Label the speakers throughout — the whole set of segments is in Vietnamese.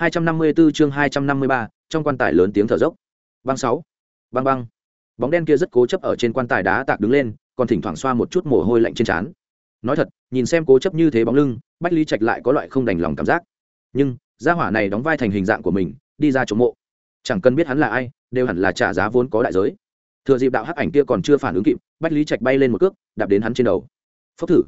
Speaker 1: 254 chương 253, trong quan tài lớn tiếng thở dốc. Băng 6. Băng băng. Bóng đen kia rất cố chấp ở trên quan tài đá tạc đứng lên, còn thỉnh thoảng xoa một chút mồ hôi lạnh trên trán. Nói thật, nhìn xem cố chấp như thế bóng lưng, Bách Lý Trạch lại có loại không đành lòng cảm giác. Nhưng, gia hỏa này đóng vai thành hình dạng của mình, đi ra chống mộ. Chẳng cần biết hắn là ai, đều hẳn là trả giá vốn có đại giới. Thừa dịp đạo hắc ảnh kia còn chưa phản ứng kịp, Bách Lý Trạch bay lên một cước, đạp đến hắn trên đầu. Phốc thử.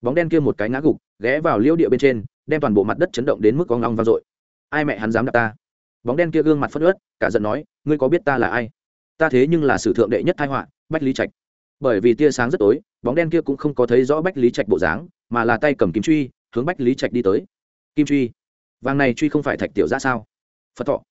Speaker 1: Bóng đen kia một cái ngã gục, ghé vào liêu địa bên trên, đem toàn bộ mặt đất chấn động đến mức có ngong vang dội ai mẹ hắn dám đạp ta? Bóng đen kia gương mặt phất ớt cả giận nói, ngươi có biết ta là ai? Ta thế nhưng là sử thượng đệ nhất thái họa, bách lý trạch. Bởi vì tia sáng rất tối, bóng đen kia cũng không có thấy rõ bách lý trạch bộ dáng, mà là tay cầm kim truy, hướng bách lý trạch đi tới. Kim truy? Vàng này truy không phải thạch tiểu ra sao? Phật thọ.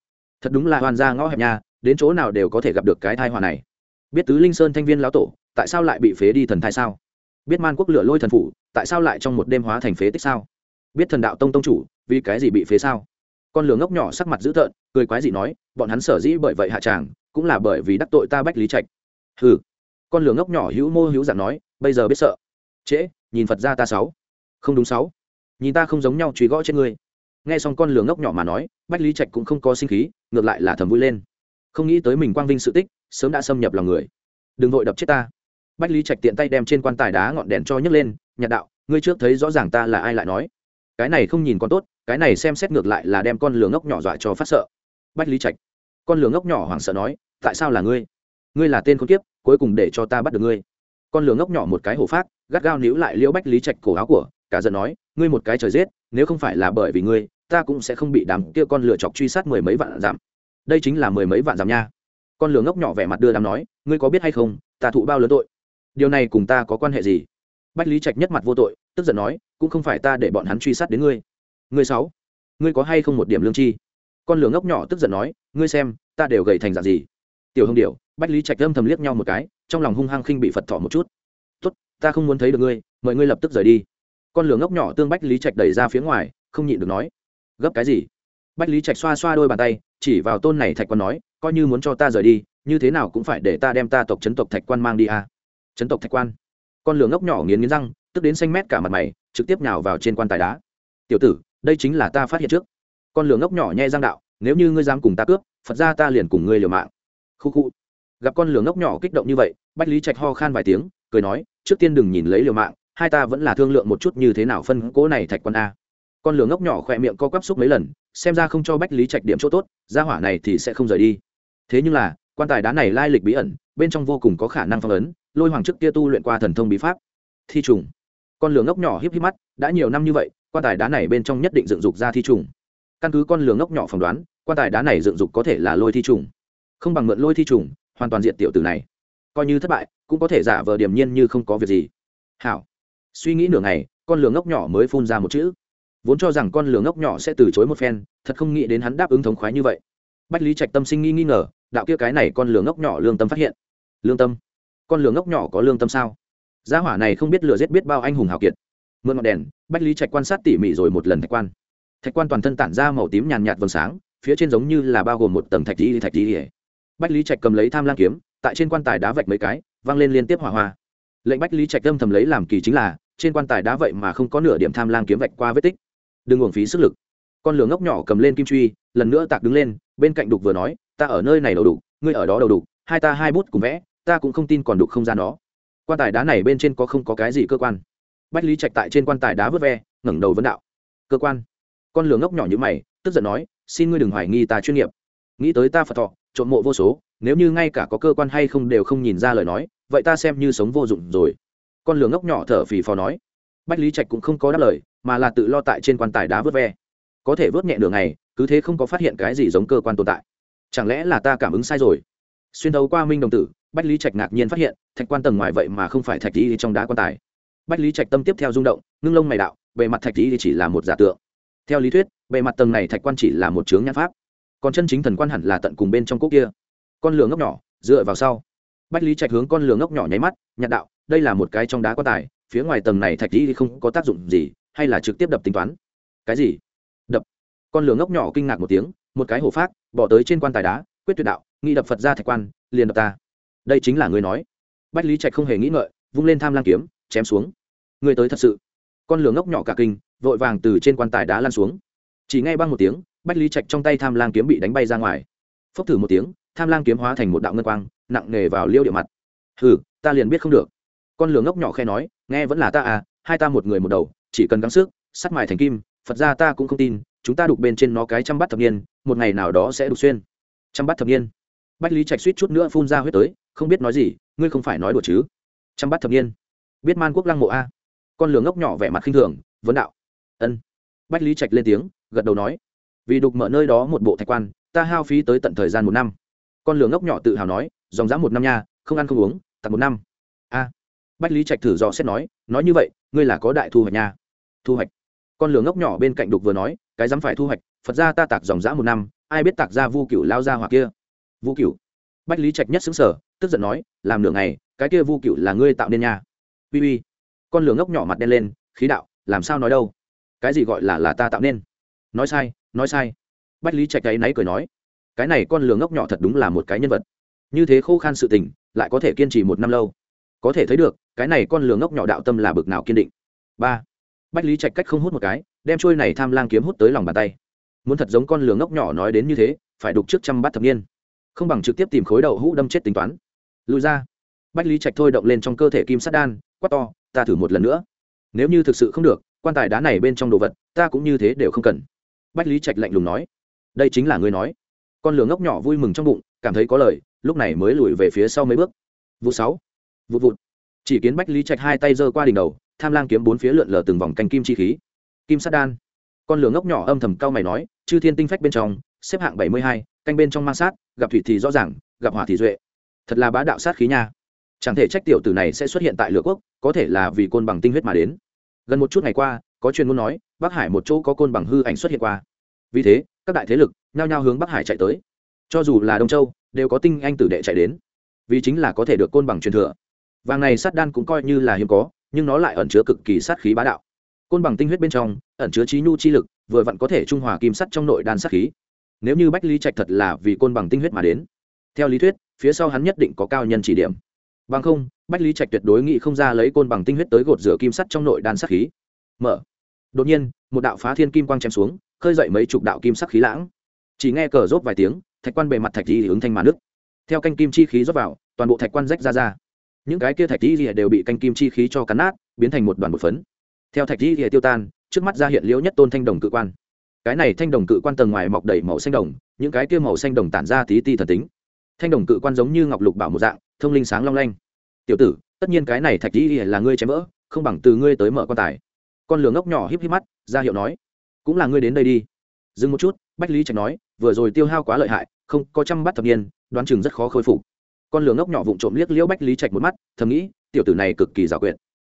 Speaker 1: Thật đúng là hoàn gia ngõ hẹp nhà, đến chỗ nào đều có thể gặp được cái thai họa này. Biết tứ linh sơn thanh viên lão tổ, tại sao lại bị phế đi thần thai sao? Biết man quốc lửa lôi thần phủ, tại sao lại trong một đêm hóa thành phế tích sao? Biết thần đạo tông tông chủ, vì cái gì bị phế sao? Con lửa ngốc nhỏ sắc mặt dữ tợn, cười quái dị nói, bọn hắn sở dĩ bởi vậy hạ tràng, cũng là bởi vì đắc tội ta bách lý trạch. Hừ. Con lửa ngốc nhỏ hữu mô hữu dạng nói, bây giờ biết sợ. Trễ, nhìn phật ra ta sáu. Không đúng sáu. Nhìn ta không giống nhau truy gõ trên ngươi. Nghe xong con lửa ngốc nhỏ mà nói, bách lý trạch cũng không có sinh khí, ngược lại là thầm vui lên. Không nghĩ tới mình quang vinh sự tích, sớm đã xâm nhập lòng người. Đừng vội đập chết ta. Bách lý trạch tiện tay đem trên quan tài đá ngọn đèn cho nhấc lên, nhạt đạo, ngươi trước thấy rõ ràng ta là ai lại nói cái này không nhìn con tốt, cái này xem xét ngược lại là đem con lửa ngốc nhỏ dọa cho phát sợ. Bách lý trạch, con lửa ngốc nhỏ hoảng sợ nói, tại sao là ngươi? Ngươi là tên con kiếp, cuối cùng để cho ta bắt được ngươi. Con lửa ngốc nhỏ một cái hổ phát gắt gao níu lại liễu bách lý trạch cổ áo của, cả giận nói, ngươi một cái trời giết, nếu không phải là bởi vì ngươi, ta cũng sẽ không bị đám kia con lửa chọc truy sát mười mấy vạn giảm đây chính là mười mấy vạn giảm nha. Con lửa ngốc nhỏ vẻ mặt đưa đám nói, ngươi có biết hay không, ta thụ bao lớn tội? Điều này cùng ta có quan hệ gì? Bách lý trạch nhất mặt vô tội, tức giận nói cũng không phải ta để bọn hắn truy sát đến ngươi. Ngươi sáu, ngươi có hay không một điểm lương chi? Con lửa ngốc nhỏ tức giận nói, ngươi xem, ta đều gầy thành dạng gì? Tiểu hồng điệu bách lý trạch âm thầm liếc nhau một cái, trong lòng hung hăng khinh bị phật thọ một chút. Tốt, ta không muốn thấy được ngươi, mời ngươi lập tức rời đi. Con lửa ngốc nhỏ tương bách lý trạch đẩy ra phía ngoài, không nhịn được nói, gấp cái gì? Bách lý trạch xoa xoa đôi bàn tay, chỉ vào tôn này thạch quan nói, coi như muốn cho ta rời đi, như thế nào cũng phải để ta đem ta tộc chấn tộc thạch quan mang đi à. chấn tộc thạch quan. Con lửa ngốc nhỏ nghiến nghiến răng tức đến xanh mét cả mặt mày, trực tiếp nhào vào trên quan tài đá. Tiểu tử, đây chính là ta phát hiện trước. Con lửa ngốc nhỏ nhẹ giang đạo, nếu như ngươi dám cùng ta cướp, phật ra ta liền cùng ngươi liều mạng. Khu khu. Gặp con lửa ngốc nhỏ kích động như vậy, bách lý trạch ho khan vài tiếng, cười nói, trước tiên đừng nhìn lấy liều mạng, hai ta vẫn là thương lượng một chút như thế nào phân cố này thạch quan a. Con lửa ngốc nhỏ khỏe miệng co quắp xúc mấy lần, xem ra không cho bách lý trạch điểm chỗ tốt ra hỏa này thì sẽ không rời đi. Thế nhưng là, quan tài đá này lai lịch bí ẩn, bên trong vô cùng có khả năng phong ấn, lôi hoàng trước kia tu luyện qua thần thông bí pháp. Thi trùng con lường ngốc nhỏ híp híp mắt, đã nhiều năm như vậy, quan tài đá này bên trong nhất định dựng dục ra thi trùng. Căn cứ con lường ngốc nhỏ phỏng đoán, quan tài đá này dựng dục có thể là lôi thi trùng. Không bằng mượn lôi thi trùng, hoàn toàn diện tiểu tử này. Coi như thất bại, cũng có thể giả vờ điềm nhiên như không có việc gì. Hảo. Suy nghĩ nửa ngày, con lường ngốc nhỏ mới phun ra một chữ. Vốn cho rằng con lường ngốc nhỏ sẽ từ chối một phen, thật không nghĩ đến hắn đáp ứng thống khoái như vậy. Bách lý trạch tâm sinh nghi nghi ngờ, đạo kia cái này con lường ngốc nhỏ lương tâm phát hiện. Lương tâm? Con lường ngốc nhỏ có lương tâm sao? Gia hỏa này không biết lừa giết biết bao anh hùng hào kiệt. Mượn ngọn đèn, bách lý trạch quan sát tỉ mỉ rồi một lần thạch quan. Thạch quan toàn thân tản ra màu tím nhàn nhạt vầng sáng, phía trên giống như là bao gồm một tầng thạch tí thạch tí bách lý trạch cầm lấy tham lang kiếm, tại trên quan tài đá vạch mấy cái văng lên liên tiếp hỏa hoa. Lệnh bách lý trạch âm thầm lấy làm kỳ chính là, trên quan tài đá vậy mà không có nửa điểm tham lang kiếm vạch qua vết tích. Đừng uổng phí sức lực. Con lửa ngốc nhỏ cầm lên kim truy, lần nữa tạc đứng lên, bên cạnh đục vừa nói, ta ở nơi này đầu đục, ngươi ở đó đầu đục, hai ta hai bút cùng vẽ, ta cũng không tin còn đục không ra nó quan tài đá này bên trên có không có cái gì cơ quan? Bách lý trạch tại trên quan tài đá vớt ve, ngẩng đầu vấn đạo. Cơ quan? Con lửa ngốc nhỏ như mày, tức giận nói, xin ngươi đừng hoài nghi ta chuyên nghiệp. Nghĩ tới ta phật thọ, trộm mộ vô số, nếu như ngay cả có cơ quan hay không đều không nhìn ra lời nói, vậy ta xem như sống vô dụng rồi. Con lửa ngốc nhỏ thở phì phò nói. Bách lý trạch cũng không có đáp lời, mà là tự lo tại trên quan tài đá vớt ve. Có thể vớt nhẹ đường này cứ thế không có phát hiện cái gì giống cơ quan tồn tại. Chẳng lẽ là ta cảm ứng sai rồi? Xuyên thấu qua minh đồng tử bách lý trạch ngạc nhiên phát hiện, thạch quan tầng ngoài vậy mà không phải thạch tí trong đá quan tài. Bách lý trạch tâm tiếp theo rung động, ngưng lông mày đạo, bề mặt thạch tí chỉ là một giả tượng. Theo lý thuyết, bề mặt tầng này thạch quan chỉ là một chướng nhãn pháp. Còn chân chính thần quan hẳn là tận cùng bên trong cốc kia. Con lửa ngốc nhỏ, dựa vào sau. Bách lý trạch hướng con lửa ngốc nhỏ nháy mắt nhạt đạo, đây là một cái trong đá quan tài, phía ngoài tầng này thạch tí không có tác dụng gì, hay là trực tiếp đập tính toán? Cái gì? Đập. Con lửa ngốc nhỏ kinh ngạc một tiếng, một cái hổ phát bỏ tới trên quan tài đá, quyết tuyệt đạo nghi đập phật ra thạch quan, liền đập ta đây chính là người nói. Bách lý trạch không hề nghĩ ngợi, vung lên tham lang kiếm, chém xuống. Người tới thật sự. Con lửa ngốc nhỏ cả kinh, vội vàng từ trên quan tài đá lan xuống. Chỉ ngay băng một tiếng, bách lý trạch trong tay tham lang kiếm bị đánh bay ra ngoài. Phốc thử một tiếng, tham lang kiếm hóa thành một đạo ngân quang, nặng nề vào liêu địa mặt. Hừ, ta liền biết không được. Con lửa ngốc nhỏ khe nói, nghe vẫn là ta à hai ta một người một đầu, chỉ cần gắng sức, sắt mài thành kim, phật ra ta cũng không tin, chúng ta đục bên trên nó cái trăm bát thập niên, một ngày nào đó sẽ đục xuyên. Trăm bát thập niên bách lý trạch suýt chút nữa phun ra huyết tới, không biết nói gì, ngươi không phải nói đùa chứ? Trăm bắt thập niên. Biết man quốc lăng mộ a. Con lửa ngốc nhỏ vẻ mặt khinh thường, vấn đạo. Ân. Bách lý trạch lên tiếng, gật đầu nói. Vì đục mở nơi đó một bộ thạch quan, ta hao phí tới tận thời gian một năm. Con lửa ngốc nhỏ tự hào nói, dòng dã một năm nha, không ăn không uống, tặng một năm. A. Bách lý trạch thử dò xét nói nói như vậy, ngươi là có đại thu hoạch nha. Thu hoạch. Con lửa ngốc nhỏ bên cạnh đục vừa nói, cái dám phải thu hoạch, phật ra ta tạc dòng dã một năm, ai biết tạc ra vu cựu lao ra hoặc kia vu cựu bách lý trạch nhất xứng sở tức giận nói, làm nửa ngày, cái kia vu cựu là ngươi tạo nên nha. Uy uy. Con lửa ngốc nhỏ mặt đen lên, khí đạo, làm sao nói đâu? Cái gì gọi là là ta tạo nên? Nói sai nói sai. Bách lý trạch ấy náy cười nói, cái này con lửa ngốc nhỏ thật đúng là một cái nhân vật. Như thế khô khan sự tình, lại có thể kiên trì một năm lâu. Có thể thấy được, cái này con lửa ngốc nhỏ đạo tâm là bực nào kiên định. Ba. Bách lý trạch cách không hút một cái, đem trôi này tham lang kiếm hút tới lòng bàn tay. Muốn thật giống con lửa ngốc nhỏ nói đến như thế, phải đục trước trăm bát thập niên không bằng trực tiếp tìm khối đậu hũ đâm chết tính toán. Lùi ra. Bách lý trạch thôi động lên trong cơ thể kim sắt đan, quát to, ta thử một lần nữa. Nếu như thực sự không được, quan tài đá này bên trong đồ vật, ta cũng như thế đều không cần. Bách lý trạch lạnh lùng nói. Đây chính là ngươi nói. Con lửa ngốc nhỏ vui mừng trong bụng, cảm thấy có lời, lúc này mới lùi về phía sau mấy bước. Vụ sáu. Vụ vụt. Chỉ kiến bách lý trạch hai tay giơ qua đỉnh đầu, tham lang kiếm bốn phía lượn lờ từng vòng canh kim chi khí. Kim sắt đan. Con lửa ngốc nhỏ âm thầm cao mày nói, chư thiên tinh phách bên trong, xếp hạng bảy mươi hai, canh bên trong mang sát gặp thủy thì rõ ràng, gặp hỏa thì duệ. Thật là bá đạo sát khí nha. Chẳng thể trách tiểu tử này sẽ xuất hiện tại lửa quốc, có thể là vì côn bằng tinh huyết mà đến. Gần một chút ngày qua, có chuyên môn nói, bắc hải một chỗ có côn bằng hư ảnh xuất hiện qua. Vì thế, các đại thế lực nhao nhao hướng bắc hải chạy tới. Cho dù là đông châu, đều có tinh anh tử đệ chạy đến. Vì chính là có thể được côn bằng truyền thừa. Vàng này sát đan cũng coi như là hiếm có, nhưng nó lại ẩn chứa cực kỳ sát khí bá đạo. Côn bằng tinh huyết bên trong, ẩn chứa trí nhu chi lực, vừa vặn có thể trung hòa kim sắt trong nội đan sát khí nếu như bách lý trạch thật là vì côn bằng tinh huyết mà đến, theo lý thuyết, phía sau hắn nhất định có cao nhân chỉ điểm. Bằng không, bách lý trạch tuyệt đối nghĩ không ra lấy côn bằng tinh huyết tới gột rửa kim sắt trong nội đan sắc khí. Mở. Đột nhiên, một đạo phá thiên kim quang chém xuống, khơi dậy mấy chục đạo kim sắc khí lãng. Chỉ nghe cờ rốt vài tiếng, thạch quan bề mặt thạch di ứng thanh màn nước theo canh kim chi khí rót vào, toàn bộ thạch quan rách ra ra. Những cái kia thạch di đều bị canh kim chi khí cho cắn nát, biến thành một đoàn một phấn. Theo thạch di tiêu tan, trước mắt ra hiện liễu nhất tôn thanh đồng cự quan cái này thanh đồng cự quan tầng ngoài mọc đầy màu xanh đồng, những cái kia màu xanh đồng tản ra tí ti thần tính. Thanh đồng cự quan giống như ngọc lục bảo một dạng, thông linh sáng long lanh. Tiểu tử, tất nhiên cái này thạch dĩ là ngươi chém vỡ, không bằng từ ngươi tới mở quan tài. Con lửa ngốc nhỏ híp híp mắt, ra hiệu nói, cũng là ngươi đến đây đi. Dừng một chút, bách lý trạch nói, vừa rồi tiêu hao quá lợi hại, không có trăm bắt thập niên, đoán chừng rất khó khôi phục. Con lửa ngốc nhỏ vụng trộm liếc liễu bách lý trạch một mắt, thầm nghĩ, tiểu tử này cực kỳ giả quyệt.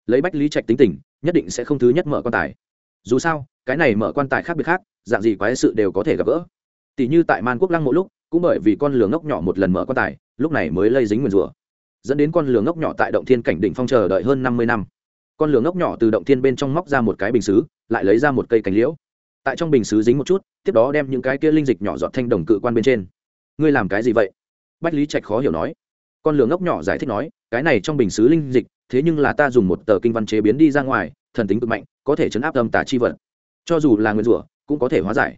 Speaker 1: Lấy bách lý trạch tính tình, nhất định sẽ không thứ nhất mở quan tài dù sao, cái này mở quan tài khác biệt khác, dạng gì quái sự đều có thể gặp gỡ. Tỷ như tại man quốc lăng mỗi lúc, cũng bởi vì con lửa ngốc nhỏ một lần mở quan tài, lúc này mới lây dính nguyền rủa. Dẫn đến con lửa ngốc nhỏ tại động thiên cảnh đỉnh phong chờ đợi hơn năm mươi năm. Con lửa ngốc nhỏ từ động thiên bên trong móc ra một cái bình xứ, lại lấy ra một cây cành liễu. Tại trong bình xứ dính một chút, tiếp đó đem những cái kia linh dịch nhỏ giọt thanh đồng cự quan bên trên. Ngươi làm cái gì vậy? Bách lý trạch khó hiểu nói. Con lửa ngốc nhỏ giải thích nói, cái này trong bình xứ linh dịch, thế nhưng là ta dùng một tờ kinh văn chế biến đi ra ngoài, thần tính cực mạnh có thể chấn áp âm tà chi vật. Cho dù là nguyên rủa, cũng có thể hóa giải.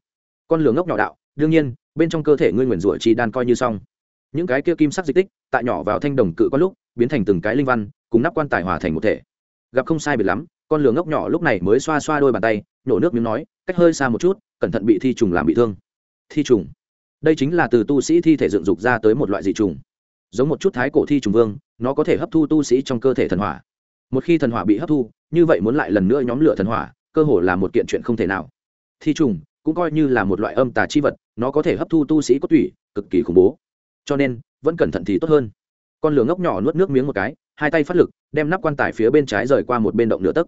Speaker 1: Con lửa ngốc nhỏ đạo, đương nhiên, bên trong cơ thể ngươi nguyền rủa chi đan coi như xong. Những cái kia kim sắc dịch tích, tại nhỏ vào thanh đồng cự quan lúc, biến thành từng cái linh văn, cùng nắp quan tài hòa thành một thể. Gặp không sai biệt lắm, con lửa ngốc nhỏ lúc này mới xoa xoa đôi bàn tay, nổ nước miếng nói, cách hơi xa một chút, cẩn thận bị thi trùng làm bị thương. Thi trùng? Đây chính là từ tu sĩ thi thể dựng dục ra tới một loại dị trùng. Giống một chút thái cổ thi trùng vương, nó có thể hấp thu tu sĩ trong cơ thể thần hỏa một khi thần hỏa bị hấp thu như vậy muốn lại lần nữa nhóm lửa thần hỏa cơ hồ là một kiện chuyện không thể nào. Thi trùng cũng coi như là một loại âm tà chi vật nó có thể hấp thu tu sĩ cốt tủy cực kỳ khủng bố. Cho nên vẫn cẩn thận thì tốt hơn. Con lửa ngốc nhỏ nuốt nước miếng một cái hai tay phát lực đem nắp quan tài phía bên trái rời qua một bên động nửa tấc.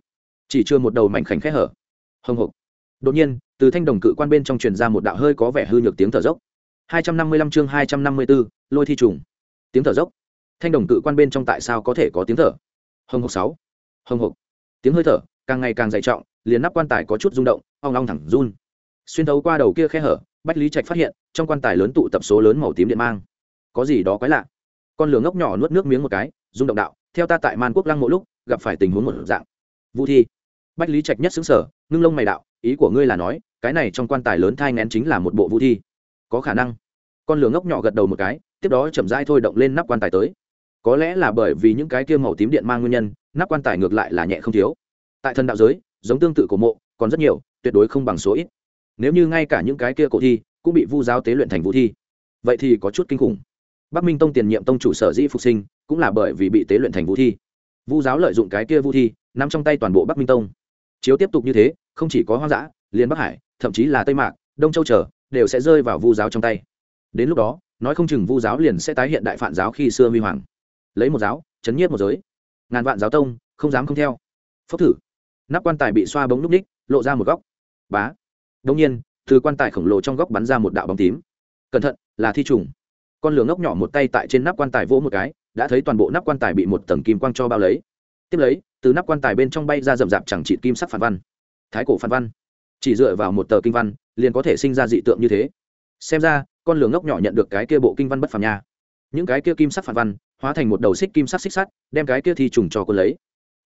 Speaker 1: Chỉ chưa một đầu mảnh khảnh khẽ hở. Hồng hộc. Đột nhiên từ thanh đồng cự quan bên trong truyền ra một đạo hơi có vẻ hư nhược tiếng thở dốc. 255 chương 254, lôi thi trùng. Tiếng thở dốc. Thanh đồng cự quan bên trong tại sao có thể có tiếng thở? Hồng hộc sáu. Hồng hộc. Tiếng hơi thở càng ngày càng dày trọng, liền nắp quan tài có chút rung động, ong long thẳng run. Xuyên thấu qua đầu kia khe hở, bách lý trạch phát hiện, trong quan tài lớn tụ tập số lớn màu tím điện mang. Có gì đó quái lạ. Con lửa ngốc nhỏ nuốt nước miếng một cái, rung động đạo, theo ta tại man quốc lăng mỗi lúc, gặp phải tình huống một dạng. Vũ thi. Bách lý trạch nhất xứng sở ngưng lông mày đạo, ý của ngươi là nói, cái này trong quan tài lớn thai ngén chính là một bộ vũ thi. Có khả năng. Con lửa ngốc nhỏ gật đầu một cái, tiếp đó chậm rãi thôi động lên nắp quan tài tới có lẽ là bởi vì những cái kia màu tím điện mang nguyên nhân, nắp quan tài ngược lại là nhẹ không thiếu. Tại thần đạo giới, giống tương tự của mộ, còn rất nhiều, tuyệt đối không bằng số ít. Nếu như ngay cả những cái kia cổ thi, cũng bị vu giáo tế luyện thành vũ thi, vậy thì có chút kinh khủng. Bắc minh tông tiền nhiệm tông chủ sở dĩ phục sinh, cũng là bởi vì bị tế luyện thành vũ thi. Vu giáo lợi dụng cái kia vũ thi nằm trong tay toàn bộ bắc minh tông. Chiếu tiếp tục như thế, không chỉ có hoang dã, liền bắc hải, thậm chí là tây mạc, đông châu trở đều sẽ rơi vào vu giáo trong tay. Đến lúc đó, nói không chừng vu giáo liền sẽ tái hiện đại phản giáo khi xưa huy hoàng lấy một giáo, chấn nhiếp một giới. Ngàn vạn giáo tông, không dám không theo. Phốc thử. Nắp quan tài bị xoa bóng núp ních, lộ ra một góc. Bá. Đông nhiên, từ quan tài khổng lồ trong góc bắn ra một đạo bóng tím. Cẩn thận, là thi trùng. Con lửa ngốc nhỏ một tay tại trên nắp quan tài vỗ một cái, đã thấy toàn bộ nắp quan tài bị một tầng kim quang cho bao lấy. Tiếp lấy, từ nắp quan tài bên trong bay ra rậm rạp chẳng trị kim sắc phản văn. Thái cổ phản văn. Chỉ dựa vào một tờ kinh văn, liền có thể sinh ra dị tượng như thế. Xem ra, con lửa ngốc nhỏ nhận được cái kia bộ kinh văn bất phàm nha những cái kia kim sắc phản văn, hóa thành một đầu xích kim sắc xích sắt, đem cái kia thi trùng cho quân lấy.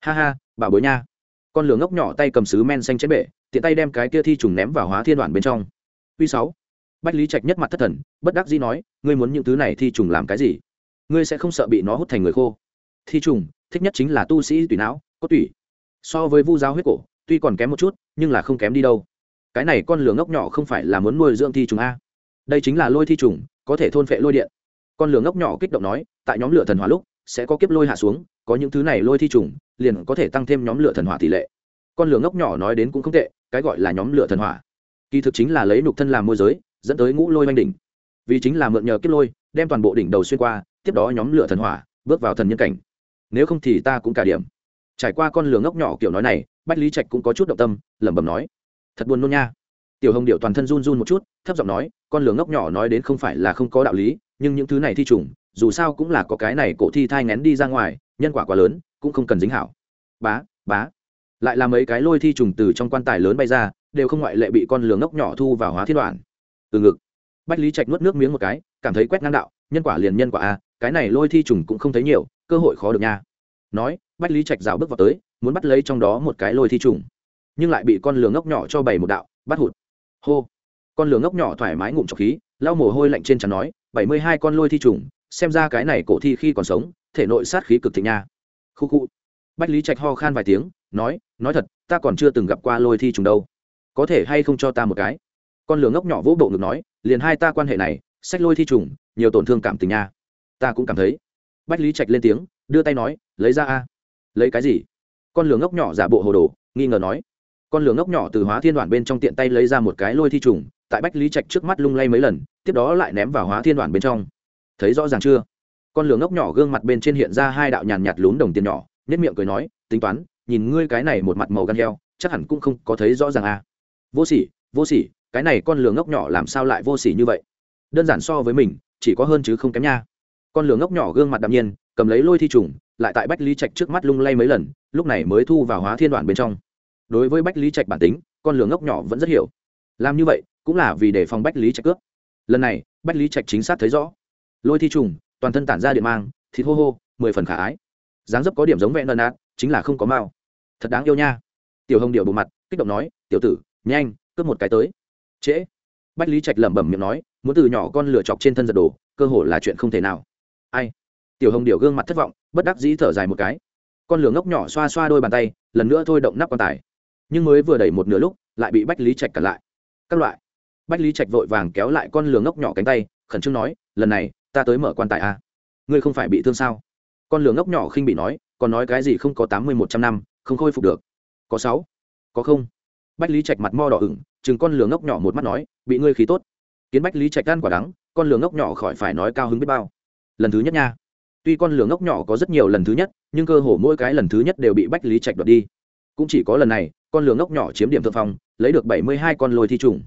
Speaker 1: Ha ha bà bối nha. Con lửa ngốc nhỏ tay cầm sứ men xanh chén bể, tiện tay đem cái kia thi trùng ném vào hóa thiên đoàn bên trong. Uy sáu. Bách lý trạch nhất mặt thất thần, bất đắc dĩ nói, ngươi muốn những thứ này thi trùng làm cái gì? Ngươi sẽ không sợ bị nó hút thành người khô. Thi trùng, thích nhất chính là tu sĩ tùy não, có tủy so với vu giáo huyết cổ, tuy còn kém một chút, nhưng là không kém đi đâu. Cái này con lửa ngốc nhỏ không phải là muốn nuôi dưỡng thi trùng a. Đây chính là lôi thi trùng, có thể thôn phệ lôi điện con lửa ngốc nhỏ kích động nói, tại nhóm lửa thần hỏa lúc, sẽ có kiếp lôi hạ xuống, có những thứ này lôi thi trùng, liền có thể tăng thêm nhóm lửa thần hỏa tỷ lệ. Con lửa ngốc nhỏ nói đến cũng không tệ, cái gọi là nhóm lửa thần hỏa. Kỳ thực chính là lấy nục thân làm môi giới, dẫn tới ngũ lôi oanh đỉnh. Vì chính là mượn nhờ kiếp lôi, đem toàn bộ đỉnh đầu xuyên qua, tiếp đó nhóm lửa thần hỏa, bước vào thần nhân cảnh. Nếu không thì ta cũng cả điểm. Trải qua con lửa ngốc nhỏ kiểu nói này, bách lý trạch cũng có chút động tâm, lẩm bẩm nói, thật buồn nôn nha. Tiểu hồng điệu toàn thân run run một chút, thấp giọng nói, con lửa ngốc nhỏ nói đến không phải là không có đạo lý nhưng những thứ này thi trùng, dù sao cũng là có cái này cổ thi thai ngén đi ra ngoài, nhân quả quá lớn, cũng không cần dính hảo. Bá bá. Lại là mấy cái lôi thi trùng từ trong quan tài lớn bay ra, đều không ngoại lệ bị con lửa ngốc nhỏ thu vào hóa thiên đoạn. Từ ngực. Bách lý trạch nuốt nước miếng một cái, cảm thấy quét ngang đạo, nhân quả liền nhân quả a, cái này lôi thi trùng cũng không thấy nhiều, cơ hội khó được nha. Nói, bách lý trạch rào bước vào tới, muốn bắt lấy trong đó một cái lôi thi trùng. Nhưng lại bị con lửa ngốc nhỏ cho bày một đạo, bắt hụt. Hô. Con lửa ngốc nhỏ thoải mái ngụm trọc khí, lau mồ hôi lạnh trên trán nói bảy mươi hai con lôi thi trùng, xem ra cái này cổ thi khi còn sống, thể nội sát khí cực thịnh nha. Khu khu. Bách lý trạch ho khan vài tiếng, nói nói thật, ta còn chưa từng gặp qua lôi thi trùng đâu. Có thể hay không cho ta một cái? Con lửa ngốc nhỏ vỗ bộ ngực nói, liền hai ta quan hệ này, sách lôi thi trùng, nhiều tổn thương cảm tình nha. Ta cũng cảm thấy. Bách lý trạch lên tiếng, đưa tay nói, lấy ra a. Lấy cái gì? Con lửa ngốc nhỏ giả bộ hồ đồ, nghi ngờ nói. Con lửa ngốc nhỏ từ hóa thiên đoàn bên trong tiện tay lấy ra một cái lôi thi trùng tại bách lý trạch trước mắt lung lay mấy lần, tiếp đó lại ném vào hóa thiên đoàn bên trong. Thấy rõ ràng chưa? Con lửa ngốc nhỏ gương mặt bên trên hiện ra hai đạo nhàn nhạt lún đồng tiền nhỏ nhất miệng cười nói, tính toán, nhìn ngươi cái này một mặt màu gan heo, chắc hẳn cũng không có thấy rõ ràng à. vô sỉ vô sỉ, cái này con lửa ngốc nhỏ làm sao lại vô sỉ như vậy? Đơn giản so với mình, chỉ có hơn chứ không kém nha. Con lửa ngốc nhỏ gương mặt đạm nhiên, cầm lấy lôi thi trùng, lại tại bách lý trạch trước mắt lung lay mấy lần, lúc này mới thu vào hóa thiên đoàn bên trong. Đối với bách lý trạch bản tính, con lửa ngốc nhỏ vẫn rất hiểu làm như vậy cũng là vì để phòng bách lý trạch cướp. Lần này, bách lý trạch chính xác thấy rõ. Lôi thi trùng, toàn thân tản ra điện mang, thịt hô hô, mười phần khả ái. Dáng dấp có điểm giống vẹn nợ nạt, chính là không có mao thật đáng yêu nha. Tiểu hồng điệu bộ mặt, kích động nói, tiểu tử, nhanh, cướp một cái tới. Trễ. Bách lý trạch lẩm bẩm miệng nói, muốn từ nhỏ con lửa chọc trên thân giật đồ cơ hồ là chuyện không thể nào. Ai? Tiểu hồng điệu gương mặt thất vọng, bất đắc dĩ thở dài một cái. Con lửa ngốc nhỏ xoa xoa đôi bàn tay, lần nữa thôi động nắp quan tài. Nhưng mới vừa đẩy một nửa lúc, lại bị bách lý trạch cản lại các loại. Bách lý trạch vội vàng kéo lại con lường ngốc nhỏ cánh tay, khẩn trương nói, lần này, ta tới mở quan tài a à? ngươi không phải bị thương sao? Con lường ngốc nhỏ khinh bị nói, còn nói cái gì không có tám mươi một trăm năm, không khôi phục được. Có sáu, có không? Bách lý trạch mặt mo đỏ ửng, chừng con lửa ngốc nhỏ một mắt nói, bị ngươi khí tốt. Kiến bách lý trạch gan quả đắng, con lửa ngốc nhỏ khỏi phải nói cao hứng biết bao. Lần thứ nhất nha. Tuy con lửa ngốc nhỏ có rất nhiều lần thứ nhất, nhưng cơ hồ mỗi cái lần thứ nhất đều bị bách lý trạch đoạt đi. Cũng chỉ có lần này, con lửa ngốc nhỏ chiếm điểm thượng phong lấy được bảy mươi hai con lôi thi trùng.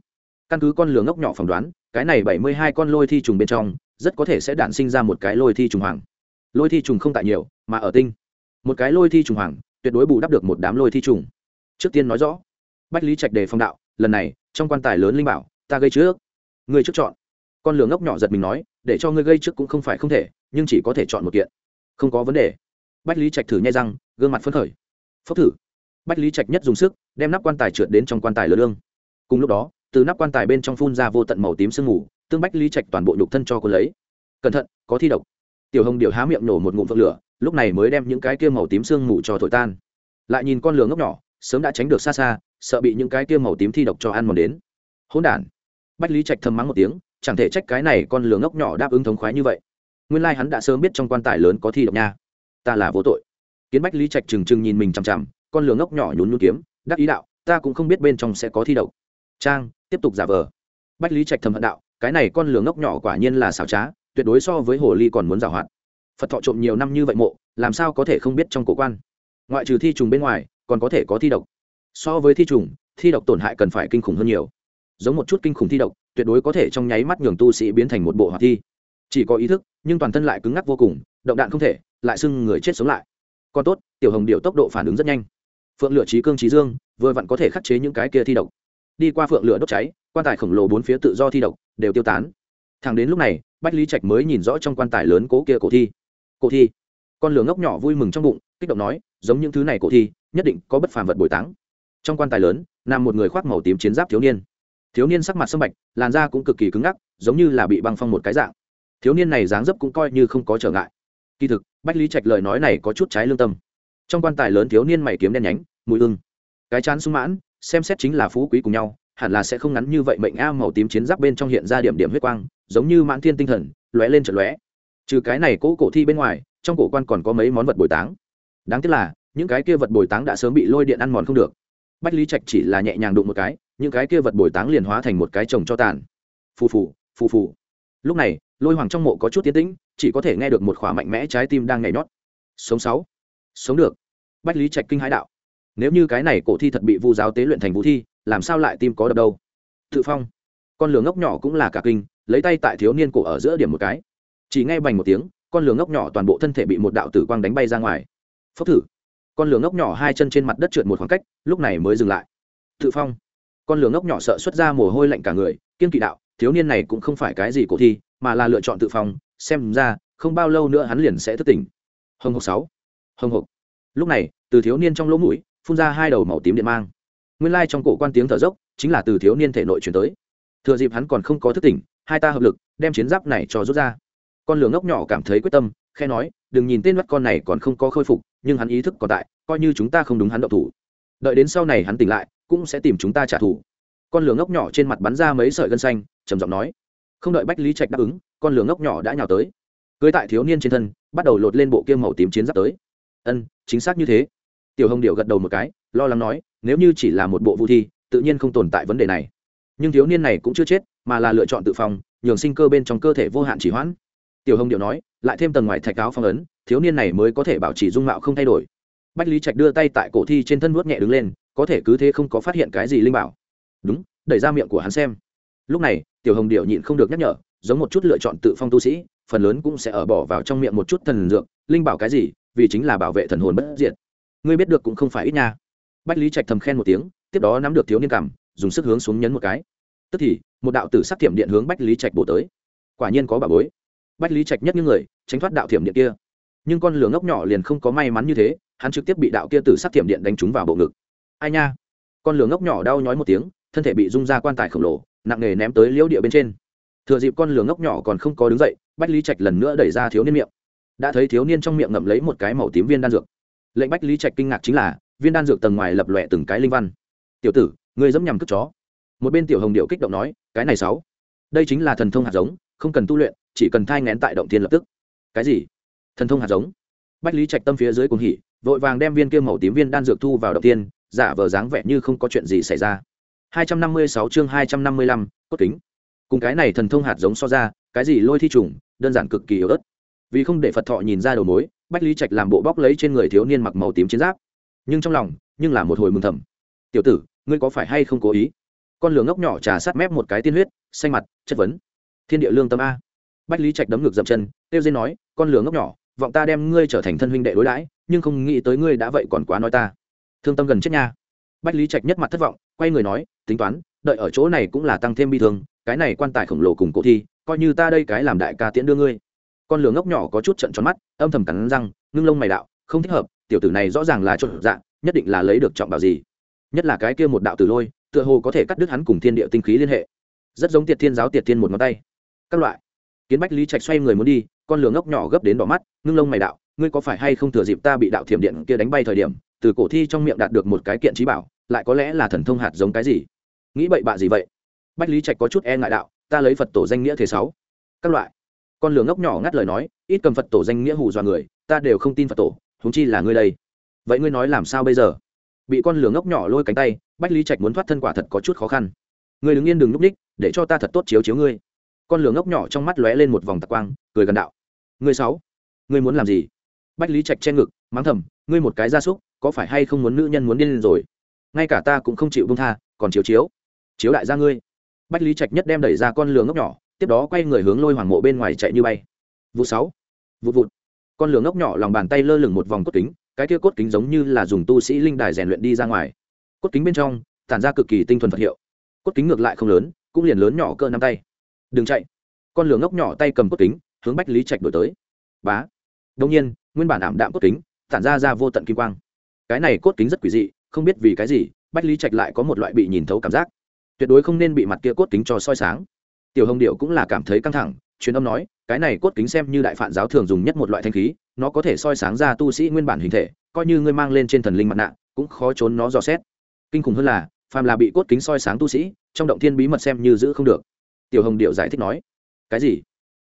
Speaker 1: Căn cứ con lửa ngốc nhỏ phỏng đoán, cái này bảy mươi hai con lôi thi trùng bên trong, rất có thể sẽ đản sinh ra một cái lôi thi trùng hoàng. Lôi thi trùng không tại nhiều, mà ở tinh. Một cái lôi thi trùng hoàng, tuyệt đối bù đắp được một đám lôi thi trùng. Trước tiên nói rõ, bách lý trạch đề phong đạo, lần này, trong quan tài lớn linh bảo, ta gây trước. Người trước chọn. Con lửa ngốc nhỏ giật mình nói, để cho ngươi gây trước cũng không phải không thể, nhưng chỉ có thể chọn một kiện. Không có vấn đề. Bách lý trạch thử nhai răng, gương mặt phấn khởi. Phốc thử bách lý trạch nhất dùng sức, đem nắp quan tài trượt đến trong quan tài lơ lương. Cùng lúc đó, từ nắp quan tài bên trong phun ra vô tận màu tím sương mù, tương bách lý trạch toàn bộ nhục thân cho cô lấy. Cẩn thận, có thi độc. Tiểu hồng điệu há miệng nổ một ngụm phượng lửa, lúc này mới đem những cái kia màu tím sương mù cho thổi tan. Lại nhìn con lửa ngốc nhỏ, sớm đã tránh được xa xa, sợ bị những cái kia màu tím thi độc cho ăn mòn đến. Hỗn đản. Bách lý trạch thầm mắng một tiếng, chẳng thể trách cái này con lửa ngốc nhỏ đáp ứng thống khoái như vậy. Nguyên lai hắn đã sớm biết trong quan tài lớn có thi độc nha. Ta là vô tội. Kiến bách lý trạch trừng trừng nhìn mình chằm chằm con lường ngốc nhỏ nhún nhún kiếm, đắc ý đạo, ta cũng không biết bên trong sẽ có thi độc. Trang, tiếp tục giả vờ. Bách lý trạch thầm hận đạo, cái này con lường ngốc nhỏ quả nhiên là xảo trá, tuyệt đối so với hồ ly còn muốn giảo hoạt phật thọ trộm nhiều năm như vậy mộ, làm sao có thể không biết trong cổ quan? Ngoại trừ thi trùng bên ngoài, còn có thể có thi độc. So với thi trùng, thi độc tổn hại cần phải kinh khủng hơn nhiều. Giống một chút kinh khủng thi độc, tuyệt đối có thể trong nháy mắt nhường tu sĩ biến thành một bộ hoạt thi. Chỉ có ý thức, nhưng toàn thân lại cứng ngắc vô cùng, động đạn không thể, lại xưng người chết sống lại. Còn tốt, tiểu hồng điệu tốc độ phản ứng rất nhanh phượng lửa trí cương trí dương, vừa vặn có thể khắc chế những cái kia thi độc. Đi qua phượng lửa đốt cháy, quan tài khổng lồ bốn phía tự do thi độc đều tiêu tán. Thẳng đến lúc này, bách lý trạch mới nhìn rõ trong quan tài lớn cố kia cổ thi. Cổ thi? Con lửa ngốc nhỏ vui mừng trong bụng, kích động nói, giống những thứ này cổ thi, nhất định có bất phàm vật bồi táng. Trong quan tài lớn, nằm một người khoác màu tím chiến giáp thiếu niên. Thiếu niên sắc mặt sâm bạch, làn da cũng cực kỳ cứng ngắc, giống như là bị băng phong một cái dạng. Thiếu niên này dáng dấp cũng coi như không có trở ngại. Kỳ thực, bách lý trạch lời nói này có chút trái lương tâm. Trong quan tài lớn thiếu niên mày kiếm đen nhánh mùi ưng cái chán sung mãn, xem xét chính là phú quý cùng nhau, hẳn là sẽ không ngắn như vậy mệnh a màu tím chiến giáp bên trong hiện ra điểm điểm huyết quang, giống như mãn thiên tinh thần, lóe lên trận lóe. Trừ cái này cỗ cổ thi bên ngoài, trong cổ quan còn có mấy món vật bồi táng. Đáng tiếc là, những cái kia vật bồi táng đã sớm bị lôi điện ăn mòn không được. Bách lý trạch chỉ là nhẹ nhàng đụng một cái, những cái kia vật bồi táng liền hóa thành một cái chồng cho tàn. Phù phù phù phù. Lúc này, lôi hoàng trong mộ có chút tiến tĩnh, chỉ có thể nghe được một khỏa mạnh mẽ trái tim đang nhảy nhót. Sống sáu. Sống được. Bách lý trạch kinh hãi đạo nếu như cái này cổ thi thật bị vu giáo tế luyện thành vũ thi, làm sao lại tim có đập đâu? Tự phong. Con lửa ngốc nhỏ cũng là cả kinh, lấy tay tại thiếu niên cổ ở giữa điểm một cái. Chỉ nghe bành một tiếng, con lửa ngốc nhỏ toàn bộ thân thể bị một đạo tử quang đánh bay ra ngoài. Phốc thử. Con lửa ngốc nhỏ hai chân trên mặt đất trượt một khoảng cách, lúc này mới dừng lại. Tự phong. Con lửa ngốc nhỏ sợ xuất ra mồ hôi lạnh cả người, kiên kỵ đạo, thiếu niên này cũng không phải cái gì cổ thi, mà là lựa chọn tự phong, xem ra, không bao lâu nữa hắn liền sẽ thức tỉnh. Hồng hộc sáu. Hồng hộc. Lúc này, từ thiếu niên trong lỗ mũi phun ra hai đầu màu tím điện mang. Nguyên lai trong cổ quan tiếng thở dốc chính là từ thiếu niên thể nội chuyển tới. Thừa dịp hắn còn không có thức tỉnh, hai ta hợp lực, đem chiến giáp này cho rút ra. Con lửa ngốc nhỏ cảm thấy quyết tâm khe nói, đừng nhìn tên mắt con này còn không có khôi phục, nhưng hắn ý thức còn tại, coi như chúng ta không đúng hắn động thủ. Đợi đến sau này hắn tỉnh lại, cũng sẽ tìm chúng ta trả thù. Con lửa ngốc nhỏ trên mặt bắn ra mấy sợi gân xanh, trầm giọng nói, không đợi bách lý trạch đáp ứng, con lửa ngốc nhỏ đã nhào tới. Cưới tại thiếu niên trên thân, bắt đầu lột lên bộ kia màu tím chiến giáp tới. Ân, chính xác như thế tiểu hồng điệu gật đầu một cái, lo lắng nói, nếu như chỉ là một bộ vũ thi, tự nhiên không tồn tại vấn đề này. Nhưng thiếu niên này cũng chưa chết, mà là lựa chọn tự phòng, nhường sinh cơ bên trong cơ thể vô hạn chỉ hoãn. Tiểu hồng điệu nói, lại thêm tầng ngoài thạch áo phong ấn, thiếu niên này mới có thể bảo trì dung mạo không thay đổi. Bách lý trạch đưa tay tại cổ thi trên thân vuốt nhẹ đứng lên, có thể cứ thế không có phát hiện cái gì linh bảo. Đúng, đẩy ra miệng của hắn xem. Lúc này, tiểu hồng điệu nhịn không được nhắc nhở, giống một chút lựa chọn tự phong tu sĩ, phần lớn cũng sẽ ở bỏ vào trong miệng một chút thần dược, linh bảo cái gì, vì chính là bảo vệ thần hồn bất diệt ngươi biết được cũng không phải ít nha. Bách lý trạch thầm khen một tiếng, tiếp đó nắm được thiếu niên cảm dùng sức hướng xuống nhấn một cái. Tức thì, một đạo tử sắc thiểm điện hướng bách lý trạch bổ tới. Quả nhiên có bà bối. Bách lý trạch nhất những người, tránh thoát đạo thiểm điện kia. Nhưng con lửa ngốc nhỏ liền không có may mắn như thế, hắn trực tiếp bị đạo kia tử sắc thiểm điện đánh trúng vào bộ ngực. Ai nha? Con lửa ngốc nhỏ đau nhói một tiếng, thân thể bị rung ra quan tài khổng lồ, nặng nề ném tới liễu địa bên trên. Thừa dịp con lửa ngốc nhỏ còn không có đứng dậy, bách lý trạch lần nữa đẩy ra thiếu niên miệng. Đã thấy thiếu niên trong miệng ngậm lấy một cái màu tím viên đan dược lệnh bách lý trạch kinh ngạc chính là viên đan dược tầng ngoài lập lòe từng cái linh văn. Tiểu tử người dẫm nhằm cướp chó. Một bên tiểu hồng điệu kích động nói cái này sáu đây chính là thần thông hạt giống không cần tu luyện chỉ cần thai ngén tại động thiên lập tức. Cái gì? Thần thông hạt giống? Bách lý trạch tâm phía dưới cùng hỉ vội vàng đem viên kia màu tím viên đan dược thu vào động tiên giả vờ dáng vẻ như không có chuyện gì xảy ra. 256 chương 255, cốt kính. Cùng cái này thần thông hạt giống so ra cái gì lôi thi trùng đơn giản cực kỳ yếu ớt. Vì không để phật thọ nhìn ra đầu mối bách lý trạch làm bộ bóc lấy trên người thiếu niên mặc màu tím chiến giáp. Nhưng trong lòng, nhưng là một hồi mừng thầm. Tiểu tử, ngươi có phải hay không cố ý? Con lửa ngốc nhỏ trà sát mép một cái tiên huyết, xanh mặt, chất vấn. Thiên địa lương tâm a. Bách lý trạch đấm ngược dậm chân tiêu dên nói, con lửa ngốc nhỏ, vọng ta đem ngươi trở thành thân huynh đệ đối đãi, nhưng không nghĩ tới ngươi đã vậy còn quá nói ta. Thương tâm gần chết nha. Bách lý trạch nhất mặt thất vọng, quay người nói, tính toán, đợi ở chỗ này cũng là tăng thêm bi thương, cái này quan tài khổng lồ cùng cổ thi, coi như ta đây cái làm đại ca tiễn đưa ngươi con lửa ngốc nhỏ có chút trận tròn mắt, âm thầm cắn răng, ngưng lông mày đạo, không thích hợp, tiểu tử này rõ ràng là trộn dạ nhất định là lấy được trọng bảo gì. Nhất là cái kia một đạo tử lôi, tựa hồ có thể cắt đứt hắn cùng thiên địa tinh khí liên hệ. Rất giống tiệt thiên giáo tiệt thiên một ngón tay. Các loại. Kiến bách lý trạch xoay người muốn đi, con lửa ngốc nhỏ gấp đến đỏ mắt, ngưng lông mày đạo, ngươi có phải hay không thừa dịp ta bị đạo thiểm điện kia đánh bay thời điểm, từ cổ thi trong miệng đạt được một cái kiện trí bảo, lại có lẽ là thần thông hạt giống cái gì? Nghĩ bậy bạ gì vậy? Bách lý trạch có chút e ngại đạo, ta lấy phật tổ danh nghĩa thế sáu. Các loại con lửa ngốc nhỏ ngắt lời nói, ít cầm phật tổ danh nghĩa hù dọa người, ta đều không tin phật tổ, huống chi là ngươi đây. Vậy ngươi nói làm sao bây giờ? Bị con lửa ngốc nhỏ lôi cánh tay, bách lý trạch muốn thoát thân quả thật có chút khó khăn. Ngươi đứng yên đừng núp ních, để cho ta thật tốt chiếu chiếu ngươi. Con lửa ngốc nhỏ trong mắt lóe lên một vòng tạc quang, cười gần đạo. Ngươi sáu, ngươi muốn làm gì? Bách lý trạch che ngực, mắng thầm, ngươi một cái gia súc, có phải hay không muốn nữ nhân muốn điên lên rồi? Ngay cả ta cũng không chịu bông tha, còn chiếu chiếu. Chiếu lại ra ngươi. Bách lý trạch nhất đem đẩy ra con lửa ngốc nhỏ tiếp đó quay người hướng lôi hoàng mộ bên ngoài chạy như bay. Vụ sáu. Vụ vụt. Con lửa ngốc nhỏ lòng bàn tay lơ lửng một vòng cốt kính, cái kia cốt kính giống như là dùng tu sĩ linh đài rèn luyện đi ra ngoài. Cốt kính bên trong, tản ra cực kỳ tinh thuần phật hiệu. Cốt kính ngược lại không lớn, cũng liền lớn nhỏ cỡ năm tay. Đừng chạy. Con lửa ngốc nhỏ tay cầm cốt kính, hướng bách lý trạch đổi tới. Bá. Đông nhiên, nguyên bản ảm đạm cốt kính, tản ra ra vô tận kim quang. Cái này cốt kính rất quỷ dị, không biết vì cái gì, bách lý trạch lại có một loại bị nhìn thấu cảm giác. Tuyệt đối không nên bị mặt kia cốt kính cho soi sáng tiểu hồng điệu cũng là cảm thấy căng thẳng, truyền âm nói, cái này cốt kính xem như đại phản giáo thường dùng nhất một loại thanh khí, nó có thể soi sáng ra tu sĩ nguyên bản hình thể, coi như ngươi mang lên trên thần linh mặt nạ, cũng khó trốn nó dò xét. Kinh khủng hơn là, phàm là bị cốt kính soi sáng tu sĩ, trong động thiên bí mật xem như giữ không được. Tiểu hồng điệu giải thích nói, cái gì?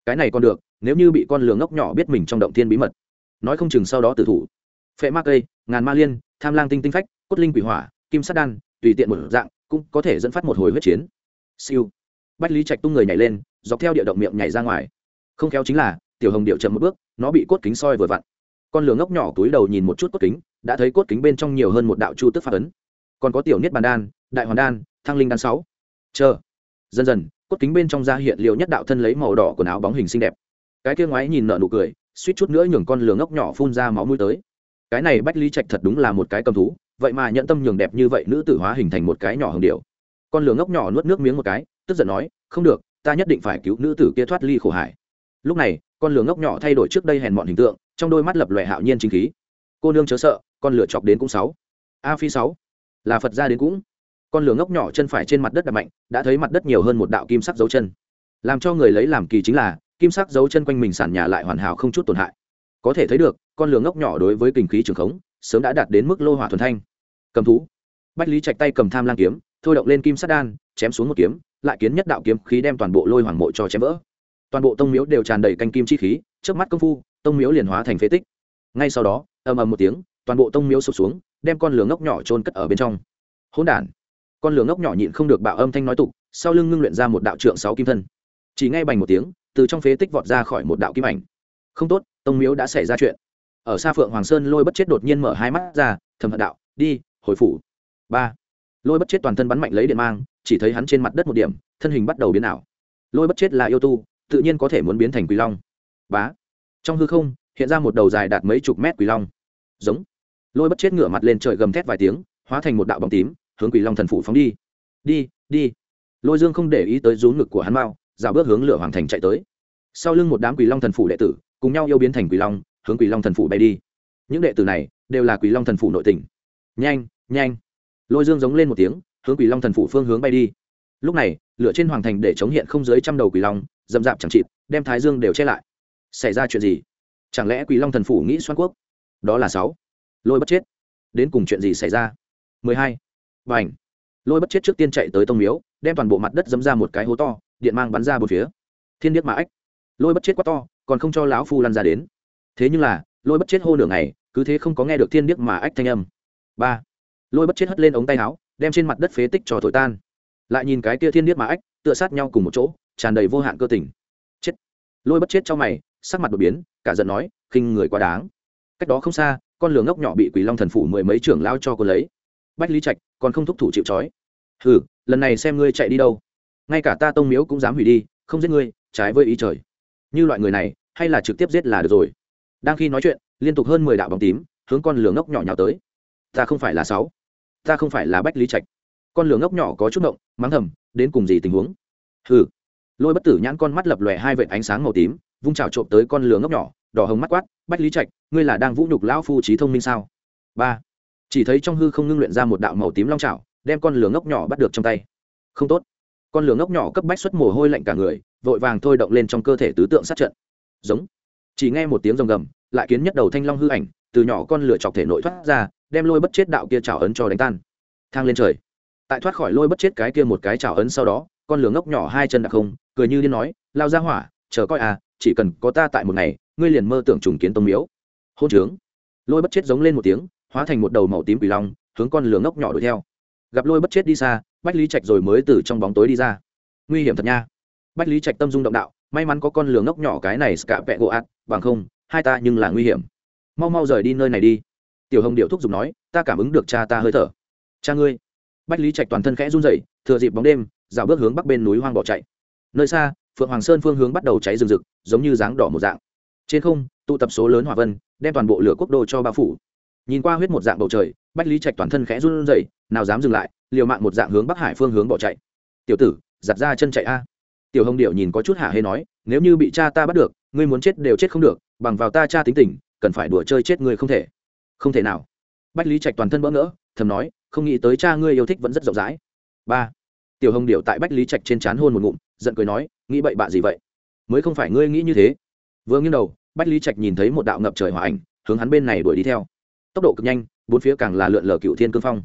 Speaker 1: Cái này còn được, nếu như bị con lường ngốc nhỏ biết mình trong động thiên bí mật. Nói không chừng sau đó tử thủ. Phệ ma cây, ngàn ma liên, tham lang tinh tinh phách, cốt linh quỷ hỏa, kim sát đan, tùy tiện một dạng, cũng có thể dẫn phát một hồi huyết chiến. Siêu bách lý trạch tung người nhảy lên, dọc theo địa động miệng nhảy ra ngoài. Không khéo chính là, tiểu hồng điệu chậm một bước, nó bị cốt kính soi vừa vặn. Con lửa ngốc nhỏ túi đầu nhìn một chút cốt kính, đã thấy cốt kính bên trong nhiều hơn một đạo chu tức phát ấn. Còn có tiểu niết bàn đan, đại hoàn đan, thăng linh đan sáu. Chờ. Dần dần, cốt kính bên trong ra hiện liệu nhất đạo thân lấy màu đỏ quần áo bóng hình xinh đẹp. Cái kia ngoái nhìn nợ nụ cười, suýt chút nữa nhường con lửa ngốc nhỏ phun ra máu mũi tới. Cái này bách lý trạch thật đúng là một cái cầm thú, vậy mà nhận tâm nhường đẹp như vậy nữ tử hóa hình thành một cái nhỏ hồng điệu. Con lửa ngốc nhỏ nuốt nước miếng một cái tức giận nói, không được, ta nhất định phải cứu nữ tử kia thoát ly khổ hải. Lúc này, con lửa ngốc nhỏ thay đổi trước đây hèn mọn hình tượng, trong đôi mắt lập lòe hạo nhiên chính khí. Cô nương chớ sợ, con lửa chọc đến cũng sáu. A phi sáu. Là phật ra đến cũng. Con lửa ngốc nhỏ chân phải trên mặt đất đập mạnh, đã thấy mặt đất nhiều hơn một đạo kim sắc dấu chân. Làm cho người lấy làm kỳ chính là, kim sắc dấu chân quanh mình sàn nhà lại hoàn hảo không chút tổn hại. Có thể thấy được, con lửa ngốc nhỏ đối với kinh khí trường khống, sớm đã đạt đến mức lô hỏa thuần thanh. Cầm thú. Bách lý chạch tay cầm tham lang kiếm, thôi động lên kim sắt đan chém xuống một kiếm, lại kiến nhất đạo kiếm khí đem toàn bộ lôi hoàng mộ cho chém vỡ. Toàn bộ tông miếu đều tràn đầy canh kim chi khí trước mắt công phu, tông miếu liền hóa thành phế tích. Ngay sau đó, ầm ầm một tiếng, toàn bộ tông miếu sụp xuống, đem con lửa ngốc nhỏ trôn cất ở bên trong. Hỗn đản! Con lửa ngốc nhỏ nhịn không được bạo âm thanh nói tục, sau lưng ngưng luyện ra một đạo trượng sáu kim thân. Chỉ ngay bành một tiếng, từ trong phế tích vọt ra khỏi một đạo kim ảnh. Không tốt, tông miếu đã xảy ra chuyện. Ở xa phượng hoàng sơn lôi bất chết đột nhiên mở hai mắt ra, thầm hận đạo, đi, hồi phủ. Ba lôi bất chết toàn thân bắn mạnh lấy điện mang, chỉ thấy hắn trên mặt đất một điểm, thân hình bắt đầu biến ảo. Lôi bất chết là yêu tu, tự nhiên có thể muốn biến thành quỳ long. Bá. Trong hư không, hiện ra một đầu dài đạt mấy chục mét quỳ long. Giống. Lôi bất chết ngửa mặt lên trời gầm thét vài tiếng, hóa thành một đạo bóng tím, hướng quỳ long thần phủ phóng đi. Đi đi. Lôi dương không để ý tới rú ngực của hắn mao rào bước hướng lửa hoàng thành chạy tới. Sau lưng một đám quỳ long thần phủ đệ tử, cùng nhau yêu biến thành quỳ long, hướng quỳ long thần phủ bay đi. Những đệ tử này đều là quỳ long thần phủ nội tỉnh nhanh nhanh lôi dương giống lên một tiếng, hướng quỷ long thần phủ phương hướng bay đi. Lúc này, lửa trên hoàng thành để chống hiện không dưới trăm đầu quỷ long dầm dạp chẳng chịt, đem thái dương đều che lại. Xảy ra chuyện gì? Chẳng lẽ quỷ long thần phủ nghĩ xoan quốc? Đó là sáu. Lôi bất chết. Đến cùng chuyện gì xảy ra? Mười hai. Và h lôi bất chết trước tiên chạy tới tông miếu, đem toàn bộ mặt đất dấm ra một cái hố to, điện mang bắn ra một phía. Thiên điếc mà ách. Lôi bất chết quá to, còn không cho lão phu lăn ra đến. Thế nhưng là, lôi bất chết hô nửa ngày, cứ thế không có nghe được thiên điếc mà ách thanh âm. Ba lôi bất chết hất lên ống tay áo, đem trên mặt đất phế tích cho thổi tan. Lại nhìn cái kia thiên điếc mà ách, tựa sát nhau cùng một chỗ, tràn đầy vô hạn cơ tình. Chết. Lôi bất chết trong mày, sắc mặt đột biến, cả giận nói, khinh người quá đáng. Cách đó không xa, con lửa ngốc nhỏ bị quỷ long thần phủ mười mấy trưởng lao cho cô lấy. Bách lý trạch, còn không thúc thủ chịu trói. Hừ, lần này xem ngươi chạy đi đâu. Ngay cả ta tông miếu cũng dám hủy đi, không giết ngươi, trái với ý trời. Như loại người này, hay là trực tiếp giết là được rồi. Đang khi nói chuyện, liên tục hơn mười đạo bóng tím, hướng con lửa ngốc nhỏ nhào tới. Ta không phải là sáu ta không phải là bách lý trạch. Con lửa ngốc nhỏ có chút động mắng thầm, đến cùng gì tình huống? Hừ. Lôi bất tử nhãn con mắt lập lòe hai vệt ánh sáng màu tím, vung trào trộm tới con lửa ngốc nhỏ, đỏ hồng mắt quát, bách lý trạch, ngươi là đang vũ nhục lão phu trí thông minh sao? Ba. Chỉ thấy trong hư không ngưng luyện ra một đạo màu tím long trào đem con lửa ngốc nhỏ bắt được trong tay. Không tốt. Con lửa ngốc nhỏ cấp bách xuất mồ hôi lạnh cả người, vội vàng thôi động lên trong cơ thể tứ tượng sát trận. Giống. Chỉ nghe một tiếng rồng gầm, lại kiến nhất đầu thanh long hư ảnh từ nhỏ con lửa chọc thể nội thoát ra, đem lôi bất chết đạo kia trào ấn cho đánh tan. Thang lên trời. Tại thoát khỏi lôi bất chết cái kia một cái trào ấn sau đó, con lửa ngốc nhỏ hai chân đặc không, cười như điên nói, lao ra hỏa, chờ coi à chỉ cần có ta tại một ngày, ngươi liền mơ tưởng trùng kiến tông miếu. Hôn trướng. Lôi bất chết giống lên một tiếng, hóa thành một đầu màu tím quỷ long, hướng con lửa ngốc nhỏ đuổi theo. Gặp lôi bất chết đi xa, bách lý trạch rồi mới từ trong bóng tối đi ra. Nguy hiểm thật nha. Bách lý trạch tâm dung động đạo, may mắn có con lửa ngốc nhỏ cái này scạ vẹ gỗ ạt bằng không, hai ta nhưng là nguy hiểm mau mau rời đi nơi này đi. Tiểu hồng điệu thúc giục nói, ta cảm ứng được cha ta hơi thở. Cha ngươi. Bách lý trạch toàn thân khẽ run rẩy, thừa dịp bóng đêm, dạo bước hướng bắc bên núi hoang bỏ chạy. Nơi xa, phượng hoàng sơn phương hướng bắt đầu cháy rừng rực, giống như dáng đỏ một dạng. Trên không, tụ tập số lớn hỏa vân, đem toàn bộ lửa quốc đô cho bao phủ. Nhìn qua huyết một dạng bầu trời, bách lý trạch toàn thân khẽ run rẩy, nào dám dừng lại, liều mạng một dạng hướng bắc hải phương hướng bỏ chạy. Tiểu tử, giặt ra chân chạy a. Tiểu hồng điệu nhìn có chút hạ hê nói, nếu như bị cha ta bắt được, ngươi muốn chết đều chết không được, bằng vào ta cha tính tình cần phải đùa chơi chết ngươi không thể. Không thể nào. Bách lý trạch toàn thân bỡ ngỡ, thầm nói, không nghĩ tới cha ngươi yêu thích vẫn rất rộng rãi. Ba. Tiểu hồng điệu tại bách lý trạch trên c hôn một ngụm, giận cười nói, nghĩ bậy bạ gì vậy? Mới không phải ngươi nghĩ như thế. Vừa nghiêng đầu, bách lý trạch nhìn thấy một đạo ngập trời hỏa ảnh, hướng hắn bên này đuổi đi theo. Tốc độ cực nhanh, bốn phía càng là lượn lờ cựu thiên cương phong.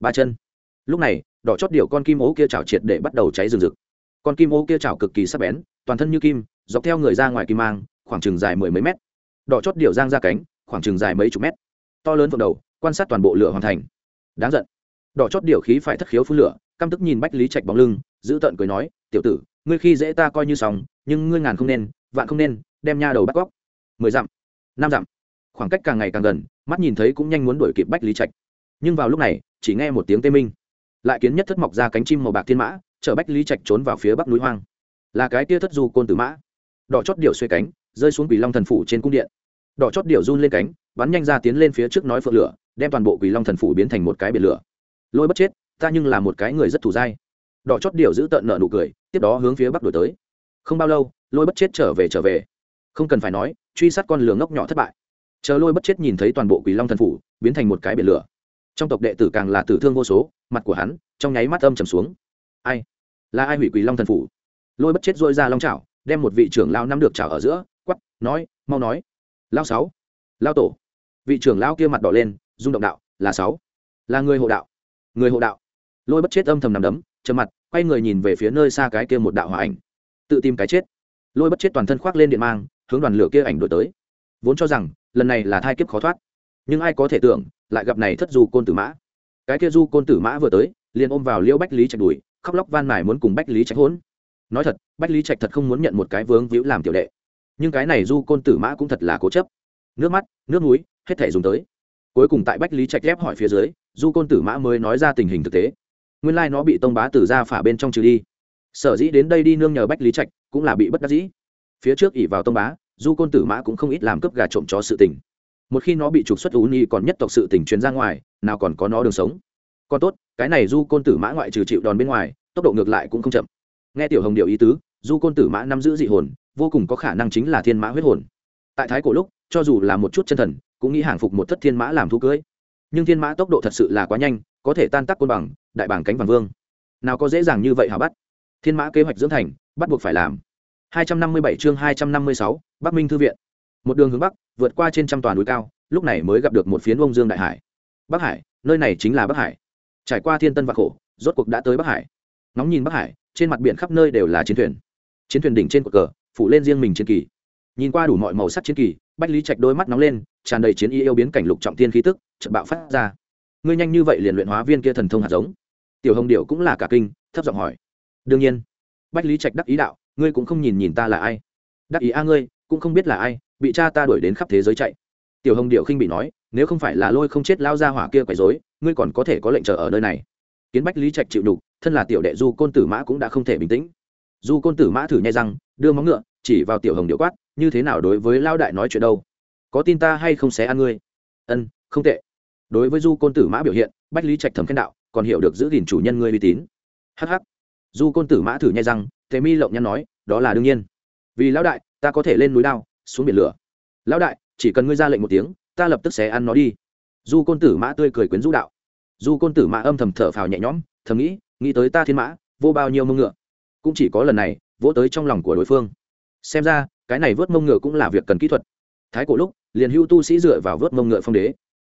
Speaker 1: Ba chân. Lúc này, đỏ chót điệu con kim ố kia chảo triệt để bắt đầu cháy rừng rực. Con kim ố kia chảo cực kỳ sắc bén, toàn thân như kim, dọc theo người ra ngoài kim mang, khoảng chừng dài mười mấy mét đỏ chót điệu giang ra cánh, khoảng chừng dài mấy chục mét. To lớn phượng đầu, quan sát toàn bộ lửa hoàn thành. Đáng giận. Đỏ chót điều khí phải thất khiếu phun lửa, căm tức nhìn bách lý trạch bóng lưng, giữ tợn cười nói, tiểu tử, ngươi khi dễ ta coi như xong, nhưng ngươi ngàn không nên, vạn không nên, đem nha đầu bắt cóc. Mười dặm, năm dặm. Khoảng cách càng ngày càng gần, mắt nhìn thấy cũng nhanh muốn đuổi kịp bách lý trạch. Nhưng vào lúc này, chỉ nghe một tiếng tê minh. Lại kiến nhất thất mọc ra cánh chim màu bạc thiên mã, chở bách lý trạch trốn vào phía bắc núi hoang. Là cái tia thất du côn tử mã. Đỏ chót điệu xuê cánh rơi xuống quỷ long thần phủ trên cung điện. Đỏ chót điệu run lên cánh, bắn nhanh ra tiến lên phía trước nói phượng lửa, đem toàn bộ quỷ long thần phủ biến thành một cái biển lửa. Lôi bất chết, ta nhưng là một cái người rất thủ dai. Đỏ chót điệu giữ tợn nợ nụ cười, tiếp đó hướng phía bắc đổi tới. Không bao lâu, lôi bất chết trở về trở về. Không cần phải nói, truy sát con lửa ngốc nhỏ thất bại. Chờ lôi bất chết nhìn thấy toàn bộ quỷ long thần phủ, biến thành một cái biển lửa. Trong tộc đệ tử càng là tử thương vô số, mặt của hắn, trong nháy mắt âm trầm xuống. Ai? Là ai hủy quỷ long thần phủ? Lôi bất chết dội ra long trào đem một vị trưởng lao nắm được trào ở giữa nói, mau nói. Lao sáu. Lao tổ. Vị trưởng lao kia mặt đỏ lên, rung động đạo, là sáu. Là người hộ đạo. Người hộ đạo. Lôi bất chết âm thầm nằm đấm, trầm mặt, quay người nhìn về phía nơi xa cái kia một đạo hỏa ảnh. Tự tìm cái chết. Lôi bất chết toàn thân khoác lên điện mang, hướng đoàn lửa kia ảnh đổi tới. Vốn cho rằng, lần này là thai kiếp khó thoát. Nhưng ai có thể tưởng, lại gặp này thất du côn tử mã. Cái kia du côn tử mã vừa tới, liền ôm vào liễu bách lý trạch đùi, khóc lóc van mải muốn cùng bách lý trạch hỗn nói thật, bách lý trạch thật không muốn nhận một cái vướng víu làm tiểu đệ nhưng cái này du côn tử mã cũng thật là cố chấp. Nước mắt, nước núi hết thể dùng tới. Cuối cùng tại bách lý trạch ghép hỏi phía dưới, du côn tử mã mới nói ra tình hình thực tế. Nguyên lai、like、nó bị tông bá tử ra phả bên trong trừ đi. Sở dĩ đến đây đi nương nhờ bách lý trạch, cũng là bị bất đắc dĩ. Phía trước ỉ vào tông bá, du côn tử mã cũng không ít làm cướp gà trộm chó sự tình. Một khi nó bị trục xuất ú nhi còn nhất tộc sự tình truyền ra ngoài, nào còn có nó đường sống. Còn tốt, cái này du côn tử mã ngoại trừ chịu đòn bên ngoài, tốc độ ngược lại cũng không chậm. Nghe tiểu hồng điệu ý tứ, du côn tử mã nắm giữ dị hồn vô cùng có khả năng chính là thiên mã huyết hồn tại thái cổ lúc cho dù là một chút chân thần cũng nghĩ hàng phục một thất thiên mã làm thú cưới nhưng thiên mã tốc độ thật sự là quá nhanh có thể tan tác côn bằng đại bảng cánh vàng vương nào có dễ dàng như vậy hả bắt thiên mã kế hoạch dưỡng thành bắt buộc phải làm 257 chương 256, Bắc Minh thư viện. Một đường hướng bắc, vượt qua trên trăm toàn núi cao, lúc này mới gặp được một phiến Đông Dương đại hải. Bắc Hải, nơi này chính là Bắc Hải. Trải qua thiên tân và khổ, rốt cuộc đã tới Bắc Hải. Ngóng nhìn Bắc Hải, trên mặt biển khắp nơi đều là chiến thuyền. Chiến thuyền đỉnh trên cột cờ, phủ lên riêng mình chiến kỳ. Nhìn qua đủ mọi màu sắc chiến kỳ, Bách Lý Trạch đôi mắt nóng lên, tràn đầy chiến ý yêu biến cảnh lục trọng thiên khí tức, chợt bạo phát ra. Ngươi nhanh như vậy liền luyện hóa viên kia thần thông hạt giống. Tiểu hồng điệu cũng là cả kinh thấp giọng hỏi. Đương nhiên. Bách lý trạch đắc ý đạo ngươi cũng không nhìn nhìn ta là ai. Đắc ý a ngươi cũng không biết là ai bị cha ta đuổi đến khắp thế giới chạy. Tiểu hồng điệu khinh bị nói nếu không phải là lôi không chết lao ra hỏa kia quấy dối ngươi còn có thể có lệnh chờ ở nơi này. Kiến bách lý trạch chịu đục thân là tiểu đệ du côn tử mã cũng đã không thể bình tĩnh. Du côn tử mã thử nhai răng đưa móng ngựa chỉ vào tiểu hồng điệu quát, như thế nào đối với lao đại nói chuyện đâu? Có tin ta hay không xé ăn ngươi? Ân, không tệ. Đối với du côn tử mã biểu hiện, bách lý trạch thầm khen đạo, còn hiểu được giữ gìn chủ nhân ngươi uy tín. Hh du côn tử mã thử nhai rằng thế mi lộng nhăn nói, đó là đương nhiên. Vì lão đại, ta có thể lên núi đao, xuống biển lửa. Lão đại, chỉ cần ngươi ra lệnh một tiếng, ta lập tức sẽ ăn nó đi. Du côn tử mã tươi cười quyến rũ đạo. Du côn tử mã âm thầm thở phào nhẹ nhõm, thầm nghĩ nghĩ tới ta thiên mã, vô bao nhiêu mông ngựa. Cũng chỉ có lần này, vỗ tới trong lòng của đối phương xem ra, cái này vớt mông ngựa cũng là việc cần kỹ thuật. Thái cổ lúc, liền hưu tu sĩ dựa vào vớt mông ngựa phong đế.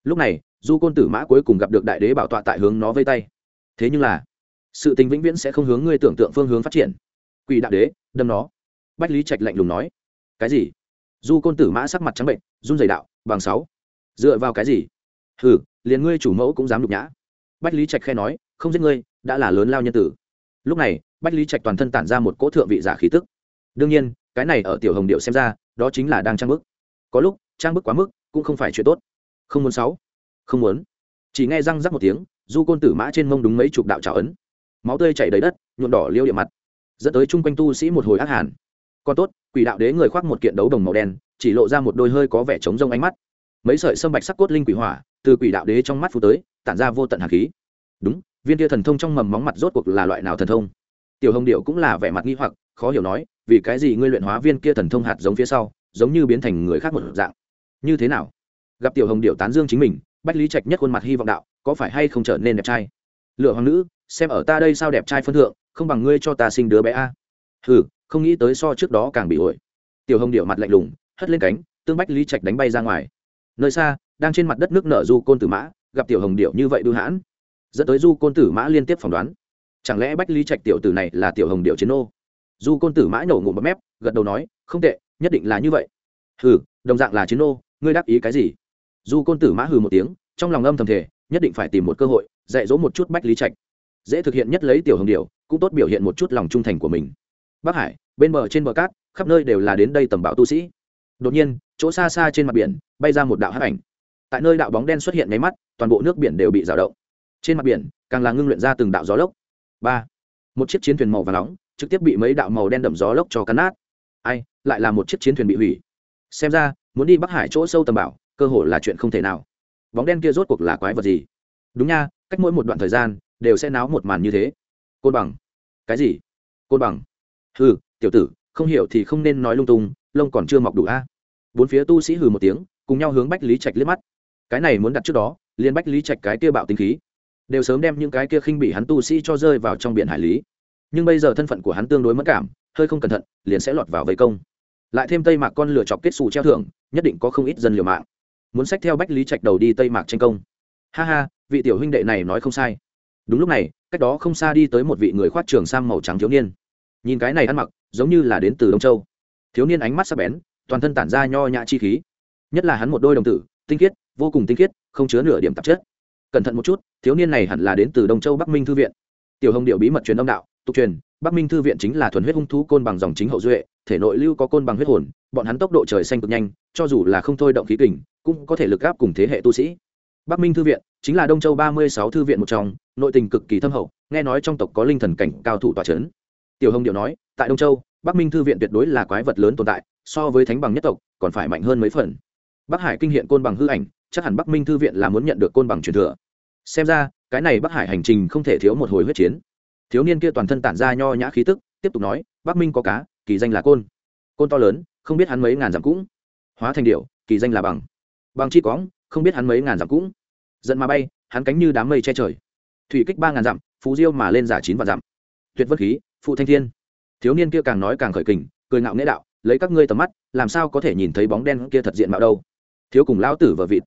Speaker 1: Lúc này, du côn tử mã cuối cùng gặp được đại đế bảo tọa tại hướng nó vây tay. Thế nhưng là, sự tình vĩnh viễn sẽ không hướng ngươi tưởng tượng phương hướng phát triển. Quỷ đạo đế, đâm nó. Bách lý trạch lạnh lùng nói. Cái gì? Du côn tử mã sắc mặt trắng bệnh, run dày đạo, bằng sáu. Dựa vào cái gì? Hừ, liền ngươi chủ mẫu cũng dám nhục nhã. Bách lý trạch khe nói, không giết ngươi, đã là lớn lao nhân tử. Lúc này, bách lý trạch toàn thân tản ra một cỗ thượng vị giả khí tức. Đương nhiên cái này ở tiểu hồng điệu xem ra, đó chính là đang trang bức. Có lúc, trang bức quá mức, cũng không phải chuyện tốt. Không muốn sáu. Không muốn. Chỉ nghe răng rắc một tiếng, du côn tử mã trên mông đúng mấy chục đạo trào ấn. Máu tươi chảy đầy đất, nhuộm đỏ liêu địa mặt. Dẫn tới chung quanh tu sĩ một hồi ác hàn. Còn tốt, quỷ đạo đế người khoác một kiện đấu đồng màu đen, chỉ lộ ra một đôi hơi có vẻ trống rông ánh mắt. Mấy sợi sâm bạch sắc cốt linh quỷ hỏa, từ quỷ đạo đế trong mắt phụ tới, tản ra vô tận hạt khí. Đúng, viên kia thần thông trong mầm móng mặt rốt cuộc là loại nào thần thông? Tiểu hồng điệu cũng là vẻ mặt nghi hoặc, khó hiểu nói vì cái gì ngươi luyện hóa viên kia thần thông hạt giống phía sau, giống như biến thành người khác một dạng? Như thế nào? Gặp tiểu hồng điệu tán dương chính mình, bách lý trạch nhất khuôn mặt hy vọng đạo, có phải hay không trở nên đẹp trai? Lựa hoàng nữ, xem ở ta đây sao đẹp trai phân thượng, không bằng ngươi cho ta sinh đứa bé a. Hừ, không nghĩ tới so trước đó càng bị ổi tiểu hồng điệu mặt lạnh lùng, hất lên cánh, tương bách lý trạch đánh bay ra ngoài. Nơi xa, đang trên mặt đất nước nở du côn tử mã, gặp tiểu hồng điệu như vậy bưu hãn, dẫn tới du côn tử mã liên tiếp phỏng đoán. Chẳng lẽ bách lý trạch tiểu tử này là tiểu hồng điệu chiến ô du côn tử mãi nổ ngụm bấm mép gật đầu nói không tệ nhất định là như vậy. Hừ đồng dạng là chiến nô, ngươi đáp ý cái gì? Du côn tử mã hừ một tiếng trong lòng âm thầm thể nhất định phải tìm một cơ hội dạy dỗ một chút bách lý trạch. Dễ thực hiện nhất lấy tiểu hồng điều, cũng tốt biểu hiện một chút lòng trung thành của mình. Bắc hải bên bờ trên bờ cát khắp nơi đều là đến đây tầm bão tu sĩ. Đột nhiên chỗ xa xa trên mặt biển bay ra một đạo hắc ảnh. Tại nơi đạo bóng đen xuất hiện nháy mắt toàn bộ nước biển đều bị rào động. Trên mặt biển càng là ngưng luyện ra từng đạo gió lốc. Ba một chiếc chiến thuyền màu và nóng trực tiếp bị mấy đạo màu đen đậm gió lốc cho cắn nát. Ai, lại là một chiếc chiến thuyền bị hủy. Xem ra, muốn đi bắc hải chỗ sâu tầm bảo, cơ hội là chuyện không thể nào. Bóng đen kia rốt cuộc là quái vật gì? Đúng nha, cách mỗi một đoạn thời gian, đều sẽ náo một màn như thế. Côn bằng. Cái gì? Côn bằng. Hừ, tiểu tử, không hiểu thì không nên nói lung tung, lông còn chưa mọc đủ a. Bốn phía tu sĩ hừ một tiếng, cùng nhau hướng bách lý trạch liếc mắt. Cái này muốn đặt trước đó liên bách lý trạch cái kia bạo tinh khí. Đều sớm đem những cái kia khinh bị hắn tu sĩ cho rơi vào trong biển hải lý nhưng bây giờ thân phận của hắn tương đối mất cảm, hơi không cẩn thận, liền sẽ lọt vào vây công. Lại thêm tây mạc con lửa chọc kết xù treo thưởng, nhất định có không ít dân liều mạng. Muốn sách theo bách lý trạch đầu đi tây mạc tranh công. Ha ha, vị tiểu huynh đệ này nói không sai. Đúng lúc này, cách đó không xa đi tới một vị người khoát trường sang màu trắng thiếu niên. Nhìn cái này ăn mặc, giống như là đến từ đông châu. Thiếu niên ánh mắt sắc bén, toàn thân tản ra nho nhã chi khí. Nhất là hắn một đôi đồng tử, tinh khiết, vô cùng tinh khiết, không chứa nửa điểm tạp chất. Cẩn thận một chút, thiếu niên này hẳn là đến từ đông châu bắc minh thư viện. Tiểu hồng điệu bí mật truyền âm đạo tục truyền, bắc minh thư viện chính là thuần huyết hung thú côn bằng dòng chính hậu duệ, thể nội lưu có côn bằng huyết hồn, bọn hắn tốc độ trời xanh cực nhanh, cho dù là không thôi động khí kình, cũng có thể lực gáp cùng thế hệ tu sĩ. Bắc minh thư viện chính là đông châu ba mươi sáu thư viện một trong, nội tình cực kỳ thâm hậu, nghe nói trong tộc có linh thần cảnh cao thủ tòa c h ấ n tiểu hồng điệu nói, tại đông châu, bắc minh thư viện tuyệt đối là quái vật lớn tồn tại, so với thánh bằng nhất tộc, còn phải mạnh hơn mấy phần. Bắc hải kinh hiện côn bằng hư ảnh, chắc hẳn bắc minh thư viện là muốn nhận được côn bằng truyền thừa. Xem ra, cái này bắc hải hành trình không thể thiếu một hồi huyết chiến thiếu niên kia toàn thân tản ra nho nhã khí tức, tiếp tục nói, bắc minh có cá, kỳ danh là côn. Côn to lớn, không biết hắn mấy ngàn dặm cũng. Hóa thành điệu kỳ danh là bằng. Bằng chi cóng không biết hắn mấy ngàn dặm cũng. Giận mà bay, hắn cánh như đám mây che trời. Thủy kích ba ngàn dặm, phú diêu mà lên giả chín vạn dặm. Tuyệt vất khí, phụ thanh thiên. Thiếu niên kia càng nói càng khởi kình, cười ngạo nghễ đạo, lấy các ngươi tầm mắt, làm sao có thể nhìn thấy bóng đen kia thật diện mạo đâu? Thiếu cùng lão tử vợ vịt.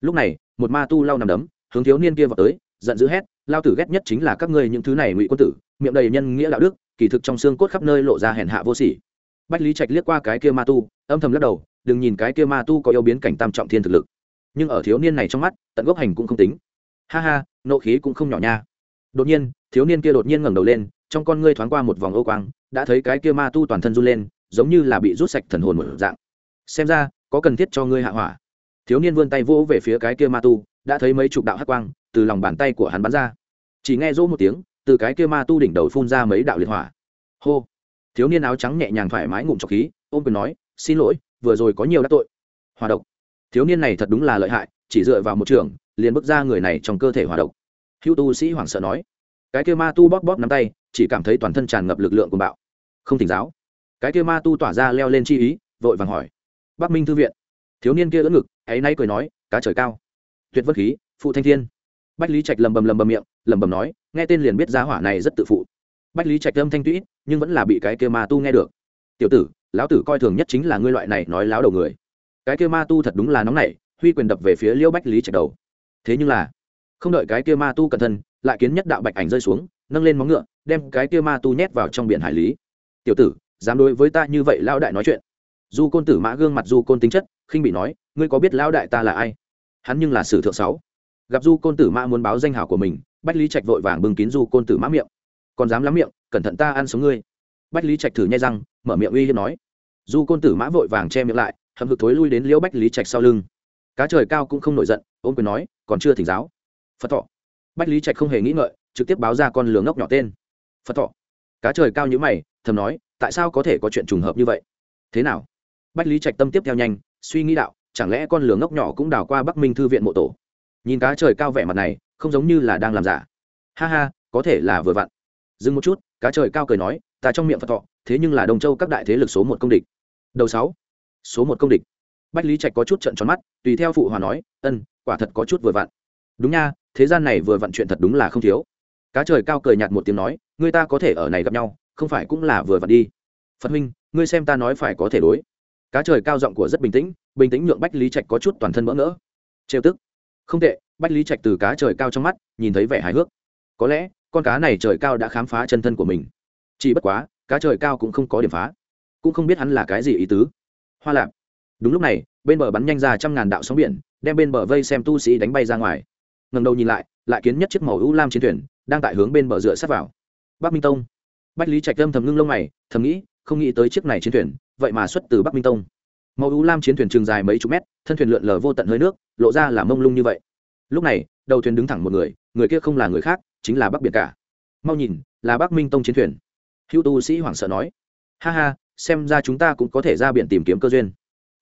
Speaker 1: Lúc này, một ma tu lau nằm đấm, hướng thiếu niên kia vào tới, giận dữ hét lao tử ghét nhất chính là các ngươi những thứ này ngụy quân tử, miệng đầy nhân nghĩa đạo đức, kỳ thực trong xương cốt khắp nơi lộ ra hèn hạ vô sỉ. Bách lý trạch liếc qua cái kia ma tu, âm thầm lắc đầu, đừng nhìn cái kia ma tu có yêu biến cảnh tam trọng thiên thực lực. Nhưng ở thiếu niên này trong mắt, tận gốc hành cũng không tính. Ha ha, nộ khí cũng không nhỏ nha. Đột nhiên, thiếu niên kia đột nhiên ngẩng đầu lên, trong con ngươi thoáng qua một vòng ô quang, đã thấy cái kia ma tu toàn thân run lên, giống như là bị rút sạch thần hồn một dạng. Xem ra, có cần thiết cho ngươi hạ hỏa. Thiếu niên vươn tay vỗ về phía cái kia ma tu, đã thấy mấy chục đạo hắc quang từ lòng bàn tay của hắn bắn ra chỉ nghe rỗ một tiếng, từ cái kia ma tu đỉnh đầu phun ra mấy đạo liệt hỏa. Hô! Thiếu niên áo trắng nhẹ nhàng thoải mái ngụm trọc khí, ôm quyền nói, xin lỗi, vừa rồi có nhiều đắc tội. Hòa độc. Thiếu niên này thật đúng là lợi hại, chỉ dựa vào một trường, liền bước ra người này trong cơ thể hòa độc. Hữu tu sĩ hoảng sợ nói, cái kia ma tu bóp bóp nắm tay, chỉ cảm thấy toàn thân tràn ngập lực lượng của bạo. Không tỉnh giáo. Cái kia ma tu tỏa ra leo lên chi ý, vội vàng hỏi, bắc minh thư viện. Thiếu niên kia ưỡn ngực ấy nay cười nói, cá trời cao. Tuyệt vất khí, phụ thanh thiên. Bách lý trạch lầm bầm lầm bầm miệng lẩm bẩm nói, nghe tên liền biết giá hỏa này rất tự phụ. Bách lý trạch âm thanh tũy nhưng vẫn là bị cái kia ma tu nghe được. Tiểu tử, lão tử coi thường nhất chính là ngươi loại này nói láo đầu người. Cái kia ma tu thật đúng là nóng nảy, huy quyền đập về phía liêu bách lý trạch đầu. Thế nhưng là, không đợi cái kia ma tu cẩn thân lại kiến nhất đạo bạch ảnh rơi xuống, nâng lên móng ngựa, đem cái kia ma tu nhét vào trong biển hải lý. Tiểu tử, dám đối với ta như vậy lão đại nói chuyện. Du côn tử mã gương mặt du côn tính chất, khinh bị nói, ngươi có biết lão đại ta là ai? Hắn nhưng là sử thượng sáu gặp du côn tử mã muốn báo danh hảo của mình, bách lý trạch vội vàng bưng kín du côn tử mã miệng. Còn dám lắm miệng, cẩn thận ta ăn sống ngươi. Bách lý trạch thử nhai răng, mở miệng uy hiếp nói. Du côn tử mã vội vàng che miệng lại hầm hực thối lui đến liễu bách lý trạch sau lưng. Cá trời cao cũng không nổi giận ôm quyền nói, còn chưa thỉnh giáo. Phật thọ. Bách lý trạch không hề nghĩ ngợi, trực tiếp báo ra con lường ngốc nhỏ tên. Phật thọ. Cá trời cao như mày, thầm nói, tại sao có thể có chuyện trùng hợp như vậy? Thế nào? Bách lý trạch tâm tiếp theo nhanh, suy nghĩ đạo, chẳng lẽ con lường ngốc nhỏ cũng đào qua bắc minh thư viện mộ tổ? Nhìn cá trời cao vẻ mặt này, không giống như là đang làm giả. Ha ha, có thể là vừa vặn. Dừng một chút, cá trời cao cười nói, ta trong miệng phật thọ, thế nhưng là đồng châu các đại thế lực số một công địch. Đầu sáu. Số một công địch. Bách lý trạch có chút trận tròn mắt, tùy theo phụ hòa nói, ân, quả thật có chút vừa vặn. Đúng nha, thế gian này vừa vặn chuyện thật đúng là không thiếu. Cá trời cao cười nhạt một tiếng nói người ta có thể ở này gặp nhau, không phải cũng là vừa vặn đi. Phật huynh, ngươi xem ta nói phải có thể đối. Cá trời cao giọng của rất bình tĩnh bình tĩnh nhượng bách lý trạch có chút toàn thân mỡ ngỡ. Trêu tức không tệ, bách lý trạch từ cá trời cao trong mắt, nhìn thấy vẻ hài hước. Có lẽ, con cá này trời cao đã khám phá chân thân của mình. Chỉ bất quá, cá trời cao cũng không có điểm phá. Cũng không biết hắn là cái gì ý tứ. Hoa lạp. Đúng lúc này, bên bờ bắn nhanh ra trăm ngàn đạo sóng biển, đem bên bờ vây xem tu sĩ đánh bay ra ngoài. Ngầm đầu nhìn lại lại kiến nhất chiếc màu ưu lam chiến thuyền, đang tại hướng bên bờ dựa sát vào. Bắc minh tông. Bách lý trạch lâm thầm ngưng lông mày, thầm nghĩ, không nghĩ tới chiếc này chiến thuyền, vậy mà xuất từ bắc minh tông màu ưu lam chiến thuyền trường dài mấy chục mét, thân thuyền lượn lờ vô tận hơi nước, lộ ra là mông lung như vậy. Lúc này, đầu thuyền đứng thẳng một người người kia không là người khác, chính là bắc biển cả. Mau nhìn, là bắc minh tông chiến thuyền. Hữu tu sĩ hoảng sợ nói. Ha ha, xem ra chúng ta cũng có thể ra biển tìm kiếm cơ duyên.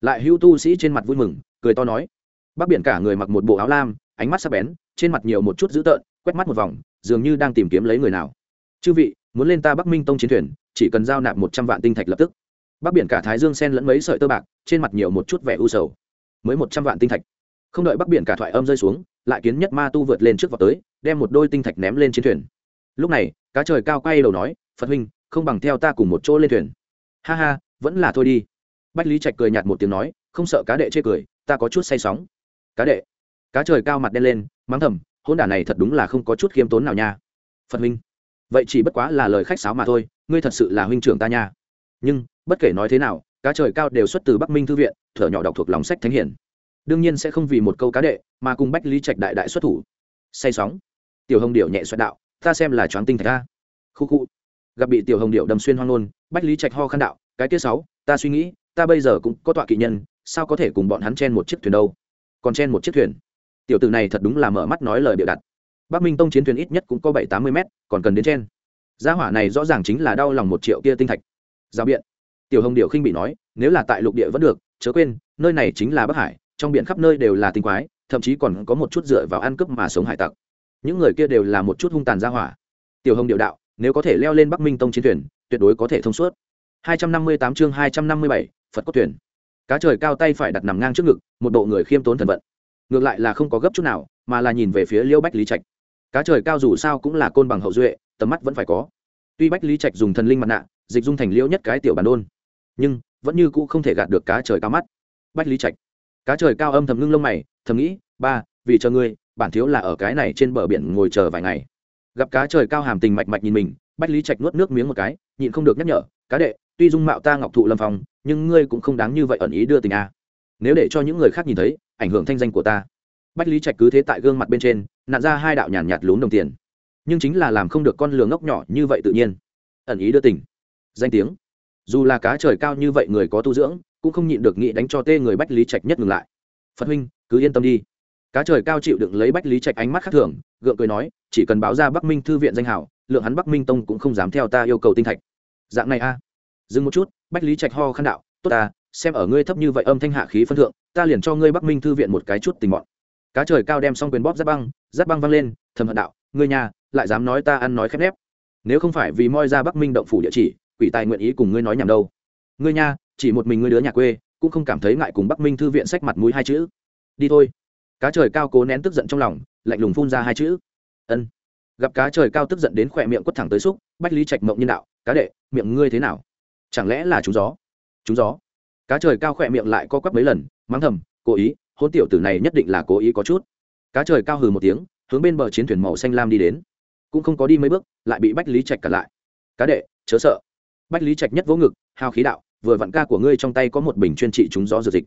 Speaker 1: Lại hữu tu sĩ trên mặt vui mừng, cười to nói. Bắc biển cả người mặc một bộ áo lam, ánh mắt sắc bén, trên mặt nhiều một chút dữ tợn, quét mắt một vòng, dường như đang tìm kiếm lấy người nào. Chư vị, muốn lên ta bắc minh tông chiến thuyền, chỉ cần giao nạp một trăm vạn tinh thạch lập tức bắc biển cả thái dương sen lẫn mấy sợi tơ bạc, trên mặt nhiều một chút vẻ u sầu. Mới một trăm vạn tinh thạch. Không đợi bắc biển cả thoại âm rơi xuống, lại kiến nhất ma tu vượt lên trước vào tới, đem một đôi tinh thạch ném lên chiến thuyền. Lúc này, cá trời cao quay đầu nói, phật huynh, không bằng theo ta cùng một chỗ lên thuyền. Ha ha, vẫn là thôi đi. Bách lý trạch cười nhạt một tiếng nói, không sợ cá đệ chê cười, ta có chút say sóng. Cá đệ? Cá trời cao mặt đen lên, mắng thầm hôn đả này thật đúng là không có chút khiêm tốn nào nha. Phật huynh, vậy chỉ bất quá là lời khách sáo mà thôi, ngươi thật sự là huynh trưởng ta nha. Nhưng bất kể nói thế nào, cá trời cao đều xuất từ bắc minh thư viện, thở nhỏ đọc thuộc lòng sách thánh hiển. Đương nhiên sẽ không vì một câu cá đệ, mà cùng bách lý trạch đại đại xuất thủ. Say sóng. Tiểu hồng điệu nhẹ xoẹt đạo, ta xem là choáng tinh thạch ta khu khu. Gặp bị tiểu hồng điệu đầm xuyên hoang nôn bách lý trạch ho khăn đạo, cái tiết sáu, ta suy nghĩ, ta bây giờ cũng có tọa kỵ nhân, sao có thể cùng bọn hắn chen một chiếc thuyền đâu? Còn chen một chiếc thuyền? Tiểu tử này thật đúng là mở mắt nói lời bịa đặt. Bắc minh tông chiến thuyền ít nhất cũng có bảy tám mươi mét, còn cần đến chen. Gia hỏa này rõ ràng chính là đau lòng một triệu kia tinh thạch. Giao biện tiểu hồng điệu khinh bị nói nếu là tại lục địa vẫn được chớ quên nơi này chính là bắc hải trong biển khắp nơi đều là tinh quái thậm chí còn có một chút dựa vào ăn cướp mà sống hải tặc. Những người kia đều là một chút hung tàn ra hỏa. Tiểu hồng điệu đạo nếu có thể leo lên bắc minh tông chiến thuyền tuyệt đối có thể thông suốt. 258 chương 257, phật cốt thuyền. Cá trời cao tay phải đặt nằm ngang trước ngực một bộ người khiêm tốn thần vận. Ngược lại là không có gấp chút nào mà là nhìn về phía liêu bách lý trạch. Cá trời cao dù sao cũng là côn bằng hậu duệ tầm mắt vẫn phải có. Tuy bách lý trạch dùng thần linh mặt nạ dịch dung thành liễu nhất cái tiểu bản đôn nhưng vẫn như cũ không thể gạt được cá trời cao mắt. Bách lý trạch cá trời cao âm thầm ngưng lông mày thầm nghĩ ba vì chờ ngươi bản thiếu là ở cái này trên bờ biển ngồi chờ vài ngày. Gặp cá trời cao hàm tình mạch mạch nhìn mình bách lý trạch nuốt nước miếng một cái nhịn không được nhắc nhở cá đệ tuy dung mạo ta ngọc thụ lâm phong nhưng ngươi cũng không đáng như vậy ẩn ý đưa tình a. Nếu để cho những người khác nhìn thấy ảnh hưởng thanh danh của ta. Bách lý trạch cứ thế tại gương mặt bên trên nạn ra hai đạo nhàn nhạt, nhạt lún đồng tiền. Nhưng chính là làm không được con lừa ngốc nhỏ như vậy tự nhiên. Ẩn ý đưa tình. Danh tiếng dù là cá trời cao như vậy người có tu dưỡng, cũng không nhịn được nghĩ đánh cho tê người bách lý trạch nhất ngừng lại. Phật huynh, cứ yên tâm đi. Cá trời cao chịu đựng lấy bách lý trạch ánh mắt khác thường, gượng cười nói, chỉ cần báo ra bắc minh thư viện danh hảo, lượng hắn bắc minh tông cũng không dám theo ta yêu cầu tinh thạch. Dạng này a. Dừng một chút, bách lý trạch ho khăn đạo, tốt ta, xem ở ngươi thấp như vậy âm thanh hạ khí phân thượng, ta liền cho ngươi bắc minh thư viện một cái chút tình bọn cá trời cao đem xong quyền bóp giáp băng giáp băng văng lên, thầm hận đạo, ngươi nhà, lại dám nói ta ăn nói khép nép. Nếu không phải vì moi ra bắc minh động phủ địa chỉ quỷ tài nguyện ý cùng ngươi nói nhảm đâu. Ngươi nha, chỉ một mình ngươi đứa nhà quê, cũng không cảm thấy ngại cùng bắc minh thư viện sách mặt mũi hai chữ. Đi thôi. Cá trời cao cố nén tức giận trong lòng, lạnh lùng phun ra hai chữ. Ân. Gặp cá trời cao tức giận đến khỏe miệng quất thẳng tới xúc, bách lý trạch mộng nhân đạo, cá đệ, miệng ngươi thế nào? Chẳng lẽ là chúng gió? Chúng gió. Cá trời cao khỏe miệng lại co quắp mấy lần, mắng thầm, cố ý, hôn tiểu tử này nhất định là cố ý có chút. Cá trời cao hừ một tiếng, hướng bên bờ chiến thuyền màu xanh lam đi đến. Cũng không có đi mấy bước, lại bị bách lý trạch cản lại. Cá đệ, chớ sợ bách lý trạch nhất vỗ ngực hao khí đạo, vừa vặn ca của ngươi trong tay có một bình chuyên trị chúng gió dược dịch.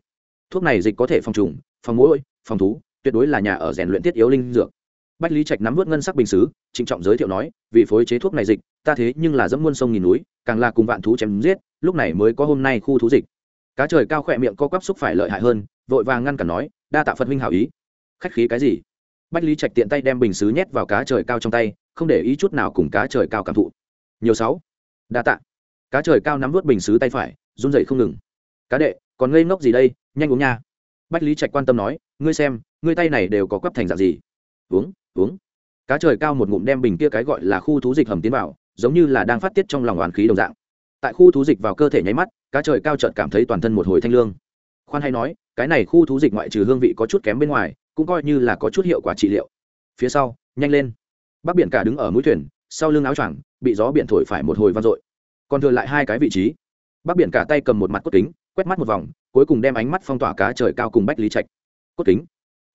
Speaker 1: Thuốc này dịch có thể phòng trùng, phòng mũi phòng thú, tuyệt đối là nhà ở rèn luyện thiết yếu linh dược. Bách lý trạch nắm vớt ngân sắc bình xứ trịnh trọng giới thiệu nói, vì phối chế thuốc này dịch, ta thế nhưng là dẫm muôn sông nghìn núi, càng là cùng vạn thú chém giết, lúc này mới có hôm nay khu thú dịch. Cá trời cao khỏe miệng co quắp xúc phải lợi hại hơn, vội vàng ngăn cản nói, đa tạ phật huynh hảo ý. Khách khí cái gì? Bách lý trạch tiện tay đem bình xứ nhét vào cá trời cao trong tay, không để ý chút nào cùng cá trời cao cảm thụ. Nhiều sáu. Đa tạ cá trời cao nắm vớt bình xứ tay phải, run dậy không ngừng. Cá đệ, còn ngây ngốc gì đây? Nhanh uống nha. Bách lý trạch quan tâm nói, ngươi xem, ngươi tay này đều có quắp thành dạng gì? Uống uống. Cá trời cao một ngụm đem bình kia cái gọi là khu thú dịch hầm tiến vào, giống như là đang phát tiết trong lòng oán khí đồng dạng. Tại khu thú dịch vào cơ thể nháy mắt, cá trời cao chợt cảm thấy toàn thân một hồi thanh lương. Khoan hay nói, cái này khu thú dịch ngoại trừ hương vị có chút kém bên ngoài, cũng coi như là có chút hiệu quả trị liệu. Phía sau, nhanh lên. Bác biển cả đứng ở mũi thuyền, sau lưng áo choàng, bị gió biển thổi phải một hồi vang dội còn thừa lại hai cái vị trí. Bắc biển cả tay cầm một mặt cốt kính, quét mắt một vòng, cuối cùng đem ánh mắt phong tỏa cá trời cao cùng bách lý trạch. Cốt kính?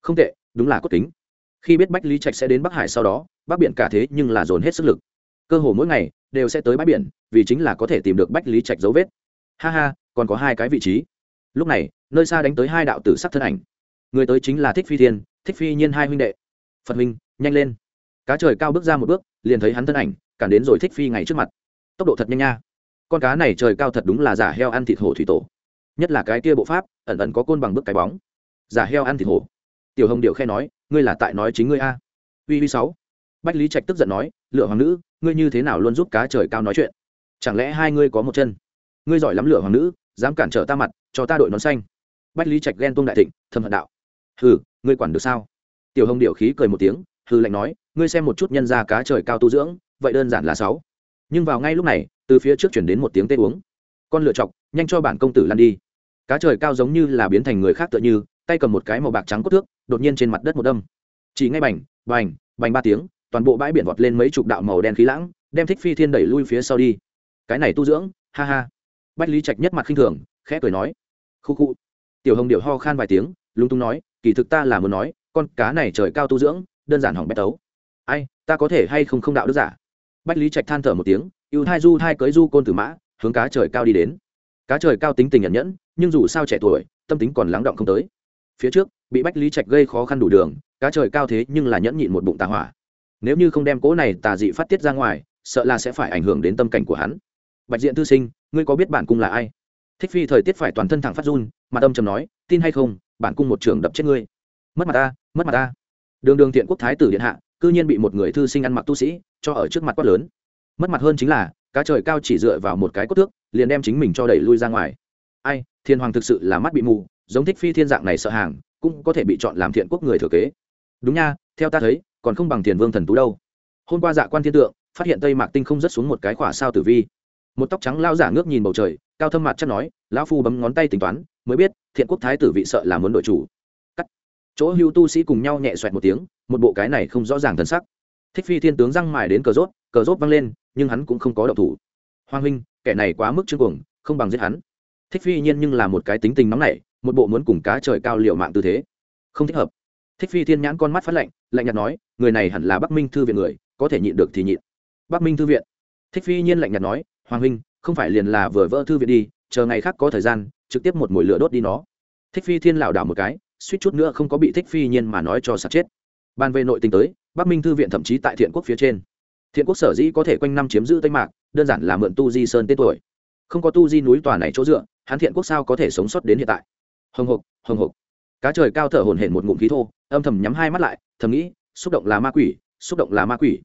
Speaker 1: Không tệ, đúng là cốt kính. Khi biết bách lý trạch sẽ đến bắc hải sau đó, bắc biển cả thế nhưng là dồn hết sức lực. Cơ hồ mỗi ngày, đều sẽ tới bãi biển, vì chính là có thể tìm được bách lý trạch dấu vết. Ha ha, còn có hai cái vị trí. Lúc này, nơi xa đánh tới hai đạo tử sắc thân ảnh. Người tới chính là thích phi thiên, thích phi nhiên hai huynh đệ. Phật huynh, nhanh lên. Cá trời cao bước ra một bước, liền thấy hắn thân ảnh, cản đến rồi thích phi ngay trước mặt tốc độ thật nhanh nha. Con cá này trời cao thật đúng là giả heo ăn thịt hổ thủy tổ. Nhất là cái kia bộ pháp, ẩn ẩn có côn bằng bước cái bóng. Giả heo ăn thịt hổ. Tiểu hồng điệu khe nói, ngươi là tại nói chính ngươi a. Uy uy sáu. Bách lý trạch tức giận nói lựa hoàng nữ, ngươi như thế nào luôn giúp cá trời cao nói chuyện? Chẳng lẽ hai ngươi có một chân? Ngươi giỏi lắm lựa hoàng nữ, dám cản trở ta mặt, cho ta đội nón xanh. Bách lý trạch ghen tuông đại thịnh thâm hận đạo. Hừ, ngươi quản được sao? Tiểu hồng điệu khí cười một tiếng, hừ lạnh nói, ngươi xem một chút nhân ra cá trời cao tu dưỡng, vậy đơn giản là sáu nhưng vào ngay lúc này, từ phía trước chuyển đến một tiếng tê uống. Con lựa chọc, nhanh cho bản công tử lăn đi. Cá trời cao giống như là biến thành người khác tựa như, tay cầm một cái màu bạc trắng cốt thước, đột nhiên trên mặt đất một đâm. Chỉ ngay bành bành bành ba tiếng, toàn bộ bãi biển vọt lên mấy chục đạo màu đen khí lãng, đem thích phi thiên đẩy lui phía sau đi. Cái này tu dưỡng, ha ha. Bách lý trạch nhất mặt khinh thường, khẽ cười nói. Khu khu. Tiểu hồng điệu ho khan vài tiếng, lúng túng nói, kỳ thực ta là muốn nói, con cá này trời cao tu dưỡng, đơn giản hỏng bét tấu. Ai, ta có thể hay không không đạo đức giả? Bách lý trạch than thở một tiếng, ưu thai du, thai cưới du, côn tử mã, hướng cá trời cao đi đến. Cá trời cao tính tình nhận nhẫn, nhưng dù sao trẻ tuổi, tâm tính còn lắng động không tới. Phía trước, bị bách lý trạch gây khó khăn đủ đường, cá trời cao thế nhưng là nhẫn nhịn một bụng tà hỏa. Nếu như không đem cỗ này tà dị phát tiết ra ngoài, sợ là sẽ phải ảnh hưởng đến tâm cảnh của hắn. Bạch diện thư sinh, ngươi có biết bản cung là ai? Thích phi thời tiết phải toàn thân thẳng phát run mà tâm trầm nói, tin hay không, bản cung một trường đập chết ngươi. Mất mặt ta, mất mặt ta. Đường đường thiện quốc thái tử điện hạ, cư nhiên bị một người thư sinh ăn mặc tu sĩ cho ở trước mặt quát lớn. Mất mặt hơn chính là, cá trời cao chỉ dựa vào một cái cốt thước, liền đem chính mình cho đẩy lui ra ngoài. Ai, thiên hoàng thực sự là mắt bị mù, giống thích phi thiên dạng này sợ hàng, cũng có thể bị chọn làm thiện quốc người thừa kế. Đúng nha, theo ta thấy, còn không bằng thiền vương thần tú đâu. Hôm qua dạ quan thiên tượng, phát hiện tây mạc tinh không rớt xuống một cái khỏa sao tử vi. Một tóc trắng lao giả ngước nhìn bầu trời, cao thâm mặt chắc nói, lão phu bấm ngón tay tính toán, mới biết, thiện quốc thái tử vị sợ là muốn đội chủ. Cắt. Chỗ hưu tu sĩ cùng nhau nhẹ xoẹt một tiếng, một bộ cái này không rõ ràng thân sắc thích phi thiên tướng răng mài đến cờ rốt cờ rốt văng lên, nhưng hắn cũng không có động thủ. Hoàng huynh, kẻ này quá mức chương cuồng, không bằng giết hắn. Thích phi nhiên nhưng là một cái tính tình nóng nảy, một bộ muốn cùng cá trời cao liệu mạng tư thế. Không thích hợp. Thích phi thiên nhãn con mắt phát lạnh lạnh nhạt nói, người này hẳn là bắc minh thư viện người, có thể nhịn được thì nhịn. Bắc minh thư viện. Thích phi nhiên lạnh nhạt nói, hoàng huynh, không phải liền là vừa vỡ thư viện đi, chờ ngày khác có thời gian, trực tiếp một mồi lửa đốt đi nó. Thích phi thiên lảo đảo một cái, suýt chút nữa không có bị thích phi nhiên mà nói cho sạt chết. Ban về nội tình tới bắc minh thư viện thậm chí tại thiện quốc phía trên. Thiện quốc sở dĩ có thể quanh năm chiếm giữ tây mạc, đơn giản là mượn tu di sơn tên tuổi. Không có tu di núi tòa này chỗ dựa, hắn thiện quốc sao có thể sống sót đến hiện tại? Hồng hộc hồng hộc. Cá trời cao thở hổn hển một ngụm khí thô, âm thầm nhắm hai mắt lại, thầm nghĩ, xúc động là ma quỷ, xúc động là ma quỷ.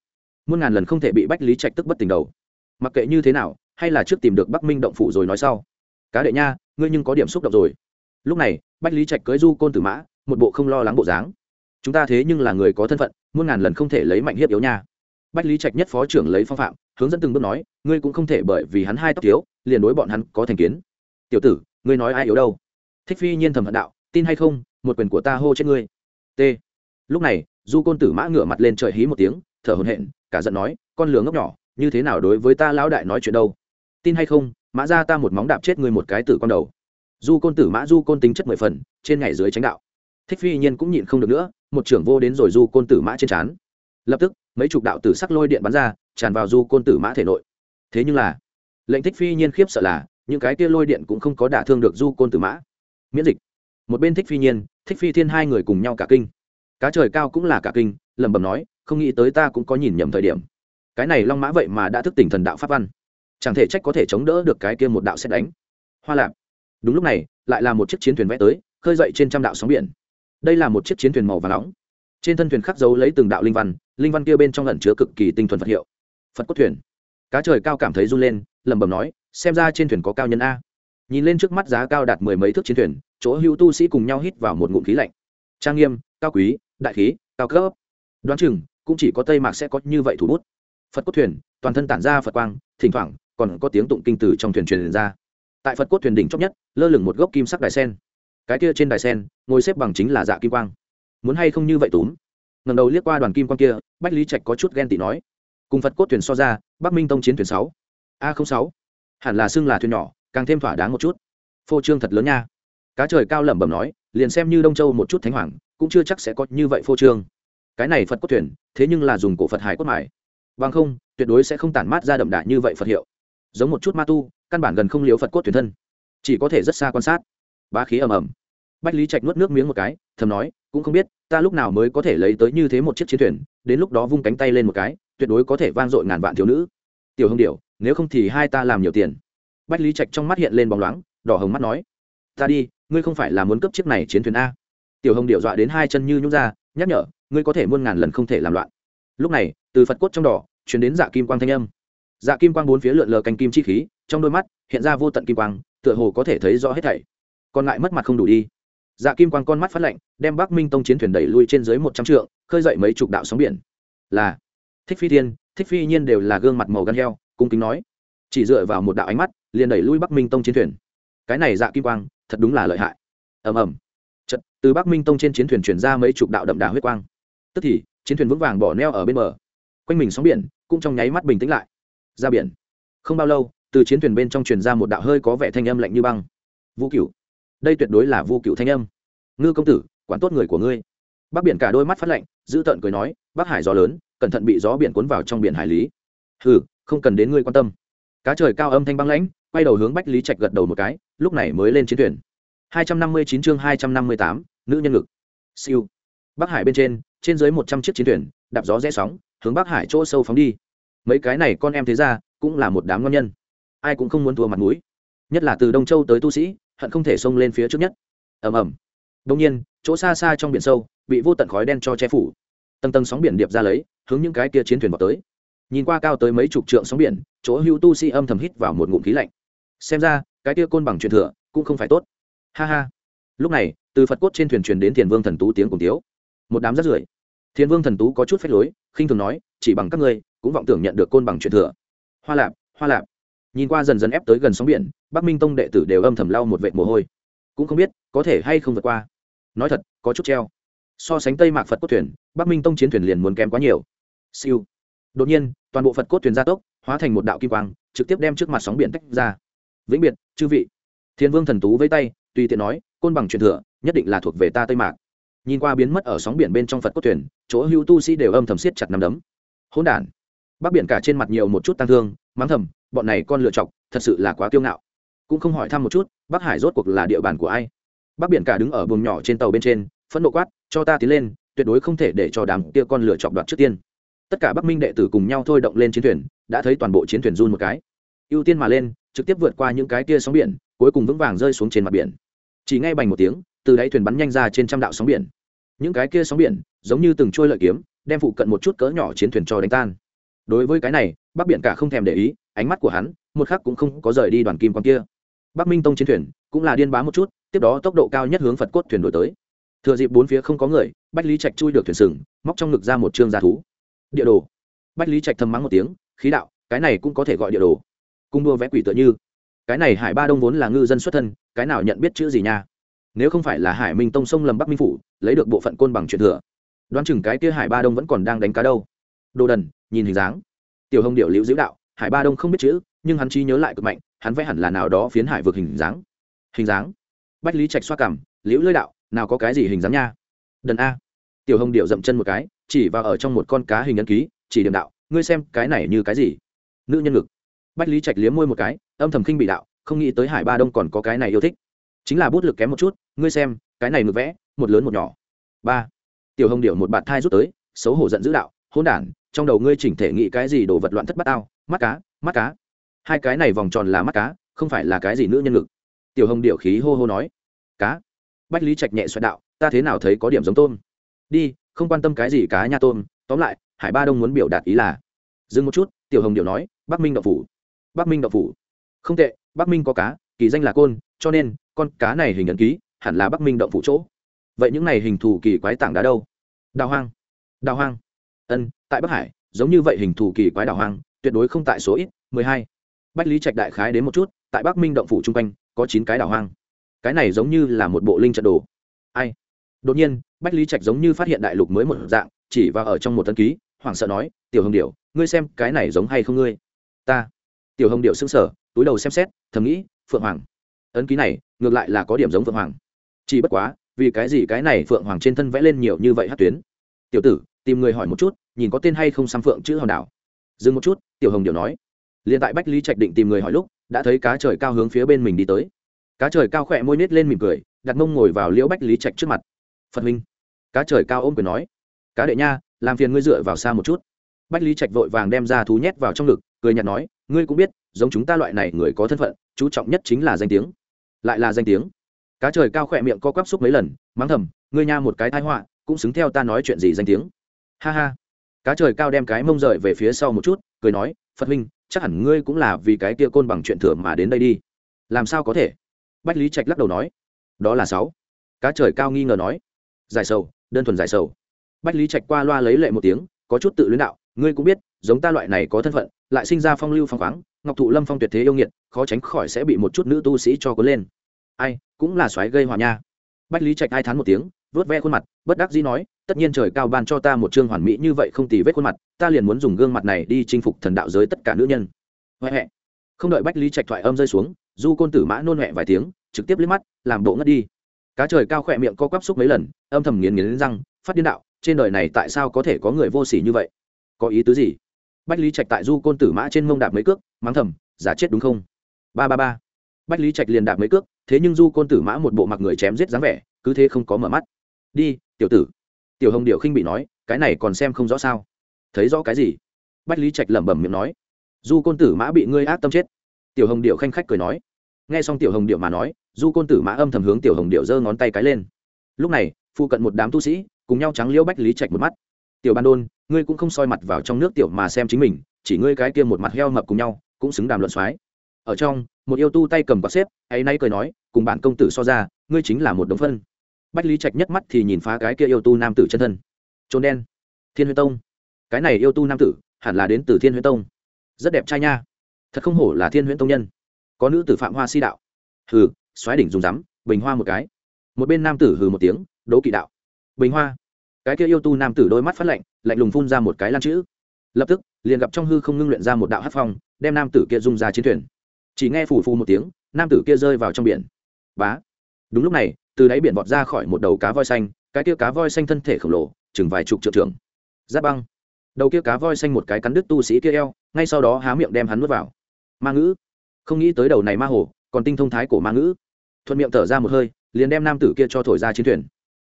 Speaker 1: Muôn ngàn lần không thể bị bách lý trạch tức bất tình đầu. Mặc kệ như thế nào, hay là trước tìm được bắc minh động phủ rồi nói sau. Cá đệ nha, ngươi nhưng có điểm xúc động rồi. Lúc này, bách lý trạch cưới du côn tử mã, một bộ không lo lắng bộ dáng. Chúng ta thế nhưng là người có thân phận muôn ngàn lần không thể lấy mạnh hiếp yếu nha. Bách lý trạch nhất phó trưởng lấy phong phạm, hướng dẫn từng bước nói, ngươi cũng không thể bởi vì hắn hai tóc thiếu, liền đối bọn hắn có thành kiến. Tiểu tử, ngươi nói ai yếu đâu? Thích phi nhiên thầm hận đạo, tin hay không, một quyền của ta hô chết ngươi. T. Lúc này, du côn tử mã ngửa mặt lên trời hí một tiếng, thở hồn hện cả giận nói, con lửa ngốc nhỏ, như thế nào đối với ta lão đại nói chuyện đâu? Tin hay không, mã ra ta một móng đạp chết ngươi một cái tử con đầu. Du côn tử mã du côn tính chất mười phần, trên ngày dưới tránh đạo. Thích phi nhiên cũng nhịn không được nữa một trưởng vô đến rồi du côn tử mã trên trán. Lập tức, mấy chục đạo tử sắc lôi điện bắn ra, tràn vào du côn tử mã thể nội. Thế nhưng là, lệnh thích phi nhiên khiếp sợ là, những cái kia lôi điện cũng không có đả thương được du côn tử mã. Miễn dịch. Một bên thích phi nhiên, thích phi thiên hai người cùng nhau cả kinh. Cá trời cao cũng là cả kinh, lẩm bẩm nói, không nghĩ tới ta cũng có nhìn nhầm thời điểm. Cái này long mã vậy mà đã thức tỉnh thần đạo pháp văn. Chẳng thể trách có thể chống đỡ được cái kia một đạo xét đánh. Hoa lạp. Đúng lúc này, lại là một chiếc chiến thuyền vẽ tới, khơi dậy trên trăm đạo sóng biển đây là một chiếc chiến thuyền màu và nóng. Trên thân thuyền khắc dấu lấy từng đạo linh văn linh văn kia bên trong lẩn chứa cực kỳ tinh thuần phật hiệu. Phật cốt thuyền. Cá trời cao cảm thấy run lên, lẩm bẩm nói, xem ra trên thuyền có cao nhân a. Nhìn lên trước mắt giá cao đạt mười mấy thước chiến thuyền, chỗ hữu tu sĩ cùng nhau hít vào một ngụm khí lạnh. Trang nghiêm, cao quý, đại khí, cao cấp. Đoán chừng, cũng chỉ có tây mạc sẽ có như vậy thủ bút. Phật cốt thuyền, toàn thân tản ra phật quang, thỉnh thoảng, còn có tiếng tụng kinh từ trong thuyền truyền ra. Tại phật cốt thuyền đỉnh chót nhất, lơ lửng một gốc kim sắc đài sen cái kia trên đài sen, ngồi xếp bằng chính là dạ kim quang. Muốn hay không như vậy túm? Ngầm đầu liếc qua đoàn kim quang kia, bách lý trạch có chút ghen tị nói. Cùng phật cốt thuyền so ra, bắc minh tông chiến thuyền sáu. A sáu. Hẳn là xưng là thuyền nhỏ, càng thêm thỏa đáng một chút. Phô trương thật lớn nha. Cá trời cao lẩm bẩm nói, liền xem như đông châu một chút thánh hoàng, cũng chưa chắc sẽ có như vậy phô trương. Cái này phật cốt thuyền thế nhưng là dùng cổ phật hải cốt mải bằng không, tuyệt đối sẽ không tản mát ra đậm đà như vậy phật hiệu. Giống một chút ma tu, căn bản gần không liếu phật cốt thuyền thân. Chỉ có thể rất xa quan sát. Bá khí ầm ầm bách lý trạch nuốt nước miếng một cái, thầm nói, cũng không biết, ta lúc nào mới có thể lấy tới như thế một chiếc chiến thuyền, đến lúc đó vung cánh tay lên một cái, tuyệt đối có thể vang dội ngàn vạn thiếu nữ. Tiểu hồng điều nếu không thì hai ta làm nhiều tiền. Bách lý trạch trong mắt hiện lên bóng loáng, đỏ hồng mắt nói, ta đi, ngươi không phải là muốn cấp chiếc này chiến thuyền a? Tiểu hồng điệu dọa đến hai chân như nhút ra, nhắc nhở, ngươi có thể muôn ngàn lần không thể làm loạn. Lúc này, từ phật cốt trong đỏ chuyển đến dạ kim quang thanh âm. Dạ kim quang bốn phía lượn lờ canh kim chi khí, trong đôi mắt hiện ra vô tận kim quang, tựa hồ có thể thấy rõ hết thảy. Còn lại mất mặt không đủ đi dạ kim quang con mắt phát lạnh, đem bắc minh tông chiến thuyền đẩy lui trên dưới một trăm trượng, khơi dậy mấy chục đạo sóng biển. Là, thích phi thiên, thích phi nhiên đều là gương mặt màu gan heo, cung kính nói. Chỉ dựa vào một đạo ánh mắt, liền đẩy lui bắc minh tông chiến thuyền. Cái này dạ kim quang, thật đúng là lợi hại. Ầm ầm. Chật từ bắc minh tông trên chiến thuyền chuyển ra mấy chục đạo đậm đà huyết quang. Tức thì, chiến thuyền vững vàng bỏ neo ở bên bờ. Quanh mình sóng biển, cũng trong nháy mắt bình tĩnh lại. Ra biển. Không bao lâu, từ chiến thuyền bên trong truyền ra một đạo hơi có vẻ thanh âm lạnh như băng. Vũ cửu đây tuyệt đối là vu cựu thanh âm. Ngư công tử, quản tốt người của ngươi. Bắc biển cả đôi mắt phát lạnh, giữ tợn cười nói, bắc hải gió lớn, cẩn thận bị gió biển cuốn vào trong biển hải lý. Hừ, không cần đến ngươi quan tâm. Cá trời cao âm thanh băng lãnh, quay đầu hướng bách lý trạch gật đầu một cái, lúc này mới lên chiến thuyền. Hai trăm năm mươi chín chương hai trăm năm mươi tám, nữ nhân lực siêu. Bắc hải bên trên trên dưới một trăm chiếc chiến thuyền, đạp gió rẽ sóng, hướng bắc hải chỗ sâu phóng đi. Mấy cái này con em thế ra, cũng là một đám ngon nhân. Ai cũng không muốn thua mặt mũi. Nhất là từ đông châu tới tu sĩ hận không thể xông lên phía trước nhất. Ầm ầm. Đông nhiên, chỗ xa xa trong biển sâu, bị vô tận khói đen cho che phủ. Tầng tầng sóng biển điệp ra lấy, hướng những cái kia chiến thuyền vào tới. Nhìn qua cao tới mấy chục trượng sóng biển, chỗ hưu tu sĩ âm thầm hít vào một ngụm khí lạnh. Xem ra, cái kia côn bằng truyền thừa cũng không phải tốt. Ha ha. Lúc này, từ phật cốt trên thuyền truyền đến thiền vương thần tú tiếng cùng tiếu. Một đám rất rưởi. Thiền vương thần tú có chút phép lối, khinh thường nói, chỉ bằng các ngươi, cũng vọng tưởng nhận được côn bằng truyền thừa. Hoa lạp hoa lạp nhìn qua dần dần ép tới gần sóng biển, bắc minh tông đệ tử đều âm thầm lau một vệ mồ hôi. Cũng không biết, có thể hay không vượt qua. Nói thật, có chút treo. So sánh tây mạc phật cốt thuyền, bắc minh tông chiến thuyền liền muốn kém quá nhiều. Siêu. Đột nhiên, toàn bộ phật cốt thuyền gia tốc, hóa thành một đạo kim quang, trực tiếp đem trước mặt sóng biển tách ra. Vĩnh biệt, chư vị. Thiên vương thần tú với tay, tùy tiện nói, côn bằng truyền thừa, nhất định là thuộc về ta tây mạc. Nhìn qua biến mất ở sóng biển bên trong phật cốt thuyền, chỗ hữu tu sĩ đều âm thầm siết chặt nằm đấm. Hỗn đản. Bắc biển cả trên mặt nhiều một chút tăng thương, mắng thầm bọn này con lựa chọc, thật sự là quá kiêu ngạo. Cũng không hỏi thăm một chút, bắc hải rốt cuộc là địa bàn của ai. Bắc biển cả đứng ở buồng nhỏ trên tàu bên trên, phẫn nộ quát, cho ta tiến lên, tuyệt đối không thể để cho đám kia con lựa chọc đoạt trước tiên. Tất cả bắc minh đệ tử cùng nhau thôi động lên chiến thuyền, đã thấy toàn bộ chiến thuyền run một cái. Ưu tiên mà lên, trực tiếp vượt qua những cái kia sóng biển, cuối cùng vững vàng rơi xuống trên mặt biển. Chỉ ngay bành một tiếng, từ đáy thuyền bắn nhanh ra trên trăm đạo sóng biển. Những cái kia sóng biển, giống như từng trôi lợi kiếm, đem phụ cận một chút cỡ nhỏ chiến thuyền cho đánh tan đối với cái này, bắc biển cả không thèm để ý, ánh mắt của hắn, một khắc cũng không có rời đi đoàn kim quan kia. Bắc minh tông chiến thuyền cũng là điên bá một chút, tiếp đó tốc độ cao nhất hướng phật cốt thuyền đổi tới. Thừa dịp bốn phía không có người, bách lý trạch chui được thuyền sừng, móc trong ngực ra một chương g thú. Địa đồ. Bách lý trạch thầm mắng một tiếng, khí đạo, cái này cũng có thể gọi địa đồ. Cung đua vẽ quỷ tựa như. Cái này hải ba đông vốn là ngư dân xuất thân, cái nào nhận biết chữ gì nha? Nếu không phải là hải minh tông sông lầm bắc minh phủ, lấy được bộ phận côn bằng truyền thừa, đoán chừng cái kia hải ba đông vẫn còn đang đánh cá đâu. Đồ đần nhìn hình dáng. Tiểu hồng điệu liễu diễu đạo, hải ba đông không biết chữ, nhưng hắn trí nhớ lại cực mạnh, hắn vẽ hẳn là nào đó phiến hải vực hình dáng. Hình dáng? Bách lý trạch xoa cảm liễu lưỡi đạo, nào có cái gì hình dáng nha? Đần a. Tiểu hồng điệu dậm chân một cái, chỉ vào ở trong một con cá hình nhân ký, chỉ điểm đạo, ngươi xem, cái này như cái gì? Nữ nhân ngực. Bách lý trạch liếm môi một cái, âm thầm khinh bị đạo, không nghĩ tới hải ba đông còn có cái này yêu thích. Chính là bút lực kém một chút, ngươi xem, cái này ngược vẽ, một lớn một nhỏ. Ba. Tiểu hồng điệu một bạn thai rút tới, xấu hổ giận dữ đạo hôn đản trong đầu ngươi chỉnh thể nghĩ cái gì đồ vật loạn thất bát ao mắt cá mắt cá. Hai cái này vòng tròn là mắt cá, không phải là cái gì nữ nhân lực tiểu hồng điệu khí hô hô nói. Cá. Bách lý trạch nhẹ xoẹt đạo, ta thế nào thấy có điểm giống tôm? Đi, không quan tâm cái gì cá nha tôm. Tóm lại, hải ba đông muốn biểu đạt ý là, dừng một chút, tiểu hồng điệu nói, bắc minh đậu phủ. Bắc minh đậu phủ. Không tệ, bắc minh có cá, kỳ danh là côn, cho nên, con cá này hình ấn ký, hẳn là bắc minh động phủ chỗ. Vậy những này hình thù kỳ quái tảng đá đâu? Đào hoang. Đào hoang. Ân tại bắc hải, giống như vậy hình thù kỳ quái đảo hoang, tuyệt đối không tại số ít, mười hai. Bách lý trạch đại khái đến một chút, tại bắc minh động phủ chung quanh, có chín cái đảo hoang. Cái này giống như là một bộ linh trận đồ. Ai? Đột nhiên, bách lý trạch giống như phát hiện đại lục mới một dạng, chỉ và ở trong một tân ký, hoảng sợ nói, tiểu hồng điệu ngươi xem, cái này giống hay không ngươi? Ta. Tiểu hồng điệu xưng sở túi đầu xem xét, thầm nghĩ, phượng hoàng. Ấn ký này, ngược lại là có điểm giống phượng hoàng. Chỉ bất quá, vì cái gì cái này phượng hoàng trên thân vẽ lên nhiều như vậy hát tuyến? Tiểu tử tìm người hỏi một chút, nhìn có tên hay không xăm phượng chữ hòn đảo. Dừng một chút, tiểu hồng điệu nói. Liền tại bách lý trạch định tìm người hỏi lúc, đã thấy cá trời cao hướng phía bên mình đi tới. Cá trời cao khỏe môi nít lên mỉm cười, đặt mông ngồi vào liễu bách lý trạch trước mặt. Phật minh. Cá trời cao ôm quyền nói. Cá đệ nha, làm phiền ngươi dựa vào xa một chút. Bách lý trạch vội vàng đem ra thú nhét vào trong ngực, cười nhạt nói, ngươi cũng biết, giống chúng ta loại này người có thân phận, chú trọng nhất chính là danh tiếng. Lại là danh tiếng. Cá trời cao khỏe miệng co quắp xúc mấy lần, mắng thầm, ngươi nha một cái thai họa, cũng xứng theo ta nói chuyện gì danh tiếng ha ha. Cá trời cao đem cái mông rời về phía sau một chút, cười nói, phật huynh, chắc hẳn ngươi cũng là vì cái kia côn bằng chuyện thừa mà đến đây đi. Làm sao có thể? Bách lý trạch lắc đầu nói. Đó là sáu. Cá trời cao nghi ngờ nói. Giải sầu, đơn thuần giải sầu. Bách lý trạch qua loa lấy lệ một tiếng, có chút tự luyến đạo, ngươi cũng biết, giống ta loại này có thân phận, lại sinh ra phong lưu phong khoáng, ngọc thụ lâm phong tuyệt thế yêu nghiệt, khó tránh khỏi sẽ bị một chút nữ tu sĩ cho cuốn lên. Ai, cũng là xoáy gây hòa nha bách lý trạch ai thán một tiếng, vớt ve khuôn mặt, bất đắc dĩ nói, tất nhiên trời cao ban cho ta một chương hoàn mỹ như vậy không tì vết khuôn mặt, ta liền muốn dùng gương mặt này đi chinh phục thần đạo giới tất cả nữ nhân. Huệ huệ không đợi bách lý trạch thoại âm rơi xuống, du côn tử mã nôn huệ vài tiếng, trực tiếp liếc mắt, làm bộ ngất đi. Cá trời cao khỏe miệng co quắp xúc mấy lần, âm thầm nghiến nghiến răng, phát điên đạo, trên đời này tại sao có thể có người vô sỉ như vậy? Có ý tứ gì? Bách lý trạch tại du côn tử mã trên mông đạp mấy cước, mắng thầm, giả chết đúng không? Ba ba ba. Bách lý trạch liền đạp mấy cước thế nhưng du côn tử mã một bộ mặc người chém giết dáng vẻ, cứ thế không có mở mắt. Đi, tiểu tử. Tiểu hồng điệu khinh bị nói, cái này còn xem không rõ sao. Thấy rõ cái gì? Bách lý trạch lẩm bẩm miệng nói. Du côn tử mã bị ngươi ác tâm chết. Tiểu hồng điệu khanh khách cười nói. Nghe xong tiểu hồng điệu mà nói, du côn tử mã âm thầm hướng tiểu hồng điệu giơ ngón tay cái lên. Lúc này, phụ cận một đám tu sĩ, cùng nhau trắng liêu bách lý trạch một mắt. Tiểu ban đôn, ngươi cũng không soi mặt vào trong nước tiểu mà xem chính mình, chỉ ngươi cái kia một mặt heo mập cùng nhau, cũng xứng đàm luận soái. Ở trong một yêu tu tay cầm quạt xếp, ấy nay cười nói, cùng bạn công tử so ra, ngươi chính là một đống phân. Bách lý trạch nhất mắt thì nhìn phá cái kia yêu tu nam tử chân thân. Trốn đen. Thiên huyết tông. Cái này yêu tu nam tử, hẳn là đến từ thiên huyết tông. Rất đẹp trai nha. Thật không hổ là thiên huyễn tông nhân. Có nữ tử phạm hoa si đạo. Hừ xoáy đỉnh dùng rắm, bình hoa một cái. Một bên nam tử hừ một tiếng, đố kỵ đạo. Bình hoa. Cái kia yêu tu nam tử đôi mắt phát lạnh lạnh lùng phun ra một cái lan chữ. Lập tức, liền gặp trong hư không ngưng luyện ra một đạo hát phong, đem nam tử kia dung ra chiến thuyền chỉ nghe phù phù một tiếng, nam tử kia rơi vào trong biển. Bá! Đúng lúc này, từ đáy biển vọt ra khỏi một đầu cá voi xanh, cái kia cá voi xanh thân thể khổng lồ, chừng vài chục triệu trưởng. Giáp băng! Đầu kia cá voi xanh một cái cắn đứt tu sĩ kia eo, ngay sau đó há miệng đem hắn nuốt vào. Ma ngữ! Không nghĩ tới đầu này ma hồ, còn tinh thông thái cổ ma ngữ. Thuận miệng thở ra một hơi, liền đem nam tử kia cho thổi ra chiến thuyền.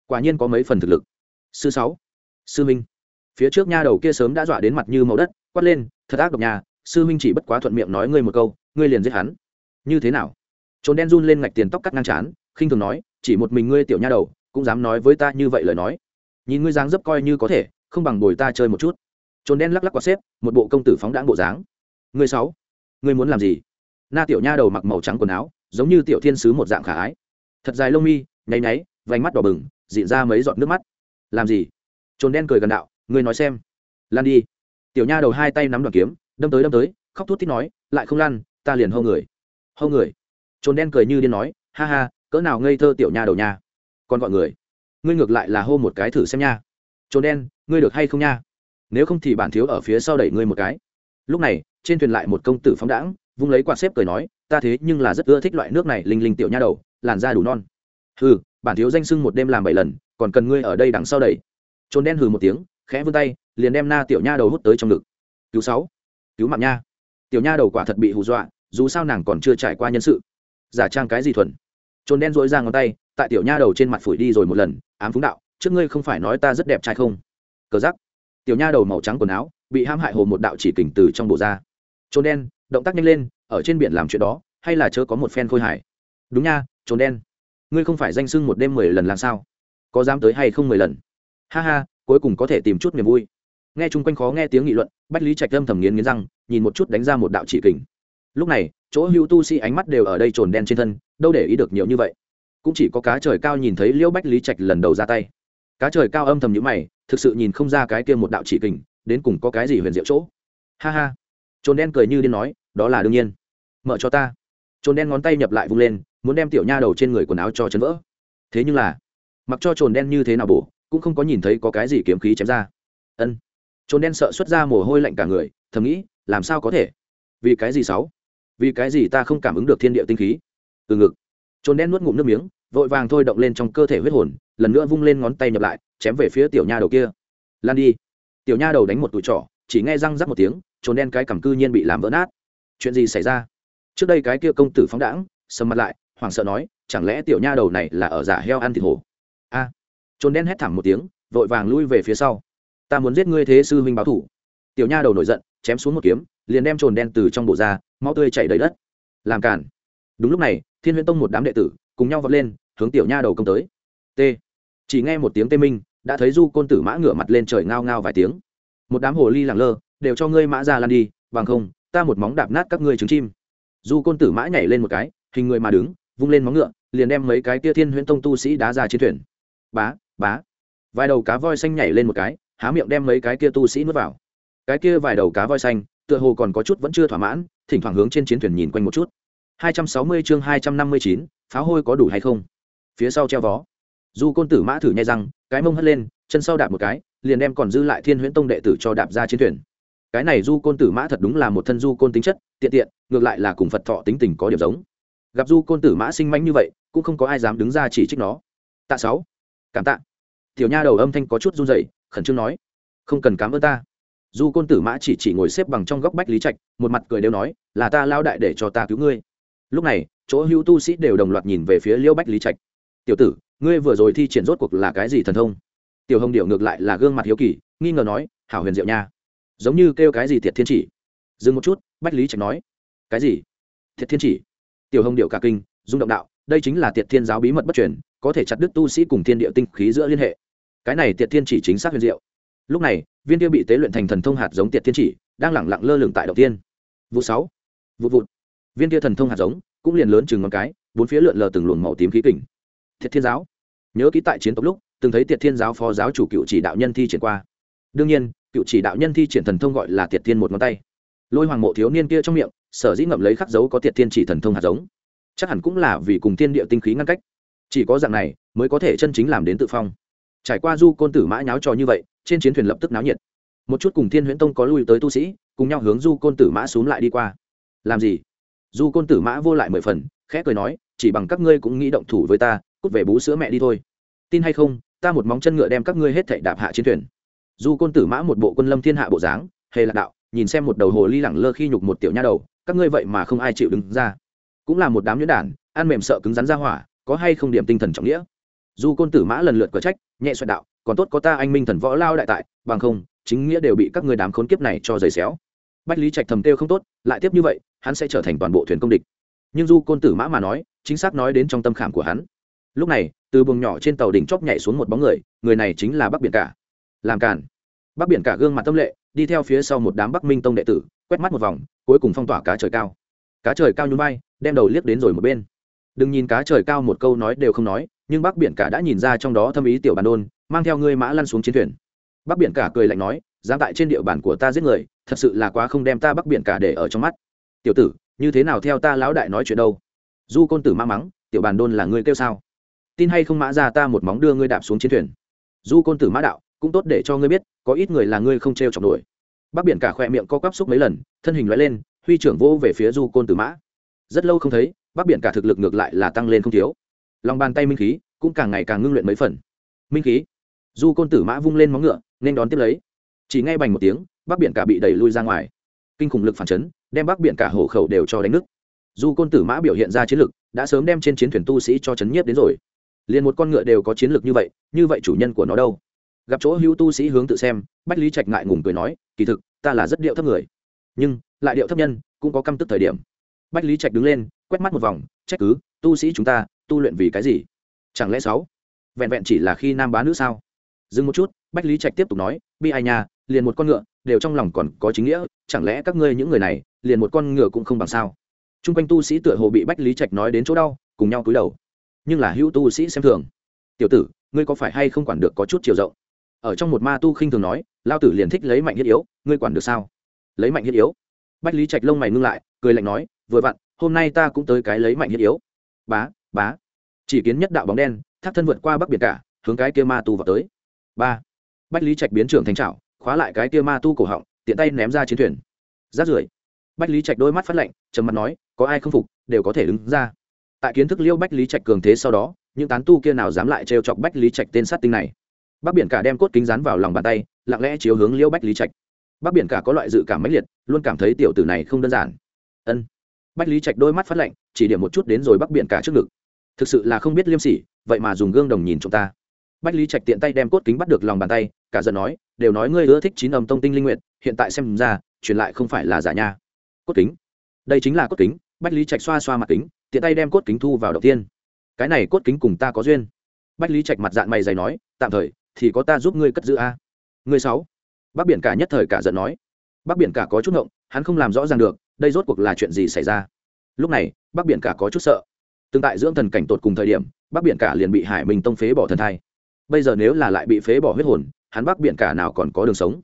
Speaker 1: Quả nhiên có mấy phần thực lực. Sư sáu! Sư minh! Phía trước nha đầu kia sớm đã dọa đến mặt như màu đất, quát lên, thật ác độc nhà sư minh chỉ bất quá thuận miệng nói ngươi một câu ngươi liền giết hắn. Như thế nào? Trốn đen run lên ngạch tiền tóc cắt ngang chán khinh thường nói, chỉ một mình ngươi tiểu nha đầu, cũng dám nói với ta như vậy lời nói. Nhìn ngươi dáng dấp coi như có thể, không bằng bồi ta chơi một chút. Trốn đen lắc lắc quạt xếp, một bộ công tử phóng đãng bộ dáng. Ngươi sáu, ngươi muốn làm gì? Na tiểu nha đầu mặc màu trắng quần áo, giống như tiểu thiên sứ một dạng khả ái. Thật dài lông mi, nháy nháy, vành mắt đỏ bừng, dịn ra mấy giọt nước mắt. Làm gì? Trốn đen cười gần đạo, ngươi nói xem. Lan đi. Tiểu nha đầu hai tay nắm đoàn kiếm, đâm tới đâm tới, khóc thút thít nói, lại không lan ta liền hâu người. Hâu người? Trốn đen cười như điên nói, ha ha, cỡ nào ngây thơ tiểu nha đầu nha. Còn gọi người? Ngươi ngược lại là hô một cái thử xem nha. Trốn đen, ngươi được hay không nha? Nếu không thì bản thiếu ở phía sau đẩy ngươi một cái. Lúc này, trên thuyền lại một công tử phóng đãng, vung lấy quạt xếp cười nói, ta thế nhưng là rất ưa thích loại nước này linh linh tiểu nha đầu, làn da đủ non. Hừ, bản thiếu danh sưng một đêm làm bảy lần, còn cần ngươi ở đây đằng sau đẩy. Trốn đen hừ một tiếng, khẽ vươn tay, liền đem na tiểu nha đầu hút tới trong ngực. Cứu sáu. Cứu mạng nha tiểu nha đầu quả thật bị hù dọa, dù sao nàng còn chưa trải qua nhân sự. Giả trang cái gì thuần? Trồn đen dỗi ra ngón tay, tại tiểu nha đầu trên mặt phủi đi rồi một lần, ám phúng đạo, trước ngươi không phải nói ta rất đẹp trai không? Cờ giắc tiểu nha đầu màu trắng quần áo, bị hãm hại hồ một đạo chỉ kình từ trong bộ ra. Trồn đen, động tác nhanh lên, ở trên biển làm chuyện đó, hay là chớ có một phen khôi hài? Đúng nha trồn đen. Ngươi không phải danh sưng một đêm mười lần làm sao? Có dám tới hay không mười lần? Ha ha, cuối cùng có thể tìm chút niềm vui. Nghe chung quanh khó nghe tiếng nghị luận, bách lý trạch âm thầm nghiến nghiến răng nhìn một chút đánh ra một đạo chỉ kình. Lúc này, chỗ hữu tu sĩ ánh mắt đều ở đây trồn đen trên thân, đâu để ý được nhiều như vậy. Cũng chỉ có cá trời cao nhìn thấy liễu bách lý trạch lần đầu ra tay. Cá trời cao âm thầm nhữ mày, thực sự nhìn không ra cái kia một đạo chỉ kình, đến cùng có cái gì huyền diệu chỗ. Ha ha. Trồn đen cười như điên nói, đó là đương nhiên. Mở cho ta. Trồn đen ngón tay nhập lại vung lên, muốn đem tiểu nha đầu trên người quần áo cho chấn vỡ. Thế nhưng là, mặc cho trồn đen như thế nào bổ, cũng không có nhìn thấy có cái gì kiếm khí chém ra. Ân. Trồn đen sợ xuất ra mồ hôi lạnh cả người, thầm nghĩ làm sao có thể? Vì cái gì sáu? Vì cái gì ta không cảm ứng được thiên địa tinh khí? Từ ngực. Trốn đen nuốt ngụm nước miếng vội vàng thôi động lên trong cơ thể huyết hồn lần nữa vung lên ngón tay nhập lại chém về phía tiểu nha đầu kia. Lan đi. Tiểu nha đầu đánh một tụi trỏ chỉ nghe răng rắc một tiếng Trốn đen cái cảm cư nhiên bị làm vỡ nát. Chuyện gì xảy ra? Trước đây cái kia công tử phóng đãng sầm mặt lại hoảng sợ nói chẳng lẽ tiểu nha đầu này là ở giả heo ăn thịt hổ? A. À, đen hét thảm một tiếng vội vàng lui về phía sau. Ta muốn giết ngươi thế sư huynh báo thủ. Tiểu nha đầu nổi giận chém xuống một kiếm, liền đem trồn đen từ trong bộ ra mau tươi chảy đầy đất. Làm cản đúng lúc này, thiên huyễn tông một đám đệ tử cùng nhau vọt lên, hướng tiểu nha đầu công tới. T. Chỉ nghe một tiếng tê minh, đã thấy du côn tử mã ngửa mặt lên trời ngao ngao vài tiếng. Một đám hồ ly lẳng lơ, đều cho ngươi mã ra lan đi, bằng không, ta một móng đạp nát các ngươi trứng chim. Du côn tử mã nhảy lên một cái, hình người mà đứng, vung lên móng ngựa, liền đem mấy cái tia thiên huyễn tông tu sĩ đá ra chiến thuyền. Bá bá. Vài đầu cá voi xanh nhảy lên một cái, há miệng đem mấy cái kia tu sĩ nuốt vào cái kia vài đầu cá voi xanh tựa hồ còn có chút vẫn chưa thỏa mãn thỉnh thoảng hướng trên chiến thuyền nhìn quanh một chút. 260 chương 259, pháo hôi có đủ hay không? Phía sau treo vó. Du côn tử mã thử nhai răng cái mông hất lên chân sau đạp một cái liền đem còn dư lại thiên huyễn tông đệ tử cho đạp ra chiến thuyền. Cái này du côn tử mã thật đúng là một thân du côn tính chất tiện tiện ngược lại là cùng phật thọ tính tình có điểm giống. Gặp du côn tử mã sinh manh như vậy cũng không có ai dám đứng ra chỉ trích nó. Tạ sáu. Cảm tạ. Tiểu nha đầu âm thanh có chút run rẩy, khẩn trương nói. Không cần cám ơn ta du côn tử mã chỉ chỉ ngồi xếp bằng trong góc bách lý trạch, một mặt cười đều nói, là ta lao đại để cho ta cứu ngươi. Lúc này, chỗ hữu tu sĩ đều đồng loạt nhìn về phía liêu bách lý trạch. Tiểu tử, ngươi vừa rồi thi triển rốt cuộc là cái gì thần thông? Tiểu hồng điệu ngược lại là gương mặt hiếu kỳ, nghi ngờ nói, hảo huyền diệu nha. Giống như kêu cái gì thiệt thiên chỉ. Dừng một chút, bách lý trạch nói, cái gì? Thiệt thiên chỉ? Tiểu hồng điệu cả kinh, rung động đạo, đây chính là tiệt thiên giáo bí mật bất truyền, có thể chặt đứt tu sĩ cùng thiên địa tinh khí giữa liên hệ. Cái này tiệt thiên chỉ chính xác huyền diệu lúc này, viên tiêu bị tế luyện thành thần thông hạt giống tiệt thiên chỉ, đang lẳng lặng lơ lửng tại đầu tiên. Vụ sáu vụt vụt. Viên kia thần thông hạt giống cũng liền lớn chừng ngón cái, bốn phía lượn lờ từng luồng màu tím khí kình. Thiệt thiên giáo. Nhớ ký tại chiến tộc lúc, từng thấy tiệt thiên giáo phó giáo chủ cựu chỉ đạo nhân thi triển qua. Đương nhiên, cựu chỉ đạo nhân thi triển thần thông gọi là tiệt thiên một ngón tay. Lôi hoàng mộ thiếu niên kia trong miệng, sở dĩ ngậm lấy khắc dấu có tiệt thiên chỉ thần thông hạt giống. Chắc hẳn cũng là vì cùng thiên địa tinh khí ngăn cách. Chỉ có dạng này, mới có thể chân chính làm đến tự phong. Trải qua du côn tử mã nháo trò như vậy trên chiến thuyền lập tức náo nhiệt. Một chút cùng thiên huyễn tông có lui tới tu sĩ, cùng nhau hướng du côn tử mã x u ố n g lại đi qua. Làm gì? Du côn tử mã vô lại mười phần, khẽ cười nói, chỉ bằng các ngươi cũng nghĩ động thủ với ta, cút về bú sữa mẹ đi thôi. Tin hay không, ta một móng chân ngựa đem các ngươi hết thảy đạp hạ chiến thuyền. Du côn tử mã một bộ quân lâm thiên hạ bộ dáng, hề lạc đạo, nhìn xem một đầu hồ ly lẳng lơ khi nhục một tiểu nha đầu, các ngươi vậy mà không ai chịu đứng ra. Cũng là một đám nhuyễn đản, ăn mềm sợ cứng rắn ra hỏa, có hay không điểm tinh thần trọng nghĩa? Dù côn tử mã lần lượt cờ trách, nhẹ xoẹt đạo, còn tốt có ta anh minh thần võ lao đại tại, bằng không, chính nghĩa đều bị các người đám khốn kiếp này cho giày xéo. Bách lý trạch thầm kêu không tốt, lại tiếp như vậy, hắn sẽ trở thành toàn bộ thuyền công địch. Nhưng du côn tử mã mà nói, chính xác nói đến trong tâm khảm của hắn. Lúc này, từ buồng nhỏ trên tàu đỉnh chóp nhảy xuống một bóng người người này chính là bắc biển cả. Làm cản bắc biển cả gương mặt tâm lệ, đi theo phía sau một đám bắc minh tông đệ tử, quét mắt một vòng, cuối cùng phong tỏa cá trời cao. Cá trời cao nhún bay đem đầu liếc đến rồi một bên đừng nhìn cá trời cao một câu nói đều không nói, nhưng bắc biển cả đã nhìn ra trong đó thâm ý tiểu bàn đôn, mang theo ngươi mã lăn xuống chiến thuyền. Bắc biển cả cười lạnh nói, dám tại trên địa bàn của ta giết người, thật sự là quá không đem ta bắc biển cả để ở trong mắt. Tiểu tử, như thế nào theo ta lão đại nói chuyện đâu? Du côn tử ma mắng, tiểu bàn đôn là ngươi kêu sao? Tin hay không mã ra ta một móng đưa ngươi đạp xuống chiến thuyền? Du côn tử mã đạo, cũng tốt để cho ngươi biết, có ít người là ngươi không t r e o chọc nổi. Bắc biển cả khỏe miệng co quắp xúc mấy lần, thân hình loại lên, huy trưởng vô về phía du côn tử mã. Rất lâu không thấy bắc biển cả thực lực ngược lại là tăng lên không thiếu. Lòng bàn tay minh khí cũng càng ngày càng ngưng luyện mấy phần. Minh khí, du côn tử mã vung lên móng ngựa, nên đón tiếp lấy. Chỉ ngay bành một tiếng, bắc biển cả bị đẩy lui ra ngoài. Kinh khủng lực phản chấn, đem bắc biển cả hổ khẩu đều cho đánh nứt. Du côn tử mã biểu hiện ra chiến lực, đã sớm đem trên chiến thuyền tu sĩ cho chấn nhiếp đến rồi. Liền một con ngựa đều có chiến lược như vậy như vậy chủ nhân của nó đâu? Gặp chỗ hữu tu sĩ hướng tự xem, bách lý trạch ngại ngùng cười nói, kỳ thực, ta là rất điệu thấp người. Nhưng, lại điệu thấp nhân, cũng có căm tức thời điểm bách lý trạch đứng lên, quét mắt một vòng, trách cứ, tu sĩ chúng ta, tu luyện vì cái gì? Chẳng lẽ sáu vẹn vẹn chỉ là khi nam bá nữ sao? Dừng một chút, bách lý trạch tiếp tục nói, bi ai nha, liền một con ngựa, đều trong lòng còn có chính nghĩa, chẳng lẽ các ngươi những người này, liền một con ngựa cũng không bằng sao? T r u n g quanh tu sĩ tựa hồ bị bách lý trạch nói đến chỗ đau, cùng nhau cúi đầu. Nhưng là hữu tu sĩ xem thường. Tiểu tử, ngươi có phải hay không quản được có chút chiều rộng? Ở trong một ma tu khinh thường nói, lao tử liền thích lấy mạnh thiết yếu, ngươi quản được sao? Lấy mạnh thiết yếu. Bách lý trạch lông mày ngưng lại, cười lạnh nói vừa vặn, hôm nay ta cũng tới cái lấy mạnh thiết yếu. Bá bá. Chỉ kiến nhất đạo bóng đen, thác thân vượt qua bắc biển cả, hướng cái kia ma tu vào tới. Ba. Bách lý trạch biến trưởng thành trào khóa lại cái kia ma tu cổ họng, tiện tay ném ra chiến thuyền. Rát rưởi. Bách lý trạch đôi mắt phát lạnh, trầm mặt nói, có ai không phục, đều có thể đứng ra. Tại kiến thức liêu bách lý trạch cường thế sau đó, những tán tu kia nào dám lại trêu chọc bách lý trạch tên sát tinh này? Bắc biển cả đem cốt kính rán vào lòng bàn tay, lặng lẽ chiếu hướng liêu bách lý trạch. Bắc biển cả có loại dự cảm mãnh liệt, luôn cảm thấy tiểu tử này không đơn giản. Ân bách lý trạch đôi mắt phát lạnh, chỉ điểm một chút đến rồi bắc biển cả trước ngực. Thực sự là không biết liêm sỉ, vậy mà dùng gương đồng nhìn chúng ta. Bách lý trạch tiện tay đem cốt kính bắt được lòng bàn tay, cả giận nói, đều nói ngươi ưa thích chín âm tông tinh linh nguyện hiện tại xem ra, truyền lại không phải là giả nha. Cốt kính. Đây chính là cốt kính, bách lý trạch xoa xoa mặt kính, tiện tay đem cốt kính thu vào đầu tiên. Cái này cốt kính cùng ta có duyên. Bách lý trạch mặt dạng mày dày nói, tạm thời, thì có ta giúp ngươi cất giữ a. Ngươi sáu. Bắc biển cả nhất thời cả giận nói. Bắc biển cả có chút ngộng, hắn không làm rõ ràng được đây rốt cuộc là chuyện gì xảy ra? Lúc này, Bắc biển cả có chút sợ. Tương tại dưỡng thần cảnh tột cùng thời điểm, bắc biển cả liền bị hải minh tông phế bỏ thần thai. Bây giờ nếu là lại bị phế bỏ huyết hồn, hắn bắc biển cả nào còn có đường sống?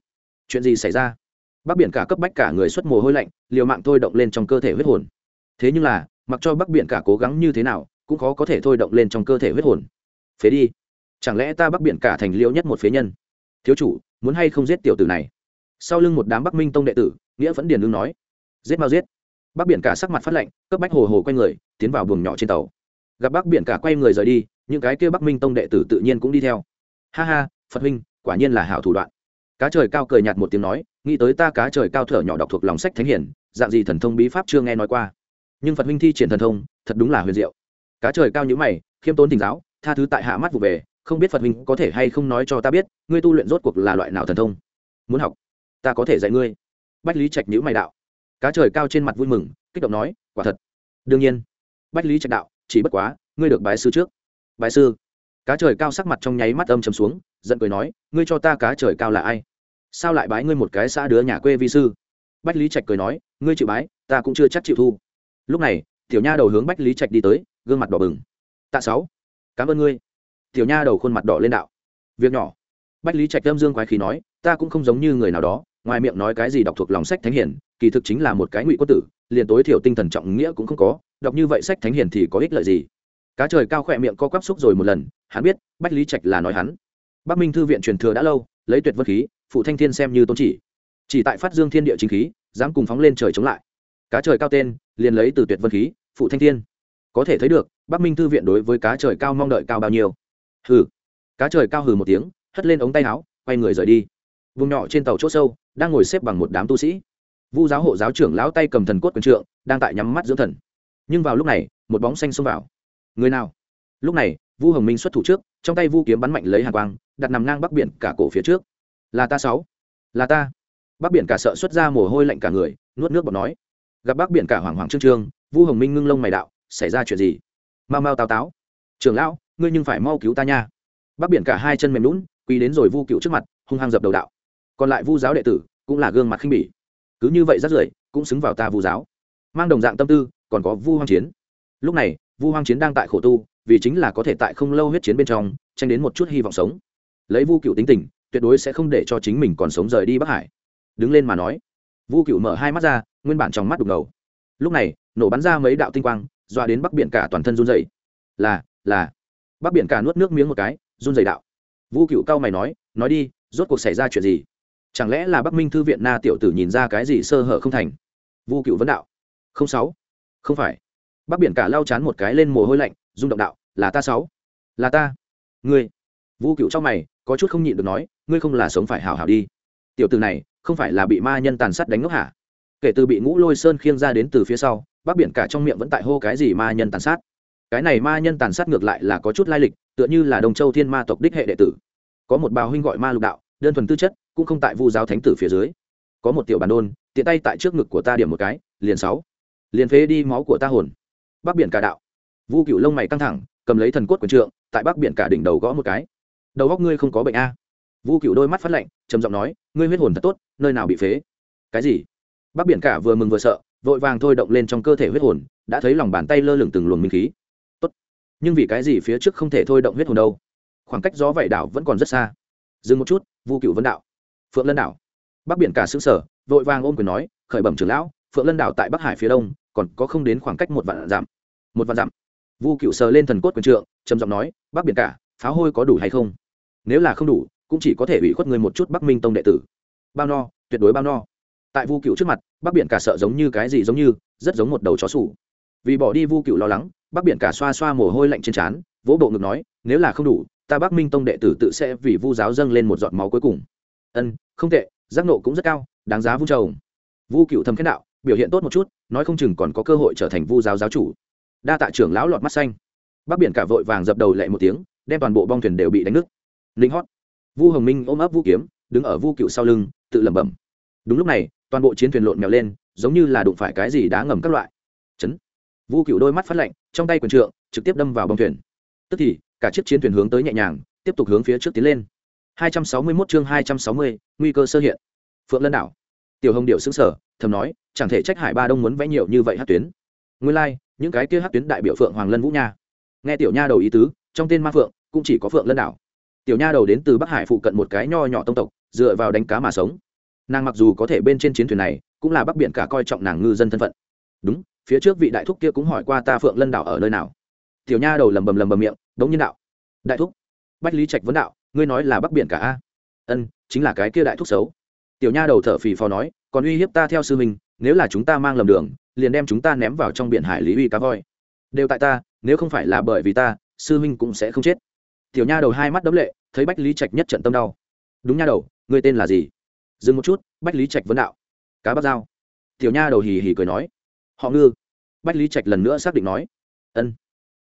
Speaker 1: Chuyện gì xảy ra? Bắc biển cả cấp bách cả người xuất mồ hôi lạnh, liều mạng thôi động lên trong cơ thể huyết hồn. Thế nhưng là, mặc cho bắc biển cả cố gắng như thế nào, cũng khó có thể thôi động lên trong cơ thể huyết hồn. Phế đi. Chẳng lẽ ta bắc biển cả thành liêu nhất một phế nhân? Thiếu chủ, muốn hay không giết tiểu tử này? Sau lưng một đám bắc minh tông đệ tử, nghĩa vẫn điền lương nói giết mau giết. Bác biển cả sắc mặt phát lạnh, cấp bách hồ hồ quay người, tiến vào buồng nhỏ trên tàu. Gặp bác biển cả quay người rời đi, những cái kia bắc minh tông đệ tử tự nhiên cũng đi theo. Ha ha, phật huynh, quả nhiên là hảo thủ đoạn. Cá trời cao cười nhạt một tiếng nói, nghĩ tới ta cá trời cao thở nhỏ đọc thuộc lòng sách thánh hiển, dạng gì thần thông bí pháp chưa nghe nói qua. Nhưng phật huynh thi triển thần thông, thật đúng là huyền diệu. Cá trời cao nhữ mày, khiêm tốn thỉnh giáo, tha thứ tại hạ mắt vụ về, không biết phật huynh có thể hay không nói cho ta biết, ngươi tu luyện rốt cuộc là loại nào thần thông? Muốn học, ta có thể dạy ngươi. Bách lý trạch nhữ mày đạo cá trời cao trên mặt vui mừng, kích động nói, quả thật. Đương nhiên. Bách lý trạch đạo, chỉ bất quá, ngươi được bái sư trước. Bái sư? Cá trời cao sắc mặt trong nháy mắt âm chầm xuống, giận cười nói, ngươi cho ta cá trời cao là ai? Sao lại bái ngươi một cái xã đứa nhà quê vi sư? Bách lý trạch cười nói, ngươi chịu bái, ta cũng chưa chắc chịu thu. Lúc này, tiểu nha đầu hướng bách lý trạch đi tới, gương mặt đỏ bừng. Tạ sáu, cảm ơn ngươi. Tiểu nha đầu khuôn mặt đỏ lên đạo. Việc nhỏ. Bách lý trạch âm dương quái khí nói, ta cũng không giống như người nào đó, ngoài miệng nói cái gì đọc thuộc lòng sách thánh hiển kỳ thực chính là một cái ngụy quân tử, liền tối thiểu tinh thần trọng nghĩa cũng không có, đọc như vậy sách thánh hiền thì có ích lợi gì? Cá trời cao khỏe miệng co quắp xúc rồi một lần, hắn biết, bách lý trạch là nói hắn. Bắc minh thư viện truyền thừa đã lâu, lấy tuyệt vân khí, phụ thanh thiên xem như tôn chỉ. Chỉ tại phát dương thiên địa chính khí, dám cùng phóng lên trời chống lại. Cá trời cao tên, liền lấy từ tuyệt vân khí, phụ thanh thiên. Có thể thấy được, bắc minh thư viện đối với cá trời cao mong đợi cao bao nhiêu. Hừ. Cá trời cao hừ một tiếng, hất lên ống tay áo, quay người rời đi. Vùng nhỏ trên tàu c h ỗ sâu, đang ngồi xếp bằng một đám tu sĩ vu giáo hộ giáo trưởng lão tay cầm thần cốt quyền trượng, đang tại nhắm mắt dưỡng thần. Nhưng vào lúc này, một bóng xanh xông vào. Người nào? Lúc này, vu hồng minh xuất thủ trước, trong tay vu kiếm bắn mạnh lấy hàng quang, đặt nằm ngang bắc biển cả cổ phía trước. Là ta sáu. Là ta. Bắc biển cả sợ xuất ra mồ hôi lạnh cả người, nuốt nước bọt nói. Gặp bắc biển cả hoảng hoảng trương trương, vu hồng minh ngưng lông mày đạo, xảy ra chuyện gì? Mau mau tào táo. Trưởng lão, ngươi nhưng phải mau cứu ta nha. Bắc biển cả hai chân mềm lún quỳ đến rồi vu cựu trước mặt, hung hăng dập đầu đạo. Còn lại vu giáo đệ tử, cũng là gương mặt khinh bỉ cứ như vậy rất rưởi, cũng xứng vào ta vu giáo. Mang đồng dạng tâm tư, còn có vu hoang chiến. Lúc này, vu hoang chiến đang tại khổ tu, vì chính là có thể tại không lâu huyết chiến bên trong, tranh đến một chút hy vọng sống. Lấy vu cựu tính tình, tuyệt đối sẽ không để cho chính mình còn sống rời đi bắc hải. Đứng lên mà nói. Vu cựu mở hai mắt ra, nguyên bản trong mắt đục ngầu. Lúc này, nổ bắn ra mấy đạo tinh quang, dọa đến bắc biển cả toàn thân run dày là là. Bắc biển cả nuốt nước miếng một cái, run dày đạo. Vu cựu cao mày nói nói đi, rốt cuộc xảy ra chuyện gì? Chẳng lẽ là bắc minh thư viện na tiểu tử nhìn ra cái gì sơ hở không thành? Vu cựu vấn đạo. Không sáu. Không phải. Bắc biển cả lau chán một cái lên mồ hôi lạnh, rung động đạo, là ta sáu. Là ta. Ngươi. Vu cựu trong mày, có chút không nhịn được nói, ngươi không là sống phải hảo hảo đi. Tiểu tử này, không phải là bị ma nhân tàn sát đánh ngốc hả? Kể từ bị ngũ lôi sơn khiêng ra đến từ phía sau, bắc biển cả trong miệng vẫn tại hô cái gì ma nhân tàn sát? Cái này ma nhân tàn sát ngược lại là có chút lai lịch, tựa như là đồng châu thiên ma tộc đích hệ đệ tử. Có một bào huynh gọi ma lục đạo đơn thuần tư chất, cũng không tại vu giáo thánh tử phía dưới. Có một tiểu bản đôn, tiện tay tại trước ngực của ta điểm một cái, liền sáu. Liền phế đi máu của ta hồn. Bắc biển cả đạo. Vu cựu lông mày căng thẳng, cầm lấy thần cốt quần trượng, tại bắc biển cả đỉnh đầu gõ một cái. Đầu góc ngươi không có bệnh a. Vu cựu đôi mắt phát lạnh, trầm giọng nói, ngươi huyết hồn thật tốt, nơi nào bị phế? Cái gì? Bắc biển cả vừa mừng vừa sợ, vội vàng thôi động lên trong cơ thể huyết hồn, đã thấy lòng bàn tay lơ lửng từng luồng minh khí. Tốt. Nhưng vì cái gì phía trước không thể thôi động huyết hồn đâu? Khoảng cách gió vẩy đảo vẫn còn rất xa dừng một chút, vu cựu vấn đạo. Phượng lân đảo. Bắc biển cả xứ sở vội vàng ôm quyền nói, khởi bẩm trưởng lão, phượng lân đảo tại bắc hải phía đông, còn có không đến khoảng cách một vạn dặm. Một vạn dặm. Vu cựu sờ lên thần cốt quyền trượng, trầm giọng nói, bắc biển cả pháo hôi có đủ hay không? Nếu là không đủ, cũng chỉ có thể ủy khuất người một chút bắc minh tông đệ tử. Bao no, tuyệt đối bao no. Tại vu cựu trước mặt, bắc biển cả sợ giống như cái gì giống như, rất giống một đầu chó sủ. Vì bỏ đi vu cựu lo lắng, bắc biển cả xoa xoa mồ hôi lạnh trên trán, vỗ bộ ngực nói, nếu là không đủ ta bắc minh tông đệ tử tự sẽ vì vu giáo dâng lên một giọt máu cuối cùng. Ân, không tệ, giác nộ cũng rất cao, đáng giá vu trầu vu cựu thầm khen đạo, biểu hiện tốt một chút, nói không chừng còn có cơ hội trở thành vu giáo giáo chủ. Đa tạ trưởng lão lọt mắt xanh. Bắc biển cả vội vàng dập đầu lệ một tiếng, đem toàn bộ bong thuyền đều bị đánh nứt. Linh hót. Vu hồng minh ôm ấp vu kiếm, đứng ở vu cựu sau lưng, tự lẩm bẩm. Đúng lúc này, toàn bộ chiến thuyền lộn mèo lên, giống như là đụng phải cái gì đá ngầm các loại. Chấn. Vu cựu đôi mắt phát lạnh, trong tay quyền trượng, trực tiếp đâm vào bong thuyền. Tức thì cả chiếc chiến thuyền hướng tới nhẹ nhàng tiếp tục hướng phía trước tiến lên. 261 chương 260, nguy cơ sơ hiện. Phượng lân đảo. Tiểu hồng điệu xứng sở thầm nói chẳng thể trách hải ba đông muốn vẽ nhiều như vậy hát tuyến. Nguyên lai、like, những cái kia hát tuyến đại biểu phượng hoàng lân vũ nha. Nghe tiểu nha đầu ý tứ trong tên ma phượng cũng chỉ có phượng lân đảo. Tiểu nha đầu đến từ bắc hải phụ cận một cái nho nhỏ tông tộc dựa vào đánh cá mà sống. Nàng mặc dù có thể bên trên chiến thuyền này cũng là bắc biển cả coi trọng nàng ngư dân thân phận. Đúng phía trước vị đại thúc kia cũng hỏi qua ta phượng lân đảo ở nơi nào tiểu nha đầu lầm bầm lầm bầm miệng, đống nhiên đạo, đại thúc, bách lý trạch vấn đạo, ngươi nói là bắc biển cả a? Ân, chính là cái kia đại thúc xấu. Tiểu nha đầu thở phì phò nói, còn uy hiếp ta theo sư mình nếu là chúng ta mang lầm đường, liền đem chúng ta ném vào trong biển hải lý uy cá voi. Đều tại ta, nếu không phải là bởi vì ta, sư minh cũng sẽ không chết. Tiểu nha đầu hai mắt đấm lệ, thấy bách lý trạch nhất trận tâm đau. Đúng nha đầu, ngươi tên là gì? Dừng một chút, bách lý trạch vấn đạo. Cá bắt dao tiểu nha đầu hì hì cười nói. Họ ngư. Bách lý trạch lần nữa xác định nói. Ân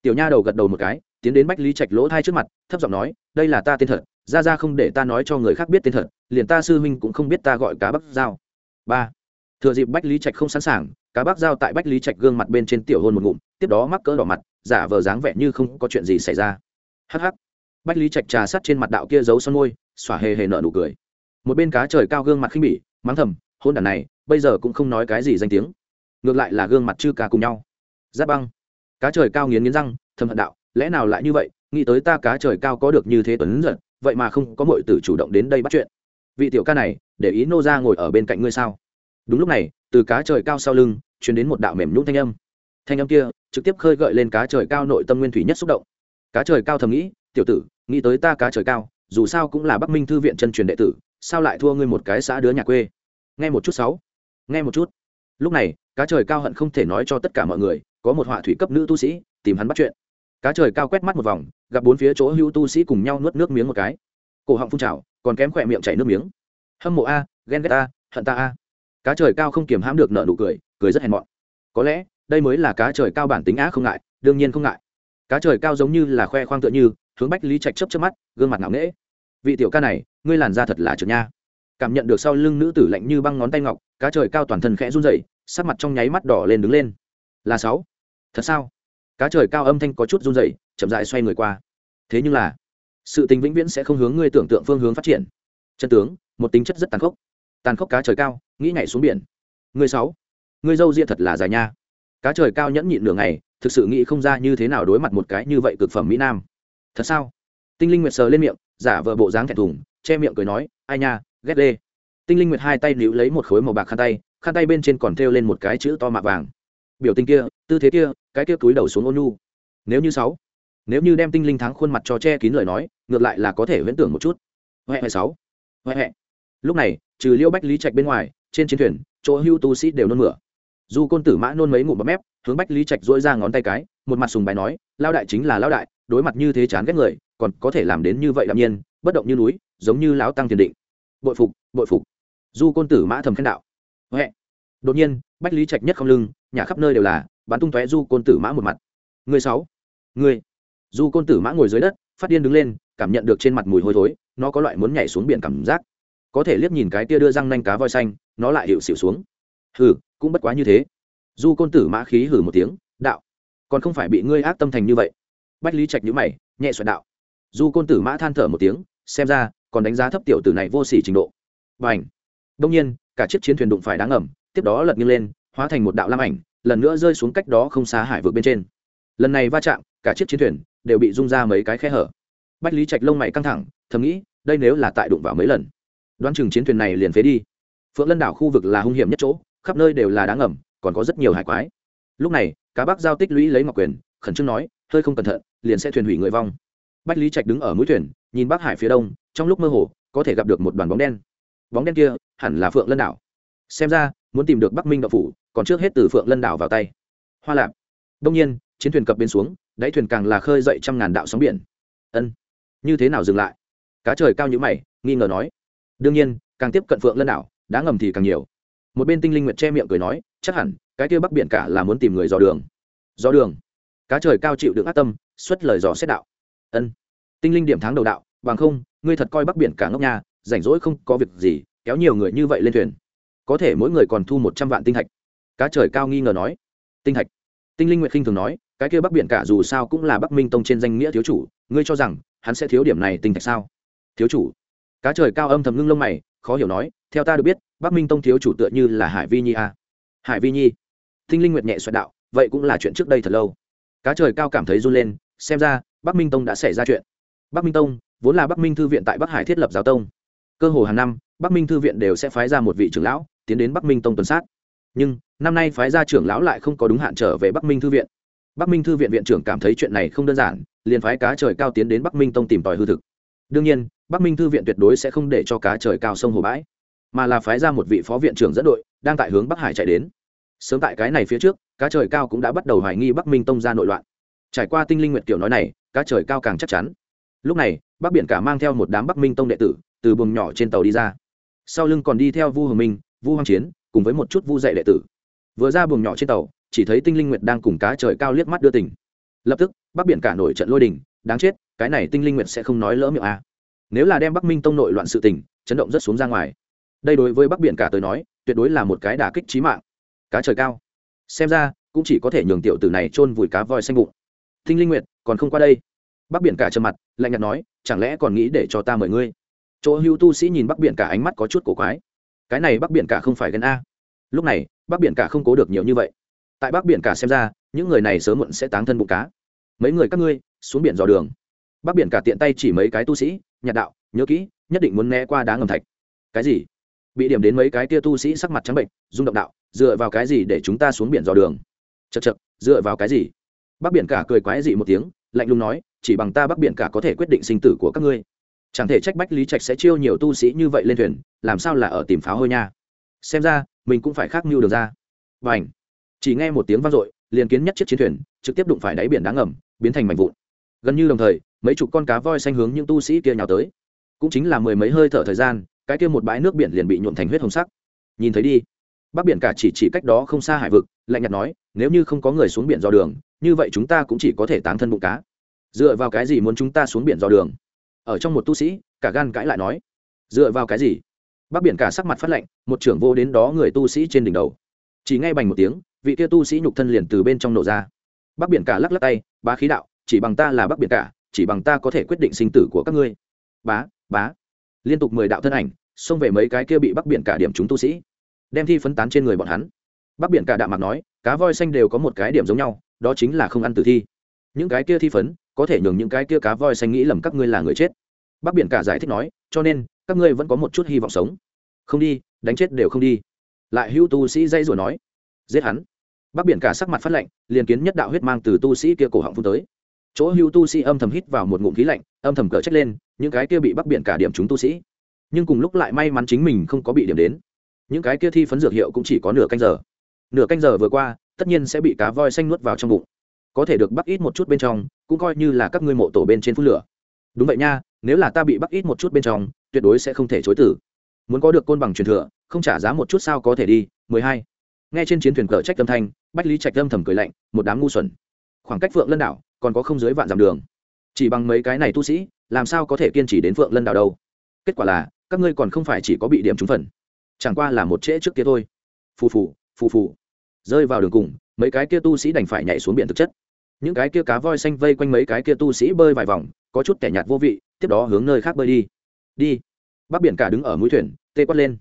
Speaker 1: tiểu nha đầu gật đầu một cái, tiến đến bách lý trạch lỗ thai trước mặt, thấp giọng nói, đây là ta tên thật, ra ra không để ta nói cho người khác biết tên thật, liền ta sư huynh cũng không biết ta gọi cá bắc giao. ba. Thừa dịp bách lý trạch không sẵn sàng, cá bắc giao tại bách lý trạch gương mặt bên trên tiểu hôn một ngụm, tiếp đó mắc cỡ đỏ mặt, giả vờ dáng vẻ như không có chuyện gì xảy ra. Hh bách lý trạch trà sắt trên mặt đạo kia giấu son môi xỏa hề hề nợ nụ cười. Một bên cá trời cao gương mặt khinh bỉ, mắng thầm, hôn đàn này, bây giờ cũng không nói cái gì danh tiếng. Ngược lại là gương mặt chư ca cùng nhau. Giáp băng cá trời cao nghiến nghiến răng, thầm hận đạo, lẽ nào lại như vậy? Nghĩ tới ta cá trời cao có được như thế tuấn giật, vậy mà không có mọi tử chủ động đến đây bắt chuyện. Vị tiểu ca này, để ý nô ra ngồi ở bên cạnh ngươi sao? Đúng lúc này, từ cá trời cao sau lưng chuyển đến một đạo mềm nhũng thanh âm. Thanh âm kia, trực tiếp khơi gợi lên cá trời cao nội tâm nguyên thủy nhất xúc động. Cá trời cao thầm nghĩ, tiểu tử, nghĩ tới ta cá trời cao, dù sao cũng là bắc minh thư viện chân truyền đệ tử, sao lại thua ngươi một cái xã đứa nhà quê? Nghe một chút sáu. Nghe một chút. Lúc này, cá trời cao hận không thể nói cho tất cả mọi người có một họa thủy cấp nữ tu sĩ, tìm hắn bắt chuyện. Cá trời cao quét mắt một vòng, gặp bốn phía chỗ hưu tu sĩ cùng nhau nuốt nước miếng một cái. Cổ họng phun trào, còn kém khỏe miệng chảy nước miếng. Hâm mộ a, ghen ghét a, hận ta a. Cá trời cao không kiềm hãm được nợ nụ cười cười rất hèn mọn. Có lẽ, đây mới là cá trời cao bản tính á không ngại, đương nhiên không ngại. Cá trời cao giống như là khoe khoang tựa như, hướng bách lý trạch chấp chấp mắt, gương mặt ngạo nghễ. Vị tiểu ca này, ngươi làn da thật là trượt nha. Cảm nhận được sau lưng nữ tử lạnh như băng ngón tay ngọc, cá trời cao toàn thân khẽ run rẩy, sắc mặt trong nháy mắt đỏ lên đứng lên. Là sáu thật sao? Cá trời cao âm thanh có chút run rẩy, chậm dại xoay người qua. Thế nhưng là, sự tình vĩnh viễn sẽ không hướng ngươi tưởng tượng phương hướng phát triển. Chân tướng, một tính chất rất tàn khốc. Tàn khốc cá trời cao, nghĩ nhảy xuống biển. Người sáu người dâu ria thật là dài nha. Cá trời cao nhẫn nhịn nửa ngày, thực sự nghĩ không ra như thế nào đối mặt một cái như vậy cực phẩm mỹ nam. Thật sao? Tinh linh nguyệt sờ lên miệng, giả vờ bộ dáng thẹn thùng, che miệng cười nói, ai nha, ghét đê. Tinh linh nguyệt hai tay níu lấy một khối màu bạc khăn tay khăn tay bên trên còn thêu lên một cái chữ to mạ vàng biểu tình kia, tư thế kia, cái kia túi đầu xuống ôn nhu. Nếu như sáu, nếu như đem tinh linh thắng khuôn mặt cho che kín lời nói, ngược lại là có thể huyễn tưởng một chút. Huệ huệ sáu, huệ huệ. Lúc này, trừ liêu bách lý trạch bên ngoài, trên chiến thuyền, chỗ hưu tu sĩ đều nôn mửa. Du côn tử mã nôn mấy ngụm bấm mép, hướng bách lý trạch dỗi ra ngón tay cái, một mặt sùng bài nói lao đại chính là lao đại, đối mặt như thế chán ghét người, còn có thể làm đến như vậy đạm nhiên, bất động như núi, giống như lão tăng thiền định. Bội phục bội phục. Du côn tử mã thầm khen đạo. Huệ. Đột nhiên, bách lý trạch nhất không lưng nhà khắp nơi đều là, bắn tung tóe du côn tử mã một mặt. Người sáu, người. Du côn tử mã ngồi dưới đất, phát điên đứng lên, cảm nhận được trên mặt mùi hôi thối, nó có loại muốn nhảy xuống biển cảm giác. Có thể liếc nhìn cái tia đưa răng nanh cá voi xanh, nó lại hiệu xỉu xuống. Hừ, cũng bất quá như thế. Du côn tử mã khí hử một tiếng, đạo, còn không phải bị ngươi ác tâm thành như vậy. Bách lý trạch nhữ mày, nhẹ xoẹt đạo. Du côn tử mã than thở một tiếng, xem ra, còn đánh giá thấp tiểu tử này vô s ỉ trình độ. Và ảnh đông nhiên, cả chiếc chiến thuyền đụng phải đáng ẩm tiếp đó lật nghiêng lên hóa thành một đạo lam ảnh, lần nữa rơi xuống cách đó không xa hải vượt bên trên. Lần này va chạm, cả chiếc chiến thuyền đều bị rung ra mấy cái khe hở. Bách lý trạch lông mày căng thẳng, thầm nghĩ, đây nếu là tại đụng vào mấy lần, đoán chừng chiến thuyền này liền phế đi. Phượng lân đảo khu vực là hung hiểm nhất chỗ, khắp nơi đều là đáng ẩm còn có rất nhiều hải quái. Lúc này, cá bác giao tích lũy lấy ngọc quyền, khẩn trương nói, hơi không cẩn thận, liền sẽ thuyền hủy người vong. Bách lý trạch đứng ở mũi thuyền, nhìn bắc hải phía đông, trong lúc mơ hồ, có thể gặp được một đoàn bóng đen. Bóng đen kia, hẳn là phượng lân đảo xem ra, muốn tìm được bắc minh đậu phủ, còn trước hết từ phượng lân đảo vào tay. Hoa lạp. Đông nhiên, chiến thuyền cập bên xuống, đáy thuyền càng là khơi dậy trăm ngàn đạo sóng biển. Ân, như thế nào dừng lại? Cá trời cao như mày, nghi ngờ nói. Đương nhiên, càng tiếp cận phượng lân đảo, đá ngầm thì càng nhiều. Một bên tinh linh nguyệt che miệng cười nói, chắc hẳn, cái kia bắc biển cả là muốn tìm người dò đường. Dò đường? Cá trời cao chịu được ác tâm, xuất lời dò xét đạo. Ân. Tinh linh điểm tháng đầu đạo, bằng không, ngươi thật coi bắc biển cả ngốc nha, rảnh rỗi không có việc gì, kéo nhiều người như vậy lên thuyền có thể mỗi người còn thu một trăm vạn tinh thạch. Cá trời cao nghi ngờ nói. Tinh thạch. Tinh linh nguyệt khinh thường nói, cái kia bắc biển cả dù sao cũng là bắc minh tông trên danh nghĩa thiếu chủ, ngươi cho rằng hắn sẽ thiếu điểm này tinh thạch sao? Thiếu chủ. Cá trời cao âm thầm ngưng lông mày, khó hiểu nói, theo ta được biết, bắc minh tông thiếu chủ tựa như là hải vi nhi a à? hải vi nhi. Tinh linh nguyệt nhẹ xoẹt đạo, vậy cũng là chuyện trước đây thật lâu. Cá trời cao cảm thấy run lên, xem ra, bắc minh tông đã xảy ra chuyện. Bắc minh tông, vốn là bắc minh thư viện tại bắc hải thiết lập giáo tông. Cơ hồ hàng năm bắc minh thư viện đều sẽ phái ra một vị trưởng lão, tiến đến bắc minh tông tuần sát. Nhưng, năm nay phái ra trưởng lão lại không có đúng hạn trở về bắc minh thư viện. Bắc minh thư viện viện trưởng cảm thấy chuyện này không đơn giản, liền phái cá trời cao tiến đến bắc minh tông tìm tòi hư thực. Đương nhiên, bắc minh thư viện tuyệt đối sẽ không để cho cá trời cao sông hồ bãi, mà là phái ra một vị phó viện trưởng dẫn đội, đang tại hướng bắc hải chạy đến. Sớm tại cái này phía trước, cá trời cao cũng đã bắt đầu hoài nghi bắc minh tông ra nội loạn. Trải qua tinh linh nguyệt kiểu nói này, cá trời cao càng chắc chắn. Lúc này, bắc biển cả mang theo một đám bắc minh tông đệ tử, từ buồng nhỏ trên tàu đi ra sau lưng còn đi theo vu hồng minh, vu hoàng chiến, cùng với một chút vu dạy đệ tử. Vừa ra buồng nhỏ trên tàu, chỉ thấy tinh linh nguyệt đang cùng cá trời cao liếc mắt đưa tỉnh lập tức, bắc biển cả nổi trận lôi đình, đáng chết, cái này tinh linh nguyệt sẽ không nói lỡ miệng à. nếu là đem bắc minh tông nội loạn sự tình, chấn động rất xuống ra ngoài. Đây đối với bắc biển cả tới nói, tuyệt đối là một cái đả kích trí mạng. Cá trời cao. Xem ra, cũng chỉ có thể nhường tiểu tử này chôn vùi cá voi xanh bụng. Tinh linh nguyệt, còn không qua đây. Bắc biển cả trầm mặt, lạnh nhạt nói, chẳng lẽ còn nghĩ để cho ta mời ngươi? Chỗ hưu tu sĩ nhìn bắc biển cả ánh mắt có chút cổ quái. Cái này bắc biển cả không phải gần a. Lúc này, bắc biển cả không cố được nhiều như vậy. Tại bắc biển cả xem ra, những người này sớm muộn sẽ táng thân bụng cá. Mấy người các ngươi, xuống biển dò đường. Bắc biển cả tiện tay chỉ mấy cái tu sĩ nhạt đạo, nhớ kỹ, nhất định muốn né qua đá ngầm thạch. Cái gì? Bị điểm đến mấy cái tia tu sĩ sắc mặt trắng bệnh, rung động đạo, dựa vào cái gì để chúng ta xuống biển dò đường? Chật chật dựa vào cái gì? Bắc biển cả cười quái dị một tiếng, lạnh lùng nói, chỉ bằng ta bắc biển cả có thể quyết định sinh tử của các ngươi chẳng thể trách bách lý trạch sẽ chiêu nhiều tu sĩ như vậy lên thuyền, làm sao là ở tìm pháo hôi nha? Xem ra, mình cũng phải khác mưu được ra. Và ảnh chỉ nghe một tiếng vang dội, liền kiến nhất chiếc chiến thuyền, trực tiếp đụng phải đáy biển đá ngầm, biến thành mảnh vụn. Gần như đồng thời, mấy chục con cá voi xanh hướng những tu sĩ kia nhào tới. Cũng chính là mười mấy hơi thở thời gian, cái kia một bãi nước biển liền bị nhuộm thành huyết hồng sắc. Nhìn thấy đi, bắc biển cả chỉ chỉ cách đó không xa hải vực, lạnh nhạt nói, nếu như không có người xuống biển dò đường, như vậy chúng ta cũng chỉ có thể táng thân bụng cá. Dựa vào cái gì muốn chúng ta xuống biển dò đường? Ở trong một tu sĩ, cả gan cãi lại nói, dựa vào cái gì? Bắc biển cả sắc mặt phát lạnh, một trưởng vô đến đó người tu sĩ trên đỉnh đầu. Chỉ ngay bành một tiếng, vị kia tu sĩ nhục thân liền từ bên trong nổ ra. Bắc biển cả lắc lắc tay, bá khí đạo, chỉ bằng ta là bắc biển cả, chỉ bằng ta có thể quyết định sinh tử của các ngươi. Bá bá. Liên tục mười đạo thân ảnh, xông về mấy cái kia bị bắc biển cả điểm chúng tu sĩ, đem thi phấn tán trên người bọn hắn. Bắc biển cả đạm mặt nói, cá voi xanh đều có một cái điểm giống nhau, đó chính là không ăn tử thi. Những cái kia thi phấn có thể nhường những cái kia cá voi xanh nghĩ lầm các ngươi là người chết. Bắc biển cả giải thích nói cho nên các ngươi vẫn có một chút hy vọng sống. Không đi đánh chết đều không đi. Lại hữu tu sĩ dây rồi nói giết hắn. Bắc biển cả sắc mặt phát lạnh, liền kiến nhất đạo huyết mang từ tu sĩ kia cổ họng phun tới. Chỗ hưu tu sĩ âm thầm hít vào một ngụm khí lạnh âm thầm cờ trách lên những cái kia bị bắc biển cả điểm chúng tu sĩ. Nhưng cùng lúc lại may mắn chính mình không có bị điểm đến. Những cái kia thi phấn dược hiệu cũng chỉ có nửa canh giờ. Nửa canh giờ vừa qua tất nhiên sẽ bị cá voi xanh nuốt vào trong bụng có thể được bắt ít một chút bên trong, cũng coi như là các ngươi mộ tổ bên trên phút lửa. Đúng vậy nha, nếu là ta bị bắt ít một chút bên trong, tuyệt đối sẽ không thể chối tử. Muốn có được côn bằng truyền thừa, không trả giá một chút sao có thể đi, mười hai. Nghe trên chiến thuyền cờ trách âm thanh, bách lý trạch âm thầm cười lạnh, một đám ngu xuẩn. Khoảng cách phượng lân đảo, còn có không dưới vạn dặm đường. Chỉ bằng mấy cái này tu sĩ, làm sao có thể kiên trì đến phượng lân đảo đâu? Kết quả là, các ngươi còn không phải chỉ có bị điểm trúng phần. Chẳng qua là một trễ trước kia thôi. Phù phù phù phù. Rơi vào đường cùng, mấy cái kia tu sĩ đành phải nhảy xuống biển thực chất những cái kia cá voi xanh vây quanh mấy cái kia tu sĩ bơi vài vòng, có chút kẻ nhạt vô vị, tiếp đó hướng nơi khác bơi đi. Đi. Bắc biển cả đứng ở mũi thuyền, tê quát lên.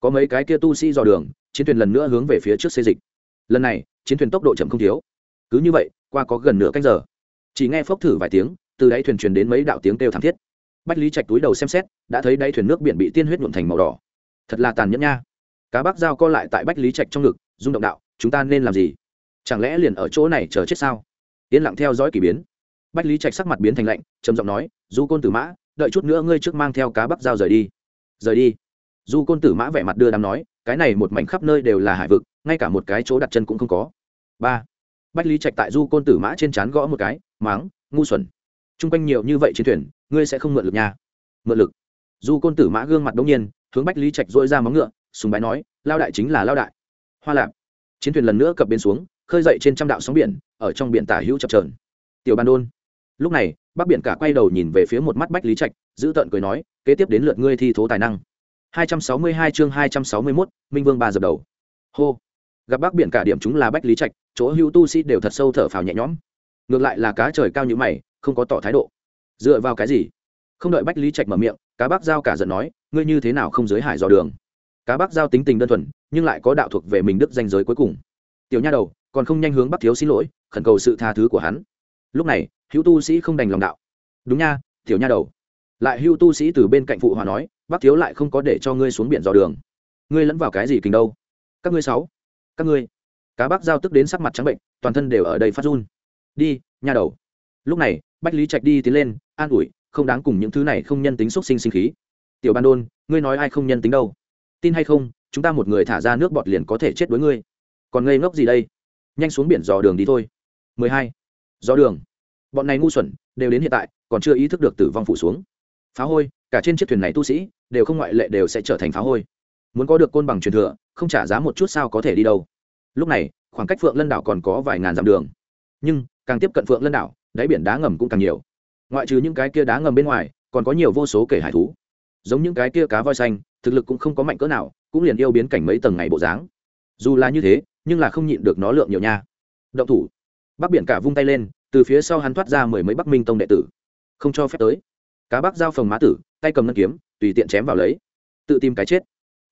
Speaker 1: Có mấy cái kia tu sĩ dò đường, chiến thuyền lần nữa hướng về phía trước xê dịch. Lần này, chiến thuyền tốc độ chậm không thiếu. Cứ như vậy, qua có gần nửa canh giờ. Chỉ nghe phốc thử vài tiếng, từ đáy thuyền truyền đến mấy đạo tiếng kêu thảm thiết. Bách lý trạch túi đầu xem xét, đã thấy đáy thuyền nước biển bị tiên huyết nhuộm thành màu đỏ. Thật là tàn nhẫn nha. Cá bác dao co lại tại bách lý trạch trong ngực, rung động đạo, chúng ta nên làm gì? Chẳng lẽ liền ở chỗ này chờ chết sao? Yên lặng theo dõi k ỳ biến. Bách lý trạch sắc mặt biến thành lạnh, trầm giọng nói, du côn tử mã, đợi chút nữa ngươi trước mang theo cá bắc dao rời đi. Rời đi? Du côn tử mã vẻ mặt đưa đám nói, cái này một mảnh khắp nơi đều là hải vực, ngay cả một cái chỗ đặt chân cũng không có. Ba. Bách lý trạch tại du côn tử mã trên trán gõ một cái, máng, ngu xuẩn. T r u n g quanh nhiều như vậy chiến thuyền, ngươi sẽ không mượn lực nha. Mượn lực? Du côn tử mã gương mặt đ ỗ n g nhiên, hướng bách lý trạch dội ra móng ngựa, sùng bái nói, lao đại chính là lao đại. Hoa lạp. Chiến thuyền lần nữa cập bên xuống khơi dậy trên trăm đạo sóng biển ở trong biển tả hữu chập trờn tiểu ban đôn lúc này bác biển cả quay đầu nhìn về phía một mắt bách lý trạch giữ tợn cười nói kế tiếp đến lượt ngươi thi thố tài năng 262 chương 261, Minh Vương ba dập đầu. Hô. Gặp bác biển cả điểm chúng là Bách Lý Trạch, chỗ hữu tu sĩ đều thật sâu thở phào nhẹ nhõm. Ngược lại là cá trời cao như mày, không có tỏ thái độ. Dựa vào cái gì? Không đợi Bách Lý Trạch mở miệng, cá bác giao cả giận nói, ngươi như thế nào không giới hải dò đường? Cá bác giao tính tình đơn thuần, nhưng lại có đạo thuộc về mình đức danh giới cuối cùng. Tiểu nha đầu, còn không nhanh hướng Bắc thiếu xin lỗi, khẩn cầu sự tha thứ của hắn. Lúc này, hữu tu sĩ không đành lòng đạo. Đúng nha, tiểu nha đầu. Lại hữu tu sĩ từ bên cạnh phụ hòa nói, bắc thiếu lại không có để cho ngươi xuống biển dò đường. Ngươi lẫn vào cái gì kình đâu? Các ngươi sáu các ngươi. Cá bác giao tức đến sắc mặt trắng bệnh toàn thân đều ở đây phát run. Đi nha đầu. Lúc này bách lý trạch đi tiến lên an ủi không đáng cùng những thứ này không nhân tính xúc sinh sinh khí. Tiểu ban đôn ngươi nói ai không nhân tính đâu? Tin hay không chúng ta một người thả ra nước bọt liền có thể chết đối ngươi. Còn ngây ngốc gì đây? Nhanh xuống biển dò đường đi thôi. 12. dò đường. Bọn này ngu xuẩn, đều đến hiện tại, còn chưa ý thức được tử vong phủ xuống. Phá hôi, cả trên chiếc thuyền này tu sĩ, đều không ngoại lệ đều sẽ trở thành phá hôi. Muốn có được côn bằng truyền thừa, không trả giá một chút sao có thể đi đâu. Lúc này, khoảng cách phượng lân đảo còn có vài ngàn dặm đường. Nhưng, càng tiếp cận phượng lân đảo, đáy biển đá ngầm cũng càng nhiều. Ngoại trừ những cái kia đá ngầm bên ngoài, còn có nhiều vô số kể hải thú. Giống những cái kia cá voi xanh, thực lực cũng không có mạnh cỡ nào, cũng liền yêu biến cảnh mấy tầng ngày bộ dáng. Dù là như thế nhưng là không nhịn được nó lượng nhiều nha. Động thủ. Bắc biển cả vung tay lên, từ phía sau hắn thoát ra mười mấy bắc minh tông đệ tử. Không cho phép tới. Cá bắc giao phòng má tử, tay cầm ngân kiếm, tùy tiện chém vào lấy. Tự tìm cái chết.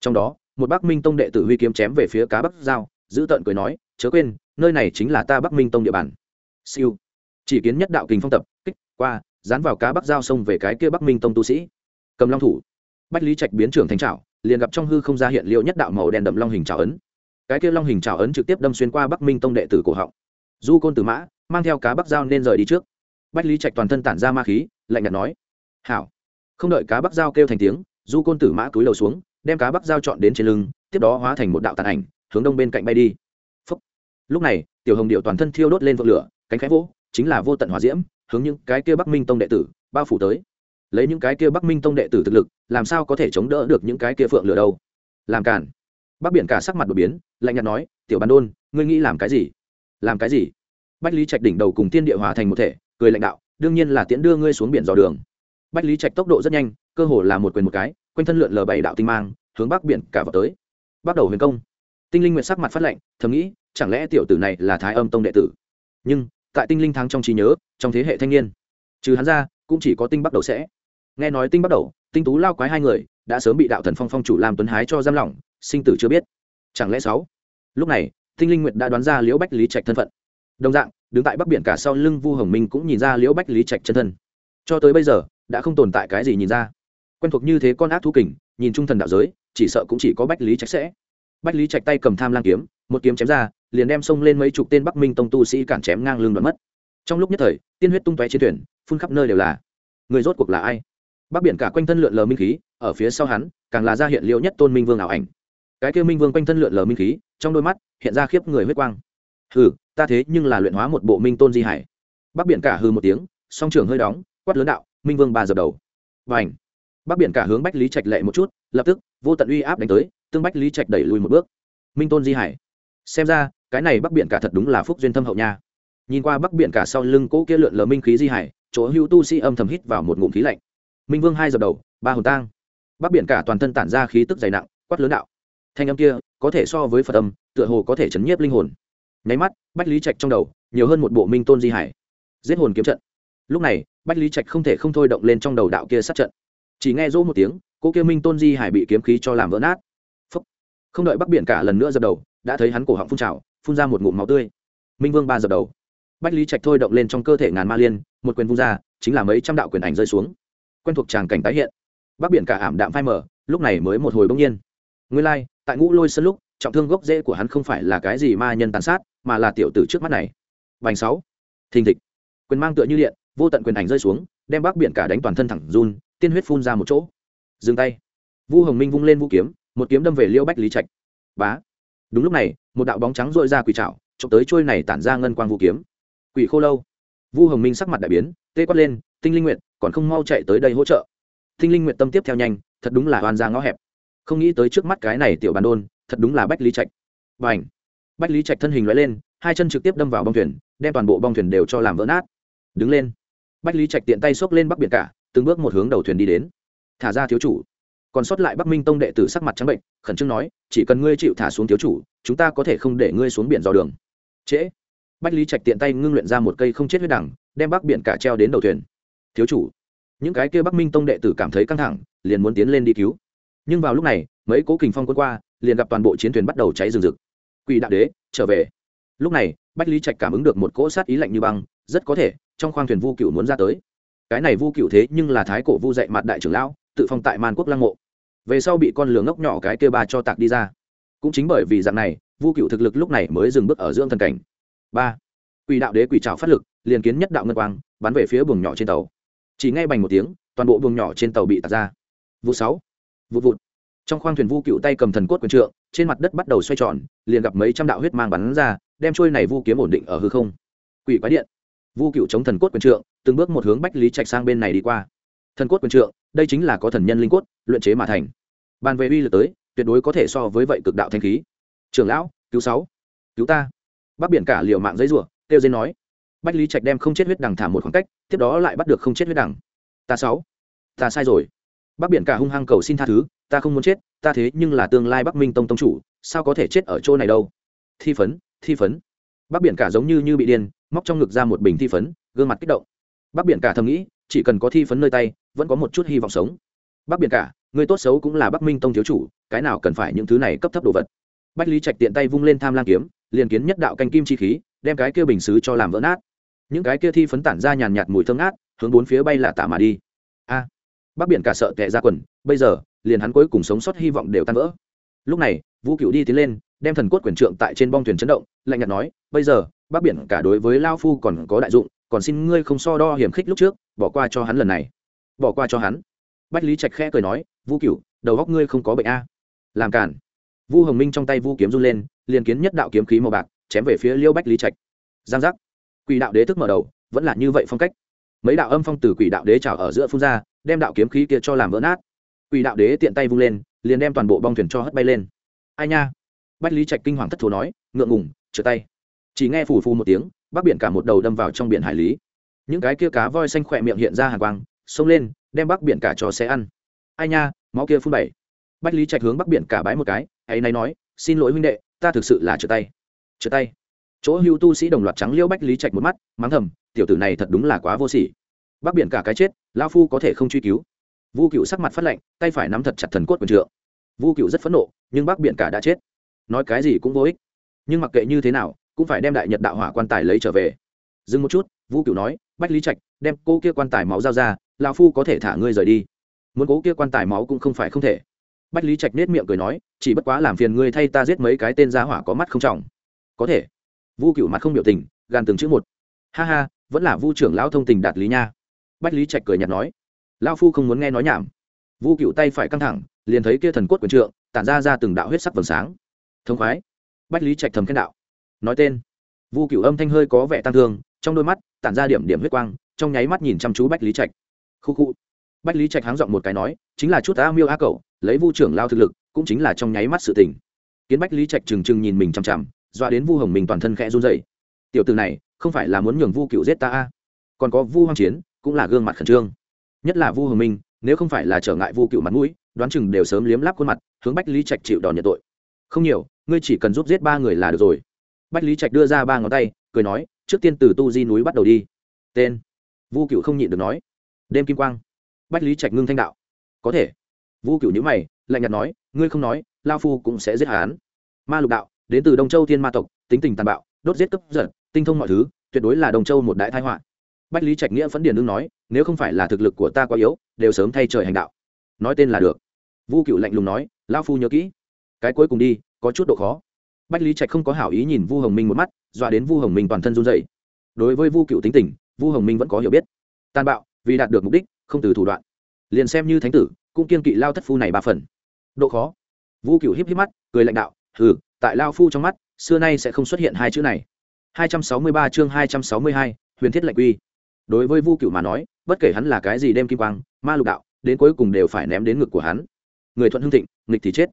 Speaker 1: Trong đó, một bắc minh tông đệ tử huy kiếm chém về phía cá bắc giao, giữ tợn cười nói, chớ quên, nơi này chính là ta bắc minh tông địa bàn. Siêu. Chỉ kiến nhất đạo kình phong tập, kích, qua, dán vào cá bắc giao xông về cái kia bắc minh tông tu sĩ. Cầm long thủ. Bách lý trạch biến trưởng thành trảo, liền gặp trong hư không ra hiện liệu nhất đạo màu đen đậm long hình trảo ấn cái kia long hình trào ấn trực tiếp đâm xuyên qua bắc minh tông đệ tử cổ họng. Du côn tử mã, mang theo cá bắc giao nên rời đi trước. Bách lý trạch toàn thân tản ra ma khí, lạnh nhạt nói, hảo. Không đợi cá bắc dao kêu thành tiếng, du côn tử mã cúi đầu xuống, đem cá bắc dao chọn đến trên lưng, tiếp đó hóa thành một đạo tàn ảnh, hướng đông bên cạnh bay đi. Phúc. lúc này, tiểu hồng điệu toàn thân thiêu đốt lên vượng lửa, cánh khẽ vỗ, chính là vô tận hỏa diễm, hướng những cái kia bắc minh tông đệ tử bao phủ tới. Lấy những cái kia bắc minh tông đệ tử thực lực, làm sao có thể chống đỡ được những cái kia phượng lửa đâu? Làm cản bắc biển cả sắc mặt đột biến lạnh nhạt nói, tiểu bàn đôn, ngươi nghĩ làm cái gì? Làm cái gì? Bách lý trạch đỉnh đầu cùng tiên địa hòa thành một thể, cười lãnh đạo, đương nhiên là tiễn đưa ngươi xuống biển dò đường. Bách lý trạch tốc độ rất nhanh, cơ hồ là một quyền một cái, quanh thân lượn lờ bảy đạo tinh mang, hướng bắc biển cả vào tới. Bắt đầu huyền công. Tinh linh nguyện sắc mặt phát lệnh thầm nghĩ, chẳng lẽ tiểu tử này là thái âm tông đệ tử? Nhưng, tại tinh linh thắng trong trí nhớ, trong thế hệ thanh niên, trừ hắn ra, cũng chỉ có tinh bắt đầu sẽ. Nghe nói tinh bắt đầu, tinh tú lao quái hai người, đã sớm bị đạo thần phong phong chủ làm tuấn hái cho giam lỏng, sinh tử chưa biết chẳng lẽ sáu? Lúc này, tinh linh nguyệt đã đoán ra liễu bách lý trạch thân phận. Đồng dạng, đứng tại bắc biển cả sau lưng vu hồng minh cũng nhìn ra liễu bách lý trạch chân thân. Cho tới bây giờ, đã không tồn tại cái gì nhìn ra. Quen thuộc như thế con ác thú kình, nhìn trung thần đạo giới, chỉ sợ cũng chỉ có bách lý trạch sẽ. Bách lý trạch tay cầm tham lang kiếm, một kiếm chém ra, liền đem xông lên mấy chục tên bắc minh tông tu sĩ cản chém ngang lưng đoạn mất. Trong lúc nhất thời, tiên huyết tung tóe trên thuyền, phun khắp nơi đều là. Người rốt cuộc là ai? Bắc biển cả quanh thân lượn lờ minh khí, ở phía sau hắn, càng là ra hiện liễu nhất tôn minh vương ảo ảnh cái kia minh vương quanh thân lượn lờ minh khí, trong đôi mắt hiện ra khiếp người huyết quang. Hừ, ta thế nhưng là luyện hóa một bộ minh tôn di hải. Bắc biển cả hư một tiếng, song trường hơi đóng, quát lớn đạo, minh vương ba dập đầu. Và ảnh bắc biển cả hướng bách lý trạch lệ một chút, lập tức, vô tận uy áp đánh tới, tương bách lý trạch đẩy lùi một bước. Minh tôn di hải. Xem ra, cái này bắc biển cả thật đúng là phúc duyên thâm hậu nha. Nhìn qua bắc biển cả sau lưng cỗ kia lượn lờ minh khí di hải, chỗ hưu tu sĩ âm thầm hít vào một ngụm khí lạnh. Minh vương hai dập đầu, ba hồn tang. Bắc biển cả toàn thân tản ra khí tức dày nặng, quát lớn đạo thanh âm kia có thể so với phật âm, tựa hồ có thể chấn nhiếp linh hồn. Nháy mắt, bách lý trạch trong đầu, nhiều hơn một bộ minh tôn di hải. Giết hồn kiếm trận. Lúc này, bách lý trạch không thể không thôi động lên trong đầu đạo kia sát trận. Chỉ nghe rỗ một tiếng, cô kia minh tôn di hải bị kiếm khí cho làm vỡ nát. Phúc. không đợi bắc biển cả lần nữa dập đầu, đã thấy hắn cổ họng phun trào, phun ra một ngụm máu tươi. Minh vương ba dập đầu. Bách lý trạch thôi động lên trong cơ thể ngàn ma liên, một quyền vung ra, chính là mấy trăm đạo quyền ảnh rơi xuống. Quen thuộc tràng cảnh tái hiện. Bắc biển cả ảm đạm phai mở lúc này mới một hồi bỗng nhiên nguyên lai、like, tại ngũ lôi Sơn lúc trọng thương gốc rễ của hắn không phải là cái gì ma nhân tàn sát mà là tiểu tử trước mắt này. Bành sáu. Thình thịch. Quyền mang tựa như điện vô tận quyền ảnh rơi xuống đem bắc biển cả đánh toàn thân thẳng run tiên huyết phun ra một chỗ. Dừng tay. Vu hồng minh vung lên vũ kiếm một kiếm đâm về liêu bách lý trạch. Bá. Đúng lúc này một đạo bóng trắng rọi ra quỷ trảo, chụp tới trôi này tản ra ngân quang vũ kiếm. Quỷ khô lâu. Vu hồng minh sắc mặt đại biến tê quát lên tinh linh Nguyệt, còn không mau chạy tới đây hỗ trợ. Tinh linh Nguyệt tâm tiếp theo nhanh thật đúng là oan ra ngõ hẹp không nghĩ tới trước mắt cái này tiểu bàn đôn, thật đúng là bách lý trạch. Và ảnh bách lý trạch thân hình loại lên, hai chân trực tiếp đâm vào bong thuyền, đem toàn bộ bong thuyền đều cho làm vỡ nát. Đứng lên! Bách lý trạch tiện tay xốc lên bắc biển cả, từng bước một hướng đầu thuyền đi đến. Thả ra thiếu chủ. Còn sót lại bắc minh tông đệ tử sắc mặt trắng bệnh, khẩn trương nói, chỉ cần ngươi chịu thả xuống thiếu chủ, chúng ta có thể không để ngươi xuống biển dò đường. Trễ! Bách lý trạch tiện tay ngưng luyện ra một cây không chết huyết đẳng, đem bắc biển cả treo đến đầu thuyền. Thiếu chủ! Những cái kia bắc minh tông đệ tử cảm thấy căng thẳng, liền muốn tiến lên đi cứu nhưng vào lúc này, mấy cố kình phong quân qua, liền gặp toàn bộ chiến thuyền bắt đầu cháy rừng rực. Quỷ đạo đế, trở về. Lúc này, bách lý trạch cảm ứng được một cỗ sát ý lạnh như băng, rất có thể, trong khoang thuyền vu cựu muốn ra tới. Cái này vu cựu thế nhưng là thái cổ vu dạy mặt đại trưởng lão, tự phong tại man quốc lăng mộ. Về sau bị con lửa ngốc nhỏ cái kia ba cho tạc đi ra. Cũng chính bởi vì dạng này, vu cựu thực lực lúc này mới dừng bước ở dưỡng thần cảnh. Ba. Quỷ đạo đế quỷ trào phát lực, liền kiến nhất đạo ngân quang, bắn về phía buồng nhỏ trên tàu. Chỉ ngay bành một tiếng, toàn bộ buồng nhỏ trên tàu bị tạt ra. Vụ sáu vụt vụt. Trong khoang thuyền vu cựu tay cầm thần cốt quyền trượng, trên mặt đất bắt đầu xoay tròn, liền gặp mấy trăm đạo huyết mang bắn ra, đem trôi này vu kiếm ổn định ở hư không. Quỷ quái điện. Vu cựu chống thần cốt quyền trượng, từng bước một hướng bách lý trạch sang bên này đi qua. Thần cốt quyền trượng, đây chính là có thần nhân linh cốt, luyện chế mà thành. Bàn về uy lực tới, tuyệt đối có thể so với vậy cực đạo thanh khí. Trưởng lão, cứu sáu. Cứu ta. Bắc biển cả liều mạng giấy rủa tiêu dây nói. Bách lý trạch đem không chết huyết đằng thả một khoảng cách, tiếp đó lại bắt được không chết huyết đằng. Ta sáu. Ta sai rồi bắc biển cả hung hăng cầu xin tha thứ, ta không muốn chết, ta thế nhưng là tương lai bắc minh tông tông chủ, sao có thể chết ở chỗ này đâu? Thi phấn thi phấn. Bắc biển cả giống như như bị điên, móc trong ngực ra một bình thi phấn, gương mặt kích động. Bắc biển cả thầm nghĩ, chỉ cần có thi phấn nơi tay, vẫn có một chút hy vọng sống. Bắc biển cả, người tốt xấu cũng là bắc minh tông thiếu chủ, cái nào cần phải những thứ này cấp thấp đồ vật. Bách lý trạch tiện tay vung lên tham lang kiếm, liền kiến nhất đạo canh kim chi khí, đem cái kia bình xứ cho làm vỡ nát. Những cái kia thi phấn tản ra nhàn nhạt mùi thơm ngát, hướng bốn phía bay là tả mà đi. A! Bắc biển cả sợ tệ ra quần, bây giờ, liền hắn cuối cùng sống sót hy vọng đều tan vỡ. Lúc này, vũ cựu đi tiến lên, đem thần cốt quyền trượng tại trên bong thuyền chấn động, lạnh nhạt nói, bây giờ, bắc biển cả đối với lao phu còn có đại dụng, còn xin ngươi không so đo hiểm khích lúc trước, bỏ qua cho hắn lần này. Bỏ qua cho hắn? Bách lý trạch khẽ cười nói, vũ cựu đầu góc ngươi không có bệnh a. Làm cản vu hồng minh trong tay vu kiếm run lên, liền kiến nhất đạo kiếm khí màu bạc, chém về phía liêu bách lý trạch. Giang giác. Quỷ đạo đế thức mở đầu, vẫn là như vậy phong cách mấy đạo âm phong từ quỷ đạo đế trào ở giữa phun ra, đem đạo kiếm khí kia cho làm vỡ nát. Quỷ đạo đế tiện tay vung lên, liền đem toàn bộ bong thuyền cho hất bay lên. Ai nha? Bách lý trạch kinh hoàng thất thố nói, ngượng ngùng trở tay. Chỉ nghe phù phù một tiếng, bắc biển cả một đầu đâm vào trong biển hải lý. Những cái kia cá voi xanh khỏe miệng hiện ra hàng quang, xông lên, đem bắc biển cả cho xe ăn. Ai nha, máu kia phun bảy. Bách lý trạch hướng bắc biển cả bái một cái, ấy nay nói, xin lỗi huynh đệ, ta thực sự là trở tay. Trở tay chỗ hưu tu sĩ đồng loạt trắng liêu bách lý trạch một mắt, mắng thầm, tiểu tử này thật đúng là quá vô sỉ. Bắc biển cả cái chết lao phu có thể không truy cứu. Vu cựu sắc mặt phát lạnh, tay phải nắm thật chặt thần cốt quần trượng. Vu cựu rất phẫn nộ, nhưng bắc biển cả đã chết. Nói cái gì cũng vô ích. Nhưng mặc kệ như thế nào, cũng phải đem đại nhật đạo hỏa quan tài lấy trở về. Dừng một chút, vu cựu nói, bách lý trạch, đem cô kia quan tài máu giao ra lao phu có thể thả ngươi rời đi. Muốn cố kia quan tài máu cũng không phải không thể. Bách lý trạch nết miệng cười nói, chỉ bất quá làm phiền ngươi thay ta giết mấy cái tên gia hỏa có mắt không trọng. Có thể vu cựu mặt không biểu tình gan từng chữ một. Ha ha, vẫn là vu trưởng lão thông tình đạt lý nha. Bách lý trạch cười nhạt nói. Lao phu không muốn nghe nói nhảm. Vu cựu tay phải căng thẳng, liền thấy kia thần cốt quyền trượng, tản ra ra từng đạo huyết sắc vầng sáng. Thông khoái. Bách lý trạch thầm khen đạo. Nói tên. Vu cựu âm thanh hơi có vẻ tăng thương, trong đôi mắt tản ra điểm điểm huyết quang, trong nháy mắt nhìn chăm chú bách lý trạch. Khu khu. Bách lý trạch háng giọng một cái nói, chính là chút a miêu a cậu lấy vu trưởng lao thực lực, cũng chính là trong nháy mắt sự tình. Kiến bách lý trạch trừng trừng nhìn mình chằm chằm dọa đến vu hồng mình toàn thân khẽ run dậy tiểu từ này, không phải là muốn nhường vu cựu giết ta a? Còn có vu hoang chiến, cũng là gương mặt khẩn trương. Nhất là vu hồng minh, nếu không phải là trở ngại vu cựu mặt mũi, đoán chừng đều sớm liếm láp khuôn mặt, hướng bách lý trạch chịu đòn nhận tội. Không nhiều, ngươi chỉ cần giúp giết ba người là được rồi. Bách lý trạch đưa ra ba ngón tay, cười nói, trước tiên từ tu di núi bắt đầu đi. Tên. Vu cựu không nhịn được nói. Đêm kim quang. Bách lý trạch ngưng thanh đạo. Có thể. Vu cựu nhữ mày, lạnh nhạt nói, ngươi không nói, lao phu cũng sẽ giết hắn. ma lục đạo đến từ đông châu thiên ma tộc, tính tình tàn bạo, đốt giết cấp giật, tinh thông mọi thứ, tuyệt đối là đông châu một đại thái họa. Bách lý trạch nghĩa phấn điền đương nói, nếu không phải là thực lực của ta quá yếu, đều sớm thay trời hành đạo. Nói tên là được. Vu cựu lạnh lùng nói lao phu nhớ kỹ, cái cuối cùng đi, có chút độ khó. Bách lý trạch không có hảo ý nhìn vu hồng minh một mắt, dọa đến vu hồng minh toàn thân run dậy đối với vu cựu tính tình, vu hồng minh vẫn có hiểu biết. Tàn bạo, vì đạt được mục đích, không từ thủ đoạn. Liền xem như thánh tử, cũng kiên kỵ lao thất phu này ba phần. Độ khó. Vu cựu híp híp mắt, cười lãnh đạo, hừ tại lao phu trong mắt xưa nay sẽ không xuất hiện hai chữ này. 263 chương 262, huyền thiết lệnh quy đối với vu cựu mà nói bất kể hắn là cái gì đem kim quang ma lục đạo đến cuối cùng đều phải ném đến ngực của hắn. Người thuận hưng thịnh nghịch thì chết.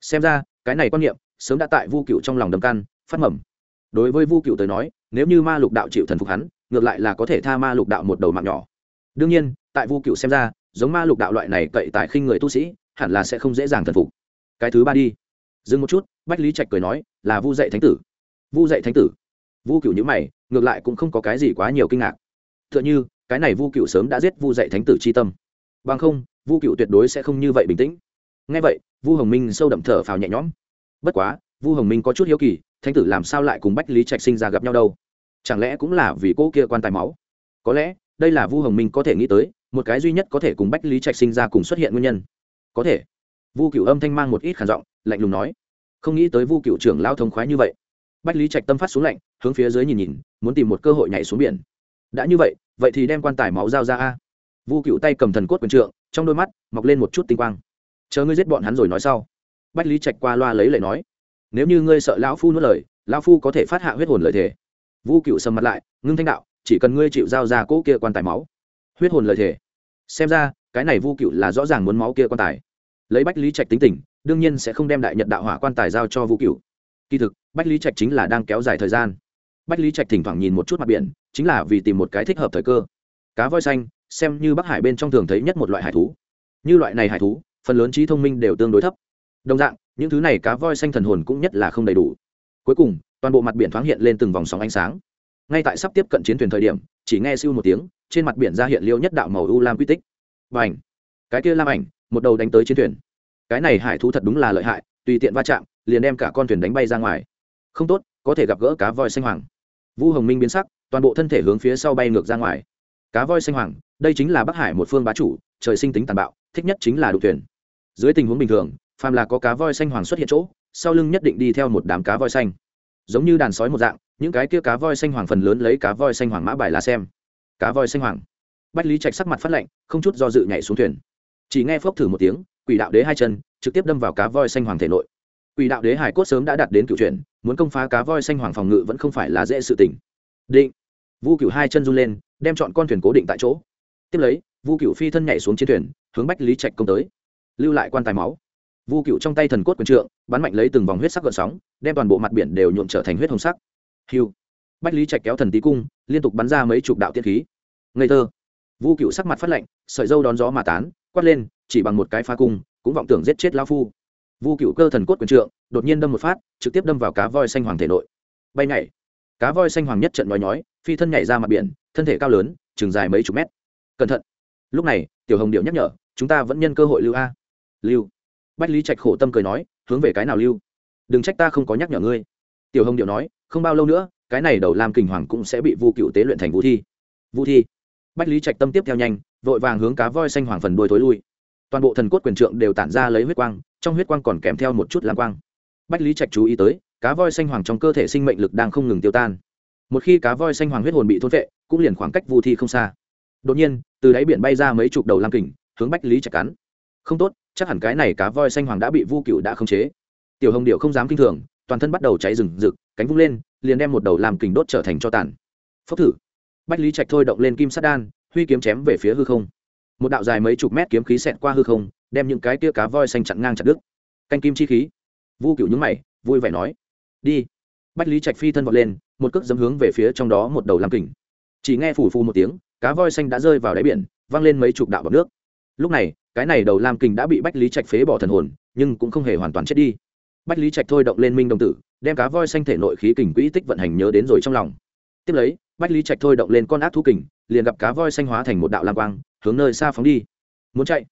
Speaker 1: Xem ra cái này quan niệm sớm đã tại vu cựu trong lòng đầm căn phát mầm. Đối với vu cựu tới nói nếu như ma lục đạo chịu thần phục hắn ngược lại là có thể tha ma lục đạo một đầu mạng nhỏ. Đương nhiên tại vu cựu xem ra giống ma lục đạo loại này cậy tại khinh người tu sĩ hẳn là sẽ không dễ dàng thần phục. Cái thứ ba đi. Dừng một chút bách lý trạch cười nói, là vu dạy thánh tử. Vu dạy thánh tử. Vu cựu nhữ mày, ngược lại cũng không có cái gì quá nhiều kinh ngạc. T h ư ợ n h ư cái này vu cựu sớm đã giết vu dạy thánh tử c h i tâm. Bằng không, vu cựu tuyệt đối sẽ không như vậy bình tĩnh. Ngay vậy, vu hồng minh sâu đậm thở phào nhẹ nhõm. Bất quá, vu hồng minh có chút hiếu kỳ, thánh tử làm sao lại cùng bách lý trạch sinh ra gặp nhau đâu? Chẳng lẽ cũng là vì cô kia quan tài máu? Có lẽ, đây là vu hồng minh có thể nghĩ tới, một cái duy nhất có thể cùng bách lý trạch sinh ra cùng xuất hiện nguyên nhân. Có thể. Vu cựu âm thanh mang một ít khản giọng, lạnh lùng nói không nghĩ tới vu cựu trưởng lao thông khoái như vậy. Bách lý trạch tâm phát xuống lạnh, hướng phía dưới nhìn nhìn, muốn tìm một cơ hội nhảy xuống biển. Đã như vậy vậy thì đem quan tài máu dao ra a. Vu cựu tay cầm thần cốt quyền trượng, trong đôi mắt mọc lên một chút tinh quang. Chờ ngươi giết bọn hắn rồi nói sau. Bách lý trạch qua loa lấy lời nói. Nếu như ngươi sợ lão phu nuốt lời, lão phu có thể phát hạ huyết hồn lời thề. Vu cựu sầm mặt lại, ngưng thanh đạo, chỉ cần ngươi chịu giao ra cỗ kia quan tài máu. Huyết hồn lời thề. Xem ra, cái này vu cựu là rõ ràng muốn máu kia quan tài. Lấy bách lý trạch tính tình đương nhiên sẽ không đem đại nhật đạo hỏa quan tài giao cho vũ cựu kỳ thực, bách lý trạch chính là đang kéo dài thời gian. Bách lý trạch thỉnh thoảng nhìn một chút mặt biển, chính là vì tìm một cái thích hợp thời cơ. Cá voi xanh, xem như bắc hải bên trong thường thấy nhất một loại hải thú. Như loại này hải thú, phần lớn trí thông minh đều tương đối thấp. Đồng dạng, những thứ này cá voi xanh thần hồn cũng nhất là không đầy đủ. Cuối cùng, toàn bộ mặt biển thoáng hiện lên từng vòng sóng ánh sáng. Ngay tại sắp tiếp cận chiến thuyền thời điểm, chỉ nghe siêu một tiếng, trên mặt biển ra hiện liêu nhất đạo màu u lam quy tích. Và ảnh cái kia lam ảnh, một đầu đánh tới chiến thuyền cái này hải thú thật đúng là lợi hại, tùy tiện va chạm, liền đem cả con thuyền đánh bay ra ngoài. Không tốt, có thể gặp gỡ cá voi xanh hoàng. Vu hồng minh biến sắc, toàn bộ thân thể hướng phía sau bay ngược ra ngoài. Cá voi xanh hoàng, đây chính là bắc hải một phương bá chủ, trời sinh tính tàn bạo, thích nhất chính là đục thuyền. Dưới tình huống bình thường, phàm là có cá voi xanh hoàng xuất hiện chỗ, sau lưng nhất định đi theo một đám cá voi xanh. Giống như đàn sói một dạng, những cái kia cá voi xanh hoàng phần lớn lấy cá voi xanh hoàng mã bài là xem. Cá voi xanh hoàng. Bách lý trạch sắc mặt phát lạnh, không chút do dự nhảy xuống thuyền. Chỉ nghe phốc thử một tiếng quỷ đạo đế hai chân, trực tiếp đâm vào cá voi xanh hoàng thể nội. Quỷ đạo đế hải cốt sớm đã đạt đến cựu chuyển, muốn công phá cá voi xanh hoàng phòng ngự vẫn không phải là dễ sự tình. Định. Vu cựu hai chân run lên, đem chọn con thuyền cố định tại chỗ. Tiếp lấy, vu cựu phi thân nhảy xuống chiến thuyền, hướng bách lý trạch công tới. Lưu lại quan tài máu. Vu cựu trong tay thần cốt quần trượng, bắn mạnh lấy từng vòng huyết sắc gợn sóng, đem toàn bộ mặt biển đều nhuộm trở thành huyết hồng sắc. Hiu bách lý trạch kéo thần tí cung, liên tục bắn ra mấy chục đạo tiết khí. Ngây thơ. Vu cựu sắc mặt phát lạnh, sợi dâu đón gió mà tán, quát lên chỉ bằng một cái phá cung, cũng vọng tưởng giết chết lao phu. Vu cựu cơ thần cốt quyền trượng, đột nhiên đâm một phát, trực tiếp đâm vào cá voi xanh hoàng thể nội. Bay nhảy. Cá voi xanh hoàng nhất trận nói nhói, phi thân nhảy ra mặt biển, thân thể cao lớn, chừng dài mấy chục mét. Cẩn thận. Lúc này, tiểu hồng điệu nhắc nhở, chúng ta vẫn nhân cơ hội lưu a. Lưu. Bách lý trạch khổ tâm cười nói, hướng về cái nào lưu? Đừng trách ta không có nhắc nhở ngươi. Tiểu hồng điệu nói, không bao lâu nữa, cái này đầu làm kình hoàng cũng sẽ bị vu cựu tế luyện thành vũ thi. Vũ thi. Bách lý trạch tâm tiếp theo nhanh, vội vàng hướng cá voi xanh hoàng phần đuôi thối lui toàn bộ thần cốt quyền trượng đều tản ra lấy huyết quang, trong huyết quang còn kèm theo một chút lam quang. Bách lý trạch chú ý tới, cá voi xanh hoàng trong cơ thể sinh mệnh lực đang không ngừng tiêu tan. Một khi cá voi xanh hoàng huyết hồn bị thôn vệ cũng liền khoảng cách vu thi không xa. Đột nhiên, từ đáy biển bay ra mấy chục đầu lam kình, hướng bách lý trạch cắn. Không tốt, chắc hẳn cái này cá voi xanh hoàng đã bị vu cựu đã khống chế. Tiểu hồng điệu không dám kinh thường, toàn thân bắt đầu cháy rừng rực, cánh vung lên, liền đem một đầu làm kình đốt trở thành cho tàn. Phốc thử. Bách lý trạch thôi động lên kim sát đan, huy kiếm chém về phía hư không một đạo dài mấy chục mét kiếm khí xẹt qua hư không, đem những cái tia cá voi xanh chặn ngang chặt đứt. Canh kim chi khí. Vu cựu nhúng mày, vui vẻ nói, đi. Bách lý trạch phi thân vọt lên, một cước dấm hướng về phía trong đó một đầu làm kình. Chỉ nghe phủ phù một tiếng, cá voi xanh đã rơi vào đáy biển, văng lên mấy chục đạo bọc nước. Lúc này, cái này đầu lam kình đã bị bách lý trạch phế bỏ thần hồn, nhưng cũng không hề hoàn toàn chết đi. Bách lý trạch thôi động lên minh đồng tử, đem cá voi xanh thể nội khí kình quỹ tích vận hành nhớ đến rồi trong lòng. Tiếp lấy, bách lý trạch thôi động lên con ác thú kình liền gặp cá voi xanh hóa thành một đạo lam quang, hướng nơi xa phóng đi. Muốn chạy?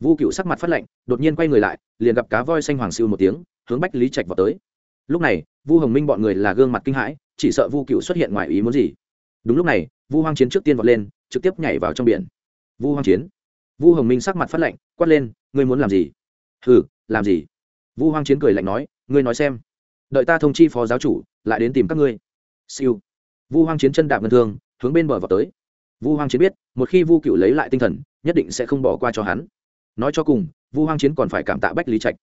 Speaker 1: Vu cựu sắc mặt phát lạnh, đột nhiên quay người lại, liền gặp cá voi xanh hoàng siêu một tiếng, hướng bách lý trạch vào tới. Lúc này, vu hồng minh bọn người là gương mặt kinh hãi, chỉ sợ vu cựu xuất hiện ngoài ý muốn gì. Đúng lúc này, vu hoang chiến trước tiên vọt lên, trực tiếp nhảy vào trong biển. Vu hoang chiến. Vu hồng minh sắc mặt phát lạnh, quát lên, ngươi muốn làm gì? Hừ, làm gì? Vu hoang chiến cười lạnh nói, ngươi nói xem. Đợi ta thông chi phó giáo chủ, lại đến tìm các ngươi. Siêu. Vu hoang chiến chân đạp ngân thương, hướng bên bờ vào tới vu hoang chiến biết, một khi vu cựu lấy lại tinh thần, nhất định sẽ không bỏ qua cho hắn. Nói cho cùng, vu hoang chiến còn phải cảm tạ bách lý trạch.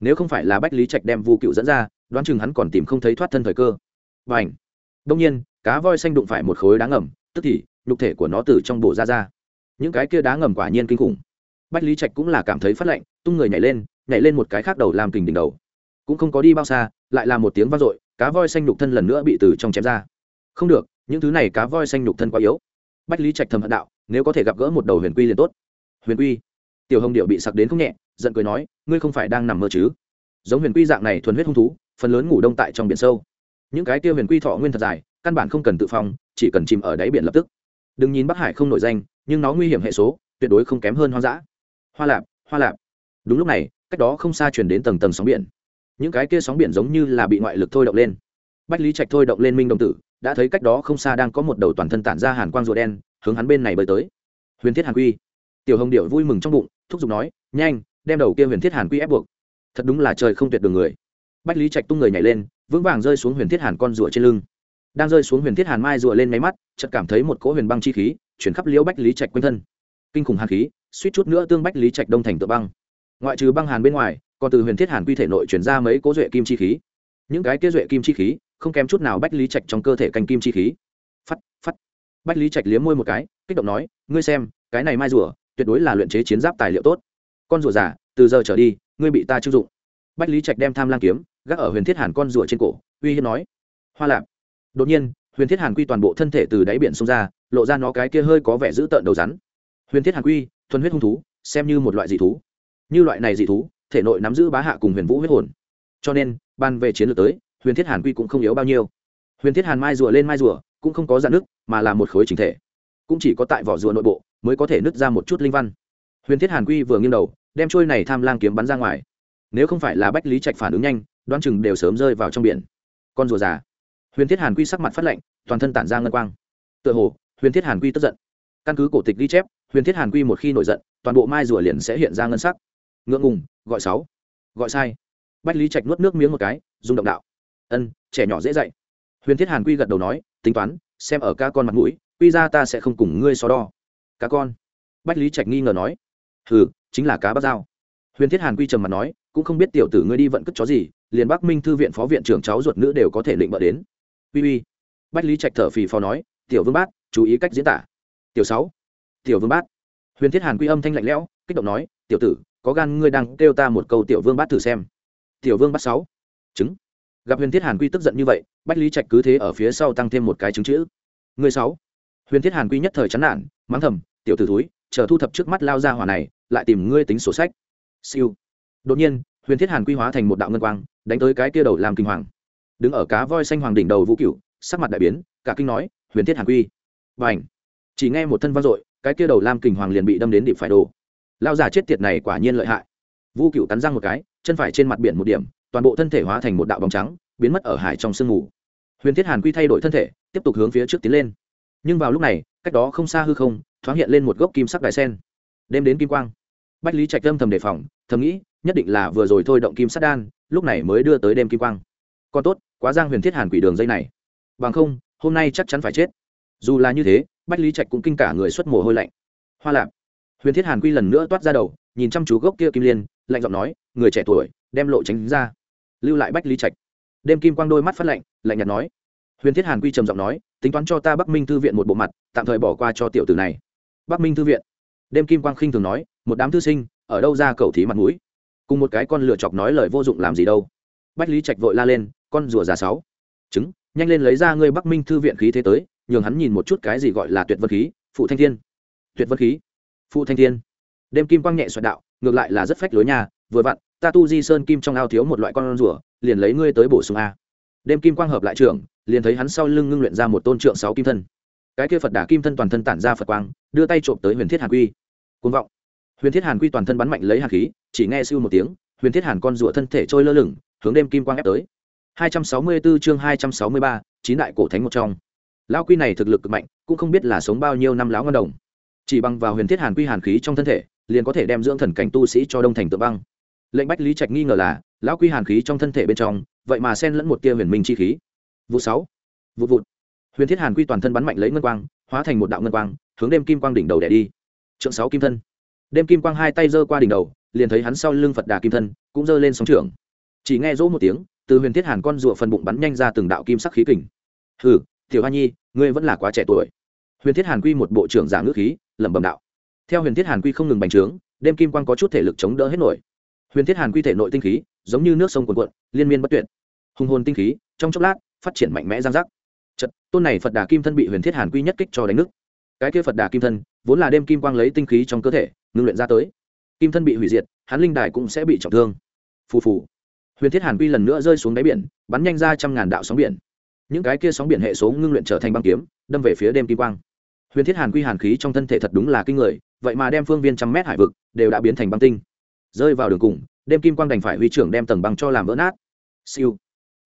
Speaker 1: Nếu không phải là bách lý trạch đem vu cựu dẫn ra, đoán chừng hắn còn tìm không thấy thoát thân thời cơ. Và ảnh đông nhiên, cá voi xanh đụng phải một khối đá ngầm, tức thì, nhục thể của nó từ trong bộ ra ra. Những cái kia đá ngầm quả nhiên kinh khủng. Bách lý trạch cũng là cảm thấy phát lạnh, tung người nhảy lên nhảy lên một cái khác đầu làm kình đỉnh đầu. Cũng không có đi bao xa, lại là một tiếng vang dội, cá voi xanh nhục thân lần nữa bị từ trong chém ra. Không được, những thứ này cá voi xanh nhục thân quá yếu bách lý trạch thầm hận đạo, nếu có thể gặp gỡ một đầu huyền quy liền tốt. Huyền quy? Tiểu hồng điệu bị sặc đến không nhẹ, giận cười nói, ngươi không phải đang nằm mơ chứ? Giống huyền quy dạng này thuần huyết hung thú, phần lớn ngủ đông tại trong biển sâu. Những cái tiêu huyền quy thọ nguyên thật dài, căn bản không cần tự phòng chỉ cần chìm ở đáy biển lập tức. Đừng nhìn bắc hải không nổi danh, nhưng nó nguy hiểm hệ số, tuyệt đối không kém hơn hoang dã. Hoa lạp hoa lạp. Đúng lúc này, cách đó không xa chuyển đến tầng tầng sóng biển. Những cái kia sóng biển giống như là bị ngoại lực thôi động lên. Bách lý trạch thôi động lên minh đồng tử đã thấy cách đó không xa đang có một đầu toàn thân tản ra hàn quang rùa đen, hướng hắn bên này bơi tới. Huyền thiết hàn quy. Tiểu hồng điệu vui mừng trong bụng, thúc giục nói, nhanh, đem đầu kia huyền thiết hàn quy ép buộc. Thật đúng là trời không tuyệt đường người. Bách lý trạch tung người nhảy lên, vững vàng rơi xuống huyền thiết hàn con rùa trên lưng. Đang rơi xuống huyền thiết hàn mai rùa lên máy mắt, chợt cảm thấy một cỗ huyền băng chi khí chuyển khắp liễu bách lý trạch quanh thân. Kinh khủng hàn khí, suýt chút nữa tương bách lý trạch đông thành tựa băng. Ngoại trừ băng hàn bên ngoài, còn từ huyền thiết hàn quy thể nội chuyển ra mấy cỗ duệ kim chi khí. Những cái kia duệ kim chi khí không kém chút nào bách lý trạch trong cơ thể canh kim chi khí. Phắt phắt. Bách lý trạch liếm môi một cái, kích động nói, ngươi xem, cái này mai rùa, tuyệt đối là luyện chế chiến giáp tài liệu tốt. Con rùa giả từ giờ trở đi, ngươi bị ta chưng dụng. Bách lý trạch đem tham lang kiếm, gác ở huyền thiết hàn con rùa trên cổ, uy hiếp nói, hoa lạp. Đột nhiên, huyền thiết hàn quy toàn bộ thân thể từ đáy biển xông ra, lộ ra nó cái kia hơi có vẻ dữ tợn đầu rắn. Huyền thiết hàn quy, thuần huyết hung thú, xem như một loại dị thú. Như loại này dị thú, thể nội nắm giữ bá hạ cùng huyền vũ huyết hồn. Cho nên, ban về chiến lược tới huyền thiết hàn quy cũng không yếu bao nhiêu. Huyền thiết hàn mai rùa lên mai rùa, cũng không có dạn nước, mà là một khối chính thể. Cũng chỉ có tại vỏ rùa nội bộ mới có thể nứt ra một chút linh văn. Huyền thiết hàn quy vừa nghiêng đầu, đem trôi này tham lang kiếm bắn ra ngoài. Nếu không phải là bách lý trạch phản ứng nhanh Đoan chừng đều sớm rơi vào trong biển. Con rùa già. Huyền thiết hàn quy sắc mặt phát lạnh, toàn thân tản ra ngân quang. Tựa hồ, huyền thiết hàn quy tức giận. Căn cứ cổ tịch ghi chép, huyền thiết hàn quy một khi nổi giận, toàn bộ mai rùa liền sẽ hiện ra ngân sắc. Ngượng ngùng, gọi sáu. Gọi sai. Bách lý trạch nuốt nước miếng một cái, rung động đạo ân, trẻ nhỏ dễ dạy. Huyền thiết hàn quy gật đầu nói, tính toán, xem ở ca con mặt mũi, quy ra ta sẽ không cùng ngươi so đo. Cá con. Bách lý trạch nghi ngờ nói, hừ, chính là cá bác dao. Huyền thiết hàn quy trầm mặt nói, cũng không biết tiểu tử ngươi đi vận cất chó gì, liền bắc minh thư viện phó viện trưởng cháu ruột nữ đều có thể lịnh bợ đến. Uy uy. Bách lý trạch thở phì phò nói, tiểu vương bát, chú ý cách diễn tả. Tiểu sáu. Tiểu vương bát. Huyền thiết hàn quy âm thanh lạnh lẽo, kích động nói, tiểu tử, có gan ngươi đang kêu ta một câu tiểu vương bát thử xem. Tiểu vương bát sáu. Chứng gặp huyền thiết hàn quy tức giận như vậy bách lý trạch cứ thế ở phía sau tăng thêm một cái chứng chữ. Người sáu. Huyền thiết hàn quy nhất thời chán nản mắng thầm tiểu tử thúi, chờ thu thập trước mắt lao ra hỏa này lại tìm ngươi tính sổ sách. Siêu. Đột nhiên huyền thiết hàn quy hóa thành một đạo ngân quang đánh tới cái kia đầu làm kinh hoàng. Đứng ở cá voi xanh hoàng đỉnh đầu vũ cựu sắc mặt đại biến cả kinh nói huyền thiết hàn quy. Và ảnh chỉ nghe một thân vang dội cái kia đầu lam kình hoàng liền bị đâm đến điệp phải đồ lao giả chết tiệt này quả nhiên lợi hại. Vũ cựu cắn răng một cái chân phải trên mặt biển một điểm toàn bộ thân thể hóa thành một đạo bóng trắng, biến mất ở hải trong sương mù. Huyền thiết hàn quy thay đổi thân thể, tiếp tục hướng phía trước tiến lên. Nhưng vào lúc này, cách đó không xa hư không, thoáng hiện lên một gốc kim sắc đài sen. Đem đến kim quang. Bách lý trạch âm thầm đề phòng, thầm nghĩ, nhất định là vừa rồi thôi động kim sắc đan, lúc này mới đưa tới đêm kim quang. Còn tốt, quá giang huyền thiết hàn quỷ đường dây này. Bằng không, hôm nay chắc chắn phải chết. Dù là như thế, bách lý trạch cũng kinh cả người xuất mồ hôi lạnh. Hoa lạp. Huyền thiết hàn quy lần nữa toát ra đầu, nhìn chăm chú gốc kia kim liên, lạnh giọng nói, người trẻ tuổi, đem lộ tránh ra lưu lại bách lý trạch đêm kim quang đôi mắt phát lạnh lạnh nhạt nói. Huyền thiết hàn quy trầm giọng nói, tính toán cho ta bắc minh thư viện một bộ mặt, tạm thời bỏ qua cho tiểu tử này. Bắc minh thư viện. Đêm kim quang khinh thường nói, một đám thư sinh, ở đâu ra cầu thí mặt mũi? Cùng một cái con lựa chọc nói lời vô dụng làm gì đâu. Bách lý trạch vội la lên, con rùa già sáu. Chứng nhanh lên lấy ra ngươi bắc minh thư viện khí thế tới, nhường hắn nhìn một chút cái gì gọi là tuyệt vân khí, phụ thanh thiên. Tuyệt vân khí? Phụ thanh thiên. Đêm kim quang nhẹ xoẹt đạo, ngược lại là rất phách lối nhà vừa vặn ta tu di sơn kim trong ao thiếu một loại con rùa liền lấy ngươi tới bổ sung a. Đêm kim quang hợp lại trưởng liền thấy hắn sau lưng ngưng luyện ra một tôn trượng sáu kim thân. Cái kia phật đà kim thân toàn thân tản ra phật quang đưa tay trộm tới huyền thiết hàn quy. Côn vọng. Huyền thiết hàn quy toàn thân bắn mạnh lấy hàn khí chỉ nghe siêu một tiếng huyền thiết hàn con rùa thân thể trôi lơ lửng hướng đêm kim quang ép tới. 264 chương 263, chín đại cổ thánh một trong. Lão quy này thực lực cực mạnh cũng không biết là sống bao nhiêu năm lão ngân đồng. Chỉ bằng vào huyền thiết hàn quy hàn khí trong thân thể liền có thể đem dưỡng thần cảnh tu sĩ cho đông thành tự băng lệnh bách lý trạch nghi ngờ là, lão quy hàn khí trong thân thể bên trong, vậy mà xen lẫn một tia huyền minh chi khí. Vụ sáu. Vụ vụt. Huyền thiết hàn quy toàn thân bắn mạnh lấy ngân quang, hóa thành một đạo ngân quang, hướng đêm kim quang đỉnh đầu đẻ đi. Trượng sáu kim thân. Đêm kim quang hai tay giơ qua đỉnh đầu, liền thấy hắn sau lưng phật đà kim thân cũng giơ lên sóng trưởng. Chỉ nghe rỗ một tiếng, từ huyền thiết hàn con rùa phần bụng bắn nhanh ra từng đạo kim sắc khí kình. Hừ, tiểu hoa nhi, ngươi vẫn là quá trẻ tuổi. Huyền thiết hàn quy một bộ trưởng giả ngữ khí, lẩm bẩm đạo. Theo huyền thiết hàn quy không ngừng bành trướng, đêm kim quang có chút thể lực chống đỡ hết nổi huyền thiết hàn quy thể nội tinh khí, giống như nước sông cuồn cuộn, liên miên bất tuyệt. Hùng hồn tinh khí, trong chốc lát, phát triển mạnh mẽ giang giác. Chật, tôn này phật đà kim thân bị huyền thiết hàn quy nhất kích cho đánh nứt. Cái kia phật đà kim thân, vốn là đêm kim quang lấy tinh khí trong cơ thể, ngưng luyện ra tới. Kim thân bị hủy diệt, hắn linh đài cũng sẽ bị trọng thương. Phù phù. Huyền thiết hàn quy lần nữa rơi xuống đáy biển, bắn nhanh ra trăm ngàn đạo sóng biển. Những cái kia sóng biển hệ số ngưng luyện trở thành băng kiếm, đâm về phía đêm kim quang. Huyền thiết hàn quy hàn khí trong thân thể thật đúng là kinh người, vậy mà đem phương viên trăm mét hải vực đều đã biến thành băng tinh rơi vào đường cùng đêm kim quang đành phải huy trưởng đem tầng băng cho làm vỡ nát. Siêu.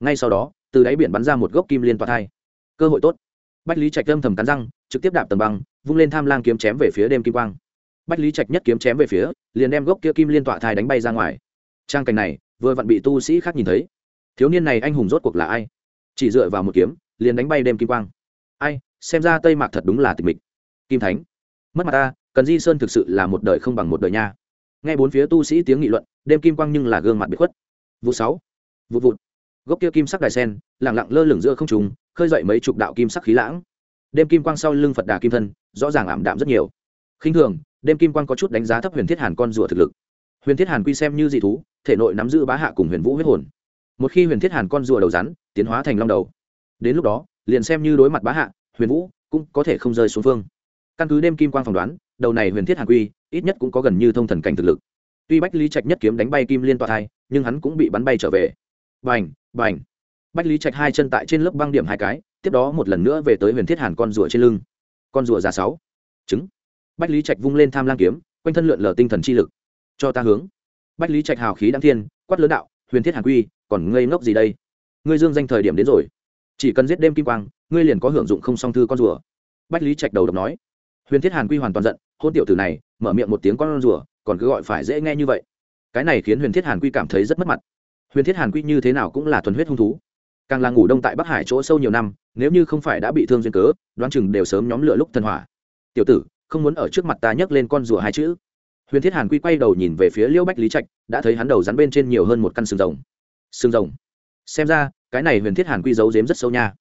Speaker 1: Ngay sau đó, từ đáy biển bắn ra một gốc kim liên toa thai. Cơ hội tốt. Bách lý trạch âm thầm cắn răng, trực tiếp đạp tầng băng, vung lên tham lang kiếm chém về phía đêm kim quang. Bách lý trạch nhất kiếm chém về phía, liền đem gốc kia kim liên tọa thai đánh bay ra ngoài. Trang cảnh này, vừa vặn bị tu sĩ khác nhìn thấy. Thiếu niên này anh hùng rốt cuộc là ai? Chỉ dựa vào một kiếm, liền đánh bay đêm kim quang. Ai, xem ra tây mạc thật đúng là tịch mịch. Kim thánh. Mất mặt ta, cần di sơn thực sự là một đời không bằng một đời nha nghe bốn phía tu sĩ tiếng nghị luận, đêm kim quang nhưng là gương mặt bị khuất. Vụ sáu, vụ vụt. Gốc kia kim sắc đài sen lẳng lặng lơ lửng giữa không trùng khơi dậy mấy chục đạo kim sắc khí lãng. Đêm kim quang sau lưng phật đà kim thân, rõ ràng ảm đạm rất nhiều. Khinh thường, đêm kim quang có chút đánh giá thấp huyền thiết hàn con rùa thực lực. Huyền thiết hàn quy xem như dị thú, thể nội nắm giữ bá hạ cùng huyền vũ huyết hồn. Một khi huyền thiết hàn con rùa đầu rắn, tiến hóa thành long đầu. Đến lúc đó, liền xem như đối mặt bá hạ, huyền vũ, cũng có thể không rơi xuống phương. Căn cứ đêm kim quang phỏng đoán đầu này huyền thiết hàn quy, ít nhất cũng có gần như thông thần cảnh thực lực. Tuy bách lý trạch nhất kiếm đánh bay kim liên tọa thai, nhưng hắn cũng bị bắn bay trở về. Bành bành. Bách lý trạch hai chân tại trên lớp băng điểm hai cái, tiếp đó một lần nữa về tới huyền thiết hàn con rùa trên lưng. Con rùa già sáu. Trứng. Bách lý trạch vung lên tham lang kiếm, quanh thân lượn lờ tinh thần chi lực. Cho ta hướng. Bách lý trạch hào khí đăng thiên, quát lớn đạo, huyền thiết hàn quy, còn ngây ngốc gì đây? Ngươi dương danh thời điểm đến rồi. Chỉ cần giết đêm kim quang, ngươi liền có hưởng dụng không song thư con rùa. Bách lý trạch đầu độc nói huyền thiết hàn quy hoàn toàn giận, hôn tiểu tử này, mở miệng một tiếng con rùa, còn cứ gọi phải dễ nghe như vậy. Cái này khiến huyền thiết hàn quy cảm thấy rất mất mặt. Huyền thiết hàn quy như thế nào cũng là thuần huyết hung thú. Càng là ngủ đông tại bắc hải chỗ sâu nhiều năm, nếu như không phải đã bị thương duyên cớ, đoán chừng đều sớm nhóm lửa lúc thần hỏa. Tiểu tử, không muốn ở trước mặt ta nhấc lên con rùa hai chữ. Huyền thiết hàn quy quay đầu nhìn về phía liễu bách lý trạch, đã thấy hắn đầu rắn bên trên nhiều hơn một căn sừng rồng. Sừng rồng? Xem ra, cái này huyền thiết hàn quy giấu dếm rất sâu nha.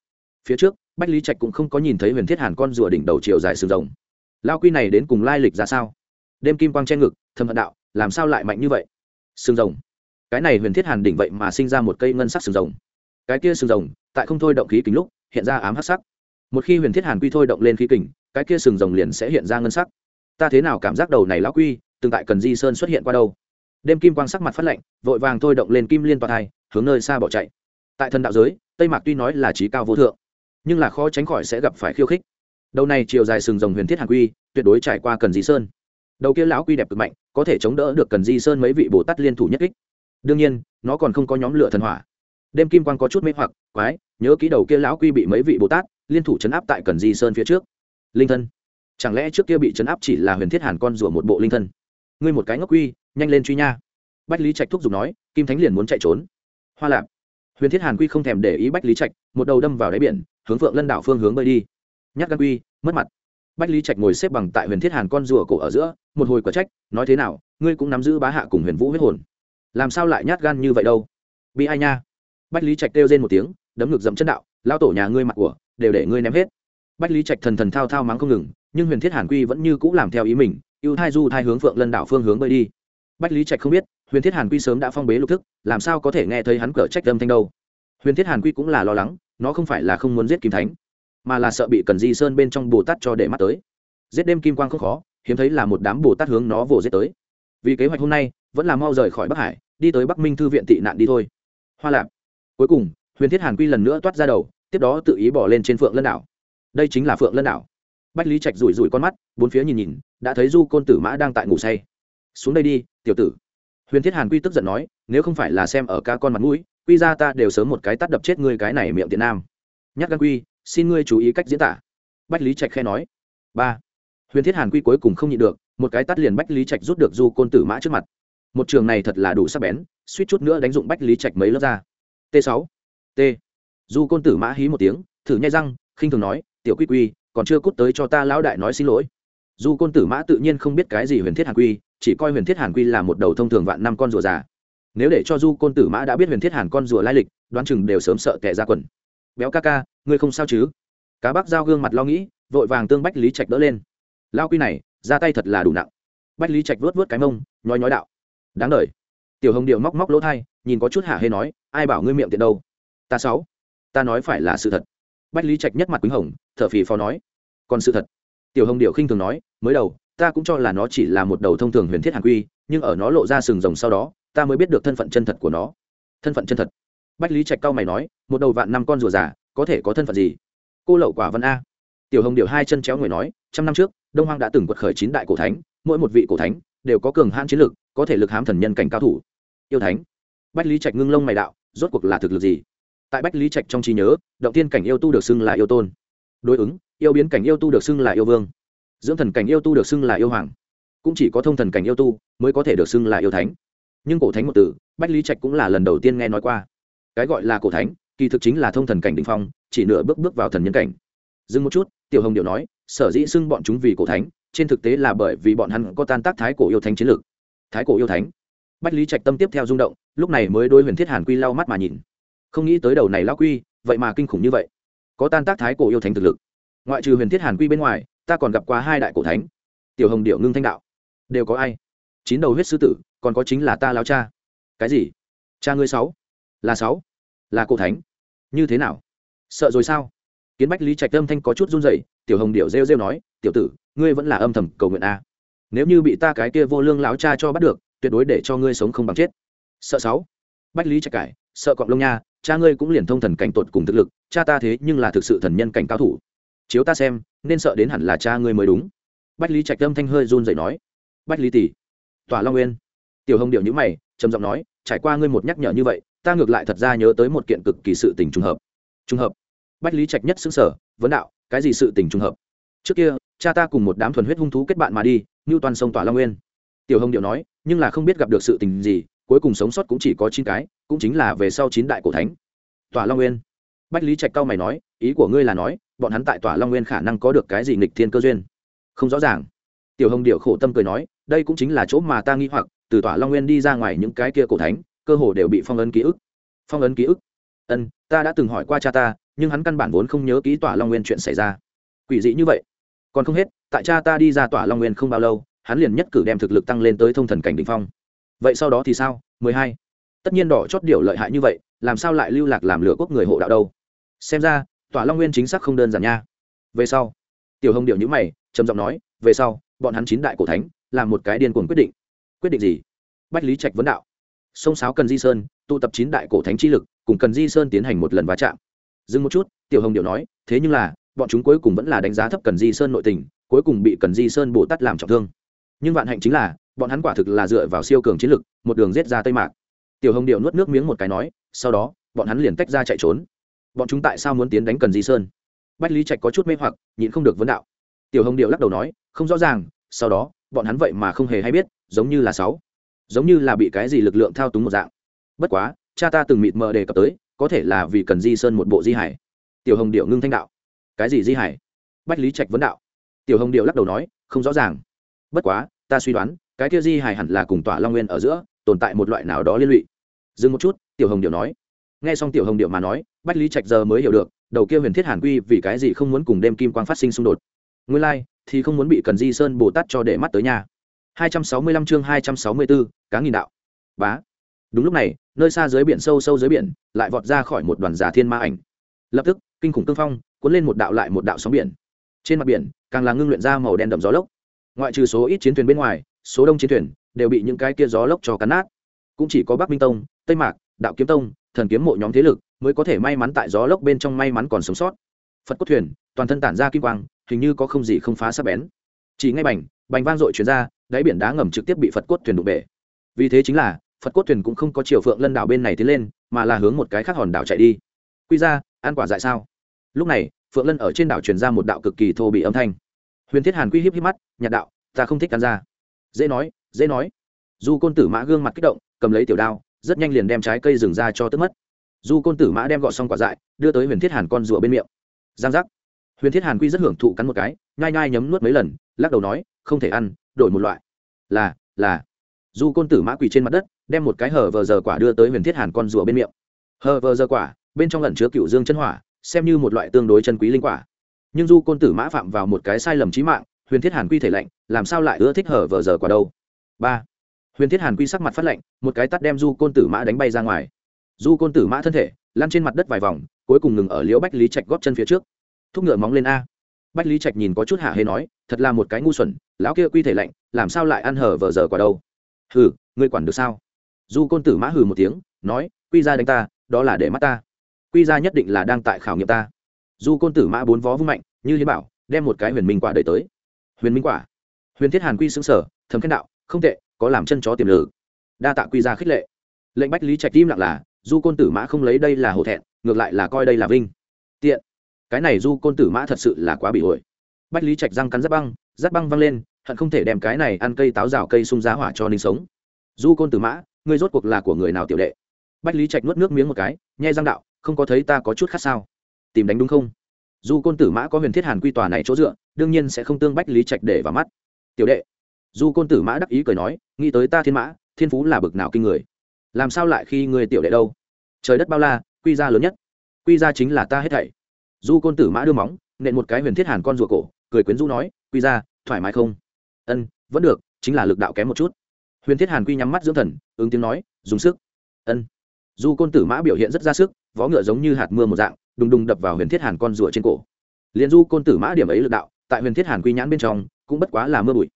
Speaker 1: Phía trước, bách lý trạch cũng không có nhìn thấy huyền thiết hàn con rùa đỉnh đầu chiều dài sừng rồng lao quy này đến cùng lai lịch ra sao? Đêm kim quang che ngực thầm hận đạo, làm sao lại mạnh như vậy? Sừng rồng. Cái này huyền thiết hàn đỉnh vậy mà sinh ra một cây ngân sắc sừng rồng. Cái kia sừng rồng, tại không thôi động khí kính lúc, hiện ra ám hắc sắc. Một khi huyền thiết hàn quy thôi động lên khí kình, cái kia sừng rồng liền sẽ hiện ra ngân sắc. Ta thế nào cảm giác đầu này lão quy, từng tại cần di sơn xuất hiện qua đâu? Đêm kim quang sắc mặt phát lạnh, vội vàng thôi động lên kim liên toàn hai hướng nơi xa bỏ chạy. Tại thần đạo giới, tây mạc tuy nói là trí cao vô thượng, nhưng là khó tránh khỏi sẽ gặp phải khiêu khích đầu này chiều dài sừng rồng huyền thiết hàn quy, tuyệt đối trải qua cần di sơn. Đầu kia lão quy đẹp cực mạnh, có thể chống đỡ được cần di sơn mấy vị bồ tát liên thủ nhất kích. Đương nhiên, nó còn không có nhóm lửa thần hỏa. Đêm kim quan có chút mê hoặc, quái, nhớ ký đầu kia lão quy bị mấy vị bồ tát liên thủ chấn áp tại cần di sơn phía trước. Linh thân. Chẳng lẽ trước kia bị chấn áp chỉ là huyền thiết hàn con rủa một bộ linh thân? Ngươi một cái ngốc quy, nhanh lên truy nha. Bách lý trạch thúc giục nói, kim thánh liền muốn chạy trốn. Hoa lạp. Huyền thiết hàn quy không thèm để ý bách lý trạch, một đầu đâm vào đáy biển, hướng phượng lân đảo phương hướng bơi đi nhát gan quy, mất mặt. Bách lý trạch ngồi xếp bằng tại huyền thiết hàn con rùa cổ ở giữa, một hồi quả trách, nói thế nào, ngươi cũng nắm giữ bá hạ cùng huyền vũ huyết hồn. Làm sao lại nhát gan như vậy đâu? Bị ai nha? Bách lý trạch kêu lên một tiếng, đấm ngực dậm chân đạo lao tổ nhà ngươi mặt của, đều để ngươi ném hết. Bách lý trạch thần thần thao thao mắng không ngừng, nhưng huyền thiết hàn quy vẫn như c ũ làm theo ý mình, ưu thai du thai hướng phượng lân đảo phương hướng bơi đi. Bách lý trạch không biết, huyền thiết hàn quy sớm đã phong bế lục thức, làm sao có thể nghe thấy hắn cở trách âm thanh đâu? Huyền thiết hàn quy cũng là lo lắng, nó không phải là không muốn giết kim thánh mà là sợ bị cần di sơn bên trong bồ tát cho để mắt tới. Giết đêm kim quang không khó, hiếm thấy là một đám bồ tát hướng nó vồ giết tới. Vì kế hoạch hôm nay, vẫn là mau rời khỏi bắc hải, đi tới bắc minh thư viện tị nạn đi thôi. Hoa lạp. Cuối cùng, huyền thiết hàn quy lần nữa toát ra đầu, tiếp đó tự ý bỏ lên trên phượng lân đảo. Đây chính là phượng lân đảo. Bách lý trạch rủi rủi con mắt, bốn phía nhìn nhìn, đã thấy du côn tử mã đang tại ngủ say. Xuống đây đi, tiểu tử. Huyền thiết hàn quy tức giận nói, nếu không phải là xem ở ca con mặt mũi, quy ra ta đều sớm một cái tắt đập chết ngươi cái này miệng tiện nam. Nhắc gan quy xin ngươi chú ý cách diễn tả. Bách lý trạch khe nói. Ba. Huyền thiết hàn quy cuối cùng không nhịn được, một cái tắt liền bách lý trạch rút được du côn tử mã trước mặt. Một trường này thật là đủ sắc bén, suýt chút nữa đánh dụng bách lý trạch mấy lớp ra t 6 t. Du côn tử mã hí một tiếng, thử nhai răng, khinh thường nói, tiểu quy quy, còn chưa cút tới cho ta lão đại nói xin lỗi. Du côn tử mã tự nhiên không biết cái gì huyền thiết hàn quy, chỉ coi huyền thiết hàn quy là một đầu thông thường vạn năm con rùa già. Nếu để cho du côn tử mã đã biết huyền thiết hàn con rùa lai lịch, đoán chừng đều sớm sợ tệ ra quần béo ca ca, ngươi không sao chứ? Cá bác giao gương mặt lo nghĩ, vội vàng tương bách lý trạch đỡ lên. Lao quy này, ra tay thật là đủ nặng. Bách lý trạch vớt vớt cái mông, nhói nhói đạo. Đáng đ tiểu hồng điệu móc móc lỗ thai, nhìn có chút hả hê nói, ai bảo ngươi miệng tiện đâu? Ta sáu. Ta nói phải là sự thật. Bách lý trạch nhất mặt quýnh hồng thợ phì phò nói, còn sự thật. Tiểu hồng điệu khinh thường nói, mới đầu, ta cũng cho là nó chỉ là một đầu thông thường huyền thiết hàn quy, nhưng ở nó lộ ra sừng rồng sau đó, ta mới biết được thân phận chân thật của nó. Thân phận chân thật bách lý trạch cao mày nói, một đầu vạn năm con rùa già, có thể có thân phận gì? Cô lậu quả văn a. Tiểu hồng điệu hai chân chéo người nói, trăm năm trước, đông hoang đã từng quật khởi chín đại cổ thánh, mỗi một vị cổ thánh đều có cường hãn chiến lực, có thể lực hám thần nhân cảnh cao thủ. Yêu thánh. Bách lý trạch ngưng lông mày đạo, rốt cuộc là thực lực gì? Tại bách lý trạch trong trí nhớ, động tiên cảnh yêu tu được xưng là yêu tôn. Đối ứng, yêu biến cảnh yêu tu được xưng là yêu vương. Dưỡng thần cảnh yêu tu được xưng là yêu hoàng. Cũng chỉ có thông thần cảnh yêu tu mới có thể được xưng là yêu thánh. Nhưng cổ thánh một từ, bách lý trạch cũng là lần đầu tiên nghe nói qua cái gọi là cổ thánh, kỳ thực chính là thông thần cảnh đ ỉ n h phong, chỉ nửa bước bước vào thần nhân cảnh. Dừng một chút, tiểu hồng điệu nói, sở dĩ xưng bọn chúng vì cổ thánh, trên thực tế là bởi vì bọn hắn có tan tác thái cổ yêu thánh chiến lược. Thái cổ yêu thánh. Bách lý trạch tâm tiếp theo rung động, lúc này mới đôi huyền thiết hàn quy lau mắt mà nhìn. Không nghĩ tới đầu này lao quy, vậy mà kinh khủng như vậy. Có tan tác thái cổ yêu thánh thực lực. Ngoại trừ huyền thiết hàn quy bên ngoài, ta còn gặp qua hai đại cổ thánh. Tiểu hồng điệu ngưng thanh đạo. Đều có ai? Chín đầu huyết sư tử, còn có chính là ta lao cha. Cái gì? Cha ngươi sáu là sáu, là cổ thánh. Như thế nào? Sợ rồi sao? Kiến bách lý trạch âm thanh có chút run dậy tiểu hồng điệu rêu rêu nói, tiểu tử, ngươi vẫn là âm thầm cầu nguyện a. À. nếu như bị ta cái kia vô lương láo cha cho bắt được, tuyệt đối để cho ngươi sống không bằng chết. Sợ sáu. Bách lý trạch cải, sợ cọp lông nha, cha ngươi cũng liền thông thần cảnh tột cùng thực lực, cha ta thế nhưng là thực sự thần nhân cảnh cao thủ. Chiếu ta xem, nên sợ đến hẳn là cha ngươi mới đúng. Bách lý trạch âm thanh hơi run dậy nói, bách lý tỷ, tòa long nguyên. Tiểu hồng điệu nhữ mày, trầm giọng nói, trải qua ngươi một nhắc nhở như vậy ta ngược lại thật ra nhớ tới một kiện cực kỳ sự tình trùng hợp. Trùng hợp? Bách lý trạch nhất xứng sở vấn đạo, cái gì sự tình trùng hợp? Trước kia, cha ta cùng một đám thuần huyết hung thú kết bạn mà đi như toàn sông tỏa long nguyên. Tiểu hồng điệu nói, nhưng là không biết gặp được sự tình gì, cuối cùng sống sót cũng chỉ có chín cái, cũng chính là về sau chín đại cổ thánh. Tỏa long nguyên. Bách lý trạch cao mày nói, ý của ngươi là nói, bọn hắn tại tỏa long nguyên khả năng có được cái gì nghịch thiên cơ duyên? Không rõ ràng. Tiểu hồng điệu khổ tâm cười nói, đây cũng chính là chỗ mà ta nghĩ hoặc, từ tỏa long nguyên đi ra ngoài những cái kia cổ thánh cơ hồ đều bị phong ấn ký ức. Phong ấn ký ức? Ân, ta đã từng hỏi qua cha ta, nhưng hắn căn bản vốn không nhớ ký tòa long nguyên chuyện xảy ra. Quỷ dị như vậy? Còn không hết, tại cha ta đi ra tòa long nguyên không bao lâu, hắn liền nhất cử đem thực lực tăng lên tới thông thần cảnh đ ỉ n h phong. Vậy sau đó thì sao? Mười hai. Tất nhiên đỏ chót điều lợi hại như vậy, làm sao lại lưu lạc làm lửa quốc người hộ đạo đâu? Xem ra, tỏa long nguyên chính xác không đơn giản nha. Về sau. Tiểu hồng điệu nhữ mày, trầm giọng nói, về sau, bọn hắn chín đại cổ thánh, làm một cái điên cuồng quyết định. Quyết định gì? Bách lý trạch vấn đạo sông sáo cần di sơn, tụ tập chín đại cổ thánh chi lực, cùng cần di sơn tiến hành một lần va chạm. Dừng một chút, tiểu hồng điệu nói, thế nhưng là, bọn chúng cuối cùng vẫn là đánh giá thấp cần di sơn nội tình, cuối cùng bị cần di sơn bồ tát làm trọng thương. Nhưng vạn hạnh chính là, bọn hắn quả thực là dựa vào siêu cường chiến lực, một đường rết ra tây mạc. Tiểu hồng điệu nuốt nước miếng một cái nói, sau đó, bọn hắn liền tách ra chạy trốn. Bọn chúng tại sao muốn tiến đánh cần di sơn? Bách lý trạch có chút mê hoặc, nhịn không được vấn đạo. Tiểu hồng điệu lắc đầu nói, không rõ ràng, sau đó, bọn hắn vậy mà không hề hay biết, giống như là sáu giống như là bị cái gì lực lượng thao túng một dạng. Bất quá cha ta từng mịt mờ đề cập tới có thể là vì cần di sơn một bộ di hải. Tiểu hồng điệu ngưng thanh đạo. Cái gì di hải? Bách lý trạch vấn đạo. Tiểu hồng điệu lắc đầu nói không rõ ràng. Bất quá ta suy đoán cái kia di Hải hẳn là cùng tỏa long nguyên ở giữa tồn tại một loại nào đó liên lụy. Dừng một chút tiểu hồng điệu nói. Nghe xong tiểu hồng điệu mà nói bách lý trạch giờ mới hiểu được đầu kia huyền thiết hàn quy vì cái gì không muốn cùng đêm kim quang phát sinh xung đột. Nguyên lai、like, thì không muốn bị cần di sơn bồ tát cho để mắt tới nhà 265 chương 264, cá nghìn đạo. Bá. Đúng lúc này nơi xa dưới biển sâu sâu dưới biển lại vọt ra khỏi một đoàn giả thiên ma ảnh. Lập tức kinh khủng tương phong cuốn lên một đạo lại một đạo sóng biển. Trên mặt biển càng là ngưng luyện ra màu đen đậm gió lốc. Ngoại trừ số ít chiến thuyền bên ngoài số đông chiến thuyền đều bị những cái kia gió lốc cho cắn nát. Cũng chỉ có bắc minh tông tây mạc đạo kiếm tông thần kiếm mộ nhóm thế lực mới có thể may mắn tại gió lốc bên trong may mắn còn sống sót. Phật cốt thuyền toàn thân tản ra kim quang hình như có không gì không phá sắc bén. Chỉ ngay bành bành vang dội truyền ra đáy biển đá ngầm trực tiếp bị phật cốt thuyền đụng bể. Vì thế chính là, phật cốt thuyền cũng không có chiều phượng lân đảo bên này tiến lên, mà là hướng một cái khác hòn đảo chạy đi. Quy ra, ăn quả dại sao? Lúc này, phượng lân ở trên đảo truyền ra một đạo cực kỳ thô bị âm thanh. Huyền thiết hàn quy híp híp mắt, nhạt đạo, ta không thích ăn ra dễ nói dễ nói. Du côn tử mã gương mặt kích động, cầm lấy tiểu đao, rất nhanh liền đem trái cây rừng ra cho tức mất. Du côn tử mã đem gọt xong quả dại, đưa tới huyền thiết hàn con rùa bên miệng. Giang giác huyền thiết hàn quy rất hưởng thụ cắn một cái, nhai nhai nhấm nuốt mấy lần, lắc đầu nói, không thể ăn, đổi một loại. Là là. Du côn tử mã quỳ trên mặt đất, đem một cái hở vờ giờ quả đưa tới huyền thiết hàn con rùa bên miệng. Hở vờ giờ quả, bên trong lần chứa cựu dương chân hỏa, xem như một loại tương đối chân quý linh quả. Nhưng du côn tử mã phạm vào một cái sai lầm trí mạng, huyền thiết hàn quy thể lạnh, làm sao lại ưa thích hở vờ giờ quả đâu? Ba. Huyền thiết hàn quy sắc mặt phát lạnh, một cái tắt đem du côn tử mã đánh bay ra ngoài. Du côn tử mã thân thể, lăn trên mặt đất vài vòng, cuối cùng ngừng ở liễu bách lý trạch góp chân phía trước thúc ngựa móng lên a. Bách lý trạch nhìn có chút hạ hê nói, thật là một cái ngu xuẩn, lão kia quy thể lạnh, làm sao lại ăn hở vờ giờ quả đâu? Hừ, ngươi quản được sao? Du côn tử mã hừ một tiếng, nói, quy ra đánh ta, đó là để mắt ta. Quy ra nhất định là đang tại khảo nghiệm ta. Du côn tử mã bốn vó vung mạnh, như hiến bảo, đem một cái huyền minh quả đẩy tới. Huyền minh quả. Huyền thiết hàn quy xứng sở thấm khen đạo, không tệ, có làm chân chó tiềm lử đa tạ quy ra khích lệ. Lệnh bách lý trạch tim lặng là, du côn tử mã không lấy đây là hổ thẹn, ngược lại là coi đây là vinh. Tiện cái này du côn tử mã thật sự là quá bị ổi bách lý trạch răng cắn rất băng rất băng văng lên, hận không thể đem cái này ăn cây táo rào cây sung giá hỏa cho ninh sống. Du côn tử mã, ngươi rốt cuộc là của người nào tiểu đệ? Bách lý trạch nuốt nước miếng một cái, nhai răng đạo, không có thấy ta có chút khác sao? Tìm đánh đúng không? Du côn tử mã có huyền thiết hàn quy tòa này chỗ dựa, đương nhiên sẽ không tương bách lý trạch để vào mắt. Tiểu đệ, du côn tử mã đắc ý cười nói, nghĩ tới ta thiên mã, thiên phú là bực nào kinh người. Làm sao lại khi người tiểu đệ đâu? Trời đất bao la, quy ra lớn nhất. Quy ra chính là ta hết thảy du côn tử mã đưa móng, nện một cái huyền thiết hàn con rùa cổ, cười quyến du nói, quy ra, thoải mái không? Ân, vẫn được, chính là lực đạo kém một chút. Huyền thiết hàn quy nhắm mắt dưỡng thần, ứng tiếng nói, dùng sức. Ân. Du côn tử mã biểu hiện rất ra sức, vó ngựa giống như hạt mưa một dạng, đùng đùng đập vào huyền thiết hàn con rùa trên cổ. Liền du côn tử mã điểm ấy lực đạo, tại huyền thiết hàn quy nhãn bên trong, cũng bất quá là mưa bụi.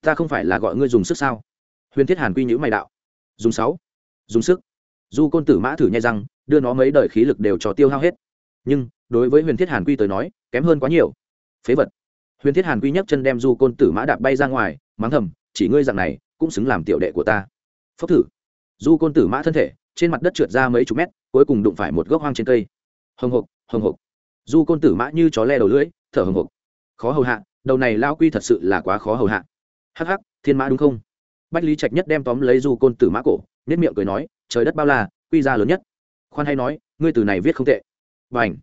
Speaker 1: Ta không phải là gọi ngươi dùng sức sao? Huyền thiết hàn quy nhữ mày đạo. Dùng sáu. Dùng sức. Du côn tử mã thử nhai răng, đưa nó mấy đời khí lực đều cho tiêu hao hết. Nhưng đối với huyền thiết hàn quy tới nói, kém hơn quá nhiều. Phế vật. Huyền thiết hàn quy nhấc chân đem du côn tử mã đạp bay ra ngoài, mắng thầm, chỉ ngươi dạng này, cũng xứng làm tiểu đệ của ta. Phốc thử. Du côn tử mã thân thể, trên mặt đất trượt ra mấy chục mét, cuối cùng đụng phải một gốc hoang trên cây. Hồng hộc hồng hộc. Du côn tử mã như chó le đầu lưỡi, thở hồng hộc. Khó hầu hạ, đầu này lao quy thật sự là quá khó hầu hạ. Hắc hắc, thiên mã đúng không? Bách lý trạch nhất đem tóm lấy du côn tử mã cổ nếp miệng cười nói, trời đất bao la, quy ra lớn nhất. Khoan hay nói, ngươi từ này viết không tệ. Và ảnh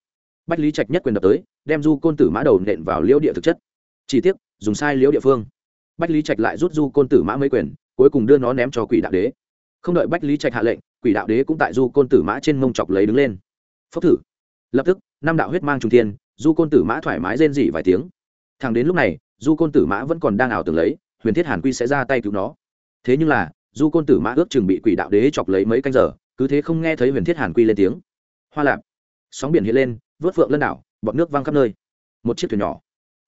Speaker 1: bách lý trạch nhất quyền đập tới, đem du côn tử mã đầu nện vào liễu địa thực chất. Chỉ tiếc, dùng sai liễu địa phương. Bách lý trạch lại rút du côn tử mã mấy quyền, cuối cùng đưa nó ném cho quỷ đạo đế. Không đợi bách lý trạch hạ lệnh, quỷ đạo đế cũng tại du côn tử mã trên mông chọc lấy đứng lên. Phốc thử. Lập tức, năm đạo huyết mang trung thiên, du côn tử mã thoải mái rên rỉ vài tiếng. Thằng đến lúc này, du côn tử mã vẫn còn đang ảo tưởng lấy, huyền thiết hàn quy sẽ ra tay cứu nó. Thế nhưng là, du côn tử mã ước chừng bị quỷ đạo đế chọc lấy mấy canh giờ, cứ thế không nghe thấy huyền thiết hàn quy lên tiếng. Hoa lạp. Sóng biển hiện lên vớt phượng lân đảo bọt nước văng khắp nơi. Một chiếc thuyền nhỏ.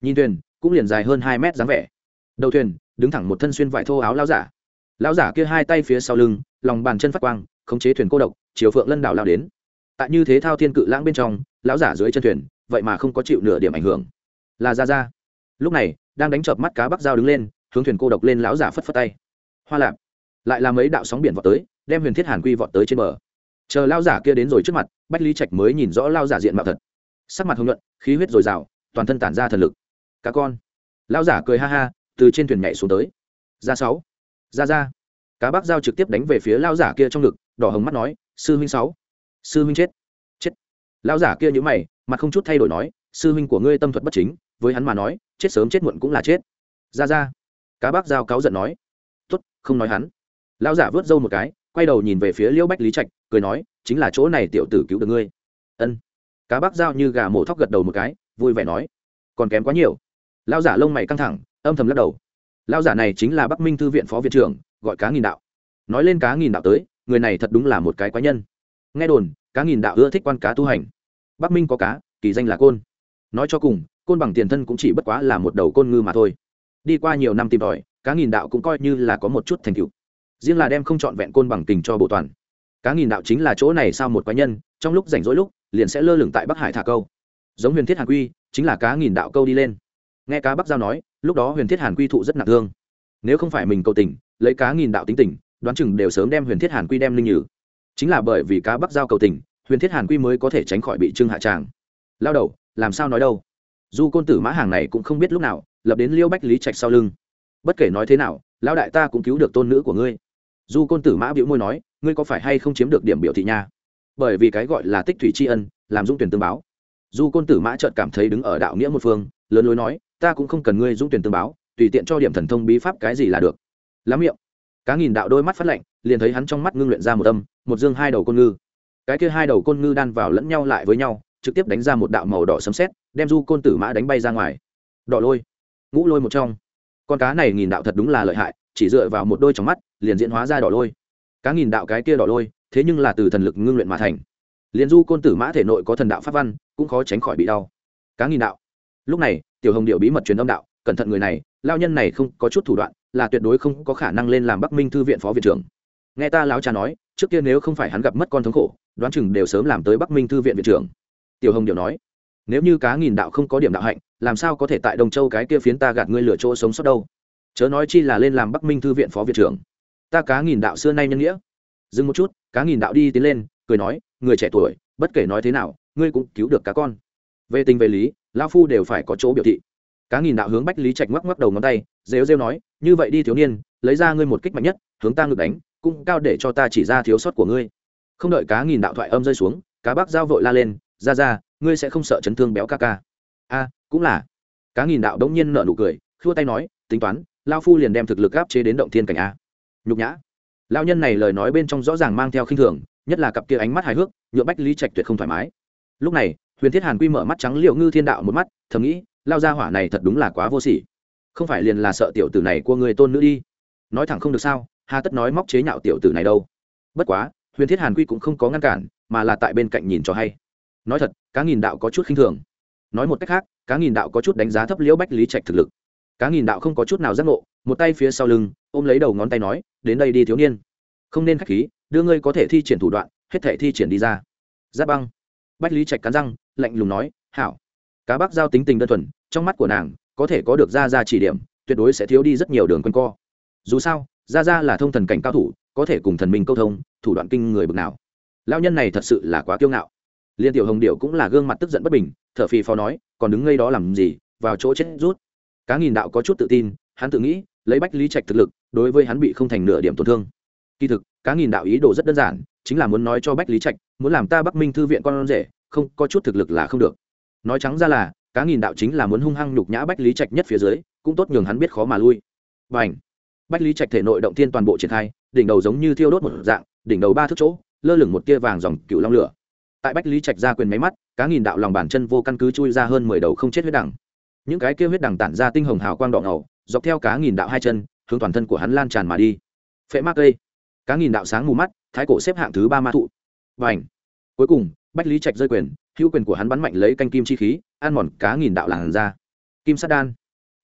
Speaker 1: Nhìn thuyền, cũng liền dài hơn hai mét dáng vẻ. Đầu thuyền, đứng thẳng một thân xuyên vải thô áo lao giả. Lao giả kia hai tay phía sau lưng, lòng bàn chân phát quang, khống chế thuyền cô độc, chiều phượng lân đảo lao đến. Tại như thế thao thiên cự lãng bên trong, lão giả dưới chân thuyền, vậy mà không có chịu nửa điểm ảnh hưởng. Là ra ra lúc này, đang đánh chợp mắt cá bắc dao đứng lên, hướng thuyền cô độc lên lão giả phất phất tay. Hoa lạp. Lại làm mấy đạo sóng biển vọt tới, đem huyền thiết hàn quy vọt tới trên bờ chờ lao giả kia đến rồi trước mặt, bách lý trạch mới nhìn rõ lao giả diện mạo thật. Sắc mặt hồng nhuận, khí huyết dồi dào, toàn thân tản ra thần lực. Cá con. Lao giả cười ha ha, từ trên thuyền nhảy xuống tới. Ra sáu. Ra ra. Cá bác giao trực tiếp đánh về phía lao giả kia trong ngực, đỏ hồng mắt nói, sư huynh sáu. Sư huynh chết. Chết. Lao giả kia nhữ mày, mặt không chút thay đổi nói, sư huynh của ngươi tâm thuật bất chính, với hắn mà nói, chết sớm chết muộn cũng là chết. Ra ra. Cá bác giao cáu giận nói t không nói hắn. Lão giả vớt râu một cái, quay đầu nhìn về phía liễu bách lý trạch cười nói, chính là chỗ này tiểu tử cứu được ngươi. Ân. Cá bác giao như gà mổ thóc gật đầu một cái, vui vẻ nói, còn kém quá nhiều. Lão giả lông mày căng thẳng, âm thầm lắc đầu. Lão giả này chính là bắc minh thư viện phó viện trưởng, gọi cá nghìn đạo. Nói lên cá nghìn đạo tới, người này thật đúng là một cái quái nhân. Nghe đồn, cá nghìn đạo ưa thích quan cá tu hành. Bắc minh có cá, kỳ danh là côn. Nói cho cùng, côn bằng tiền thân cũng chỉ bất quá là một đầu côn ngư mà thôi. Đi qua nhiều năm tìm tòi, cá nghìn đạo cũng coi như là có một chút thành tựu. Riêng là đem không trọn vẹn côn bằng tình cho bộ toàn cá nghìn đạo chính là chỗ này sao một quái nhân, trong lúc rảnh rỗi lúc, liền sẽ lơ lửng tại bắc hải thả câu. Giống huyền thiết hàn quy, chính là cá nghìn đạo câu đi lên. Nghe cá bắc giao nói, lúc đó huyền thiết hàn quy thụ rất nặng thương. Nếu không phải mình cầu tình, lấy cá nghìn đạo tính tình, đoán chừng đều sớm đem huyền thiết hàn quy đem linh nhử. Chính là bởi vì cá bắc giao cầu tình, huyền thiết hàn quy mới có thể tránh khỏi bị trưng hạ tràng. Lao đầu, làm sao nói đâu? Du côn tử mã hàng này cũng không biết lúc nào, lập đến liêu bách lý trạch sau lưng. Bất kể nói thế nào, lão đại ta cũng cứu được tôn nữ của ngươi. Du côn tử mã biểu môi nói ngươi có phải hay không chiếm được điểm biểu thị nha? Bởi vì cái gọi là tích thủy tri ân, làm dung tuyển tương báo. Du côn tử mã trợt cảm thấy đứng ở đạo nghĩa một phương, lớn lối nói, ta cũng không cần ngươi dung tuyển tương báo, tùy tiện cho điểm thần thông bí pháp cái gì là được. Lắm miệng. Cá nghìn đạo đôi mắt phát lạnh, liền thấy hắn trong mắt ngưng luyện ra một âm, một dương hai đầu côn ngư. Cái kia hai đầu côn ngư đan vào lẫn nhau lại với nhau, trực tiếp đánh ra một đạo màu đỏ sấm sét, đem du côn tử mã đánh bay ra ngoài. Đỏ lôi. Ngũ lôi một trong. Con cá này nghìn đạo thật đúng là lợi hại, chỉ dựa vào một đôi trong mắt, liền diễn hóa ra đỏ lôi cá nghìn đạo cái kia đỏ lôi, thế nhưng là từ thần lực ngưng luyện mà thành. Liền du côn tử mã thể nội có thần đạo pháp văn, cũng khó tránh khỏi bị đau. Cá nghìn đạo. Lúc này, tiểu hồng điệu bí mật truyền âm đạo, cẩn thận người này lao nhân này không có chút thủ đoạn, là tuyệt đối không có khả năng lên làm bắc minh thư viện phó viện trưởng. Nghe ta láo cha nói, trước kia nếu không phải hắn gặp mất con thống khổ, đoán chừng đều sớm làm tới bắc minh thư viện viện trưởng. Tiểu hồng điệu nói, nếu như cá nghìn đạo không có điểm đạo hạnh, làm sao có thể tại đông châu cái kia phiến ta gạt ngươi lửa chỗ sống sót đâu? Chớ nói chi là lên làm bắc minh thư viện phó viện trưởng ta cá nghìn đạo xưa nay nhân nghĩa. Dừng một chút, cá nghìn đạo đi tiến lên, cười nói, người trẻ tuổi, bất kể nói thế nào, ngươi cũng cứu được cá con. Về tình về lý lao phu đều phải có chỗ biểu thị. Cá nghìn đạo hướng bách lý trạch ngoắc ngoắc đầu ngón tay, rêu rêu nói, như vậy đi thiếu niên, lấy ra ngươi một kích mạnh nhất, hướng ta ngược đánh, cũng cao để cho ta chỉ ra thiếu sót của ngươi. Không đợi cá nghìn đạo thoại âm rơi xuống, cá bác giao vội la lên, ra ra, ngươi sẽ không sợ chấn thương béo ca ca. A, cũng là. Cá nghìn đạo đống nhiên nợ nụ cười, khua tay nói, tính toán lao phu liền đem thực lực áp chế đến động thiên cảnh a nhục nhã. Lao nhân này lời nói bên trong rõ ràng mang theo khinh thường, nhất là cặp kia ánh mắt hài hước nhựa bách lý trạch tuyệt không thoải mái. Lúc này, huyền thiết hàn quy mở mắt trắng liệu ngư thiên đạo một mắt, thầm nghĩ lao ra hỏa này thật đúng là quá vô sỉ. Không phải liền là sợ tiểu tử này của người tôn nữ đi. Nói thẳng không được sao, hà tất nói móc chế nhạo tiểu tử này đâu. Bất quá, huyền thiết hàn quy cũng không có ngăn cản, mà là tại bên cạnh nhìn cho hay. Nói thật, cá nghìn đạo có chút khinh thường. Nói một cách khác, cá nghìn đạo có chút đánh giá thấp liễu bách lý trạch thực lực. Cá nghìn đạo không có chút nào giác ngộ một tay phía sau lưng, ôm lấy đầu ngón tay nói, đến đây đi thiếu niên. Không nên k h á c h khí, đưa ngươi có thể thi triển thủ đoạn, hết thể thi triển đi ra. Giáp băng. Bách lý trạch cắn răng, lạnh lùng nói, hảo. Cá bác giao tính tình đơn thuần, trong mắt của nàng, có thể có được ra ra chỉ điểm, tuyệt đối sẽ thiếu đi rất nhiều đường q u a n co. Dù sao ra ra là thông thần cảnh cao thủ, có thể cùng thần minh câu thông, thủ đoạn kinh người bực nào. Lao nhân này thật sự là quá kiêu ngạo. Liên tiểu hồng điệu cũng là gương mặt tức giận bất bình t h ở phì phò nói, còn đứng ngay đó làm gì, vào chỗ chết rút. Cá nghìn đạo có chút tự tin, hắn tự nghĩ lấy bách lý trạch thực lực, đối với hắn bị không thành nửa điểm tổn thương. Kỳ thực, cá nghìn đạo ý đồ rất đơn giản, chính là muốn nói cho bách lý trạch, muốn làm ta bắc minh thư viện con rể, không, có chút thực lực là không được. Nói trắng ra là, cá nghìn đạo chính là muốn hung hăng nhục nhã bách lý trạch nhất phía dưới, cũng tốt nhường hắn biết khó mà lui. Và ảnh bách lý trạch thể nội động thiên toàn bộ triển khai, đỉnh đầu giống như thiêu đốt một dạng, đỉnh đầu ba thước chỗ, lơ lửng một tia vàng dòng cựu long lửa. Tại bách lý trạch ra quyền máy mắt, cá nghìn đạo lòng bàn chân vô căn cứ chui ra hơn mười đầu không chết huyết đằng. Những cái kia huyết đằng tản ra tinh hồng hào quang đỏ ngầu dọc theo cá nghìn đạo hai chân, hướng toàn thân của hắn lan tràn mà đi. Phệ ma cây. Cá nghìn đạo sáng mù mắt, thái cổ xếp hạng thứ ba ma thụ. Và ảnh cuối cùng, bách lý trạch rơi quyền, hữu quyền của hắn bắn mạnh lấy canh kim chi khí, ăn mòn cá nghìn đạo làn ra kim sát đan.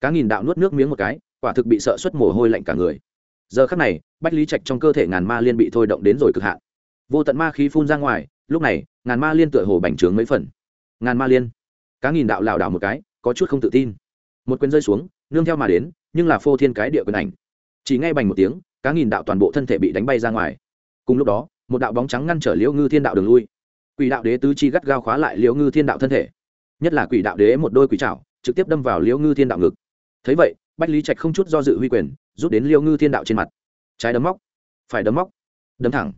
Speaker 1: Cá nghìn đạo nuốt nước miếng một cái, quả thực bị sợ xuất mồ hôi lạnh cả người. Giờ khắc này, bách lý trạch trong cơ thể ngàn ma liên bị thôi động đến rồi cực hạn. Vô tận ma khí phun ra ngoài, lúc này, ngàn ma liên tựa hồ bành trướng mấy phần. Ngàn ma liên. Cá nghìn đạo lảo đảo một cái, có chút không tự tin một quyền rơi xuống nương theo mà đến nhưng là phô thiên cái địa quyền ảnh. Chỉ ngay bành một tiếng cá nghìn đạo toàn bộ thân thể bị đánh bay ra ngoài. Cùng lúc đó một đạo bóng trắng ngăn trở liễu ngư thiên đạo đường lui. Quỷ đạo đế tứ chi gắt gao khóa lại liễu ngư thiên đạo thân thể. Nhất là quỷ đạo đế một đôi quỷ trảo trực tiếp đâm vào liễu ngư thiên đạo ngực. Thấy vậy bách lý trạch không chút do dự huy quyền rút đến liễu ngư thiên đạo trên mặt. Trái đấm móc phải đấm móc đấm thẳng.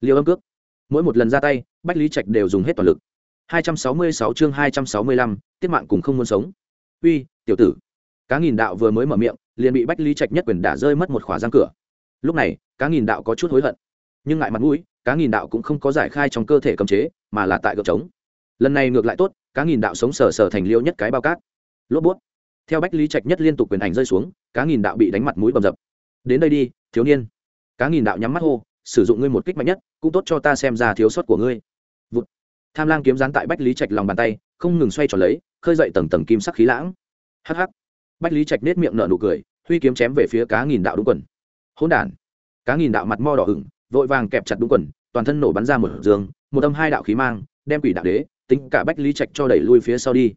Speaker 1: Liễu âm cước. Mỗi một lần ra tay bách lý trạch đều dùng hết toàn lực. 266 chương 265, tiết mạng cùng không muốn sống. Uy tiểu tử. Cá nghìn đạo vừa mới mở miệng, liền bị bách lý trạch nhất quyền đả rơi mất một khỏa răng cửa. Lúc này, cá nghìn đạo có chút hối hận, nhưng ngại mặt mũi, cá nghìn đạo cũng không có giải khai trong cơ thể cấm chế, mà là tại gợp trống. Lần này ngược lại tốt, cá nghìn đạo sống sờ sờ thành liêu nhất cái bao cát. Lốp bút. Theo bách lý trạch nhất liên tục quyền ảnh rơi xuống, cá nghìn đạo bị đánh mặt mũi bầm dập. Đến đây đi, thiếu niên. Cá nghìn đạo nhắm mắt hô, sử dụng ngươi một kích mạnh nhất, cũng tốt cho ta xem ra thiếu sót của ngươi. Vụt. tham lang kiếm dán tại bách lý trạch lòng bàn tay, không ngừng xoay tròn lấy, khơi dậy tầng tầng kim sắc khí lãng hh bách lý trạch nết miệng nở nụ cười, huy kiếm chém về phía cá nghìn đạo đúng quần. Hỗn đản. Cá nghìn đạo mặt mo đỏ hửng vội vàng kẹp chặt đúng quần, toàn thân nổ bắn ra một giường một âm hai đạo khí mang, đem quỷ đạo đế, tính cả bách lý trạch cho đẩy lui phía sau đi.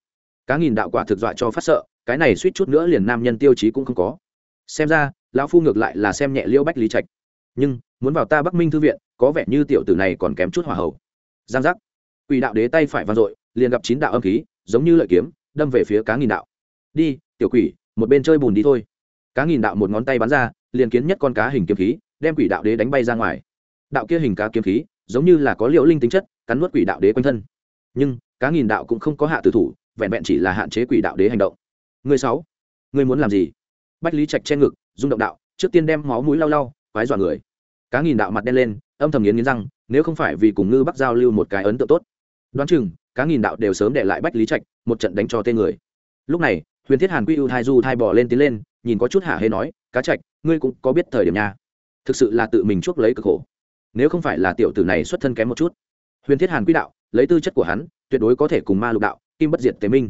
Speaker 1: Cá nghìn đạo quả thực dọa cho phát sợ, cái này suýt chút nữa liền nam nhân tiêu chí cũng không có. Xem ra, lão phu ngược lại là xem nhẹ liêu bách lý trạch. Nhưng, muốn vào ta bắc minh thư viện, có vẻ như tiểu tử này còn kém chút hỏa hậu giang giác. Quỷ đạo đế tay phải vang dội, liền gặp chín đạo âm khí, giống như lợi kiếm, đâm về phía cá nghìn đạo đi, tiểu quỷ, một bên chơi bùn đi thôi. Cá nghìn đạo một ngón tay bắn ra, liền kiến nhất con cá hình kiếm khí, đem quỷ đạo đế đánh bay ra ngoài. Đạo kia hình cá kiếm khí, giống như là có liệu linh tính chất, cắn nuốt quỷ đạo đế quanh thân. Nhưng, cá nghìn đạo cũng không có hạ tử thủ, vẹn vẹn chỉ là hạn chế quỷ đạo đế hành động. Người sáu, người muốn làm gì? Bách lý trạch che ngực, rung động đạo, trước tiên đem máu mũi lau lau, quái dọa người. Cá nghìn đạo mặt đen lên, âm thầm nghiến nghiến răng, nếu không phải vì cùng ngư bắc giao lưu một cái ấn tượng tốt. Đoán chừng, cá nghìn đạo đều sớm để lại bách lý trạch một trận đánh cho tên người. Lúc này huyền thiết hàn quy ưu thai du thai bỏ lên tiến lên, nhìn có chút hạ hê nói, cá trạch, ngươi cũng có biết thời điểm nha. Thực sự là tự mình chuốc lấy cực khổ. Nếu không phải là tiểu tử này xuất thân kém một chút. Huyền thiết hàn quy đạo, lấy tư chất của hắn, tuyệt đối có thể cùng ma lục đạo, kim bất diệt tế minh.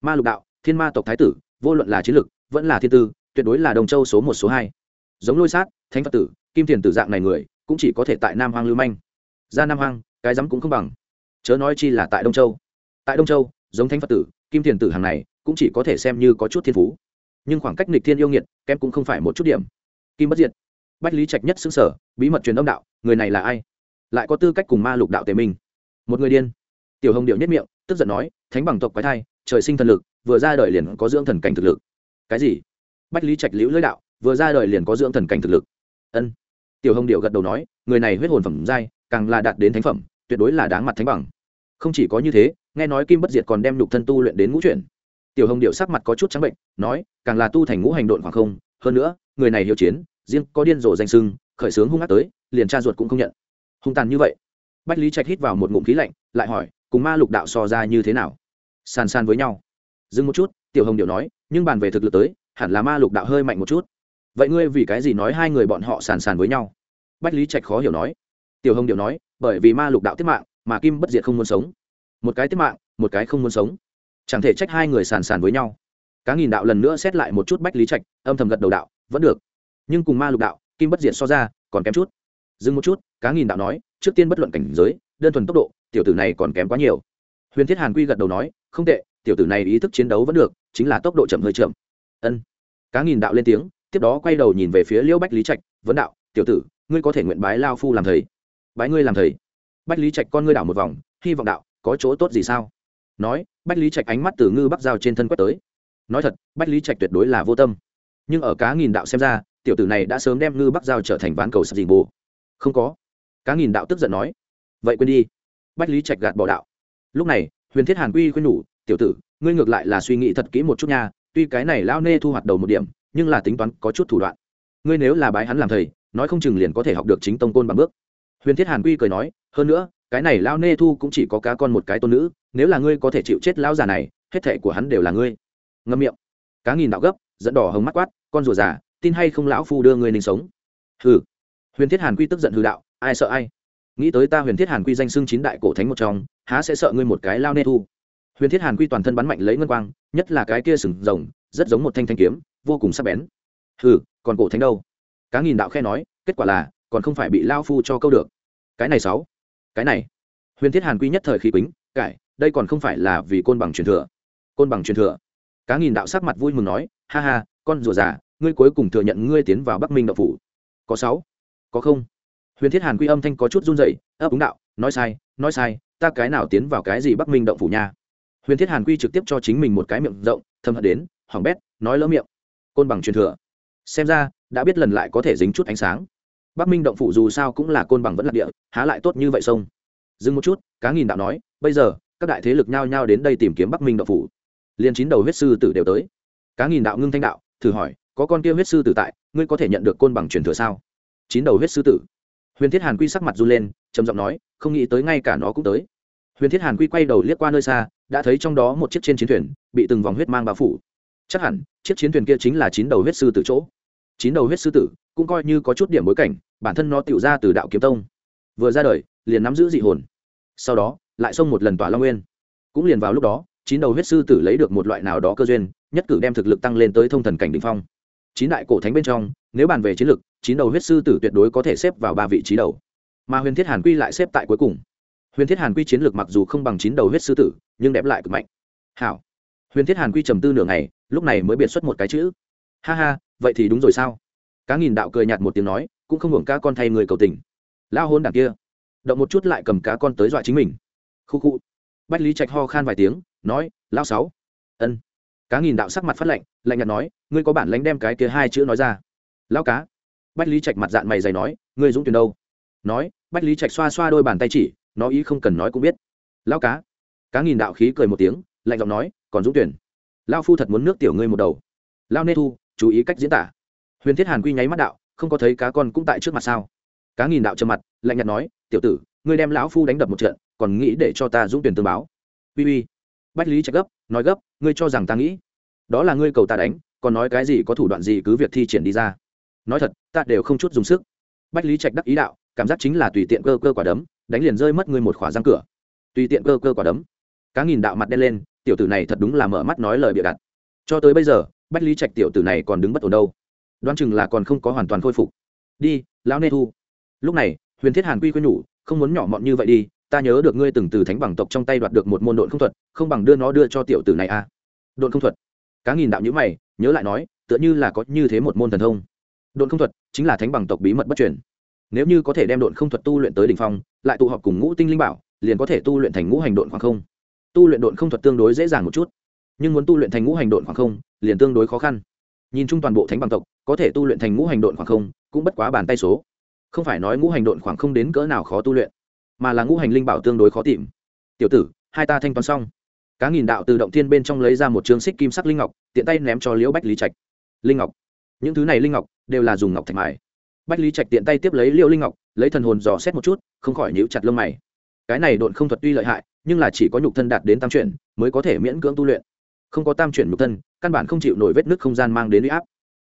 Speaker 1: Ma lục đạo, thiên ma tộc thái tử, vô luận là chiến lực, vẫn là thiên tư, tuyệt đối là đồng châu số một, số hai. Giống lôi sát, thánh phật tử, kim thiền tử dạng này người, cũng chỉ có thể tại nam hoang lưu manh. Ra nam hoang, cái rắm cũng không bằng. Chớ nói chi là tại đông châu. Tại đông châu, giống thánh phật tử, kim thiền tử hàng này cũng chỉ có thể xem như có chút thiên phú. Nhưng khoảng cách nịch thiên yêu nghiệt kém cũng không phải một chút điểm. Kim bất diệt. Bách lý trạch nhất xứng sở, bí mật truyền âm đạo, người này là ai? Lại có tư cách cùng ma lục đạo tề minh. Một người điên. Tiểu hồng điệu nhất miệng, tức giận nói, thánh bằng tộc quái thai, trời sinh thần lực, vừa ra đời liền có dưỡng thần cảnh thực lực. Cái gì? Bách lý trạch liễu lưỡi đạo, vừa ra đời liền có dưỡng thần cảnh thực lực. Ân. Tiểu hồng điệu gật đầu nói, người này huyết hồn phẩm giai, càng là đạt đến thánh phẩm, tuyệt đối là đáng mặt thánh bằng. Không chỉ có như thế, nghe nói kim bất diệt còn đem nhục thân tu luyện đến ngũ chuyển tiểu hồng điệu sắc mặt có chút trắng bệnh, nói, càng là tu thành ngũ hành độn khoảng không, hơn nữa, người này hiệu chiến, riêng có điên rồ danh sưng, khởi sướng hung ác tới, liền cha ruột cũng không nhận. Hung tàn như vậy. Bách lý trạch hít vào một ngụm khí lạnh, lại hỏi, cùng ma lục đạo so ra như thế nào? Sàn sàn với nhau. Dừng một chút, tiểu hồng điệu nói, nhưng bàn về thực lực tới, hẳn là ma lục đạo hơi mạnh một chút. Vậy ngươi vì cái gì nói hai người bọn họ sàn sàn với nhau? Bách lý trạch khó hiểu nói. Tiểu hồng điệu nói, bởi vì ma lục đạo tiết mạng, mà kim bất diệt không muốn sống. Một cái tiết mạng, một cái không muốn sống chẳng thể trách hai người sàn sàn với nhau. Cá nghìn đạo lần nữa xét lại một chút bách lý trạch, âm thầm gật đầu đạo, vẫn được. Nhưng cùng ma lục đạo, kim bất diệt so ra, còn kém chút. Dừng một chút, cá nghìn đạo nói, trước tiên bất luận cảnh giới, đơn thuần tốc độ, tiểu tử này còn kém quá nhiều. Huyền thiết hàn quy gật đầu nói, không tệ, tiểu tử này ý thức chiến đấu vẫn được, chính là tốc độ chậm hơi chậm. Ân. Cá nghìn đạo lên tiếng, tiếp đó quay đầu nhìn về phía liễu bách lý trạch, vấn đạo, tiểu tử, ngươi có thể nguyện bái lao phu làm thầy? Bái ngươi làm thầy? Bách lý trạch con ngươi đảo một vòng, hy vọng đạo, có chỗ tốt gì sao? Nói, bách lý trạch ánh mắt từ ngư bắc giao trên thân quét tới. Nói thật, bách lý trạch tuyệt đối là vô tâm. Nhưng ở cá nghìn đạo xem ra, tiểu tử này đã sớm đem ngư bắc giao trở thành ván cầu sập dình bồ. Không có. Cá nghìn đạo tức giận nói, vậy quên đi. Bách lý trạch gạt bỏ đạo. Lúc này, huyền thiết hàn quy khuyên nhủ, tiểu tử, ngươi ngược lại là suy nghĩ thật kỹ một chút nha. Tuy cái này lao nê thu hoạch đầu một điểm, nhưng là tính toán có chút thủ đoạn. Ngươi nếu là bái hắn làm thầy, nói không chừng liền có thể học được chính tông côn bằng bước. Huyền thiết hàn quy cười nói, hơn nữa cái này lao nê thu cũng chỉ có cá con một cái tôn nữ, nếu là ngươi có thể chịu chết lão già này, hết thệ của hắn đều là ngươi. Ngâm miệng. Cá nghìn đạo gấp, dẫn đỏ hồng mắt quát, con rùa già, tin hay không lão phu đưa ngươi ninh sống? Hừ. Huyền thiết hàn quy tức giận hư đạo, ai sợ ai? Nghĩ tới ta huyền thiết hàn quy danh xưng chín đại cổ thánh một trong, há sẽ sợ ngươi một cái lao nê thu? Huyền thiết hàn quy toàn thân bắn mạnh lấy ngân quang, nhất là cái kia sừng rồng, rất giống một thanh thanh kiếm, vô cùng sắc bén. Hừ, còn cổ thánh đâu? Cá nghìn đạo khe nói, kết quả là, còn không phải bị lao phu cho câu được. Cái này sáu cái này. Huyền thiết hàn quy nhất thời khí quýnh cải, đây còn không phải là vì côn bằng truyền thừa. Côn bằng truyền thừa? Cá nghìn đạo sắc mặt vui mừng nói, ha ha, con rùa già, ngươi cuối cùng thừa nhận ngươi tiến vào bắc minh đạo phủ. Có sáu, có không? Huyền thiết hàn quy âm thanh có chút run rẩy, ấp úng đạo, nói sai nói sai, ta cái nào tiến vào cái gì bắc minh động phủ nha? Huyền thiết hàn quy trực tiếp cho chính mình một cái miệng rộng thâm hận đến hỏng bét, nói lỡ miệng, côn bằng truyền thừa. Xem ra, đã biết lần lại có thể dính chút ánh sáng bắc minh động phủ dù sao cũng là côn bằng vẫn là địa, há lại tốt như vậy sông? Dừng một chút, cá nghìn đạo nói, bây giờ, các đại thế lực nhao nhao đến đây tìm kiếm bắc minh động phủ. Liền chín đầu huyết sư tử đều tới. Cá nghìn đạo ngưng thanh đạo, thử hỏi, có con kia huyết sư tử tại, ngươi có thể nhận được côn bằng truyền thừa sao? Chín đầu huyết sư tử. Huyền thiết hàn quy sắc mặt run lên, trầm giọng nói, không nghĩ tới ngay cả nó cũng tới. Huyền thiết hàn quy quay đầu liếc qua nơi xa, đã thấy trong đó một chiếc trên chiến thuyền, bị từng vòng huyết mang bao phủ. Chắc hẳn, chiếc chiến thuyền kia chính là chín đầu huyết sư tử chỗ chín đầu huyết sư tử, cũng coi như có chút điểm bối cảnh, bản thân nó tựu ra từ đạo kiếm tông. Vừa ra đời, liền nắm giữ dị hồn. Sau đó, lại xông một lần tỏa long nguyên. Cũng liền vào lúc đó, chín đầu huyết sư tử lấy được một loại nào đó cơ duyên, nhất cử đem thực lực tăng lên tới thông thần cảnh đ ỉ n h phong. Chín đại cổ thánh bên trong, nếu bàn về chiến lực, chín đầu huyết sư tử tuyệt đối có thể xếp vào ba vị trí đầu. Mà huyền thiết hàn quy lại xếp tại cuối cùng. Huyền thiết hàn quy chiến lược mặc dù không bằng chín đầu huyết sư tử, nhưng đẹp lại cực mạnh. Hảo. Huyền thiết hàn quy trầm tư nửa ngày, lúc này mới biệt xuất một cái chữ. Ha ha vậy thì đúng rồi sao? Cá nghìn đạo cười nhạt một tiếng nói, cũng không hưởng cá con thay người cầu tình. Lao hôn đảng kia. Động một chút lại cầm cá con tới dọa chính mình. Khu khu. Bách lý trạch ho khan vài tiếng, nói lao sáu. Ân. Cá nghìn đạo sắc mặt phát lạnh lạnh nhạt nói, ngươi có bản lánh đem cái kia hai chữ nói ra. Lao cá. Bách lý trạch mặt dạng mày dày nói, ngươi dũng tuyển đâu? Nói, bách lý trạch xoa xoa đôi bàn tay chỉ, nó ý không cần nói cũng biết. Lao cá. Cá nghìn đạo khí cười một tiếng, lạnh giọng nói, còn dũng tuyển. Lao phu thật muốn nước tiểu ngươi một đầu. Lao nê thu chú ý cách diễn tả. Huyền thiết hàn quy nháy mắt đạo, không có thấy cá con cũng tại trước mặt sao? Cá nghìn đạo trầm mặt, lạnh nhạt nói, tiểu tử, ngươi đem lão phu đánh đập một trận, còn nghĩ để cho ta dũng tuyển tương báo. Uy uy. Bách lý trạch gấp, nói gấp, ngươi cho rằng ta nghĩ, đó là ngươi cầu ta đánh, còn nói cái gì có thủ đoạn gì cứ việc thi triển đi ra. Nói thật, ta đều không chút dùng sức. Bách lý trạch đắc ý đạo, cảm giác chính là tùy tiện cơ cơ quả đấm, đánh liền rơi mất ngươi một khỏa răng cửa. Tùy tiện cơ cơ quả đấm. Cá nghìn đạo mặt đen lên, tiểu tử này thật đúng là mở mắt nói lời bịa đặt. Cho tới bây giờ bách lý trạch tiểu tử này còn đứng bất ổn đâu. Đoán chừng là còn không có hoàn toàn khôi phục. Đi, lão nê thu. Lúc này, huyền thiết hàn quy khuyên nhủ, không muốn nhỏ mọn như vậy đi, ta nhớ được ngươi từng từ thánh bằng tộc trong tay đoạt được một môn độn không thuật, không bằng đưa nó đưa cho tiểu tử này à độn không thuật? Cá nghìn đạo nhữ mày, nhớ lại nói, tựa như là có như thế một môn thần thông. Độn không thuật chính là thánh bằng tộc bí mật bất truyền. Nếu như có thể đem độn không thuật tu luyện tới đ ỉ n h phong, lại tụ họp cùng ngũ tinh linh bảo, liền có thể tu luyện thành ngũ hành độn khoảng không. Tu luyện độn không thuật tương đối dễ dàng một chút, nhưng muốn tu luyện thành ngũ hành độn khoảng không liền tương đối khó khăn. Nhìn chung toàn bộ thánh bằng tộc, có thể tu luyện thành ngũ hành độn khoảng không, cũng bất quá bàn tay số. Không phải nói ngũ hành độn khoảng không đến cỡ nào khó tu luyện, mà là ngũ hành linh bảo tương đối khó tìm. Tiểu tử, hai ta thanh toán xong. Cá nghìn đạo từ động thiên bên trong lấy ra một chương xích kim sắc linh ngọc, tiện tay ném cho liễu bách lý trạch. Linh ngọc. Những thứ này linh ngọc đều là dùng ngọc thạch mài. Bách lý trạch tiện tay tiếp lấy liễu linh ngọc, lấy thần hồn dò xét một chút, không khỏi nhíu chặt lông mày. Cái này độn không thuật tuy lợi hại, nhưng là chỉ có nhục thân đạt đến tam chuyển, mới có thể miễn cưỡng tu luyện không có tam chuyển nhục thân, căn bản không chịu nổi vết nứt không gian mang đến uy áp.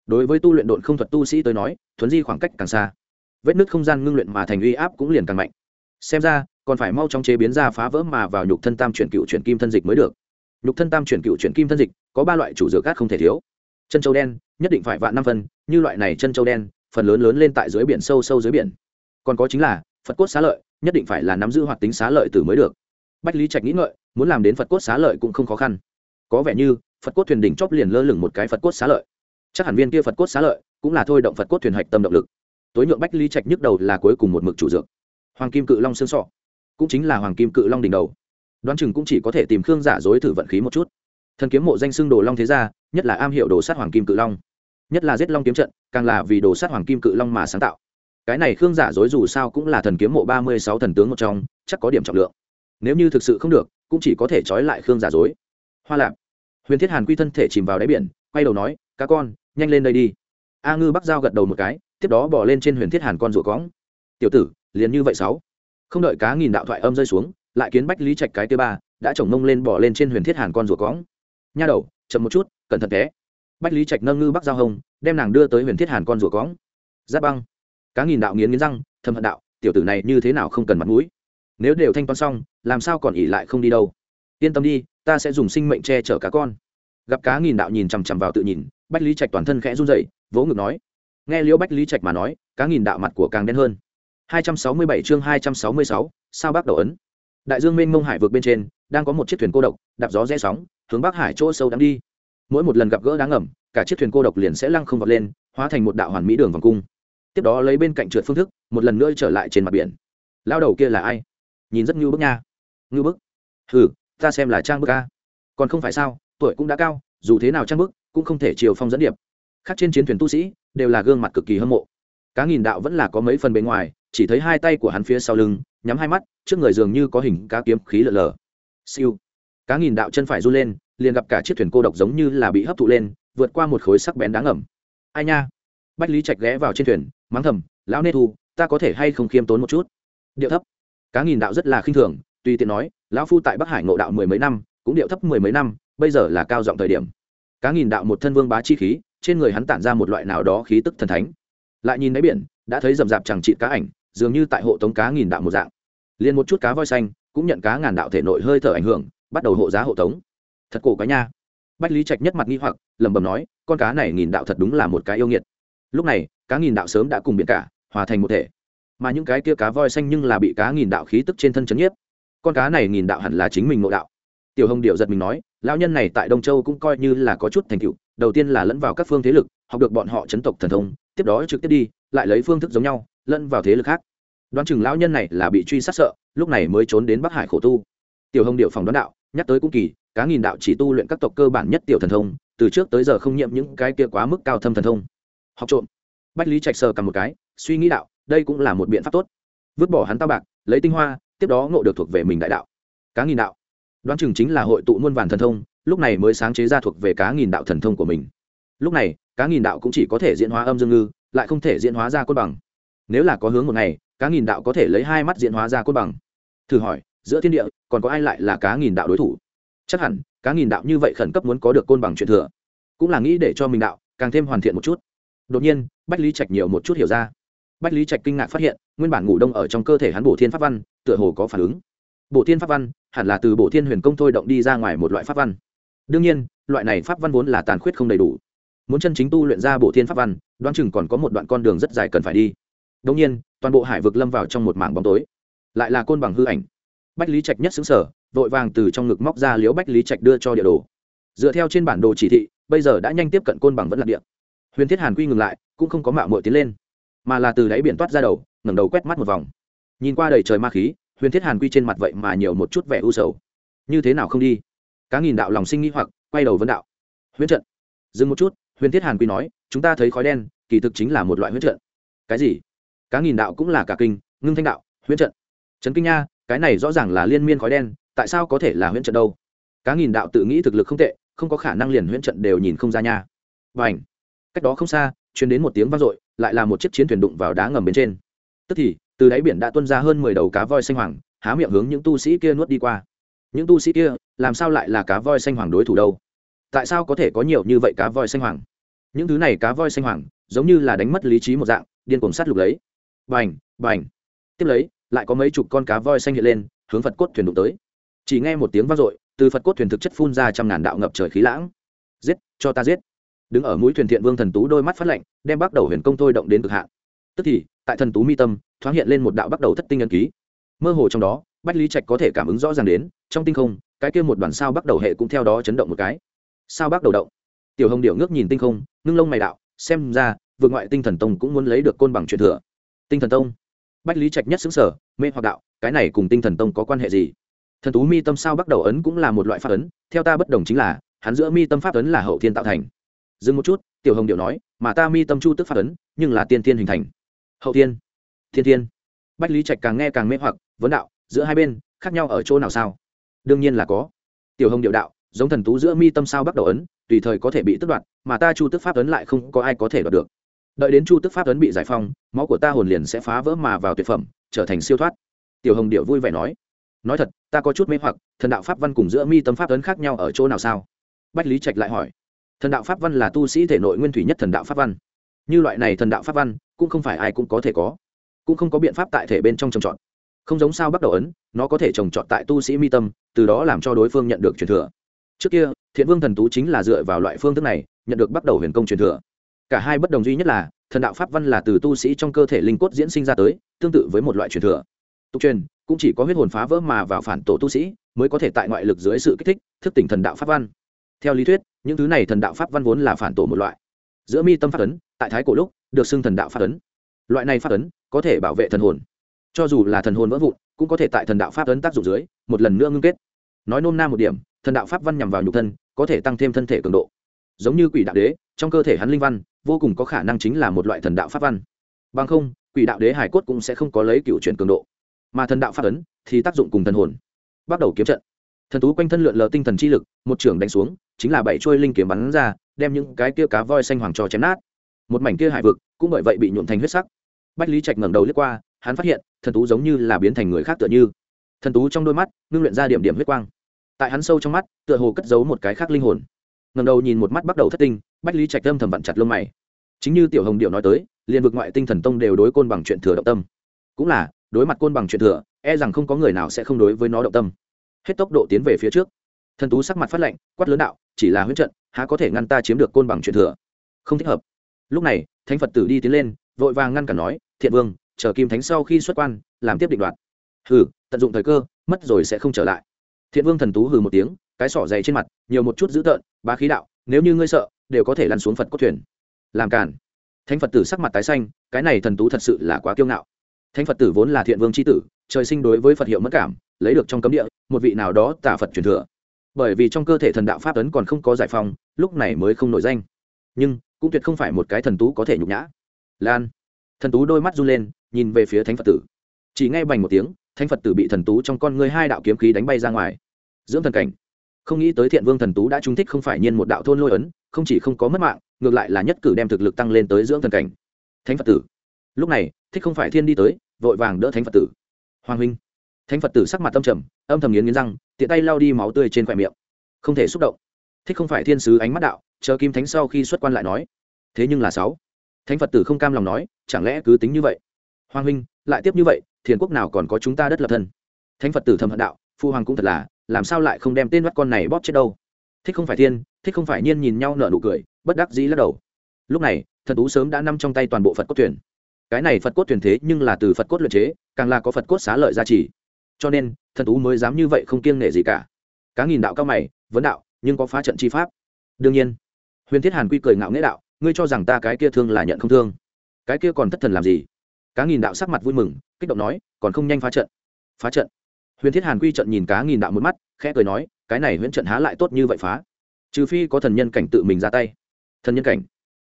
Speaker 1: Đối với tu luyện độn không thuật tu sĩ tới nói, thuấn di khoảng cách càng xa, vết nứt không gian ngưng luyện mà thành uy áp cũng liền càng mạnh. Xem ra, còn phải mau chóng chế biến ra phá vỡ mà vào nhục thân tam chuyển cựu chuyển kim thân dịch mới được. Nhục thân tam chuyển cựu chuyển kim thân dịch, có ba loại chủ dược cát không thể thiếu. Chân châu đen, nhất định phải vạn năm phân, như loại này chân châu đen, phần lớn lớn lên tại dưới biển sâu sâu dưới biển. Còn có chính là, phật cốt xá lợi, nhất định phải là nắm giữ hoạt tính xá lợi từ mới được. Bách lý trạch nghĩ ngợi, muốn làm đến phật cốt xá lợi cũng không khó khăn có vẻ như phật cốt thuyền đỉnh chóp liền lơ lửng một cái phật cốt xá lợi chắc hẳn viên kia phật cốt xá lợi cũng là thôi động phật cốt thuyền hạch tâm động lực tối nhượng bách lý trạch nhức đầu là cuối cùng một mực chủ dược hoàng kim cự long xương sọ cũng chính là hoàng kim cự long đỉnh đầu đoán chừng cũng chỉ có thể tìm khương giả dối thử vận khí một chút thần kiếm mộ danh xưng đồ long thế gia nhất là am hiểu đồ sát hoàng kim cự long nhất là giết long kiếm trận càng là vì đồ sát hoàng kim cự long mà sáng tạo cái này khương giả dối dù sao cũng là thần kiếm mộ ba mươi sáu thần tướng một trong chắc có điểm trọng lượng nếu như thực sự không được cũng chỉ có thể trói lại khương giả dối hoa lạp huyền thiết hàn quy thân thể chìm vào đáy biển, quay đầu nói, cá con, nhanh lên đây đi. A ngư bắc giao gật đầu một cái, tiếp đó bỏ lên trên huyền thiết hàn con rùa cõng. Tiểu tử, liền như vậy sáu. Không đợi cá nghìn đạo thoại âm rơi xuống, lại kiến bách lý trạch cái tia ba, đã chồng mông lên bỏ lên trên huyền thiết hàn con rùa cõng. Nha đầu, chậm một chút, cẩn thận té bách lý trạch nâng ngư bắc giao hồng đem nàng đưa tới huyền thiết hàn con rùa cõng. Giáp băng. Cá nghìn đạo nghiến nghiến răng thâm hận đạo, tiểu tử này như thế nào không cần mặt mũi? Nếu đều thanh toán xong, làm sao còn ỉ lại không đi đâu? Yên tâm đi ta sẽ dùng sinh mệnh che chở cá con. Gặp cá nghìn đạo nhìn chằm chằm vào tự nhìn bách lý trạch toàn thân khẽ run dậy vỗ ngực nói. Nghe liễu bách lý trạch mà nói cá nghìn đạo mặt của càng đen hơn. 267 chương 266, sao bác đầu ấn. Đại dương mênh mông hải vượt bên trên đang có một chiếc thuyền cô độc đạp gió rẽ sóng hướng bắc hải chỗ sâu đang đi. Mỗi một lần gặp gỡ đáng ngầm cả chiếc thuyền cô độc liền sẽ lăng không vọt lên hóa thành một đạo hoàn mỹ đường vòng cung. Tiếp đó lấy bên cạnh trượt phương thức một lần nữa trở lại trên mặt biển. Lao đầu kia là ai? Nhìn rất ngưu bức nha. Ngưu bức? Hừ ta xem là trang bức a. Còn không phải sao, tuổi cũng đã cao, dù thế nào trang bức, cũng không thể chiều phong dẫn điệp. Khác trên chiến thuyền tu sĩ, đều là gương mặt cực kỳ hâm mộ. Cá nghìn đạo vẫn là có mấy phần bên ngoài, chỉ thấy hai tay của hắn phía sau lưng, nhắm hai mắt, trước người dường như có hình cá kiếm khí lở lở. Siêu. Cá nghìn đạo chân phải run lên, liền gặp cả chiếc thuyền cô độc giống như là bị hấp thụ lên, vượt qua một khối sắc bén đáng ẩm ai nha? Bách lý chạch ghé vào trên thuyền, mắng thầm, lão nê thu, ta có thể hay không khiêm tốn một chút? Điệu thấp. Cá nghìn đạo rất là khinh thường, tùy tiện nói lão phu tại bắc hải ngộ đạo mười mấy năm, cũng điệu thấp mười mấy năm, bây giờ là cao giọng thời điểm. Cá nghìn đạo một thân vương bá chi khí, trên người hắn tản ra một loại nào đó khí tức thần thánh. Lại nhìn đáy biển, đã thấy rầm rạp chẳng trị cá ảnh, dường như tại hộ tống cá nghìn đạo một dạng. Liền một chút cá voi xanh, cũng nhận cá ngàn đạo thể nội hơi thở ảnh hưởng, bắt đầu hộ giá hộ tống. Thật cổ cái nha. Bách lý trạch nhất mặt nghi hoặc, lẩm bẩm nói, con cá này nghìn đạo thật đúng là một cái yêu nghiệt. Lúc này, cá nghìn đạo sớm đã cùng biển cả, hòa thành một thể. Mà những cái kia cá voi xanh nhưng là bị cá nghìn đạo khí tức trên thân chấn nhiếp con cá này nghìn đạo hẳn là chính mình ngộ đạo. Tiểu hồng điệu giật mình nói, lão nhân này tại đông châu cũng coi như là có chút thành tựu, đầu tiên là lẫn vào các phương thế lực, học được bọn họ chấn tộc thần thông, tiếp đó trực tiếp đi, lại lấy phương thức giống nhau, lẫn vào thế lực khác. Đoán chừng lão nhân này là bị truy sát sợ, lúc này mới trốn đến bắc hải khổ tu. Tiểu hồng điệu phòng đoán đạo, nhắc tới cũng kỳ, cá nghìn đạo chỉ tu luyện các tộc cơ bản nhất tiểu thần thông, từ trước tới giờ không nhiễm những cái kia quá mức cao thâm thần thông. Học trộm. Bách lý trạch sờ cầm một cái, suy nghĩ đạo, đây cũng là một biện pháp tốt. Vứt bỏ hắn tao bạc, lấy tinh hoa tiếp đó ngộ được thuộc về mình đại đạo. Cá nghìn đạo. Đoán chừng chính là hội tụ muôn vàn thần thông, lúc này mới sáng chế ra thuộc về cá nghìn đạo thần thông của mình. Lúc này, cá nghìn đạo cũng chỉ có thể diễn hóa âm dương ngư, lại không thể diễn hóa ra côn bằng. Nếu là có hướng một ngày, cá nghìn đạo có thể lấy hai mắt diễn hóa ra côn bằng. Thử hỏi, giữa thiên địa, còn có ai lại là cá nghìn đạo đối thủ? Chắc hẳn, cá nghìn đạo như vậy khẩn cấp muốn có được côn bằng truyền thừa. Cũng là nghĩ để cho mình đạo, càng thêm hoàn thiện một chút. Đột nhiên, bách lý trạch nhiều một chút hiểu ra bách lý trạch kinh ngạc phát hiện, nguyên bản ngủ đông ở trong cơ thể hắn bổ thiên pháp văn, tựa hồ có phản ứng. Bổ thiên pháp văn, hẳn là từ bổ thiên huyền công thôi động đi ra ngoài một loại pháp văn. Đương nhiên, loại này pháp văn vốn là tàn khuyết không đầy đủ. Muốn chân chính tu luyện ra bổ thiên pháp văn, đoán chừng còn có một đoạn con đường rất dài cần phải đi. Đông nhiên, toàn bộ hải vực lâm vào trong một mảng bóng tối. Lại là côn bằng hư ảnh. Bách lý trạch nhất xứng sở vội vàng từ trong ngực móc ra liếu bách lý trạch đưa cho địa đồ. Dựa theo trên bản đồ chỉ thị, bây giờ đã nhanh tiếp cận côn bằng vẫn là địa. Huyền thiết hàn quy ngừng lại, cũng không có mạo mội tiến lên mà là từ đáy biển toát ra đầu, ngẩng đầu quét mắt một vòng. Nhìn qua đầy trời ma khí, huyền thiết hàn quy trên mặt vậy mà nhiều một chút vẻ u sầu. Như thế nào không đi? Cá nghìn đạo lòng sinh nghĩ hoặc, quay đầu vấn đạo. Huyễn trận. Dừng một chút, huyền thiết hàn quy nói, chúng ta thấy khói đen, kỳ thực chính là một loại huyễn trận. Cái gì? Cá nghìn đạo cũng là cả kinh, ngưng thanh đạo, huyễn trận. Trấn kinh nha, cái này rõ ràng là liên miên khói đen, tại sao có thể là huyễn trận đâu? Cá nghìn đạo tự nghĩ thực lực không tệ, không có khả năng liền huyễn trận đều nhìn không ra nha. Và ảnh cách đó không xa chuyến đến một tiếng vang dội lại là một chiếc chiến thuyền đụng vào đá ngầm bên trên. Tức thì, từ đáy biển đã tuân ra hơn mười đầu cá voi xanh hoàng, há miệng hướng những tu sĩ kia nuốt đi qua. Những tu sĩ kia, làm sao lại là cá voi xanh hoàng đối thủ đâu? Tại sao có thể có nhiều như vậy cá voi xanh hoàng? Những thứ này cá voi xanh hoàng, giống như là đánh mất lý trí một dạng, điên cuồng sát lục lấy. Bành bành. Tiếp lấy, lại có mấy chục con cá voi xanh hiện lên, hướng phật cốt thuyền đụng tới. Chỉ nghe một tiếng vang dội, từ phật cốt thuyền thực chất phun ra trăm ngàn đạo ngập trời khí lãng. Giết, cho ta giết đứng ở mũi thuyền thiện vương thần tú đôi mắt phát lạnh, đem bắt đầu huyền công thôi động đến cực hạn. Tức thì, tại thần tú mi tâm, thoáng hiện lên một đạo bắt đầu thất tinh ân ký. Mơ hồ trong đó, bách lý trạch có thể cảm ứng rõ ràng đến, trong tinh không, cái kia một đoàn sao bắt đầu hệ cũng theo đó chấn động một cái. Sao bắt đầu động? Tiểu hồng điệu ngước nhìn tinh không, ngưng lông mày đạo, xem ra, vượt ngoại tinh thần tông cũng muốn lấy được côn bằng truyền thừa. Tinh thần tông? Bách lý trạch nhất xứng sở mê hoặc đạo, cái này cùng tinh thần tông có quan hệ gì? Thần tú mi tâm sao bắt đầu ấn cũng là một loại pháp ấn, theo ta bất đồng chính là, hắn giữa mi tâm pháp ấn là hậu thiên tạo thành dừng một chút tiểu hồng điệu nói mà ta mi tâm chu tức pháp ấn nhưng là tiên tiên hình thành. Hậu tiên, thiên thiên. Bách lý trạch càng nghe càng mê hoặc vấn đạo giữa hai bên khác nhau ở chỗ nào sao? Đương nhiên là có. Tiểu hồng điệu đạo giống thần tú giữa mi tâm sao bắt đầu ấn tùy thời có thể bị tức đoạt mà ta chu tức pháp ấn lại không có ai có thể đoạt được. Đợi đến chu tức pháp ấn bị giải phong máu của ta hồn liền sẽ phá vỡ mà vào tuyệt phẩm trở thành siêu thoát. Tiểu hồng điệu vui vẻ nói nói thật ta có chút mê hoặc thần đạo pháp văn cùng giữa mi tâm pháp ấn khác nhau ở chỗ nào sao? Bách lý trạch lại hỏi thần đạo pháp văn là tu sĩ thể nội nguyên thủy nhất thần đạo pháp văn. Như loại này thần đạo pháp văn, cũng không phải ai cũng có thể có. Cũng không có biện pháp tại thể bên trong trồng trọt. Không giống sao bắt đầu ấn, nó có thể trồng trọt tại tu sĩ mi tâm, từ đó làm cho đối phương nhận được truyền thừa. Trước kia, thiện vương thần tú chính là dựa vào loại phương thức này, nhận được bắt đầu huyền công truyền thừa. Cả hai bất đồng duy nhất là, thần đạo pháp văn là từ tu sĩ trong cơ thể linh cốt diễn sinh ra tới, tương tự với một loại truyền thừa. Tục truyền, cũng chỉ có huyết hồn phá vỡ mà vào phản tổ tu sĩ, mới có thể tại ngoại lực dưới sự kích thích, thức tỉnh thần đạo pháp văn. Theo lý thuyết những thứ này thần đạo pháp văn vốn là phản tổ một loại. Giữa mi tâm pháp ấn, tại thái cổ lúc, được xưng thần đạo pháp ấn. Loại này pháp ấn, có thể bảo vệ thần hồn. Cho dù là thần hồn vỡ vụn, cũng có thể tại thần đạo pháp ấn tác dụng dưới, một lần nữa ngưng kết. Nói nôm na một điểm, thần đạo pháp văn nhằm vào nhục thân, có thể tăng thêm thân thể cường độ. Giống như quỷ đạo đế, trong cơ thể hắn linh văn, vô cùng có khả năng chính là một loại thần đạo pháp văn. Bằng không, quỷ đạo đế hải cốt cũng sẽ không có lấy cựu chuyển cường độ. Mà thần đạo pháp ấn, thì tác dụng cùng thần hồn. Bắt đầu kiếm trận. Thần tú quanh thân lượn lờ tinh thần chi lực, một trưởng đánh xuống chính là bảy trôi linh kiếm bắn ra đem những cái kia cá voi xanh hoàng cho chém nát. Một mảnh kia hải vực cũng bởi vậy bị nhuộm thành huyết sắc. Bách lý trạch ngẩng đầu lướt qua hắn phát hiện thần tú giống như là biến thành người khác tựa như. Thần tú trong đôi mắt ngưng luyện ra điểm điểm huyết quang. Tại hắn sâu trong mắt tựa hồ cất giấu một cái khác linh hồn. Ngẩng đầu nhìn một mắt bắt đầu thất tinh bách lý trạch âm thầm vặn chặt lông mày. Chính như tiểu hồng điệu nói tới liền vực ngoại tinh thần tông đều đối côn bằng chuyện thừa động tâm. Cũng là đối mặt côn bằng chuyện thừa e rằng không có người nào sẽ không đối với nó động tâm. Hết tốc độ tiến về phía trước. Thần tú sắc mặt phát lạnh, quát lớn đạo chỉ là huyết trận, há có thể ngăn ta chiếm được côn bằng chuyện thừa? Không thích hợp. Lúc này, thánh phật tử đi tiến lên, vội vàng ngăn cản nói, thiện vương, chờ kim thánh sau khi xuất quan, làm tiếp định đoạt. Hừ, tận dụng thời cơ, mất rồi sẽ không trở lại. Thiện vương thần tú hừ một tiếng, cái sỏ dày trên mặt, nhiều một chút dữ tợn, bá khí đạo, nếu như ngươi sợ, đều có thể lăn xuống phật cốt thuyền. Làm cản thánh phật tử sắc mặt tái xanh, cái này thần tú thật sự là quá kiêu ngạo. Thánh phật tử vốn là thiện vương c h i tử, trời sinh đối với phật hiệu mất cảm, lấy được trong cấm địa, một vị nào đó tả phật truyền thừa bởi vì trong cơ thể thần đạo pháp ấn còn không có giải phóng, lúc này mới không nổi danh. Nhưng cũng tuyệt không phải một cái thần tú có thể nhục nhã. Lan. Thần tú đôi mắt run lên nhìn về phía thánh phật tử. Chỉ nghe bành một tiếng thánh phật tử bị thần tú trong con ngươi hai đạo kiếm khí đánh bay ra ngoài. Dưỡng thần cảnh. Không nghĩ tới thiện vương thần tú đã trung thích không phải nhiên một đạo thôn lôi ấn không chỉ không có mất mạng ngược lại là nhất cử đem thực lực tăng lên tới dưỡng thần cảnh. Thánh phật tử. Lúc này thích không phải thiên đi tới vội vàng đỡ thánh phật tử. Hoàng huynh. Thánh phật tử sắc mặt âm trầm âm thầm nghiến nghiến răng tiện tay lau đi máu tươi trên khoe miệng. Không thể xúc động. Thích không phải thiên sứ ánh mắt đạo, chờ kim thánh sau khi xuất quan lại nói. Thế nhưng là sáu. Thánh phật tử không cam lòng nói, chẳng lẽ cứ tính như vậy? Hoàng huynh, lại tiếp như vậy, thiền quốc nào còn có chúng ta đất lập thân? Thánh phật tử thầm hận đạo, phu hoàng cũng thật là, làm sao lại không đem tên mắt con này bóp chết đâu? Thích không phải thiên, thích không phải nhiên nhìn nhau nở nụ cười, bất đắc dĩ lắc đầu. Lúc này, thần tú sớm đã nằm trong tay toàn bộ phật cốt thuyền. Cái này phật cốt thuyền thế nhưng là từ phật cốt luyện chế, càng là có phật cốt xá lợi gia trì cho nên, thần tú mới dám như vậy không kiêng nể gì cả. Cá nghìn đạo cao mày, vấn đạo, nhưng có phá trận chi pháp. Đương nhiên, huyền thiết hàn quy cười ngạo nghễ đạo, ngươi cho rằng ta cái kia thương là nhận không thương. Cái kia còn thất thần làm gì? Cá nghìn đạo sắc mặt vui mừng, kích động nói, còn không nhanh phá trận. Phá trận? Huyền thiết hàn quy trận nhìn cá nghìn đạo một mắt, khẽ cười nói, cái này huyễn trận há lại tốt như vậy phá? Trừ phi có thần nhân cảnh tự mình ra tay. Thần nhân cảnh?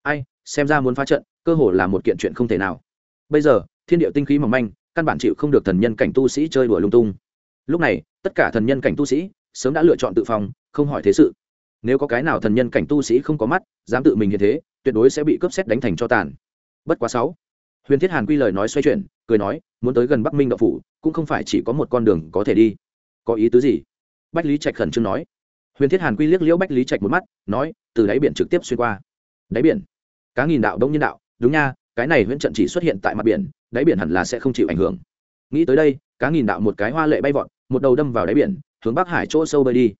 Speaker 1: Ai, xem ra muốn phá trận, cơ hồ là một kiện chuyện không thể nào. Bây giờ, thiên địa tinh khí mỏng manh căn bản chịu không được thần nhân cảnh tu sĩ chơi đùa lung tung. Lúc này, tất cả thần nhân cảnh tu sĩ sớm đã lựa chọn tự phòng, không hỏi thế sự. Nếu có cái nào thần nhân cảnh tu sĩ không có mắt, dám tự mình như thế, tuyệt đối sẽ bị cướp xét đánh thành cho tàn. Bất quá sáu, huyền thiết hàn quy lời nói xoay chuyển, cười nói, muốn tới gần bắc minh đậu phủ, cũng không phải chỉ có một con đường có thể đi. Có ý tứ gì? Bách lý trạch khẩn trương nói. Huyền thiết hàn quy liếc liễu bách lý trạch một mắt, nói, từ đáy biển trực tiếp xuyên qua. Đáy biển? Cá nghìn đạo, đông nhân đạo. Đúng nha cái này huyễn trận chỉ xuất hiện tại mặt biển, đáy biển hẳn là sẽ không chịu ảnh hưởng. Nghĩ tới đây, cá nghìn đạo một cái hoa lệ bay vọt, một đầu đâm vào đáy biển, hướng bắc hải chỗ sâu bơi đi.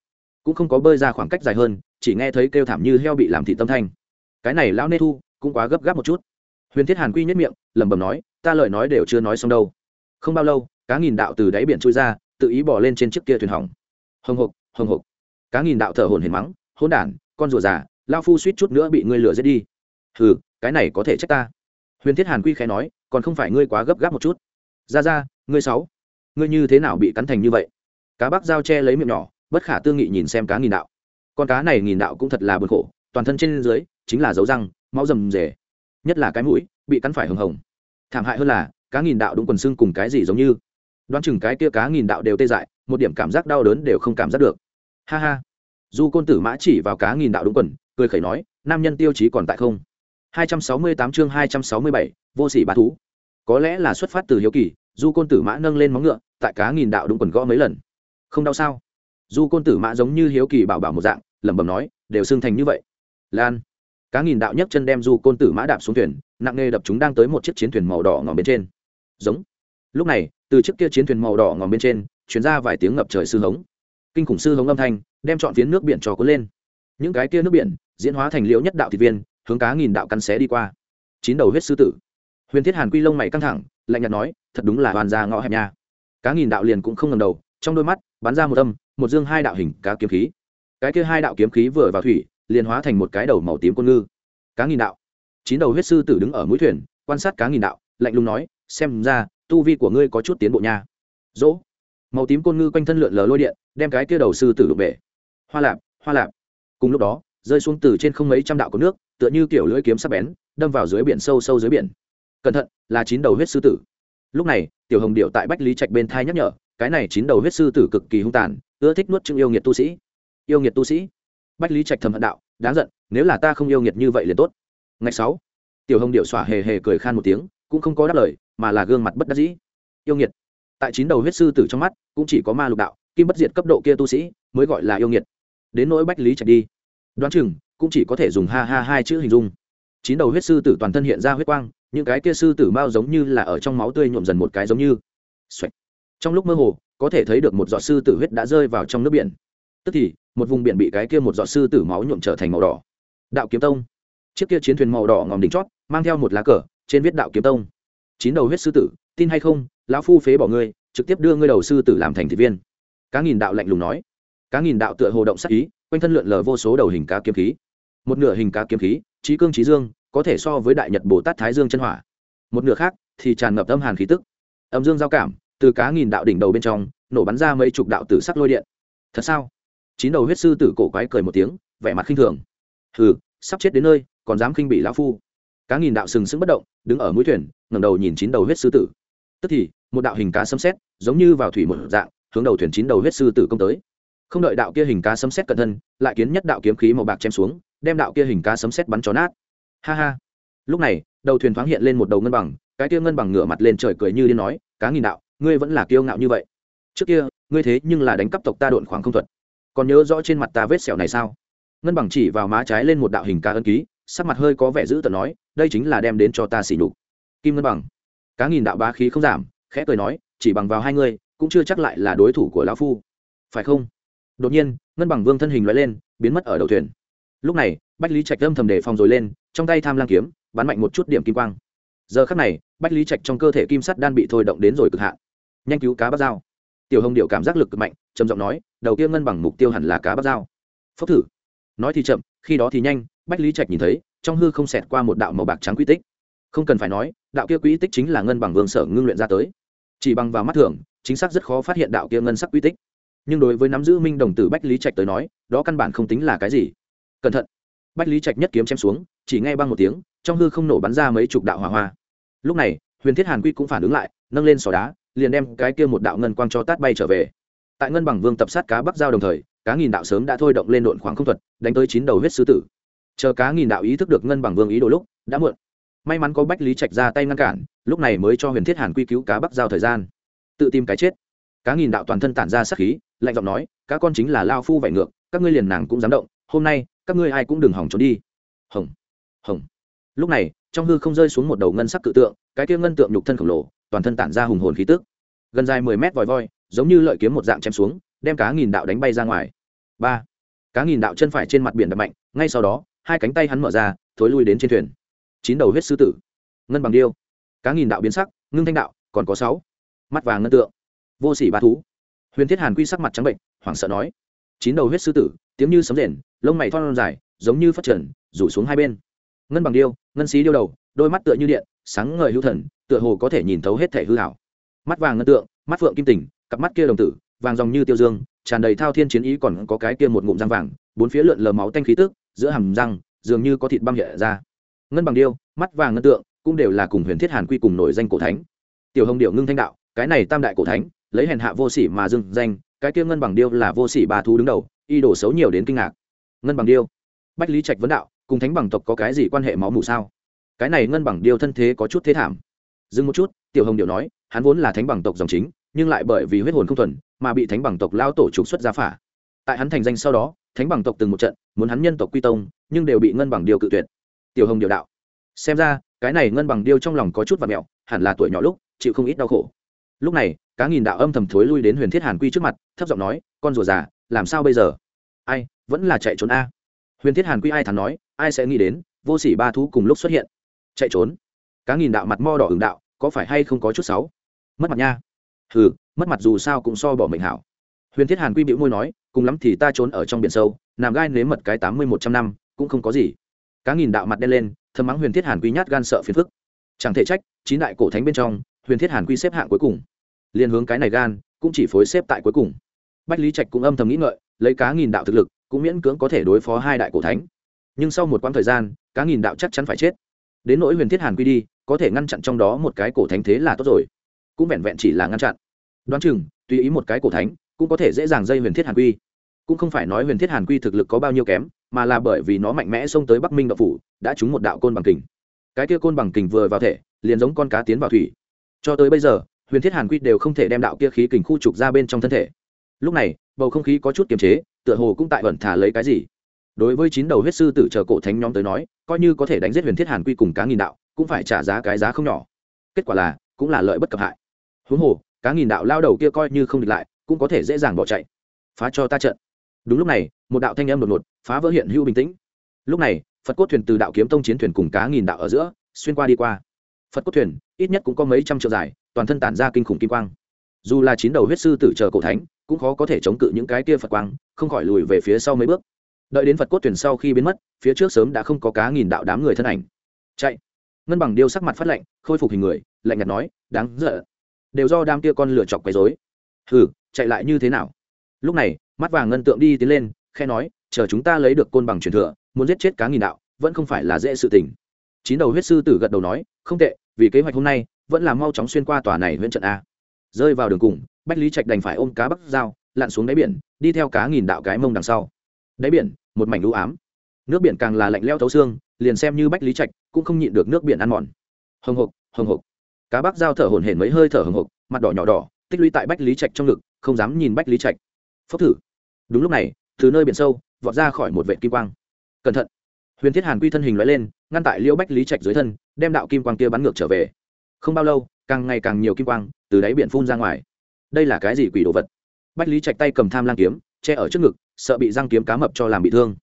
Speaker 1: Cũng không có bơi ra khoảng cách dài hơn, chỉ nghe thấy kêu thảm như heo bị làm thị tâm thanh. Cái này lão nê thu, cũng quá gấp gáp một chút. Huyền thiết hàn quy nhất miệng, lẩm bẩm nói, ta lời nói đều chưa nói xong đâu. Không bao lâu, cá nghìn đạo từ đáy biển trôi ra, tự ý bỏ lên trên chiếc kia thuyền hỏng. Hồng hộc hồng hộc. Cá nghìn đạo thở hồn hển mắng hôn đản, con rùa già lao phu suýt chút nữa bị ngươi lừa giết đi. Hừ, cái này có thể trách ta huyền thiết hàn quy khẽ nói, còn không phải ngươi quá gấp gáp một chút. Ra ra, ngươi sáu, ngươi như thế nào bị cắn thành như vậy? Cá bác dao che lấy miệng nhỏ, bất khả tương nghị nhìn xem cá nghìn đạo. Con cá này nghìn đạo cũng thật là bực khổ, toàn thân trên dưới chính là dấu răng, máu rầm rề. Nhất là cái mũi, bị cắn phải hồng hồng. Thảm hại hơn là, cá nghìn đạo đúng quần xương cùng cái gì giống như. Đoán chừng cái kia cá nghìn đạo đều tê dại, một điểm cảm giác đau đớn đều không cảm giác được. Ha ha. Du côn tử mã chỉ vào cá nghìn đạo đúng quần, cười khẩy nói, nam nhân tiêu chí còn tại không? 268 chương 267, vô sỉ bá thú. Có lẽ là xuất phát từ hiếu kỳ du côn tử mã nâng lên móng ngựa tại cá nghìn đạo đúng quần gõ mấy lần. Không đau sao? Du côn tử mã giống như hiếu kỳ bảo bảo một dạng lẩm bẩm nói đều xương thành như vậy. Lan. Cá nghìn đạo nhấc chân đem du côn tử mã đạp xuống thuyền nặng nề đập chúng đang tới một chiếc chiến thuyền màu đỏ ngòm bên trên. Giống. Lúc này từ chiếc kia chiến thuyền màu đỏ ngòm bên trên truyền ra vài tiếng ngập trời sư hống. Kinh khủng sư hống âm thanh đem trọn phiến nước biển trò cuốn lên. Những cái kia nước biển diễn hóa thành liễu nhất đạo thịt viên hướng cá nghìn đạo cắn xé đi qua. Chín đầu huyết sư tử. Huyền thiết hàn quy lông mày căng thẳng, lạnh nhạt nói, thật đúng là hoàn ra ngõ hẹp nha. Cá nghìn đạo liền cũng không ngầm đầu, trong đôi mắt bắn ra một âm, một dương hai đạo hình cá kiếm khí. Cái kia hai đạo kiếm khí vừa vào thủy, liền hóa thành một cái đầu màu tím côn ngư. Cá nghìn đạo. Chín đầu huyết sư tử đứng ở mũi thuyền, quan sát cá nghìn đạo, lạnh lùng nói, xem ra, tu vi của ngươi có chút tiến bộ nha. Dỗ. Màu tím côn ngư quanh thân lượn lờ lôi điện, đem cái kia đầu sư tử đục bể. Hoa lạp hoa lạp. Cùng lúc đó, rơi xuống từ trên không mấy trăm đạo có nước tựa như kiểu lưỡi kiếm sắc bén, đâm vào dưới biển sâu sâu dưới biển. Cẩn thận, là chín đầu huyết sư tử. Lúc này, tiểu hồng điệu tại bách lý trạch bên thai nhắc nhở, cái này chín đầu huyết sư tử cực kỳ hung tàn, ưa thích nuốt chưng yêu nghiệt tu sĩ. Yêu nghiệt tu sĩ. Bách lý trạch thầm hận đạo, đáng giận, nếu là ta không yêu nghiệt như vậy liền tốt. Ngày sáu, tiểu hồng điệu xỏa hề hề cười khan một tiếng, cũng không có đáp lời, mà là gương mặt bất đắc dĩ. Yêu nghiệt. Tại chín đầu huyết sư tử trong mắt, cũng chỉ có ma lục đạo, kim bất diệt cấp độ kia tu sĩ, mới gọi là yêu nghiệt. Đến nỗi bách lý trạch đi. Đoán chừng cũng chỉ có thể dùng ha ha hai chữ hình dung. Chín đầu huyết sư tử toàn thân hiện ra huyết quang, những cái kia sư tử mao giống như là ở trong máu tươi nhuộm dần một cái giống như. Trong lúc mơ hồ, có thể thấy được một giọt sư tử huyết đã rơi vào trong nước biển. Tức thì, một vùng biển bị cái kia một giọt sư tử máu nhuộm trở thành màu đỏ. Đạo kiếm tông. Chiếc kia chiến thuyền màu đỏ ngòm đỉnh chót, mang theo một lá cờ, trên viết đạo kiếm tông. Chín đầu huyết sư tử, tin hay không, lão phu phế bỏ ngươi, trực tiếp đưa ngươi đầu sư tử làm thành thị viên. Cá nghìn đạo lạnh lùng nói. Cá nghìn đạo tựa hồ động sắc ý, quanh thân lượn lờ vô số đầu hình cá kiếm khí một nửa hình cá kiếm khí, trí cương trí dương, có thể so với đại nhật bồ tát thái dương chân hỏa. Một nửa khác thì tràn ngập âm hàn khí tức. Âm dương giao cảm, từ cá nghìn đạo đỉnh đầu bên trong, nổ bắn ra mấy chục đạo tử sắc lôi điện. Thật sao? Chín đầu huyết sư tử cổ quái cười một tiếng, vẻ mặt khinh thường. Hừ, sắp chết đến nơi, còn dám khinh bị lão phu. Cá nghìn đạo sừng sững bất động, đứng ở mũi thuyền, ngẩng đầu nhìn chín đầu huyết sư tử. Tức thì, một đạo hình cá sấm xét giống như vào thủy một dạng, hướng đầu thuyền chín đầu huyết sư tử công tới. Không đợi đạo kia hình cá sấm xét cẩn thân, lại kiến nhất đạo kiếm khí màu bạc chém xuống đem đạo kia hình cá sấm sét bắn chó nát. Ha ha. Lúc này, đầu thuyền thoáng hiện lên một đầu ngân bằng, cái kia ngân bằng ngửa mặt lên trời cười như điên nói, cá nghìn đạo, ngươi vẫn là kiêu ngạo như vậy. Trước kia, ngươi thế nhưng là đánh cắp tộc ta độn khoảng không thuật. Còn nhớ rõ trên mặt ta vết sẹo này sao? Ngân bằng chỉ vào má trái lên một đạo hình cá ân ký, sắc mặt hơi có vẻ dữ tợn nói, đây chính là đem đến cho ta xỉ nhục. Kim ngân bằng. Cá nghìn đạo bá khí không giảm, khẽ cười nói, chỉ bằng vào hai ngươi, cũng chưa chắc lại là đối thủ của lão phu. Phải không? Đột nhiên, ngân bằng vương thân hình loại lên, biến mất ở đầu thuyền lúc này, bách lý trạch âm thầm đề phòng rồi lên, trong tay tham lang kiếm, bắn mạnh một chút điểm kim quang. Giờ khắc này, bách lý trạch trong cơ thể kim sắt đan bị thôi động đến rồi cực hạn. Nhanh cứu cá bát dao. Tiểu hồng điệu cảm giác lực cực mạnh, trầm giọng nói, đầu tiên ngân bằng mục tiêu hẳn là cá bát dao. Phốc thử. Nói thì chậm, khi đó thì nhanh, bách lý trạch nhìn thấy, trong hư không xẹt qua một đạo màu bạc trắng quy tích. Không cần phải nói, đạo kia quy tích chính là ngân bằng vương sở ngưng luyện ra tới. Chỉ bằng vào mắt thường, chính xác rất khó phát hiện đạo kia ngân sắc quy tích. Nhưng đối với nắm giữ minh đồng tử bách lý trạch tới nói, đó căn bản không tính là cái gì cẩn thận. Bách lý trạch nhất kiếm chém xuống, chỉ nghe băng một tiếng, trong hư không nổ bắn ra mấy chục đạo hỏa hoa. Lúc này, huyền thiết hàn quy cũng phản ứng lại, nâng lên sò đá, liền đem cái kia một đạo ngân quang cho tát bay trở về. Tại ngân bằng vương tập sát cá bắc giao đồng thời, cá nghìn đạo sớm đã thôi động lên độn khoảng không thuật, đánh tới chín đầu huyết sư tử. Chờ cá nghìn đạo ý thức được ngân bằng vương ý đồ lúc, đã muộn. May mắn có bách lý trạch ra tay ngăn cản, lúc này mới cho huyền thiết hàn quy cứu cá bắc giao thời gian. Tự tìm cái chết. Cá nghìn đạo toàn thân tản ra sắc khí, lạnh giọng nói, cá con chính là lao phu vải ngược, các ngươi liền nàng cũng dám động hôm nay các ngươi ai cũng đừng hỏng trốn đi. Hỏng hỏng lúc này, trong hư không rơi xuống một đầu ngân sắc cự tượng, cái kia ngân tượng nhục thân khổng lồ, toàn thân tản ra hùng hồn khí tức. Gần dài mười mét vòi voi, giống như lợi kiếm một dạng chém xuống, đem cá nghìn đạo đánh bay ra ngoài. Ba, cá nghìn đạo chân phải trên mặt biển đập mạnh, ngay sau đó, hai cánh tay hắn mở ra, thối lui đến trên thuyền. Chín đầu huyết sư tử. Ngân bằng điêu. Cá nghìn đạo biến sắc, ngưng thanh đạo, còn có sáu. Mắt vàng ngân tượng. Vô sỉ ba thú. Huyền thiết hàn quy sắc mặt trắng bệnh, hoảng sợ nói chín đầu huyết sư tử, tiếng như sấm rền, lông mày thon dài, giống như phát trần, rủ xuống hai bên. Ngân bằng điêu, ngân xí điêu đầu, đôi mắt tựa như điện, sáng ngời hữu thần, tựa hồ có thể nhìn thấu hết thể hư hảo mắt vàng ngân tượng, mắt phượng kim tỉnh cặp mắt kia đồng tử, vàng dòng như tiêu dương, tràn đầy thao thiên chiến ý còn có cái kia một ngụm răng vàng, bốn phía lượn lờ máu tanh khí tức, giữa hàm răng, dường như có thịt băm nhẹ ra. Ngân bằng điêu, mắt vàng ngân tượng, cũng đều là cùng huyền thiết hàn quy cùng nổi danh cổ thánh. Tiểu hồng điệu ngưng thanh đạo, cái này tam đại cổ thánh, lấy hèn hạ vô sỉ mà dưng danh cái kia ngân bằng điêu là vô sỉ bà thú đứng đầu, y đổ xấu nhiều đến kinh ngạc. Ngân bằng điêu? Bách lý trạch vấn đạo, cùng thánh bằng tộc có cái gì quan hệ máu mủ sao? Cái này ngân bằng điêu thân thế có chút thế thảm. Dừng một chút, tiểu hồng điệu nói, hắn vốn là thánh bằng tộc dòng chính, nhưng lại bởi vì huyết hồn không thuần, mà bị thánh bằng tộc lao tổ trục xuất ra phả. Tại hắn thành danh sau đó, thánh bằng tộc từng một trận, muốn hắn nhân tộc quy tông, nhưng đều bị ngân bằng điêu cự tuyệt. Tiểu hồng điệu đạo, xem ra, cái này ngân bằng điêu trong lòng có chút và mẹo, hẳn là tuổi nhỏ lúc, chịu không ít đau khổ. Lúc này cá nghìn đạo âm thầm thối lui đến huyền thiết hàn quy trước mặt, thấp giọng nói, con rùa già, làm sao bây giờ? Ai, vẫn là chạy trốn a. Huyền thiết hàn quy ai thắn nói, ai sẽ nghĩ đến, vô s ỉ ba thú cùng lúc xuất hiện. Chạy trốn? Cá nghìn đạo mặt mo đỏ hưởng đạo, có phải hay không có chút sáu mất mặt nha. Hừ, mất mặt dù sao cũng so bỏ mệnh hảo. Huyền thiết hàn quy bĩu môi nói, cùng lắm thì ta trốn ở trong biển sâu làm gai nếm mật cái tám mươi một trăm năm, cũng không có gì. Cá nghìn đạo mặt đen lên, thầm mắng huyền thiết hàn quy nhát gan sợ phiền phức. Chẳng thể trách, chín đại cổ thánh bên trong, huyền thiết hàn quy xếp hạng cuối cùng liên hướng cái này gan, cũng chỉ phối xếp tại cuối cùng. Bách lý trạch cũng âm thầm nghĩ ngợi, lấy cá nghìn đạo thực lực, cũng miễn cưỡng có thể đối phó hai đại cổ thánh. Nhưng sau một quãng thời gian, cá nghìn đạo chắc chắn phải chết. Đến nỗi huyền thiết hàn quy đi, có thể ngăn chặn trong đó một cái cổ thánh thế là tốt rồi. Cũng vẹn vẹn chỉ là ngăn chặn. Đoán chừng, tùy ý một cái cổ thánh, cũng có thể dễ dàng dây huyền thiết hàn quy. Cũng không phải nói huyền thiết hàn quy thực lực có bao nhiêu kém, mà là bởi vì nó mạnh mẽ xông tới bắc minh đậu phủ, đã trúng một đạo côn bằng kình. Cái kia côn bằng kình vừa vào thể, liền giống con cá tiến vào thủy. Cho tới bây giờ huyền thiết hàn quy đều không thể đem đạo kia khí kình khu trục ra bên trong thân thể. Lúc này, bầu không khí có chút kiềm chế, tựa hồ cũng tại vẩn thả lấy cái gì. Đối với chín đầu huyết sư tử chờ cổ thánh nhóm tới nói, coi như có thể đánh giết huyền thiết hàn quy cùng cá nghìn đạo, cũng phải trả giá cái giá không nhỏ. Kết quả là, cũng là lợi bất cập hại. Huống hồ, cá nghìn đạo lao đầu kia coi như không địch lại, cũng có thể dễ dàng bỏ chạy. Phá cho ta trận. Đúng lúc này, một đạo thanh âm đột ngột, phá vỡ hiện hữu bình tĩnh. Lúc này, phật cốt thuyền từ đạo kiếm tông chiến thuyền cùng cá nghìn đạo ở giữa, xuyên qua đi qua. Phật cốt thuyền, ít nhất cũng có mấy trăm triệu dài toàn thân tản ra kinh khủng kim quang. Dù là chín đầu huyết sư tử chờ cổ thánh, cũng khó có thể chống cự những cái kia phật quang, không khỏi lùi về phía sau mấy bước. Đợi đến phật cốt tuyển sau khi biến mất, phía trước sớm đã không có cá nghìn đạo đám người thân ảnh. Chạy. Ngân bằng điêu sắc mặt phát lạnh, khôi phục hình người, lạnh nhạt nói, đáng dở đều do đám kia con lửa chọc quấy dối hừ, chạy lại như thế nào? Lúc này, mắt vàng ngân tượng đi tiến lên khe nói, chờ chúng ta lấy được côn bằng truyền thừa, muốn giết chết cá nghìn đạo, vẫn không phải là dễ sự tình. Chín đầu huyết sư tử gật đầu nói, không tệ, vì kế hoạch hôm nay vẫn là mau chóng xuyên qua tòa này huyện trận a. Rơi vào đường cùng, bách lý trạch đành phải ôm cá bắc dao, lặn xuống đáy biển, đi theo cá nghìn đạo cái mông đằng sau. Đáy biển, một mảnh lũ ám. Nước biển càng là lạnh leo thấu xương, liền xem như bách lý trạch cũng không nhịn được nước biển ăn mòn. Hồng hộc hồng hộc. Cá bắc dao thở hổn hển mấy hơi thở hồng hộc, mặt đỏ nhỏ đỏ, tích lũy tại bách lý trạch trong ngực, không dám nhìn bách lý trạch. Phốc thử. Đúng lúc này, từ nơi biển sâu, vọt ra khỏi một vệ kim quang. Cẩn thận. Huyền thiết hàn quy thân hình loại lên, ngăn tại liễu bách lý trạch dưới thân, đem đạo kim quang kia bắn ngược trở về không bao lâu, càng ngày càng nhiều kim quang từ đáy biển phun ra ngoài. Đây là cái gì quỷ đồ vật? Bách lý trạch tay cầm tham lang kiếm, che ở trước ngực, sợ bị răng kiếm cá mập cho làm bị thương.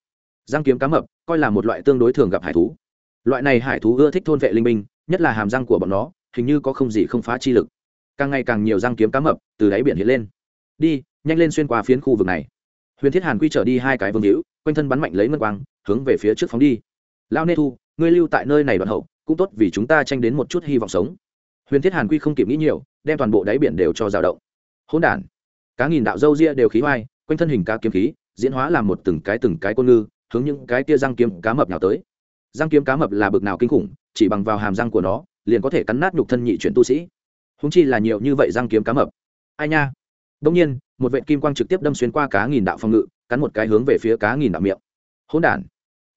Speaker 1: Răng kiếm cá mập, coi là một loại tương đối thường gặp hải thú. Loại này hải thú ưa thích thôn vệ linh minh nhất là hàm răng của bọn nó, hình như có không gì không phá chi lực. Càng ngày càng nhiều răng kiếm cá mập từ đáy biển hiện lên. Đi, nhanh lên xuyên qua phiến khu vực này. Huyền thiết hàn quy trở đi hai cái vương hữu, quanh thân bắn mạnh lấy ngân quang, hướng về phía trước phóng đi. Lao nê thu, ngươi lưu tại nơi này đoạn hậu, cũng tốt vì chúng ta tranh đến một chút hy vọng sống huyền thiết hàn quy không kịp nghĩ nhiều, đem toàn bộ đáy biển đều cho rào động. Hỗn đản, cá nghìn đạo dâu ria đều khí hoai, quanh thân hình cá kiếm khí, diễn hóa làm một từng cái từng cái côn ngư, hướng những cái tia răng kiếm cá mập nào tới. Răng kiếm cá mập là bực nào kinh khủng, chỉ bằng vào hàm răng của nó, liền có thể cắn nát nhục thân nhị chuyển tu sĩ. Húng chi là nhiều như vậy răng kiếm cá mập. Ai nha? Đông nhiên, một vệ kim quang trực tiếp đâm xuyên qua cá nghìn đạo phòng ngự, cắn một cái hướng về phía cá nghìn đạo miệng. Hỗn đản,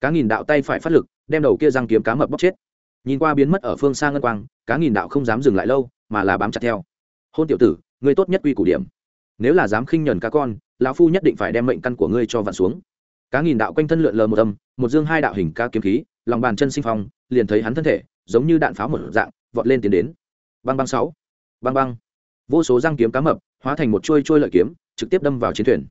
Speaker 1: cá nghìn đạo tay phải phát lực, đem đầu kia răng kiếm cá mập bóc chết nhìn qua biến mất ở phương xa ngân quang, cá nghìn đạo không dám dừng lại lâu, mà là bám chặt theo. Hôn tiểu tử, ngươi tốt nhất quy củ điểm. Nếu là dám khinh nhẫn cá con, lão phu nhất định phải đem mệnh căn của ngươi cho vặn xuống. Cá nghìn đạo quanh thân lượn lờ một âm, một dương hai đạo hình ca kiếm khí, lòng bàn chân sinh phong, liền thấy hắn thân thể, giống như đạn pháo một dạng, vọt lên tiến đến. Băng băng sáu. Băng băng. Vô số răng kiếm cá mập, hóa thành một chuôi chuôi lợi kiếm, trực tiếp đâm vào chiến thuyền.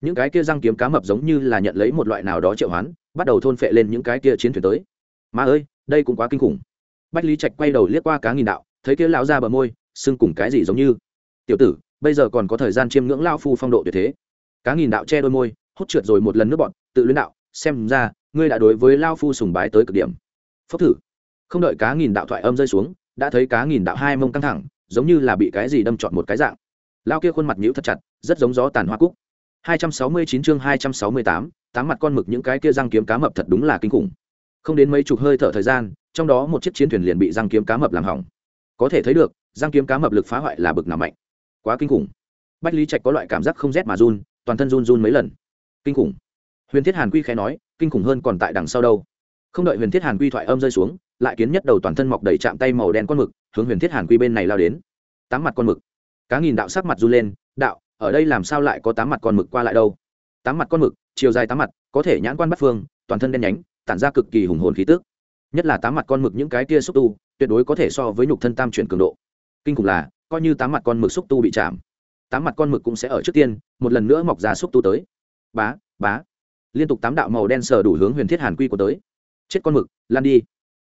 Speaker 1: Những cái kia răng kiếm cá mập giống như là nhận lấy một loại nào đó triệu hoán, bắt đầu thôn phệ lên những cái kia chiến thuyền tới má ơi đây cũng quá kinh khủng. Bách lý trạch quay đầu liếc qua cá nghìn đạo thấy kia lão ra bờ môi sưng cùng cái gì giống như. Tiểu tử bây giờ còn có thời gian chiêm ngưỡng lao phu phong độ tuyệt thế. Cá nghìn đạo che đôi môi hút trượt rồi một lần nước bọn tự luyến đạo xem ra ngươi đã đối với lao phu sùng bái tới cực điểm. Phốc thử. Không đợi cá nghìn đạo thoại âm rơi xuống đã thấy cá nghìn đạo hai mông căng thẳng giống như là bị cái gì đâm trọn một cái dạng. Lao kia khuôn mặt nhíu thật chặt rất giống gió tàn hoa cúc. 269 chương 268, tám mặt con mực những cái kia răng kiếm cá mập thật đúng là kinh khủng không đến mấy chục hơi thở thời gian, trong đó một chiếc chiến thuyền liền bị răng kiếm cá mập làm hỏng. Có thể thấy được, răng kiếm cá mập lực phá hoại là bực nào mạnh. Quá kinh khủng. Bách lý trạch có loại cảm giác không rét mà run, toàn thân run run mấy lần. Kinh khủng. Huyền thiết hàn quy khẽ nói, kinh khủng hơn còn tại đằng sau đâu. Không đợi huyền thiết hàn quy thoại âm rơi xuống, lại kiến nhất đầu toàn thân mọc đầy chạm tay màu đen con mực, hướng huyền thiết hàn quy bên này lao đến. Tám mặt con mực. Cá nghìn đạo sắc mặt run lên, đạo, ở đây làm sao lại có tám mặt con mực qua lại đâu? Tám mặt con mực, chiều dài tám mặt, có thể nhãn quan bắt phương, toàn thân đen nhánh tản ra cực kỳ hùng hồn khí tức. Nhất là tám mặt con mực những cái kia xúc tu, tuyệt đối có thể so với nhục thân tam chuyển cường độ. Kinh khủng là, coi như tám mặt con mực xúc tu bị chạm, tám mặt con mực cũng sẽ ở trước tiên, một lần nữa mọc ra xúc tu tới. Bá bá. Liên tục tám đạo màu đen sờ đủ hướng huyền thiết hàn quy của tới. Chết con mực, lan đi.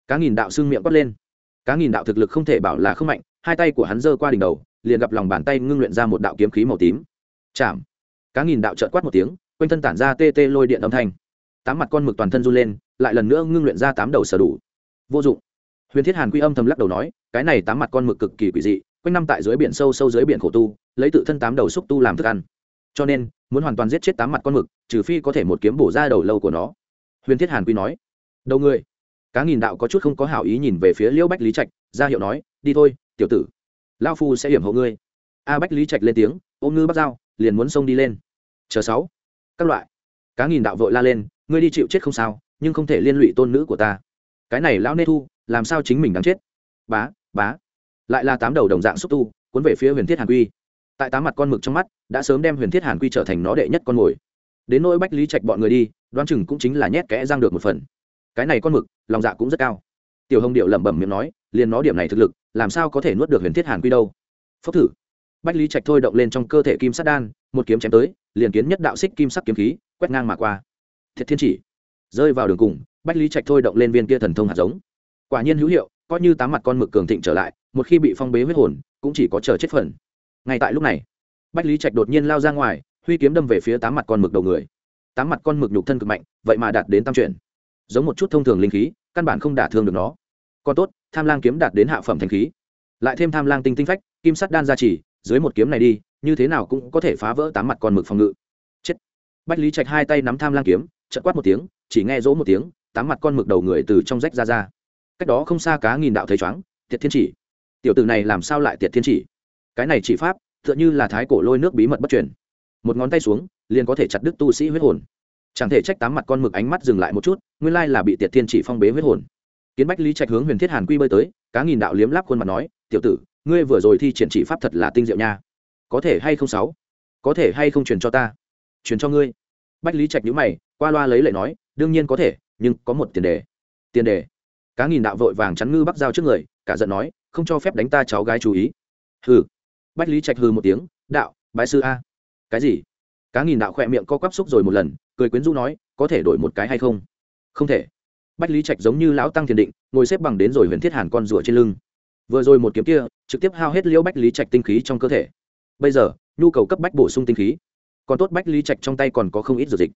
Speaker 1: Cá nghìn đạo xương miệng quát lên. Cá nghìn đạo thực lực không thể bảo là không mạnh, hai tay của hắn giơ qua đỉnh đầu, liền gặp lòng bàn tay ngưng luyện ra một đạo kiếm khí màu tím. Chạm. Cá nghìn đạo trợn quát một tiếng, quanh thân tản ra tê tê lôi điện âm thanh. Tám mặt con mực toàn thân run lên lại lần nữa ngưng luyện ra tám đầu sở đủ. Vô dụng. Huyền thiết hàn quy âm thầm lắc đầu nói, cái này tám mặt con mực cực kỳ quỷ dị, quanh năm tại dưới biển sâu sâu dưới biển khổ tu, lấy tự thân tám đầu xúc tu làm thức ăn. Cho nên, muốn hoàn toàn giết chết tám mặt con mực, trừ phi có thể một kiếm bổ ra đầu lâu của nó. Huyền thiết hàn quy nói, đầu người. Cá nghìn đạo có chút không có hảo ý nhìn về phía liễu bách lý trạch, ra hiệu nói, đi thôi, tiểu tử. Lao phu sẽ hiểm hộ ngươi. A bách lý trạch lên tiếng, ôm ngư bắt dao, liền muốn xông đi lên. Chờ sáu. Các loại. Cá nghìn đạo vội la lên, ngươi đi chịu chết không sao nhưng không thể liên lụy tôn nữ của ta. Cái này lão nê thu, làm sao chính mình đáng chết? Bá bá. Lại là tám đầu đồng dạng xúc tu, cuốn về phía huyền thiết hàn quy. Tại tám mặt con mực trong mắt, đã sớm đem huyền thiết hàn quy trở thành nó đệ nhất con mồi. Đến nỗi bách lý trạch bọn người đi, đoán chừng cũng chính là nhét kẽ răng được một phần. Cái này con mực, lòng dạ cũng rất cao. Tiểu hồng điệu lẩm bẩm miệng nói, liền nó điểm này thực lực, làm sao có thể nuốt được huyền thiết hàn quy đâu? Phốc thử. Bách lý trạch thôi động lên trong cơ thể kim sắt đan, một kiếm chém tới, liền kiến nhất đạo xích kim sắc kiếm khí, quét ngang mà qua. Thiệt thiên chỉ rơi vào đường cùng, bách lý trạch thôi động lên viên kia thần thông hạt giống. Quả nhiên hữu hiệu, coi như tám mặt con mực cường thịnh trở lại, một khi bị phong bế huyết hồn, cũng chỉ có chờ chết phần. Ngay tại lúc này, bách lý trạch đột nhiên lao ra ngoài, huy kiếm đâm về phía tám mặt con mực đầu người. Tám mặt con mực nhục thân cực mạnh, vậy mà đạt đến tam chuyển. Giống một chút thông thường linh khí, căn bản không đả thương được nó. Còn tốt, tham lang kiếm đạt đến hạ phẩm thanh khí. Lại thêm tham lang tinh tinh phách, kim sắt đan gia trì, dưới một kiếm này đi, như thế nào cũng có thể phá vỡ tám mặt con mực phòng ngự. Chết. Bách lý trạch hai tay nắm tham lang kiếm chợt quát một tiếng, chỉ nghe rỗ một tiếng, tám mặt con mực đầu người từ trong rách ra ra. Cách đó không xa cá nghìn đạo thấy chóng tiệt thiên chỉ. Tiểu tử này làm sao lại tiệt thiên chỉ? Cái này chỉ pháp, tựa như là thái cổ lôi nước bí mật bất truyền. Một ngón tay xuống, liền có thể chặt đứt tu sĩ huyết hồn. Chẳng thể trách tám mặt con mực ánh mắt dừng lại một chút, nguyên lai là bị tiệt thiên chỉ phong bế huyết hồn. Kiến bách lý trạch hướng huyền thiết hàn quy bơi tới, cá nghìn đạo liếm láp khuôn mặt nói, tiểu tử, ngươi vừa rồi thi triển chỉ pháp thật là tinh diệu nha. Có thể hay không sáu? Có thể hay không truyền cho ta? Truyền cho ngươi. Bách lý trạch nhíu mày qua loa lấy lệ nói, đương nhiên có thể, nhưng có một tiền đề. Tiền đề? Cá nghìn đạo vội vàng chắn ngư bắc giao trước người, cả giận nói, không cho phép đánh ta cháu gái chú ý. Hừ. Bách lý trạch hừ một tiếng, đạo, bái sư a. Cái gì? Cá nghìn đạo khỏe miệng co quắp xúc rồi một lần, cười quyến rũ nói, có thể đổi một cái hay không? Không thể. Bách lý trạch giống như lão tăng thiền định, ngồi xếp bằng đến rồi huyền thiết hàn con rùa trên lưng. Vừa rồi một kiếm kia, trực tiếp hao hết liễu bách lý trạch tinh khí trong cơ thể. Bây giờ, nhu cầu cấp bách bổ sung tinh khí. Còn tốt bách lý trạch trong tay còn có không ít dược dịch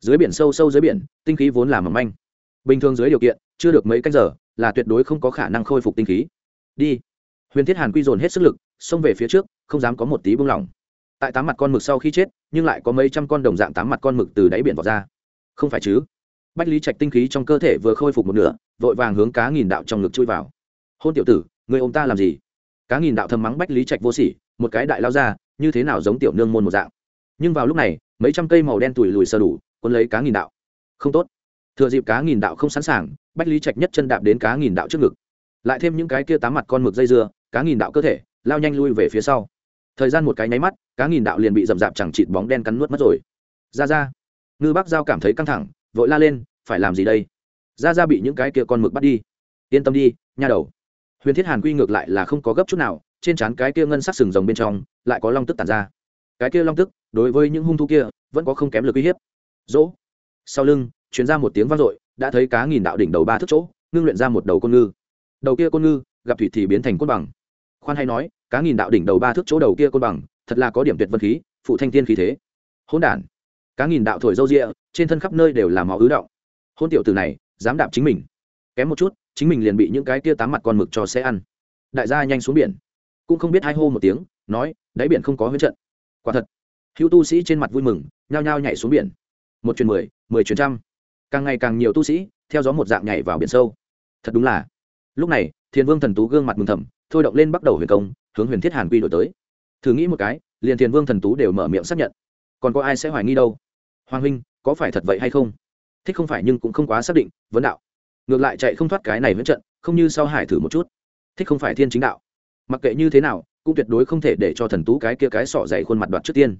Speaker 1: dưới biển sâu sâu dưới biển, tinh khí vốn là mỏng manh. Bình thường dưới điều kiện, chưa được mấy cách giờ, là tuyệt đối không có khả năng khôi phục tinh khí. Đi. Huyền thiết hàn quy dồn hết sức lực, xông về phía trước, không dám có một tí buông lỏng. Tại tám mặt con mực sau khi chết, nhưng lại có mấy trăm con đồng dạng tám mặt con mực từ đáy biển vào ra. Không phải chứ? Bách lý trạch tinh khí trong cơ thể vừa khôi phục một nửa, vội vàng hướng cá nghìn đạo trong ngực chui vào. Hôn tiểu tử, người ông ta làm gì? Cá nghìn đạo thầm mắng bách lý trạch vô sỉ, một cái đại lao ra, như thế nào giống tiểu nương môn một dạng. Nhưng vào lúc này, mấy trăm cây màu đen tủi lùi sơ đủ cuốn lấy cá nghìn đạo. Không tốt. Thừa dịp cá nghìn đạo không sẵn sàng, bách lý trạch nhất chân đạp đến cá nghìn đạo trước ngực. Lại thêm những cái kia tám mặt con mực dây dưa, cá nghìn đạo cơ thể, lao nhanh lui về phía sau. Thời gian một cái nháy mắt, cá nghìn đạo liền bị rậm rạp chẳng chịt bóng đen cắn nuốt mất rồi. Ra ra. Ngư bác giao cảm thấy căng thẳng, vội la lên, phải làm gì đây? Ra ra bị những cái kia con mực bắt đi. Yên tâm đi, nha đầu. Huyền thiết hàn quy ngược lại là không có gấp chút nào, trên trán cái kia ngân sắc sừng rồng bên trong, lại có long tức tàn ra. Cái kia long tức, đối với những hung thú kia, vẫn có không kém lực uy hiếp dỗ. Sau lưng chuyến ra một tiếng vang dội, đã thấy cá nghìn đạo đỉnh đầu ba thước chỗ, ngưng luyện ra một đầu côn ngư. Đầu kia côn ngư, gặp thủy thì biến thành côn bằng. Khoan hay nói, cá nghìn đạo đỉnh đầu ba thước chỗ đầu kia côn bằng, thật là có điểm tuyệt vân khí, phụ thanh thiên khí thế. Hỗn đản. Cá nghìn đạo thổi râu rịa, trên thân khắp nơi đều là máu ứ động. Hôn tiểu từ này, dám đạp chính mình. Kém một chút, chính mình liền bị những cái kia tám mặt con mực cho sẽ ăn. Đại gia nhanh xuống biển. Cũng không biết hai hô một tiếng, nói, đáy biển không có huyết trận. Quả thật. Hữu tu sĩ trên mặt vui mừng, nhao nhao nhảy xuống biển một chuyến mười mười chuyến trăm. Càng ngày càng nhiều tu sĩ, theo gió một dạng nhảy vào biển sâu. Thật đúng là. Lúc này thiên vương thần tú gương mặt mừng thầm, thôi động lên bắt đầu huyền công, hướng huyền thiết hàn quy đổi tới. Thử nghĩ một cái, liền thiên vương thần tú đều mở miệng xác nhận. Còn có ai sẽ hoài nghi đâu? Hoàng huynh, có phải thật vậy hay không? Thích không phải nhưng cũng không quá xác định, vấn đạo. Ngược lại chạy không thoát cái này vẫn trận, không như sau hải thử một chút. Thích không phải thiên chính đạo. Mặc kệ như thế nào, cũng tuyệt đối không thể để cho thần tú cái kia cái sọ dày khuôn mặt đoạt trước tiên.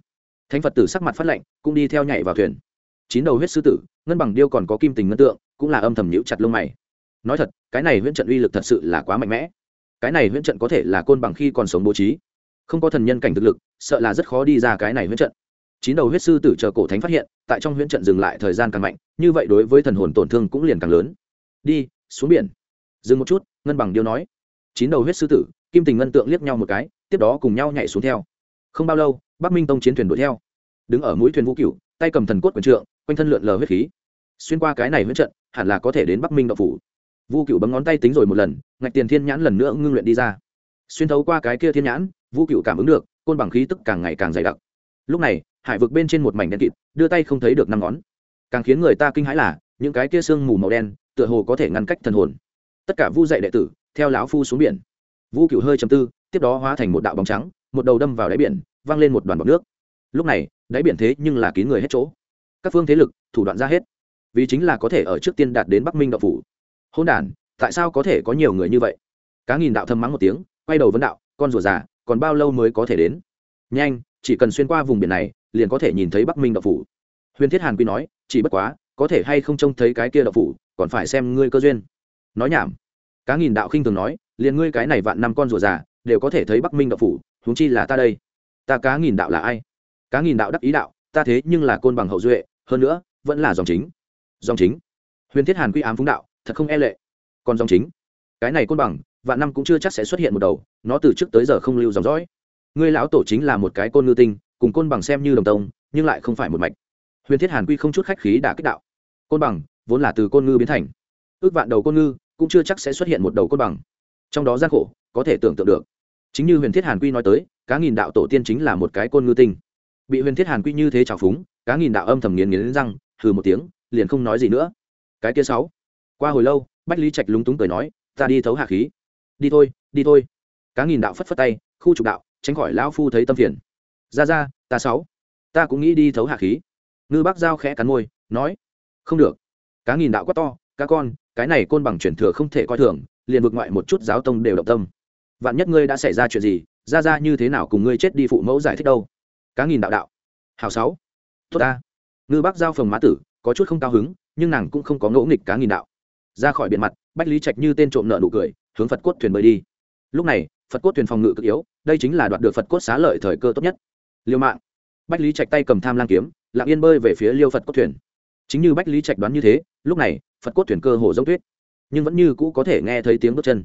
Speaker 1: Thánh phật tử sắc mặt phát lệnh cũng đi theo nhảy vào thuyền chín đầu huyết sư tử, ngân bằng điêu còn có kim tình ngân tượng, cũng là âm thầm nhũ chặt lông mày. Nói thật, cái này huyễn trận uy lực thật sự là quá mạnh mẽ. Cái này huyễn trận có thể là côn bằng khi còn sống bố trí. Không có thần nhân cảnh thực lực, sợ là rất khó đi ra cái này huyễn trận. Chín đầu huyết sư tử chờ cổ thánh phát hiện, tại trong huyễn trận dừng lại thời gian càng mạnh, như vậy đối với thần hồn tổn thương cũng liền càng lớn. Đi, xuống biển. Dừng một chút, ngân bằng điêu nói. Chín đầu huyết sư tử, kim tình ngân tượng liếc nhau một cái, tiếp đó cùng nhau nhảy xuống theo. Không bao lâu, bắc minh tông chiến thuyền đuổi theo. Đứng ở mũi thuyền vũ cửu, tay cầm thần cốt quyền trượng quanh thân lượn lờ huyết khí. Xuyên qua cái này huyết trận, hẳn là có thể đến bắc minh đậu phủ. Vu cựu bấm ngón tay tính rồi một lần, ngạch tiền thiên nhãn lần nữa ngưng luyện đi ra. Xuyên thấu qua cái kia thiên nhãn, vu cựu cảm ứng được, côn bằng khí tức càng ngày càng dày đặc. Lúc này, hải vực bên trên một mảnh đen kịt, đưa tay không thấy được năm ngón. Càng khiến người ta kinh hãi là, những cái kia sương mù màu đen, tựa hồ có thể ngăn cách thần hồn. Tất cả vu dạy đệ tử, theo lão phu xuống biển. Vu cựu hơi chầm tư, tiếp đó hóa thành một đạo bóng trắng, một đầu đâm vào đáy biển văng lên một đoàn bọc nước. Lúc này, đáy biển thế nhưng là kín người hết chỗ các phương thế lực, thủ đoạn ra hết. Vì chính là có thể ở trước tiên đạt đến bắc minh đạo phủ. Hôn đản, tại sao có thể có nhiều người như vậy? Cá nghìn đạo thầm mắng một tiếng, quay đầu vấn đạo, con rùa già, còn bao lâu mới có thể đến? Nhanh, chỉ cần xuyên qua vùng biển này, liền có thể nhìn thấy bắc minh đạo phủ. Huyền thiết hàn quy nói, chỉ bất quá, có thể hay không trông thấy cái kia đạo phủ, còn phải xem ngươi cơ duyên. Nói nhảm. Cá nghìn đạo khinh thường nói, liền ngươi cái này vạn năm con rùa già, đều có thể thấy bắc minh đạo phủ, huống chi là ta đây. Ta cá nghìn đạo là ai? Cá nghìn đạo đắc ý đạo, ta thế nhưng là côn bằng hậu duệ hơn nữa, vẫn là dòng chính. Dòng chính. Huyền thiết hàn quy ám phúng đạo, thật không e lệ. Còn dòng chính. Cái này côn bằng, vạn năm cũng chưa chắc sẽ xuất hiện một đầu, nó từ trước tới giờ không lưu dòng dõi. Ngươi lão tổ chính là một cái côn ngư tinh, cùng côn bằng xem như đồng tông, nhưng lại không phải một mạch. Huyền thiết hàn quy không chút khách khí đã kích đạo. Côn bằng, vốn là từ côn ngư biến thành. Ước vạn đầu côn ngư, cũng chưa chắc sẽ xuất hiện một đầu côn bằng. Trong đó gian khổ, có thể tưởng tượng được. Chính như huyền thiết hàn quy nói tới, cá nghìn đạo tổ tiên chính là một cái côn ngư tinh. Bị huyền thiết hàn quy như thế trào phúng cá nghìn đạo âm thầm nghiến nghiến răng, hừ một tiếng, liền không nói gì nữa. Cái kia sáu. Qua hồi lâu, bách lý trạch lúng túng cười nói, ta đi thấu hạ khí. Đi thôi đi thôi. Cá nghìn đạo phất phất tay, khu trục đạo, tránh khỏi lão phu thấy tâm phiền. Ra ra, ta sáu. Ta cũng nghĩ đi thấu hạ khí. Ngư bác giao khẽ cắn môi, nói, không được. Cá nghìn đạo quát to, cá con, cái này côn bằng chuyển thừa không thể coi thường, liền vượt ngoại một chút giáo tông đều động tâm. Vạn nhất ngươi đã xảy ra chuyện gì, ra ra như thế nào cùng ngươi chết đi phụ mẫu giải thích đâu? Cá nghìn đạo đạo. Hào sáu tốt ta. Ngư bác giao phồng má tử, có chút không cao hứng, nhưng nàng cũng không có ngỗ nghịch cá nghìn đạo. Ra khỏi biển mặt, bách lý trạch như tên trộm nợ nụ cười, hướng phật cốt thuyền bơi đi. Lúc này, phật cốt thuyền phòng ngự cực yếu, đây chính là đoạt được phật cốt xá lợi thời cơ tốt nhất. Liêu mạng. Bách lý trạch tay cầm tham lang kiếm, lặng yên bơi về phía liêu phật cốt thuyền. Chính như bách lý trạch đoán như thế, lúc này, phật cốt thuyền cơ hồ dốc tuyết, nhưng vẫn như cũ có thể nghe thấy tiếng bước chân.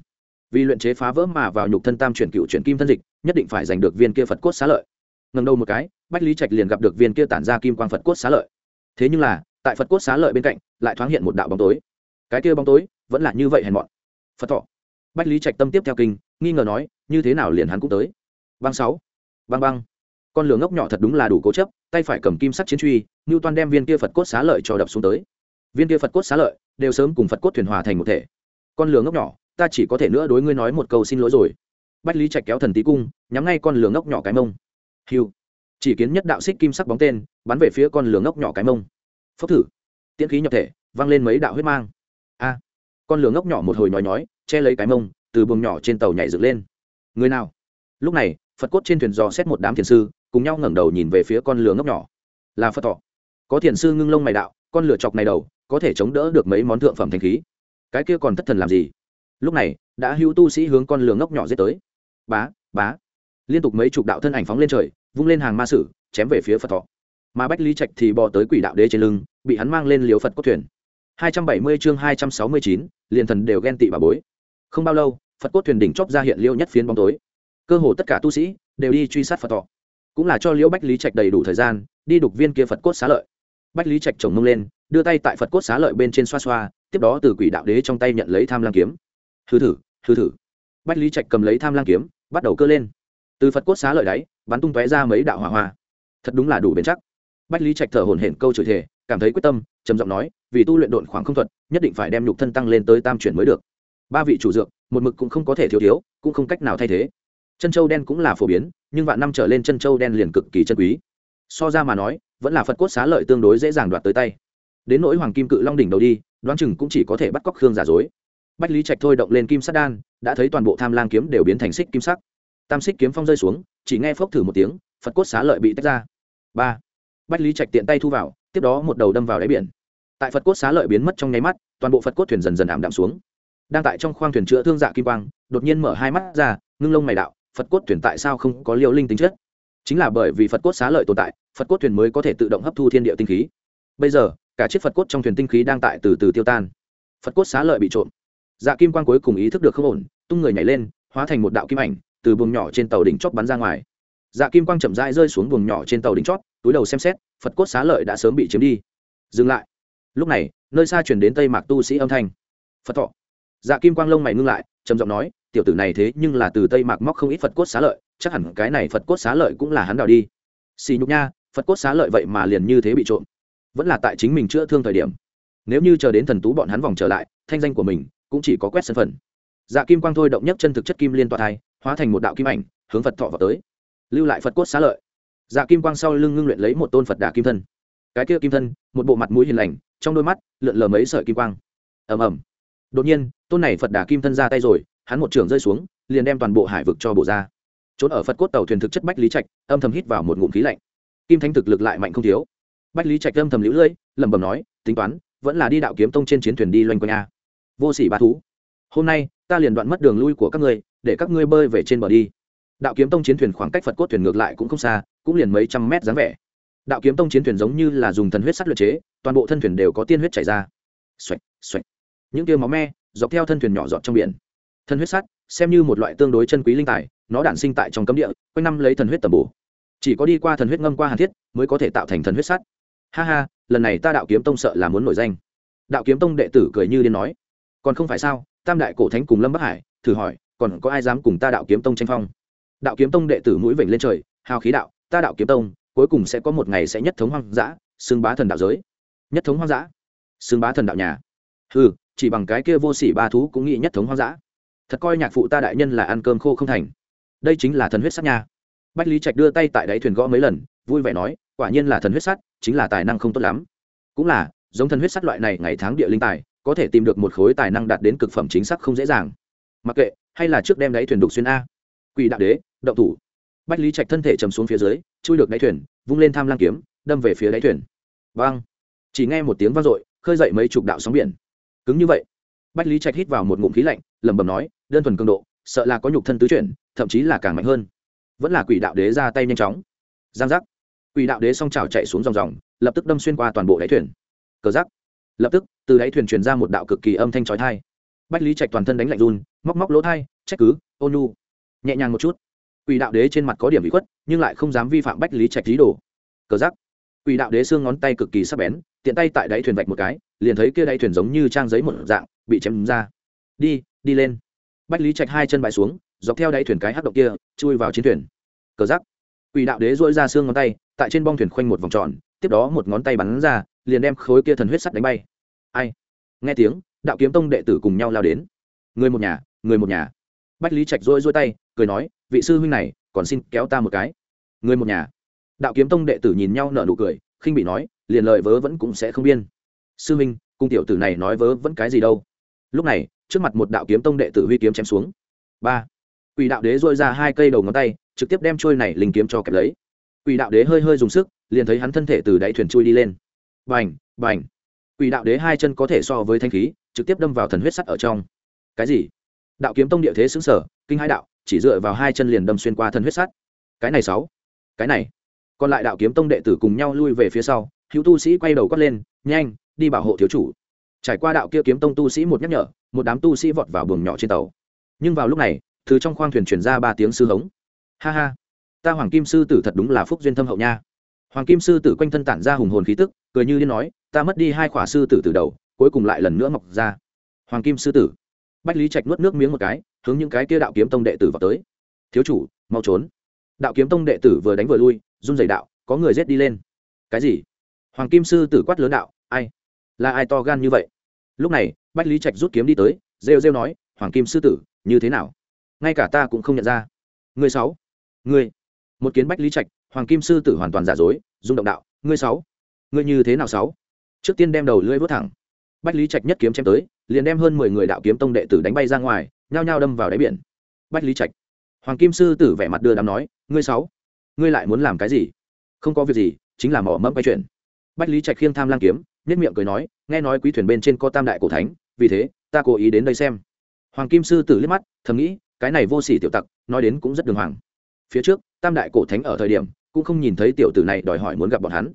Speaker 1: Vì luyện chế phá vỡ mà vào nhục thân tam chuyển cựu chuyển kim thân dịch, nhất định phải giành được viên kia phật cốt xá lợi ngầm đầu một cái, bách lý trạch liền gặp được viên kia tản ra kim quang phật cốt xá lợi. Thế nhưng là, tại phật cốt xá lợi bên cạnh, lại thoáng hiện một đạo bóng tối. Cái kia bóng tối vẫn là như vậy hèn mọn. Phật thọ. Bách lý trạch tâm tiếp theo kinh, nghi ngờ nói, như thế nào liền hắn cũng tới. Băng sáu. Băng băng. Con lửa ngốc nhỏ thật đúng là đủ cố chấp, tay phải cầm kim sắc chiến truy như toàn đem viên kia phật cốt xá lợi cho đập xuống tới. Viên kia phật cốt xá lợi đều sớm cùng phật cốt thuyền hòa thành một thể. Con lửa ngốc nhỏ, ta chỉ có thể nữa đối ngươi nói một câu xin lỗi rồi. Bách lý trạch kéo thần tí cung, nhắm ngay con lửa ngốc nhỏ cái mông hiu chỉ kiến nhất đạo xích kim sắc bóng tên, bắn về phía con lửa ngốc nhỏ cái mông. Phốc thử. Tiễn khí nhập thể văng lên mấy đạo huyết mang. A. Con lửa ngốc nhỏ một hồi nhói nhói, che lấy cái mông, từ buồng nhỏ trên tàu nhảy dựng lên. Người nào? Lúc này, phật cốt trên thuyền dò xét một đám thiền sư, cùng nhau ngẩng đầu nhìn về phía con lửa ngốc nhỏ. Là phật thọ. Có thiền sư ngưng lông mày đạo, con lửa chọc này đầu, có thể chống đỡ được mấy món thượng phẩm thanh khí. Cái kia còn thất thần làm gì? Lúc này, đã hữu tu sĩ hướng con lửa ngốc nhỏ giết tới. Bá bá. Liên tục mấy chục đạo thân ảnh phóng lên trời vung lên hàng ma sử chém về phía phật thọ. Mà bách lý trạch thì bò tới quỷ đạo đế trên lưng bị hắn mang lên liều phật cốt thuyền. 270 chương 269, liền thần đều ghen tị bà bối. Không bao lâu phật cốt thuyền đỉnh chóp ra hiện liêu nhất phiến bóng tối. Cơ hồ tất cả tu sĩ đều đi truy sát phật thọ. Cũng là cho liễu bách lý trạch đầy đủ thời gian đi đục viên kia phật cốt xá lợi. Bách lý trạch chồng mông lên đưa tay tại phật cốt xá lợi bên trên xoa xoa tiếp đó từ quỷ đạo đế trong tay nhận lấy tham lang kiếm. Hư thử hư thử. Bách lý trạch cầm lấy tham lang kiếm bắt đầu cơ lên từ phật cốt xá lợi đáy, bắn tung tóe ra mấy đạo hỏa hoa. Thật đúng là đủ bền chắc. Bách lý trạch thở hổn hển câu chửi thể cảm thấy quyết tâm, trầm giọng nói, vì tu luyện độn khoảng không thuật, nhất định phải đem nhục thân tăng lên tới tam chuyển mới được. Ba vị chủ dược, một mực cũng không có thể thiếu thiếu, cũng không cách nào thay thế. Chân châu đen cũng là phổ biến, nhưng vạn năm trở lên chân châu đen liền cực kỳ chân quý. So ra mà nói, vẫn là phật cốt xá lợi tương đối dễ dàng đoạt tới tay. Đến nỗi hoàng kim cự long đỉnh đầu đi, đoán chừng cũng chỉ có thể bắt cóc khương giả dối. Bách lý trạch thôi động lên kim sắt đan, đã thấy toàn bộ tham lang kiếm đều biến thành xích kim sắc tam xích kiếm phong rơi xuống, chỉ nghe phốc thử một tiếng, phật cốt xá lợi bị tách ra. Ba. Bách lý trạch tiện tay thu vào, tiếp đó một đầu đâm vào đáy biển. Tại phật cốt xá lợi biến mất trong nháy mắt, toàn bộ phật cốt thuyền dần dần ảm đạm xuống. Đang tại trong khoang thuyền chữa thương dạ kim quang, đột nhiên mở hai mắt ra, ngưng lông mày đạo, phật cốt thuyền tại sao không có liều linh tính chất? Chính là bởi vì phật cốt xá lợi tồn tại, phật cốt thuyền mới có thể tự động hấp thu thiên địa tinh khí. Bây giờ, cả chiếc phật cốt trong thuyền tinh khí đang tại từ từ tiêu tan. Phật cốt xá lợi bị trộm. Dạ kim quang cuối cùng ý thức được không ổn, tung người nhảy lên, hóa thành một đạo kim ảnh từ buồng nhỏ trên tàu đỉnh chót bắn ra ngoài. Dạ kim quang chậm rãi rơi xuống buồng nhỏ trên tàu đỉnh chót, túi đầu xem xét, phật cốt xá lợi đã sớm bị chiếm đi. Dừng lại. Lúc này, nơi xa chuyển đến tây mạc tu sĩ âm thanh. Phật thọ. Dạ kim quang lông mày ngưng lại, trầm giọng nói, tiểu tử này thế nhưng là từ tây mạc móc không ít phật cốt xá lợi, chắc hẳn cái này phật cốt xá lợi cũng là hắn đào đi. Xì nhục nha, phật cốt xá lợi vậy mà liền như thế bị trộm. Vẫn là tại chính mình chữa thương thời điểm. Nếu như chờ đến thần tú bọn hắn vòng trở lại, thanh danh của mình cũng chỉ có quét sân phần. Dạ kim quang thôi động nhất chân thực chất kim liên tọa thai hóa thành một đạo kim ảnh, hướng phật thọ vào tới. Lưu lại phật cốt xá lợi. Dạ kim quang sau lưng ngưng luyện lấy một tôn phật đà kim thân. Cái kia kim thân, một bộ mặt mũi hiền lành, trong đôi mắt lượn lờ mấy sợi kim quang. Ầm ầm. Đột nhiên, tôn này phật đà kim thân ra tay rồi, hắn một trường rơi xuống, liền đem toàn bộ hải vực cho bổ ra. Trốn ở phật cốt tàu thuyền thực chất bách lý trạch, âm thầm hít vào một ngụm khí lạnh. Kim thánh thực lực lại mạnh không thiếu. Bách lý trạch âm thầm lũ lưỡi, lẩm bẩm nói, tính toán, vẫn là đi đạo kiếm tông trên chiến thuyền đi loanh quanh a. Vô sỉ ba thú. Hôm nay, ta liền đoạn mất đường lui của các ngươi để các ngươi bơi về trên bờ đi. Đạo kiếm tông chiến thuyền khoảng cách phật cốt thuyền ngược lại cũng không xa, cũng liền mấy trăm mét dáng vẻ. Đạo kiếm tông chiến thuyền giống như là dùng thần huyết sắt luyện chế, toàn bộ thân thuyền đều có tiên huyết chảy ra. Xoạch xoạch. Những tiêu máu me dọc theo thân thuyền nhỏ giọt trong biển. Thần huyết sắt, xem như một loại tương đối chân quý linh tài, nó đản sinh tại trong cấm địa, quanh năm lấy thần huyết tầm bổ. Chỉ có đi qua thần huyết ngâm qua hàn thiết, mới có thể tạo thành thần huyết sắt. Ha ha, lần này ta đạo kiếm tông sợ là muốn nổi danh. Đạo kiếm tông đệ tử cười như điên nói. Còn không phải sao, tam đại cổ thánh cùng lâm bắc hải, thử hỏi còn có ai dám cùng ta đạo kiếm tông tranh phong? Đạo kiếm tông đệ tử mũi vểnh lên trời, hào khí đạo, ta đạo kiếm tông, cuối cùng sẽ có một ngày sẽ nhất thống hoang dã, xưng bá thần đạo giới. Nhất thống hoang dã? Xưng bá thần đạo nhà. Ừ chỉ bằng cái kia vô sỉ ba thú cũng nghĩ nhất thống hoang dã. Thật coi nhạc phụ ta đại nhân là ăn cơm khô không thành. Đây chính là thần huyết sắt nha. Bách lý trạch đưa tay tại đáy thuyền gõ mấy lần, vui vẻ nói, quả nhiên là thần huyết sắt chính là tài năng không tốt lắm. Cũng là, giống thần huyết sắt loại này ngày tháng địa linh tài, có thể tìm được một khối tài năng đạt đến cực phẩm chính xác không dễ dàng. Mặc kệ hay là trước đem đáy thuyền đục xuyên a? Quỷ đạo đế, động thủ. Bách lý trạch thân thể chầm xuống phía dưới, chui được đáy thuyền, vung lên tham lang kiếm, đâm về phía đáy thuyền. Vang. Chỉ nghe một tiếng vang dội, khơi dậy mấy chục đạo sóng biển. Cứng như vậy. Bách lý trạch hít vào một ngụm khí lạnh, lẩm bẩm nói, đơn thuần cường độ, sợ là có nhục thân tứ chuyển, thậm chí là càng mạnh hơn. Vẫn là quỷ đạo đế ra tay nhanh chóng. Giang giác. Quỷ đạo đế song trào chạy xuống dòng dòng, lập tức đâm xuyên qua toàn bộ đáy thuyền. Cờ giác. Lập tức, từ đáy thuyền truyền ra một đạo cực kỳ âm thanh trói thai bách lý trạch toàn thân đánh lạnh run, móc móc lỗ thai, trách cứ, ôn nhu. Nhẹ nhàng một chút. Quỷ đạo đế trên mặt có điểm bị khuất, nhưng lại không dám vi phạm bách lý trạch lý đồ. Cờ giắc quỷ đạo đế xương ngón tay cực kỳ sắc bén, tiện tay tại đáy thuyền vạch một cái, liền thấy kia đáy thuyền giống như trang giấy một dạng, bị chém ra. Đi đi lên. Bách lý trạch hai chân bãi xuống, dọc theo đáy thuyền cái hát động kia, chui vào chiến thuyền. Cờ giắc quỷ đạo đế dỗi ra xương ngón tay, tại trên bong thuyền khoanh một vòng tròn, tiếp đó một ngón tay bắn ra, liền đem khối kia thần huyết sắt đánh bay. Ai? Nghe tiếng đạo kiếm tông đệ tử cùng nhau lao đến. Người một nhà, người một nhà. Bách lý trạch rôi rôi tay, cười nói, vị sư huynh này, còn xin kéo ta một cái. Người một nhà. Đạo kiếm tông đệ tử nhìn nhau nở nụ cười, khinh bị nói, liền lời vớ vẫn cũng sẽ không biên. Sư huynh, cung tiểu tử này nói vớ vẫn cái gì đâu. Lúc này, trước mặt một đạo kiếm tông đệ tử huy kiếm chém xuống. Ba. Quỷ đạo đế dôi ra hai cây đầu ngón tay, trực tiếp đem trôi này linh kiếm cho kẹp lấy. Quỷ đạo đế hơi hơi dùng sức, liền thấy hắn thân thể từ đáy thuyền chui đi lên. Bành bành. Quỷ đạo đế hai chân có thể so với thanh khí trực tiếp đâm vào thần huyết sắt ở trong. Cái gì? Đạo kiếm tông địa thế xứng sở, kinh hai đạo, chỉ dựa vào hai chân liền đâm xuyên qua thần huyết sắt. Cái này sáu. Cái này. Còn lại đạo kiếm tông đệ tử cùng nhau lui về phía sau, hữu tu sĩ quay đầu quát lên, nhanh, đi bảo hộ thiếu chủ. Trải qua đạo kia kiếm tông tu sĩ một nhắc nhở, một đám tu sĩ vọt vào buồng nhỏ trên tàu. Nhưng vào lúc này, từ trong khoang thuyền truyền ra ba tiếng sư hống. Ha ha, ta hoàng kim sư tử thật đúng là phúc duyên thâm hậu nha. Hoàng kim sư tử quanh thân tản ra hùng hồn khí tức, cười như liên nói, ta mất đi hai khỏa sư tử từ đầu cuối cùng lại lần nữa mọc ra. Hoàng kim sư tử. Bách lý trạch nuốt nước miếng một cái, hướng những cái kia đạo kiếm tông đệ tử vào tới. Thiếu chủ, mau trốn. Đạo kiếm tông đệ tử vừa đánh vừa lui, run dày đạo, có người rết đi lên. Cái gì? Hoàng kim sư tử quát lớn đạo, ai? Là ai to gan như vậy? Lúc này, bách lý trạch rút kiếm đi tới, rêu rêu nói, hoàng kim sư tử, như thế nào? Ngay cả ta cũng không nhận ra. Người sáu. Người một kiến bách lý trạch, hoàng kim sư tử hoàn toàn giả dối, rung động đạo, ngươi sáu. Ngươi như thế nào sáu? Trước tiên đem đầu lưỡi vớt thẳng bách lý trạch nhất kiếm chém tới, liền đem hơn mười người đạo kiếm tông đệ tử đánh bay ra ngoài, nhao nhao đâm vào đáy biển. Bách lý trạch. Hoàng kim sư tử vẻ mặt đưa đám nói, ngươi sáu, ngươi lại muốn làm cái gì? Không có việc gì, chính là mỏ mẫm quay chuyện. Bách lý trạch khiêng tham lang kiếm nhất miệng cười nói, nghe nói quý thuyền bên trên có tam đại cổ thánh, vì thế, ta cố ý đến đây xem. Hoàng kim sư tử liếc mắt, thầm nghĩ, cái này vô sỉ tiểu tặc, nói đến cũng rất đường hoàng. Phía trước, tam đại cổ thánh ở thời điểm, cũng không nhìn thấy tiểu tử này đòi hỏi muốn gặp bọn hắn.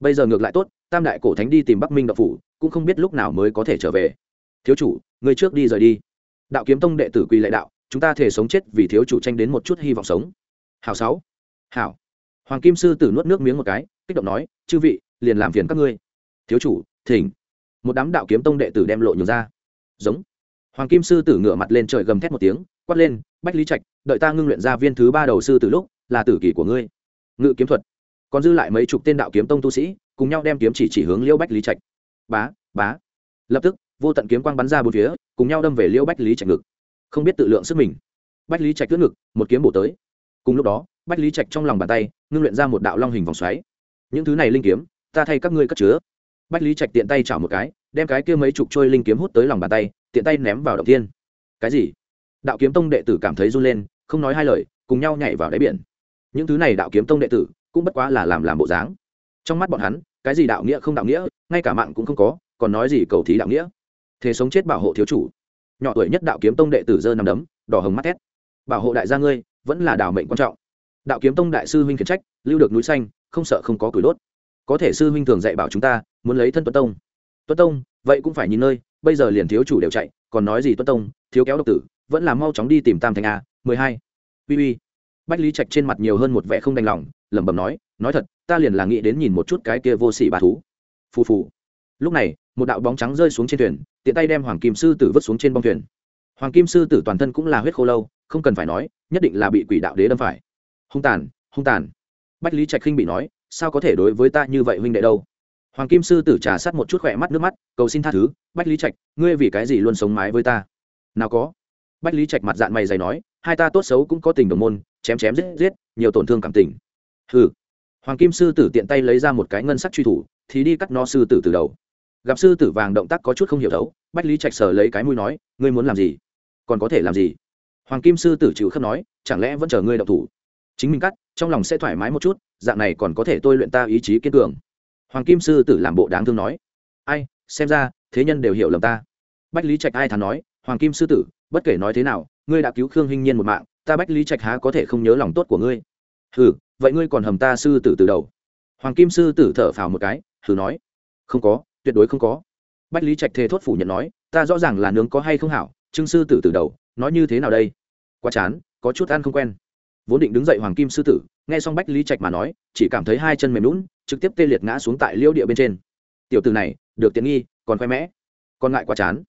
Speaker 1: Bây giờ ngược lại tốt, tam đại cổ thánh đi tìm bắc minh đạo phủ cũng không biết lúc nào mới có thể trở về. Thiếu chủ người trước đi rời đi. Đạo kiếm tông đệ tử quỳ lệ đạo, chúng ta thể sống chết vì thiếu chủ tranh đến một chút hy vọng sống. Hảo sáu. Hảo. Hoàng kim sư tử nuốt nước miếng một cái, kích động nói, chư vị, liền làm phiền các ngươi. Thiếu chủ, thỉnh. Một đám đạo kiếm tông đệ tử đem lộ nhường ra. Giống. Hoàng kim sư tử ngửa mặt lên trời gầm thét một tiếng, quát lên, bách lý trạch, đợi ta ngưng luyện ra viên thứ ba đầu sư từ lúc, là tử kỷ của ngươi. Ngự kiếm thuật. Còn dư lại mấy chục tên đạo kiếm tông tu sĩ, cùng nhau đem kiếm chỉ chỉ hướng liễu bách lý trạch bá bá. Lập tức, vô tận kiếm quang bắn ra bốn phía, cùng nhau đâm về liễu bách lý trạch ngực. Không biết tự lượng sức mình. Bách lý trạch lướt ngực, một kiếm bổ tới. Cùng lúc đó, bách lý trạch trong lòng bàn tay, ngưng luyện ra một đạo long hình vòng xoáy. Những thứ này linh kiếm, ta thay các ngươi cất chứa. Bách lý trạch tiện tay chảo một cái, đem cái kia mấy chục trôi linh kiếm hút tới lòng bàn tay, tiện tay ném vào động tiên cái gì? Đạo kiếm tông đệ tử cảm thấy run lên, không nói hai lời, cùng nhau nhảy vào đáy biển. Những thứ này đạo kiếm tông đệ tử, cũng bất quá là làm làm bộ dáng. Trong mắt bọn hắn cái gì đạo nghĩa không đạo nghĩa, ngay cả mạng cũng không có, còn nói gì cầu thí đạo nghĩa. Thế sống chết bảo hộ thiếu chủ. Nhỏ tuổi nhất đạo kiếm tông đệ tử dơ nằm đấm, đỏ hồng mắt thét bảo hộ đại gia ngươi, vẫn là đạo mệnh quan trọng. Đạo kiếm tông đại sư huynh khiển trách, lưu được núi xanh, không sợ không có củi đốt. Có thể sư huynh thường dạy bảo chúng ta, muốn lấy thân tuấn tông. Tuấn tông, vậy cũng phải nhìn nơi, bây giờ liền thiếu chủ đều chạy, còn nói gì tuấn tông, thiếu kéo độc tử, vẫn là mau chóng đi tìm tam thành a, mười hai. Uy uy. Bách lý trạch trên mặt nhiều hơn một vẻ không đành lòng, lẩm bẩm nói nói thật, ta liền là nghĩ đến nhìn một chút cái kia vô sỉ bà thú. Phù phù. Lúc này, một đạo bóng trắng rơi xuống trên thuyền, tiện tay đem hoàng kim sư tử vứt xuống trên bông thuyền. Hoàng kim sư tử toàn thân cũng là huyết khô lâu, không cần phải nói, nhất định là bị quỷ đạo đế đâm phải. Hung tàn hung tàn. Bách lý trạch khinh bị nói, sao có thể đối với ta như vậy huynh đệ đâu? Hoàng kim sư tử trà sát một chút khỏe mắt nước mắt, cầu xin tha thứ, bách lý trạch, ngươi vì cái gì luôn sống mái với ta? Nào có. Bách lý trạch mặt dạng mày dày nói, hai ta tốt xấu cũng có tình đồng môn, chém chém giết giết, nhiều tổn thương cảm tình. Hừ hoàng kim sư tử tiện tay lấy ra một cái ngân sắc truy thủ, thì đi cắt no sư tử từ đầu. Gặp sư tử vàng động tác có chút không hiểu thấu, bách lý trạch sờ lấy cái mũi nói, ngươi muốn làm gì? Còn có thể làm gì? Hoàng kim sư tử chịu khắp nói, chẳng lẽ vẫn chờ ngươi động thủ? Chính mình cắt, trong lòng sẽ thoải mái một chút, dạng này còn có thể tôi luyện ta ý chí kiên cường. Hoàng kim sư tử làm bộ đáng thương nói, ai, xem ra, thế nhân đều hiểu lầm ta. Bách lý trạch ai thắn nói, hoàng kim sư tử, bất kể nói thế nào, ngươi đã cứu khương hinh nhiên một mạng, ta bách lý trạch há có thể không nhớ lòng tốt của ngươi? Ừ vậy ngươi còn hầm ta sư tử từ đầu. Hoàng kim sư tử thở phào một cái, thử nói. Không có, tuyệt đối không có. Bách lý trạch thề thốt phủ nhận nói, ta rõ ràng là nướng có hay không hảo trưng sư tử từ đầu, nói như thế nào đây? Quá chán, có chút ăn không quen. Vốn định đứng dậy hoàng kim sư tử, nghe xong bách lý trạch mà nói, chỉ cảm thấy hai chân mềm lún trực tiếp tê liệt ngã xuống tại liêu địa bên trên. Tiểu tử này, được tiện nghi, còn khoe mẽ. Còn ngại quá chán.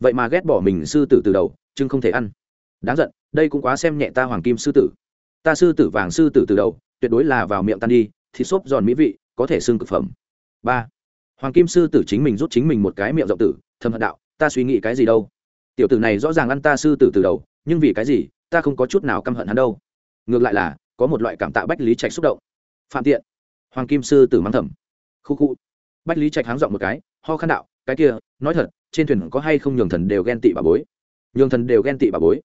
Speaker 1: Vậy mà ghét bỏ mình sư tử từ đầu chưng không thể ăn. Đáng giận, đây cũng quá xem nhẹ ta hoàng kim sư tử. Ta sư tử vàng sư tử từ đầu tuyệt đối là vào miệng tan đi thì xốp giòn mỹ vị, có thể xương cực phẩm. Ba, hoàng kim sư tử chính mình rút chính mình một cái miệng rộng tử thâm hận đạo, ta suy nghĩ cái gì đâu? Tiểu tử này rõ ràng ăn ta sư tử từ đầu, nhưng vì cái gì, ta không có chút nào căm hận hắn đâu. Ngược lại là, có một loại cảm tạ bách lý trạch xúc động. Phạm tiện, hoàng kim sư tử mắng thầm. Khu khu. Bách lý trạch háng dọn một cái, ho khăn đạo, cái kia, nói thật, trên thuyền có hay không nhường thần đều ghen tị bà bối? Nhường thần đều ghen tị bà bối.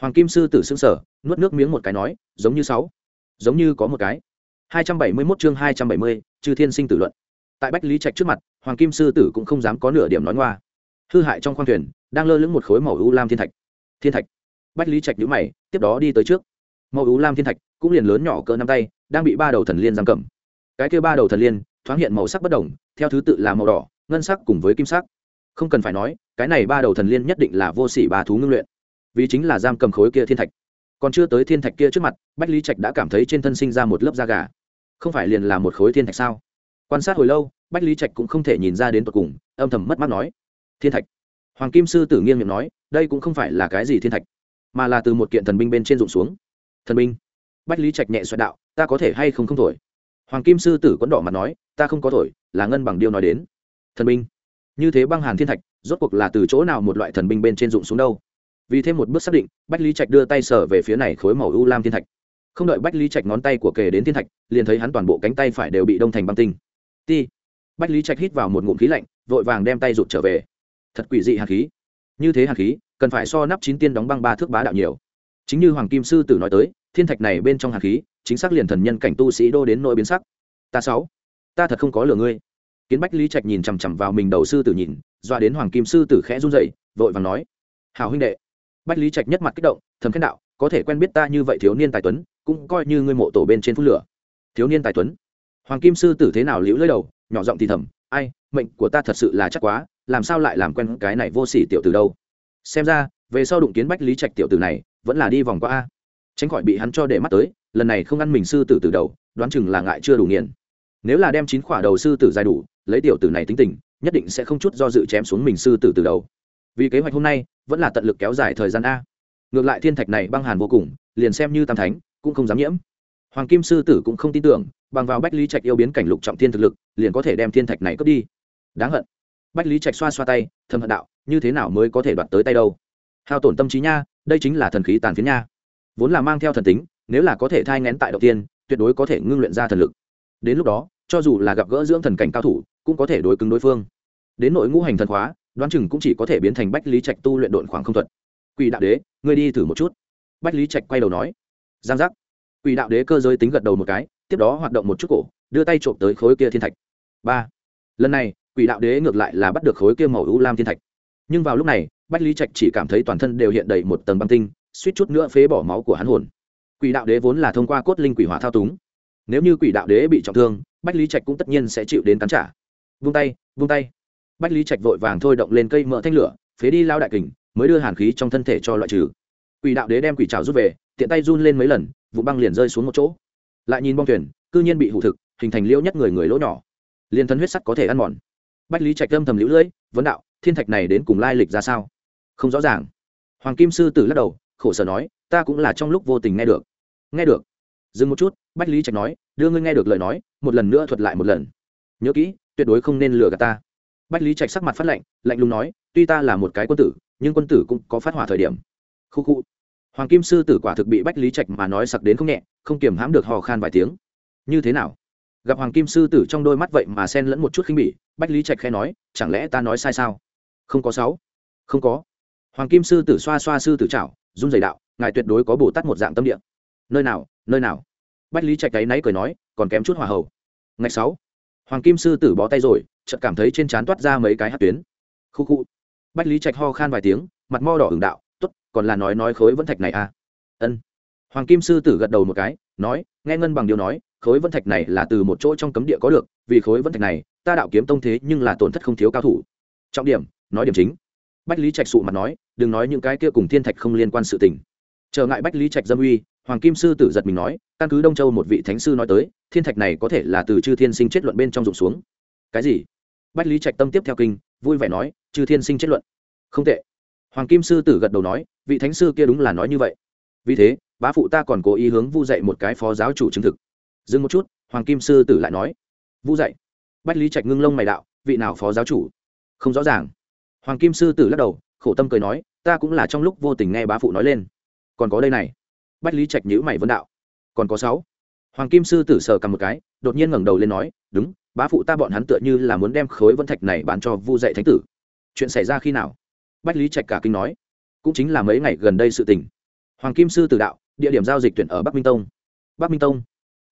Speaker 1: Hoàng kim sư tử xương sở nuốt nước miếng một cái nói, giống như sáu giống như có một cái. 271 chương hai trăm bảy mươi, chư thiên sinh tử luận. Tại bách lý trạch trước mặt hoàng kim sư tử cũng không dám có nửa điểm nói ngoa. Hư hại trong khoang thuyền đang lơ lửng một khối màu u lam thiên thạch. Thiên thạch. Bách lý trạch nhũ mày tiếp đó đi tới trước. Màu u lam thiên thạch cũng liền lớn nhỏ cỡ năm tay đang bị ba đầu thần liên giam cầm. Cái kia ba đầu thần liên thoáng hiện màu sắc bất đồng theo thứ tự là màu đỏ ngân sắc cùng với kim sắc. Không cần phải nói cái này ba đầu thần liên nhất định là vô sỉ bà thú ngưng luyện. Vì chính là giam cầm khối kia thiên thạch còn chưa tới thiên thạch kia trước mặt, bách lý trạch đã cảm thấy trên thân sinh ra một lớp da gà. Không phải liền là một khối thiên thạch sao? Quan sát hồi lâu, bách lý trạch cũng không thể nhìn ra đến tột cùng, âm thầm mất mắt nói, thiên thạch? Hoàng kim sư tử nghiêng miệng nói, đây cũng không phải là cái gì thiên thạch, mà là từ một kiện thần binh bên trên rụng xuống. Thần binh? Bách lý trạch nhẹ xoẹt đạo, ta có thể hay không không thổi? Hoàng kim sư tử quấn đỏ mặt nói, ta không có thổi, là ngân bằng điêu nói đến. Thần binh? Như thế băng hàn thiên thạch, rốt cuộc là từ chỗ nào một loại thần binh bên trên rụng xuống đâu? Vì thêm một bước xác định, bách lý trạch đưa tay sở về phía này khối màu u lam thiên thạch. Không đợi bách lý trạch ngón tay của kề đến thiên thạch, liền thấy hắn toàn bộ cánh tay phải đều bị đông thành băng tinh. Ti! Bách lý trạch hít vào một ngụm khí lạnh, vội vàng đem tay rụt trở về. Thật quỷ dị hạt khí. Như thế hạt khí, cần phải so nắp chín tiên đóng băng ba thước bá đạo nhiều. Chính như hoàng kim sư tử nói tới, thiên thạch này bên trong hạt khí, chính xác liền thần nhân cảnh tu sĩ đô đến nỗi biến sắc. Ta sáu, ta thật không có lừa ngươi. Kiến bách lý trạch nhìn chằm chằm vào mình đầu sư tử nhìn doa đến hoàng kim sư tử khẽ run dậy vội vàng nói hào huynh đệ bách lý trạch nhất mặt kích động, thầm khen đạo, có thể quen biết ta như vậy thiếu niên tài tuấn, cũng coi như ngươi mộ tổ bên trên phút lửa. Thiếu niên tài tuấn? Hoàng kim sư tử thế nào liễu lưỡi đầu, nhỏ giọng thì thầm, ai, mệnh của ta thật sự là chắc quá, làm sao lại làm quen cái này vô sỉ tiểu từ đâu? Xem ra, về sau đụng kiến bách lý trạch tiểu tử này, vẫn là đi vòng qua a. Tránh khỏi bị hắn cho để mắt tới, lần này không ăn mình sư tử từ đầu, đoán chừng là ngại chưa đủ nghiền. Nếu là đem chín khỏa đầu sư tử dài đủ, lấy tiểu tử này tính tình, nhất định sẽ không chút do dự chém xuống mình sư tử từ đầu. Vì kế hoạch hôm nay vẫn là tận lực kéo dài thời gian a. Ngược lại thiên thạch này băng hàn vô cùng, liền xem như tam thánh, cũng không dám nhiễm. Hoàng kim sư tử cũng không tin tưởng, bằng vào bách lý trạch yêu biến cảnh lục trọng thiên thực lực, liền có thể đem thiên thạch này cướp đi. Đáng hận. Bách lý trạch xoa xoa tay, thầm hận đạo, như thế nào mới có thể đoạt tới tay đâu? Hao tổn tâm trí nha, đây chính là thần khí tàn phiến nha. Vốn là mang theo thần tính, nếu là có thể thai ngén tại đầu tiên, tuyệt đối có thể ngưng luyện ra thần lực. Đến lúc đó, cho dù là gặp gỡ dưỡng thần cảnh cao thủ, cũng có thể đối cứng đối phương. Đến nội ngũ hành thần khóa đoán chừng cũng chỉ có thể biến thành bách lý trạch tu luyện độn khoảng không thuật. Quỷ đạo đế, ngươi đi thử một chút. Bách lý trạch quay đầu nói. Giang giác. Quỷ đạo đế cơ giới tính gật đầu một cái, tiếp đó hoạt động một chút cổ, đưa tay trộm tới khối kia thiên thạch. Ba. Lần này, quỷ đạo đế ngược lại là bắt được khối kia màu u lam thiên thạch. Nhưng vào lúc này, bách lý trạch chỉ cảm thấy toàn thân đều hiện đầy một tầng băng tinh, suýt chút nữa phế bỏ máu của hắn hồn. Quỷ đạo đế vốn là thông qua cốt linh quỷ hỏa thao túng. Nếu như quỷ đạo đế bị trọng thương, bách lý trạch cũng tất nhiên sẽ chịu đến cắn trả. Vung tay vung tay bách lý trạch vội vàng thôi động lên cây mỡ thanh lửa, phế đi lao đại kình, mới đưa hàn khí trong thân thể cho loại trừ. Quỷ đạo đế đem quỷ trào rút về, tiện tay run lên mấy lần, vụ băng liền rơi xuống một chỗ. Lại nhìn bong thuyền, cư nhiên bị hủ thực, hình thành liễu nhất người người lỗ nhỏ. Liền thân huyết sắt có thể ăn mòn. Bách lý trạch âm thầm liễu lưỡi, vấn đạo, thiên thạch này đến cùng lai lịch ra sao? Không rõ ràng. Hoàng kim sư tử lắc đầu, khổ sở nói, ta cũng là trong lúc vô tình nghe được. Nghe được? Dừng một chút, bách lý trạch nói, đưa ngươi nghe được lời nói, một lần nữa thuật lại một lần. Nhớ kỹ, tuyệt đối không nên lừa gạt ta bách lý trạch sắc mặt phát lạnh lạnh lùng nói, tuy ta là một cái quân tử, nhưng quân tử cũng có phát hỏa thời điểm. Khu khu. Hoàng kim sư tử quả thực bị bách lý trạch mà nói sặc đến không nhẹ, không kiềm hãm được hò khan vài tiếng. Như thế nào? Gặp hoàng kim sư tử trong đôi mắt vậy mà xen lẫn một chút khinh bỉ, bách lý trạch khai nói, chẳng lẽ ta nói sai sao? Không có sáu. Không có. Hoàng kim sư tử xoa xoa sư tử trảo run dày đạo, ngài tuyệt đối có bồ tát một dạng tâm địa. Nơi nào nơi nào? Bách lý trạch cái náy cười nói, còn kém chút hòa hậu ngày sáu hoàng kim sư tử bó tay rồi, chợt cảm thấy trên trán toát ra mấy cái hát tuyến. Khu khu. Bách lý trạch ho khan vài tiếng, mặt mo đỏ hưởng đạo t ố t còn là nói nói khối vẫn thạch này à? Ân. Hoàng kim sư tử gật đầu một cái, nói, nghe ngân bằng điều nói, khối vẫn thạch này là từ một chỗ trong cấm địa có được, vì khối vẫn thạch này, ta đạo kiếm tông thế nhưng là tổn thất không thiếu cao thủ. Trọng điểm, nói điểm chính. Bách lý trạch sụ mặt nói, đừng nói những cái kia cùng thiên thạch không liên quan sự tình. Trở ngại bách lý trạch dâm uy hoàng kim sư tử giật mình nói, căn cứ đông châu một vị thánh sư nói tới, thiên thạch này có thể là từ chư thiên sinh chết luận bên trong rụng xuống. Cái gì? Bách lý trạch tâm tiếp theo kinh, vui vẻ nói, chư thiên sinh chết luận. Không tệ. Hoàng kim sư tử gật đầu nói, vị thánh sư kia đúng là nói như vậy. Vì thế, bá phụ ta còn cố ý hướng vu dạy một cái phó giáo chủ chứng thực. Dừng một chút, hoàng kim sư tử lại nói, vu dạy. Bách lý trạch ngưng lông mày đạo, vị nào phó giáo chủ? Không rõ ràng. Hoàng kim sư tử lắc đầu, khổ tâm cười nói, ta cũng là trong lúc vô tình nghe bá phụ nói lên. Còn có đây này bách lý trạch nhữ mày vân đạo. Còn có sáu. Hoàng kim sư tử sờ cầm một cái, đột nhiên ngẩng đầu lên nói, đúng, bá phụ ta bọn hắn tựa như là muốn đem khối vân thạch này bán cho vu dạy thánh tử. Chuyện xảy ra khi nào? Bách lý trạch cả kinh nói. Cũng chính là mấy ngày gần đây sự tình. Hoàng kim sư tử đạo, địa điểm giao dịch tuyển ở bắc minh tông. Bắc minh tông?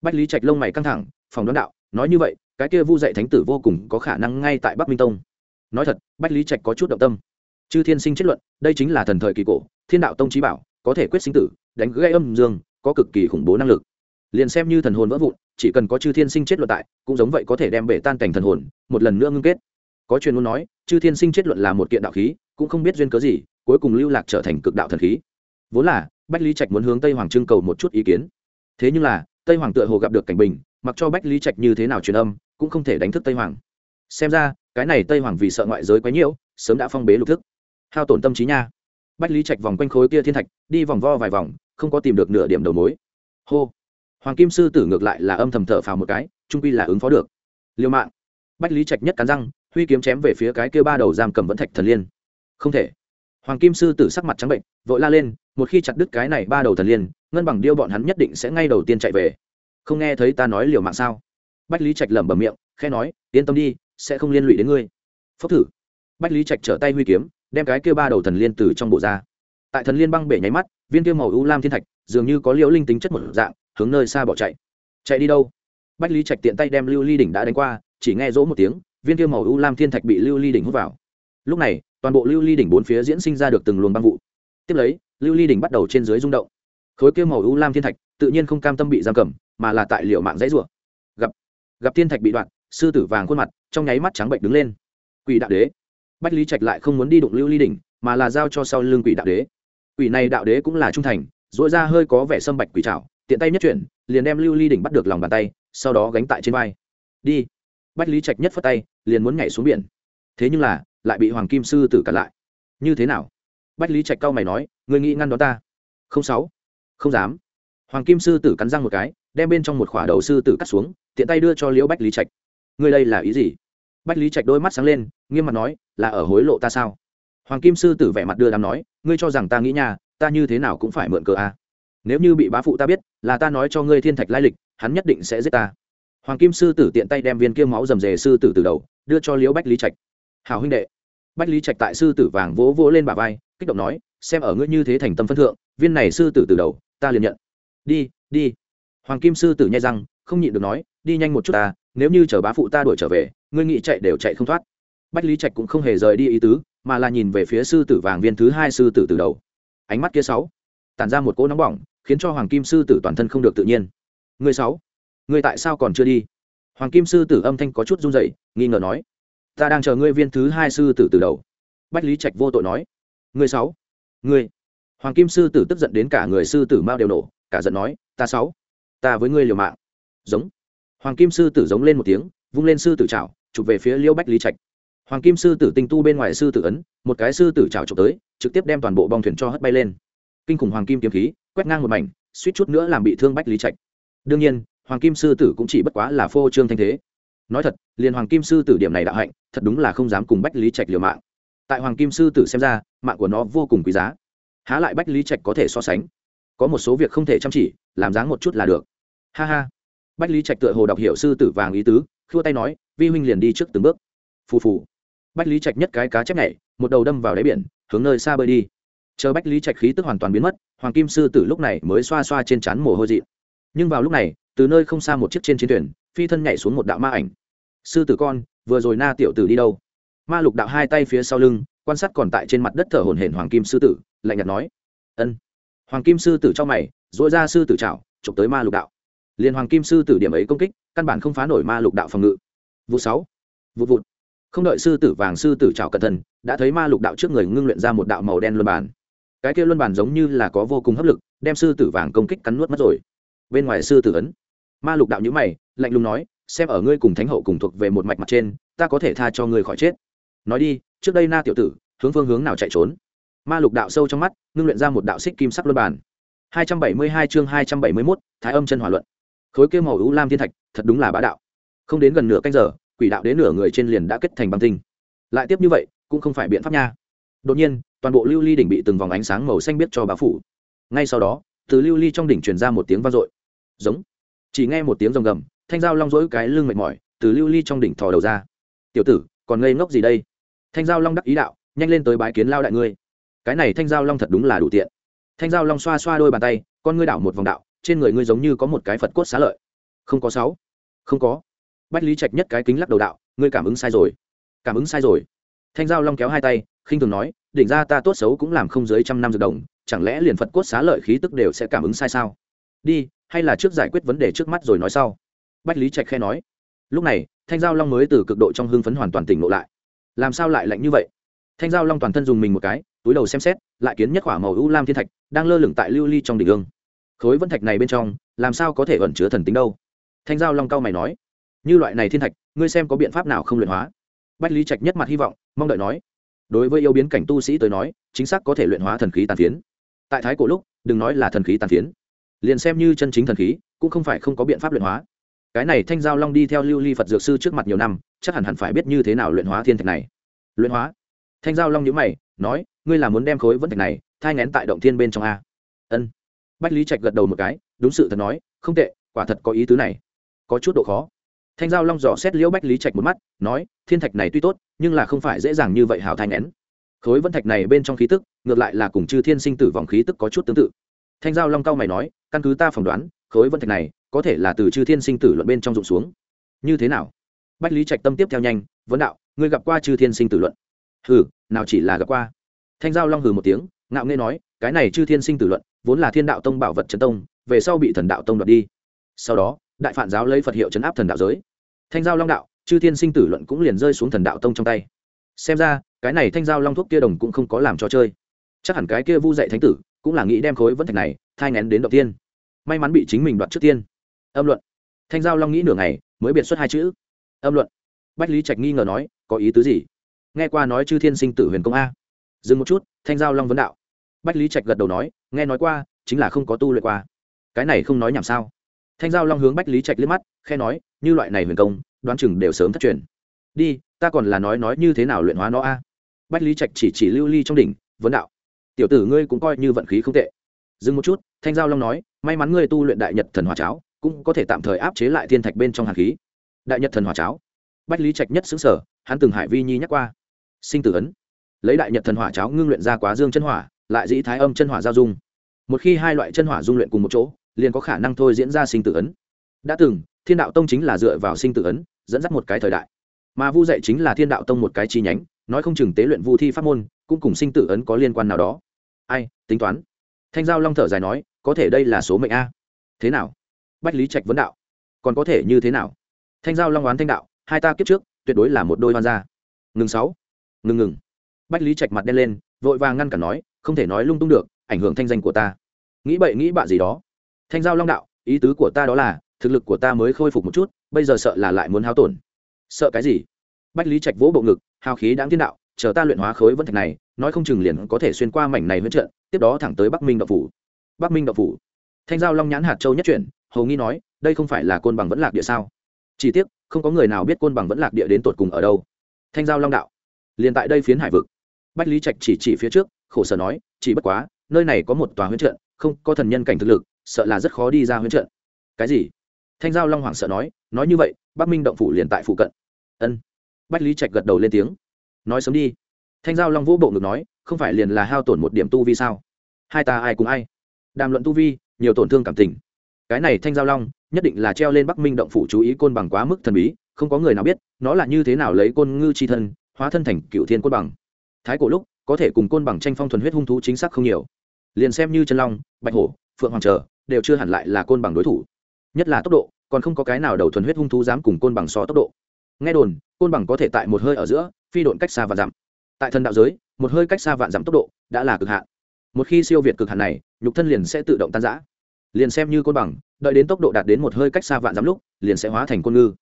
Speaker 1: Bách lý trạch lông mày căng thẳng phòng đoán đạo, nói như vậy, cái kia vu dạy thánh tử vô cùng có khả năng ngay tại bắc minh tông. Nói thật, bách lý trạch có chút động tâm. Chư thiên sinh chất luận, đây chính là thần thời kỳ cổ, thiên đạo tông trí bảo, có thể quyết sinh tử đánh gãy âm dương, có cực kỳ khủng bố năng lực. Liền xem như thần hồn vỡ vụn, chỉ cần có chư thiên sinh chết luận tại, cũng giống vậy có thể đem bể tan cảnh thần hồn, một lần nữa ngưng kết. Có chuyên muốn nói, chư thiên sinh chết luận là một kiện đạo khí, cũng không biết duyên cớ gì, cuối cùng lưu lạc trở thành cực đạo thần khí. Vốn là, bách lý trạch muốn hướng tây hoàng trưng cầu một chút ý kiến. Thế nhưng là, tây hoàng tựa hồ gặp được cảnh bình, mặc cho bách lý trạch như thế nào truyền âm, cũng không thể đánh thức tây hoàng. Xem ra, cái này tây hoàng vì sợ ngoại giới quá nhiễu sớm đã phong bế lục thức. Hao tổn tâm trí nha. Bách lý trạch vòng quanh khối kia thiên thạch, đi vòng vo vài vòng không có tìm được nửa điểm đầu mối. Hô. Hoàng kim sư tử ngược lại là âm thầm thở phào một cái, trung quy là ứng phó được. Liêu mạng. Bách lý trạch nhất cắn răng, huy kiếm chém về phía cái kia ba đầu giam cầm vẫn thạch thần liên. Không thể. Hoàng kim sư tử sắc mặt trắng bệnh, vội la lên, một khi chặt đứt cái này ba đầu thần liên, ngân bằng điêu bọn hắn nhất định sẽ ngay đầu tiên chạy về. Không nghe thấy ta nói liều mạng sao? Bách lý trạch lẩm bẩm miệng khe nói, yên tâm đi, sẽ không liên lụy đến ngươi. Phốc thử. Bách lý trạch trở tay huy kiếm, đem cái kia ba đầu thần liên từ trong bộ ra tại thần liên băng bể nháy mắt, viên kia màu u lam thiên thạch dường như có liễu linh tính chất một dạng, hướng nơi xa bỏ chạy. Chạy đi đâu? Bách lý trạch tiện tay đem lưu ly đỉnh đã đánh qua, chỉ nghe rỗ một tiếng, viên kia màu u lam thiên thạch bị lưu ly đỉnh hút vào. Lúc này, toàn bộ lưu ly đỉnh bốn phía diễn sinh ra được từng luồng băng vụ. Tiếp lấy, lưu ly đỉnh bắt đầu trên dưới rung động. Khối kia màu u lam thiên thạch tự nhiên không cam tâm bị giam cầm, mà là tại liệu mạng dãy rủa. Gặp gặp thiên thạch bị đoạn, sư tử vàng khuôn mặt, trong nháy mắt trắng bệnh đứng lên. Quỷ đạo đế. Bách lý trạch lại không muốn đi đụng lưu ly đỉnh, mà là giao cho sau lưng quỷ đạo đế quỷ này đạo đế cũng là trung thành dội ra hơi có vẻ sâm bạch quỷ trảo, tiện tay nhất chuyển, liền đem lưu ly đỉnh bắt được lòng bàn tay, sau đó gánh tại trên vai. Đi. Bách lý trạch nhất phất tay, liền muốn nhảy xuống biển. Thế nhưng là, lại bị hoàng kim sư tử cản lại. Như thế nào? Bách lý trạch cao mày nói người nghĩ ngăn đó ta? Không sáu. Không dám. Hoàng kim sư tử cắn răng một cái, đem bên trong một khỏa đầu sư tử cắt xuống, tiện tay đưa cho liễu bách lý trạch. Người đây là ý gì? Bách lý trạch đôi mắt sáng lên, nghiêm mặt nói, là ở hối lộ ta sao? Hoàng kim sư tử vẻ mặt đưa đám nói, ngươi cho rằng ta nghĩ nhà ta như thế nào cũng phải mượn cờ a. Nếu như bị bá phụ ta biết, là ta nói cho ngươi thiên thạch lai lịch, hắn nhất định sẽ giết ta. Hoàng kim sư tử tiện tay đem viên kia máu rầm rề sư tử từ đầu, đưa cho liễu bách lý trạch. Hào huynh đệ. Bách lý trạch tại sư tử vàng vỗ vỗ lên bà vai, kích động nói, xem ở ngươi như thế thành tâm phân thượng, viên này sư tử từ đầu, ta liền nhận. Đi đi. Hoàng kim sư tử nhai răng, không nhịn được nói, đi nhanh một chút ta, nếu như chờ bá phụ ta đuổi trở về, ngươi nghĩ chạy đều chạy không thoát. Bách lý trạch cũng không hề rời đi ý tứ mà là nhìn về phía sư tử vàng viên thứ hai sư tử từ đầu. Ánh mắt kia sáu tản ra một cỗ nóng bỏng khiến cho hoàng kim sư tử toàn thân không được tự nhiên. Người sáu người tại sao còn chưa đi? Hoàng kim sư tử âm thanh có chút run rẩy nghi ngờ nói ta đang chờ ngươi viên thứ hai sư tử từ đầu. Bách lý trạch vô tội nói người sáu người. Hoàng kim sư tử tức giận đến cả người sư tử mao đều nổ cả giận nói ta sáu ta với ngươi liều mạng. Giống. Hoàng kim sư tử giống lên một tiếng vung lên sư tử chảo, chụp về phía liêu bách lý trạch hoàng kim sư tử tinh tu bên ngoài sư tử ấn, một cái sư tử trào trộm tới, trực tiếp đem toàn bộ bong thuyền cho hất bay lên. Kinh khủng hoàng kim kiếm khí, quét ngang một mảnh, suýt chút nữa làm bị thương bách lý trạch. Đương nhiên, hoàng kim sư tử cũng chỉ bất quá là phô trương thanh thế. Nói thật, liền hoàng kim sư tử điểm này đạo hạnh, thật đúng là không dám cùng bách lý trạch liều mạng. Tại hoàng kim sư tử xem ra, mạng của nó vô cùng quý giá. Há lại bách lý trạch có thể so sánh. Có một số việc không thể chăm chỉ, làm dáng một chút là được. Ha ha. Bách lý trạch tựa hồ đọc hiểu sư tử vàng ý tứ, khua tay nói, vi huynh liền đi trước từng bước. Phù phù bách lý trạch nhất cái cá chép nhảy một đầu đâm vào đáy biển hướng nơi xa bơi đi. Chờ bách lý trạch khí tức hoàn toàn biến mất hoàng kim sư tử lúc này mới xoa xoa trên trán mồ hôi dị. Nhưng vào lúc này từ nơi không xa một chiếc trên chiến thuyền phi thân nhảy xuống một đạo ma ảnh. Sư tử con vừa rồi na tiểu tử đi đâu? Ma lục đạo hai tay phía sau lưng quan sát còn tại trên mặt đất thở hổn hển hoàng kim sư tử lạnh nhạt nói. Ân. Hoàng kim sư tử cho mày dội ra sư tử chảo, chụp tới ma lục đạo. Liền hoàng kim sư tử điểm ấy công kích căn bản không phá nổi ma lục đạo phòng ngự. Vụ sáu. Vụ vụt không đợi sư tử vàng sư tử trào cẩn thận đã thấy ma lục đạo trước người ngưng luyện ra một đạo màu đen luân bản cái kia luân bản giống như là có vô cùng hấp lực đem sư tử vàng công kích cắn nuốt mất rồi. Bên ngoài sư tử ấn ma lục đạo nhữ mày lạnh lùng nói xem ở ngươi cùng thánh hậu cùng thuộc về một mạch mặt trên ta có thể tha cho ngươi khỏi chết. Nói đi trước đây na tiểu tử hướng phương hướng nào chạy trốn? Ma lục đạo sâu trong mắt ngưng luyện ra một đạo xích kim sắc luân bản 272 chương 271, thái âm chân hỏa luận. Khối kia màu ưu lam thiên thạch thật đúng là bá đạo. Không đến gần nửa canh giờ quỷ đạo đến nửa người trên liền đã kết thành băng tinh. Lại tiếp như vậy, cũng không phải biện pháp nha. Đột nhiên, toàn bộ lưu ly đỉnh bị từng vòng ánh sáng màu xanh biết cho bá phủ. Ngay sau đó, từ lưu ly trong đỉnh truyền ra một tiếng vang dội. Giống. Chỉ nghe một tiếng rồng gầm, thanh dao long rỗi cái lưng mệt mỏi, từ lưu ly trong đỉnh thò đầu ra. Tiểu tử, còn ngây ngốc gì đây? Thanh dao long đắc ý đạo, nhanh lên tới bái kiến lao đại ngươi. Cái này thanh dao long thật đúng là đủ tiện. Thanh dao long xoa xoa đôi bàn tay, con ngươi đảo một vòng đạo, trên người ngươi giống như có một cái phật cốt xá lợi. Không có sáu. Không có bách lý trạch nhất cái kính lắc đầu đạo, ngươi cảm ứng sai rồi. Cảm ứng sai rồi. Thanh giao long kéo hai tay, khinh thường nói, đỉnh ra ta tốt xấu cũng làm không dưới trăm năm dược đồng, chẳng lẽ liền phật cốt xá lợi khí tức đều sẽ cảm ứng sai sao? Đi, hay là trước giải quyết vấn đề trước mắt rồi nói sau. Bách lý trạch khe nói. Lúc này, thanh giao long mới từ cực độ trong hưng phấn hoàn toàn tỉnh lộ lại. Làm sao lại lạnh như vậy? Thanh giao long toàn thân dùng mình một cái, túi đầu xem xét, lại kiến nhất quả màu u lam thiên thạch, đang lơ lửng tại lưu ly trong đỉnh ương khối vân thạch này bên trong, làm sao có thể ẩn chứa thần tính đâu? Thanh giao long cao mày nói như loại này thiên thạch, ngươi xem có biện pháp nào không luyện hóa? Bách lý trạch nhất mặt hy vọng, mong đợi nói. Đối với yêu biến cảnh tu sĩ tới nói, chính xác có thể luyện hóa thần khí tàn phiến. Tại thái cổ lúc, đừng nói là thần khí tàn phiến. Liền xem như chân chính thần khí, cũng không phải không có biện pháp luyện hóa. Cái này thanh giao long đi theo lưu ly phật dược sư trước mặt nhiều năm, chắc hẳn hẳn phải biết như thế nào luyện hóa thiên thạch này. Luyện hóa? Thanh giao long nhữ mày, nói, ngươi là muốn đem khối vân thạch này thai ngén tại động thiên bên trong a? Ân. Bách lý trạch gật đầu một cái, đúng sự thật nói, không tệ, quả thật có ý tứ này. Có chút độ khó thanh giao long dò xét liễu bách lý trạch một mắt, nói, thiên thạch này tuy tốt, nhưng là không phải dễ dàng như vậy hào thai nén khối vân thạch này bên trong khí tức, ngược lại là cùng chư thiên sinh tử vòng khí tức có chút tương tự. Thanh giao long cao mày nói, căn cứ ta phỏng đoán, khối vân thạch này có thể là từ chư thiên sinh tử luận bên trong rụng xuống. Như thế nào? Bách lý trạch tâm tiếp theo nhanh, vấn đạo, ngươi gặp qua chư thiên sinh tử luận? Hừ, nào chỉ là gặp qua. Thanh giao long hừ một tiếng, ngạo nghê nói, cái này chư thiên sinh tử luận vốn là thiên đạo tông bảo vật trấn tông, về sau bị thần đạo tông đoạt đi. Sau đó đại phản giáo lấy phật hiệu chấn áp thần đạo giới thanh giao long đạo chư thiên sinh tử luận cũng liền rơi xuống thần đạo tông trong tay xem ra cái này thanh giao long thuốc kia đồng cũng không có làm trò chơi chắc hẳn cái kia vu dạy thánh tử cũng là nghĩ đem khối vẫn thạch này thai ngén đến đầu tiên may mắn bị chính mình đoạt trước tiên âm luận thanh giao long nghĩ nửa ngày mới biệt xuất hai chữ âm luận bách lý trạch nghi ngờ nói có ý tứ gì nghe qua nói chư thiên sinh tử huyền công a dừng một chút thanh giao long vấn đạo bách lý trạch gật đầu nói nghe nói qua chính là không có tu luyện qua cái này không nói nhảm sao thanh giao long hướng bách lý trạch liếc mắt khe nói, như loại này huyền công, đoán chừng đều sớm thất truyền. Đi, ta còn là nói nói như thế nào luyện hóa nó a? Bách lý trạch chỉ chỉ lưu ly trong đỉnh, vấn đạo, tiểu tử ngươi cũng coi như vận khí không tệ. Dừng một chút, thanh giao long nói, may mắn ngươi tu luyện đại nhật thần hòa cháo, cũng có thể tạm thời áp chế lại thiên thạch bên trong hạt khí. Đại nhật thần hòa cháo. Bách lý trạch nhất xứng sở hắn từng hải vi nhi nhắc qua. Sinh tử ấn. Lấy đại nhật thần hỏa cháo ngưng luyện ra quá dương chân hỏa, lại dĩ thái âm chân hỏa giao dung. Một khi hai loại chân hỏa dung luyện cùng một chỗ liền có khả năng thôi diễn ra sinh tử ấn. Đã từng, thiên đạo tông chính là dựa vào sinh tử ấn, dẫn dắt một cái thời đại. Mà vu dạy chính là thiên đạo tông một cái chi nhánh, nói không chừng tế luyện vu thi pháp môn, cũng cùng sinh tử ấn có liên quan nào đó. Ai, tính toán. Thanh giao long thở dài nói, có thể đây là số mệnh a. Thế nào? Bách lý trạch vấn đạo. Còn có thể như thế nào? Thanh giao long oán thanh đạo, hai ta kiếp trước, tuyệt đối là một đôi hoan gia. Ngừng sáu. Ngừng ngừng. Bách lý trạch mặt đen lên, vội vàng ngăn cản nói, không thể nói lung tung được, ảnh hưởng thanh danh của ta. Nghĩ bậy nghĩ bạ gì đó thanh giao long đạo, ý tứ của ta đó là, thực lực của ta mới khôi phục một chút, bây giờ sợ là lại muốn hao tổn. Sợ cái gì? Bách lý trạch vỗ bộ ngực, hào khí đáng thiên đạo, chờ ta luyện hóa khối vân thạch này, nói không chừng liền có thể xuyên qua mảnh này huyết trận, tiếp đó thẳng tới bắc minh đậu phủ. Bắc minh đậu phủ. Thanh giao long nhãn hạt châu nhất chuyển hầu nghi nói, đây không phải là côn bằng vẫn lạc địa sao? Chỉ tiếc, không có người nào biết côn bằng vẫn lạc địa đến tột cùng ở đâu. Thanh giao long đạo. Liền tại đây phiến hải vực. Bách lý trạch chỉ chỉ phía trước, khổ sở nói, chỉ bất quá, nơi này có một tòa huyễn trận, không có thần nhân cảnh thực lực sợ là rất khó đi ra huyễn trận. Cái gì? Thanh giao long hoảng sợ nói nói như vậy, bắc minh động phủ liền tại phụ cận. Ân. Bách lý trạch gật đầu lên tiếng. Nói sớm đi. Thanh giao long vũ bộ ngực nói, không phải liền là hao tổn một điểm tu vi sao? Hai ta ai cùng ai? Đàm luận tu vi, nhiều tổn thương cảm tình. Cái này thanh giao long, nhất định là treo lên bắc minh động phủ chú ý côn bằng quá mức thần bí, không có người nào biết, nó là như thế nào lấy côn ngư c h i thân, hóa thân thành cựu thiên côn bằng. Thái cổ lúc, có thể cùng côn bằng tranh phong thuần huyết hung thú chính xác không nhiều. Liền xem như chân long, bạch hổ, phượng hoàng trở đều chưa hẳn lại là côn bằng đối thủ. Nhất là tốc độ, còn không có cái nào đầu thuần huyết hung thú dám cùng côn bằng so tốc độ. Nghe đồn, côn bằng có thể tại một hơi ở giữa, phi độn cách xa và dặm. Tại thần đạo giới, một hơi cách xa vạn dặm tốc độ đã là cực hạn. Một khi siêu việt cực hạn này, nhục thân liền sẽ tự động tan giã liền xem như côn bằng, đợi đến tốc độ đạt đến một hơi cách xa vạn dặm lúc, liền sẽ hóa thành côn ngư.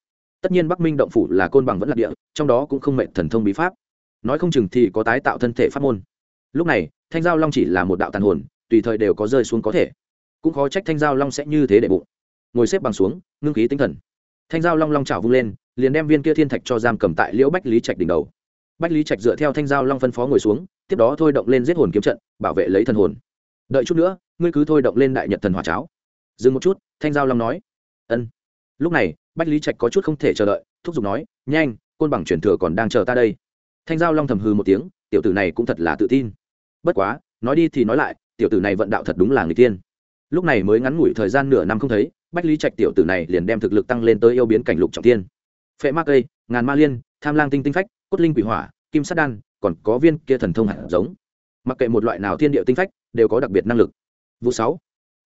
Speaker 1: Tất nhiên bắc minh động phủ là côn bằng vẫn là địa, trong đó cũng không mệnh thần thông bí pháp. Nói không chừng thì có tái tạo thân thể pháp môn. Lúc này, thanh giao long chỉ là một đạo tàn hồn, tùy thời đều có rơi xuống có thể cũng khó trách thanh giao long sẽ như thế để bụng. Ngồi xếp bằng xuống, ngưng khí tinh thần. Thanh giao long long trào vung lên, liền đem viên kia thiên thạch cho giam cầm tại liễu bách lý trạch đỉnh đầu. Bách lý trạch dựa theo thanh giao long phân phó ngồi xuống, tiếp đó thôi động lên giết hồn kiếm trận, bảo vệ lấy thần hồn. Đợi chút nữa, ngươi cứ thôi động lên đại nhật thần hỏa cháo. Dừng một chút, thanh giao long nói. Ân. Lúc này, bách lý trạch có chút không thể chờ đợi, thúc giục nói, nhanh, côn bằng chuyển thừa còn đang chờ ta đây. Thanh giao long thầm hư một tiếng, tiểu tử này cũng thật là tự tin. Bất quá, nói đi thì nói lại, tiểu tử này vận đạo thật đúng là người tiên lúc này mới ngắn ngủi thời gian nửa năm không thấy, bách lý trạch tiểu tử này liền đem thực lực tăng lên tới yêu biến cảnh lục trọng tiên phệ ma cây, ngàn ma liên, tham lang tinh tinh phách, cốt linh quỷ hỏa, kim sát đan, còn có viên kia thần thông hạt giống. Mặc kệ một loại nào thiên địa tinh phách, đều có đặc biệt năng lực. Vụ sáu,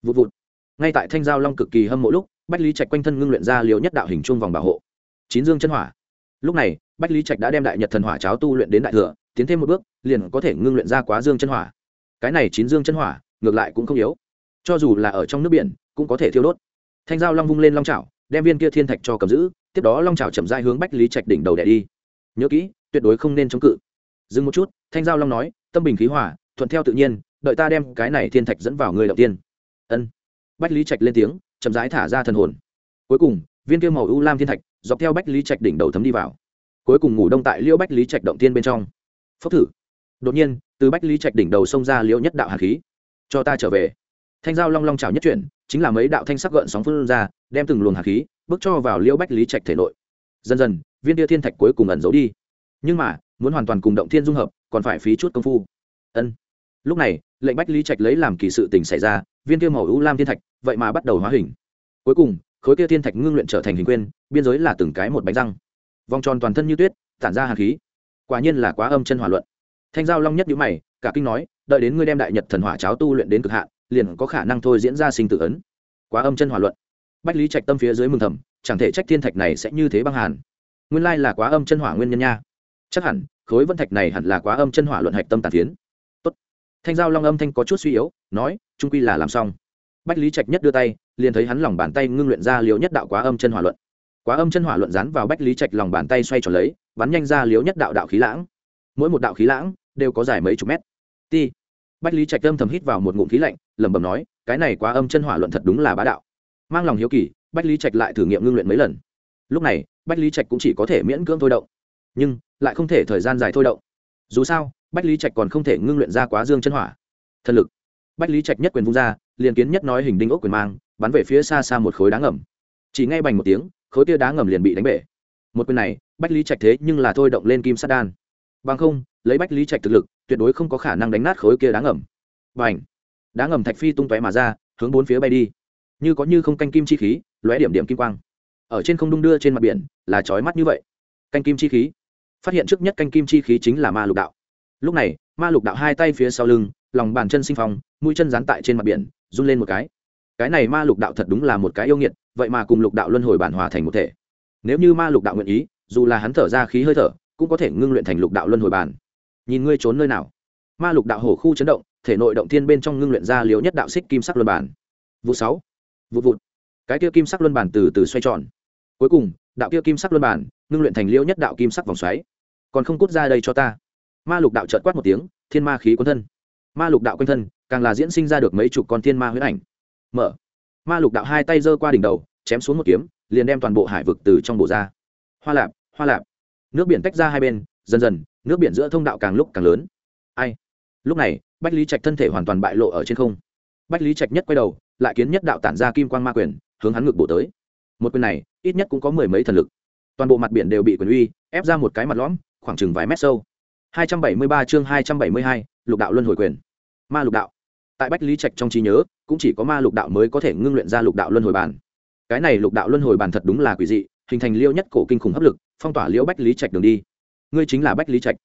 Speaker 1: vụ vụt. Ngay tại thanh giao long cực kỳ hâm mộ lúc, bách lý trạch quanh thân ngưng luyện ra liều nhất đạo hình chuông vòng bảo hộ. Chín dương chân hỏa. Lúc này, bách lý trạch đã đem đại nhật thần hỏa cháo tu luyện đến đại thừa, tiến thêm một bước, liền có thể ngưng luyện ra quá dương chân hỏa. Cái này chín dương chân hỏa, ngược lại cũng không yếu cho dù là ở trong nước biển cũng có thể thiêu đốt. Thanh giao long vung lên long Chảo, đem viên kia thiên thạch cho cầm giữ tiếp đó long Chảo chậm dai hướng bách lý trạch đỉnh đầu đẻ đi. Nhớ kỹ tuyệt đối không nên chống cự. Dừng một chút thanh giao long nói tâm bình khí hỏa thuận theo tự nhiên đợi ta đem cái này thiên thạch dẫn vào người đầu tiên. Ân. Bách lý trạch lên tiếng chậm rãi thả ra thần hồn. Cuối cùng viên kia màu u lam thiên thạch dọc theo bách lý trạch đỉnh đầu thấm đi vào. Cuối cùng ngủ đông tại liễu bách lý trạch động tiên bên trong. Phốc thử. Đột nhiên từ bách lý trạch đỉnh đầu xông ra liễu nhất đạo hạt khí. Cho ta trở về thanh giao long long trào nhất chuyển, chính là mấy đạo thanh sắc gợn sóng phân ra, đem từng luồng hạt khí bước cho vào liễu bách lý trạch thể nội. Dần dần, viên tia thiên thạch cuối cùng ẩn giấu đi. Nhưng mà, muốn hoàn toàn cùng động thiên dung hợp, còn phải phí chút công phu. Ân. Lúc này, lệnh bách lý trạch lấy làm kỳ sự tình xảy ra, viên kia màu u lam thiên thạch, vậy mà bắt đầu hóa hình. Cuối cùng, khối kia thiên thạch ngưng luyện trở thành hình quyên biên giới là từng cái một bánh răng. Vòng tròn toàn thân như tuyết, tản ra hạt khí. Quả nhiên là quá âm chân hỏa luận. Thanh giao long nhất nhữ mày, cả kinh nói, đợi đến ngươi đem đại nhật thần hỏa cháo tu luyện đến cực hạn liền có khả năng thôi diễn ra sinh tử ấn. Quá âm chân hỏa luận. Bách lý trạch tâm phía dưới mừng thầm, chẳng thể trách thiên thạch này sẽ như thế băng hàn. Nguyên lai là quá âm chân hỏa nguyên nhân nha. Chắc hẳn, khối vân thạch này hẳn là quá âm chân hỏa luận hạch tâm tàn phiến. Tốt. thanh giao long âm thanh có chút suy yếu, nói, trung quy là làm xong. Bách lý trạch nhất đưa tay, liền thấy hắn lòng bàn tay ngưng luyện ra liều nhất đạo quá âm chân hỏa luận. Quá âm chân hỏa luận dán vào bách lý trạch lòng bàn tay xoay tròn lấy, bắn nhanh ra liếu nhất đạo đạo khí lãng. Mỗi một đạo khí lãng đều có dài mấy chục mét. Ti bách lý trạch âm thầm hít vào một ngụm khí lạnh, lẩm bẩm nói, cái này quá âm chân hỏa luận thật đúng là bá đạo. Mang lòng hiếu kỳ, bách lý trạch lại thử nghiệm ngưng luyện mấy lần. Lúc này, bách lý trạch cũng chỉ có thể miễn cưỡng thôi động, nhưng lại không thể thời gian dài thôi động. Dù sao, bách lý trạch còn không thể ngưng luyện ra quá dương chân hỏa. Thần lực. Bách lý trạch nhất quyền vung ra, liền kiến nhất nói hình đinh ốc quyền mang, bắn về phía xa xa một khối đá ngầm. Chỉ ngay bành một tiếng, khối tia đá ngầm liền bị đánh bể. Một quyền này, bách lý trạch thế nhưng là thôi động lên kim sát đan. Bằng không lấy bách lý trạch thực lực, tuyệt đối không có khả năng đánh nát khối kia đá ngầm. Bành! Đá ngầm thạch phi tung tóe mà ra, hướng bốn phía bay đi. Như có như không canh kim chi khí, lóe điểm điểm kim quang. Ở trên không đung đưa trên mặt biển, là trói mắt như vậy. Canh kim chi khí. Phát hiện trước nhất canh kim chi khí chính là ma lục đạo. Lúc này, ma lục đạo hai tay phía sau lưng, lòng bàn chân sinh phong, mũi chân dán tại trên mặt biển, run lên một cái. Cái này ma lục đạo thật đúng là một cái yêu nghiệt, vậy mà cùng lục đạo luân hồi bản hòa thành một thể. Nếu như ma lục đạo nguyện ý, dù là hắn thở ra khí hơi thở, cũng có thể ngưng luyện thành lục đạo luân hồi bản nhìn ngươi trốn nơi nào. Ma lục đạo hổ khu chấn động, thể nội động thiên bên trong ngưng luyện ra liếu nhất đạo xích kim sắc luân bản. Vụ sáu, vụ vụt. Cái kia kim sắc luân bản từ từ xoay tròn. Cuối cùng, đạo kia kim sắc luân bản ngưng luyện thành liễu nhất đạo kim sắc vòng xoáy. Còn không cút ra đây cho ta. Ma lục đạo trợt quát một tiếng, thiên ma khí quân thân. Ma lục đạo quanh thân, càng là diễn sinh ra được mấy chục con thiên ma huyết ảnh. Mở. Ma lục đạo hai tay giơ qua đỉnh đầu, chém xuống một kiếm, liền đem toàn bộ hải vực từ trong bộ ra. Hoa lạp hoa lạp. Nước biển tách ra hai bên, dần dần nước biển giữa thông đạo càng lúc càng lớn. Ai? Lúc này bách lý trạch thân thể hoàn toàn bại lộ ở trên không. Bách lý trạch nhất quay đầu lại kiến nhất đạo tản ra kim quan g ma quyền hướng hắn ngược bổ tới. Một quyền này ít nhất cũng có mười mấy thần lực. Toàn bộ mặt biển đều bị quyền uy ép ra một cái mặt lõm khoảng chừng vài mét sâu. 273 chương 272, lục đạo luân hồi quyền. Ma lục đạo. Tại bách lý trạch trong trí nhớ cũng chỉ có ma lục đạo mới có thể ngưng luyện ra lục đạo luân hồi bàn cái này lục đạo luân hồi bàn thật đúng là quỷ dị hình thành liêu nhất cổ kinh khủng hấp lực phong tỏa liễu bách lý trạch đường đi ngươi chính là bách lý trạch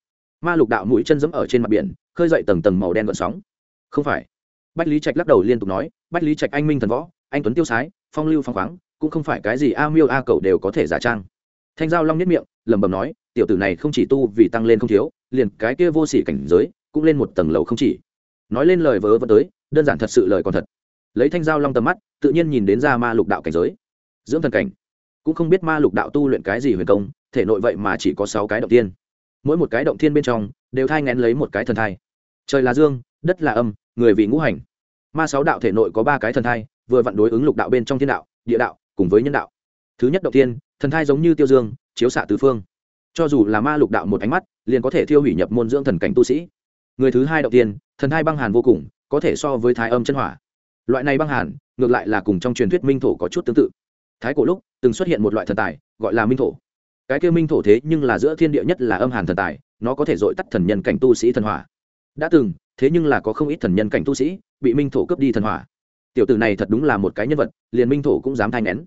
Speaker 1: ma lục đạo mũi chân dẫm ở trên mặt biển khơi dậy tầng tầng màu đen gợn sóng không phải bách lý trạch lắc đầu liên tục nói bách lý trạch anh minh thần võ anh tuấn tiêu sái phong lưu phong khoáng cũng không phải cái gì a miêu a cậu đều có thể giả trang thanh giao long nhất miệng lẩm bẩm nói tiểu tử này không chỉ tu vì tăng lên không thiếu liền cái kia vô sỉ cảnh giới cũng lên một tầng lầu không chỉ nói lên lời vớ vẫn tới đơn giản thật sự lời còn thật lấy thanh giao long tầm mắt tự nhiên nhìn đến ra ma lục đạo cảnh giới dưỡng thần cảnh cũng không biết ma lục đạo tu luyện cái gì huyền công, thể nội vậy mà chỉ có sáu cái động tiên mỗi một cái động thiên bên trong, đều thai ngén lấy một cái thần thai. Trời là dương, đất là âm, người vì ngũ hành. Ma sáu đạo thể nội có ba cái thần thai, vừa vặn đối ứng lục đạo bên trong thiên đạo, địa đạo, cùng với nhân đạo. Thứ nhất động tiên thần thai giống như tiêu dương, chiếu xạ tứ phương. Cho dù là ma lục đạo một ánh mắt, liền có thể thiêu hủy nhập môn dưỡng thần cảnh tu sĩ. Người thứ hai động tiên thần thai băng hàn vô cùng, có thể so với thái âm chân hỏa. Loại này băng hàn, ngược lại là cùng trong truyền thuyết minh thổ có chút tương tự thái cổ lúc, từng xuất hiện một loại thần tài, gọi là minh thổ. Cái kêu minh thổ thế nhưng là giữa thiên địa nhất là âm hàn thần tài, nó có thể dội tắt thần nhân cảnh tu sĩ thần hỏa. Đã từng, thế nhưng là có không ít thần nhân cảnh tu sĩ bị minh thổ cướp đi thần hỏa. Tiểu tử này thật đúng là một cái nhân vật, liền minh thổ cũng dám thanh nén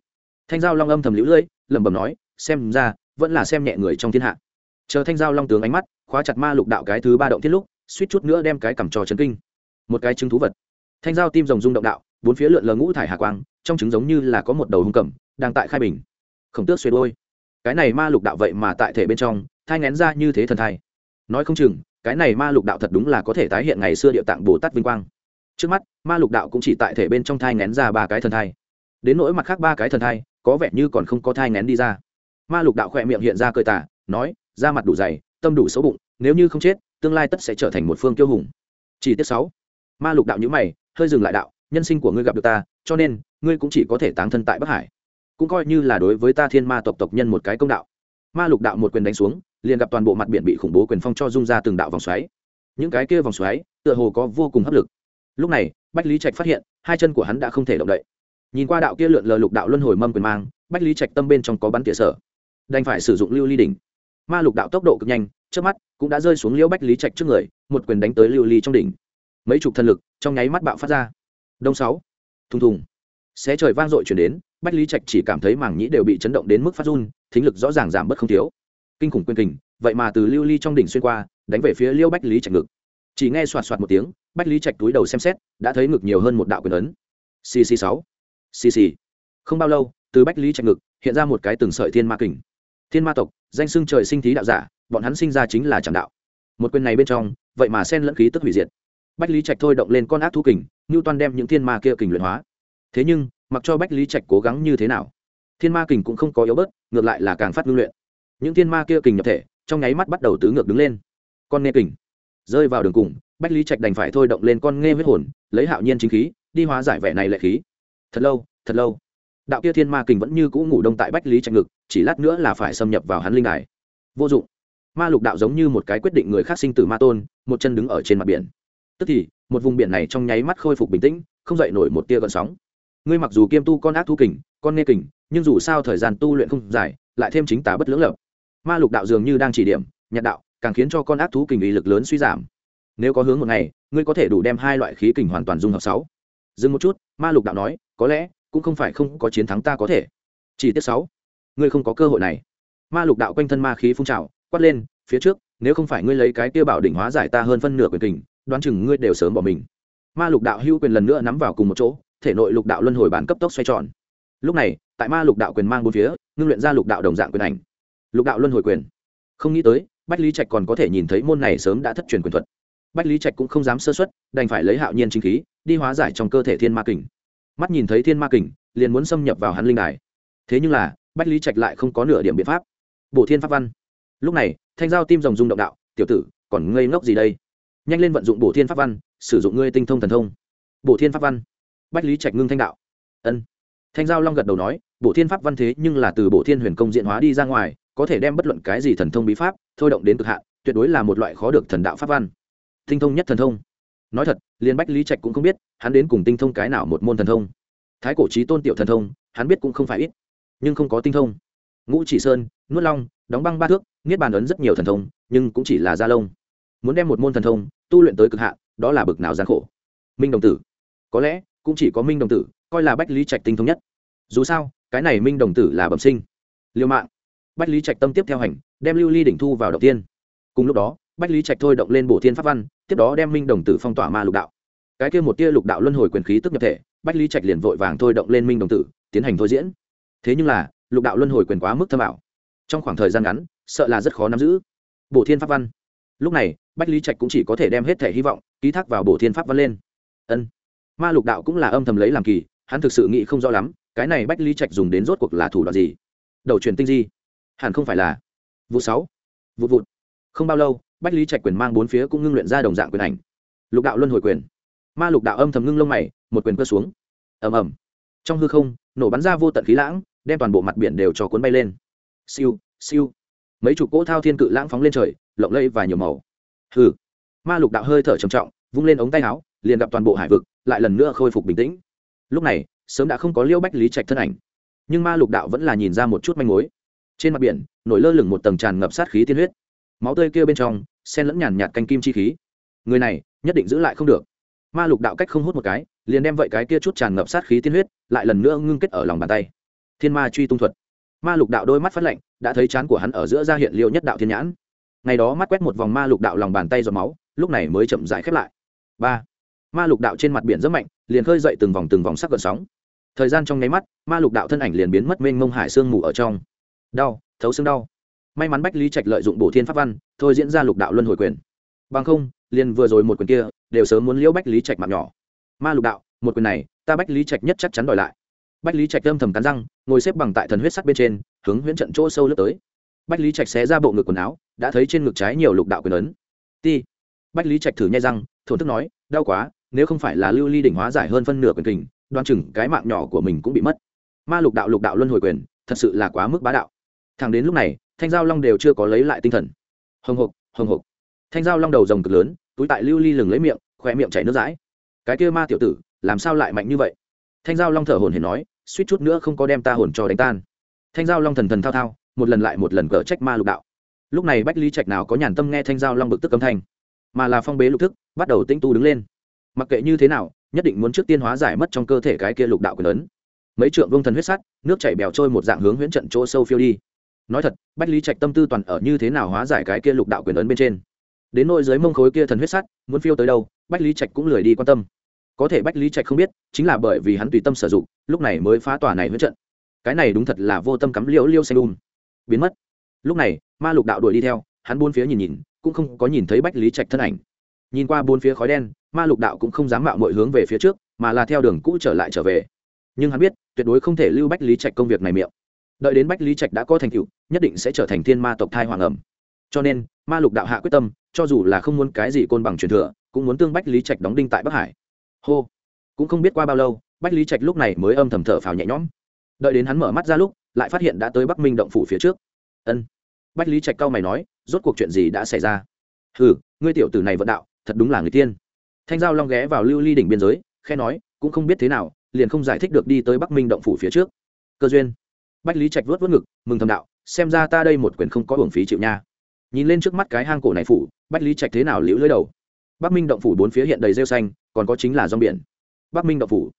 Speaker 1: thanh giao long âm thầm lũ lưỡi, lẩm bẩm nói, xem ra, vẫn là xem nhẹ người trong thiên hạ. Chờ thanh giao long tướng ánh mắt, khóa chặt ma lục đạo cái thứ ba động thiết lúc, suýt chút nữa đem cái cầm trò chấn kinh. Một cái chứng thú vật. Thanh giao tim rồng rung động đạo, bốn phía lượn lờ ngũ thải hạ quang, trong trứng giống như là có một đầu hung cầm đang tại khai bình. Khổng tước xuê đôi cái này ma lục đạo vậy mà tại thể bên trong, thai ngén ra như thế thần thai. Nói không chừng, cái này ma lục đạo thật đúng là có thể tái hiện ngày xưa địa tạng bồ tát vinh quang. Trước mắt, ma lục đạo cũng chỉ tại thể bên trong thai ngén ra ba cái thần thai. Đến nỗi mặt khác ba cái thần thai, có vẻ như còn không có thai ngén đi ra. Ma lục đạo khỏe miệng hiện ra cười tả nói, da mặt đủ dày, tâm đủ xấu bụng, nếu như không chết, tương lai tất sẽ trở thành một phương kiêu hùng. Chỉ tiết sáu, ma lục đạo nhữ mày, hơi dừng lại đạo, nhân sinh của ngươi gặp được ta, cho nên, ngươi cũng chỉ có thể táng thân tại bắc hải cũng coi như là đối với ta thiên ma tộc tộc nhân một cái công đạo. Ma lục đạo một quyền đánh xuống, liền gặp toàn bộ mặt biển bị khủng bố quyền phong cho dung ra từng đạo vòng xoáy. Những cái kia vòng xoáy, tựa hồ có vô cùng hấp lực. Lúc này, bách lý trạch phát hiện, hai chân của hắn đã không thể động đậy. Nhìn qua đạo kia lượn lờ lục đạo luân hồi mâm quyền mang, bách lý trạch tâm bên trong có bắn tỉa sở đành phải sử dụng lưu ly đỉnh. Ma lục đạo tốc độ cực nhanh trước mắt, cũng đã rơi xuống liễu bách lý trạch trước người, một quyền đánh tới lưu ly trong đỉnh. Mấy chục thân lực, trong nháy mắt bạo phát ra. Đông sáu. Thùng thùng. Xé trời vang dội chuyển đến bách lý trạch chỉ cảm thấy mảng nhĩ đều bị chấn động đến mức phát run, thính lực rõ ràng giảm bớt không thiếu. Kinh khủng quyền kình, vậy mà từ lưu ly trong đỉnh xuyên qua, đánh về phía liêu bách lý trạch ngực. Chỉ nghe soạt soạt một tiếng, bách lý trạch túi đầu xem xét, đã thấy ngực nhiều hơn một đạo quyền ấn. Cc sáu cc không bao lâu, từ bách lý trạch ngực, hiện ra một cái từng sợi thiên ma kình. Thiên ma tộc, danh xưng trời sinh thí đạo giả, bọn hắn sinh ra chính là tràng đạo. Một quyền này bên trong, vậy mà sen lẫn khí tức hủy diệt. Bách lý trạch thôi động lên con ác thú kình như toàn đem những thiên ma kia kình luyện hóa. Thế nhưng mặc cho bách lý trạch cố gắng như thế nào. Thiên ma kình cũng không có yếu bớt, ngược lại là càng phát ngưng luyện. Những thiên ma kia kình nhập thể, trong nháy mắt bắt đầu tứ ngược đứng lên. Con nghe kình rơi vào đường cùng, bách lý trạch đành phải thôi động lên con nghe huyết hồn, lấy hạo nhiên chính khí, đi hóa giải vẻ này lệ khí. Thật lâu thật lâu. Đạo kia thiên ma kình vẫn như cũ ngủ đông tại bách lý trạch ngực, chỉ lát nữa là phải xâm nhập vào hắn linh đài. Vô dụng. Ma lục đạo giống như một cái quyết định người khác sinh tử ma tôn, một chân đứng ở trên mặt biển. Tức thì, một vùng biển này trong nháy mắt khôi phục bình tĩnh, không dậy nổi một tia gợn sóng ngươi mặc dù kiêm tu con ác thu kình, con nghe kình, nhưng dù sao thời gian tu luyện không dài, lại thêm chính tả bất lưỡng lập. Ma lục đạo dường như đang chỉ điểm, nhạt đạo, càng khiến cho con ác thú kình ý lực lớn suy giảm. Nếu có hướng một ngày, ngươi có thể đủ đem hai loại khí kình hoàn toàn dung hợp sáu. Dừng một chút, ma lục đạo nói, có lẽ, cũng không phải không có chiến thắng ta có thể. Chỉ tiết sáu, ngươi không có cơ hội này. Ma lục đạo quanh thân ma khí phun trào, quát lên, phía trước, nếu không phải ngươi lấy cái kia bảo đỉnh hóa giải ta hơn phân nửa quyền kình, đoán chừng ngươi đều sớm bỏ mình. Ma lục đạo hưu quyền lần nữa nắm vào cùng một chỗ thể nội lục đạo luân hồi bản cấp tốc xoay tròn. Lúc này, tại ma lục đạo quyền mang bốn phía, ngưng luyện ra lục đạo đồng dạng quyền ảnh. Lục đạo luân hồi quyền. Không nghĩ tới, bách lý trạch còn có thể nhìn thấy môn này sớm đã thất truyền quyền thuật. Bách lý trạch cũng không dám sơ xuất đành phải lấy hạo nhiên chính khí, đi hóa giải trong cơ thể thiên ma kình. Mắt nhìn thấy thiên ma kình, liền muốn xâm nhập vào hắn linh đài. Thế nhưng là, bách lý trạch lại không có nửa điểm biện pháp. Bổ thiên pháp văn. Lúc này, thanh giao tim rồng rung động đạo, tiểu tử, còn ngây ngốc gì đây? Nhanh lên vận dụng bổ thiên pháp văn, sử dụng ngươi tinh thông thần thông. Bổ thiên pháp văn bách lý trạch ngưng thanh đạo. Ân. Thanh giao long gật đầu nói bộ thiên pháp văn thế nhưng là từ bộ thiên huyền công diện hóa đi ra ngoài, có thể đem bất luận cái gì thần thông bí pháp, thôi động đến cực hạn, tuyệt đối là một loại khó được thần đạo pháp văn. Tinh thông nhất thần thông. Nói thật, liền bách lý trạch cũng không biết, hắn đến cùng tinh thông cái nào một môn thần thông. Thái cổ trí tôn tiểu thần thông, hắn biết cũng không phải ít, nhưng không có tinh thông. Ngũ chỉ sơn, nuốt long, đóng băng ba thước, niết bàn ấn rất nhiều thần thông, nhưng cũng chỉ là gia lông muốn đem một môn thần thông tu luyện tới cực hạn, đó là bực nào gian khổ. Minh đồng tử, có lẽ cũng chỉ có minh đồng tử, coi là bách lý trạch tinh thông nhất. Dù sao, cái này minh đồng tử là bẩm sinh. Liêu mạng. Bách lý trạch tâm tiếp theo hành, đem lưu ly đỉnh thu vào đầu tiên. Cùng lúc đó, bách lý trạch thôi động lên bổ thiên pháp văn, tiếp đó đem minh đồng tử phong tỏa ma lục đạo. Cái kia một tia lục đạo luân hồi quyền khí tức nhập thể, bách lý trạch liền vội vàng thôi động lên minh đồng tử, tiến hành thôi diễn. Thế nhưng là, lục đạo luân hồi quyền quá mức thâm ảo. Trong khoảng thời gian ngắn, sợ là rất khó nắm giữ. Bổ thiên pháp văn. Lúc này, bách lý trạch cũng chỉ có thể đem hết thể hy vọng, ký thác vào bổ thiên pháp văn lên. Ân ma lục đạo cũng là âm thầm lấy làm kỳ hắn thực sự nghĩ không rõ lắm cái này bách lý trạch dùng đến rốt cuộc là thủ đoạn gì. Đầu truyền tinh di. Hẳn không phải là. Vụ sáu. Vụ vụt. Không bao lâu bách lý trạch quyền mang bốn phía cũng ngưng luyện ra đồng dạng quyền ảnh. Lục đạo luân hồi quyền. Ma lục đạo âm thầm ngưng lông mày một quyền cơ xuống. Ầm ầm. Trong hư không nổ bắn ra vô tận khí lãng đem toàn bộ mặt biển đều cho cuốn bay lên. Siêu siêu. Mấy chục cỗ thao thiên cự lãng phóng lên trời lộng lây và nhiều màu. Hừ, ma lục đạo hơi thở trầm trọng vung lên ống tay áo liền gặp toàn bộ hải vực lại lần nữa khôi phục bình tĩnh. Lúc này, sớm đã không có liêu bách lý trạch thân ảnh, nhưng ma lục đạo vẫn là nhìn ra một chút manh mối. Trên mặt biển, nổi lơ lửng một tầng tràn ngập sát khí tiên huyết. Máu tươi kia bên trong sen lẫn nhàn nhạt canh kim chi khí. Người này, nhất định giữ lại không được. Ma lục đạo cách không hút một cái, liền đem vậy cái kia chút tràn ngập sát khí tiên huyết, lại lần nữa ngưng kết ở lòng bàn tay. Thiên ma truy tung thuật. Ma lục đạo đôi mắt phát lạnh, đã thấy chán của hắn ở giữa ra hiện liêu nhất đạo thiên nhãn. Ngày đó mắt quét một vòng ma lục đạo lòng bàn tay giọt máu, lúc này mới chậm rãi khép lại. Ba ma lục đạo trên mặt biển rất mạnh, liền khơi dậy từng vòng từng vòng sắc gợn sóng. Thời gian trong nháy mắt, ma lục đạo thân ảnh liền biến mất mênh mông hải sương mù ở trong. Đau, thấu xương đau. May mắn bách lý trạch lợi dụng bổ thiên pháp văn, thôi diễn ra lục đạo luân hồi quyền. Bằng không, liền vừa rồi một quyền kia, đều sớm muốn liễu bách lý trạch mặt nhỏ. Ma lục đạo, một quyền này, ta bách lý trạch nhất chắc chắn đòi lại. Bách lý trạch âm thầm cắn răng, ngồi xếp bằng tại thần huyết sắc bên trên, hướng huyễn trận chỗ sâu lướt tới. Bách lý trạch xé ra bộ ngực quần áo, đã thấy trên ngực trái nhiều lục đạo quyền ấn. Ti. Bách lý trạch thử nhai răng, thổn thức nói, đau quá nếu không phải là lưu ly đỉnh hóa giải hơn phân nửa quyền kình đoan chừng cái mạng nhỏ của mình cũng bị mất. Ma lục đạo lục đạo luân hồi quyền, thật sự là quá mức bá đạo. Thẳng đến lúc này, thanh giao long đều chưa có lấy lại tinh thần. Hồng hộc hồng hộc. Thanh giao long đầu rồng cực lớn, túi tại lưu ly lừng lấy miệng khoe miệng chảy nước dãi cái kia ma tiểu tử, làm sao lại mạnh như vậy? Thanh giao long thở hồn hển nói, suýt chút nữa không có đem ta hồn cho đánh tan. Thanh giao long thần thần thao thao, một lần lại một lần cỡ trách ma lục đạo. Lúc này bách lý trạch nào có nhàn tâm nghe thanh giao long bực tức âm thanh, mà là phong bế lục thức, bắt đầu tinh tu đứng lên mặc kệ như thế nào, nhất định muốn trước tiên hóa giải mất trong cơ thể cái kia lục đạo quyền lớn mấy trượng vương thần huyết sắt, nước chảy bèo trôi một dạng hướng huyễn trận chỗ sâu phiêu đi. Nói thật, bách lý trạch tâm tư toàn ở như thế nào hóa giải cái kia lục đạo quyền ấn bên trên. Đến nôi dưới mông khối kia thần huyết sắt, muốn phiêu tới đâu, bách lý trạch cũng lười đi quan tâm. Có thể bách lý trạch không biết, chính là bởi vì hắn tùy tâm sử dụng, lúc này mới phá tòa này huyễn trận. Cái này đúng thật là vô tâm cắm liễu liêu xanh đun biến mất. Lúc này, ma lục đạo đuổi đi theo, hắn buôn phía nhìn nhìn, cũng không có nhìn thấy bách lý trạch thân ảnh nhìn qua bốn phía khói đen, ma lục đạo cũng không dám mạo mọi hướng về phía trước, mà là theo đường cũ trở lại trở về. Nhưng hắn biết, tuyệt đối không thể lưu bách lý trạch công việc này miệng. Đợi đến bách lý trạch đã có thành tựu, nhất định sẽ trở thành thiên ma tộc thai hoàng ẩm. Cho nên, ma lục đạo hạ quyết tâm, cho dù là không muốn cái gì côn bằng truyền thừa, cũng muốn tương bách lý trạch đóng đinh tại bắc hải. Hô! Cũng không biết qua bao lâu, bách lý trạch lúc này mới âm thầm thở phào nhẹ nhõm. Đợi đến hắn mở mắt ra lúc, lại phát hiện đã tới bắc minh động phủ phía trước. Ân. Bách lý trạch cao mày nói, rốt cuộc chuyện gì đã xảy ra? Ừ ngươi tiểu tử này vận đạo thật đúng là người tiên. Thanh giao long ghé vào lưu ly đỉnh biên giới khe nói, cũng không biết thế nào, liền không giải thích được đi tới bắc minh động phủ phía trước. Cơ duyên. Bách lý trạch vớt vớt ngực, mừng thầm đạo, xem ra ta đây một quyền không có hưởng phí chịu nha. Nhìn lên trước mắt cái hang cổ này phủ, bách lý trạch thế nào liễu lưới đầu. Bắc minh động phủ bốn phía hiện đầy rêu xanh, còn có chính là rong biển. Bắc minh động phủ.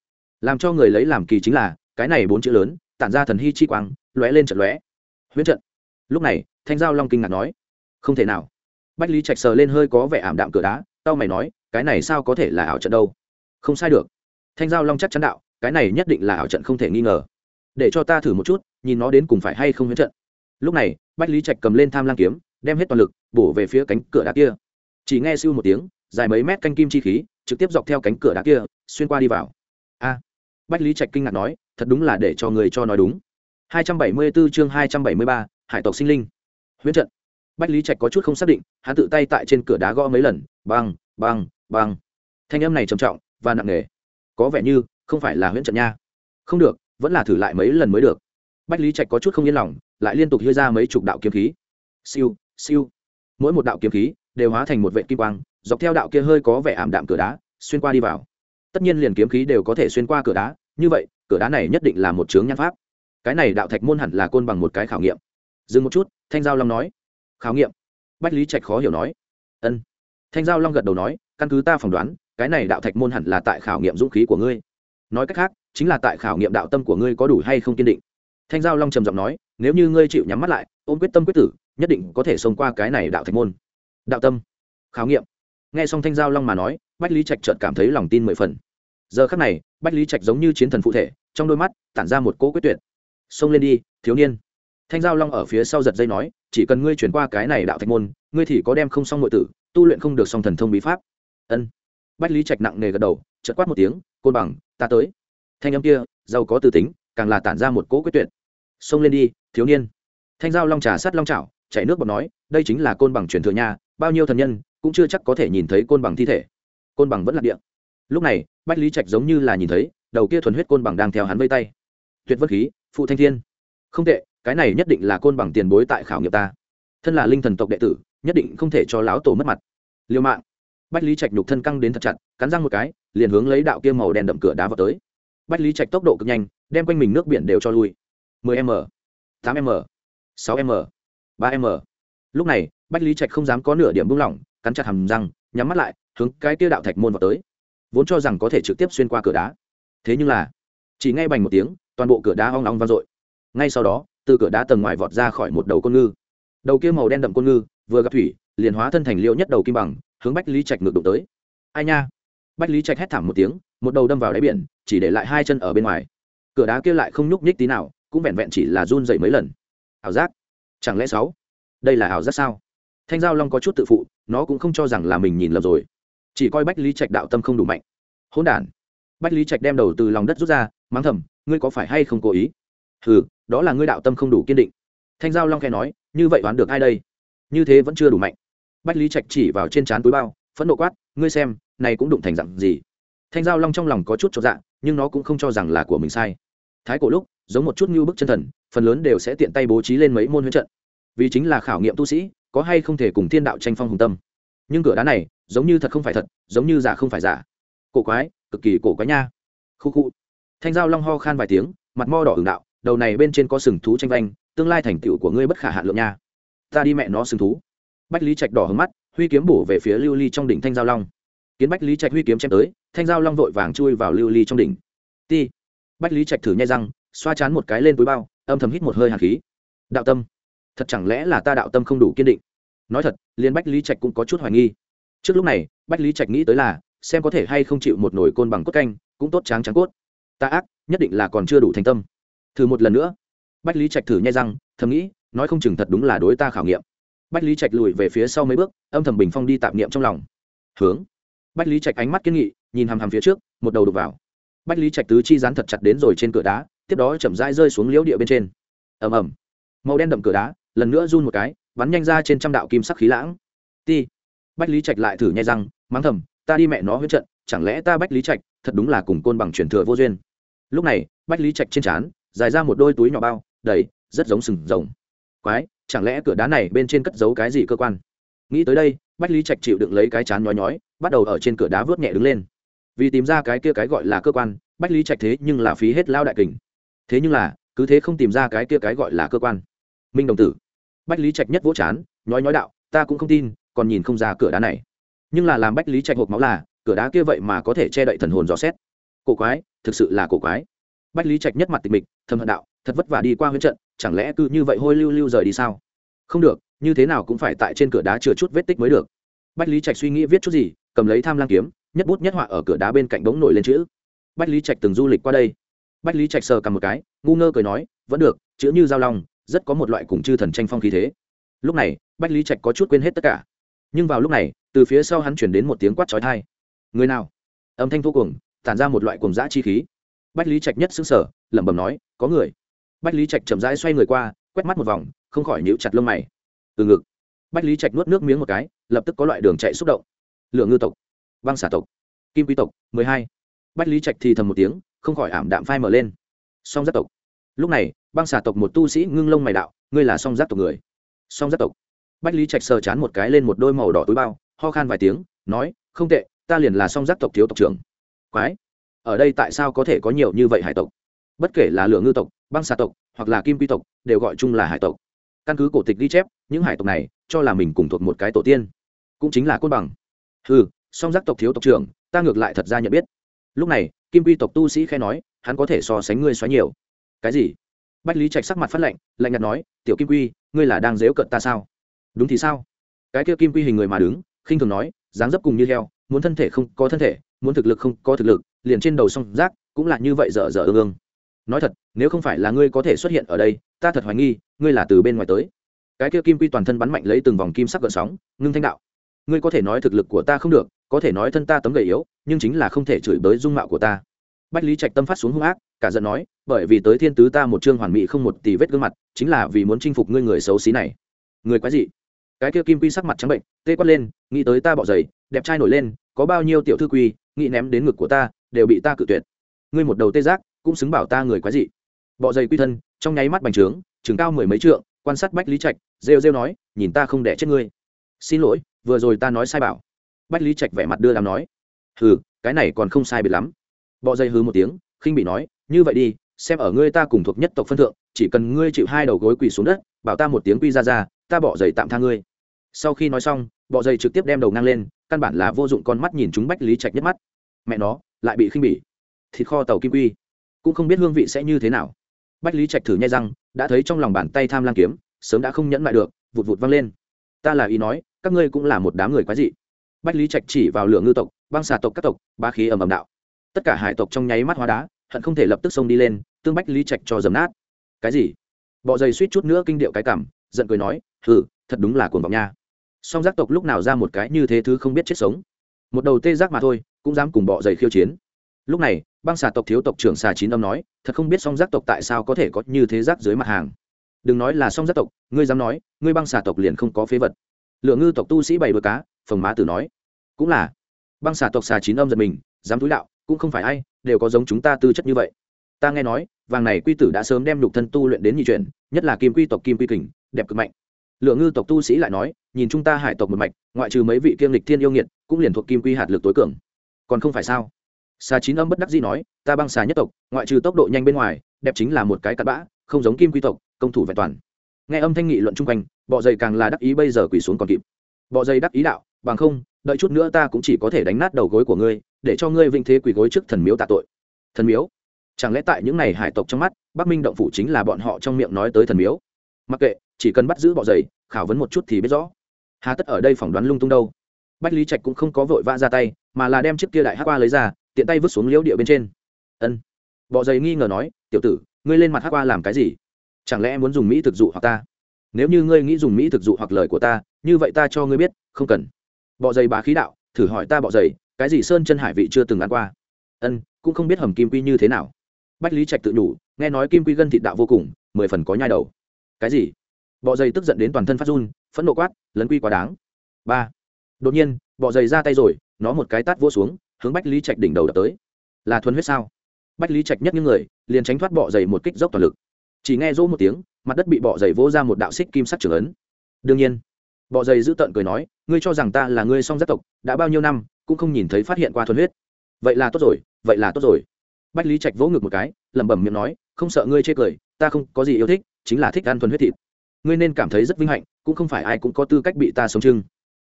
Speaker 1: Làm cho người lấy làm kỳ chính là, cái này bốn chữ lớn, tản ra thần hy chi quang, lóe lên trận lóe. Huyễn trận. Lúc này, thanh giao long kinh ngạc nói, không thể nào. Bách lý trạch sờ lên hơi có vẻ ảm đạm cửa đá tao mày nói cái này sao có thể là ảo trận đâu? Không sai được. Thanh giao long chắc chắn đạo cái này nhất định là ảo trận không thể nghi ngờ. Để cho ta thử một chút nhìn nó đến cùng phải hay không huyễn trận. Lúc này bách lý trạch cầm lên tham lang kiếm đem hết toàn lực bổ về phía cánh cửa đá kia. Chỉ nghe siêu một tiếng dài mấy mét canh kim chi khí trực tiếp dọc theo cánh cửa đá kia xuyên qua đi vào. A! Bách lý trạch kinh ngạc nói thật đúng là để cho người cho nói đúng. 274 chương 273, hải tộc sinh linh. Huyễn trận bách lý trạch có chút không xác định, hắn tự tay tại trên cửa đá gõ mấy lần, băng băng băng. Thanh âm này trầm trọng và nặng nề. Có vẻ như không phải là huyễn trận nha. Không được, vẫn là thử lại mấy lần mới được. Bách lý trạch có chút không yên lòng, lại liên tục đưa ra mấy chục đạo kiếm khí. Siêu siêu. Mỗi một đạo kiếm khí đều hóa thành một vệ kim quang, dọc theo đạo kia hơi có vẻ ảm đạm cửa đá, xuyên qua đi vào. Tất nhiên liền kiếm khí đều có thể xuyên qua cửa đá, như vậy, cửa đá này nhất định là một chướng nhan pháp. Cái này đạo thạch môn hẳn là côn bằng một cái khảo nghiệm. Dừng một chút, thanh giao long nói khảo nghiệm. Bách lý trạch khó hiểu nói. Ân. Thanh giao long gật đầu nói, căn cứ ta phỏng đoán, cái này đạo thạch môn hẳn là tại khảo nghiệm dũng khí của ngươi. Nói cách khác, chính là tại khảo nghiệm đạo tâm của ngươi có đủ hay không kiên định. Thanh giao long trầm giọng nói, nếu như ngươi chịu nhắm mắt lại, ôm quyết tâm quyết tử, nhất định có thể xông qua cái này đạo thạch môn. Đạo tâm. Khảo nghiệm. Nghe xong thanh giao long mà nói, bách lý trạch chợt cảm thấy lòng tin mười phần. Giờ khắc này, bách lý trạch giống như chiến thần phụ thể, trong đôi mắt tản ra một cỗ quyết tuyệt. Xông lên đi, thiếu niên thanh giao long ở phía sau giật dây nói chỉ cần ngươi chuyển qua cái này đạo thạch môn ngươi thì có đem không xong nội tử tu luyện không được song thần thông bí pháp. Ân. Bách lý trạch nặng nề gật đầu chợt quát một tiếng côn bằng ta tới. Thanh âm kia giàu có tư tính càng là tản ra một cỗ quyết tuyệt. Xông lên đi thiếu niên. Thanh giao long trà sát long trào chảy nước bọt nói đây chính là côn bằng truyền thừa nhà, bao nhiêu thần nhân cũng chưa chắc có thể nhìn thấy côn bằng thi thể. Côn bằng vẫn là địa. lúc này bách lý trạch giống như là nhìn thấy đầu kia thuần huyết côn bằng đang theo hắn vây tay. Tuyệt vất khí phụ thanh thiên. Không tệ cái này nhất định là côn bằng tiền bối tại khảo nghiệm ta. Thân là linh thần tộc đệ tử, nhất định không thể cho lão tổ mất mặt. Liêu mạng. Bách lý trạch nhục thân căng đến thật chặt, cắn răng một cái, liền hướng lấy đạo kia màu đen đậm cửa đá vào tới. Bách lý trạch tốc độ cực nhanh, đem quanh mình nước biển đều cho lui. 10 m 8 m 6 m 3 m. Lúc này, bách lý trạch không dám có nửa điểm buông lỏng, cắn chặt hầm răng, nhắm mắt lại, hướng cái kia đạo thạch môn vào tới. Vốn cho rằng có thể trực tiếp xuyên qua cửa đá. Thế nhưng là, chỉ ngay bành một tiếng, toàn bộ cửa đá hoang long vang dội. Ngay sau đó từ cửa đá tầng ngoài vọt ra khỏi một đầu côn ngư. Đầu kia màu đen đậm côn ngư, vừa gặp thủy, liền hóa thân thành liệu nhất đầu kim bằng, hướng bách lý trạch ngược đụng tới. Ai nha? Bách lý trạch hét thảm một tiếng, một đầu đâm vào đáy biển, chỉ để lại hai chân ở bên ngoài. Cửa đá kia lại không nhúc nhích tí nào, cũng vẹn vẹn chỉ là run dậy mấy lần. Ảo giác? Chẳng lẽ sáu? Đây là ảo giác sao? Thanh giao long có chút tự phụ, nó cũng không cho rằng là mình nhìn lầm rồi. Chỉ coi bách lý trạch đạo tâm không đủ mạnh. Hỗn đản. Bách lý trạch đem đầu từ lòng đất rút ra, mắng thầm, ngươi có phải hay không cố ý? Hừ đó là ngươi đạo tâm không đủ kiên định. Thanh giao long khe nói, như vậy đoán được ai đây? Như thế vẫn chưa đủ mạnh. Bách lý trạch chỉ vào trên trán túi bao, phẫn nộ quát, ngươi xem, này cũng đụng thành dặn gì? Thanh giao long trong lòng có chút cho dạ nhưng nó cũng không cho rằng là của mình sai. Thái cổ lúc, giống một chút như bức chân thần, phần lớn đều sẽ tiện tay bố trí lên mấy môn huấn trận. Vì chính là khảo nghiệm tu sĩ, có hay không thể cùng thiên đạo tranh phong hùng tâm. Nhưng cửa đá này, giống như thật không phải thật, giống như giả không phải giả. Cổ quái, cực kỳ cổ quái nha. Khu khu. Thanh giao long ho khan vài tiếng, mặt mo đỏ hưởng đạo đầu này bên trên có sừng thú tranh vanh, tương lai thành tựu của ngươi bất khả hạn lượng nha. Ta đi mẹ nó sừng thú. Bách lý trạch đỏ hứng mắt, huy kiếm bổ về phía lưu ly trong đỉnh thanh giao long. Kiến bách lý trạch huy kiếm chém tới, thanh giao long vội vàng chui vào lưu ly trong đỉnh. Ti. Bách lý trạch thử nhai răng, xoa chán một cái lên túi bao, âm thầm hít một hơi hạt khí. Đạo tâm. Thật chẳng lẽ là ta đạo tâm không đủ kiên định? Nói thật, liền bách lý trạch cũng có chút hoài nghi. Trước lúc này, bách lý trạch nghĩ tới là, xem có thể hay không chịu một nồi côn bằng cốt canh, cũng tốt tráng trắng cốt. Ta ác, nhất định là còn chưa đủ thành tâm thử một lần nữa. Bách lý trạch thử nhai răng, thầm nghĩ, nói không chừng thật đúng là đối ta khảo nghiệm. Bách lý trạch lùi về phía sau mấy bước, âm thầm bình phong đi tạp niệm trong lòng. Hướng. Bách lý trạch ánh mắt kiên nghị, nhìn hằm hằm phía trước, một đầu đục vào. Bách lý trạch tứ chi rán thật chặt đến rồi trên cửa đá, tiếp đó chậm rãi rơi xuống liễu địa bên trên. Ầm ầm. Màu đen đậm cửa đá, lần nữa run một cái, bắn nhanh ra trên trăm đạo kim sắc khí lãng. Ti. Bách lý trạch lại thử nhai răng, mắng thầm, ta đi mẹ nó huyết trận, chẳng lẽ ta bách lý trạch thật đúng là cùng côn bằng truyền thừa vô duyên? Lúc này, bách lý trạch trên trán dài ra một đôi túi nhỏ bao, đầy, rất giống sừng rồng. Quái, chẳng lẽ cửa đá này bên trên cất giấu cái gì cơ quan? Nghĩ tới đây, bách lý trạch chịu đựng lấy cái chán nhói nhói, bắt đầu ở trên cửa đá vớt nhẹ đứng lên. Vì tìm ra cái kia cái gọi là cơ quan, bách lý trạch thế nhưng là phí hết lao đại kình. Thế nhưng là, cứ thế không tìm ra cái kia cái gọi là cơ quan. Minh đồng tử. Bách lý trạch nhất vỗ chán, nhói nhói đạo, ta cũng không tin, còn nhìn không ra cửa đá này. Nhưng là làm bách lý trạch hộp máu là, cửa đá kia vậy mà có thể che đậy thần hồn dò xét. Cổ quái, thực sự là cổ quái bách lý trạch nhất mặt tịch mịch thâm hận đạo, thật vất vả đi qua huyễn trận, chẳng lẽ cứ như vậy hôi lưu lưu rời đi sao? Không được, như thế nào cũng phải tại trên cửa đá chừa chút vết tích mới được. Bách lý trạch suy nghĩ viết chút gì, cầm lấy tham lang kiếm, nhất bút nhất họa ở cửa đá bên cạnh bóng nổi lên chữ. Bách lý trạch từng du lịch qua đây. Bách lý trạch sờ cầm một cái, ngu ngơ cười nói, vẫn được, chữ như giao long, rất có một loại cùng chư thần tranh phong khí thế. Lúc này, bách lý trạch có chút quên hết tất cả. Nhưng vào lúc này, từ phía sau hắn chuyển đến một tiếng quát trói thai người nào? Âm thanh vô cùng, tản ra một loại cùng dã chi khí bách lý trạch nhất xứng sở lẩm bẩm nói, có người. Bách lý trạch chậm rãi xoay người qua, quét mắt một vòng, không khỏi nhíu chặt lông mày. Từ ngực. Bách lý trạch nuốt nước miếng một cái, lập tức có loại đường chạy xúc động. Lượng ngư tộc. Băng xả tộc. Kim quý tộc. Mười hai. Bách lý trạch thì thầm một tiếng, không khỏi ảm đạm phai mở lên. Song giác tộc. Lúc này, băng xả tộc một tu sĩ ngưng lông mày đạo, ngươi là song giác tộc người. Song giác tộc. Bách lý trạch sờ chán một cái lên một đôi màu đỏ túi bao, ho khan vài tiếng, nói, không tệ, ta liền là song giác tộc thiếu tộc trưởng. Quái ở đây tại sao có thể có nhiều như vậy hải tộc? Bất kể là lửa ngư tộc, băng xà tộc, hoặc là kim quy tộc, đều gọi chung là hải tộc. Căn cứ cổ tịch ghi chép, những hải tộc này cho là mình cùng thuộc một cái tổ tiên, cũng chính là côn bằng. Ừ song giác tộc thiếu tộc trưởng, ta ngược lại thật ra nhận biết. Lúc này, kim quy tộc tu sĩ khai nói, hắn có thể so sánh ngươi xoáy nhiều. Cái gì? Bách lý trạch sắc mặt phát lạnh lạnh nhạt nói, tiểu kim quy, ngươi là đang dếu cận ta sao? Đúng thì sao? Cái kia kim quy hình người mà đứng, khinh thường nói, dáng dấp cùng như heo muốn thân thể không có thân thể, muốn thực lực không có thực lực, liền trên đầu song giác cũng là như vậy dở dở ương ương. Nói thật, nếu không phải là ngươi có thể xuất hiện ở đây, ta thật hoài nghi, ngươi là từ bên ngoài tới. Cái kia kim quy toàn thân bắn mạnh lấy từng vòng kim sắc gợn sóng, ngưng thanh đạo. Ngươi có thể nói thực lực của ta không được, có thể nói thân ta tấm gầy yếu, nhưng chính là không thể chửi bới dung mạo của ta. Bách lý trạch tâm phát xuống hung ác, cả giận nói, bởi vì tới thiên tứ ta một chương hoàn mỹ không một tỷ vết gương mặt, chính là vì muốn chinh phục ngươi người xấu xí này. Người quái gì cái kia kim quy sắc mặt trắng bệnh, tê quát lên, nghĩ tới ta bỏ giày đẹp trai nổi lên, có bao nhiêu tiểu thư quy, nghĩ ném đến ngực của ta, đều bị ta cự tuyệt. Ngươi một đầu tê giác, cũng xứng bảo ta người quái dị. Bọ dày quy thân, trong nháy mắt bành trướng chừng cao mười mấy trượng, quan sát bách lý trạch, rêu rêu nói, nhìn ta không đẻ chết ngươi. Xin lỗi, vừa rồi ta nói sai bảo. Bách lý trạch vẻ mặt đưa làm nói. Hừ, cái này còn không sai biệt lắm. Bọ dây hừ một tiếng, khinh bị nói, như vậy đi, xem ở ngươi ta cùng thuộc nhất tộc phân thượng, chỉ cần ngươi chịu hai đầu gối quỳ xuống đất, bảo ta một tiếng quy ra ra, ta bỏ giày tạm tha ngươi. Sau khi nói xong, bọ dây trực tiếp đem đầu ngang lên căn bản là vô dụng con mắt nhìn chúng bách lý trạch nhất mắt. Mẹ nó, lại bị khinh bỉ. Thịt kho tàu kim quy. Cũng không biết hương vị sẽ như thế nào. Bách lý trạch thử nhai răng, đã thấy trong lòng bàn tay tham lam kiếm, sớm đã không nhẫn lại được, vụt vụt văng lên. Ta là ý nói, các ngươi cũng là một đám người quái dị. Bách lý trạch chỉ vào lửa ngư tộc, băng xà tộc các tộc ba khí ầm ầm đạo. Tất cả hải tộc trong nháy mắt hóa đá, hận không thể lập tức xông đi lên, tương bách lý trạch cho dầm nát. Cái gì? Bọ dày suýt chút nữa kinh điệu cái cảm, giận cười nói, hừ, thật đúng là cuồng vọng nha song giác tộc lúc nào ra một cái như thế thứ không biết chết sống. Một đầu tê giác mà thôi, cũng dám cùng bọ dày khiêu chiến. Lúc này, băng xà tộc thiếu tộc trưởng xà chín âm nói, thật không biết song giác tộc tại sao có thể có như thế giác dưới mặt hàng. Đừng nói là song giác tộc, ngươi dám nói, ngươi băng xà tộc liền không có phế vật. Lượng ngư tộc tu sĩ bảy bờ cá, phồng má tử nói, cũng là. Băng xà tộc xà chín âm giật mình, dám túi đạo, cũng không phải ai, đều có giống chúng ta tư chất như vậy. Ta nghe nói, vàng này quy tử đã sớm đem lục thân tu luyện đến nhị chuyển, nhất là kim quy tộc kim quy kình, đẹp cực mạnh lượng ngư tộc tu sĩ lại nói, nhìn chúng ta hải tộc một mạch, ngoại trừ mấy vị kiêm lịch thiên yêu nghiệt, cũng liền thuộc kim quy hạt lực tối cường. Còn không phải sao? Xà chín âm bất đắc dĩ nói, ta băng xà nhất tộc, ngoại trừ tốc độ nhanh bên ngoài, đẹp chính là một cái cặn bã, không giống kim quy tộc, công thủ vẹn toàn. Nghe âm thanh nghị luận chung quanh, bọ dày càng là đắc ý bây giờ quỳ xuống còn kịp. Bọ dày đắc ý đạo, bằng không, đợi chút nữa ta cũng chỉ có thể đánh nát đầu gối của ngươi, để cho ngươi vinh thế quỳ gối trước thần miếu tạ tội. Thần miếu? Chẳng lẽ tại những n à y hải tộc trong mắt, bắc minh động phủ chính là bọn họ trong miệng nói tới thần miếu? Mặc kệ, chỉ cần bắt giữ bọ dày khảo vấn một chút thì biết rõ. Hà tất ở đây phỏng đoán lung tung đâu? Bách lý trạch cũng không có vội vã ra tay, mà là đem chiếc kia đại hát qua lấy ra, tiện tay vứt xuống liễu địa bên trên. Ân. Bọ dày nghi ngờ nói, tiểu tử, ngươi lên mặt hát qua làm cái gì? Chẳng lẽ muốn dùng mỹ thực dụ hoặc ta? Nếu như ngươi nghĩ dùng mỹ thực dụ hoặc lời của ta, như vậy ta cho ngươi biết, không cần. Bọ dày bá khí đạo, thử hỏi ta bọ dày cái gì sơn chân hải vị chưa từng ăn qua? Ân, cũng không biết hầm kim quy như thế nào. Bách lý trạch tự nhủ, nghe nói kim quy gân thịt đạo vô cùng, mười phần có nhai đầu cái gì? Bọ dày tức giận đến toàn thân phát run, phẫn nộ quát, lấn quy quá đáng. Ba. Đột nhiên, bọ dày ra tay rồi, nó một cái tát vỗ xuống, hướng bách lý trạch đỉnh đầu đập tới. Là thuần huyết sao? Bách lý trạch nhất những người, liền tránh thoát bọ dày một kích dốc toàn lực. Chỉ nghe rỗ một tiếng, mặt đất bị bọ dày vỗ ra một đạo xích kim sắc trưởng ấn. Đương nhiên, bọ dày giữ tợn cười nói, ngươi cho rằng ta là ngươi song giác tộc, đã bao nhiêu năm, cũng không nhìn thấy phát hiện qua thuần huyết. Vậy là tốt rồi, vậy là tốt rồi. Bách lý trạch vỗ ngực một cái, lẩm bẩm miệng nói, không sợ ngươi chê cười, ta không có gì yêu thích chính là thích ăn thuần huyết thịt. Ngươi nên cảm thấy rất vinh hạnh cũng không phải ai cũng có tư cách bị ta sống trưng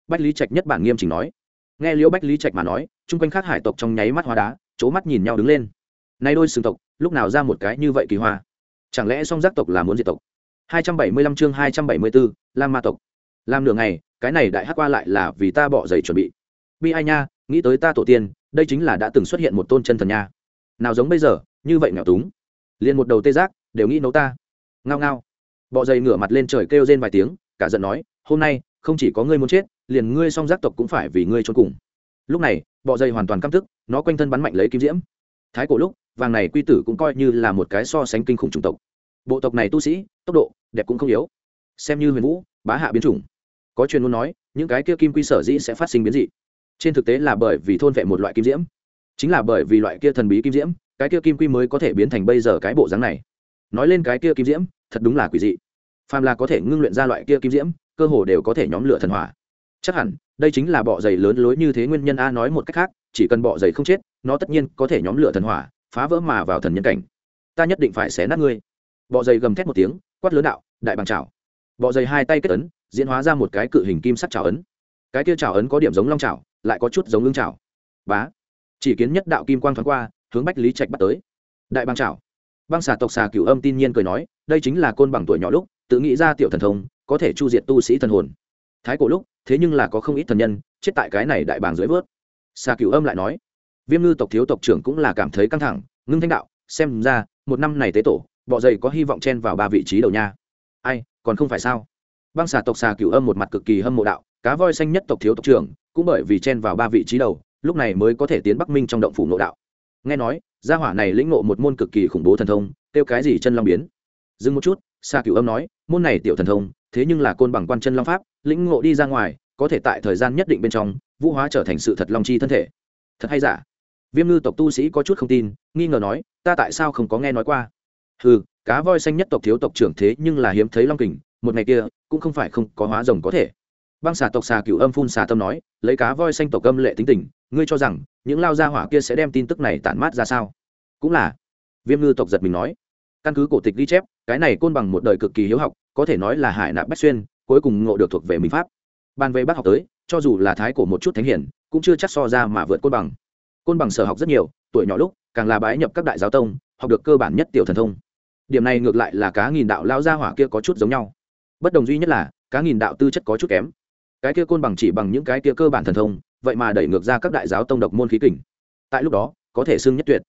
Speaker 1: bách lý trạch nhất bản nghiêm chỉnh nói. Nghe liễu bách lý trạch mà nói chung quanh khác hải tộc trong nháy mắt hóa đá c mắt nhìn nhau đứng lên. Nay đôi sừng tộc lúc nào ra một cái như vậy kỳ hoa? Chẳng lẽ song giác tộc là muốn diệt tộc? 275 chương 274, lam ma tộc. Làm nửa ngày cái này đại hắc qua lại là vì ta bỏ giày chuẩn bị. Bi ai nha nghĩ tới ta tổ tiên đây chính là đã từng xuất hiện một tôn chân thần nha. Nào giống bây giờ như vậy nghèo túng. Liền một đầu tê giác đều nghĩ nấu ta ngao ngao. Bọ dày ngửa mặt lên trời kêu rên vài tiếng, cả giận nói, hôm nay, không chỉ có ngươi muốn chết, liền ngươi song giác tộc cũng phải vì ngươi trốn cùng. Lúc này, bọ dày hoàn toàn căm thức nó quanh thân bắn mạnh lấy kim diễm. Thái cổ lúc, vàng này quy tử cũng coi như là một cái so sánh kinh khủng chủng tộc. Bộ tộc này tu sĩ, tốc độ, đẹp cũng không yếu. Xem như huyền vũ, bá hạ biến chủng. Có truyền muốn nói, những cái kia kim quy sở dĩ sẽ phát sinh biến dị. Trên thực tế là bởi vì thôn vệ một loại kim diễm. Chính là bởi vì loại kia thần bí kim diễm, cái kia kim quy mới có thể biến thành bây giờ cái bộ dáng này. Nói lên cái kia kim diễm thật đúng là quỷ dị. Phàm là có thể ngưng luyện ra loại kia kim diễm, cơ hồ đều có thể nhóm lửa thần hỏa. Chắc hẳn, đây chính là bọ giày lớn lối như thế nguyên nhân a nói một cách khác, chỉ cần bọ giày không chết, nó tất nhiên có thể nhóm lửa thần hỏa, phá vỡ mà vào thần nhân cảnh. Ta nhất định phải xé nát ngươi. Bọ giày gầm thét một tiếng, quát lớn đạo, đại bằng chảo bọ giày hai tay kết ấn, diễn hóa ra một cái cự hình kim sắc chảo ấn. Cái kia chảo ấn có điểm giống long chảo lại có chút giống lưng chảo bá. Chỉ kiến nhất đạo kim quang thoáng qua, hướng bách lý trạch bắt tới. Đại bằng chảo băng xà tộc xà cửu âm tin nhiên cười nói, đây chính là côn bằng tuổi nhỏ lúc, tự nghĩ ra tiểu thần thông, có thể chu diệt tu sĩ thần hồn. Thái cổ lúc, thế nhưng là có không ít thần nhân, chết tại cái này đại bàng dưới vớt. Xà cửu âm lại nói, viêm ngư tộc thiếu tộc trưởng cũng là cảm thấy căng thẳng, ngưng thanh đạo, xem ra, một năm này tế tổ, bọ dày có hy vọng chen vào ba vị trí đầu nha. Ai, còn không phải sao? Băng xà tộc xà cửu âm một mặt cực kỳ hâm mộ đạo, cá voi xanh nhất tộc thiếu tộc trưởng, cũng bởi vì chen vào ba vị trí đầu, lúc này mới có thể tiến bắc minh trong động phủ nội đạo nghe nói, gia hỏa này lĩnh ngộ một môn cực kỳ khủng bố thần thông, kêu cái gì chân long biến. Dừng một chút xa cửu âm nói, môn này tiểu thần thông, thế nhưng là côn bằng quan chân long pháp, lĩnh ngộ đi ra ngoài, có thể tại thời gian nhất định bên trong, vũ hóa trở thành sự thật long chi thân thể. Thật hay giả? Viêm ngư tộc tu sĩ có chút không tin, nghi ngờ nói, ta tại sao không có nghe nói qua? Ừ cá voi xanh nhất tộc thiếu tộc trưởng thế nhưng là hiếm thấy long kình, một ngày kia, cũng không phải không có hóa rồng có thể. Băng xà tộc xà cửu âm phun xà tâm nói, lấy cá voi xanh tộc âm lệ tính tình ngươi cho rằng những lao gia hỏa kia sẽ đem tin tức này tản mát ra sao? Cũng là. Viêm ngư tộc giật mình nói. Căn cứ cổ tịch ghi chép, cái này côn bằng một đời cực kỳ hiếu học, có thể nói là hải nạp bách xuyên, cuối cùng ngộ được thuộc về mình pháp. Bàn về bác học tới, cho dù là thái cổ một chút thánh hiển, cũng chưa chắc so ra mà vượt côn bằng. Côn bằng sở học rất nhiều, tuổi nhỏ lúc, càng là bái nhập các đại giáo tông, học được cơ bản nhất tiểu thần thông. Điểm này ngược lại là cá nghìn đạo lao gia hỏa kia có chút giống nhau. Bất đồng duy nhất là, cá nghìn đạo tư chất có chút kém. Cái kia côn bằng chỉ bằng những cái kia cơ bản thần thông vậy mà đẩy ngược ra các đại giáo tông độc môn khí kình. Tại lúc đó, có thể xưng nhất tuyệt.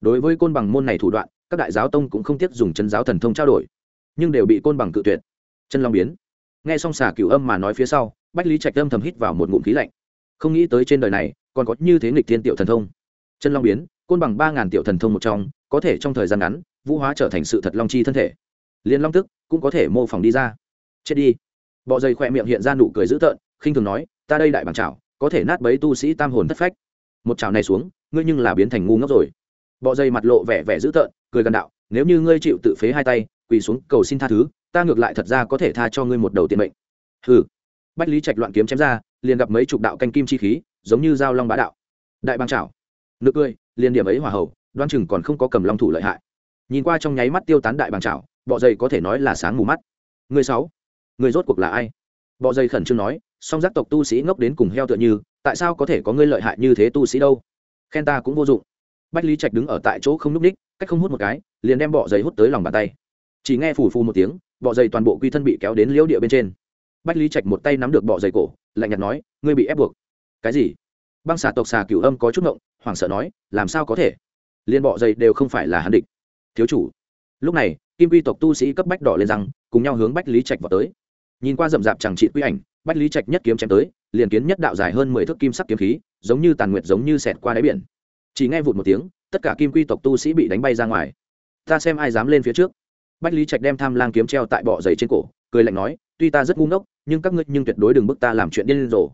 Speaker 1: Đối với côn bằng môn này thủ đoạn, các đại giáo tông cũng không tiếc dùng chân giáo thần thông trao đổi, nhưng đều bị côn bằng cự tuyệt. Chân long biến. Nghe xong xà cửu âm mà nói phía sau, bách lý trạch âm thầm hít vào một ngụm khí lạnh. Không nghĩ tới trên đời này, còn có như thế nghịch thiên tiểu thần thông. Chân long biến, côn bằng ba ngàn tiểu thần thông một trong, có thể trong thời gian ngắn, vũ hóa trở thành sự thật long chi thân thể. Liên long tức cũng có thể mô phỏng đi ra. Chết đi. Bọ dày khỏe miệng hiện ra nụ cười dữ tợn, khinh thường nói, ta đây đại bằng chảo có thể nát bấy tu sĩ tam hồn thất phách. Một chảo này xuống, ngươi nhưng là biến thành ngu ngốc rồi. Bọ dây mặt lộ vẻ vẻ dữ tợn, cười gần đạo, nếu như ngươi chịu tự phế hai tay, quỳ xuống cầu xin tha thứ, ta ngược lại thật ra có thể tha cho ngươi một đầu tiền mệnh. Hừ. Bách lý trạch loạn kiếm chém ra, liền gặp mấy chục đạo canh kim chi khí, giống như dao long bá đạo. Đại bang chảo. Nực cười, liền điểm ấy hòa hậu đoan chừng còn không có cầm long thủ lợi hại. Nhìn qua trong nháy mắt tiêu tán đại bàng chảo, bọ dây có thể nói là sáng mù mắt. Người sáu. Người rốt cuộc là ai? Bọ dây khẩn trương nói song giác tộc tu sĩ ngốc đến cùng heo tựa như, tại sao có thể có ngươi lợi hại như thế tu sĩ đâu? Khen ta cũng vô dụng. Bách lý trạch đứng ở tại chỗ không n ú c ních, cách không hút một cái, liền đem bọ dày hút tới lòng bàn tay. Chỉ nghe phù phù một tiếng, bọ dày toàn bộ quy thân bị kéo đến liễu địa bên trên. Bách lý trạch một tay nắm được bọ dày cổ, lạnh nhạt nói, ngươi bị ép buộc. Cái gì? Băng xà tộc xà cửu âm có chút ngộng, hoảng sợ nói, làm sao có thể? Liền bọ dày đều không phải là hắn địch. Thiếu chủ. Lúc này, kim quy tộc tu sĩ cấp bách đỏ lên rằng cùng nhau hướng bách lý trạch vào tới. Nhìn qua rậm rạp chẳng trị quy ảnh bách lý trạch nhất kiếm chém tới, liền kiến nhất đạo dài hơn mười thước kim sắc kiếm khí, giống như tàn nguyệt giống như xẹt qua đáy biển. Chỉ nghe vụt một tiếng, tất cả kim quy tộc tu sĩ bị đánh bay ra ngoài. Ta xem ai dám lên phía trước. Bách lý trạch đem tham lang kiếm treo tại bọ giày trên cổ, cười lạnh nói, tuy ta rất ngu ngốc, nhưng các ngươi nhưng tuyệt đối đừng bức ta làm chuyện điên rồ.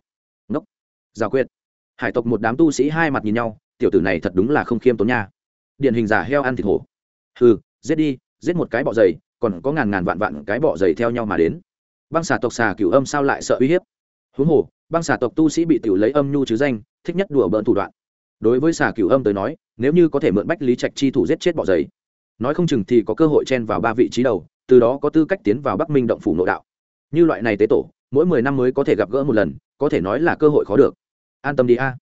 Speaker 1: Ngốc. Giả quyết. Hải tộc một đám tu sĩ hai mặt nhìn nhau, tiểu tử này thật đúng là không khiêm tốn nha. Điển hình giả heo ăn thịt hổ. Hừ, giết đi, giết một cái bọ giày, còn có ngàn ngàn vạn vạn cái bọ giày theo nhau mà đến băng xà tộc xà cửu âm sao lại sợ uy hiếp? Huống hồ, băng xà tộc tu sĩ bị tiểu lấy âm nhu chứ danh, thích nhất đùa bỡn thủ đoạn. Đối với xà cửu âm tới nói, nếu như có thể mượn bách lý trạch chi thủ giết chết bỏ giấy, nói không chừng thì có cơ hội chen vào ba vị trí đầu, từ đó có tư cách tiến vào bắc minh động phủ nội đạo. Như loại này tế tổ, mỗi mười năm mới có thể gặp gỡ một lần, có thể nói là cơ hội khó được. An tâm đi a.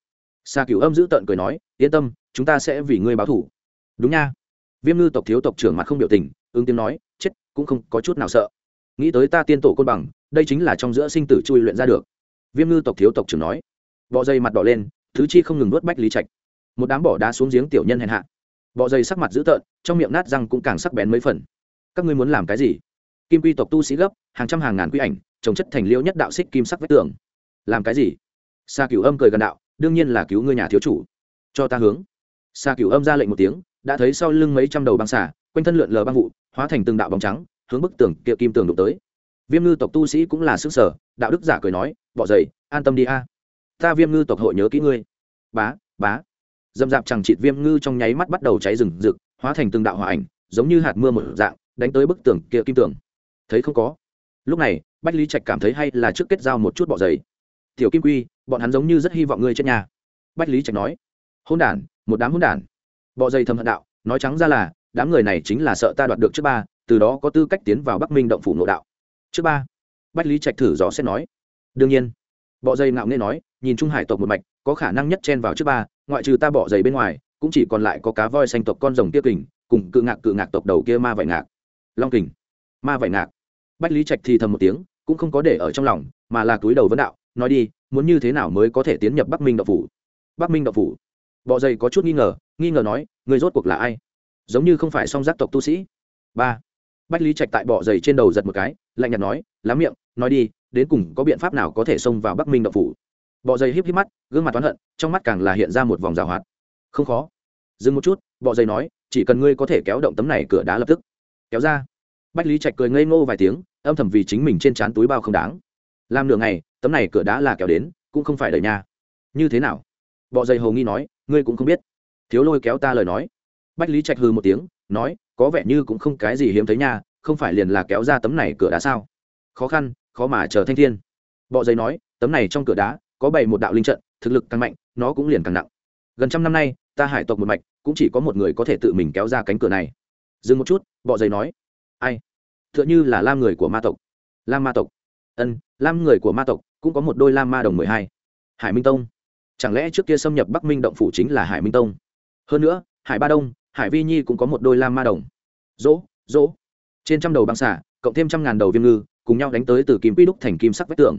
Speaker 1: Xà cửu âm giữ tợn cười nói, yên tâm, chúng ta sẽ vì ngươi báo thủ. Đúng nha. Viêm ngư tộc thiếu tộc trưởng mặt không biểu tình, ứng tiếng nói, chết, cũng không có chút nào sợ nghĩ tới ta tiên tổ côn bằng, đây chính là trong giữa sinh tử chui luyện ra được. Viêm ngư tộc thiếu tộc trưởng nói. Bọ dây mặt đỏ lên, thứ chi không ngừng nuốt bách lý trạch. Một đám bỏ đá xuống giếng tiểu nhân hèn hạ. Bọ dây sắc mặt dữ tợn, trong miệng nát răng cũng càng sắc bén mấy phần. Các ngươi muốn làm cái gì? Kim quy tộc tu sĩ gấp, hàng trăm hàng ngàn quy ảnh, trồng chất thành liêu nhất đạo xích kim sắc vách tường. Làm cái gì? Xa cửu âm cười gần đạo, đương nhiên là cứu ngươi nhà thiếu chủ. Cho ta hướng. Xa cửu âm ra lệnh một tiếng, đã thấy sau lưng mấy trăm đầu băng xả quanh thân lượn lờ băng vụ, hóa thành từng đạo bóng trắng hướng bức tường kia kim tường đụng tới. Viêm ngư tộc tu sĩ cũng là xứ sở đạo đức giả cười nói, bỏ dậy, an tâm đi a. Ta viêm ngư tộc hội nhớ kỹ ngươi. Bá bá. Dâm dạp chẳng chịt viêm ngư trong nháy mắt bắt đầu cháy rừng rực, hóa thành từng đạo hỏa ảnh, giống như hạt mưa một dạng, đánh tới bức tường kia kim tường. Thấy không có? Lúc này, bách lý trạch cảm thấy hay là trước kết giao một chút bọ giày tiểu kim quy, bọn hắn giống như rất hy vọng ngươi chết nhà bách lý trạch nói. Hôn đản, một đám hôn đản. Bọ dây thầm hận đạo, nói trắng ra là, đám người này chính là sợ ta đoạt được trước ba từ đó có tư cách tiến vào bắc minh động phủ nội đạo. Trước ba, bách lý trạch thử gió xét nói. Đương nhiên, bọ dây ngạo nghê nói, nhìn trung hải tộc một mạch, có khả năng nhất chen vào trước ba, ngoại trừ ta bỏ dày bên ngoài, cũng chỉ còn lại có cá voi xanh tộc con rồng kia kình, cùng cự ngạc cự ngạc tộc đầu kia ma vải ngạc. Long kình, ma vải ngạc. Bách lý trạch thì thầm một tiếng, cũng không có để ở trong lòng, mà là túi đầu vấn đạo, nói đi, muốn như thế nào mới có thể tiến nhập bắc minh đậu phủ? Bắc minh đậu phủ. Bọ dày có chút nghi ngờ nghi ngờ nói, người rốt cuộc là ai? Giống như không phải song giác tộc tu sĩ. Ba bách lý trạch tại bọ dày trên đầu giật một cái, lạnh nhạt nói, lắm miệng, nói đi, đến cùng có biện pháp nào có thể xông vào bắc minh đậu phủ? Bọ dày híp híp mắt, gương mặt oán hận, trong mắt càng là hiện ra một vòng rào hoạt. Không khó. Dừng một chút, bọ dày nói, chỉ cần ngươi có thể kéo động tấm này cửa đá lập tức. Kéo ra. Bách lý trạch cười ngây ngô vài tiếng, âm thầm vì chính mình trên trán túi bao không đáng. Làm nửa ngày, tấm này cửa đá là kéo đến, cũng không phải đợi nhà như thế nào? Bọ dày hầu nghi nói, ngươi cũng không biết. Thiếu lôi kéo ta lời nói bách lý trạch hư một tiếng, nói, có vẻ như cũng không cái gì hiếm thấy nha, không phải liền là kéo ra tấm này cửa đá sao? Khó khăn, khó mà chờ thanh thiên. Bọ giấy nói, tấm này trong cửa đá có bảy một đạo linh trận, thực lực càng mạnh, nó cũng liền càng nặng. Gần trăm năm nay, ta hải tộc một mạch, cũng chỉ có một người có thể tự mình kéo ra cánh cửa này. Dừng một chút, bọ giấy nói, ai? T h ư ợ n h ư là lam người của ma tộc. Lam ma tộc? Ân, lam người của ma tộc, cũng có một đôi lam ma đồng mười hai. Hải minh tông. Chẳng lẽ trước kia xâm nhập bắc minh động phủ chính là hải minh tông? Hơn nữa, hải ba đông hải vi nhi cũng có một đôi lam ma đồng. Dỗ dỗ. Trên trăm đầu băng xả cộng thêm trăm ngàn đầu viêm ngư, cùng nhau đánh tới từ kim quy đúc thành kim sắc vách tường.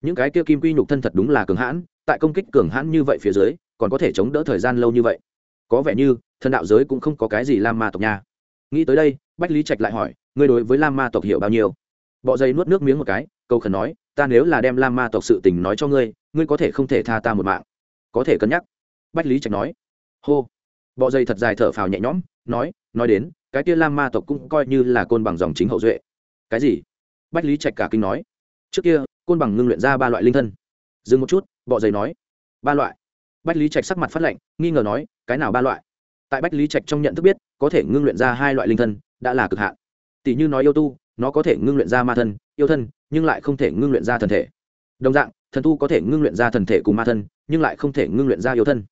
Speaker 1: Những cái kia kim quy nhục thân thật đúng là cường hãn, tại công kích cường hãn như vậy phía dưới, còn có thể chống đỡ thời gian lâu như vậy. Có vẻ như, thần đạo giới cũng không có cái gì lam ma tộc nha. Nghĩ tới đây, bách lý trạch lại hỏi, ngươi đối với lam ma tộc hiểu bao nhiêu? Bọ dây nuốt nước miếng một cái, câu khẩn nói, ta nếu là đem lam ma tộc sự tình nói cho ngươi ngươi có thể không thể tha ta một mạng. Có thể cân nhắc. Bách lý trạch nói. Hô bọ dây thật dài thở phào nhẹ nhõm, nói nói đến, cái kia lam ma tộc cũng coi như là côn bằng dòng chính hậu duệ. Cái gì? Bách lý trạch cả kinh nói. Trước kia, côn bằng ngưng luyện ra ba loại linh thân. Dừng một chút, bọ dây nói. Ba loại? Bách lý trạch sắc mặt phát lệnh nghi ngờ nói, cái nào ba loại? Tại bách lý trạch trong nhận thức biết, có thể ngưng luyện ra hai loại linh thân, đã là cực hạn. Tỷ như nói yêu tu, nó có thể ngưng luyện ra ma thân, yêu thân, nhưng lại không thể ngưng luyện ra thần thể. Đồng dạng, thần tu có thể ngưng luyện ra thần thể cùng ma thân, nhưng lại không thể ngưng luyện ra yêu thân.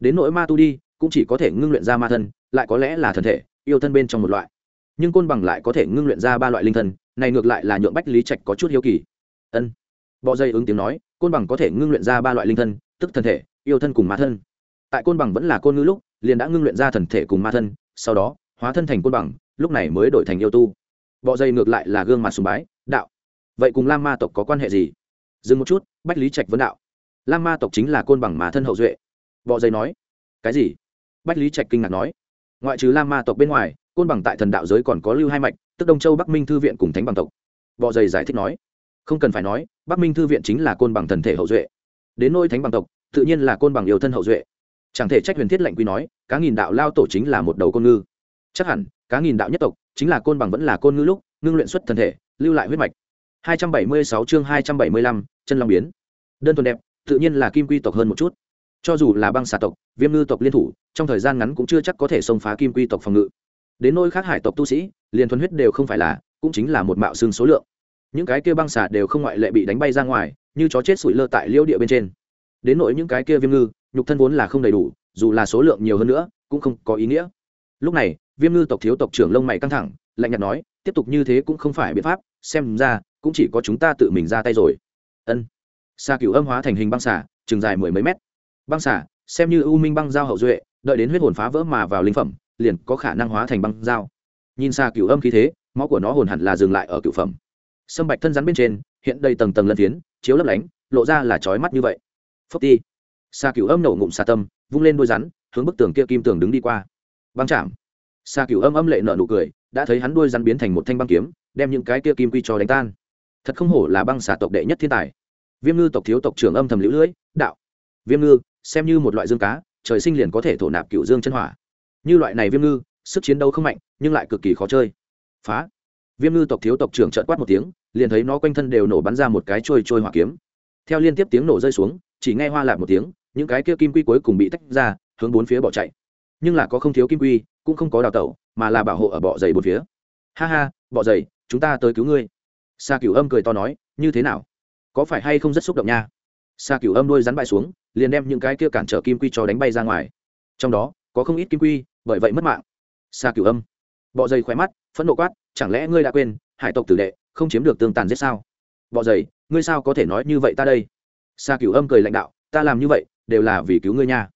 Speaker 1: Đến nỗi ma tu đi cũng chỉ có thể ngưng luyện ra ma thân, lại có lẽ là thần thể, yêu thân bên trong một loại. Nhưng côn bằng lại có thể ngưng luyện ra ba loại linh thân, này ngược lại là nhượng bách lý trạch có chút hiếu kỳ. Ân. Bọ dây ứng tiếng nói, côn bằng có thể ngưng luyện ra ba loại linh thân, tức thần thể, yêu thân cùng ma thân. Tại côn bằng vẫn là côn ngữ lúc, liền đã ngưng luyện ra thần thể cùng ma thân, sau đó, hóa thân thành côn bằng, lúc này mới đổi thành yêu tu. Bọ dây ngược lại là gương mặt sùng bái, đạo. Vậy cùng lam ma tộc có quan hệ gì? Dừng một chút, bách lý trạch vấn đạo. Lam ma tộc chính là côn bằng mà thân hậu duệ. Bọ dây nói. Cái gì? Bách lý trạch kinh ngạc nói ngoại trừ la ma tộc bên ngoài côn bằng tại thần đạo giới còn có lưu hai mạch tức đông châu bắc minh thư viện cùng thánh bằng tộc. Bọ dày giải thích nói không cần phải nói bắc minh thư viện chính là côn bằng thần thể hậu duệ. Đến nôi thánh bằng tộc tự nhiên là côn bằng yêu thân hậu duệ. Chẳng thể trách huyền thiết lệnh quy nói cá nghìn đạo lao tổ chính là một đầu côn ngư. Chắc hẳn cá nghìn đạo nhất tộc chính là côn bằng vẫn là côn ngư lúc ngưng luyện xuất thần thể lưu lại huyết mạch. 276 chương 275, chân long biến. Đơn thuần đẹp tự nhiên là kim quy tộc hơn một chút cho dù là băng xà tộc, viêm ngư tộc liên thủ, trong thời gian ngắn cũng chưa chắc có thể xông phá kim quy tộc phòng ngự. Đến nôi khác hải tộc tu sĩ, liền thuần huyết đều không phải là, cũng chính là một mạo xương số lượng. Những cái kia băng xà đều không ngoại lệ bị đánh bay ra ngoài, như chó chết sủi lơ tại liêu địa bên trên. Đến nỗi những cái kia viêm ngư, nhục thân vốn là không đầy đủ, dù là số lượng nhiều hơn nữa, cũng không có ý nghĩa. Lúc này, viêm ngư tộc thiếu tộc trưởng lông mày căng thẳng, lạnh nhạt nói, tiếp tục như thế cũng không phải biện pháp, xem ra, cũng chỉ có chúng ta tự mình ra tay rồi. Ân. Xa cựu âm hóa thành hình băng xả chừng dài mười mấy mét băng xả xem như u minh băng giao hậu duệ, đợi đến huyết hồn phá vỡ mà vào linh phẩm, liền có khả năng hóa thành băng giao. Nhìn xa cựu âm khí thế, máu của nó hồn hẳn là dừng lại ở cựu phẩm. Sâm bạch thân rắn bên trên, hiện đầy tầng tầng lân phiến, chiếu lấp lánh, lộ ra là trói mắt như vậy. Phốc ti. Xa cựu âm nổ ngụm xa tâm, vung lên đôi rắn, hướng bức tường kia kim tường đứng đi qua. Băng chạm. Xa cựu âm âm lệ nợ nụ cười, đã thấy hắn đuôi rắn biến thành một thanh băng kiếm, đem những cái kia kim quy cho đánh tan. Thật không hổ là băng xà tộc đệ nhất thiên tài. Viêm ngư tộc thiếu tộc trưởng âm thầm lũ lưỡi, đạo. Viêm ngư xem như một loại dương cá, trời sinh liền có thể thổ nạp cựu dương chân hỏa. Như loại này viêm ngư, sức chiến đấu không mạnh, nhưng lại cực kỳ khó chơi. Phá. Viêm ngư tộc thiếu tộc trưởng trợn quát một tiếng, liền thấy nó quanh thân đều nổ bắn ra một cái trôi trôi hỏa kiếm. Theo liên tiếp tiếng nổ rơi xuống, chỉ nghe hoa lạc một tiếng, những cái kia kim quy cuối cùng bị tách ra, hướng bốn phía bỏ chạy. Nhưng là có không thiếu kim quy, cũng không có đào tẩu, mà là bảo hộ ở bọ dày bốn phía. Ha ha, bọ dày, chúng ta tới cứu ngươi. Xa cửu âm cười to nói, như thế nào? Có phải hay không rất xúc động nha? Xa cửu âm đôi rắn bại xuống liền đem những cái kia cản trở kim quy cho đánh bay ra ngoài. Trong đó, có không ít kim quy, bởi vậy mất mạng. Xa cửu âm. Bọ dày khỏe mắt, phẫn nộ quát, chẳng lẽ ngươi đã quên, hải tộc tử đệ không chiếm được tương tàn giết sao? Bọ dày, ngươi sao có thể nói như vậy ta đây? Xa cửu âm cười lãnh đạo, ta làm như vậy, đều là vì cứu ngươi nha.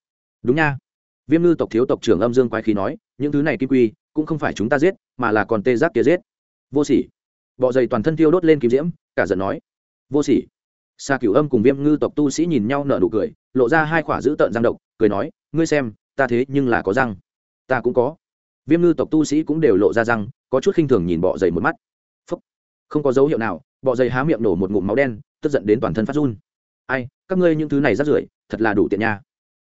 Speaker 1: Đúng nha. Viêm ngư tộc thiếu tộc trưởng âm dương quái khí nói, những thứ này kim quy, cũng không phải chúng ta giết, mà là còn tê giác kia giết. Vô sỉ. Bọ dày toàn thân thiêu đốt lên kim diễm, cả giận nói, vô sỉ xa cửu âm cùng viêm ngư tộc tu sĩ nhìn nhau nở nụ cười, lộ ra hai khỏa giữ tợn răng độc, cười nói, ngươi xem, ta thế nhưng là có răng. Ta cũng có. Viêm ngư tộc tu sĩ cũng đều lộ ra răng, có chút khinh thường nhìn bọ dày một mắt. Phúc. không có dấu hiệu nào, bọ dày há miệng nổ một ngụm máu đen, tức giận đến toàn thân phát run. Ai, các ngươi những thứ này rắt rưởi, thật là đủ tiện nha.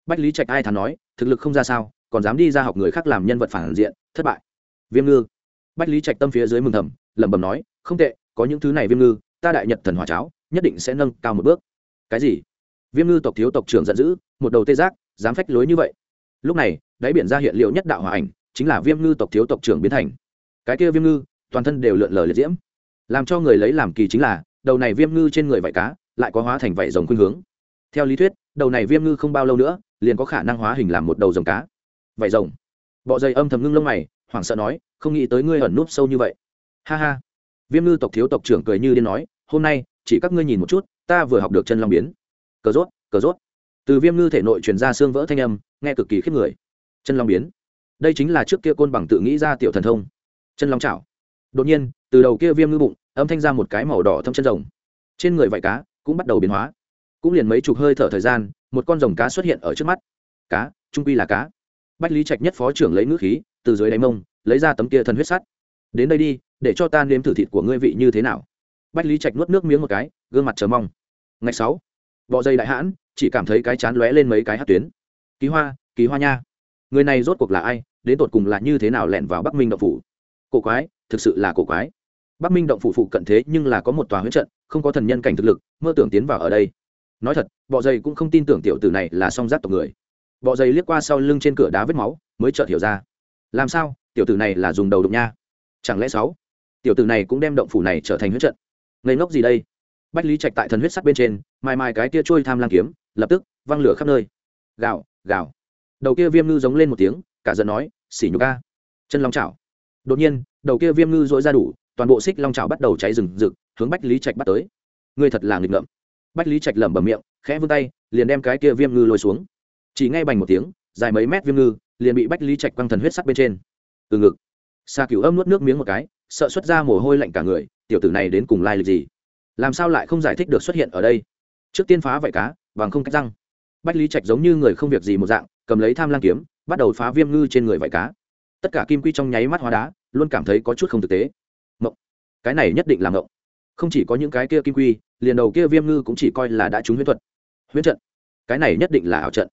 Speaker 1: Bách lý trạch ai thắn nói, thực lực không ra sao, còn dám đi ra học người khác làm nhân vật phản diện, thất bại. Viêm ngư. Bách lý trạch tâm phía dưới mừng thầm, lẩm bẩm nói, không tệ, có những thứ này viêm ngư, ta đại nhật thần hỏa cháo nhất định sẽ nâng cao một bước. Cái gì? Viêm ngư tộc thiếu tộc trưởng giận dữ, một đầu tê giác, dám phách lối như vậy. Lúc này, đáy biển ra hiện liệu nhất đạo hòa ảnh, chính là viêm ngư tộc thiếu tộc trưởng biến thành. Cái kia viêm ngư, toàn thân đều lượn lờ liệt diễm. Làm cho người lấy làm kỳ chính là, đầu này viêm ngư trên người vảy cá, lại có hóa thành vảy rồng khuynh hướng. Theo lý thuyết, đầu này viêm ngư không bao lâu nữa, liền có khả năng hóa hình làm một đầu rồng cá. Vảy rồng. Bọ dày âm thầm ngưng lông mày, hoảng sợ nói, không nghĩ tới ngươi ẩn núp sâu như vậy. Ha ha. Viêm ngư tộc thiếu tộc trưởng cười như điên nói, hôm nay chỉ các ngươi nhìn một chút, ta vừa học được chân long biến. Cờ rốt cờ rốt. Từ viêm ngư thể nội truyền ra xương vỡ thanh âm, nghe cực kỳ khiếp người. Chân long biến. Đây chính là trước kia côn bằng tự nghĩ ra tiểu thần thông. Chân long chảo. Đột nhiên, từ đầu kia viêm ngư bụng, âm thanh ra một cái màu đỏ thâm chân rồng. Trên người vải cá cũng bắt đầu biến hóa. Cũng liền mấy chục hơi thở thời gian, một con rồng cá xuất hiện ở trước mắt. Cá, trung quy là cá. Bách lý trạch nhất phó trưởng lấy ngữ khí, từ dưới đáy mông, lấy ra tấm kia thần huyết sắt. Đến đây đi, để cho ta nếm thử thịt của ngươi vị như thế nào bách lý trạch nuốt nước miếng một cái, gương mặt chờ mong. Ngày sáu bọ dây đại hãn, chỉ cảm thấy cái chán lóe lên mấy cái hát tuyến. Ký hoa ký hoa nha. Người này rốt cuộc là ai, đến tột cùng là như thế nào lẻn vào bắc minh động phủ? Cổ quái, thực sự là cổ quái. Bắc minh động phủ phụ cận thế nhưng là có một tòa huyết trận, không có thần nhân cảnh thực lực, mơ tưởng tiến vào ở đây. Nói thật bọ dây cũng không tin tưởng tiểu tử này là song giác tộc người. Bọ dây liếc qua sau lưng trên cửa đá vết máu, mới chợt hiểu ra. Làm sao, tiểu tử này là dùng đầu đụng nha? Chẳng lẽ sáu, tiểu tử này cũng đem động phủ này trở thành huyết trận? Ngây ngốc gì đây? Bách lý trạch tại thần huyết sắt bên trên, mai mai cái kia trôi tham lang kiếm, lập tức, văng lửa khắp nơi. Gào gào. Đầu kia viêm ngư giống lên một tiếng, cả giận nói xỉ nhục ca chân long chảo. Đột nhiên, đầu kia viêm ngư dội ra đủ, toàn bộ xích long chảo bắt đầu cháy rừng rực, hướng bách lý trạch bắt tới. Ngươi thật là nghịch ngợm. Bách lý trạch lẩm bẩm miệng, khẽ vươn tay, liền đem cái kia viêm ngư lôi xuống. Chỉ ngay bành một tiếng, dài mấy mét viêm ngư, liền bị bách lý trạch quăng thần huyết sắt bên trên. Từ ngực. Xa cửu âm nuốt nước miếng một cái, sợ xuất ra mồ hôi lạnh cả người tiểu tử này đến cùng lai lịch gì? Làm sao lại không giải thích được xuất hiện ở đây? Trước tiên phá vảy cá, bằng không cách răng. Bách lý trạch giống như người không việc gì một dạng, cầm lấy tham lang kiếm, bắt đầu phá viêm ngư trên người vảy cá. Tất cả kim quy trong nháy mắt hóa đá, luôn cảm thấy có chút không thực tế. Mộng cái này nhất định là mộng không chỉ có những cái kia kim quy, liền đầu kia viêm ngư cũng chỉ coi là đã trúng huyễn thuật. Huyễn trận. Cái này nhất định là ảo trận.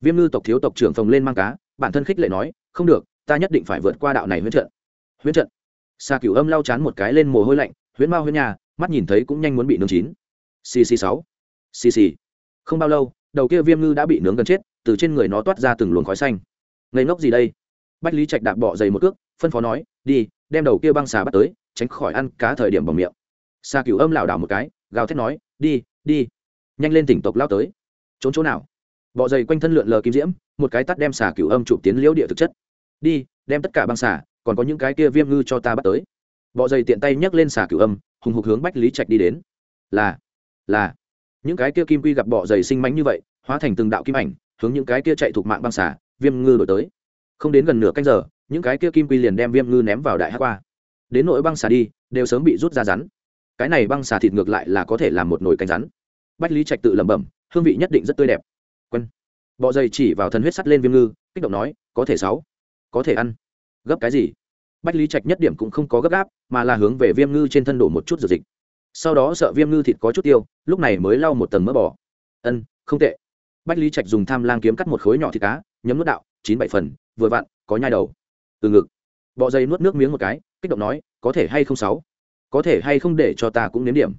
Speaker 1: Viêm ngư tộc thiếu tộc trưởng phồng lên mang cá, bản thân khích lệ nói, không được, ta nhất định phải vượt qua đạo này huyễn trận. Huyễn trận. Sa cửu âm lau chán một cái lên mồ hôi lạnh, huyễn mao huyễn nhà, mắt nhìn thấy cũng nhanh muốn bị nướng chín. Cc sáu. Cc không bao lâu, đầu kia viêm ngư đã bị nướng gần chết, từ trên người nó toát ra từng luồng khói xanh. Ngây ngốc gì đây? Bách lý trạch đạp bọ dày một cước, phân phó nói, đi, đem đầu kia băng xà bắt tới, tránh khỏi ăn cá thời điểm bằng miệng. Sa cửu âm lảo đảo một cái, gào thét nói, đi đi. Nhanh lên tỉnh tộc lao tới. Trốn chỗ nào? Bọ dày quanh thân lượn lờ kim diễm, một cái tắt đem xà cửu âm chụp tiến liễu địa thực chất. Đi, đem tất cả băng xả còn có những cái kia viêm ngư cho ta bắt tới. Bọ dày tiện tay nhấc lên xả cửu âm, hùng hục hướng bách lý trạch đi đến. Là là, những cái kia kim quy gặp bọ dày sinh mánh như vậy, hóa thành từng đạo kim ảnh, hướng những cái kia chạy thuộc mạng băng xả viêm ngư đổi tới. Không đến gần nửa canh giờ, những cái kia kim quy liền đem viêm ngư ném vào đại hát qua. Đến nỗi băng xả đi, đều sớm bị rút ra rắn. Cái này băng xả thịt ngược lại là có thể làm một nồi canh rắn. Bách lý trạch tự lẩm bẩm, hương vị nhất định rất tươi đẹp. Quân, bọ dày chỉ vào thần huyết sắt lên viêm ngư, kích động nói, có thể sáu, có thể ăn gấp cái gì? Bách lý trạch nhất điểm cũng không có gấp gáp, mà là hướng về viêm ngư trên thân đổ một chút dược dịch. Sau đó sợ viêm ngư thịt có chút tiêu, lúc này mới lau một tầng mỡ bò. Ân, không tệ. Bách lý trạch dùng tham lang kiếm cắt một khối nhỏ thịt cá, nhấm nước đạo, chín bảy phần, vừa vặn, có nhai đầu. Từ ngực. Bọ dây nuốt nước miếng một cái, kích động nói, có thể hay không sáu? Có thể hay không để cho ta cũng nếm điểm.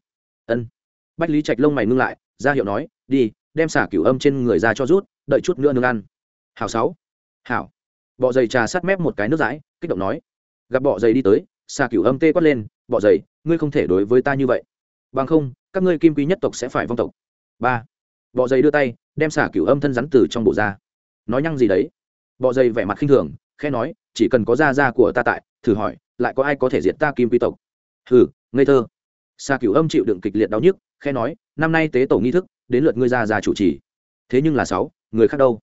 Speaker 1: Ân. Bách lý trạch lông mày ngưng lại, ra hiệu nói, đi, đem xả cửu âm trên người ra cho rút, đợi chút nữa nương ăn. Hảo sáu. Hảo bọ dày trà sát mép một cái nước dãi, kích động nói. Gặp bọ dày đi tới xà cửu âm tê quát lên, bọ dày ngươi không thể đối với ta như vậy. Bằng không, các ngươi kim quý nhất tộc sẽ phải vong tộc. Ba. Bọ dày đưa tay, đem xà cửu âm thân rắn từ trong bộ ra. Nói nhăng gì đấy? Bọ dày vẻ mặt khinh thường khe nói, chỉ cần có da da của ta tại, thử hỏi, lại có ai có thể diệt ta kim quy tộc? Hừ, ngây thơ. Xà cửu âm chịu đựng kịch liệt đau nhức khe nói, năm nay tế tổ nghi thức, đến lượt ngươi ra ra chủ trì. Thế nhưng là sáu, người khác đâu?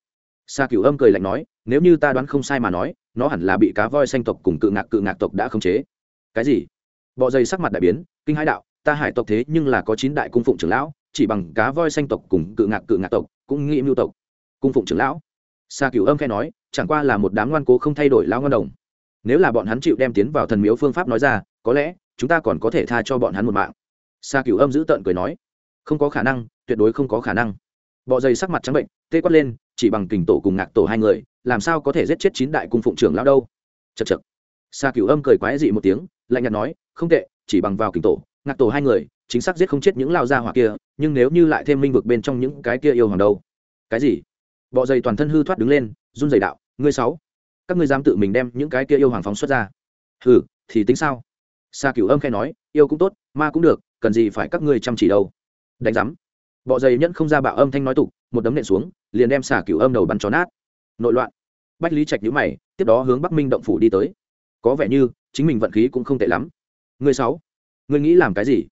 Speaker 1: Sa cửu âm cười lạnh nói, nếu như ta đoán không sai mà nói, nó hẳn là bị cá voi xanh tộc cùng cự ngạc cự ngạc tộc đã khống chế. Cái gì? Bọ dây sắc mặt đại biến, kinh hãi đạo, ta hải tộc thế nhưng là có chín đại cung phụng trưởng lão, chỉ bằng cá voi xanh tộc cùng cự ngạc cự ngạc tộc, cũng nghĩ mưu tộc. Cung phụng trưởng lão? Sa cửu âm khẽ nói, chẳng qua là một đám ngoan cố không thay đổi lão ngoan đồng. Nếu là bọn hắn chịu đem tiến vào thần miếu phương pháp nói ra, có lẽ chúng ta còn có thể tha cho bọn hắn một mạng. Sa cửu âm giữ tợn cười nói, không có khả năng, tuyệt đối không có khả năng. Bọ dây sắc mặt trắng bệnh, tê quát lên chỉ bằng kình tổ cùng ngạc tổ hai người, làm sao có thể giết chết chín đại cung phụng trưởng lão đâu? Chật chật xa cửu âm cười quái dị một tiếng, lạnh nhạt nói, không tệ, chỉ bằng vào kình tổ, ngạc tổ hai người, chính xác giết không chết những lao gia hỏa kia, nhưng nếu như lại thêm minh vực bên trong những cái kia yêu hoàng đâu? Cái gì? Bọ dày toàn thân hư thoát đứng lên, run dày đạo, ngươi sáu, các ngươi dám tự mình đem những cái kia yêu hoàng phóng xuất ra? Hừ, thì tính sao? Xa cửu âm khai nói, yêu cũng tốt, ma cũng được, cần gì phải các ngươi chăm chỉ đâu? Đánh giám. Bọ dày nhẫn không ra bạo âm thanh nói tục một đấm nện xuống, liền đem xả cửu âm đầu bắn chó nát. Nội loạn. Bách lý trạch nhũ mày, tiếp đó hướng bắc minh động phủ đi tới. Có vẻ như, chính mình vận khí cũng không tệ lắm. Người sáu, người nghĩ làm cái gì?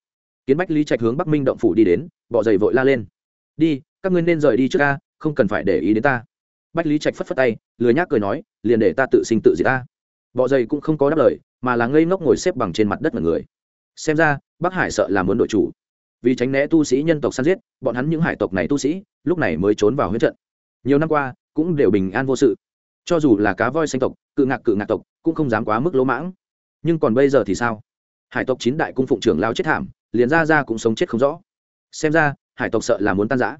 Speaker 1: Kiến bách lý trạch hướng bắc minh động phủ đi đến, bọ dày vội la lên. Đi, các ngươi nên rời đi trước ca không cần phải để ý đến ta. Bách lý trạch phất phất tay, lười nhác cười nói, liền để ta tự sinh tự diệt ta. Bọ dày cũng không có đáp lời, mà là ngây ngốc ngồi xếp bằng trên mặt đất mọi người. Xem ra, bắc hải sợ là muốn đội chủ vì tránh né tu sĩ nhân tộc săn giết, bọn hắn những hải tộc này tu sĩ, lúc này mới trốn vào huyết trận. Nhiều năm qua, cũng đều bình an vô sự. Cho dù là cá voi xanh tộc, cự ngạc cự ngạc tộc, cũng không dám quá mức lỗ mãng. Nhưng còn bây giờ thì sao? Hải tộc chín đại cung phụng trưởng lao chết thảm, liền ra ra cũng sống chết không rõ. Xem ra, hải tộc sợ là muốn tan giã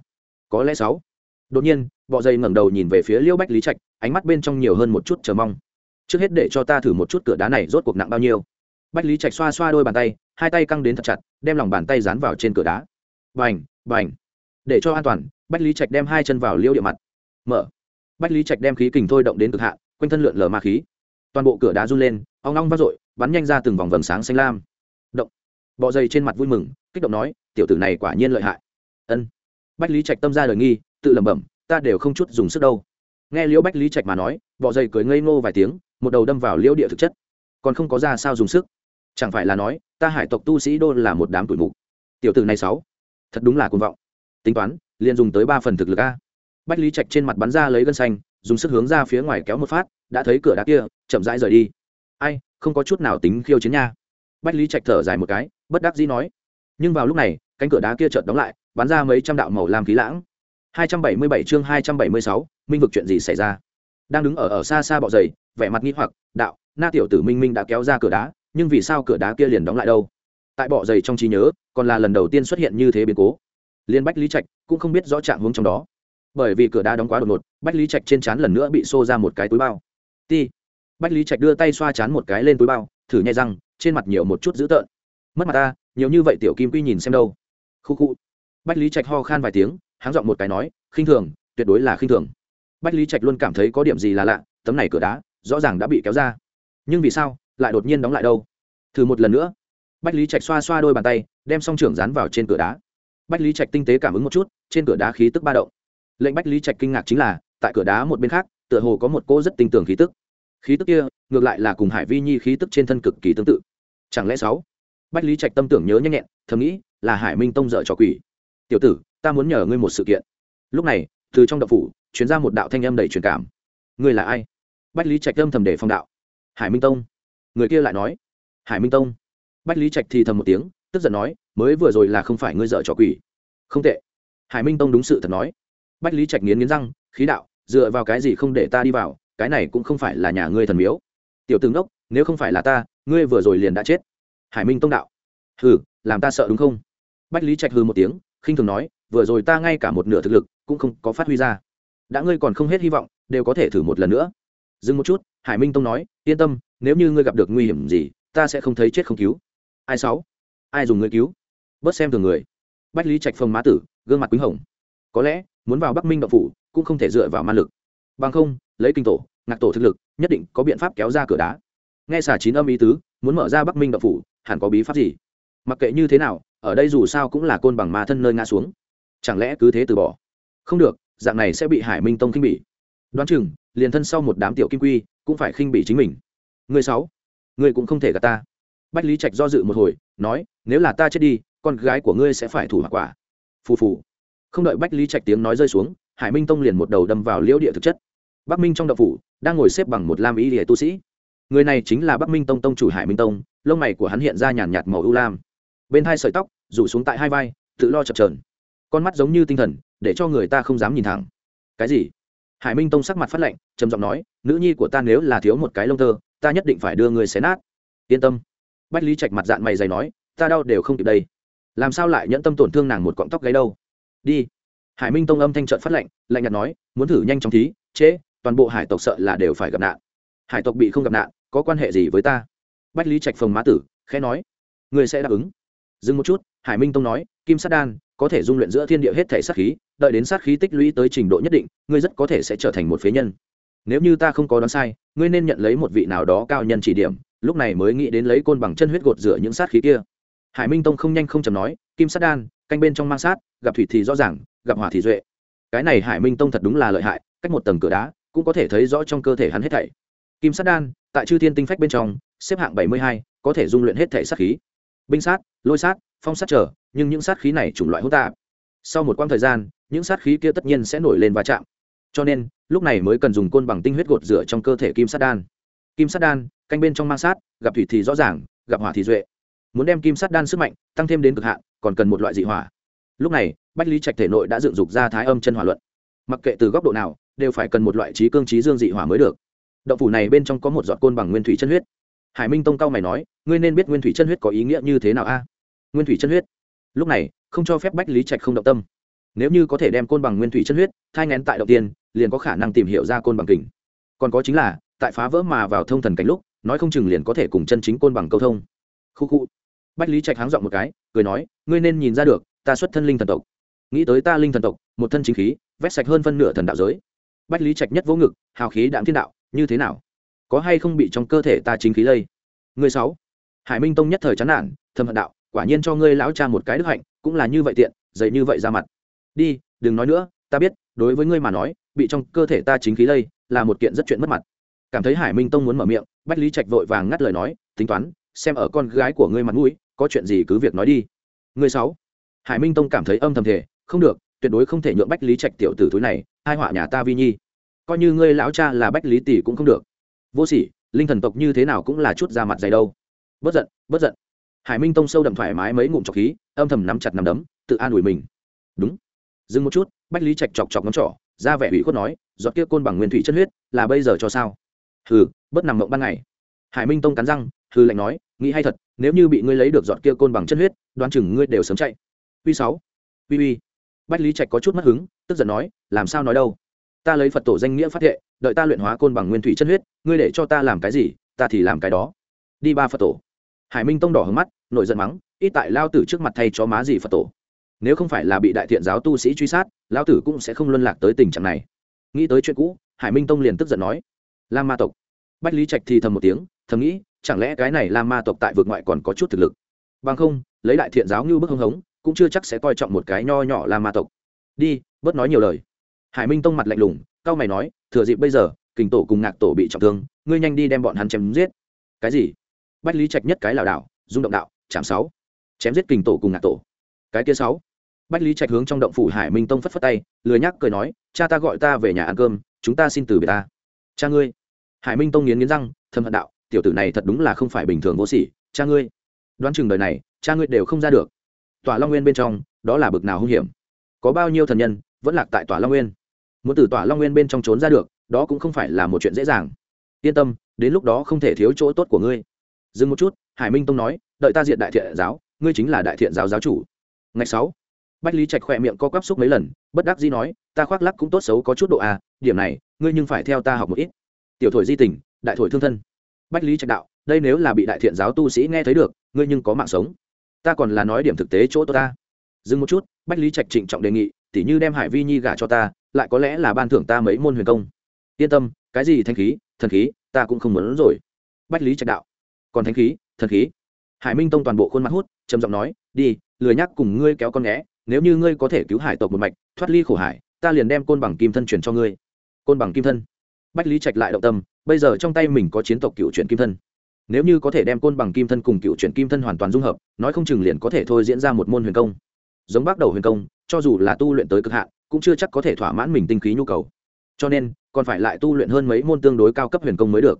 Speaker 1: có lẽ sáu. Đột nhiên, bọ dây ngẩng đầu nhìn về phía liêu bách lý trạch, ánh mắt bên trong nhiều hơn một chút chờ mong. Trước hết để cho ta thử một chút cửa đá này rốt cuộc nặng bao nhiêu. Bách lý trạch xoa xoa đôi bàn tay hai tay căng đến thật chặt đem lòng bàn tay dán vào trên cửa đá. Bành bành. Để cho an toàn bách lý trạch đem hai chân vào liêu địa mặt. Mở. Bách lý trạch đem khí kình thôi động đến cực hạ, quanh thân lượn lờ ma khí. Toàn bộ cửa đá run lên ong ong vang dội bắn nhanh ra từng vòng vầng sáng xanh lam. Động. Bọ dày trên mặt vui mừng kích động nói tiểu tử này quả nhiên lợi hại. Ân. Bách lý trạch tâm ra lời nghi tự lẩm bẩm ta đều không chút dùng sức đâu. Nghe liễu bách lý trạch mà nói bọ dày cười ngây ngô vài tiếng một đầu đâm vào liễu địa thực chất. Còn không có ra sao dùng sức. Chẳng phải là nói ta hải tộc tu sĩ đô là một đám tuổi mục. Tiểu tử này sáu thật đúng là cuồng vọng. Tính toán liền dùng tới ba phần thực lực a. Bách lý trạch trên mặt bắn ra lấy gân xanh dùng sức hướng ra phía ngoài kéo một phát đã thấy cửa đá kia chậm rãi rời đi. Ai không có chút nào tính khiêu chiến nha. Bách lý trạch thở dài một cái bất đắc dĩ nói. Nhưng vào lúc này cánh cửa đá kia chợt đóng lại bắn ra mấy trăm đạo màu lam khí lãng. 277 chương 276, minh vực chuyện gì xảy ra? Đang đứng ở ở xa xa bọ dày vẻ mặt nghi hoặc đạo na tiểu tử minh minh đã kéo ra cửa đá nhưng vì sao cửa đá kia liền đóng lại đâu? Tại bọ dày trong trí nhớ, còn là lần đầu tiên xuất hiện như thế biến cố. Liên bách lý trạch cũng không biết rõ trạng hướng trong đó. Bởi vì cửa đá đóng quá đột ngột, bách lý trạch trên trán lần nữa bị xô ra một cái túi bao. Ti. Bách lý trạch đưa tay xoa chán một cái lên túi bao, thử nhai răng, trên mặt nhiều một chút dữ tợn. Mất mặt ta, nhiều như vậy tiểu kim quy nhìn xem đâu. Khu khu. Bách lý trạch ho khan vài tiếng, háng giọng một cái nói, khinh thường, tuyệt đối là khinh thường. Bách lý trạch luôn cảm thấy có điểm gì là lạ, tấm này cửa đá rõ ràng đã bị kéo ra. Nhưng vì sao lại đột nhiên đóng lại đâu? Thử một lần nữa. Bách lý trạch xoa xoa đôi bàn tay, đem song trưởng dán vào trên cửa đá. Bách lý trạch tinh tế cảm ứng một chút, trên cửa đá khí tức ba động. Lệnh bách lý trạch kinh ngạc chính là, tại cửa đá một bên khác, tựa hồ có một cô rất tinh tường khí tức. Khí tức kia, ngược lại là cùng hải vi nhi khí tức trên thân cực kỳ tương tự. Chẳng lẽ sáu? Bách lý trạch tâm tưởng nhớ nhanh nhẹn, thầm nghĩ, là hải minh tông dở trò quỷ. Tiểu tử, ta muốn nhờ ngươi một sự kiện. Lúc này, từ trong đậu phủ chuyển ra một đạo thanh âm đầy truyền cảm. Ngươi là ai? Bách lý trạch âm thầm để phong đạo. Hải minh tông người kia lại nói, hải minh tông. Bách lý trạch thì thầm một tiếng, tức giận nói, mới vừa rồi là không phải ngươi dợ trò quỷ. Không tệ. Hải minh tông đúng sự thật nói. Bách lý trạch nghiến nghiến răng, khí đạo, dựa vào cái gì không để ta đi vào, cái này cũng không phải là nhà ngươi thần miếu. Tiểu tướng đốc nếu không phải là ta, ngươi vừa rồi liền đã chết. Hải minh tông đạo. Hừ, làm ta sợ đúng không? Bách lý trạch hừ một tiếng, khinh thường nói, vừa rồi ta ngay cả một nửa thực lực cũng không có phát huy ra. Đã ngươi còn không hết hy vọng, đều có thể thử một lần nữa. Dừng một chút, hải minh tông nói, yên tâm nếu như ngươi gặp được nguy hiểm gì, ta sẽ không thấy chết không cứu. Ai sáu? Ai dùng ngươi cứu? Bớt xem thường người. Bách lý trạch phong má tử, gương mặt quý hồng. Có lẽ, muốn vào bắc minh đậu phủ, cũng không thể dựa vào ma lực. Bằng không, lấy kinh tổ, ngạc tổ thực lực, nhất định có biện pháp kéo ra cửa đá. Nghe xả chín âm ý tứ, muốn mở ra bắc minh đậu phủ, hẳn có bí pháp gì? Mặc kệ như thế nào, ở đây dù sao cũng là côn bằng ma thân nơi ngã xuống. Chẳng lẽ cứ thế từ bỏ? Không được, dạng này sẽ bị hải minh tông khinh bỉ. Đoán chừng, liền thân sau một đám tiểu kim quy, cũng phải khinh bỉ chính mình. Ngươi sáu ngươi cũng không thể gạt ta. Bách lý trạch do dự một hồi nói nếu là ta chết đi con gái của ngươi sẽ phải thủ hỏa quả. Phù phù. Không đợi bách lý trạch tiếng nói rơi xuống hải minh tông liền một đầu đâm vào liễu địa thực chất. Bắc minh trong đậu phủ đang ngồi xếp bằng một lam ý địa tu sĩ. Người này chính là bắc minh tông tông chủ hải minh tông lông mày của hắn hiện ra nhàn nhạt màu ưu lam. Bên hai sợi tóc rủ xuống tại hai vai tự lo chập trờn con mắt giống như tinh thần để cho người ta không dám nhìn thẳng. Cái gì? Hải minh tông sắc mặt phát lạnh, trầm giọng nói nữ nhi của ta nếu là thiếu một cái lông tơ ta nhất định phải đưa người xé nát. Yên tâm. Bách lý trạch mặt dạng mày dày nói, ta đau đều không kịp đây. Làm sao lại nhẫn tâm tổn thương nàng một cọng tóc gáy đâu? Đi. Hải minh tông âm thanh trợn phát lệnh lạnh nhạt nói, muốn thử nhanh chóng thí, chế, toàn bộ hải tộc sợ là đều phải gặp nạn. Hải tộc bị không gặp nạn, có quan hệ gì với ta? Bách lý trạch phồng má tử, khẽ nói người sẽ đáp ứng. Dừng một chút, hải minh tông nói, kim sát đan, có thể dung luyện giữa thiên địa hết thể sát khí, đợi đến sát khí tích lũy tới trình độ nhất định, ngươi rất có thể sẽ trở thành một phế nhân. Nếu như ta không có đoán sai ngươi nên nhận lấy một vị nào đó cao nhân chỉ điểm, lúc này mới nghĩ đến lấy côn bằng chân huyết gột rửa những sát khí kia. Hải minh tông không nhanh không chầm nói, kim sát đan, canh bên trong mang sát, gặp thủy thì rõ ràng, gặp hỏa thì duệ. Cái này hải minh tông thật đúng là lợi hại, cách một tầng cửa đá, cũng có thể thấy rõ trong cơ thể hắn hết thảy. Kim sát đan, tại chư thiên tinh phách bên trong, xếp hạng bảy mươi hai, có thể dung luyện hết thể sát khí. Binh sát, lôi sát, phong sát trở nhưng những sát khí này chủng loại hỗn tạp. Sau một quãng thời gian, những sát khí kia tất nhiên sẽ nổi lên va chạm cho nên, lúc này mới cần dùng côn bằng tinh huyết gột rửa trong cơ thể kim sát đan. Kim sát đan, canh bên trong mang sát, gặp thủy thì rõ ràng, gặp hỏa thì duệ. Muốn đem kim sát đan sức mạnh tăng thêm đến cực hạn, còn cần một loại dị hỏa. Lúc này, bách lý trạch thể nội đã dựng dục ra thái âm chân hỏa luận. Mặc kệ từ góc độ nào, đều phải cần một loại trí cương trí dương dị hỏa mới được. Động phủ này bên trong có một giọt côn bằng nguyên thủy chân huyết. Hải minh tông cao mày nói, ngươi nên biết nguyên thủy chân huyết có ý nghĩa như thế nào a? Nguyên thủy chân huyết. Lúc này, không cho phép bách lý trạch không động tâm nếu như có thể đem côn bằng nguyên thủy chân huyết, thai ngén tại đầu tiên, liền có khả năng tìm hiểu ra côn bằng kình. Còn có chính là, tại phá vỡ mà vào thông thần cảnh lúc, nói không chừng liền có thể cùng chân chính côn bằng câu thông. Khu khu. Bách lý trạch háng dọn một cái, cười nói, ngươi nên nhìn ra được, ta xuất thân linh thần tộc. Nghĩ tới ta linh thần tộc, một thân chính khí, vét sạch hơn phân nửa thần đạo giới. Bách lý trạch nhất vỗ ngực, hào khí đạm thiên đạo, như thế nào? Có hay không bị trong cơ thể ta chính khí lây? Người sáu. Hải minh tông nhất thời chán nản thâm hận đạo, quả nhiên cho ngươi lão cha một cái đức hạnh, cũng là như vậy tiện dậy như vậy ra mặt đi, đừng nói nữa, ta biết, đối với ngươi mà nói, bị trong cơ thể ta chính khí lây, là một kiện rất chuyện mất mặt. Cảm thấy hải minh tông muốn mở miệng, bách lý trạch vội vàng ngắt lời nói, tính toán, xem ở con gái của ngươi mặt mũi, có chuyện gì cứ việc nói đi. Ngươi sáu. Hải minh tông cảm thấy âm thầm thể không được, tuyệt đối không thể nhượng bách lý trạch tiểu tử túi này, hai họa nhà ta vi nhi. Coi như ngươi lão cha là bách lý tỷ cũng không được. Vô sỉ, linh thần tộc như thế nào cũng là chút ra mặt dày đâu. Bất giận bất giận. Hải minh tông sâu đậm thoải mái mấy ngụm trọc khí, âm thầm nắm chặt nắm đấm, tự an ủi mình. Đúng dừng một chút, bách lý trạch chọc chọc ngón trỏ, ra vẻ ủy khuất nói, giọt kia côn bằng nguyên thủy chân huyết, là bây giờ cho sao? Hừ, bất nằm mộng ban ngày. Hải minh tông cắn răng, hừ lạnh nói, nghĩ hay thật, nếu như bị ngươi lấy được giọt kia côn bằng chân huyết, đoán chừng ngươi đều sớm chạy. Uy sáu uy uy bách lý trạch có chút mất hứng, tức giận nói, làm sao nói đâu? Ta lấy phật tổ danh nghĩa phát thệ, đợi ta luyện hóa côn bằng nguyên thủy chân huyết, ngươi để cho ta làm cái gì, ta thì làm cái đó. Đi ba phật tổ. Hải minh tông đỏ hướng mắt, nổi giận mắng, ít tại lao tử trước mặt thay cho má gì phật tổ? Nếu không phải là bị đại thiện giáo tu sĩ truy sát, lão tử cũng sẽ không luân lạc tới tình trạng này. Nghĩ tới chuyện cũ, hải minh tông liền tức giận nói, lam ma tộc. Bách lý trạch thì thầm một tiếng, thầm nghĩ, chẳng lẽ cái này lam ma tộc tại vượt ngoại còn có chút thực lực? Bằng không, lấy đại thiện giáo như bức hưng hống, cũng chưa chắc sẽ coi trọng một cái nho nhỏ lam ma tộc. Đi, bớt nói nhiều lời. Hải minh tông mặt lạnh lùng cao mày nói, thừa dịp bây giờ, kình tổ cùng ngạc tổ bị trọng thương, ngươi nhanh đi đem bọn hắn chém giết. Cái gì? Bách lý trạch nhất cái lảo đảo, rung động đạo chạm sáu, chém giết kình tổ cùng ngạc tổ. Cái kia sáu? Bách lý trạch hướng trong động phủ hải minh tông phất phất tay, lười nhắc cười nói, cha ta gọi ta về nhà ăn cơm, chúng ta xin từ biệt ta. Cha ngươi? Hải minh tông nghiến nghiến răng thâm hận đạo, tiểu tử này thật đúng là không phải bình thường vô sỉ, cha ngươi. Đoán chừng đời này, cha ngươi đều không ra được. Tòa long nguyên bên trong, đó là bực nào hung hiểm. Có bao nhiêu thần nhân, vẫn lạc tại tòa long nguyên. Muốn từ tòa long nguyên bên trong trốn ra được, đó cũng không phải là một chuyện dễ dàng. Yên tâm, đến lúc đó không thể thiếu chỗ tốt của ngươi. Dừng một chút, hải minh tông nói, đợi ta diện đại thiện giáo, ngươi chính là đại thiện giáo giáo chủ. Ngày sáu bách lý trạch khỏe miệng co quắp xúc mấy lần, bất đắc dĩ nói, ta khoác lắc cũng tốt xấu, có chút độ à điểm này, ngươi nhưng phải theo ta học một ít. Tiểu thổi di tình, đại thổi thương thân. Bách lý trạch đạo, đây nếu là bị đại thiện giáo tu sĩ nghe thấy được, ngươi nhưng có mạng sống. Ta còn là nói điểm thực tế chỗ tôi ta. Dừng một chút, bách lý trạch trịnh trọng đề nghị, tỉ như đem hải vi nhi gả cho ta, lại có lẽ là ban thưởng ta mấy môn huyền công. Yên tâm, cái gì thanh khí, thần khí, ta cũng không muốn rồi. Bách lý trạch đạo, còn thanh khí, thần khí. Hải minh tông toàn bộ khuôn mặt hút, trầm giọng nói, đi, lười nhắc cùng ngươi kéo con nghé nếu như ngươi có thể cứu hải tộc một mạch, thoát ly khổ hải, ta liền đem côn bằng kim thân chuyển cho ngươi. Côn bằng kim thân. Bách lý trạch lại động tâm, bây giờ trong tay mình có chiến tộc cựu chuyển kim thân. Nếu như có thể đem côn bằng kim thân cùng cựu chuyển kim thân hoàn toàn dung hợp, nói không chừng liền có thể thôi diễn ra một môn huyền công. Giống bắt đầu huyền công, cho dù là tu luyện tới cực hạn, cũng chưa chắc có thể thỏa mãn mình tinh khí nhu cầu. Cho nên, còn phải lại tu luyện hơn mấy môn tương đối cao cấp huyền công mới được.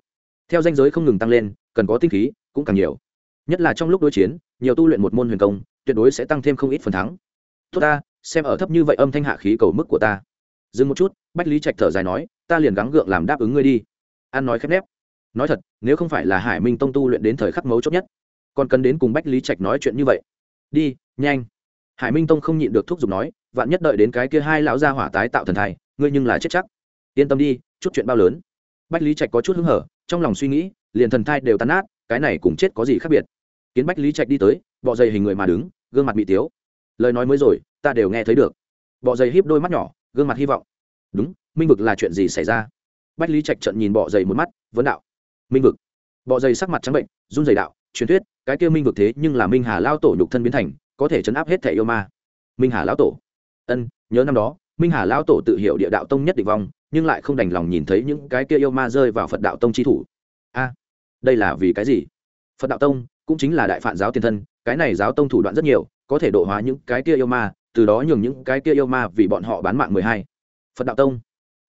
Speaker 1: Theo danh giới không ngừng tăng lên, cần có tinh khí cũng càng nhiều. Nhất là trong lúc đối chiến, nhiều tu luyện một môn huyền công, tuyệt đối sẽ tăng thêm không ít phần thắng tốt ta, xem ở thấp như vậy âm thanh hạ khí cầu mức của ta. Dừng một chút, bách lý trạch thở dài nói, ta liền gắng gượng làm đáp ứng ngươi đi. An nói khép nép. Nói thật, nếu không phải là hải minh tông tu luyện đến thời khắc mấu chốt nhất, còn cần đến cùng bách lý trạch nói chuyện như vậy. Đi, nhanh. Hải minh tông không nhịn được thúc giục nói, vạn nhất đợi đến cái kia hai lão gia hỏa tái tạo thần thai, ngươi nhưng là chết chắc. Yên tâm đi, chút chuyện bao lớn. Bách lý trạch có chút hứng hở, trong lòng suy nghĩ, liền thần thai đều tàn nát, cái này cùng chết có gì khác biệt? Kiến bách lý trạch đi tới, bọ dày hình người mà đứng, gương mặt bị tiếu lời nói mới rồi, ta đều nghe thấy được. Bọ dày híp đôi mắt nhỏ, gương mặt hy vọng. Đúng, minh vực là chuyện gì xảy ra? Bách lý trạch trận nhìn bọ dày một mắt, vấn đạo. Minh vực. Bọ dày sắc mặt trắng bệnh, run dày đạo, truyền thuyết, cái kia minh vực thế nhưng là minh hà lao tổ nhục thân biến thành, có thể chấn áp hết thẻ yêu ma. Minh hà lão tổ. Ân, nhớ năm đó, minh hà lão tổ tự hiểu địa đạo tông nhất định vong, nhưng lại không đành lòng nhìn thấy những cái kia yêu ma rơi vào phật đạo tông chi thủ. A, đây là vì cái gì? Phật đạo tông cũng chính là đại phản giáo tiền thân, cái này giáo tông thủ đoạn rất nhiều có thể độ hóa những cái kia yêu ma, từ đó nhường những cái kia yêu ma vì bọn họ bán mạng mười hai. Phật đạo tông.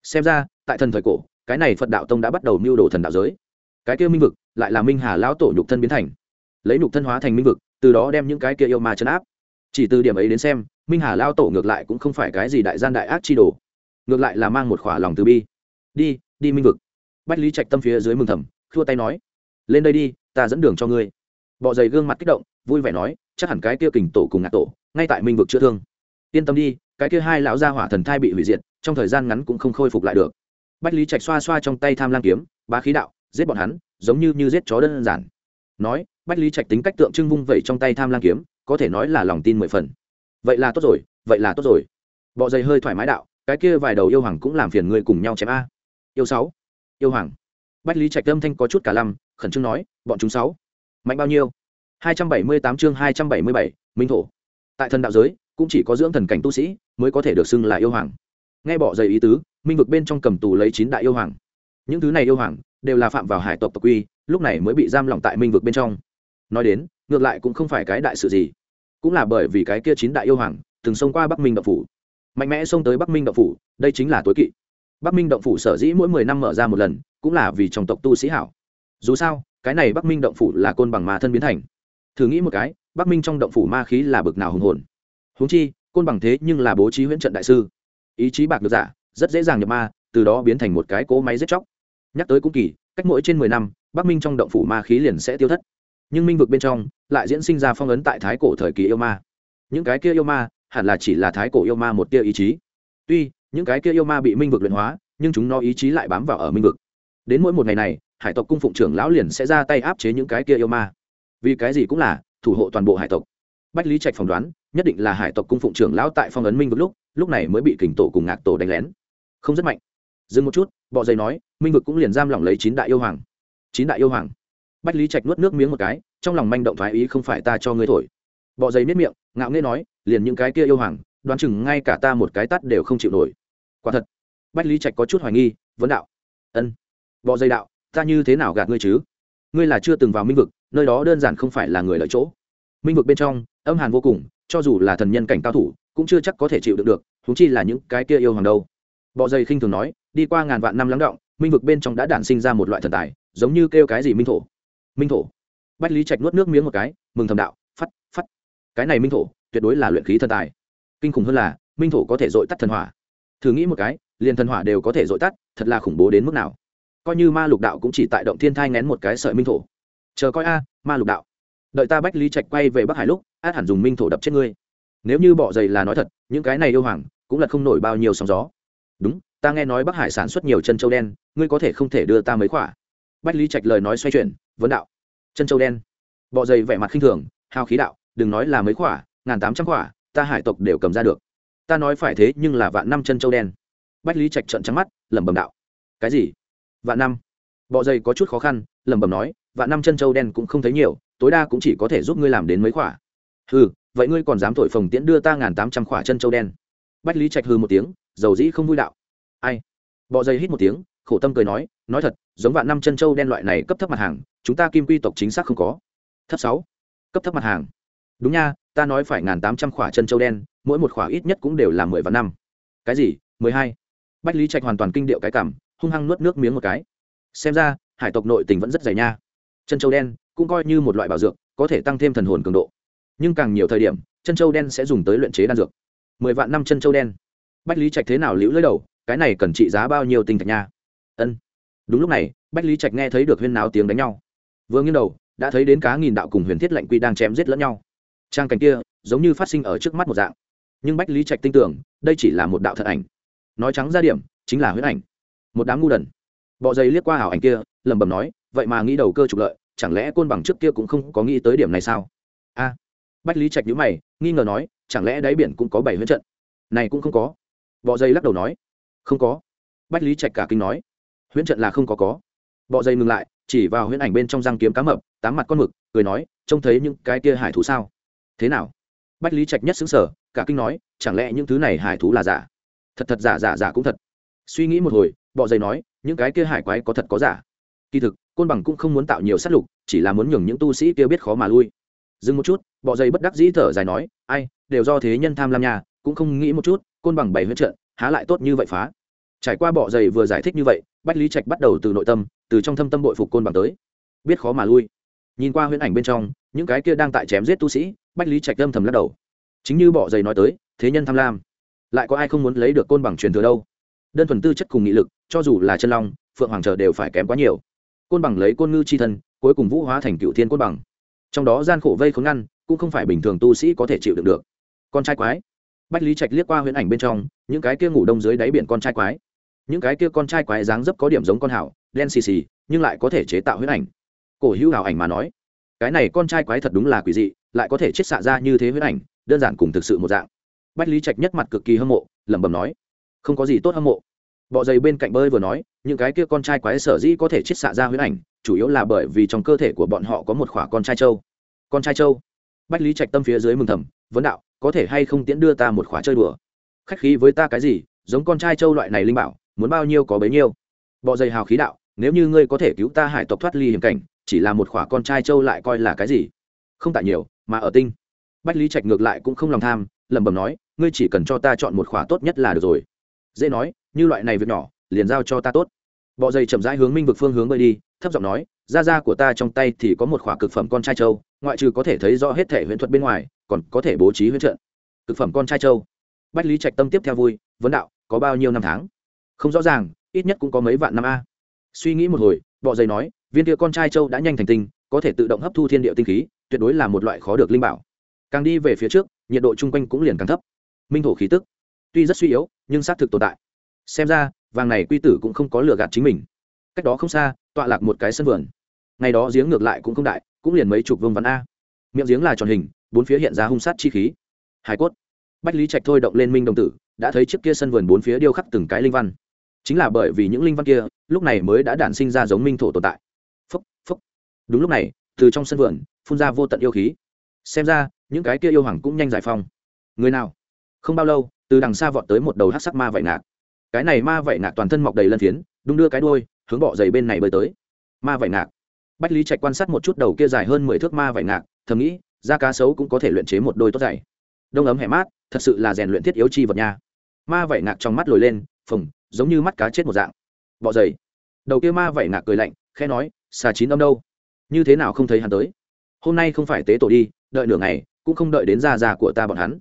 Speaker 1: Xem ra, tại thần thời cổ, cái này phật đạo tông đã bắt đầu mưu đồ thần đạo giới. Cái kia minh vực lại là minh hà lão tổ nhục thân biến thành. Lấy nhục thân hóa thành minh vực, từ đó đem những cái kia yêu ma chấn áp. Chỉ từ điểm ấy đến xem, minh hà lao tổ ngược lại cũng không phải cái gì đại gian đại ác chi đồ. Ngược lại là mang một khỏa lòng từ bi. Đi đi minh vực. Bách lý trạch tâm phía dưới mừng thầm thua tay nói, lên đây đi, ta dẫn đường cho ngươi. Bọ dày gương mặt kích động, vui vẻ nói chắc hẳn cái kia kình tổ cùng ngạc tổ, ngay tại minh vực chữa thương. Yên tâm đi, cái kia hai lão gia hỏa thần thai bị hủy diệt, trong thời gian ngắn cũng không khôi phục lại được. Bách lý trạch xoa xoa trong tay tham lang kiếm, bá khí đạo, giết bọn hắn, giống như như giết chó đơn giản. Nói, bách lý trạch tính cách tượng trưng vung vẩy trong tay tham lang kiếm, có thể nói là lòng tin mười phần. Vậy là tốt rồi, vậy là tốt rồi. Bọ dày hơi thoải mái đạo, cái kia vài đầu yêu hoàng cũng làm phiền ngươi cùng nhau chém a. Yêu sáu. Yêu hoàng. Bách lý trạch âm thanh có chút cả lăm, khẩn trương nói, bọn chúng sáu. Mạnh bao nhiêu? Hai trăm bảy mươi tám chương hai trăm bảy mươi bảy, minh thổ. Tại thần đạo giới, cũng chỉ có dưỡng thần cảnh tu sĩ mới có thể được xưng là yêu hoàng. Nghe bỏ dày ý tứ, minh vực bên trong cầm tù lấy chín đại yêu hoàng. Những thứ này yêu hoàng đều là phạm vào hải tộc tộc quy, lúc này mới bị giam lỏng tại minh vực bên trong. Nói đến, ngược lại cũng không phải cái đại sự gì. Cũng là bởi vì cái kia chín đại yêu hoàng từng xông qua bắc minh động phủ. Mạnh mẽ xông tới bắc minh động phủ, đây chính là tối kỵ. Bắc minh động phủ sở dĩ mỗi mười năm mở ra một lần, cũng là vì trong tộc tu sĩ hảo. Dù sao, cái này bắc minh động phủ là côn bằng mà thân biến thành thử nghĩ một cái, bắc minh trong động phủ ma khí là bực nào hùng hồn. Húng chi, côn bằng thế nhưng là bố trí huyễn trận đại sư. Ý chí bạc được giả, rất dễ dàng nhập ma, từ đó biến thành một cái cỗ máy giết chóc. Nhắc tới cũng kỳ, cách mỗi trên mười năm, bắc minh trong động phủ ma khí liền sẽ tiêu thất. Nhưng minh vực bên trong, lại diễn sinh ra phong ấn tại thái cổ thời kỳ yêu ma. Những cái kia yêu ma, hẳn là chỉ là thái cổ yêu ma một tia ý chí. Tuy, những cái kia yêu ma bị minh vực luyện hóa, nhưng chúng nó ý chí lại bám vào ở minh vực. Đến mỗi một ngày này, hải tộc cung phụng trưởng lão liền sẽ ra tay áp chế những cái kia yêu ma vì cái gì cũng là thủ hộ toàn bộ hải tộc. Bách lý trạch phỏng đoán, nhất định là hải tộc cung phụng trưởng lão tại phong ấn minh vực lúc lúc này mới bị kình tổ cùng ngạc tổ đánh lén. Không rất mạnh. Dừng một chút, bọ dây nói, minh vực cũng liền giam lỏng lấy chín đại yêu hoàng. Chín đại yêu hoàng. Bách lý trạch nuốt nước miếng một cái, trong lòng manh động thoái ý không phải ta cho ngươi thổi. Bọ giấy miết miệng, ngạo nghê nói, liền những cái kia yêu hoàng, đoán chừng ngay cả ta một cái tắt đều không chịu nổi. Quả thật. Bách lý trạch có chút hoài nghi, vấn đạo. Ân. Bọ dây đạo, ta như thế nào gạt ngươi chứ? Ngươi là chưa từng vào minh vực nơi đó đơn giản không phải là người lợi chỗ. Minh vực bên trong, âm hàn vô cùng, cho dù là thần nhân cảnh cao thủ, cũng chưa chắc có thể chịu được được húng chi là những cái kia yêu hoàng đâu. Bọ dây khinh thường nói, đi qua ngàn vạn năm lắng động, minh vực bên trong đã đản sinh ra một loại thần tài, giống như kêu cái gì minh thổ. Minh thổ. Bách lý trạch nuốt nước miếng một cái, mừng thầm đạo, phắt phắt. Cái này minh thổ, tuyệt đối là luyện khí thần tài. Kinh khủng hơn là, minh thổ có thể dội tắt thần hỏa. Thử nghĩ một cái, liền thần hỏa đều có thể dội tắt, thật là khủng bố đến mức nào. Coi như ma lục đạo cũng chỉ tại động thiên thai ngén một cái sợi minh thổ chờ coi a, ma lục đạo. Đợi ta bách lý trạch quay về bắc hải lúc, át hẳn dùng minh thổ đập chết ngươi. Nếu như bỏ giày là nói thật, những cái này yêu hoàng cũng là không nổi bao nhiêu sóng gió. Đúng, ta nghe nói bắc hải sản xuất nhiều chân châu đen, ngươi có thể không thể đưa ta mấy quả bách lý trạch lời nói xoay chuyển, vấn đạo. Chân châu đen. Bọ dày vẻ mặt khinh thường hao khí đạo, đừng nói là mấy quả ngàn tám trăm quả ta hải tộc đều cầm ra được. Ta nói phải thế nhưng là vạn năm chân châu đen. Bách lý trạch trận trắng mắt, lẩm bẩm đạo. Cái gì? Vạn năm. Bọ dày có chút khó khăn, lẩm bẩm nói vạn năm chân châu đen cũng không thấy nhiều, tối đa cũng chỉ có thể giúp ngươi làm đến mấy khỏa. Hừ, vậy ngươi còn dám thổi phồng tiễn đưa ta ngàn tám trăm khỏa chân châu đen? Bách lý trạch hư một tiếng, dầu dĩ không vui đạo. Ai? Bọ dày hít một tiếng, khổ tâm cười nói nói thật, giống vạn năm chân châu đen loại này cấp thấp mặt hàng, chúng ta kim quy tộc chính xác không có. Thấp sáu. Cấp thấp mặt hàng. Đúng nha, ta nói phải ngàn tám trăm khỏa chân châu đen, mỗi một khỏa ít nhất cũng đều là mười vạn năm. Cái gì? mười hai. Bách lý trạch hoàn toàn kinh điệu cái cảm, hung hăng nuốt nước miếng một cái. Xem ra, hải tộc nội tình vẫn rất dày nha chân châu đen cũng coi như một loại bảo dược, có thể tăng thêm thần hồn cường độ. Nhưng càng nhiều thời điểm, chân châu đen sẽ dùng tới luyện chế đan dược. Mười vạn năm chân châu đen. Bách lý trạch thế nào liễu lưỡi đầu, cái này cần trị giá bao nhiêu tinh thạch nha? Ân. Đúng lúc này, bách lý trạch nghe thấy được huyên náo tiếng đánh nhau. Vừa nghiêng đầu, đã thấy đến cá nghìn đạo cùng huyền thiết lệnh quy đang chém giết lẫn nhau. Trang cảnh kia, giống như phát sinh ở trước mắt một dạng. Nhưng bách lý trạch tin tưởng, đây chỉ là một đạo thật ảnh. Nói trắng ra điểm, chính là huyết ảnh. Một đám ngu đần. Bọ dây liếc qua ảo ảnh kia, lẩm bẩm nói vậy mà nghĩ đầu cơ trục lợi, chẳng lẽ côn bằng trước kia cũng không có nghĩ tới điểm này sao? A, bách lý trạch nhữ mày, nghi ngờ nói, chẳng lẽ đáy biển cũng có bảy huyết trận? Này cũng không có. Bọ dây lắc đầu nói, không có. Bách lý trạch cả kinh nói, huyễn trận là không có có. Bọ dây ngừng lại, chỉ vào huyễn ảnh bên trong răng kiếm cá mập, tám mặt con mực, cười nói, trông thấy những cái kia hải thú sao? Thế nào? Bách lý trạch nhất xứng sở cả kinh nói, chẳng lẽ những thứ này hải thú là giả? Thật thật giả giả giả cũng thật. Suy nghĩ một hồi, bọ dây nói, những cái kia hải quái có thật có giả? Kỳ thực côn bằng cũng không muốn tạo nhiều sát lục, chỉ là muốn nhường những tu sĩ kia biết khó mà lui. Dừng một chút, bọ dây bất đắc dĩ thở dài nói, ai, đều do thế nhân tham lam nhà cũng không nghĩ một chút, côn bằng bảy huyết trận, há lại tốt như vậy phá. Trải qua bọ dày vừa giải thích như vậy, bách lý trạch bắt đầu từ nội tâm, từ trong thâm tâm bội phục côn bằng tới. Biết khó mà lui. Nhìn qua huyễn ảnh bên trong, những cái kia đang tại chém giết tu sĩ, bách lý trạch âm thầm lắc đầu. Chính như bọ dày nói tới, thế nhân tham lam, lại có ai không muốn lấy được côn bằng truyền thừa đâu? Đơn thuần tư chất cùng nghị lực, cho dù là chân long, phượng hoàng chờ đều phải kém quá nhiều côn bằng lấy côn ngư c h i thân, cuối cùng vũ hóa thành cựu thiên côn bằng. Trong đó gian khổ vây khốn ngăn, cũng không phải bình thường tu sĩ có thể chịu đựng được. Con trai quái. Bách lý trạch liếc qua huyễn ảnh bên trong, những cái kia ngủ đông dưới đáy biển con trai quái. Những cái kia con trai quái dáng dấp có điểm giống con hảo, đen xì xì, nhưng lại có thể chế tạo huyễn ảnh. Cổ hữu hảo ảnh mà nói, cái này con trai quái thật đúng là quỷ dị, lại có thể chết xạ ra như thế huyễn ảnh, đơn giản cùng thực sự một dạng. Bách lý trạch nhất mặt cực kỳ hâm mộ, lẩm bẩm nói, không có gì tốt hâm mộ bọ dày bên cạnh bơi vừa nói, những cái kia con trai quái sở dĩ có thể chết xạ ra huyễn ảnh, chủ yếu là bởi vì trong cơ thể của bọn họ có một khỏa con trai trâu. Con trai trâu? Bách lý trạch tâm phía dưới mừng thầm, vấn đạo, có thể hay không tiễn đưa ta một khóa chơi đùa? Khách khí với ta cái gì, giống con trai châu loại này linh bảo, muốn bao nhiêu có bấy nhiêu. Bọ dày hào khí đạo, nếu như ngươi có thể cứu ta hải tộc thoát ly hiểm cảnh, chỉ là một khỏa con trai châu lại coi là cái gì? Không tại nhiều, mà ở tinh. Bách lý trạch ngược lại cũng không lòng tham, lẩm bẩm nói, ngươi chỉ cần cho ta chọn một khỏa tốt nhất là được rồi. Dễ nói như loại này việc nhỏ, liền giao cho ta tốt. Bọ dày chậm rãi hướng minh vực phương hướng bơi đi, thấp giọng nói da da của ta trong tay thì có một khỏa cực phẩm con trai châu ngoại trừ có thể thấy rõ hết thể huyễn thuật bên ngoài, còn có thể bố trí huyễn trận. Cực phẩm con trai châu bách lý trạch tâm tiếp theo vui, vấn đạo, có bao nhiêu năm tháng? Không rõ ràng, ít nhất cũng có mấy vạn năm a. Suy nghĩ một hồi, bọ dày nói, viên kia con trai châu đã nhanh thành tinh, có thể tự động hấp thu thiên địa tinh khí, tuyệt đối là một loại khó được linh bảo. Càng đi về phía trước, nhiệt độ chung quanh cũng liền càng thấp. Minh thổ khí tức tuy rất suy yếu, nhưng xác thực tồn tại xem ra, vàng này quy tử cũng không có lừa gạt chính mình. Cách đó không xa, tọa lạc một cái sân vườn. Ngày đó giếng ngược lại cũng không đại, cũng liền mấy chục vương vắn a. Miệng giếng là tròn hình, bốn phía hiện ra hung sát chi khí. Hải cốt. Bách lý trạch thôi động lên minh đồng tử, đã thấy chiếc kia sân vườn bốn phía điêu khắc từng cái linh văn. Chính là bởi vì những linh văn kia, lúc này mới đã đản sinh ra giống minh thổ tồn tại. Phúc phúc. Đúng lúc này, từ trong sân vườn, phun ra vô tận yêu khí. Xem ra, những cái kia yêu hoàng cũng nhanh giải phong người nào? Không bao lâu, từ đằng xa vọt tới một đầu hát sắc ma vạy ngạc cái này ma vảy ngạc toàn thân mọc đầy lân phiến, đung đưa cái đuôi, hướng bọ dày bên này bơi tới. Ma vảy ngạc. Bách lý trạch quan sát một chút đầu kia dài hơn mười thước ma vảy ngạc, thầm nghĩ, da cá sấu cũng có thể luyện chế một đôi tốt dày. Đông ấm hẻ mát, thật sự là rèn luyện thiết yếu chi vật nha. Ma vảy ngạc trong mắt lồi lên, phồng, giống như mắt cá chết một dạng. Bọ dày. Đầu kia ma vảy ngạc cười lạnh khe nói, xà chín âm đâu? Như thế nào không thấy hắn tới? Hôm nay không phải tế tổ đi, đợi nửa ngày, cũng không đợi đến già già của ta bọn hắn.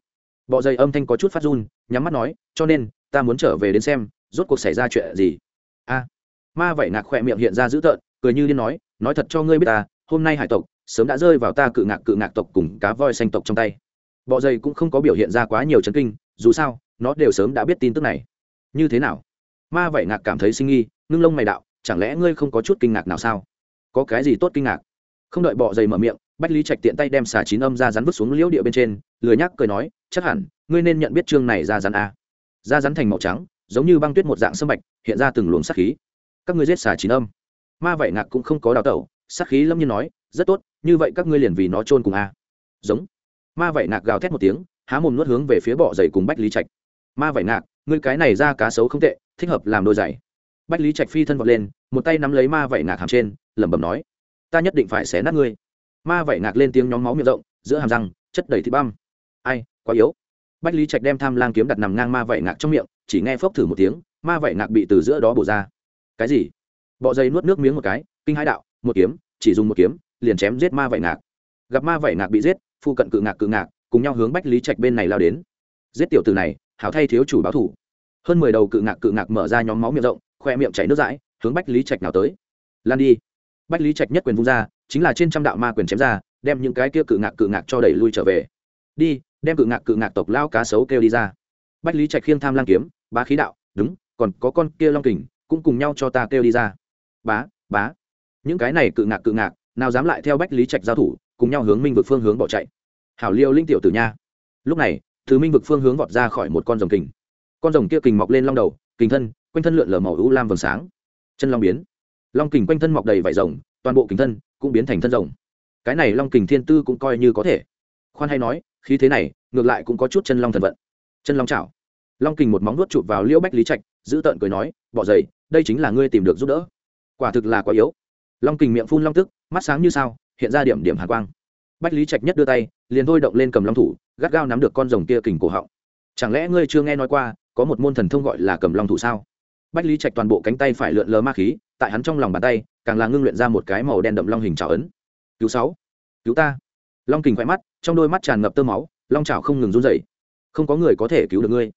Speaker 1: Bọ dày âm thanh có chút phát run, nhắm mắt nói, cho nên ta muốn trở về đến xem, rốt cuộc xảy ra chuyện gì. A, ma vậy ngạc khỏe miệng hiện ra dữ tợn, cười như điên nói nói thật cho ngươi biết ta, hôm nay hải tộc, sớm đã rơi vào ta cự ngạc cự ngạc tộc cùng cá voi xanh tộc trong tay. Bọ dày cũng không có biểu hiện ra quá nhiều chấn kinh, dù sao, nó đều sớm đã biết tin tức này. Như thế nào? Ma vậy ngạc cảm thấy sinh nghi, ngưng lông mày đạo, chẳng lẽ ngươi không có chút kinh ngạc nào sao? Có cái gì tốt kinh ngạc? Không đợi bọ dày mở miệng, bách lý trạch tiện tay đem xà chín âm ra rắn vứt xuống liễu địa bên trên, lười nhắc cười nói, chắc hẳn, ngươi nên nhận biết chương này ra rắn a da rắn thành màu trắng, giống như băng tuyết một dạng sâm bạch, hiện ra từng luồng sắc khí. Các ngươi giết xà chín âm. Ma vậy ngạc cũng không có đào tẩu sắc khí lâm nhiên nói, rất tốt, như vậy các ngươi liền vì nó trôn cùng a. Giống. Ma vậy ngạc gào thét một tiếng, há mồm nuốt hướng về phía bọ dày cùng bách lý trạch. Ma vậy ngạc, ngươi cái này ra cá sấu không tệ, thích hợp làm đôi giày. Bách lý trạch phi thân vọt lên, một tay nắm lấy ma vậy ngạc hàm trên, lẩm bẩm nói, ta nhất định phải xé nát ngươi. Ma vậy ngạc lên tiếng nhóm máu miệng rộng, giữa hàm răng, chất đầy thịt băm. Ai, quá yếu bách lý trạch đem tham lang kiếm đặt nằm ngang ma vẩy ngạc trong miệng, chỉ nghe phốc thử một tiếng, ma vẩy ngạc bị từ giữa đó bổ ra. Cái gì? Bọ dây nuốt nước miếng một cái, kinh hai đạo, một kiếm, chỉ dùng một kiếm, liền chém giết ma vẩy ngạc. Gặp ma vẩy ngạc bị giết phụ cận cự ngạc cự ngạc, cùng nhau hướng bách lý trạch bên này lao đến. Giết tiểu từ này, hảo thay thiếu chủ báo thủ. Hơn mười đầu cự ngạc cự ngạc mở ra nhóm máu miệng rộng, khoe miệng chảy nước dãi, hướng bách lý trạch nào tới. Lan đi. Bách lý trạch nhất quyền vung ra, chính là trên trăm đạo ma quyền chém ra, đem những cái kia cự ngạc cự ngạc cho đẩy lui trở về đi, đem cự ngạc cự ngạc tộc lao cá sấu kêu đi ra. Bách lý trạch khiêng tham lang kiếm, bá khí đạo, đúng, còn có con kia long kình, cũng cùng nhau cho ta kêu đi ra. Bá bá. Những cái này cự ngạc cự ngạc, nào dám lại theo bách lý trạch giao thủ, cùng nhau hướng minh vực phương hướng bỏ chạy. Hảo liêu linh tiểu tử nha. Lúc này thứ minh vực phương hướng vọt ra khỏi một con rồng kình. Con rồng kia kình mọc lên long đầu, kình thân, quanh thân lượn lờ màu ưu lam vầng sáng. Chân long biến. Long kình quanh thân mọc đầy vải rồng, toàn bộ kình thân cũng biến thành thân rồng. Cái này long kình thiên tư cũng coi như có thể. Khoan hay nói khí thế này, ngược lại cũng có chút chân long thần vận. Chân long chảo. Long kình một móng nuốt chụp vào liễu bách lý trạch, giữ tợn cười nói, bỏ dậy, đây chính là ngươi tìm được giúp đỡ. Quả thực là quá yếu. Long kình miệng phun long tức, mắt sáng như sao, hiện ra điểm điểm hạ quang. Bách lý trạch nhất đưa tay, liền thôi động lên cầm long thủ, gắt gao nắm được con rồng kia kình cổ họng. Chẳng lẽ ngươi chưa nghe nói qua, có một môn thần thông gọi là cầm long thủ sao? Bách lý trạch toàn bộ cánh tay phải lượn lờ ma khí, tại hắn trong lòng bàn tay, càng là ngưng luyện ra một cái màu đen đậm long hình trào ấn. Cứu sáu, cứu ta long kình khoe mắt trong đôi mắt tràn ngập tơ máu long trào không ngừng run dậy không có người có thể cứu được ngươi.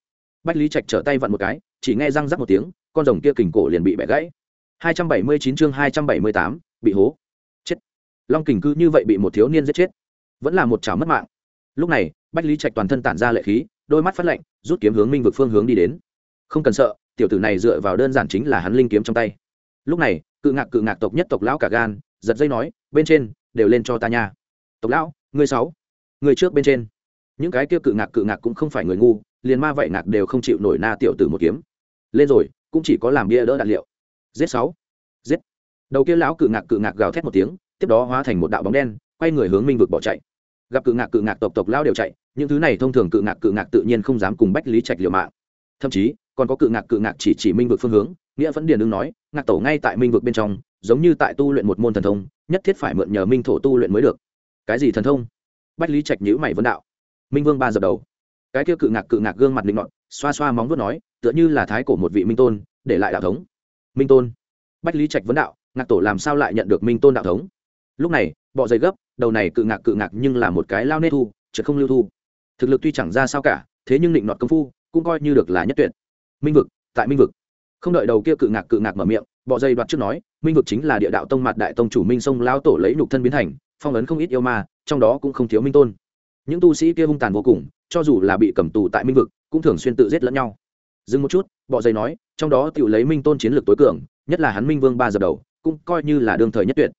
Speaker 1: Bách lý trạch trở tay vặn một cái chỉ nghe răng rắc một tiếng con rồng kia kình cổ liền bị bẻ gãy. 279 chương 278, bị hố. Chết. Long kình cứ như vậy bị một thiếu niên giết chết. Vẫn là một chảo mất mạng. Lúc này bách lý trạch toàn thân tản ra lệ khí đôi mắt phát lạnh rút kiếm hướng minh vực phương hướng đi đến. Không cần sợ tiểu tử này dựa vào đơn giản chính là hắn linh kiếm trong tay. Lúc này cự ngạc cự ngạc tộc nhất tộc lão cả gan giật dây nói bên trên đều lên cho ta nha. Tộc lão? Người sáu người trước bên trên những cái kia cự ngạc cự ngạc cũng không phải người ngu liền ma vậy ngạc đều không chịu nổi na tiểu tử một kiếm lên rồi cũng chỉ có làm bia đỡ đạn liệu giết sáu giết đầu kia lão cự ngạc cự ngạc gào thét một tiếng tiếp đó hóa thành một đạo bóng đen quay người hướng minh vực bỏ chạy gặp cự ngạc cự ngạc tộc tộc lao đều chạy những thứ này thông thường cự ngạc cự ngạc tự nhiên không dám cùng bách lý trạch liều mạng thậm chí còn có cự ngạc cự ngạc chỉ chỉ minh vực phương hướng nghĩa vẫn điền đương nói ngạc tổ ngay tại minh vực bên trong giống như tại tu luyện một môn thần thông nhất thiết phải mượn nhờ minh thổ tu luyện mới được cái gì thần thông? Bách lý trạch nhữ mày vấn đạo. Minh vương ba dập đầu. Cái kia cự ngạc cự ngạc gương mặt linh ngọn xoa xoa móng vuốt nói, tựa như là thái cổ một vị minh tôn, để lại đạo thống. Minh tôn. Bách lý trạch vấn đạo, ngạc tổ làm sao lại nhận được minh tôn đạo thống? Lúc này, bọ dày gấp, đầu này cự ngạc cự ngạc nhưng là một cái lao nê thu chứ không lưu thu. Thực lực tuy chẳng ra sao cả, thế nhưng định nọt công phu cũng coi như được là nhất tuyệt. Minh vực, tại minh vực. Không đợi đầu kia cự ngạc cự ngạc mở miệng, bọ dây đoạt trước nói, minh vực chính là địa đạo tông mặt đại tông chủ minh sông lao tổ lấy nhục thân biến thành phong ấn không ít yêu ma, trong đó cũng không thiếu minh tôn. Những tu sĩ kia hung tàn vô cùng, cho dù là bị cầm tù tại minh vực, cũng thường xuyên tự giết lẫn nhau. Dừng một chút, bọ dây nói, trong đó tự lấy minh tôn chiến lược tối cường, nhất là hắn minh vương ba giờ đầu, cũng coi như là đương thời nhất tuyệt.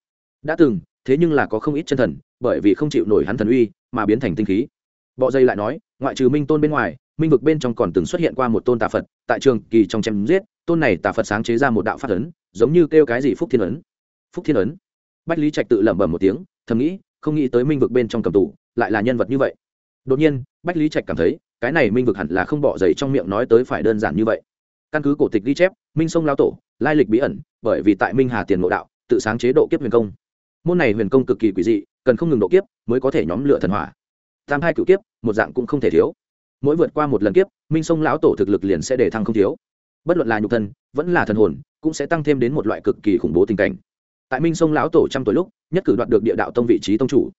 Speaker 1: Đã từng, thế nhưng là có không ít chân thần, bởi vì không chịu nổi hắn thần uy, mà biến thành tinh khí. Bọ dây lại nói, ngoại trừ minh tôn bên ngoài, minh vực bên trong còn từng xuất hiện qua một tôn tà phật, tại trường kỳ trong chém giết, tôn này tà phật sáng chế ra một đạo phát ấn, giống như kêu cái gì phúc thiên ấn. Phúc thiên ấn. Bách lý trạch tự lẩm bẩm một tiếng thầm nghĩ, không nghĩ tới minh vực bên trong cầm tù, lại là nhân vật như vậy. Đột nhiên, bách lý trạch cảm thấy, cái này minh vực hẳn là không bỏ giày trong miệng nói tới phải đơn giản như vậy. Căn cứ cổ tịch ghi chép, minh sông lao tổ, lai lịch bí ẩn, bởi vì tại minh hà tiền ngộ đạo, tự sáng chế độ kiếp huyền công. Môn này huyền công cực kỳ quỷ dị, cần không ngừng độ kiếp mới có thể nhóm lửa thần hỏa. Tam hai cựu kiếp, một dạng cũng không thể thiếu. Mỗi vượt qua một lần kiếp, minh sông lão tổ thực lực liền sẽ để thăng không thiếu. Bất luận là nhục thân, vẫn là thần hồn, cũng sẽ tăng thêm đến một loại cực kỳ khủng bố tình cảnh. Tại minh sông lão tổ trăm tuổi lúc nhất cử đoạt được địa đạo tông vị trí tông chủ.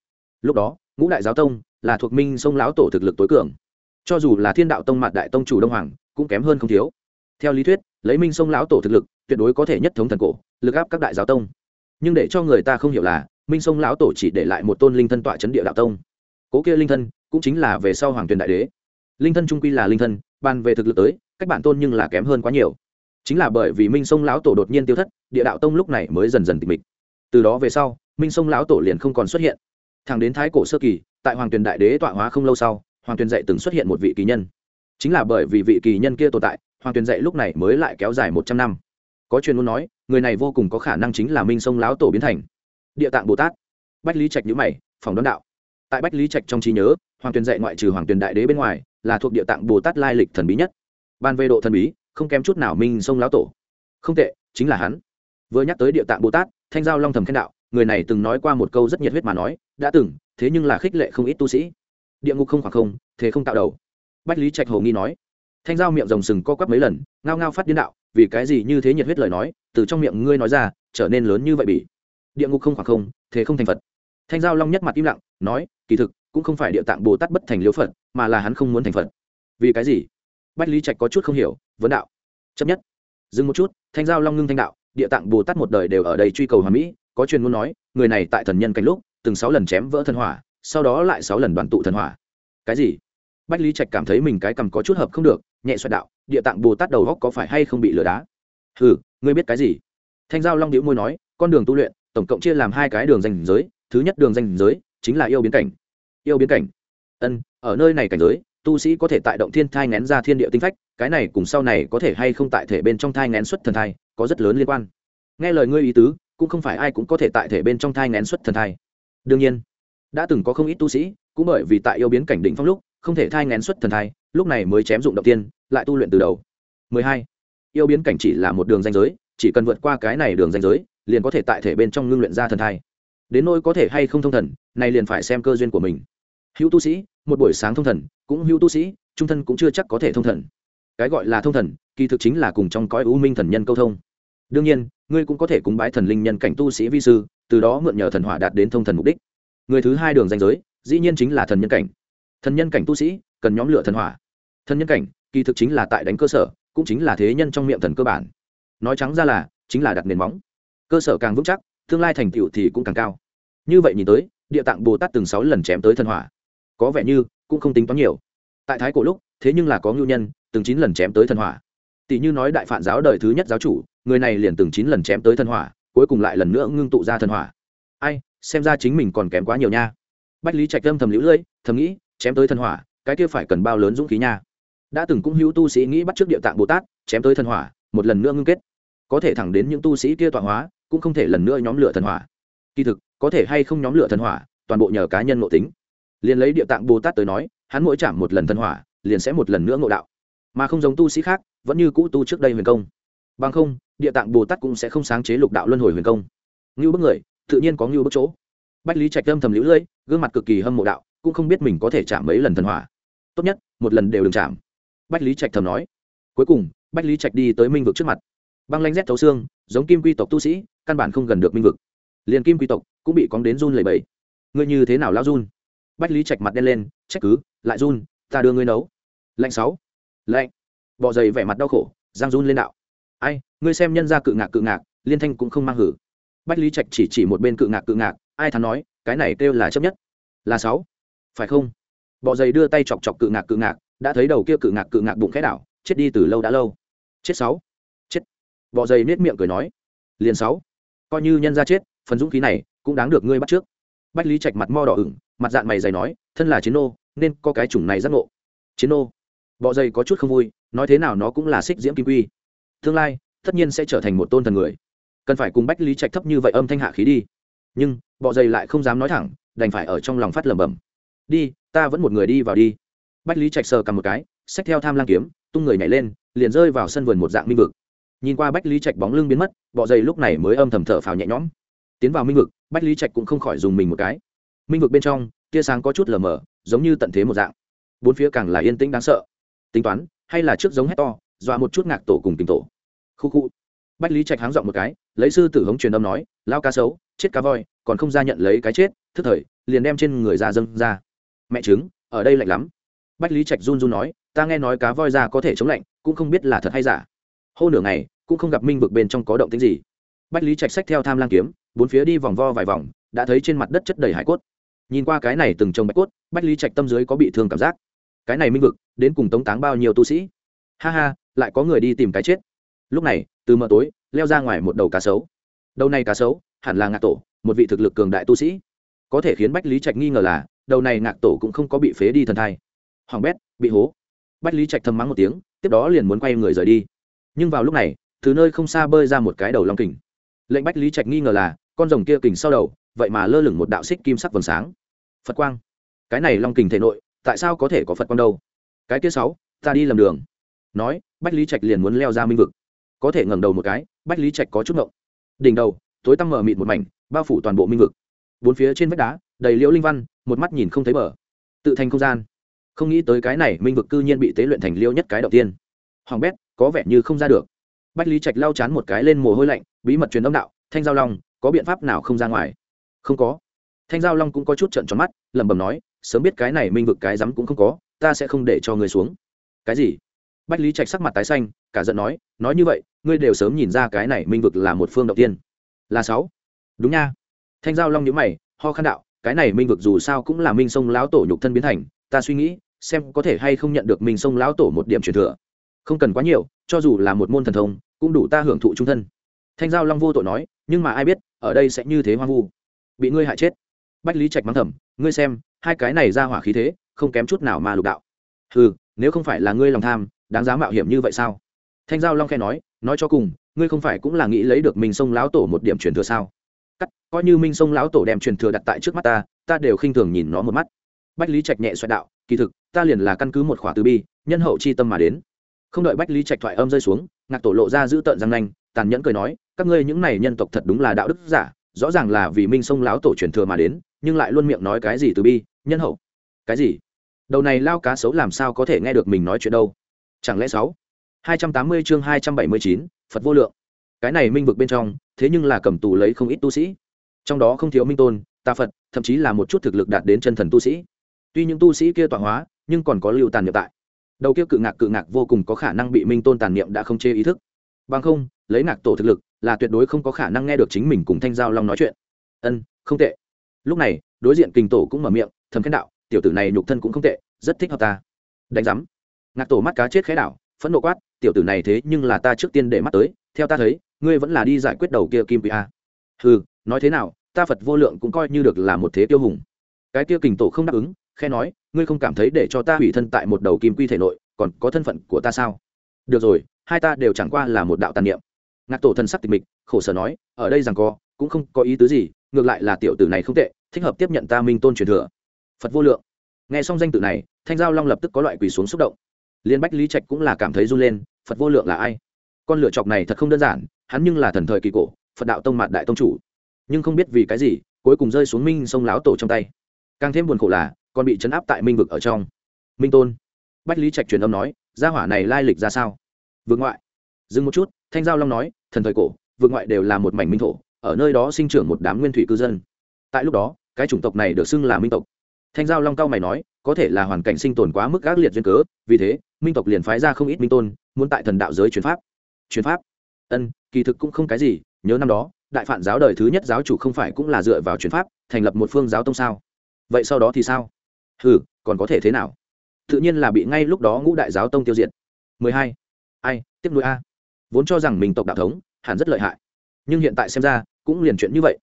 Speaker 1: Lúc đó, ngũ đại giáo tông là thuộc minh sông lão tổ thực lực tối cường. Cho dù là thiên đạo tông mặt đại tông chủ đông hoàng, cũng kém hơn không thiếu. Theo lý thuyết, lấy minh sông lão tổ thực lực, tuyệt đối có thể nhất thống thần cổ, lực áp các đại giáo tông. Nhưng để cho người ta không hiểu là, minh sông lão tổ chỉ để lại một tôn linh thân tọa chấn địa đạo tông. Cố kia linh thân cũng chính là về sau hoàng tuyền đại đế. Linh thân trung quy là linh thân, bàn về thực lực tới, cách bản tôn nhưng là kém hơn quá nhiều. Chính là bởi vì minh sông lão tổ đột nhiên tiêu thất, địa đạo tông lúc này mới dần dần tịch mịch. Từ đó về sau minh sông lão tổ liền không còn xuất hiện. Thẳng đến thái cổ sơ kỳ, tại hoàng tuyền đại đế tọa hóa không lâu sau, hoàng tuyền dạy từng xuất hiện một vị kỳ nhân. Chính là bởi vì vị kỳ nhân kia tồn tại, hoàng tuyền dạy lúc này mới lại kéo dài một trăm năm. Có chuyên muốn nói, người này vô cùng có khả năng chính là minh sông lão tổ biến thành. Địa tạng bồ tát. Bách lý trạch nhữ mày phòng đón đạo. Tại bách lý trạch trong trí nhớ, hoàng tuyền dạy ngoại trừ hoàng tuyền đại đế bên ngoài, là thuộc địa tạng bồ tát lai lịch thần bí nhất. Ban về độ thần bí, không kém chút nào minh sông lão tổ. Không tệ, chính là hắn. Vừa nhắc tới địa tạng bồ tát, thanh giao long thầm khen đạo người này từng nói qua một câu rất nhiệt huyết mà nói, đã từng, thế nhưng là khích lệ không ít tu sĩ. Địa ngục không khoảng không, thế không tạo đầu. Bách lý trạch hồ nghi nói. Thanh giao miệng rồng sừng co quắp mấy lần, ngao ngao phát điên đạo, vì cái gì như thế nhiệt huyết lời nói, từ trong miệng ngươi nói ra, trở nên lớn như vậy bị địa ngục không khoảng không, thế không thành phật. Thanh giao long nhất mặt im lặng, nói, kỳ thực, cũng không phải địa tạng bồ tát bất thành liễu phật, mà là hắn không muốn thành phật. Vì cái gì? Bách lý trạch có chút không hiểu, vấn đạo. Chấp nhất. Dừng một chút, thanh giao long ngưng thanh đạo, địa tạng bồ tát một đời đều ở đây truy cầu hòa mỹ có truyền muốn nói, người này tại thần nhân cảnh lúc, từng sáu lần chém vỡ thần hỏa, sau đó lại sáu lần đoàn tụ thần hỏa. Cái gì? Bách lý trạch cảm thấy mình cái cầm có chút hợp không được, nhẹ xoẹt đạo, địa tạng bồ tát đầu góc có phải hay không bị lừa đá? Ừ ngươi biết cái gì? Thanh giao long đĩu môi nói, con đường tu luyện, tổng cộng chia làm hai cái đường danh giới, thứ nhất đường danh giới, chính là yêu biến cảnh. Yêu biến cảnh. Ân, ở nơi này cảnh giới, tu sĩ có thể tại động thiên thai ngén ra thiên địa tinh phách, cái này cùng sau này có thể hay không tại thể bên trong thai ngén xuất thần thai, có rất lớn liên quan. Nghe lời ngươi ý tứ cũng không phải ai cũng có thể tại thể bên trong thai ngén xuất thần thai. Đương nhiên, đã từng có không ít tu sĩ, cũng bởi vì tại yêu biến cảnh đỉnh phong lúc, không thể thai ngén xuất thần thai, lúc này mới chém dụng động tiên, lại tu luyện từ đầu. 12. yêu biến cảnh chỉ là một đường danh giới, chỉ cần vượt qua cái này đường danh giới, liền có thể tại thể bên trong ngưng luyện ra thần thai. Đến nỗi có thể hay không thông thần, này liền phải xem cơ duyên của mình. Hữu tu sĩ, một buổi sáng thông thần, cũng hữu tu sĩ, trung thân cũng chưa chắc có thể thông thần. Cái gọi là thông thần, kỳ thực chính là cùng trong cõi u minh thần nhân câu thông. Đương nhiên ngươi cũng có thể cúng bái thần linh nhân cảnh tu sĩ vi sư, từ đó mượn nhờ thần hỏa đạt đến thông thần mục đích. Người thứ hai đường danh giới, dĩ nhiên chính là thần nhân cảnh. Thần nhân cảnh tu sĩ, cần nhóm lửa thần hỏa. Thần nhân cảnh, kỳ thực chính là tại đánh cơ sở, cũng chính là thế nhân trong miệng thần cơ bản. Nói trắng ra là, chính là đặt nền móng. Cơ sở càng vững chắc, tương lai thành tựu thì cũng càng cao. Như vậy nhìn tới, địa tạng bồ tát từng sáu lần chém tới thần hỏa. Có vẻ như, cũng không tính toán nhiều. Tại thái cổ lúc, thế nhưng là có ngưu nhân, từng chín lần chém tới thần hỏa. Tỷ như nói đại phản giáo đời thứ nhất giáo chủ người này liền từng chín lần chém tới thần hỏa, cuối cùng lại lần nữa ngưng tụ ra thần hỏa. Ai, xem ra chính mình còn kém quá nhiều nha. Bách lý trạch âm thầm lũ lưỡi, thầm nghĩ, chém tới thần hỏa, cái kia phải cần bao lớn dũng khí nha. Đã từng cũng hữu tu sĩ nghĩ bắt trước địa tạng bồ tát, chém tới thần hỏa, một lần nữa ngưng kết. Có thể thẳng đến những tu sĩ kia tọa hóa, cũng không thể lần nữa nhóm lửa thần hỏa. Kỳ thực, có thể hay không nhóm lửa thần hỏa, toàn bộ nhờ cá nhân ngộ tính. Liền lấy địa tạng bồ tát tới nói, hắn mỗi chạm một lần thần hỏa, liền sẽ một lần nữa ngộ đạo. Mà không giống tu sĩ khác, vẫn như cũ tu trước đây huyền công bằng không, địa tạng bồ tát cũng sẽ không sáng chế lục đạo luân hồi huyền công. Ngưu bức người, tự nhiên có ngưu bức chỗ. Bách lý trạch lâm thầm lũ lưỡi gương mặt cực kỳ hâm mộ đạo, cũng không biết mình có thể chạm mấy lần thần hỏa. Tốt nhất, một lần đều đừng chạm. Bách lý trạch thầm nói. Cuối cùng, bách lý trạch đi tới minh vực trước mặt. Băng lanh rét thấu xương, giống kim quy tộc tu sĩ, căn bản không gần được minh vực. Liền kim quy tộc cũng bị cóng đến run lầy bẫy ngươi như thế nào lao run? Bách lý trạch mặt đen lên, trách cứ, lại run, ta đưa ngươi nấu. Lạnh sáu. Lạnh bọ dày vẻ mặt đau khổ, giang run lên đạo ai, ngươi xem nhân ra cự ngạc cự ngạc, liên thanh cũng không mang hử. Bách lý trạch chỉ chỉ một bên cự ngạc cự ngạc, ai thắn nói, cái này kêu là chấp nhất. Là sáu. Phải không? Bọ dày đưa tay chọc chọc cự ngạc cự ngạc, đã thấy đầu kia cự ngạc cự ngạc bụng khẽ đảo, chết đi từ lâu đã lâu. Chết sáu. Chết. Bọ dày nết miệng cười nói, liền sáu. Coi như nhân ra chết, phần dũng khí này cũng đáng được ngươi bắt trước. Bách lý trạch mặt mo đỏ ửng, mặt dạng mày dày nói, thân là chiến nô, nên có cái chủng này giác ngộ. Chiến nô? Bọ dày có chút không vui, nói thế nào nó cũng là xích diễm kim quy tương lai, tất nhiên sẽ trở thành một tôn thần người. Cần phải cùng bách lý trạch thấp như vậy âm thanh hạ khí đi. Nhưng, bọ dày lại không dám nói thẳng, đành phải ở trong lòng phát lẩm bẩm. Đi, ta vẫn một người đi vào đi. Bách lý trạch sờ cầm một cái, xách theo tham lang kiếm, tung người nhảy lên, liền rơi vào sân vườn một dạng minh vực. Nhìn qua bách lý trạch bóng lưng biến mất, bọ dày lúc này mới âm thầm thở phào nhẹ nhõm. Tiến vào minh vực, bách lý trạch cũng không khỏi dùng mình một cái. Minh vực bên trong, tia sáng có chút lờ mờ, giống như tận thế một dạng. Bốn phía càng là yên tĩnh đáng sợ. Tính toán, hay là trước giống hét to dọa một chút ngạc tổ cùng tình tổ. Khu khu. Bách lý trạch háng dọn một cái, lấy sư tử hống truyền âm nói lao cá sấu, chết cá voi, còn không ra nhận lấy cái chết, thức thời, liền đem trên người ra dâng ra. Mẹ chứng ở đây lạnh lắm. Bách lý trạch run run nói, ta nghe nói cá voi ra có thể chống lạnh, cũng không biết là thật hay giả. Hô nửa ngày, cũng không gặp minh vực bên trong có động tính gì. Bách lý trạch sách theo tham lang kiếm, bốn phía đi vòng vo vài vòng, đã thấy trên mặt đất chất đầy hải cốt. Nhìn qua cái này từng trồng bạch cốt, bách lý trạch tâm dưới có bị thương cảm giác. Cái này minh vực, đến cùng tống táng bao nhiêu tu sĩ? Ha ha lại có người đi tìm cái chết. Lúc này, từ mờ tối, leo ra ngoài một đầu cá sấu. Đầu này cá sấu, hẳn là ngạc tổ, một vị thực lực cường đại tu sĩ. Có thể khiến bách lý trạch nghi ngờ là, đầu này ngạc tổ cũng không có bị phế đi thần thai. Hoàng bét, bị hố. Bách lý trạch thầm mắng một tiếng, tiếp đó liền muốn quay người rời đi. Nhưng vào lúc này, từ nơi không xa bơi ra một cái đầu long kình. Lệnh bách lý trạch nghi ngờ là, con rồng kia kình sau đầu, vậy mà lơ lửng một đạo xích kim sắc vầng sáng. Phật quang. Cái này long kình thể nội, tại sao có thể có phật quang đâu? Cái kia sáu, ta đi lầm đường. Nói bách lý trạch liền muốn leo ra minh vực. Có thể ngẩng đầu một cái, bách lý trạch có chút ngộng. Đỉnh đầu, tối tăm mở mịt một mảnh, bao phủ toàn bộ minh vực. Bốn phía trên vách đá, đầy liễu linh văn, một mắt nhìn không thấy bờ. Tự thành không gian. Không nghĩ tới cái này, minh vực cư nhiên bị tế luyện thành liêu nhất cái đầu tiên. Hoàng bét, có vẻ như không ra được. Bách lý trạch lau chán một cái lên mồ hôi lạnh, bí mật truyền âm đạo, thanh giao long, có biện pháp nào không ra ngoài? Không có. Thanh giao long cũng có chút trận tròn mắt, lẩm bẩm nói, sớm biết cái này minh vực cái rắm cũng không có, ta sẽ không để cho người xuống. Cái gì? Bách lý trạch sắc mặt tái xanh, cả giận nói nói như vậy, ngươi đều sớm nhìn ra cái này minh vực là một phương đầu tiên. Là sáu. Đúng nha. Thanh giao long nhữ mày, ho khan đạo, cái này minh vực dù sao cũng là minh sông lão tổ nhục thân biến thành, ta suy nghĩ, xem có thể hay không nhận được minh sông lão tổ một điểm truyền thừa. Không cần quá nhiều, cho dù là một môn thần thông, cũng đủ ta hưởng thụ trung thân. Thanh giao long vô tội nói, nhưng mà ai biết, ở đây sẽ như thế hoang vu. Bị ngươi hại chết. Bách lý trạch mắng thầm, ngươi xem, hai cái này ra hỏa khí thế, không kém chút nào mà lục đạo. Ừ nếu không phải là ngươi lòng tham đáng giá mạo hiểm như vậy sao? Thanh giao long khe nói nói cho cùng, ngươi không phải cũng là nghĩ lấy được minh sông lão tổ một điểm truyền thừa sao? Cắt, coi như minh sông lão tổ đem truyền thừa đặt tại trước mắt ta ta đều khinh thường nhìn nó một mắt. Bách lý trạch nhẹ xoẹt đạo, kỳ thực, ta liền là căn cứ một khỏa từ bi, nhân hậu chi tâm mà đến. Không đợi bách lý trạch thoại âm rơi xuống, ngạc tổ lộ ra giữ tợn răng nanh, tàn nhẫn cười nói, các ngươi những này nhân tộc thật đúng là đạo đức giả, rõ ràng là vì minh sông lão tổ truyền thừa mà đến, nhưng lại luôn miệng nói cái gì từ bi, nhân hậu? Cái gì? Đầu này lao cá xấu làm sao có thể nghe được mình nói chuyện đâu? Chẳng lẽ sáu? Hai trăm tám mươi chương hai trăm bảy mươi chín, phật vô lượng. Cái này minh vực bên trong, thế nhưng là cầm tù lấy không ít tu sĩ. Trong đó không thiếu minh tôn, tà phật, thậm chí là một chút thực lực đạt đến chân thần tu sĩ. Tuy những tu sĩ kia tọa hóa, nhưng còn có lưu tàn nhập tại. Đầu kia cự ngạc cự ngạc vô cùng có khả năng bị minh tôn tàn niệm đã không chê ý thức. Bằng không, lấy ngạc tổ thực lực là tuyệt đối không có khả năng nghe được chính mình cùng thanh giao long nói chuyện. Ân, không tệ. Lúc này, đối diện kình tổ cũng mở miệng, thầm khen đạo, tiểu tử này nhục thân cũng không tệ, rất thích hợp ta. Đánh giám ngạc tổ mắt cá chết khẽ đảo, phẫn nộ quát, tiểu tử này thế nhưng là ta trước tiên để mắt tới, theo ta thấy, ngươi vẫn là đi giải quyết đầu kia kim quỷ a. Ừ nói thế nào, ta phật vô lượng cũng coi như được là một thế tiêu hùng. Cái kia kình tổ không đáp ứng khe nói, ngươi không cảm thấy để cho ta hủy thân tại một đầu kim quy thể nội, còn có thân phận của ta sao? Được rồi, hai ta đều chẳng qua là một đạo tàn niệm. Ngạc tổ thân sắc tịch mịch, khổ sở nói, ở đây rằng co cũng không có ý tứ gì, ngược lại là tiểu tử này không tệ, thích hợp tiếp nhận ta minh tôn truyền thừa. Phật vô lượng. Nghe xong danh tự này, thanh giao long lập tức có loại quỳ xuống xúc động liên bách lý trạch cũng là cảm thấy run lên, phật vô lượng là ai? Con lựa chọc này thật không đơn giản, hắn nhưng là thần thời kỳ cổ, phật đạo tông mạt đại tông chủ. Nhưng không biết vì cái gì, cuối cùng rơi xuống minh sông láo tổ trong tay. Càng thêm buồn khổ là, còn bị chấn áp tại minh vực ở trong. Minh tôn. Bách lý trạch truyền âm nói, gia hỏa này lai lịch ra sao? Vương ngoại. Dừng một chút, thanh giao long nói, thần thời cổ, vương ngoại đều là một mảnh minh thổ, ở nơi đó sinh trưởng một đám nguyên thủy cư dân. Tại lúc đó, cái chủng tộc này được xưng là minh tộc. Thanh giao long cao mày nói, có thể là hoàn cảnh sinh tồn quá mức ác liệt duyên cớ, vì thế minh tộc liền phái ra không ít minh tôn, muốn tại thần đạo giới truyền pháp. Truyền pháp? Ân, kỳ thực cũng không cái gì, nhớ năm đó, đại phản giáo đời thứ nhất giáo chủ không phải cũng là dựa vào truyền pháp, thành lập một phương giáo tông sao? Vậy sau đó thì sao? Ừ còn có thể thế nào? Tự nhiên là bị ngay lúc đó ngũ đại giáo tông tiêu diệt. 12. ai, tiếp nối a. Vốn cho rằng mình tộc đạo thống, hẳn rất lợi hại. Nhưng hiện tại xem ra, cũng liền chuyện như vậy.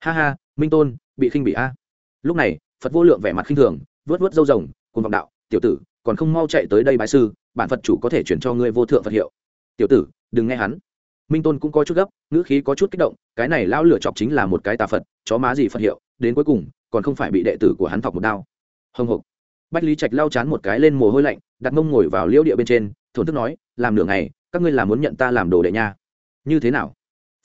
Speaker 1: Ha ha, minh tôn, bị khinh bị a. Lúc này, phật vô lượng vẻ mặt khinh thường vớt vớt râu rồng, cùng vọng đạo, tiểu tử còn không mau chạy tới đây bái sư, bản phật chủ có thể chuyển cho ngươi vô thượng phật hiệu. Tiểu tử, đừng nghe hắn. Minh tôn cũng có chút gấp, ngữ khí có chút kích động, cái này lão lửa chọc chính là một cái tà phật, chó má gì phật hiệu, đến cuối cùng, còn không phải bị đệ tử của hắn thọc một đao. Hồng hộc bách lý trạch lau chán một cái lên mồ hôi lạnh, đặt mông ngồi vào liễu địa bên trên, thổn thức nói, làm nửa ngày, các ngươi là muốn nhận ta làm đồ đệ nha. Như thế nào?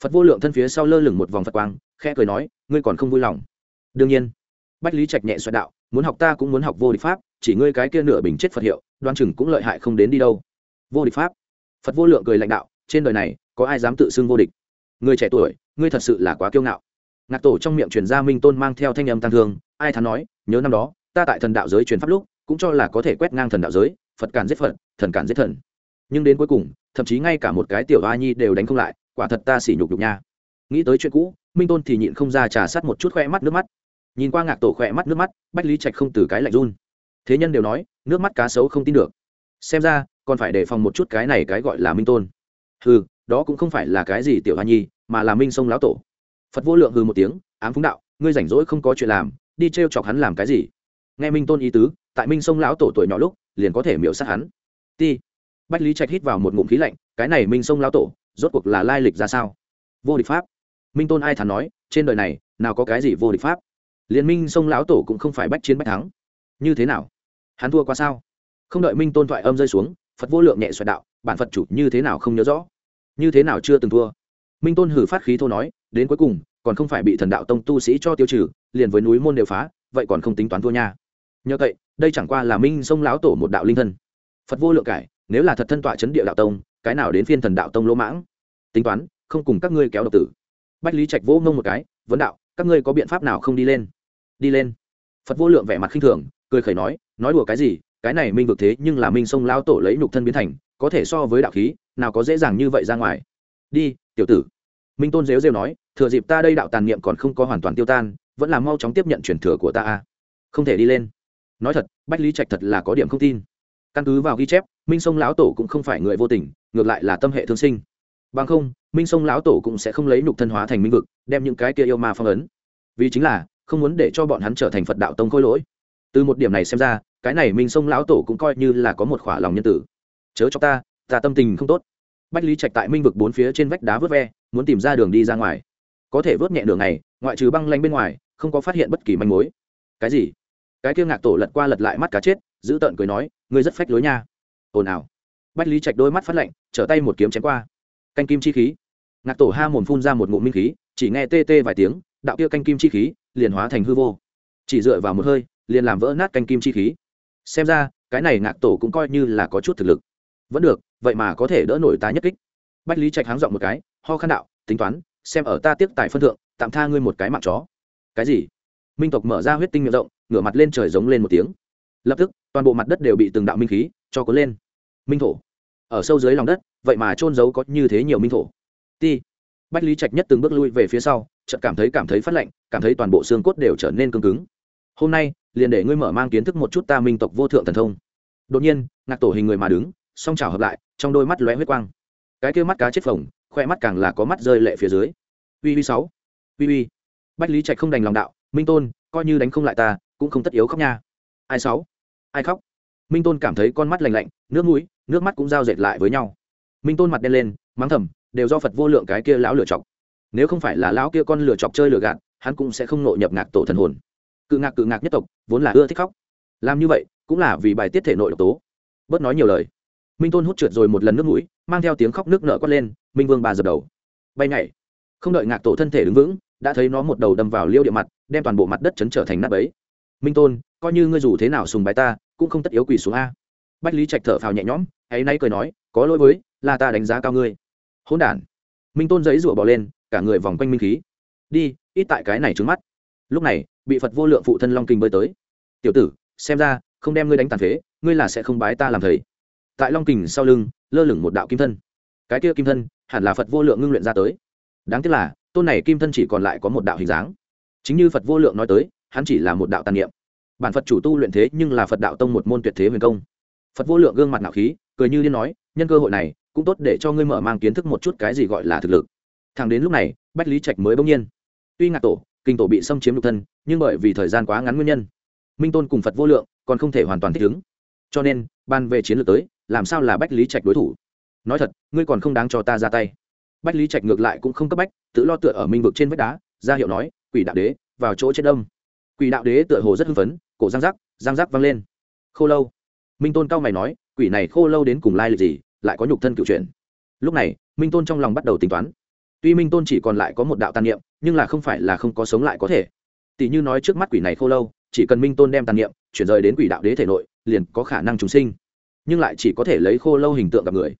Speaker 1: Phật vô lượng thân phía sau lơ lửng một vòng phật quang, khẽ cười nói, ngươi còn không vui lòng. Đương nhiên bách lý trạch nhẹ xoẹt đạo, muốn học ta cũng muốn học vô địch pháp, chỉ ngươi cái kia nửa bình chết phật hiệu, đoan chừng cũng lợi hại không đến đi đâu. Vô địch pháp? Phật vô lượng cười lãnh đạo, trên đời này, có ai dám tự xưng vô địch? Người trẻ tuổi, ngươi thật sự là quá kiêu ngạo. Ngạc tổ trong miệng truyền gia minh tôn mang theo thanh âm tăng thương, ai thắn nói, nhớ năm đó, ta tại thần đạo giới truyền pháp lúc, cũng cho là có thể quét ngang thần đạo giới, phật cản giết phật, thần cản giết thần. Nhưng đến cuối cùng, thậm chí ngay cả một cái tiểu a nhi đều đánh không lại, quả thật ta xỉ nhục nhục nha. Nghĩ tới chuyện cũ, minh tôn thì nhịn không ra trà sát một chút khoe mắt nước mắt nhìn qua ngạc tổ khỏe mắt nước mắt bách lý trạch không từ cái lạnh run. Thế nhân đều nói nước mắt cá sấu không tin được. Xem ra còn phải đề phòng một chút cái này cái gọi là minh tôn. Hừ, đó cũng không phải là cái gì tiểu hoa nhi mà là minh sông lão tổ. Phật vô lượng hừ một tiếng ám phúng đạo ngươi rảnh rỗi không có chuyện làm đi t r e o chọc hắn làm cái gì? Nghe minh tôn ý tứ tại minh sông lão tổ tuổi nhỏ lúc liền có thể miễu sát hắn. Ti. Bách lý trạch hít vào một ngụm khí lạnh cái này minh sông lão tổ rốt cuộc là lai lịch ra sao? Vô địch pháp. Minh tôn ai thắn nói trên đời này nào có cái gì vô địch pháp? Liên minh sông lão tổ cũng không phải bách chiến bách thắng. Như thế nào? Hắn thua qua sao? Không đợi minh tôn thoại âm rơi xuống, phật vô lượng nhẹ xoẹt đạo, bản phật chủ như thế nào không nhớ rõ? Như thế nào chưa từng thua? Minh tôn hử phát khí thô nói, đến cuối cùng, còn không phải bị thần đạo tông tu sĩ cho tiêu trừ, liền với núi môn đều phá, vậy còn không tính toán thua nha. Nhờ vậy, đây chẳng qua là minh sông lão tổ một đạo linh thân. Phật vô lượng cải, nếu là thật thân tọa chấn địa đạo tông, cái nào đến phiên thần đạo tông lỗ mãng? Tính toán, không cùng các ngươi kéo độc tử. Bách lý trạch vỗ ngông một cái, vấn đạo, các ngươi có biện pháp nào không đi lên? Đi lên. Phật vô lượng vẻ mặt khinh thường, cười khẩy nói nói đùa cái gì, cái này minh vực thế nhưng là minh sông lao tổ lấy nhục thân biến thành, có thể so với đạo khí, nào có dễ dàng như vậy ra ngoài. Đi, tiểu tử. Minh tôn dếu dêu nói, thừa dịp ta đây đạo tàn niệm còn không có hoàn toàn tiêu tan, vẫn là mau chóng tiếp nhận truyền thừa của ta a. Không thể đi lên. Nói thật, bách lý trạch thật là có điểm không tin. Căn cứ vào ghi chép, minh sông lão tổ cũng không phải người vô tình, ngược lại là tâm hệ thương sinh. Bằng không, minh sông lão tổ cũng sẽ không lấy nhục thân hóa thành minh vực, đem những cái kia yêu ma phong ấn. Vì chính là không muốn để cho bọn hắn trở thành phật đạo tông khôi lỗi. Từ một điểm này xem ra, cái này minh sông lão tổ cũng coi như là có một khỏa lòng nhân tử. Chớ cho ta ta tâm tình không tốt. Bách lý trạch tại minh vực bốn phía trên vách đá vớt ve, muốn tìm ra đường đi ra ngoài. Có thể vớt nhẹ đường này ngoại trừ băng lanh bên ngoài, không có phát hiện bất kỳ manh mối. Cái gì? Cái kia ngạc tổ lật qua lật lại mắt cá chết, giữ tợn cười nói, ngươi rất phách lối nha. Ồn ào. Bách lý trạch đôi mắt phát lạnh, trở tay một kiếm chém qua. Canh kim chi khí. Ngạc tổ ha mồm phun ra một ngụm minh khí, chỉ nghe tê tê vài tiếng, đạo kia canh kim chi khí liền hóa thành hư vô. Chỉ dựa vào một hơi, liền làm vỡ nát canh kim chi khí. Xem ra, cái này ngạc tổ cũng coi như là có chút thực lực. Vẫn được, vậy mà có thể đỡ nổi ta nhất kích. Bách lý trạch háng giọng một cái, ho khăn đạo, tính toán, xem ở ta tiếp tài phân thượng, tạm tha ngươi một cái mạng chó. Cái gì? Minh tộc mở ra huyết tinh miệng rộng, ngửa mặt lên trời giống lên một tiếng. Lập tức, toàn bộ mặt đất đều bị từng đạo minh khí cho cuốn lên. Minh thổ. Ở sâu dưới lòng đất, vậy mà trôn giấu có như thế nhiều minh thổ. Ti. Bách lý trạch nhất từng bước lui về phía sau chợt cảm thấy cảm thấy phát lạnh, cảm thấy toàn bộ xương cốt đều trở nên cứng cứng. Hôm nay, liền để ngươi mở mang kiến thức một chút ta minh tộc vô thượng thần thông. Đột nhiên, ngạc tổ hình người mà đứng, song trào hợp lại, trong đôi mắt lóe huyết quang. Cái kia mắt cá chết phồng, khoe mắt càng là có mắt rơi lệ phía dưới. Uy uy sáu, uy uy. Bách lý trạch không đành lòng đạo, minh tôn, coi như đánh không lại ta, cũng không tất yếu khóc nha. Ai sáu, ai khóc? Minh tôn cảm thấy con mắt lành lạnh, nước mũi, nước mắt cũng giao dệt lại với nhau. Minh tôn mặt đen lên, mắng thầm, đều do phật vô lượng cái kia lão lựa chọc nếu không phải là lão kia con lừa chọc chơi lừa gạt, hắn cũng sẽ không nội nhập ngạc tổ thần hồn. Cự ngạc cự ngạc nhất tộc, vốn là ưa thích khóc. Làm như vậy, cũng là vì bài tiết thể nội độc tố. Bớt nói nhiều lời. Minh tôn hút trượt rồi một lần nước mũi, mang theo tiếng khóc nước nợ quát lên, minh vương ba dập đầu. Bay nhảy. Không đợi ngạc tổ thân thể đứng vững, đã thấy nó một đầu đâm vào liêu địa mặt, đem toàn bộ mặt đất chấn trở thành nắp ấy minh tôn, coi như ngươi dù thế nào sùng bái ta, cũng không tất yếu quỳ xuống a. Bách lý trạch thở phào nhẹ nhõm, ấy nay cười nói, có lỗi với, là ta đánh giá cao ngươi. Hỗn đản. Minh tôn giấy rủa bỏ lên cả người vòng quanh minh khí. Đi, ít tại cái này trứng mắt. Lúc này, bị phật vô lượng phụ thân long kinh bơi tới. Tiểu tử, xem ra, không đem ngươi đánh tàn phế, ngươi là sẽ không bái ta làm thầy. Tại long kình sau lưng, lơ lửng một đạo kim thân. Cái kia kim thân, hẳn là phật vô lượng ngưng luyện ra tới. Đáng tiếc là, tôn này kim thân chỉ còn lại có một đạo hình dáng. Chính như phật vô lượng nói tới, hắn chỉ là một đạo tàn niệm. Bản phật chủ tu luyện thế nhưng là phật đạo tông một môn tuyệt thế huyền công. Phật vô lượng gương mặt nạo khí, cười như liên nói, nhân cơ hội này, cũng tốt để cho ngươi mở mang kiến thức một chút cái gì gọi là thực lực thằng đến lúc này, bách lý trạch mới bỗng nhiên. Tuy ngạc tổ, kinh tổ bị xâm chiếm lục thân, nhưng bởi vì thời gian quá ngắn nguyên nhân, minh tôn cùng phật vô lượng còn không thể hoàn toàn thích ứng. Cho nên, ban về chiến lược tới, làm sao là bách lý trạch đối thủ? Nói thật, ngươi còn không đáng cho ta ra tay. Bách lý trạch ngược lại cũng không cấp bách, tự lo tựa ở minh vực trên vách đá, ra hiệu nói, quỷ đạo đế, vào chỗ chết đông. Quỷ đạo đế tựa hồ rất hưng phấn, cổ giang giác giang giác vang lên. Khô lâu. Minh tôn cao mày nói, quỷ này khô lâu đến cùng lai lịch gì, lại có nhục thân cựu chuyện. lúc này, minh tôn trong lòng bắt đầu tính toán tuy minh tôn chỉ còn lại có một đạo tàn niệm, nhưng là không phải là không có sống lại có thể. Tỷ như nói trước mắt quỷ này khô lâu, chỉ cần minh tôn đem tàn niệm chuyển rời đến quỷ đạo đế thể nội, liền có khả năng trùng sinh. Nhưng lại chỉ có thể lấy khô lâu hình tượng gặp người.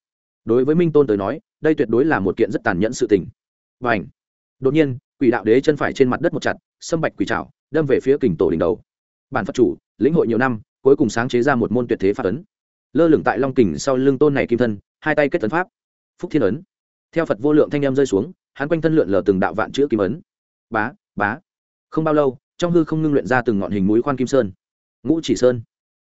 Speaker 1: Đối với minh tôn tới nói, đây tuyệt đối là một kiện rất tàn nhẫn sự tình. Và ảnh đột nhiên, quỷ đạo đế chân phải trên mặt đất một chặt, sâm bạch quỷ trảo, đâm về phía kình tổ đỉnh đầu. Bản phật chủ, lĩnh hội nhiều năm, cuối cùng sáng chế ra một môn tuyệt thế pháp ấn. Lơ lửng tại long kình sau lưng tôn này kim thân, hai tay kết tấn pháp. Phúc thiên ấn theo phật vô lượng thanh em rơi xuống, hắn quanh thân lượn lờ từng đạo vạn chữ kim ấn. Bá bá. Không bao lâu, trong hư không ngưng luyện ra từng ngọn hình mũi khoan kim sơn. Ngũ chỉ sơn.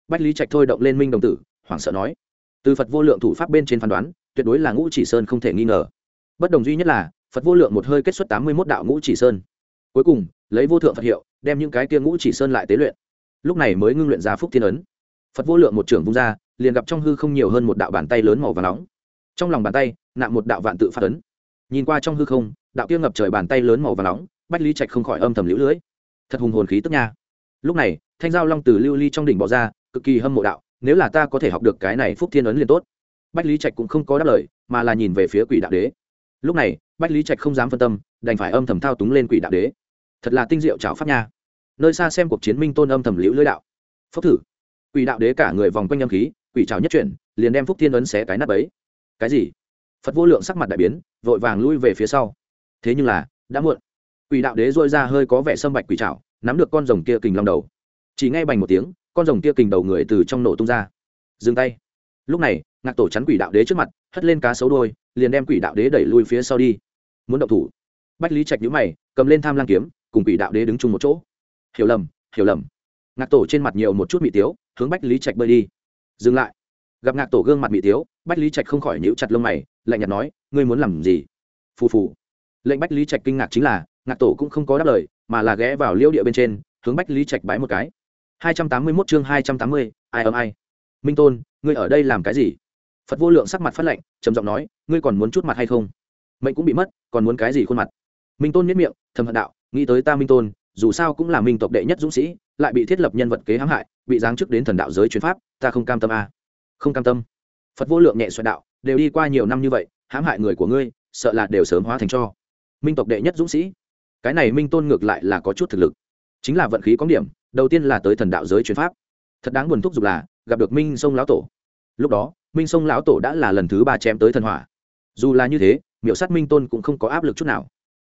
Speaker 1: Bách lý trạch thôi động lên minh đồng tử, hoảng sợ nói. Từ phật vô lượng thủ pháp bên trên phán đoán, tuyệt đối là ngũ chỉ sơn không thể nghi ngờ. Bất đồng duy nhất là, phật vô lượng một hơi kết xuất tám mươi một đạo ngũ chỉ sơn. Cuối cùng, lấy vô thượng phật hiệu, đem những cái kia ngũ chỉ sơn lại tế luyện. Lúc này mới ngưng luyện ra phúc thiên ấn. Phật vô lượng một trưởng vung ra, liền gặp trong hư không nhiều hơn một đạo bàn tay lớn màu và nóng. Trong lòng bàn tay nạm một đạo vạn tự phát ấn. Nhìn qua trong hư không, đạo kia ngập trời bàn tay lớn màu và nóng, bách lý trạch không khỏi âm thầm lũ lưỡi thật hùng hồn khí tức nha. Lúc này, thanh giao long từ lưu ly trong đỉnh bỏ ra, cực kỳ hâm mộ đạo, nếu là ta có thể học được cái này phúc thiên ấn liền tốt. Bách lý trạch cũng không có đáp lời, mà là nhìn về phía quỷ đạo đế. Lúc này, bách lý trạch không dám phân tâm, đành phải âm thầm thao túng lên quỷ đạo đế. Thật là tinh diệu chảo pháp nha. Nơi xa xem cuộc chiến minh tôn âm thầm liễu lưỡi đạo. Phốc thử. Quỷ đạo đế cả người vòng quanh âm khí, quỷ trào nhất chuyển, liền đem phúc thiên ấn xé cái nắp ấy cái gì? Phật vô lượng sắc mặt đại biến, vội vàng lui về phía sau. Thế nhưng là, đã muộn. Quỷ đạo đế dôi ra hơi có vẻ sâm bạch quỷ trạo nắm được con rồng kia kình long đầu. Chỉ ngay bành một tiếng, con rồng kia kình đầu người từ trong nổ tung ra. Dừng tay. Lúc này, ngạc tổ chắn quỷ đạo đế trước mặt, hất lên cá sấu đôi liền đem quỷ đạo đế đẩy lui phía sau đi. Muốn động thủ. Bách lý trạch nhũ mày, cầm lên tham lang kiếm, cùng quỷ đạo đế đứng chung một chỗ. Hiểu lầm hiểu lầm. Ngạc tổ trên mặt nhiều một chút mị tiếu, hướng bách lý trạch bơi đi. Dừng lại. Gặp ngạc tổ gương mặt mị tiếu, bách lý trạch không khỏi nhíu chặt lông mày lạnh nhạt nói ngươi muốn làm gì? Phù phù. Lệnh bách lý trạch kinh ngạc chính là ngạc tổ cũng không có đáp lời mà là ghé vào liêu địa bên trên hướng bách lý trạch bái một cái. Hai trăm tám mươi 281 chương hai trăm tám mươi, ai ấm ai? Minh tôn ngươi ở đây làm cái gì? Phật vô lượng sắc mặt phát lệnh trầm giọng nói ngươi còn muốn chút mặt hay không? Mệnh cũng bị mất còn muốn cái gì khuôn mặt? Minh tôn miết miệng thầm hận đạo nghĩ tới ta minh tôn dù sao cũng là minh tộc đệ nhất dũng sĩ lại bị thiết lập nhân vật kế hãm hại bị giáng chức đến thần đạo giới chuyến pháp ta không cam tâm à. không cam tâm. Phật vô lượng nhẹ xoẹt đạo đều đi qua nhiều năm như vậy, hãm hại người của ngươi, sợ là đều sớm hóa thành cho. Minh tộc đệ nhất dũng sĩ. Cái này minh tôn ngược lại là có chút thực lực. Chính là vận khí có điểm, đầu tiên là tới thần đạo giới chuyến pháp. Thật đáng buồn thúc giục là, gặp được minh sông lão tổ. Lúc đó, minh sông lão tổ đã là lần thứ ba chém tới thần hỏa. Dù là như thế, miểu sát minh tôn cũng không có áp lực chút nào.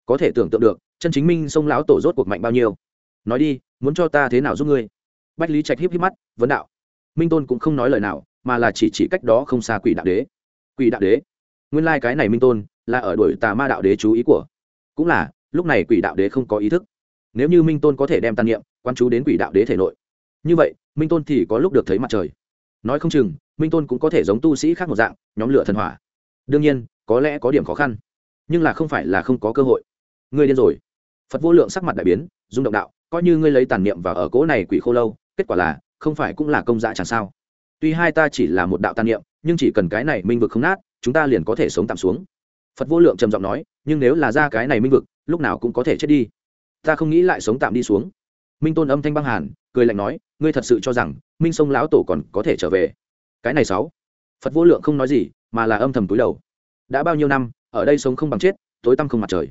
Speaker 1: Có thể tưởng tượng được, chân chính minh sông lão tổ rốt cuộc mạnh bao nhiêu. Nói đi, muốn cho ta thế nào giúp ngươi? Bách lý trạch híp híp mắt, vấn đạo. Minh tôn cũng không nói lời nào, mà là chỉ chỉ cách đó không xa quỷ đạo đế quỷ đạo đế. Nguyên lai、like、cái này minh tôn là ở đuổi tà ma đạo đế chú ý của. Cũng là, lúc này quỷ đạo đế không có ý thức. Nếu như minh tôn có thể đem tàn niệm quan chú đến quỷ đạo đế thể nội, như vậy, minh tôn thì có lúc được thấy mặt trời. Nói không chừng, minh tôn cũng có thể giống tu sĩ khác một dạng, nhóm lửa thần hỏa. Đương nhiên, có lẽ có điểm khó khăn, nhưng là không phải là không có cơ hội. Ngươi điên rồi. Phật vô lượng sắc mặt đại biến, rung động đạo, coi như ngươi lấy tàn niệm và ở cỗ này quỷ khô lâu, kết quả là, không phải cũng là công dạ chẳng sao. Tuy hai ta chỉ là một đạo tàn niệm nhưng chỉ cần cái này minh vực không nát, chúng ta liền có thể sống tạm xuống. Phật vô lượng trầm giọng nói, nhưng nếu là ra cái này minh vực, lúc nào cũng có thể chết đi. Ta không nghĩ lại sống tạm đi xuống. Minh tôn âm thanh băng hàn, cười lạnh nói, ngươi thật sự cho rằng, minh sông lão tổ còn có thể trở về? Cái này sáu. Phật vô lượng không nói gì, mà là âm thầm túi đầu. Đã bao nhiêu năm, ở đây sống không bằng chết, tối tăm không mặt trời.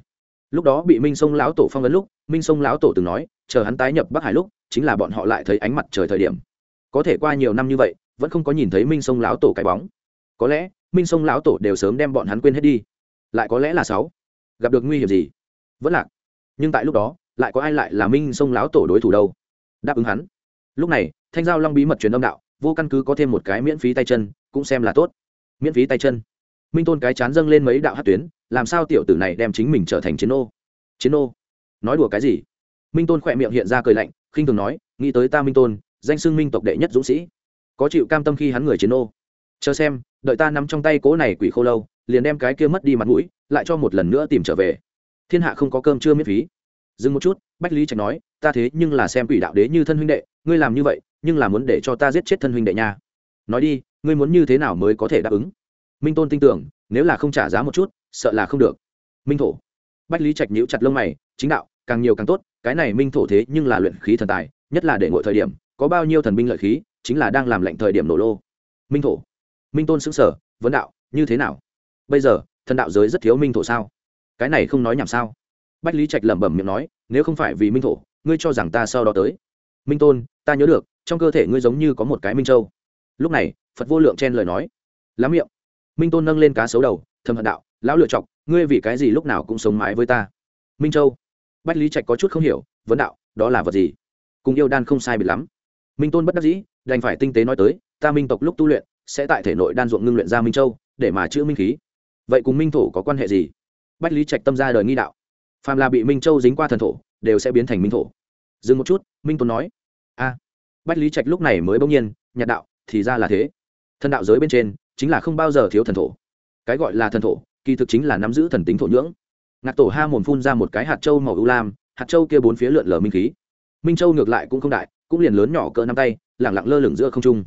Speaker 1: Lúc đó bị minh sông lão tổ phong ấn lúc, minh sông lão tổ từng nói, chờ hắn tái nhập bắc hải lúc, chính là bọn họ lại thấy ánh mặt trời thời điểm. Có thể qua nhiều năm như vậy vẫn không có nhìn thấy minh sông lão tổ cái bóng. Có lẽ, minh sông lão tổ đều sớm đem bọn hắn quên hết đi. Lại có lẽ là sáu. Gặp được nguy hiểm gì? Vẫn lạc. Nhưng tại lúc đó, lại có ai lại là minh sông lão tổ đối thủ đâu? Đáp ứng hắn. Lúc này, thanh giao long bí mật truyền âm đạo, vô căn cứ có thêm một cái miễn phí tay chân, cũng xem là tốt. Miễn phí tay chân. Minh tôn cái chán dâng lên mấy đạo hát tuyến, làm sao tiểu tử này đem chính mình trở thành chiến ô? Chiến ô? Nói đùa cái gì? Minh tôn khỏe miệng hiện ra cười lạnh, khinh thường nói, nghĩ tới ta minh tôn, danh xưng minh tộc đệ nhất dũng sĩ có chịu cam tâm khi hắn người chiến ô. Chờ xem, đợi ta nắm trong tay cố này quỷ khô lâu, liền đem cái kia mất đi mặt mũi, lại cho một lần nữa tìm trở về. Thiên hạ không có cơm chưa miễn phí. Dừng một chút, bách lý trạch nói, ta thế nhưng là xem quỷ đạo đế như thân huynh đệ, ngươi làm như vậy, nhưng là muốn để cho ta giết chết thân huynh đệ nha. Nói đi, ngươi muốn như thế nào mới có thể đáp ứng? Minh tôn tin tưởng, nếu là không trả giá một chút, sợ là không được. Minh thổ. Bách lý trạch nhíu chặt lông mày, chính đạo, càng nhiều càng tốt, cái này minh thổ thế nhưng là luyện khí thần tài, nhất là để ngội thời điểm, có bao nhiêu thần binh lợi khí chính là đang làm lệnh thời điểm nổ lô. Minh thổ. Minh tôn xứng sở, vấn đạo, như thế nào? Bây giờ, thần đạo giới rất thiếu minh thổ sao? Cái này không nói nhảm sao? Bách lý trạch lẩm bẩm miệng nói, nếu không phải vì minh thổ, ngươi cho rằng ta sau đó tới. Minh tôn, ta nhớ được, trong cơ thể ngươi giống như có một cái minh châu. Lúc này, phật vô lượng chen lời nói. Lắm miệng. Minh tôn nâng lên cá sấu đầu, thầm hận đạo, lão lựa chọc, ngươi vì cái gì lúc nào cũng sống mãi với ta? Minh châu. Bách lý trạch có chút không hiểu, vấn đạo, đó là vật gì? Cùng yêu đan không sai biệt lắm. Minh tôn bất đắc dĩ đành phải tinh tế nói tới, ta minh tộc lúc tu luyện, sẽ tại thể nội đan ruộng ngưng luyện ra minh châu, để mà chữa minh khí. Vậy cùng minh thổ có quan hệ gì? Bách lý trạch tâm ra đời nghi đạo. Phàm là bị minh châu dính qua thần thổ, đều sẽ biến thành minh thổ. Dừng một chút, minh tôn nói. A. Bách lý trạch lúc này mới bỗng nhiên, nhạt đạo, thì ra là thế. Thần đạo giới bên trên, chính là không bao giờ thiếu thần thổ. Cái gọi là thần thổ, kỳ thực chính là nắm giữ thần tính thổ nhưỡng. Ngạc tổ ha mồm phun ra một cái hạt trâu màu ưu lam, hạt trâu kia bốn phía lượn lờ minh khí. Minh châu ngược lại cũng không đại, cũng liền lớn nhỏ cỡ năm tay lẳng lặng lơ lửng giữa không trung.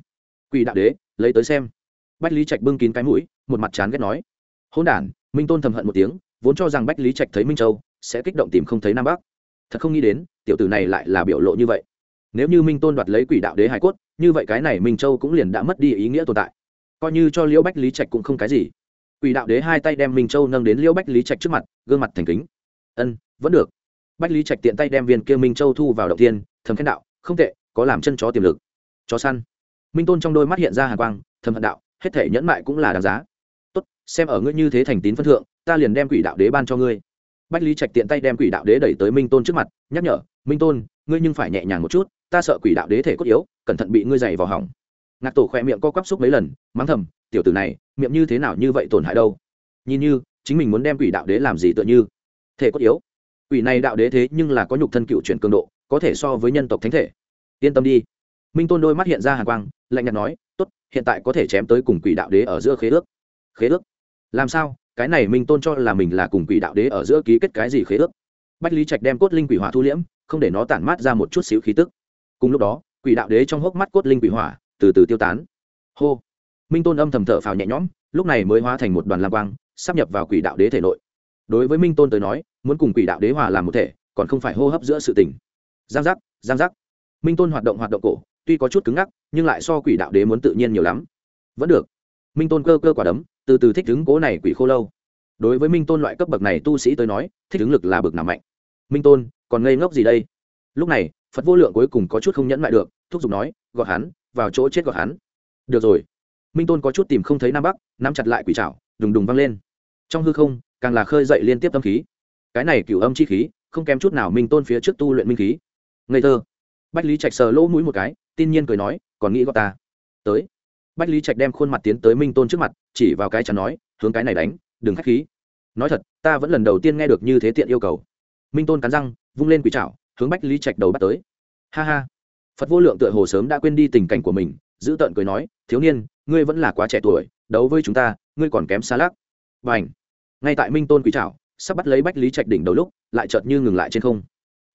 Speaker 1: Quỷ đạo đế, lấy tới xem. Bách lý trạch bưng kín cái mũi, một mặt chán ghét nói. Hôn đản, minh tôn thầm hận một tiếng, vốn cho rằng bách lý trạch thấy minh châu sẽ kích động tìm không thấy nam bắc. Thật không nghĩ đến, tiểu tử này lại là biểu lộ như vậy. Nếu như minh tôn đoạt lấy quỷ đạo đế hải cốt, như vậy cái này minh châu cũng liền đã mất đi ý nghĩa tồn tại. Coi như cho liễu bách lý trạch cũng không cái gì. Quỷ đạo đế hai tay đem minh châu nâng đến liễu bách lý trạch trước mặt, gương mặt thành kính. Ân, vẫn được. Bách lý trạch tiện tay đem viên kia minh châu thu vào động tiên thầm khen đạo, không tệ, có làm chân chó tiềm lực chó săn. Minh tôn trong đôi mắt hiện ra hàng quang, thầm hận đạo, hết thể nhẫn mại cũng là đáng giá. Tốt, xem ở ngươi như thế thành tín phân thượng, ta liền đem quỷ đạo đế ban cho ngươi. Bách lý trạch tiện tay đem quỷ đạo đế đẩy tới minh tôn trước mặt, nhắc nhở, minh tôn, ngươi nhưng phải nhẹ nhàng một chút, ta sợ quỷ đạo đế thể cốt yếu, cẩn thận bị ngươi dày vào hỏng. Ngạc tổ khỏe miệng co quắp xúc mấy lần, mắng thầm, tiểu tử này, miệng như thế nào như vậy tổn hại đâu? Nhìn như, chính mình muốn đem quỷ đạo đế làm gì tựa như? Thể cốt yếu. Quỷ này đạo đế thế nhưng là có nhục thân cựu chuyển cường độ, có thể so với nhân tộc thánh thể. Yên tâm đi minh tôn đôi mắt hiện ra hàng quang, lạnh nhạt nói, tốt, hiện tại có thể chém tới cùng quỷ đạo đế ở giữa khế ước. Khế ước? Làm sao? Cái này minh tôn cho là mình là cùng quỷ đạo đế ở giữa ký kết cái gì khế ước? Bách lý trạch đem cốt linh quỷ hỏa thu liễm, không để nó tản mát ra một chút xíu khí tức. Cùng lúc đó, quỷ đạo đế trong hốc mắt cốt linh quỷ hỏa từ từ tiêu tán. Hô! Minh tôn âm thầm thở phào nhẹ nhõm, lúc này mới hóa thành một đoàn lam quang sắp nhập vào quỷ đạo đế thể nội. Đối với minh tôn tới nói, muốn cùng quỷ đạo đế hòa làm một thể, còn không phải hô hấp giữa sự tình. Giang giác giang giác. Minh tôn hoạt động hoạt động cổ tuy có chút cứng ngắc, nhưng lại so quỷ đạo đế muốn tự nhiên nhiều lắm. Vẫn được. Minh tôn cơ cơ quả đấm, từ từ thích đứng cố này quỷ khô lâu. Đối với minh tôn loại cấp bậc này tu sĩ tới nói, thích đứng lực là bậc nào mạnh. Minh tôn, còn ngây ngốc gì đây? Lúc này, phật vô lượng cuối cùng có chút không nhẫn lại được, thúc giục nói, gọt hắn, vào chỗ chết gọt hắn. Được rồi. Minh tôn có chút tìm không thấy nam bắc, nắm chặt lại quỷ trảo, đùng đùng văng lên. Trong hư không, càng là khơi dậy liên tiếp tâm khí. Cái này cửu âm chi khí, không kém chút nào minh tôn phía trước tu luyện minh khí. Ngây thơ. Bách lý trạch sờ lỗ mũi một cái tin nhiên cười nói, còn nghĩ gọi ta? Tới. Bách lý trạch đem khuôn mặt tiến tới minh tôn trước mặt, chỉ vào cái chắn nói, hướng cái này đánh, đừng k h á c h khí. Nói thật, ta vẫn lần đầu tiên nghe được như thế tiện yêu cầu. Minh tôn cắn răng, vung lên quỷ trạo hướng bách lý trạch đầu bắt tới. Ha ha. Phật vô lượng tựa hồ sớm đã quên đi tình cảnh của mình, giữ tợn cười nói, thiếu niên, ngươi vẫn là quá trẻ tuổi, đấu với chúng ta, ngươi còn kém xa lắc. B à n h ngay tại minh tôn quỷ trạo sắp bắt lấy bách lý trạch đỉnh đầu lúc, lại chợt như ngừng lại trên không.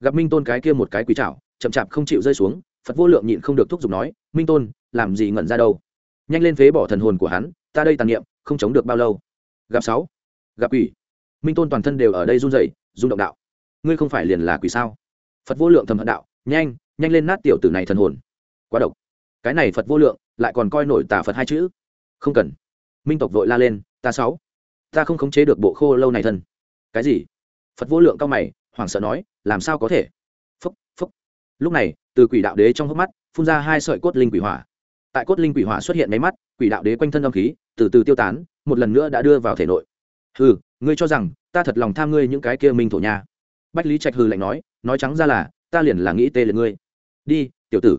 Speaker 1: Gặp minh tôn cái kia một cái quỷ trạo chậm chạp không chịu rơi xuống phật vô lượng nhịn không được thúc giục nói, minh tôn, làm gì ngẩn ra đâu? Nhanh lên phế bỏ thần hồn của hắn, ta đây tàn niệm, không chống được bao lâu. Gặp sáu, gặp quỷ. Minh tôn toàn thân đều ở đây run rẩy, rung động đạo. Ngươi không phải liền là quỷ sao? Phật vô lượng thầm hận đạo, nhanh nhanh lên nát tiểu tử này thần hồn. Quá độc. Cái này phật vô lượng, lại còn coi nổi tà phật hai chữ. Không cần. Minh tộc vội la lên, ta sáu, ta không khống chế được bộ khô lâu này thân. Cái gì? Phật vô lượng cao mày, hoảng sợ nói, làm sao có thể? Lúc này, từ quỷ đạo đế trong hốc mắt, phun ra hai sợi cốt linh quỷ hỏa. Tại cốt linh quỷ hỏa xuất hiện máy mắt, quỷ đạo đế quanh thân âm khí, từ từ tiêu tán, một lần nữa đã đưa vào thể nội. Hừ, ngươi cho rằng, ta thật lòng tham ngươi những cái kia minh thổ nha. Bách lý trạch hừ lạnh nói nói trắng ra là, ta liền là nghĩ tê liệt ngươi. Đi, tiểu tử.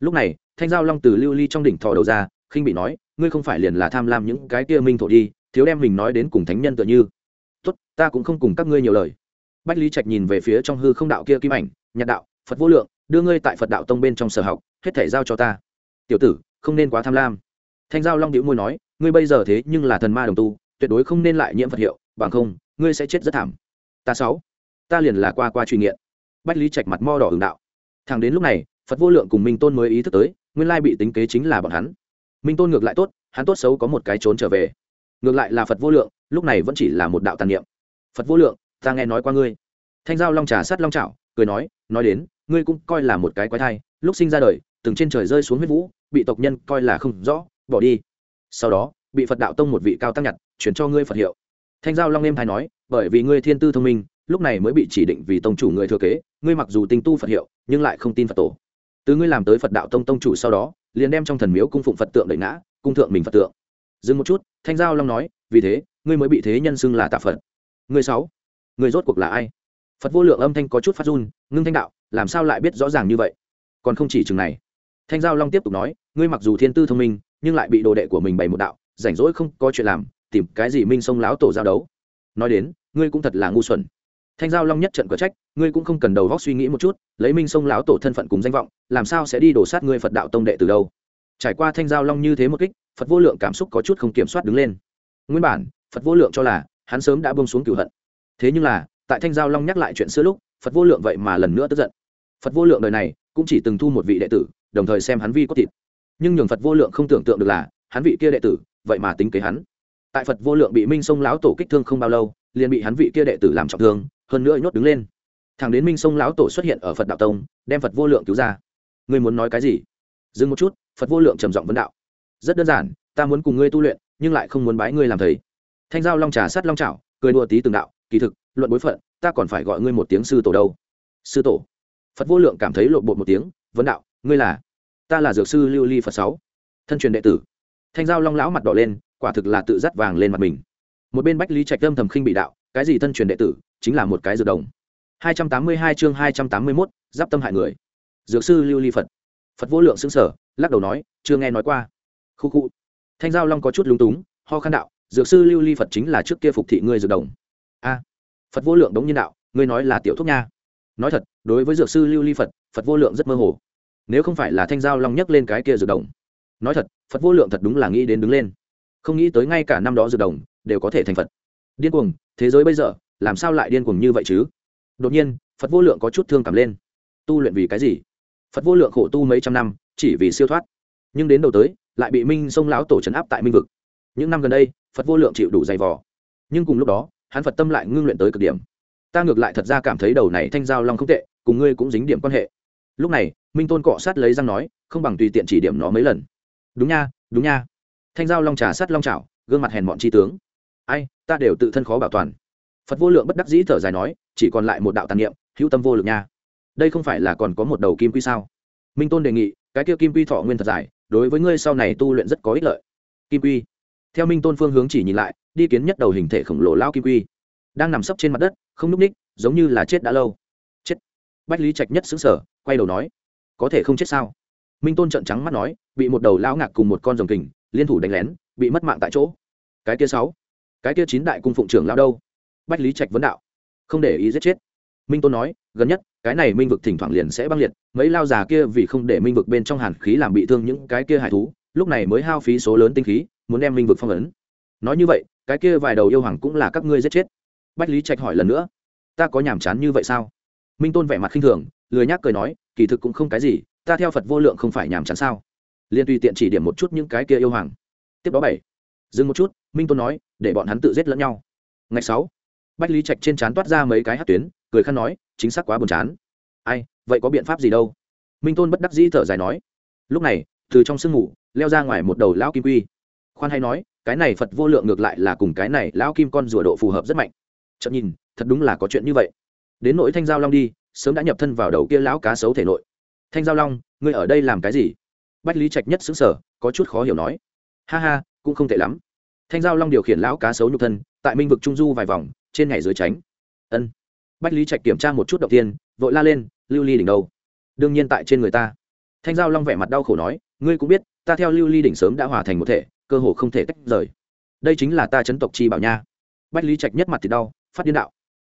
Speaker 1: Lúc này, thanh giao long từ lưu ly trong đỉnh thò đầu ra, khinh bị nói, ngươi không phải liền là tham lam những cái kia minh thổ đi, thiếu đem mình nói đến cùng thánh nhân tựa như. Tốt, ta cũng không cùng các ngươi nhiều lời. Bách lý trạch nhìn về phía trong hư không đạo kia kim ảnh, nhạt đạo, phật vô lượng đưa ngươi tại phật đạo tông bên trong sở học hết thể giao cho ta tiểu tử không nên quá tham lam thanh giao long đĩu môi nói ngươi bây giờ thế nhưng là thần ma đồng tu tuyệt đối không nên lại nhiễm phật hiệu bằng không ngươi sẽ chết rất thảm ta sáu ta liền là qua qua truy nghiện bách lý trạch mặt mo đỏ hưởng đạo thằng đến lúc này phật vô lượng cùng minh tôn mới ý thức tới nguyên lai bị tính kế chính là bọn hắn minh tôn ngược lại tốt hắn tốt xấu có một cái trốn trở về ngược lại là phật vô lượng lúc này vẫn chỉ là một đạo tàn niệm phật vô lượng ta nghe nói qua ngươi thanh giao long trà sát long trào cười nói nói đến ngươi cũng coi là một cái quái thai, lúc sinh ra đời, từng trên trời rơi xuống huyết vũ, bị tộc nhân coi là không rõ, bỏ đi. Sau đó, bị phật đạo tông một vị cao tăng nhặt chuyển cho ngươi phật hiệu. Thanh giao long em hay nói, bởi vì ngươi thiên tư thông minh, lúc này mới bị chỉ định vì tông chủ người thừa kế, ngươi mặc dù tinh tu phật hiệu, nhưng lại không tin phật tổ. Từ ngươi làm tới phật đạo tông tông chủ sau đó, liền đem trong thần miếu cung phụng phật tượng đẩy ngã, cung thượng mình phật tượng. Dừng một chút, thanh giao long nói, vì thế, ngươi mới bị thế nhân xưng là tạ phật. Người sáu người rốt cuộc là ai? Phật vô lượng âm thanh có chút phát run, ngưng thanh đạo làm sao lại biết rõ ràng như vậy? Còn không chỉ chừng này. Thanh giao long tiếp tục nói, ngươi mặc dù thiên tư thông minh, nhưng lại bị đồ đệ của mình bày một đạo, rảnh rỗi không có chuyện làm, tìm cái gì minh sông láo tổ giao đấu. Nói đến, ngươi cũng thật là ngu xuẩn. Thanh giao long nhất trận có trách, ngươi cũng không cần đầu góc suy nghĩ một chút, lấy minh sông láo tổ thân phận cùng danh vọng, làm sao sẽ đi đổ sát ngươi phật đạo tông đệ từ đâu? Trải qua thanh giao long như thế một kích, phật vô lượng cảm xúc có chút không kiểm soát đứng lên. Nguyên bản, phật vô lượng cho là, hắn sớm đã bông xuống cửu hận. Thế nhưng là, tại thanh giao long nhắc lại chuyện xưa lúc phật vô lượng vậy mà lần nữa tức giận. Phật vô lượng đời này cũng chỉ từng thu một vị đệ tử, đồng thời xem hắn vi có thịt. Nhưng nhường phật vô lượng không tưởng tượng được là, hắn vị kia đệ tử, vậy mà tính kế hắn. Tại phật vô lượng bị minh sông lão tổ kích thương không bao lâu, liền bị hắn vị kia đệ tử làm trọng thương, hơn nữa nhốt đứng lên. Thằng đến minh sông lão tổ xuất hiện ở phật đạo tông, đem phật vô lượng cứu ra. Ngươi muốn nói cái gì? Dừng một chút, phật vô lượng trầm giọng vấn đạo. Rất đơn giản, ta muốn cùng ngươi tu luyện, nhưng lại không muốn bái ngươi làm thầy. Thanh giao long trà sát long trào cười đùa tí từng đạo, kỳ thực luận bối phận ta còn phải gọi ngươi một tiếng sư tổ đâu. Sư tổ? Phật vô lượng cảm thấy lộn bột một tiếng vấn đạo ngươi là? Ta là dược sư lưu ly phật sáu. Thân truyền đệ tử. Thanh giao long lão mặt đỏ lên quả thực là tự dắt vàng lên mặt mình. Một bên bách lý trạch âm thầm khinh bị đạo cái gì thân truyền đệ tử chính là một cái dược đồng. 282 chương 281, giáp tâm hại người. Dược sư lưu ly phật. Phật vô lượng xứng sở lắc đầu nói chưa nghe nói qua. Khu khu. Thanh giao long có chút lúng túng ho khăn đạo dược sư lưu ly phật chính là trước kia phục thị ngươi dược đồng phật vô lượng đống nhiên đạo, ngươi nói là tiểu thuốc nha. Nói thật, đối với dược sư lưu ly phật phật vô lượng rất mơ hồ. Nếu không phải là thanh giao long nhấc lên cái kia dược đồng. Nói thật, phật vô lượng thật đúng là nghĩ đến đứng lên. Không nghĩ tới ngay cả năm đó dược đồng đều có thể thành phật. Điên cuồng, thế giới bây giờ, làm sao lại điên cuồng như vậy chứ? Đột nhiên, phật vô lượng có chút thương cảm lên. Tu luyện vì cái gì? Phật vô lượng khổ tu mấy trăm năm, chỉ vì siêu thoát. Nhưng đến đầu tới, lại bị minh sông lão tổ trấn áp tại minh vực. Những năm gần đây, phật vô lượng chịu đủ dày vò. Nhưng cùng lúc đó hắn phật tâm lại ngưng luyện tới cực điểm. Ta ngược lại thật ra cảm thấy đầu này thanh giao long không tệ, cùng ngươi cũng dính điểm quan hệ. Lúc này, minh tôn cọ sát lấy răng nói, không bằng tùy tiện chỉ điểm nó mấy lần. Đúng nha đúng nha. Thanh giao long trà sát long trào gương mặt hèn mọn tri tướng. Ai, ta đều tự thân khó bảo toàn. Phật vô lượng bất đắc dĩ thở dài nói, chỉ còn lại một đạo tàn niệm, hữu tâm vô lực nha. Đây không phải là còn có một đầu kim quy sao? Minh tôn đề nghị, cái kia kim quy thọ nguyên thật dài, đối với ngươi sau này tu luyện rất có ích lợi. Kim quy theo minh tôn phương hướng chỉ nhìn lại, đi kiến nhất đầu hình thể khổng lồ lao kim quy. Đang nằm sấp trên mặt đất, không núp ních, giống như là chết đã lâu. Chết. Bách lý trạch nhất xứng sở quay đầu nói, có thể không chết sao? Minh tôn trận trắng mắt nói, bị một đầu lao ngạc cùng một con rồng kình, liên thủ đánh lén, bị mất mạng tại chỗ. Cái kia sáu, cái kia chín đại cung phụng trưởng lao đâu? Bách lý trạch vấn đạo. Không để ý giết chết. Minh tôn nói, gần nhất, cái này minh vực thỉnh thoảng liền sẽ băng liệt, mấy lao già kia vì không để minh vực bên trong hàn khí làm bị thương những cái kia hải thú, lúc này mới hao phí số lớn tinh khí muốn đem minh vực phong ấn. Nói như vậy, cái kia vài đầu yêu hoàng cũng là các ngươi giết chết. Bách lý trạch hỏi lần nữa, ta có nhàm chán như vậy sao? Minh tôn vẻ mặt khinh thường, lười nhác cười nói, kỳ thực cũng không cái gì, ta theo phật vô lượng không phải nhàm chán sao? Liên tùy tiện chỉ điểm một chút những cái kia yêu hoàng. Tiếp đó bảy, dừng một chút, minh tôn nói, để bọn hắn tự giết lẫn nhau. Ngày sáu, bách lý trạch trên trán toát ra mấy cái hát tuyến, cười khăn nói, chính xác quá buồn chán. Ai, vậy có biện pháp gì đâu? Minh tôn bất đắc dĩ thở dài nói, lúc này, từ trong sương ngủ leo ra ngoài một đầu lão kim quy khoan hay nói, cái này phật vô lượng ngược lại là cùng cái này lão kim con rùa độ phù hợp rất mạnh. Chậm nhìn, thật đúng là có chuyện như vậy. Đến nỗi thanh giao long đi, sớm đã nhập thân vào đầu kia lão cá sấu thể nội. Thanh giao long, ngươi ở đây làm cái gì? Bách lý trạch nhất xứng sở có chút khó hiểu nói. Ha ha, cũng không tệ lắm. Thanh giao long điều khiển lão cá sấu nhục thân, tại minh vực trung du vài vòng, trên ngày dưới tránh. Ân. Bách lý trạch kiểm tra một chút đầu tiên, vội la lên, lưu ly đỉnh đâu? Đương nhiên tại trên người ta. Thanh giao long vẻ mặt đau khổ nói, ngươi cũng biết, ta theo lưu ly đỉnh sớm đã hòa thành một thể cơ hồ không thể tách rời. Đây chính là ta chấn tộc chi bảo nha. Bách lý trạch nhất mặt thì đau, phát điên đạo.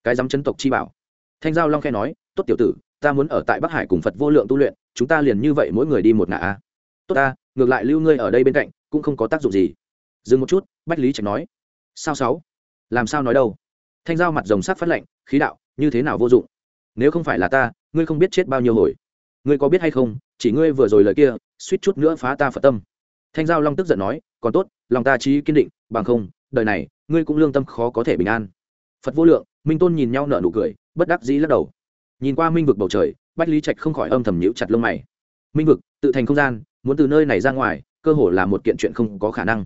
Speaker 1: Cái dám chấn tộc chi bảo. Thanh giao long khe nói, tốt tiểu tử, ta muốn ở tại bắc hải cùng phật vô lượng tu luyện, chúng ta liền như vậy mỗi người đi một ngã a. Tốt ta, ngược lại lưu ngươi ở đây bên cạnh, cũng không có tác dụng gì. Dừng một chút, bách lý trạch nói, sao sáu? Làm sao nói đâu? Thanh giao mặt rồng sắc phát lệnh khí đạo, như thế nào vô dụng? Nếu không phải là ta, ngươi không biết chết bao nhiêu hồi. Ngươi có biết hay không, chỉ ngươi vừa rồi lời kia, suýt chút nữa phá ta phật tâm. Thanh giao long tức giận nói còn tốt, lòng ta trí kiên định, bằng không, đời này, ngươi cũng lương tâm khó có thể bình an. Phật vô lượng, minh tôn nhìn nhau nở nụ cười, bất đắc dĩ lắc đầu. Nhìn qua minh vực bầu trời, bách lý trạch không khỏi âm thầm nhíu chặt lông mày. Minh vực, tự thành không gian, muốn từ nơi này ra ngoài, cơ hồ là một kiện chuyện không có khả năng.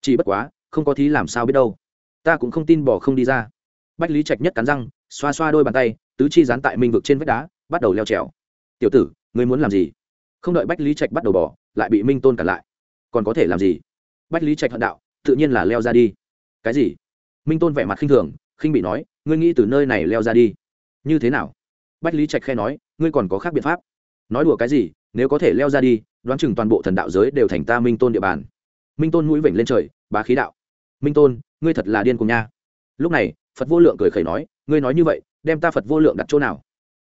Speaker 1: Chỉ bất quá, không có thí làm sao biết đâu. Ta cũng không tin bỏ không đi ra. Bách lý trạch nhất cắn răng, xoa xoa đôi bàn tay, tứ chi dán tại minh vực trên vách đá, bắt đầu leo trèo. Tiểu tử, ngươi muốn làm gì? Không đợi bách lý trạch bắt đầu bỏ, lại bị minh tôn cản lại. Còn có thể làm gì? Bách lý trạch hận đạo, tự nhiên là leo ra đi. Cái gì? Minh tôn vẻ mặt khinh thường, khinh bị nói, ngươi nghĩ từ nơi này leo ra đi. Như thế nào? Bách lý trạch khe nói, ngươi còn có khác biện pháp. Nói đùa cái gì, nếu có thể leo ra đi, đoán chừng toàn bộ thần đạo giới đều thành ta minh tôn địa bàn. Minh tôn mũi vểnh lên trời, bá khí đạo. Minh tôn, ngươi thật là điên cùng nha. Lúc này, phật vô lượng cười khẩy nói, ngươi nói như vậy, đem ta phật vô lượng đặt chỗ nào?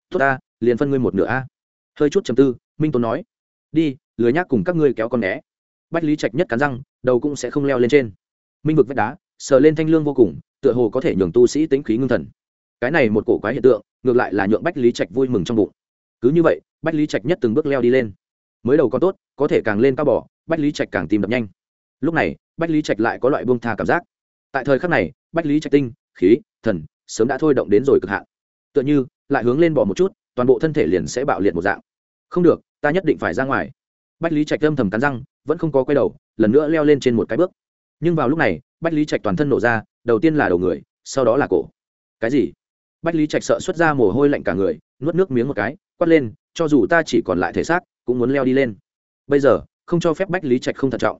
Speaker 1: Tốt ta, liền phân ngươi một nửa a. Hơi chút chầm tư, minh tôn nói, đi, lười nhác cùng các ngươi kéo con né bách lý trạch nhất cắn răng, đầu cũng sẽ không leo lên trên. Minh vực vách đá, sờ lên thanh lương vô cùng, tựa hồ có thể nhường tu sĩ tính khí ngưng thần. Cái này một cổ quái hiện tượng, ngược lại là nhượng bách lý trạch vui mừng trong bụng. Cứ như vậy, bách lý trạch nhất từng bước leo đi lên. Mới đầu còn tốt, có thể càng lên cao bỏ bách lý trạch càng tìm đập nhanh. Lúc này, bách lý trạch lại có loại buông tha cảm giác. Tại thời khắc này, bách lý trạch tinh, khí, thần, sớm đã thôi động đến rồi cực hạn. Tựa như, lại hướng lên bỏ một chút, toàn bộ thân thể liền sẽ bạo liệt một dạng. Không được, ta nhất định phải ra ngoài. Bách lý trạch âm thầm cắn răng vẫn không có quay đầu, lần nữa leo lên trên một cái bước. Nhưng vào lúc này, bách lý trạch toàn thân nổ ra, đầu tiên là đầu người, sau đó là cổ. Cái gì? Bách lý trạch sợ xuất ra mồ hôi lạnh cả người, nuốt nước miếng một cái, quát lên, cho dù ta chỉ còn lại thể xác, cũng muốn leo đi lên. Bây giờ, không cho phép bách lý trạch không thận trọng.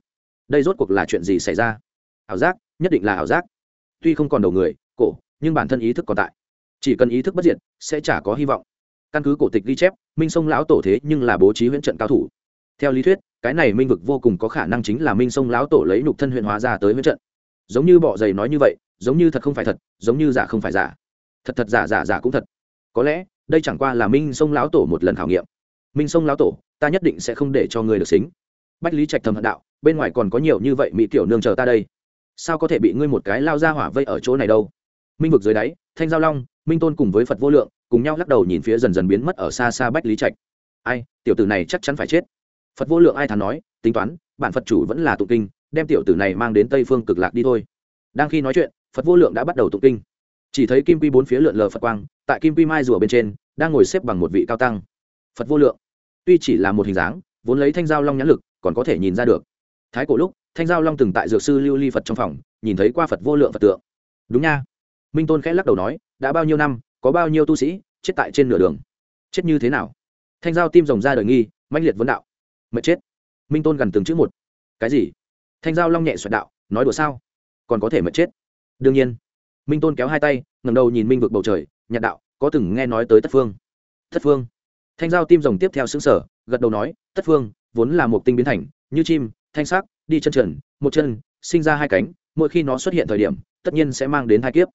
Speaker 1: Đây rốt cuộc là chuyện gì xảy ra? Ảo giác, nhất định là ảo giác. Tuy không còn đầu người, cổ, nhưng bản thân ý thức còn tại. Chỉ cần ý thức bất diệt, sẽ chả có hy vọng. Căn cứ cổ tịch ghi chép, minh sông lão tổ thế nhưng là bố trí huyễn trận cao thủ. Theo lý thuyết cái này minh vực vô cùng có khả năng chính là minh sông lão tổ lấy nhục thân huyện hóa ra tới huyết trận. Giống như bọ giày nói như vậy, giống như thật không phải thật, giống như giả không phải giả. Thật thật giả giả giả cũng thật. Có lẽ, đây chẳng qua là minh sông lão tổ một lần khảo nghiệm. Minh sông lão tổ, ta nhất định sẽ không để cho người được xính. Bách lý trạch thầm hận đạo, bên ngoài còn có nhiều như vậy mỹ tiểu nương chờ ta đây. Sao có thể bị ngươi một cái lao ra hỏa vây ở chỗ này đâu? Minh vực dưới đáy, thanh giao long, minh tôn cùng với phật vô lượng, cùng nhau lắc đầu nhìn phía dần dần biến mất ở xa xa bách lý trạch. Ai, tiểu tử này chắc chắn phải chết phật vô lượng ai thắn nói, tính toán, bản phật chủ vẫn là tụng kinh, đem tiểu tử này mang đến tây phương cực lạc đi thôi. Đang khi nói chuyện, phật vô lượng đã bắt đầu tụng kinh. Chỉ thấy kim quy bốn phía lượn lờ phật quang, tại kim quy mai rùa bên trên, đang ngồi xếp bằng một vị cao tăng. Phật vô lượng, tuy chỉ là một hình dáng, vốn lấy thanh giao long nhãn lực, còn có thể nhìn ra được. Thái cổ lúc, thanh giao long từng tại dược sư lưu ly phật trong phòng, nhìn thấy qua phật vô lượng phật tượng. Đúng nha. Minh tôn khẽ lắc đầu nói, đã bao nhiêu năm, có bao nhiêu tu sĩ chết tại trên nửa đường? Chết như thế nào? Thanh giao tim rồng ra đời nghi, mãnh liệt vấn đạo mệt chết. Minh tôn gần từng chữ một. Cái gì? Thanh giao long nhẹ xoẹt đạo, nói đùa sao? Còn có thể mệt chết. Đương nhiên. Minh tôn kéo hai tay ngầm đầu nhìn minh vực bầu trời, nhạt đạo, có từng nghe nói tới tất phương. Tất phương. Thanh giao tim rồng tiếp theo xứng sở gật đầu nói tất phương, vốn là một tinh biến thành, như chim, thanh sắc, đi chân trần, một chân, sinh ra hai cánh, mỗi khi nó xuất hiện thời điểm, tất nhiên sẽ mang đến hai kiếp.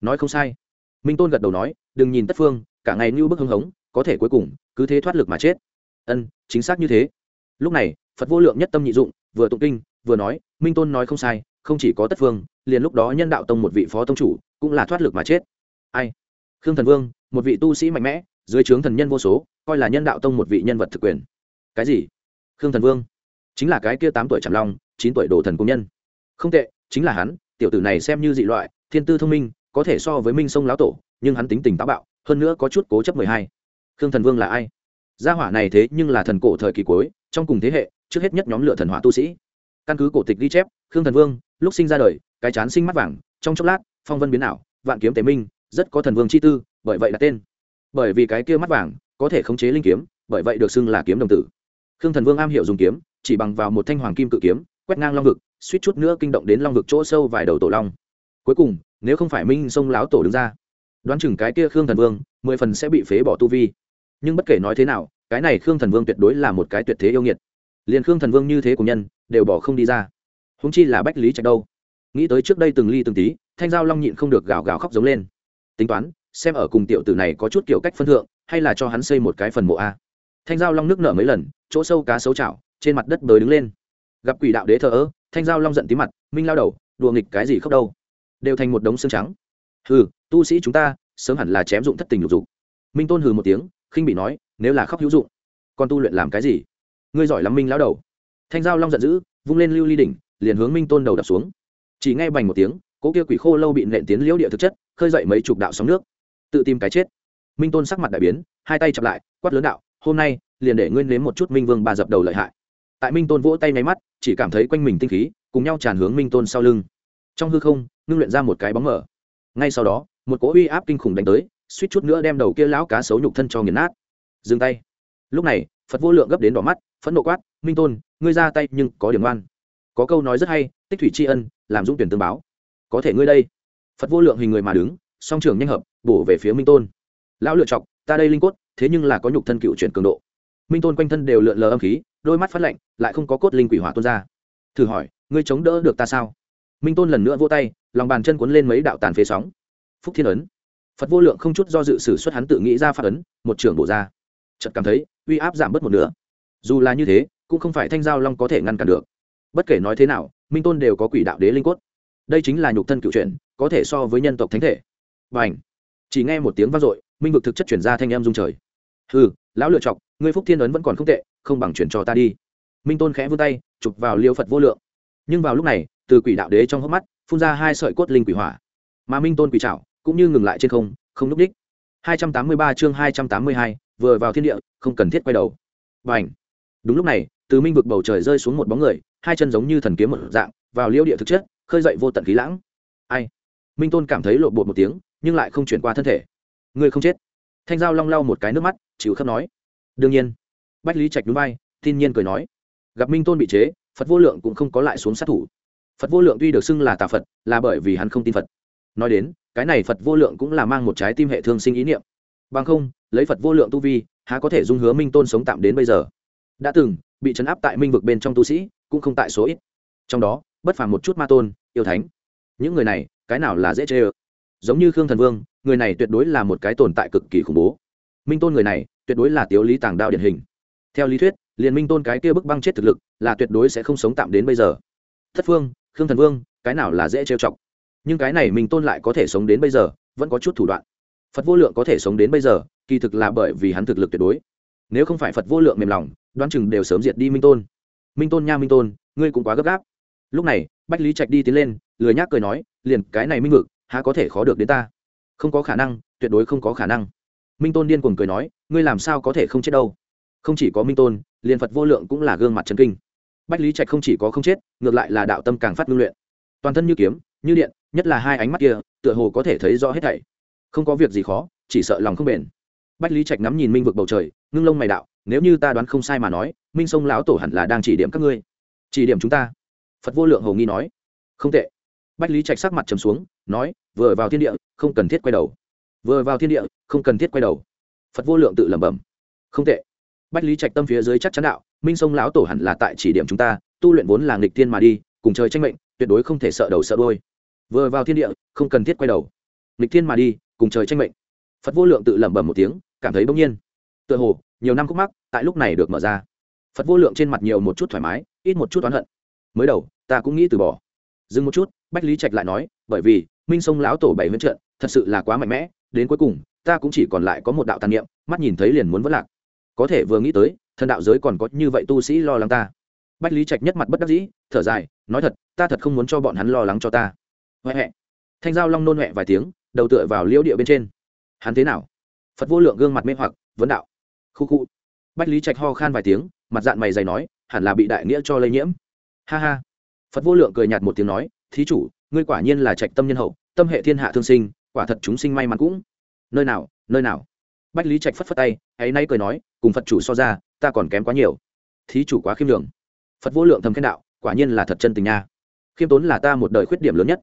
Speaker 1: Nói không sai. Minh tôn gật đầu nói, đừng nhìn tất phương, cả ngày như bức hưng hống, có thể cuối cùng, cứ thế thoát lực mà chết. Ân, chính xác như thế lúc này, phật vô lượng nhất tâm nhị dụng, vừa tụng kinh, vừa nói, minh tôn nói không sai, không chỉ có tất phương, liền lúc đó nhân đạo tông một vị phó tông chủ, cũng là thoát lực mà chết. Ai? Khương thần vương, một vị tu sĩ mạnh mẽ, dưới trướng thần nhân vô số, coi là nhân đạo tông một vị nhân vật thực quyền. Cái gì? Khương thần vương. Chính là cái kia tám tuổi trầm long, chín tuổi đồ thần công nhân. Không tệ, chính là hắn, tiểu tử này xem như dị loại, thiên tư thông minh, có thể so với minh sông lão tổ, nhưng hắn tính tình táo bạo, hơn nữa có chút cố chấp mười hai. Khương thần vương là ai? Gia hỏa này thế nhưng là thần cổ thời kỳ cuối, trong cùng thế hệ, trước hết nhất nhóm lựa thần hỏa tu sĩ. Căn cứ cổ tịch ghi chép, khương thần vương, lúc sinh ra đời, cái chán sinh mắt vàng, trong chốc lát, phong vân biến ảo, vạn kiếm tế minh, rất có thần vương chi tư, bởi vậy là tên. Bởi vì cái kia mắt vàng, có thể khống chế linh kiếm, bởi vậy được xưng là kiếm đồng tử. Khương thần vương am hiểu dùng kiếm, chỉ bằng vào một thanh hoàng kim cự kiếm, quét ngang long vực, suýt chút nữa kinh động đến long vực chỗ sâu vài đầu tổ long. Cuối cùng, nếu không phải minh sông láo tổ đứng ra, đoán chừng cái kia khương thần vương, mười phần sẽ bị phế bỏ tu vi nhưng bất kể nói thế nào, cái này khương thần vương tuyệt đối là một cái tuyệt thế yêu nghiệt. Liền khương thần vương như thế của nhân, đều bỏ không đi ra. Húng chi là bách lý trạch đâu? Nghĩ tới trước đây từng ly từng tí, thanh giao long nhịn không được gào gào khóc giống lên. Tính toán, xem ở cùng tiểu tử này có chút kiểu cách phân thượng, hay là cho hắn xây một cái phần mộ a. Thanh giao long nước nở mấy lần, chỗ sâu cá sấu chảo, trên mặt đất bới đứng lên. Gặp quỷ đạo đế thờ ơ, thanh giao long giận tí mặt, minh lao đầu, đùa nghịch cái gì khóc đâu? Đều thành một đống xương trắng. Hừ, tu sĩ chúng ta, sớm hẳn là chém dụng thất tình lục dục. Minh tôn hừ một tiếng khinh bị nói, nếu là khóc hữu dụng, con tu luyện làm cái gì? Ngươi giỏi lắm minh lão đầu. Thanh giao long giận dữ, vung lên lưu ly đỉnh, liền hướng minh tôn đầu đập xuống. Chỉ nghe bành một tiếng, cỗ kia quỷ khô lâu bị nện tiến liễu địa thực chất, khơi dậy mấy chục đạo sóng nước. Tự tìm cái chết. Minh tôn sắc mặt đại biến, hai tay chặp lại, quát lớn đạo, hôm nay, liền để ngươi nếm một chút minh vương ba dập đầu lợi hại. Tại minh tôn vỗ tay nháy mắt, chỉ cảm thấy quanh mình tinh khí, cùng nhau tràn hướng minh tôn sau lưng. Trong hư không, ngưng luyện ra một cái bóng mở ngay sau đó, một cỗ uy áp kinh khủng đánh tới suýt chút nữa đem đầu kia lão cá xấu nhục thân cho nghiền nát. Dừng tay. Lúc này, phật vô lượng gấp đến đỏ mắt, phẫn nộ quát, minh tôn, ngươi ra tay nhưng có điểm ngoan có câu nói rất hay, tích thủy tri ân, làm dũng tuyển tương báo. Có thể ngươi đây. Phật vô lượng hình người mà đứng, song trường nhanh hợp, bổ về phía minh tôn. Lão lựa chọc, ta đây linh cốt, thế nhưng là có nhục thân cựu chuyển cường độ. Minh tôn quanh thân đều lượn lờ âm khí, đôi mắt phát lạnh, lại không có cốt linh quỷ hỏa tuôn ra. Thử hỏi, ngươi chống đỡ được ta sao? Minh tôn lần nữa vỗ tay, lòng bàn chân cuốn lên mấy đạo tàn phế sóng. Phúc thiên ấn phật vô lượng không chút do dự sử xuất hắn tự nghĩ ra phát ấn một trường bổ ra. Chợt cảm thấy uy áp giảm bớt một nửa. Dù là như thế cũng không phải thanh giao long có thể ngăn cản được. Bất kể nói thế nào minh tôn đều có quỷ đạo đế linh cốt. Đây chính là nhục thân cựu chuyện, có thể so với nhân tộc thánh thể. Và ảnh chỉ nghe một tiếng vang dội minh vực thực chất chuyển ra thanh em dung trời. Ừ lão lựa chọc ngươi phúc thiên ấn vẫn còn không tệ không bằng chuyển cho ta đi. Minh tôn khẽ vươn tay chụp vào liêu phật vô lượng. Nhưng vào lúc này từ quỷ đạo đế trong hốc mắt phun ra hai sợi cốt linh quỷ hỏa. Mà minh tôn quỷ trảo cũng như ngừng lại trên không không núp đích. 283 chương 282, vừa vào thiên địa không cần thiết quay đầu. Bành! Đúng lúc này từ minh vực bầu trời rơi xuống một bóng người hai chân giống như thần kiếm một dạng vào liêu địa thực chất khơi dậy vô tận khí lãng. Ai? Minh tôn cảm thấy lộn bột một tiếng nhưng lại không chuyển qua thân thể. Người không chết. Thanh giao long lau một cái nước mắt chịu khắp nói. Đương nhiên. Bách lý trạch núi bay tin nhiên cười nói. Gặp minh tôn bị chế phật vô lượng cũng không có lại xuống sát thủ. Phật vô lượng tuy được xưng là tà phật là bởi vì hắn không tin phật. Nói đến cái này phật vô lượng cũng là mang một trái tim hệ thương sinh ý niệm. Bằng không, lấy phật vô lượng tu vi, há có thể dung hứa minh tôn sống tạm đến bây giờ? Đã từng, bị chấn áp tại minh vực bên trong tu sĩ, cũng không tại số ít. Trong đó, bất phàm một chút ma tôn, yêu thánh. Những người này, cái nào là dễ chê ơ? Giống như khương thần vương, người này tuyệt đối là một cái tồn tại cực kỳ khủng bố. Minh tôn người này, tuyệt đối là tiếu lý tàng đạo điển hình. Theo lý thuyết, liền minh tôn cái kia bức băng chết thực lực, là tuyệt đối sẽ không sống tạm đến bây giờ. Thất phương khương thần vương, cái nào là dễ trêu chọc? Nhưng cái này minh tôn lại có thể sống đến bây giờ, vẫn có chút thủ đoạn. Phật vô lượng có thể sống đến bây giờ, kỳ thực là bởi vì hắn thực lực tuyệt đối. Nếu không phải phật vô lượng mềm lòng, đoán chừng đều sớm diệt đi minh tôn. Minh tôn nha minh tôn, ngươi cũng quá gấp gáp. Lúc này, bách lý trạch đi tiến lên, lười nhác cười nói, liền cái này minh vực, há có thể khó được đến ta? Không có khả năng, tuyệt đối không có khả năng. Minh tôn điên cuồng cười nói, ngươi làm sao có thể không chết đâu? Không chỉ có minh tôn, liền phật vô lượng cũng là gương mặt trần kinh. Bách lý trạch không chỉ có không chết, ngược lại là đạo tâm càng phát ngưng luyện. Toàn thân như kiếm như điện, nhất là hai ánh mắt kia, tựa hồ có thể thấy rõ hết thảy. Không có việc gì khó, chỉ sợ lòng không bền. Bách lý trạch ngắm nhìn minh vực bầu trời, ngưng lông mày đạo, nếu như ta đoán không sai mà nói, minh sông lão tổ hẳn là đang chỉ điểm các ngươi. Chỉ điểm chúng ta. Phật vô lượng hầu nghi nói. Không tệ. Bách lý trạch sắc mặt trầm xuống, nói, vừa vào thiên địa, không cần thiết quay đầu. Vừa vào thiên địa, không cần thiết quay đầu. Phật vô lượng tự lẩm bẩm. Không tệ. Bách lý trạch tâm phía dưới chắc chắn đạo, minh sông lão tổ hẳn là tại chỉ điểm chúng ta, tu luyện vốn là nghịch thiên mà đi, cùng trời tranh mệnh, tuyệt đối không thể sợ đầu sợ đôi vừa vào thiên địa, không cần thiết quay đầu. Lịch thiên mà đi, cùng trời tranh mệnh. Phật vô lượng tự lẩm bẩm một tiếng, cảm thấy bỗng nhiên. Tựa hồ, nhiều năm khúc mắc, tại lúc này được mở ra. Phật vô lượng trên mặt nhiều một chút thoải mái, ít một chút oán hận. Mới đầu, ta cũng nghĩ từ bỏ. Dừng một chút, bách lý trạch lại nói, bởi vì, minh sông lão tổ bảy huyễn trận, thật sự là quá mạnh mẽ, đến cuối cùng, ta cũng chỉ còn lại có một đạo tàn niệm, mắt nhìn thấy liền muốn vỡ lạc. Có thể vừa nghĩ tới, thần đạo giới còn có như vậy tu sĩ lo lắng ta. Bách lý trạch nhất mặt bất đắc dĩ, thở dài, nói thật, ta thật không muốn cho bọn hắn lo lắng cho ta huệ huệ. Thanh giao long nôn huệ vài tiếng, đầu tựa vào liễu địa bên trên. Hắn thế nào? Phật vô lượng gương mặt mê hoặc, vấn đạo. Khu khu. Bách lý trạch ho khan vài tiếng, mặt dạng mày dày nói, hẳn là bị đại nghĩa cho lây nhiễm. Ha ha. Phật vô lượng cười nhạt một tiếng nói, thí chủ, ngươi quả nhiên là trạch tâm nhân hậu, tâm hệ thiên hạ thương sinh, quả thật chúng sinh may mắn cũng. Nơi nào nơi nào? Bách lý trạch phất phất tay, ấy nay cười nói, cùng phật chủ so ra, ta còn kém quá nhiều. Thí chủ quá khiêm đường phật vô lượng thầm khen đạo, quả nhiên là thật chân tình nha. Khiêm tốn là ta một đời khuyết điểm lớn nhất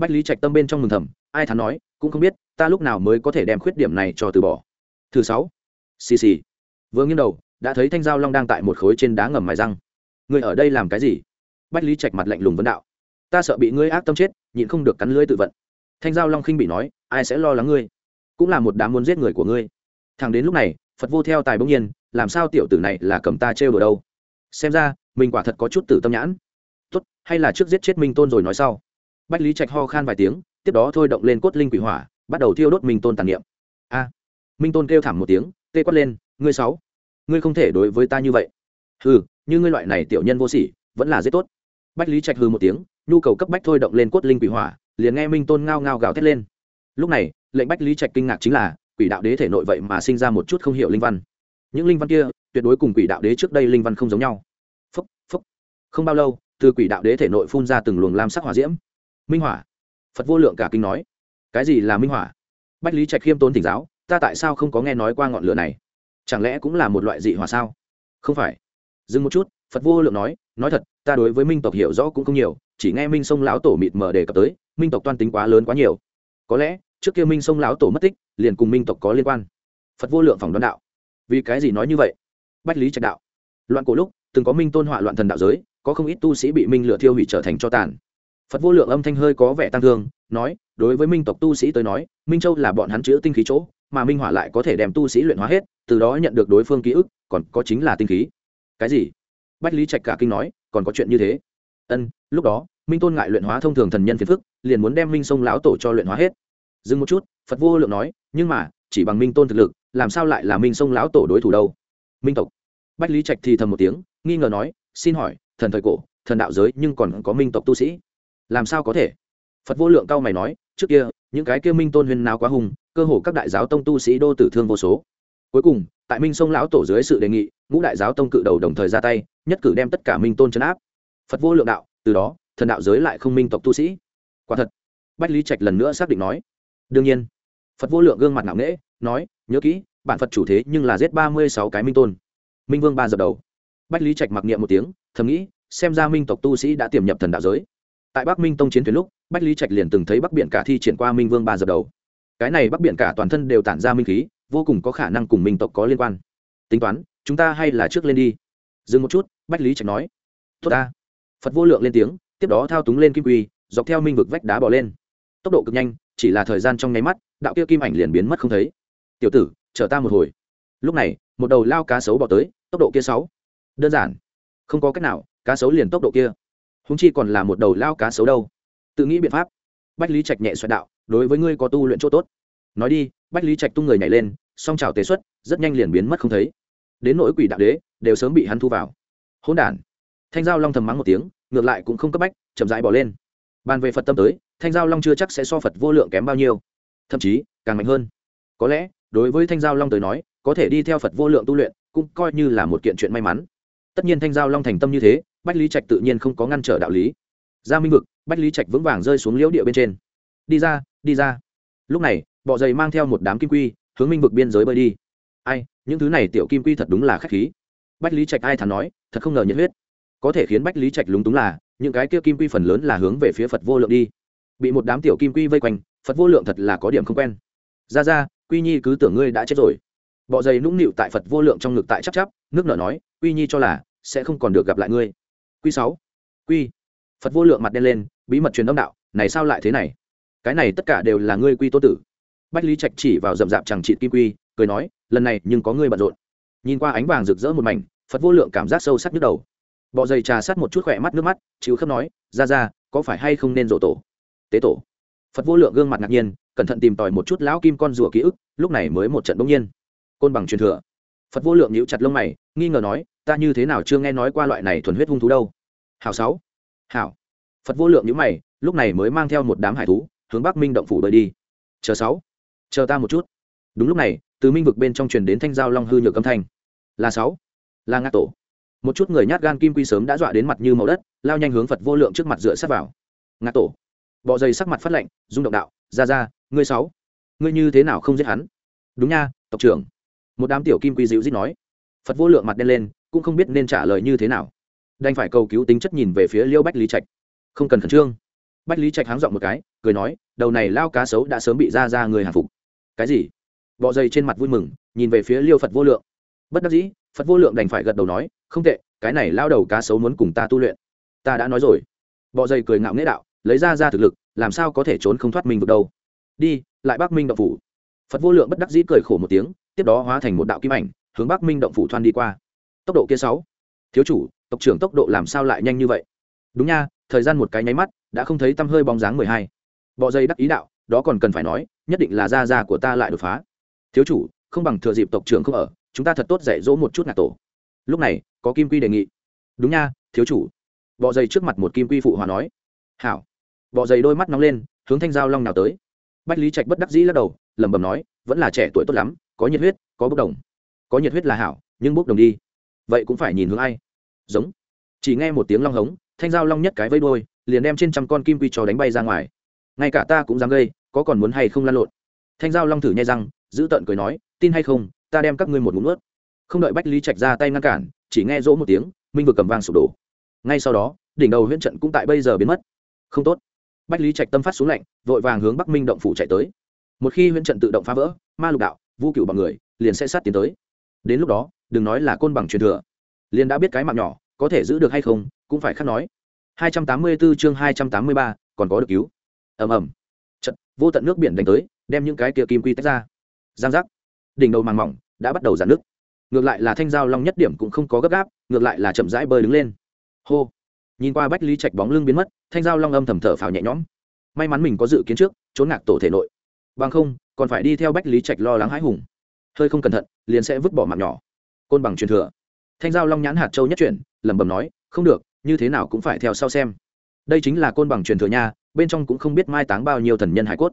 Speaker 1: bách lý trạch tâm bên trong mừng thầm, ai thắn nói, cũng không biết, ta lúc nào mới có thể đem khuyết điểm này cho từ bỏ. Thứ sáu. Xì xì. Vừa nghiêng đầu, đã thấy thanh giao long đang tại một khối trên đá ngầm mài răng. Ngươi ở đây làm cái gì? Bách lý trạch mặt lạnh lùng vấn đạo. Ta sợ bị ngươi ác tâm chết, nhịn không được cắn lưỡi tự vận. Thanh giao long khinh bị nói, ai sẽ lo lắng ngươi? Cũng là một đám muốn giết người của ngươi. Thằng đến lúc này, phật vô theo tài bỗng nhiên, làm sao tiểu tử này là cầm ta trêu ở đâu? Xem ra, mình quả thật có chút tử tâm nhãn. Tốt, hay là trước giết chết minh tôn rồi nói sau bách lý trạch ho khan vài tiếng, tiếp đó thôi động lên cốt linh quỷ hỏa, bắt đầu thiêu đốt minh tôn tàn niệm. A! Minh tôn kêu thảm một tiếng, tê quát lên, ngươi sáu, ngươi không thể đối với ta như vậy. Hừ, như ngươi loại này tiểu nhân vô sỉ, vẫn là rất tốt. Bách lý trạch hừ một tiếng, nhu cầu cấp bách thôi động lên cốt linh quỷ hỏa, liền nghe minh tôn ngao ngao gào thét lên. Lúc này, lệnh bách lý trạch kinh ngạc chính là, quỷ đạo đế thể nội vậy mà sinh ra một chút không hiểu linh văn. Những linh văn kia, tuyệt đối cùng quỷ đạo đế trước đây linh văn không giống nhau. Phúc phúc. Không bao lâu, từ quỷ đạo đế thể nội phun ra từng luồng lam sắc hỏa diễm minh hỏa phật vô lượng cả kinh nói. Cái gì là minh hỏa bách lý trạch khiêm tốn tỉnh giáo, ta tại sao không có nghe nói qua ngọn lửa này? Chẳng lẽ cũng là một loại dị hỏa sao? Không phải. Dừng một chút, phật vô lượng nói nói thật, ta đối với minh tộc hiểu rõ cũng không nhiều, chỉ nghe minh sông lão tổ mịt mờ đề cập tới, minh tộc toan tính quá lớn quá nhiều. Có lẽ, trước kia minh sông lão tổ mất tích, liền cùng minh tộc có liên quan. Phật vô lượng phòng đoán đạo. Vì cái gì nói như vậy? Bách lý trạch đạo. Loạn cổ lúc, từng có minh tôn họa loạn thần đạo giới, có không ít tu sĩ bị minh lửa thiêu hủy trở thành cho tàn phật vô lượng âm thanh hơi có vẻ tăng thương, nói, đối với minh tộc tu sĩ tới nói, minh châu là bọn hắn chữ tinh khí chỗ, mà minh hỏa lại có thể đem tu sĩ luyện hóa hết, từ đó nhận được đối phương ký ức, còn có chính là tinh khí. Cái gì? Bách lý trạch cả kinh nói, còn có chuyện như thế? Ân, lúc đó, minh tôn ngại luyện hóa thông thường thần nhân phiền phức, liền muốn đem minh sông lão tổ cho luyện hóa hết. Dừng một chút, phật vô lượng nói, nhưng mà, chỉ bằng minh tôn thực lực, làm sao lại là minh sông lão tổ đối thủ đâu? Minh tộc. Bách lý trạch thì thầm một tiếng, nghi ngờ nói, xin hỏi, thần thời cổ, thần đạo giới nhưng còn có minh tộc tu sĩ? Làm sao có thể? Phật vô lượng cao mày nói, trước kia, những cái kia minh tôn huyền nào quá hùng, cơ hồ các đại giáo tông tu sĩ đô tử thương vô số. Cuối cùng, tại minh sông lão tổ dưới sự đề nghị, ngũ đại giáo tông cự đầu đồng thời ra tay, nhất cử đem tất cả minh tôn chấn áp. Phật vô lượng đạo, từ đó, thần đạo giới lại không minh tộc tu sĩ. Quả thật, bách lý trạch lần nữa xác định nói. Đương nhiên, phật vô lượng gương mặt nặng nễ nói, nhớ kỹ, bản phật chủ thế nhưng là giết ba mươi sáu cái minh tôn. Minh vương ba dập đầu. Bách lý trạch mặc niệm một tiếng, thầm nghĩ, xem ra minh tộc tu sĩ đã tiềm nhập thần đạo giới tại bắc minh tông chiến thuyền lúc bách lý trạch liền từng thấy bắc biển cả thi triển qua minh vương ba dập đầu cái này bắc biển cả toàn thân đều tản ra minh khí vô cùng có khả năng cùng minh tộc có liên quan tính toán chúng ta hay là trước lên đi dừng một chút bách lý trạch nói tốt ta phật vô lượng lên tiếng tiếp đó thao túng lên kim quy dọc theo minh vực vách đá bỏ lên tốc độ cực nhanh chỉ là thời gian trong nháy mắt đạo kia kim ảnh liền biến mất không thấy tiểu tử chờ ta một hồi lúc này một đầu lao cá sấu bỏ tới tốc độ kia sáu đơn giản không có cách nào cá sấu liền tốc độ kia húng chi còn là một đầu lao cá xấu đâu. Tự nghĩ biện pháp. Bách lý trạch nhẹ xoẹt đạo, đối với ngươi có tu luyện chỗ tốt. Nói đi, bách lý trạch tung người nhảy lên, song trào tế xuất, rất nhanh liền biến mất không thấy. Đến nỗi quỷ đạo đế, đều sớm bị hắn thu vào. Hỗn đản. Thanh giao long thầm mắng một tiếng, ngược lại cũng không cấp bách, chậm rãi bỏ lên. Bàn về phật tâm tới, thanh giao long chưa chắc sẽ so phật vô lượng kém bao nhiêu. Thậm chí, càng mạnh hơn. Có lẽ, đối với thanh giao long tới nói, có thể đi theo phật vô lượng tu luyện, cũng coi như là một kiện chuyện may mắn. Tất nhiên thanh giao long thành tâm như thế bách lý trạch tự nhiên không có ngăn trở đạo lý. Ra minh vực, bách lý trạch vững vàng rơi xuống liễu địa bên trên. Đi ra đi ra. Lúc này, bọ dày mang theo một đám kim quy, hướng minh vực biên giới bơi đi. Ai, những thứ này tiểu kim quy thật đúng là k h á c h khí. Bách lý trạch ai thắn nói, thật không ngờ nhiệt huyết. Có thể khiến bách lý trạch lúng túng là, những cái kia kim quy phần lớn là hướng về phía phật vô lượng đi. Bị một đám tiểu kim quy vây quanh, phật vô lượng thật là có điểm không quen. Ra ra, quy nhi cứ tưởng ngươi đã chết rồi. Bọ dày nũng nịu tại phật vô lượng trong ngực tại chắp chắp, nước nở nói, quy nhi cho là sẽ không còn được gặp lại ngươi quy sáu. Quy. Phật vô lượng mặt đen lên, bí mật truyền âm đạo, này sao lại thế này? Cái này tất cả đều là ngươi quy tô tử. Bách lý trạch chỉ vào rậm rạp chẳng trị kim quy, cười nói, lần này nhưng có ngươi bận rộn. Nhìn qua ánh vàng rực rỡ một mảnh, phật vô lượng cảm giác sâu sắc nhức đầu. Bọ dày trà sát một chút khỏe mắt nước mắt chịu khớp nói, ra ra, có phải hay không nên rộ tổ? Tế tổ. Phật vô lượng gương mặt ngạc nhiên, cẩn thận tìm tòi một chút lão kim con rùa ký ức, lúc này mới một trận bỗng nhiên. Côn bằng truyền thừa phật vô lượng nhíu chặt lông mày, nghi ngờ nói, ta như thế nào chưa nghe nói qua loại này thuần huyết hung thú đâu? Hảo sáu. Hảo. Phật vô lượng nhíu mày, lúc này mới mang theo một đám hải thú, hướng bắc minh động phủ bơi đi. Chờ sáu, chờ ta một chút. Đúng lúc này, từ minh vực bên trong truyền đến thanh giao long hư nhược âm thanh. Là sáu, là ngã tổ. Một chút người nhát gan kim quy sớm đã dọa đến mặt như màu đất, lao nhanh hướng phật vô lượng trước mặt dựa sát vào. Ngã tổ. Bọ dày sắc mặt phát lạnh, rung động đạo, ra ra, ngươi sáu, ngươi như thế nào không giết hắn? Đúng nha, tộc trưởng một đám tiểu kim quy dịu dít nói, phật vô lượng mặt đen lên, cũng không biết nên trả lời như thế nào. Đành phải cầu cứu tính chất nhìn về phía liêu bách lý trạch. Không cần khẩn trương. Bách lý trạch háng dọn một cái, cười nói, đầu này lao cá sấu đã sớm bị ra ra người hàng phục. Cái gì? Bọ dày trên mặt vui mừng, nhìn về phía liêu phật vô lượng. Bất đắc dĩ, phật vô lượng đành phải gật đầu nói, không tệ, cái này lao đầu cá sấu muốn cùng ta tu luyện. Ta đã nói rồi. Bọ dày cười ngạo nghễ đạo, lấy ra ra thực lực, làm sao có thể trốn không thoát mình được đâu. Đi, lại bắc minh đậu phủ. Phật vô lượng bất đắc dĩ cười khổ một tiếng tiếp đó hóa thành một đạo kim ảnh, hướng bắc minh động phủ thoan đi qua. Tốc độ kia sáu. Thiếu chủ, tộc trưởng tốc độ làm sao lại nhanh như vậy? Đúng nha, thời gian một cái nháy mắt, đã không thấy tăm hơi bóng dáng mười hai. Bọ dây đắc ý đạo, đó còn cần phải nói, nhất định là gia gia của ta lại đột phá. Thiếu chủ, không bằng thừa dịp tộc trưởng không ở, chúng ta thật tốt dạy dỗ một chút ngạc tổ. Lúc này, có kim quy đề nghị. Đúng nha, thiếu chủ. Bọ dây trước mặt một kim quy phụ hòa nói. Hảo. Bọ dây đôi mắt nóng lên, hướng thanh giao long nào tới. Bách lý trạch bất đắc dĩ lắc đầu, lẩm bẩm nói, vẫn là trẻ tuổi tốt lắm có nhiệt huyết, có bốc đồng. Có nhiệt huyết là hảo, nhưng bốc đồng đi. Vậy cũng phải nhìn hướng ai? Giống. Chỉ nghe một tiếng long hống, thanh dao long nhất cái vây đôi liền đem trên trăm con kim quy cho đánh bay ra ngoài. Ngay cả ta cũng dám gây, có còn muốn hay không lăn lộn? Thanh dao long thử nhai răng, giữ tợn cười nói, tin hay không, ta đem các ngươi một ngụm ướt không đợi bách lý trạch ra tay ngăn cản, chỉ nghe rỗ một tiếng, minh vừa cầm vang sụp đổ. Ngay sau đó, đỉnh đầu huyễn trận cũng tại bây giờ biến mất. Không tốt. Bách lý trạch tâm phát xuống lạnh, vội vàng hướng bắc minh động phủ chạy tới. Một khi huyễn trận tự động phá vỡ, ma lục đạo vu cựu bằng người liền sẽ sát tiến tới. Đến lúc đó đừng nói là côn bằng truyền thừa. Liền đã biết cái mạng nhỏ có thể giữ được hay không cũng phải khắc nói. 284 chương 283, còn có được cứu. Ầm ầm. Trận vô tận nước biển đánh tới đem những cái kia kim quy tách ra. Giang giác. Đỉnh đầu màng mỏng đã bắt đầu giãn nước ngược lại là thanh giao long nhất điểm cũng không có gấp gáp ngược lại là chậm rãi bơi đứng lên. Hô. Nhìn qua bách lý trạch bóng lưng biến mất thanh giao long âm thầm thở phào nhẹ nhõm. May mắn mình có dự kiến trước trốn ngạc tổ thể nội. Bằng không còn phải đi theo bách lý trạch lo lắng hãi hùng. Hơi không cẩn thận, liền sẽ vứt bỏ mạng nhỏ. Côn bằng truyền thừa. Thanh giao long nhãn hạt châu nhất chuyển, lẩm bẩm nói, không được, như thế nào cũng phải theo sau xem. Đây chính là côn bằng truyền thừa nha, bên trong cũng không biết mai táng bao nhiêu thần nhân hải cốt.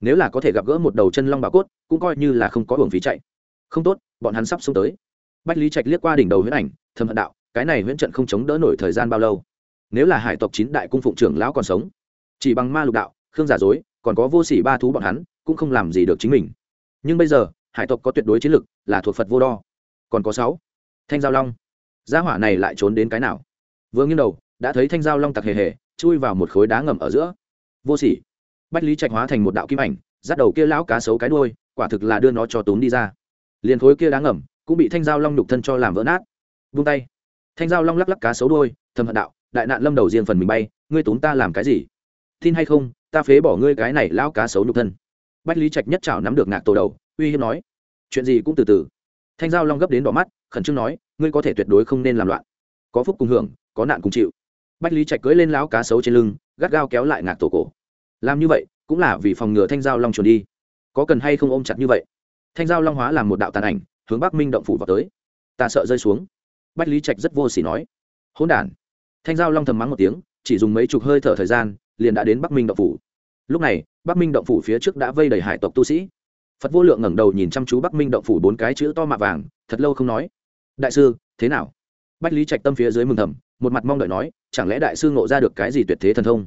Speaker 1: Nếu là có thể gặp gỡ một đầu chân long bảo cốt, cũng coi như là không có hưởng phí chạy. Không tốt, bọn hắn sắp xuống tới. Bách lý trạch liếc qua đỉnh đầu huyễn ảnh, thầm hận đạo, cái này huyễn trận không chống đỡ nổi thời gian bao lâu? Nếu là hải tộc chín đại cung phụng trưởng lão còn sống, chỉ bằng ma lục đạo, khương giả dối, còn có vô sỉ ba thú bọn hắn cũng không làm gì được chính mình. Nhưng bây giờ, hải tộc có tuyệt đối chiến lực là thuộc phật vô đo. Còn có sáu, thanh giao long. Gia hỏa này lại trốn đến cái nào? Vừa nghiêng đầu, đã thấy thanh giao long tặc hề hề, chui vào một khối đá ngầm ở giữa. Vô sỉ. Bách lý trạch hóa thành một đạo kim ảnh, dắt đầu kia lão cá sấu cái đuôi, quả thực là đưa nó cho tốn đi ra. Liền khối kia đá ngầm cũng bị thanh giao long nhục thân cho làm vỡ nát. Vung tay. Thanh giao long lắc lắc cá sấu đuôi, thầm hận đạo, đại nạn lâm đầu riêng phần mình bay, ngươi tốn ta làm cái gì? Tin hay không, ta phế bỏ ngươi cái này lão cá sấu nhục thân bách lý trạch nhất chảo nắm được ngạc tổ đầu, uy hiếp nói, chuyện gì cũng từ từ. Thanh giao long gấp đến đỏ mắt, khẩn trương nói, ngươi có thể tuyệt đối không nên làm loạn. Có phúc cùng hưởng, có nạn cùng chịu. Bách lý trạch cưỡi lên láo cá sấu trên lưng, gắt gao kéo lại ngạc tổ cổ. Làm như vậy, cũng là vì phòng ngừa thanh giao long chuồn đi. Có cần hay không ôm chặt như vậy? Thanh giao long hóa làm một đạo tàn ảnh, hướng bắc minh động phủ vào tới. Ta sợ rơi xuống. Bách lý trạch rất vô s ỉ nói, hỗn đản. Thanh giao long thầm mắng một tiếng, chỉ dùng mấy chục hơi thở thời gian, liền đã đến bắc minh động phủ. Lúc này bắc minh động phủ phía trước đã vây đầy hải tộc tu sĩ. Phật vô lượng ngẩng đầu nhìn chăm chú bắc minh động phủ bốn cái chữ to mạ vàng, thật lâu không nói. Đại sư, thế nào? Bách lý trạch tâm phía dưới mừng thầm, một mặt mong đợi nói, chẳng lẽ đại sư ngộ ra được cái gì tuyệt thế thần thông?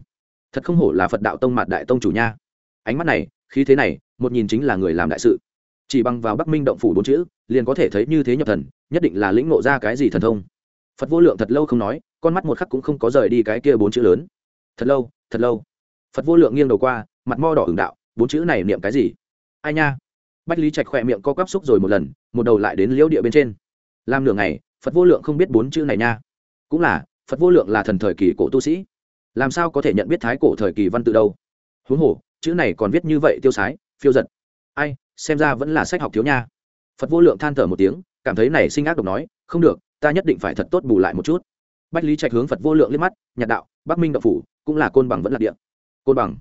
Speaker 1: Thật không hổ là phật đạo tông mặt đại tông chủ nha. Ánh mắt này, khí thế này, một nhìn chính là người làm đại sự. Chỉ bằng vào bắc minh động phủ bốn chữ, liền có thể thấy như thế nhập thần, nhất định là lĩnh ngộ ra cái gì thần thông. Phật vô lượng thật lâu không nói, con mắt một khắc cũng không có rời đi cái kia bốn chữ lớn. Thật lâu thật lâu. Phật vô lượng nghiêng đầu qua mặt mo đỏ ửng đạo, bốn chữ này niệm cái gì? Ai nha? Bách lý trạch khỏe miệng co quắp xúc rồi một lần, một đầu lại đến liễu địa bên trên. Làm nửa ngày, phật vô lượng không biết bốn chữ này nha. Cũng là, phật vô lượng là thần thời kỳ cổ tu sĩ. Làm sao có thể nhận biết thái cổ thời kỳ văn tự đâu? Huống hồ, chữ này còn viết như vậy tiêu sái, phiêu giật. Ai, xem ra vẫn là sách học thiếu nha. Phật vô lượng than thở một tiếng, cảm thấy này sinh ác độc nói, không được, ta nhất định phải thật tốt bù lại một chút. Bách lý trạch hướng phật vô lượng liếc mắt, nhạt đạo, bắc minh đậu phủ, cũng là côn bằng vẫn là địa. Côn bằng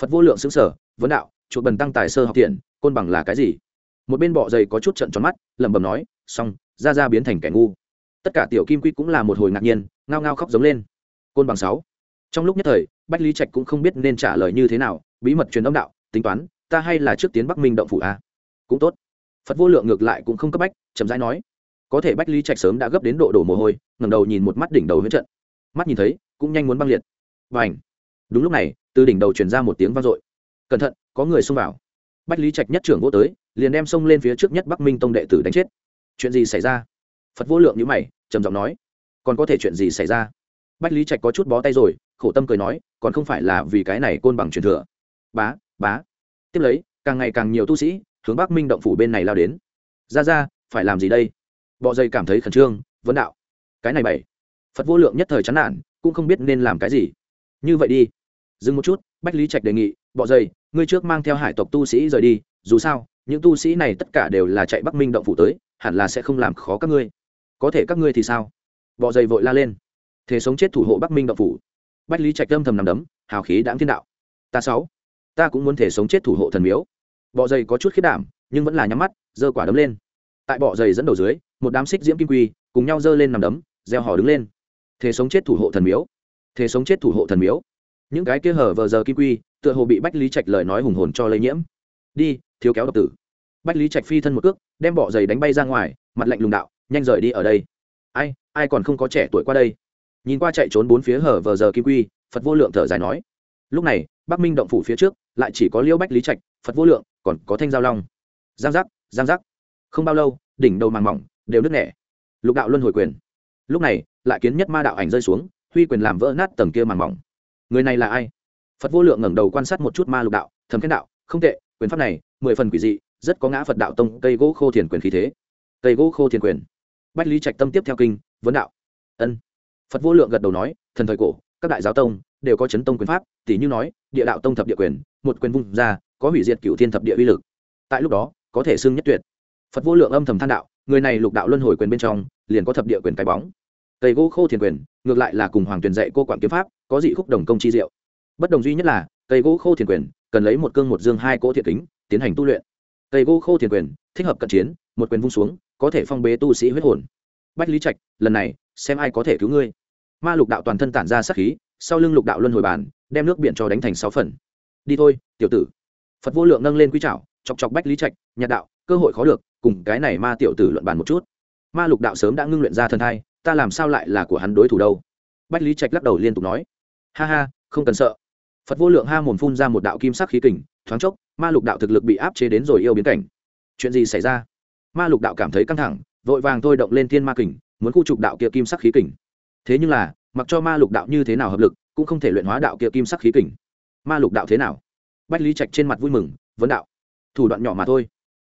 Speaker 1: phật vô lượng xứng sở, vấn đạo chuột bần tăng tài sơ học thiện, côn bằng là cái gì? Một bên bọ dày có chút trận tròn mắt, lẩm bẩm nói, xong, ra ra biến thành kẻ ngu. Tất cả tiểu kim quy cũng là một hồi ngạc nhiên, ngao ngao khóc giống lên. Côn bằng sáu. Trong lúc nhất thời, bách lý trạch cũng không biết nên trả lời như thế nào, bí mật truyền âm đạo, tính toán, ta hay là trước tiến bắc minh động phủ a. Cũng tốt. Phật vô lượng ngược lại cũng không cấp bách, chậm rãi nói, có thể bách lý trạch sớm đã gấp đến độ đổ mồ hôi, ngẩng đầu nhìn một mắt đỉnh đầu huyết trận. Mắt nhìn thấy, cũng nhanh muốn băng liệt. Và ảnh đúng lúc này, từ đỉnh đầu truyền ra một tiếng vang dội. Cẩn thận, có người xông vào. Bách lý trạch nhất trưởng vô tới, liền đem xông lên phía trước nhất bắc minh tông đệ tử đánh chết. Chuyện gì xảy ra? Phật vô lượng nhữ mày, trầm giọng nói. Còn có thể chuyện gì xảy ra? Bách lý trạch có chút bó tay rồi, khổ tâm cười nói, còn không phải là vì cái này côn bằng truyền thừa. Bá bá. Tiếp lấy, càng ngày càng nhiều tu sĩ, hướng bắc minh động phủ bên này lao đến. Ra ra, phải làm gì đây? Bọ dây cảm thấy khẩn trương, vấn đạo. Cái này bảy phật vô lượng nhất thời chán nản, cũng không biết nên làm cái gì. Như vậy đi dừng một chút, bách lý trạch đề nghị, bọ dây ngươi trước mang theo hải tộc tu sĩ rời đi, dù sao, những tu sĩ này tất cả đều là chạy bắc minh động phủ tới, hẳn là sẽ không làm khó các ngươi. Có thể các ngươi thì sao? Bọ dây vội la lên. Thế sống chết thủ hộ bắc minh động phủ. Bách lý trạch âm thầm nằm đấm, hào khí đáng thiên đạo. Ta sáu, ta cũng muốn thể sống chết thủ hộ thần miếu. Bọ dây có chút khiết đảm, nhưng vẫn là nhắm mắt, giơ quả đấm lên. Tại bọ dày dẫn đầu dưới, một đám xích diễm kim quy cùng nhau giơ lên nằm đấm gieo hò đứng lên. Thế sống chết thủ hộ thần miếu, thế sống chết thủ hộ thần miếu những cái kia hở vờ giờ kim quy, tựa hồ bị bách lý trạch lời nói hùng hồn cho lây nhiễm. Đi, thiếu kéo độc tử. Bách lý trạch phi thân một cước, đem bọ giày đánh bay ra ngoài, mặt lạnh lùng đạo, nhanh rời đi ở đây. Ai ai còn không có trẻ tuổi qua đây? Nhìn qua chạy trốn bốn phía hở vờ giờ kim quy, phật vô lượng thở dài nói, lúc này, bắc minh động phủ phía trước, lại chỉ có liễu bách lý trạch, phật vô lượng, còn có thanh giao long. Giang giác giang giác. Không bao lâu, đỉnh đầu màng mỏng, đều nứt nẻ. Lục đạo luân hồi quyền. Lúc này, lại kiến nhất ma đạo ảnh rơi xuống, huy quyền làm vỡ nát tầng kia màng mỏng người này là ai? Phật vô lượng ngẩng đầu quan sát một chút ma lục đạo thấm khen đạo, không tệ, quyền pháp này, mười phần quỷ dị, rất có ngã phật đạo tông, cây gỗ khô thiền quyền khí thế. Cây gỗ khô thiền quyền. Bách lý trạch tâm tiếp theo kinh, vấn đạo. Ân. Phật vô lượng gật đầu nói, thần thời cổ, các đại giáo tông đều có chấn tông quyền pháp tỷ như nói, địa đạo tông thập địa quyền, một quyền vung ra, có hủy diệt cựu thiên thập địa uy lực. Tại lúc đó, có thể xưng nhất tuyệt. Phật vô lượng âm thầm than đạo, người này lục đạo luân hồi quyền bên trong, liền có thập địa quyền cái bóng. Tây gỗ khô thiền quyền, ngược lại là cùng hoàng tuyền dạy cô quản kiếm pháp có dị khúc đồng công chi diệu. Bất đồng duy nhất là, cây gỗ khô thiền quyền cần lấy một cương một dương hai cỗ thiện kính, tiến hành tu luyện. Cây gỗ khô thiền quyền thích hợp cận chiến, một quyền vung xuống, có thể phong bế tu sĩ huyết hồn. Bách lý trạch, lần này, xem ai có thể cứu ngươi. Ma lục đạo toàn thân tản ra sát khí, sau lưng lục đạo luân hồi bàn, đem nước biển cho đánh thành sáu phần. Đi thôi, tiểu tử. Phật vô lượng nâng lên quý trảo chọc chọc bách lý trạch, nhạt đạo, cơ hội khó được, cùng cái này ma tiểu tử luận bàn một chút. Ma lục đạo sớm đã ngưng luyện ra thần thai, ta làm sao lại là của hắn đối thủ đâu? Bách lý trạch lắc đầu liên tục nói ha ha, không cần sợ. Phật vô lượng ha mồm phun ra một đạo kim sắc khí kình, thoáng chốc, ma lục đạo thực lực bị áp chế đến rồi yêu biến cảnh. Chuyện gì xảy ra? Ma lục đạo cảm thấy căng thẳng, vội vàng thôi động lên thiên ma kình, muốn khu trục đạo kia kim sắc khí kình. Thế nhưng là, mặc cho ma lục đạo như thế nào hợp lực, cũng không thể luyện hóa đạo kia kim sắc khí kình. Ma lục đạo thế nào? Bách lý trạch trên mặt vui mừng, vấn đạo. Thủ đoạn nhỏ mà thôi.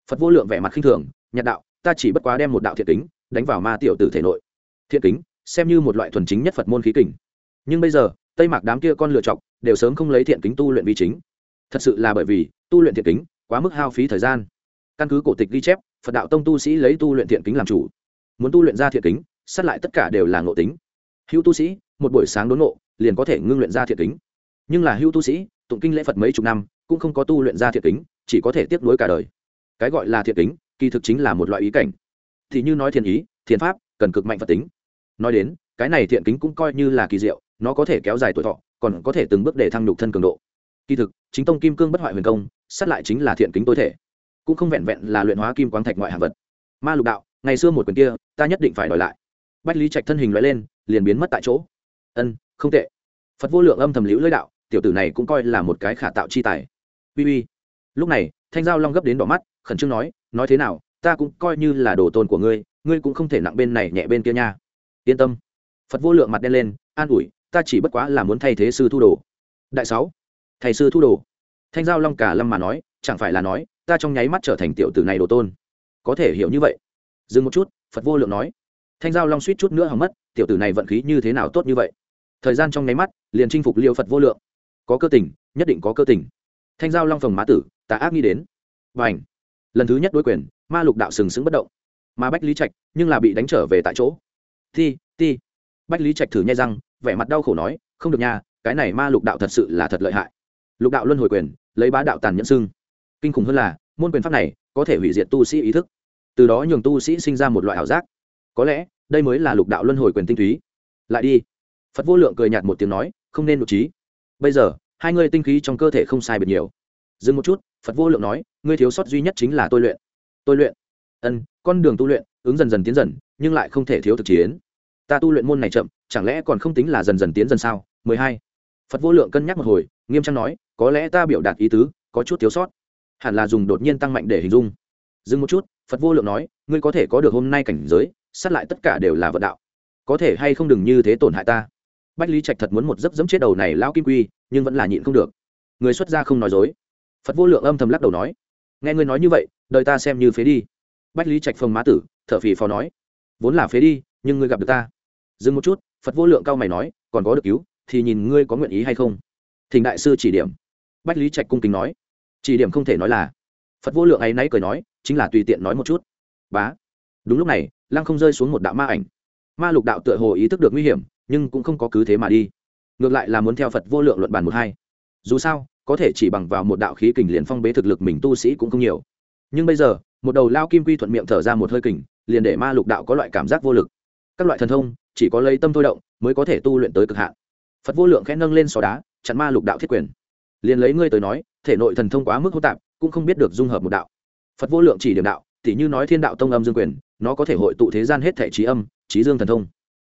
Speaker 1: Phật vô lượng vẻ mặt khinh thường, nhạt đạo, ta chỉ bất quá đem một đạo thiện kính, đánh vào ma tiểu tử thể nội. Thiện kính, xem như một loại thuần chính nhất phật môn khí kình. Nhưng bây giờ tây mạc đám kia con lựa chọc đều sớm không lấy thiện kính tu luyện vi chính. Thật sự là bởi vì tu luyện thiện kính quá mức hao phí thời gian. Căn cứ cổ tịch ghi chép, phật đạo tông tu sĩ lấy tu luyện thiện kính làm chủ. Muốn tu luyện ra thiện kính, sát lại tất cả đều là ngộ tính. Hữu tu sĩ, một buổi sáng đốn ngộ, liền có thể ngưng luyện ra thiện kính. Nhưng là hữu tu sĩ, tụng kinh lễ phật mấy chục năm, cũng không có tu luyện ra thiện kính, chỉ có thể tiếp nối cả đời. Cái gọi là thiện kính, kỳ thực chính là một loại ý cảnh. Thì như nói thiền ý thiền pháp, cần cực mạnh phật tính. Nói đến, cái này thiện kính cũng coi như là kỳ diệu nó có thể kéo dài tuổi thọ, còn có thể từng bước để thăng nhục thân cường độ. Kỳ thực, chính tông kim cương bất hoại huyền công, sát lại chính là thiện kính tối thể, cũng không vẹn vẹn là luyện hóa kim quang thạch ngoại hạng vật. Ma lục đạo, ngày xưa một quyền kia, ta nhất định phải đòi lại. Bách lý trạch thân hình loại lên, liền biến mất tại chỗ. Ân, không tệ. Phật vô lượng âm thầm liễu lưỡi đạo, tiểu tử này cũng coi là một cái khả tạo chi tài. Uy uy. Lúc này, thanh giao long gấp đến đỏ mắt, khẩn trương nói nói thế nào, ta cũng coi như là đồ tôn của ngươi ngươi cũng không thể nặng bên này nhẹ bên kia nha. Yên tâm. Phật vô lượng mặt đen lên, an ủi ta chỉ bất quá là muốn thay thế sư thu đồ. Đại sáu thầy sư thu đồ. Thanh giao long cả lâm mà nói, chẳng phải là nói, ta trong nháy mắt trở thành tiểu tử này đồ tôn. Có thể hiểu như vậy. Dừng một chút, phật vô lượng nói. Thanh giao long suýt chút nữa hỏng mất, tiểu tử này vận khí như thế nào tốt như vậy? Thời gian trong nháy mắt, liền chinh phục liêu phật vô lượng. Có cơ tình, nhất định có cơ tình. Thanh giao long phồng má tử ta ác nghĩ đến. Và ảnh lần thứ nhất đối quyền, ma lục đạo sừng sững bất động. Mà bách lý trạch, nhưng là bị đánh trở về tại chỗ. Ti ti bách lý trạch thử nhai răng vẻ mặt đau khổ nói, không được nha, cái này ma lục đạo thật sự là thật lợi hại. Lục đạo luân hồi quyền, lấy bá đạo tàn nhẫn xưng. Kinh khủng hơn là, môn quyền pháp này có thể hủy diệt tu sĩ ý thức. Từ đó nhường tu sĩ sinh ra một loại ảo giác. Có lẽ, đây mới là lục đạo luân hồi quyền tinh túy. Lại đi. Phật vô lượng cười nhạt một tiếng nói, không nên nội trí. Bây giờ, hai ngươi tinh khí trong cơ thể không sai biệt nhiều. Dừng một chút, phật vô lượng nói, ngươi thiếu sót duy nhất chính là tôi luyện. Tôi luyện. Ân, con đường tu luyện, ứng dần dần tiến dần, nhưng lại không thể thiếu thực chiến ta tu luyện môn này chậm, chẳng lẽ còn không tính là dần dần tiến dần sao? Mười hai. Phật vô lượng cân nhắc một hồi, nghiêm trang nói, có lẽ ta biểu đạt ý tứ, có chút thiếu sót. Hẳn là dùng đột nhiên tăng mạnh để hình dung. Dừng một chút, phật vô lượng nói, ngươi có thể có được hôm nay cảnh giới, sát lại tất cả đều là vận đạo. Có thể hay không đừng như thế tổn hại ta? Bách lý trạch thật muốn một dấp dẫm chết đầu này lão kim quy, nhưng vẫn là nhịn không được. Người xuất gia không nói dối. Phật vô lượng âm thầm lắc đầu nói, nghe ngươi nói như vậy, đời ta xem như phế đi. Bách lý trạch phồng má tử, thở phì phò nói, vốn là phế đi, nhưng ngươi gặp được ta dừng một chút, phật vô lượng cao mày nói, còn có được cứu, thì nhìn ngươi có nguyện ý hay không. Thỉnh đại sư chỉ điểm. Bách lý trạch cung kính nói. Chỉ điểm không thể nói là. Phật vô lượng ấy náy cười nói, chính là tùy tiện nói một chút. Bá. Đúng lúc này, lăng không rơi xuống một đạo ma ảnh. Ma lục đạo tựa hồ ý thức được nguy hiểm, nhưng cũng không có cứ thế mà đi. Ngược lại là muốn theo phật vô lượng luận bàn một hai. Dù sao, có thể chỉ bằng vào một đạo khí kình liền phong bế thực lực mình tu sĩ cũng không nhiều. Nhưng bây giờ, một đầu lao kim quy thuận miệng thở ra một hơi kình, liền để ma lục đạo có loại cảm giác vô lực các loại thần thông, chỉ có lấy tâm thôi động mới có thể tu luyện tới cực hạn. Phật vô lượng khẽ nâng lên sò đá, chặn ma lục đạo thiết quyền. Liền lấy ngươi tới nói, thể nội thần thông quá mức hô tạp, cũng không biết được dung hợp một đạo. Phật vô lượng chỉ điểm đạo, tỉ như nói thiên đạo tông âm dương quyền, nó có thể hội tụ thế gian hết thể trí âm, trí dương thần thông.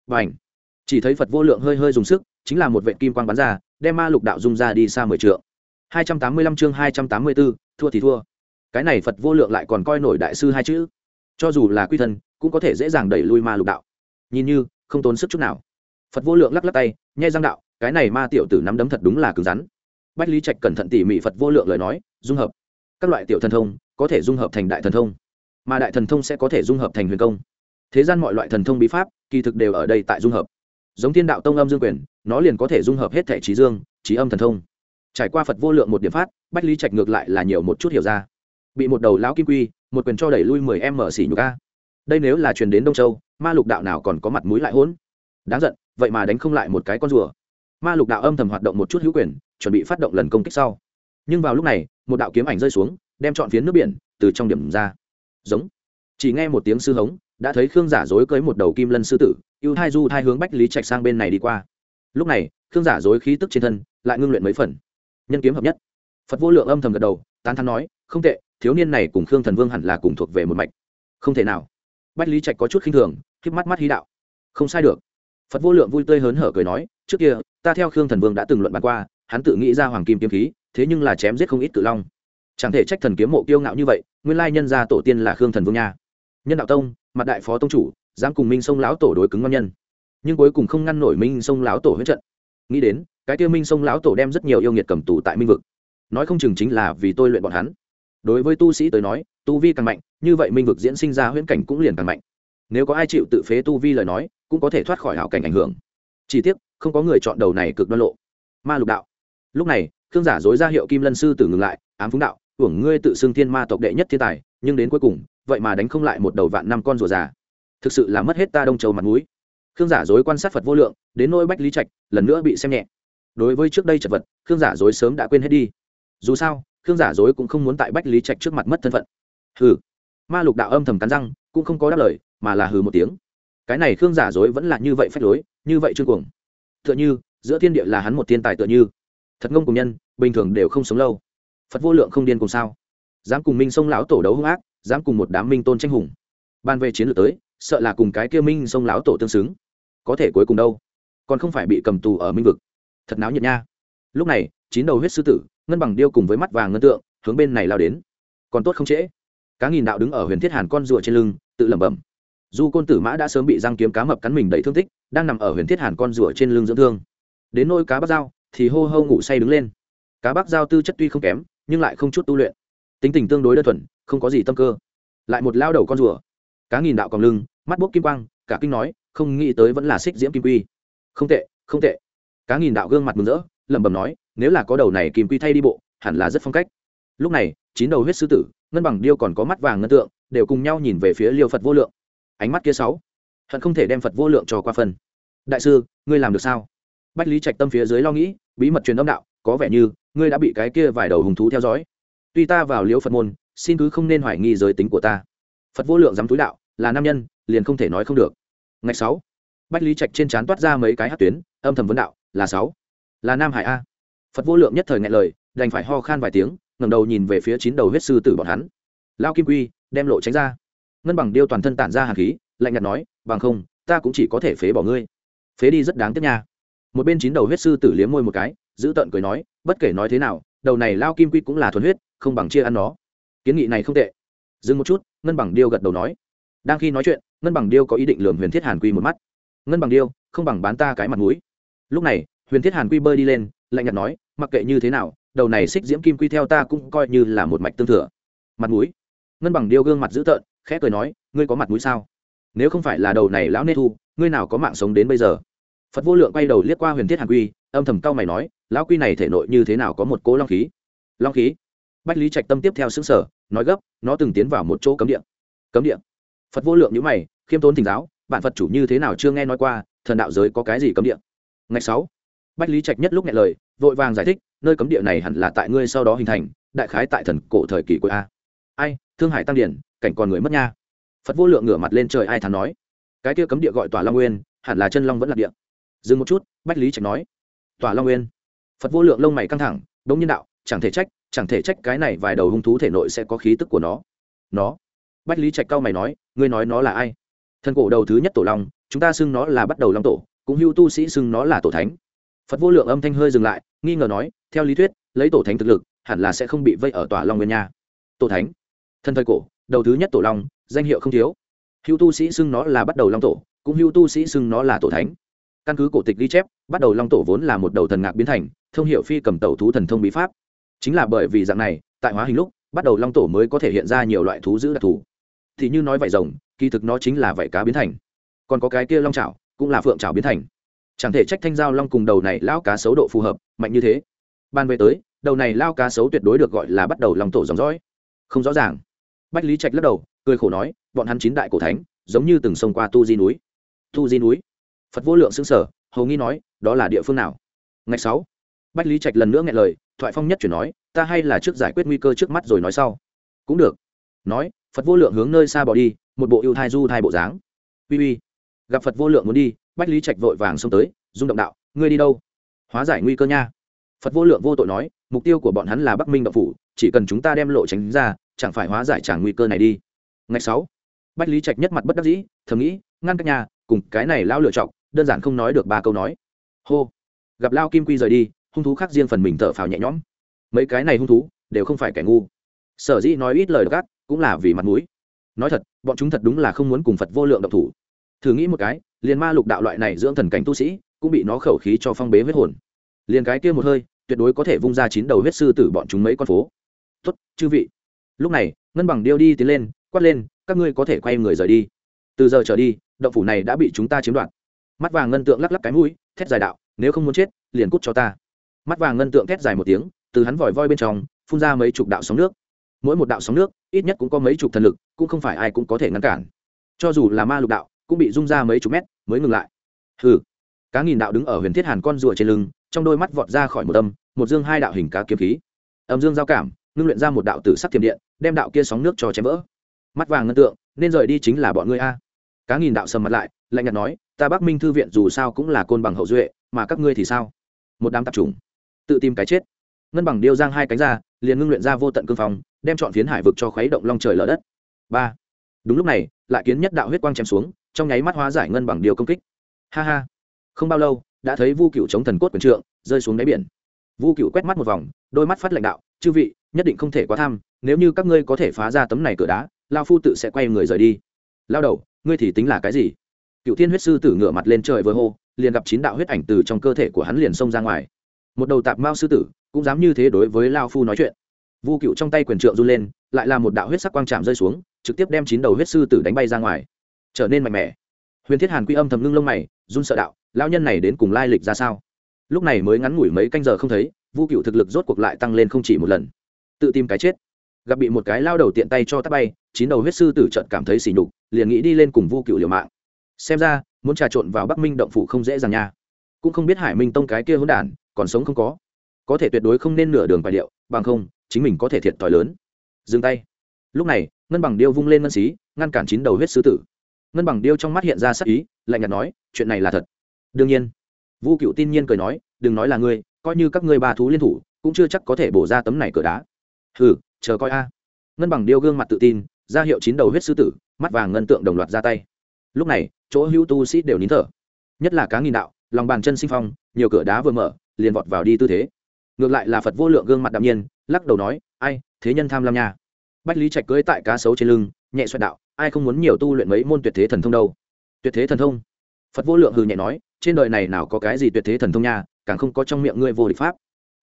Speaker 1: Và ảnh chỉ thấy phật vô lượng hơi hơi dùng sức, chính là một vệ kim quang bắn ra, đem ma lục đạo dung ra đi xa mười trượng. Hai trăm tám mươi lăm chương hai trăm tám mươi b ố thua thì thua. Cái này phật vô lượng lại còn coi nổi đại sư hai chữ. Cho dù là quy thân, cũng có thể dễ dàng đẩy lui ma lục đạo nhìn như không tốn sức chút nào. Phật vô lượng lắc lắc tay, nhai răng đạo, cái này ma tiểu tử nắm đấm thật đúng là cứng rắn. Bách lý trạch cẩn thận tỉ mỉ phật vô lượng lời nói, dung hợp. Các loại tiểu thần thông, có thể dung hợp thành đại thần thông. Mà đại thần thông sẽ có thể dung hợp thành huyền công. Thế gian mọi loại thần thông bí pháp, kỳ thực đều ở đây tại dung hợp. Giống thiên đạo tông âm dương quyền, nó liền có thể dung hợp hết thể trí dương, trí âm thần thông. Trải qua phật vô lượng một điểm phát, bách lý trạch ngược lại là nhiều một chút hiểu ra. Bị một đầu lão kim quy, một quyền cho đẩy lui mười em mở xỉ nhục a. Đây nếu là truyền đến đông châu ma lục đạo nào còn có mặt mũi lại hỗn? Đáng giận, vậy mà đánh không lại một cái con rùa. Ma lục đạo âm thầm hoạt động một chút hữu quyền, chuẩn bị phát động lần công kích sau. Nhưng vào lúc này, một đạo kiếm ảnh rơi xuống, đem chọn phiến nước biển từ trong điểm ra. Giống. Chỉ nghe một tiếng sư hống, đã thấy khương giả dối cưới một đầu kim lân sư tử, ưu hai du hai hướng bách lý trạch sang bên này đi qua. Lúc này, khương giả dối khí tức trên thân lại ngưng luyện mấy phần. Nhân kiếm hợp nhất. Phật vô lượng âm thầm gật đầu, tán thắn nói, không tệ, thiếu niên này cùng khương thần vương hẳn là cùng thuộc về một mạch. Không thể nào bách lý trạch có chút khinh thường k mắt mắt hí đạo. Không sai được. Phật vô lượng vui tươi hớn hở cười nói, trước kia, ta theo khương thần vương đã từng luận bàn qua, hắn tự nghĩ ra hoàng kim kiếm khí, thế nhưng là chém giết không ít cự long. Chẳng thể trách thần kiếm mộ kiêu ngạo như vậy, nguyên lai nhân gia tổ tiên là khương thần vương nha. Nhân đạo tông, mặt đại phó tông chủ, dám cùng minh sông lão tổ đối cứng ngon nhân. Nhưng cuối cùng không ngăn nổi minh sông lão tổ huyết trận. Nghĩ đến, cái tiêu minh sông lão tổ đem rất nhiều yêu nghiệt cầm tù tại minh vực. Nói không chừng chính là vì tôi luyện bọn hắn. Đối với tu sĩ tới nói tu vi càng mạnh, như vậy minh vực diễn sinh ra huyễn cảnh cũng liền càng mạnh. Nếu có ai chịu tự phế tu vi lời nói, cũng có thể thoát khỏi hảo cảnh ảnh hưởng. Chỉ tiếc, không có người chọn đầu này cực đoan lộ. Ma lục đạo. Lúc này, khương giả dối ra hiệu kim lân sư tử ngừng lại, ám phúng đạo hưởng ngươi tự xưng thiên ma tộc đệ nhất thiên tài, nhưng đến cuối cùng, vậy mà đánh không lại một đầu vạn năm con rùa già. Thực sự là mất hết ta đông châu mặt mũi. Khương giả dối quan sát phật vô lượng, đến nỗi bách lý trạch, lần nữa bị xem nhẹ. Đối với trước đây chật vật, khương giả dối sớm đã quên hết đi. Dù sao, khương giả dối cũng không muốn tại bách lý trạch trước mặt mất thân phận hừ. Ma lục đạo âm thầm cắn răng, cũng không có đáp lời, mà là hừ một tiếng. Cái này khương giả dối vẫn là như vậy phách lối, như vậy trương cuồng. Tựa như, giữa thiên địa là hắn một thiên tài tựa như. Thật ngông cùng nhân, bình thường đều không sống lâu. Phật vô lượng không điên cùng sao? Dám cùng minh sông lão tổ đấu hung ác, dám cùng một đám minh tôn tranh hùng. Ban về chiến lược tới, sợ là cùng cái kia minh sông lão tổ tương xứng. Có thể cuối cùng đâu? Còn không phải bị cầm tù ở minh vực. Thật náo nhiệt nha. Lúc này, chín đầu huyết sư tử, ngân bằng điêu cùng với mắt vàng ngân tượng, hướng bên này lao đến. Còn tốt không trễ cá nghìn đạo đứng ở huyền thiết hàn con rùa trên lưng, tự lẩm bẩm. Du côn tử mã đã sớm bị răng kiếm cá mập cắn mình đầy thương tích, đang nằm ở huyền thiết hàn con rùa trên lưng dưỡng thương. Đến nôi cá bắc dao, thì hô hô ngủ say đứng lên. Cá bắc dao tư chất tuy không kém, nhưng lại không chút tu luyện. Tính tình tương đối đơn thuần, không có gì tâm cơ. Lại một lao đầu con rùa. Cá nghìn đạo còng lưng, mắt bốc kim quang, cả kinh nói, không nghĩ tới vẫn là xích diễm kim quy. Không tệ không tệ. Cá nghìn đạo gương mặt mừng rỡ, lẩm bẩm nói, nếu là có đầu này kim quy thay đi bộ, hẳn là rất phong cách. Lúc này, chín đầu huyết sư tử ngân bằng điêu còn có mắt vàng ngân tượng, đều cùng nhau nhìn về phía liêu phật vô lượng. Ánh mắt kia sáu, hận không thể đem phật vô lượng cho qua phân đại sư, ngươi làm được sao? Bách lý trạch tâm phía dưới lo nghĩ, bí mật truyền âm đạo, có vẻ như, ngươi đã bị cái kia vài đầu hùng thú theo dõi. Tuy ta vào liễu phật môn, xin cứ không nên hoài nghi giới tính của ta. Phật vô lượng dám túi đạo, là nam nhân, liền không thể nói không được. Ngày sáu, bách lý trạch trên trán toát ra mấy cái hát tuyến, âm thầm vấn đạo, là sáu, là nam hải a. Phật vô lượng nhất thời ngại lời, đành phải ho khan vài tiếng ngẩng đầu nhìn về phía chín đầu huyết sư tử bọn hắn. Lao kim quy, đem lộ tránh ra. Ngân bằng điêu toàn thân tản ra hàn khí, lạnh nhạt nói, bằng không, ta cũng chỉ có thể phế bỏ ngươi. Phế đi rất đáng tiếc nha. Một bên chín đầu huyết sư tử liếm môi một cái, giữ tợn cười nói, bất kể nói thế nào, đầu này lao kim quy cũng là thuần huyết, không bằng chia ăn nó. Kiến nghị này không tệ. Dừng một chút, ngân bằng điêu gật đầu nói. Đang khi nói chuyện, ngân bằng điêu có ý định lường huyền thiết hàn quy một mắt. Ngân bằng điêu, không bằng bán ta cái mặt mũi. Lúc này, huyền thiết hàn quy bơi đi lên, lạnh nhạt nói, mặc kệ như thế nào đầu này xích diễm kim quy theo ta cũng coi như là một mạch tương thừa. Mặt mũi. Ngân bằng điêu gương mặt dữ tợn, khẽ cười nói, ngươi có mặt mũi sao? Nếu không phải là đầu này lão nê thu, ngươi nào có mạng sống đến bây giờ? Phật vô lượng quay đầu liếc qua huyền thiết hàn quy, âm thầm cao mày nói, lão quy này thể nội như thế nào có một cố long khí? Long khí? Bách lý trạch tâm tiếp theo xứng sở nói gấp, nó từng tiến vào một chỗ cấm địa. Cấm địa? Phật vô lượng nhữ mày, khiêm tốn thỉnh giáo bạn phật chủ như thế nào chưa nghe nói qua, thần đạo giới có cái gì cấm địa? Ngày sáu bách lý trạch nhất lúc nghẹn lời, vội vàng giải thích, nơi cấm địa này hẳn là tại ngươi sau đó hình thành, đại khái tại thần cổ thời kỳ của a ai, thương hải tăng điển, cảnh còn người mất nha. Phật vô lượng ngửa mặt lên trời ai thắn nói, cái kia cấm địa gọi tòa long nguyên, hẳn là chân long vẫn là địa. Dừng một chút, bách lý trạch nói, tòa long nguyên. Phật vô lượng lông mày căng thẳng, đống nhân đạo, chẳng thể trách, chẳng thể trách cái này vài đầu hung thú thể nội sẽ có khí tức của nó. Nó? Bách lý trạch cao mày nói, ngươi nói nó là ai? Thần cổ đầu thứ nhất tổ long, chúng ta xưng nó là bắt đầu long tổ, cũng hưu tu sĩ xưng nó là tổ thánh phật vô lượng âm thanh hơi dừng lại, nghi ngờ nói, theo lý thuyết, lấy tổ thánh thực lực, hẳn là sẽ không bị vây ở tòa long nguyên nha. Tổ thánh. Thân thời cổ, đầu thứ nhất tổ long, danh hiệu không thiếu. Hưu tu sĩ xưng nó là bắt đầu long tổ, cũng hưu tu sĩ xưng nó là tổ thánh. Căn cứ cổ tịch ghi chép, bắt đầu long tổ vốn là một đầu thần ngạc biến thành, thông hiệu phi cầm tẩu thú thần thông bí pháp. Chính là bởi vì dạng này, tại hóa hình lúc, bắt đầu long tổ mới có thể hiện ra nhiều loại thú giữ đặc thù. Thì như nói vảy rồng, kỳ thực nó chính là vảy cá biến thành. Còn có cái kia long trào cũng là phượng trào biến thành chẳng thể trách thanh giao long cùng đầu này lao cá sấu độ phù hợp, mạnh như thế. Ban về tới, đầu này lao cá sấu tuyệt đối được gọi là bắt đầu lòng tổ dòng dõi. Không rõ ràng. Bách lý trạch lắc đầu, cười khổ nói, bọn hắn chín đại cổ thánh, giống như từng sông qua tu di núi. Tu di núi. Phật vô lượng xứng sở, hầu nghi nói, đó là địa phương nào? Ngày sáu. Bách lý trạch lần nữa nghe lời, thoại phong nhất chuyển nói, ta hay là trước giải quyết nguy cơ trước mắt rồi nói sau. Cũng được. Nói, phật vô lượng hướng nơi xa bỏ đi, một bộ yêu thai du thai bộ dáng. Uy uy. Gặp phật vô lượng muốn đi bách lý trạch vội vàng xông tới, rung động đạo, ngươi đi đâu? Hóa giải nguy cơ nha. Phật vô lượng vô tội nói, mục tiêu của bọn hắn là bắc minh đậu phủ, chỉ cần chúng ta đem lộ tránh ra, chẳng phải hóa giải trả nguy cơ này đi. Ngày sáu, bách lý trạch nhất mặt bất đắc dĩ, thầm nghĩ, ngăn các nhà, cùng cái này lao lựa chọc đơn giản không nói được ba câu nói. Hô, gặp lao kim quy rời đi, hung thú khác riêng phần mình thở phào nhẹ nhõm. Mấy cái này hung thú đều không phải kẻ ngu. Sở dĩ nói ít lời gắt, cũng là vì mặt mũi. Nói thật, bọn chúng thật đúng là không muốn cùng phật vô lượng độc thủ thử nghĩ một cái, liền ma lục đạo loại này dưỡng thần cảnh tu sĩ, cũng bị nó khẩu khí cho phong bế huyết hồn. Liền cái kia một hơi, tuyệt đối có thể vung ra chín đầu huyết sư tử bọn chúng mấy con phố. Tuất chư vị. Lúc này, ngân bằng điêu đi tiến lên, quát lên, các ngươi có thể quay người rời đi. Từ giờ trở đi, động phủ này đã bị chúng ta chiếm đoạt. Mắt vàng ngân tượng lắc lắc cái mũi, thét dài đạo, nếu không muốn chết, liền cút cho ta. Mắt vàng ngân tượng thét dài một tiếng, từ hắn vòi voi bên trong, phun ra mấy chục đạo sóng nước. Mỗi một đạo sóng nước, ít nhất cũng có mấy chục thần lực, cũng không phải ai cũng có thể ngăn cản. Cho dù là ma lục đạo cũng bị rung ra mấy chục mét, mới ngừng lại. Hừ. Cá nghìn đạo đứng ở huyền thiết hàn con rùa trên lưng, trong đôi mắt vọt ra khỏi một âm, một dương hai đạo hình cá kiếm khí. Âm dương giao cảm, ngưng luyện ra một đạo tử sắc thiềm điện, đem đạo kia sóng nước cho chém vỡ. Mắt vàng ngân tượng, nên rời đi chính là bọn ngươi a. Cá nghìn đạo sầm mặt lại, lạnh nhạt nói, ta bắc minh thư viện dù sao cũng là côn bằng hậu duệ, mà các ngươi thì sao? Một đám tạp trùng tự tìm cái chết. Ngân bằng điêu giang hai cánh ra, liền ngưng luyện ra vô tận cương phong, đem chọn phiến hải vực cho khuấy động long trời lở đất. Ba. Đúng lúc này, lại kiến nhất đạo huyết quang chém xuống trong nháy mắt hóa giải ngân bằng điều công kích. Ha ha. Không bao lâu, đã thấy vu cựu chống thần cốt quyền trượng, rơi xuống đáy biển. Vu cựu quét mắt một vòng, đôi mắt phát lãnh đạo, chư vị, nhất định không thể quá tham, nếu như các ngươi có thể phá ra tấm này cửa đá lao phu tự sẽ quay người rời đi. Lao đầu, ngươi thì tính là cái gì? Cựu thiên huyết sư tử ngửa mặt lên trời với hô, liền gặp chín đạo huyết ảnh từ trong cơ thể của hắn liền xông ra ngoài. Một đầu tạp mao sư tử, cũng dám như thế đối với lao phu nói chuyện. Vu cựu trong tay quyền trượng run lên, lại là một đạo huyết sắc quang trạm rơi xuống, trực tiếp đem chín đầu huyết sư tử đánh bay ra ngoài trở nên mạnh mẽ. Huyền thiết hàn quy âm thầm ngưng lông mày, run sợ đạo lao nhân này đến cùng lai lịch ra sao? Lúc này mới ngắn ngủi mấy canh giờ không thấy, vu cựu thực lực rốt cuộc lại tăng lên không chỉ một lần. Tự tìm cái chết. Gặp bị một cái lao đầu tiện tay cho tắt bay, chín đầu huyết sư tử trận cảm thấy xỉ nhục, liền nghĩ đi lên cùng vu cựu liều mạng. Xem ra, muốn trà trộn vào bắc minh động phủ không dễ dàng nha. Cũng không biết hải minh tông cái kia hỗn đản, còn sống không có. Có thể tuyệt đối không nên nửa đường bài điệu, bằng không, chính mình có thể thiệt thòi lớn. Dừng tay. Lúc này, ngân bằng điêu vung lên ngân xí, ngăn cản chín đầu huyết sư tử ngân bằng điêu trong mắt hiện ra sắc ý, lạnh nhạt nói, chuyện này là thật. Đương nhiên. Vu cựu tin nhiên cười nói, đừng nói là ngươi, coi như các ngươi ba thú liên thủ, cũng chưa chắc có thể bổ ra tấm này cửa đá. Hừ, chờ coi a. Ngân bằng điêu gương mặt tự tin, ra hiệu chín đầu huyết sư tử, mắt vàng ngân tượng đồng loạt ra tay. Lúc này, chỗ hữu tu sĩ đều nín thở. Nhất là cá nghìn đạo, lòng bàn chân sinh phong, nhiều cửa đá vừa mở, liền vọt vào đi tư thế. Ngược lại là phật vô lượng gương mặt đạm nhiên, lắc đầu nói, ai, thế nhân tham lam nha. Bách lý trạch cưỡi tại cá sấu trên lưng nhẹ xoẹt đạo, ai không muốn nhiều tu luyện mấy môn tuyệt thế thần thông đâu? Tuyệt thế thần thông? Phật vô lượng hừ nhẹ nói, trên đời này nào có cái gì tuyệt thế thần thông nha, càng không có trong miệng ngươi vô địch pháp.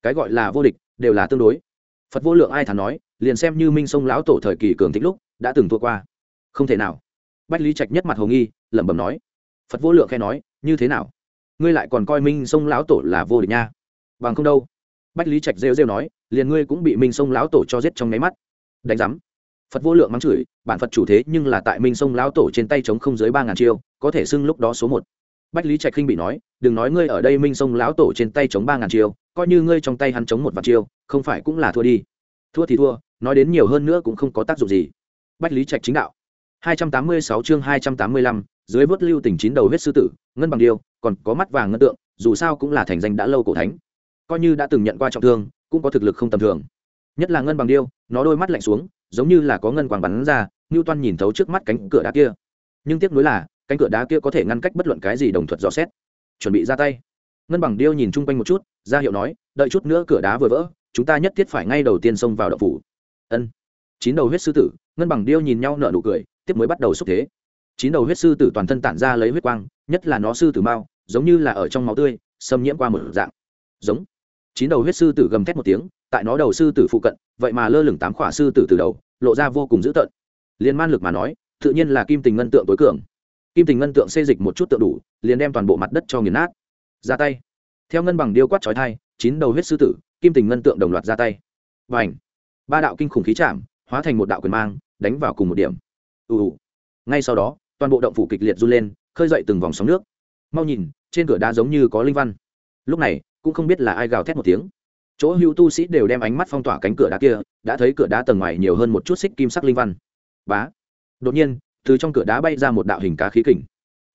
Speaker 1: Cái gọi là vô địch, đều là tương đối. Phật vô lượng ai thản nói, liền xem như minh sông lão tổ thời kỳ cường thích lúc, đã từng thua qua. Không thể nào. Bách lý trạch nhất mặt hồ nghi, lẩm bẩm nói. Phật vô lượng khai nói, như thế nào? Ngươi lại còn coi minh sông lão tổ là vô địch nha? Bằng không đâu. Bách lý trạch rêu rêu nói, liền ngươi cũng bị minh sông lão tổ cho giết trong nháy mắt. Đánh giám phật vô lượng mắng chửi bản phật chủ thế nhưng là tại minh sông lão tổ trên tay chống không dưới ba ngàn chiêu có thể xưng lúc đó số một. Bách lý trạch khinh bị nói đừng nói ngươi ở đây minh sông lão tổ trên tay chống ba ngàn chiêu coi như ngươi trong tay hắn chống một vạn chiêu không phải cũng là thua đi. Thua thì thua nói đến nhiều hơn nữa cũng không có tác dụng gì. Bách lý trạch chính đạo. 286 chương 285, dưới vớt lưu tỉnh chín đầu huyết sư tử ngân bằng điêu còn có mắt vàng ngân tượng dù sao cũng là thành danh đã lâu cổ thánh. Coi như đã từng nhận qua trọng thương cũng có thực lực không tầm thường. Nhất là ngân bằng điêu nó đôi mắt lạnh xuống giống như là có ngân quang bắn ra ngưu toan nhìn thấu trước mắt cánh cửa đá kia. Nhưng tiếc nuối là, cánh cửa đá kia có thể ngăn cách bất luận cái gì đồng thuật rõ xét. Chuẩn bị ra tay. Ngân bằng điêu nhìn chung quanh một chút, ra hiệu nói, đợi chút nữa cửa đá vừa vỡ, chúng ta nhất thiết phải ngay đầu tiên xông vào đậu phủ. Ân. Chín đầu huyết sư tử, ngân bằng điêu nhìn nhau nở nụ cười, tiếp mới bắt đầu xúc thế. Chín đầu huyết sư tử toàn thân tản ra lấy huyết quang, nhất là nó sư tử mao giống như là ở trong máu tươi, xâm nhiễm qua một dạng. Giống chín đầu huyết sư tử gầm thét một tiếng, tại nó đầu sư tử phụ cận, vậy mà lơ lửng tám khỏa sư tử từ đầu, lộ ra vô cùng dữ tợn. Liên man lực mà nói, tự nhiên là kim tình ngân tượng tối cường. Kim tình ngân tượng xê dịch một chút tượng đủ, liền đem toàn bộ mặt đất cho nghiền nát. Ra tay. Theo ngân bằng điêu quát trói thai chín đầu huyết sư tử, kim tình ngân tượng đồng loạt ra tay. Và ảnh ba đạo kinh khủng khí chạm, hóa thành một đạo quyền mang, đánh vào cùng một điểm. Ù ù. Ngay sau đó, toàn bộ động phủ kịch liệt run lên, khơi dậy từng vòng sóng nước. Mau nhìn, trên cửa đá giống như có linh văn. Lúc này cũng không biết là ai gào thét một tiếng. Chỗ hưu tu sĩ đều đem ánh mắt phong tỏa cánh cửa đá kia, đã thấy cửa đá tầng ngoài nhiều hơn một chút xích kim sắc linh văn. Bá! Đột nhiên, từ trong cửa đá bay ra một đạo hình cá khí kình.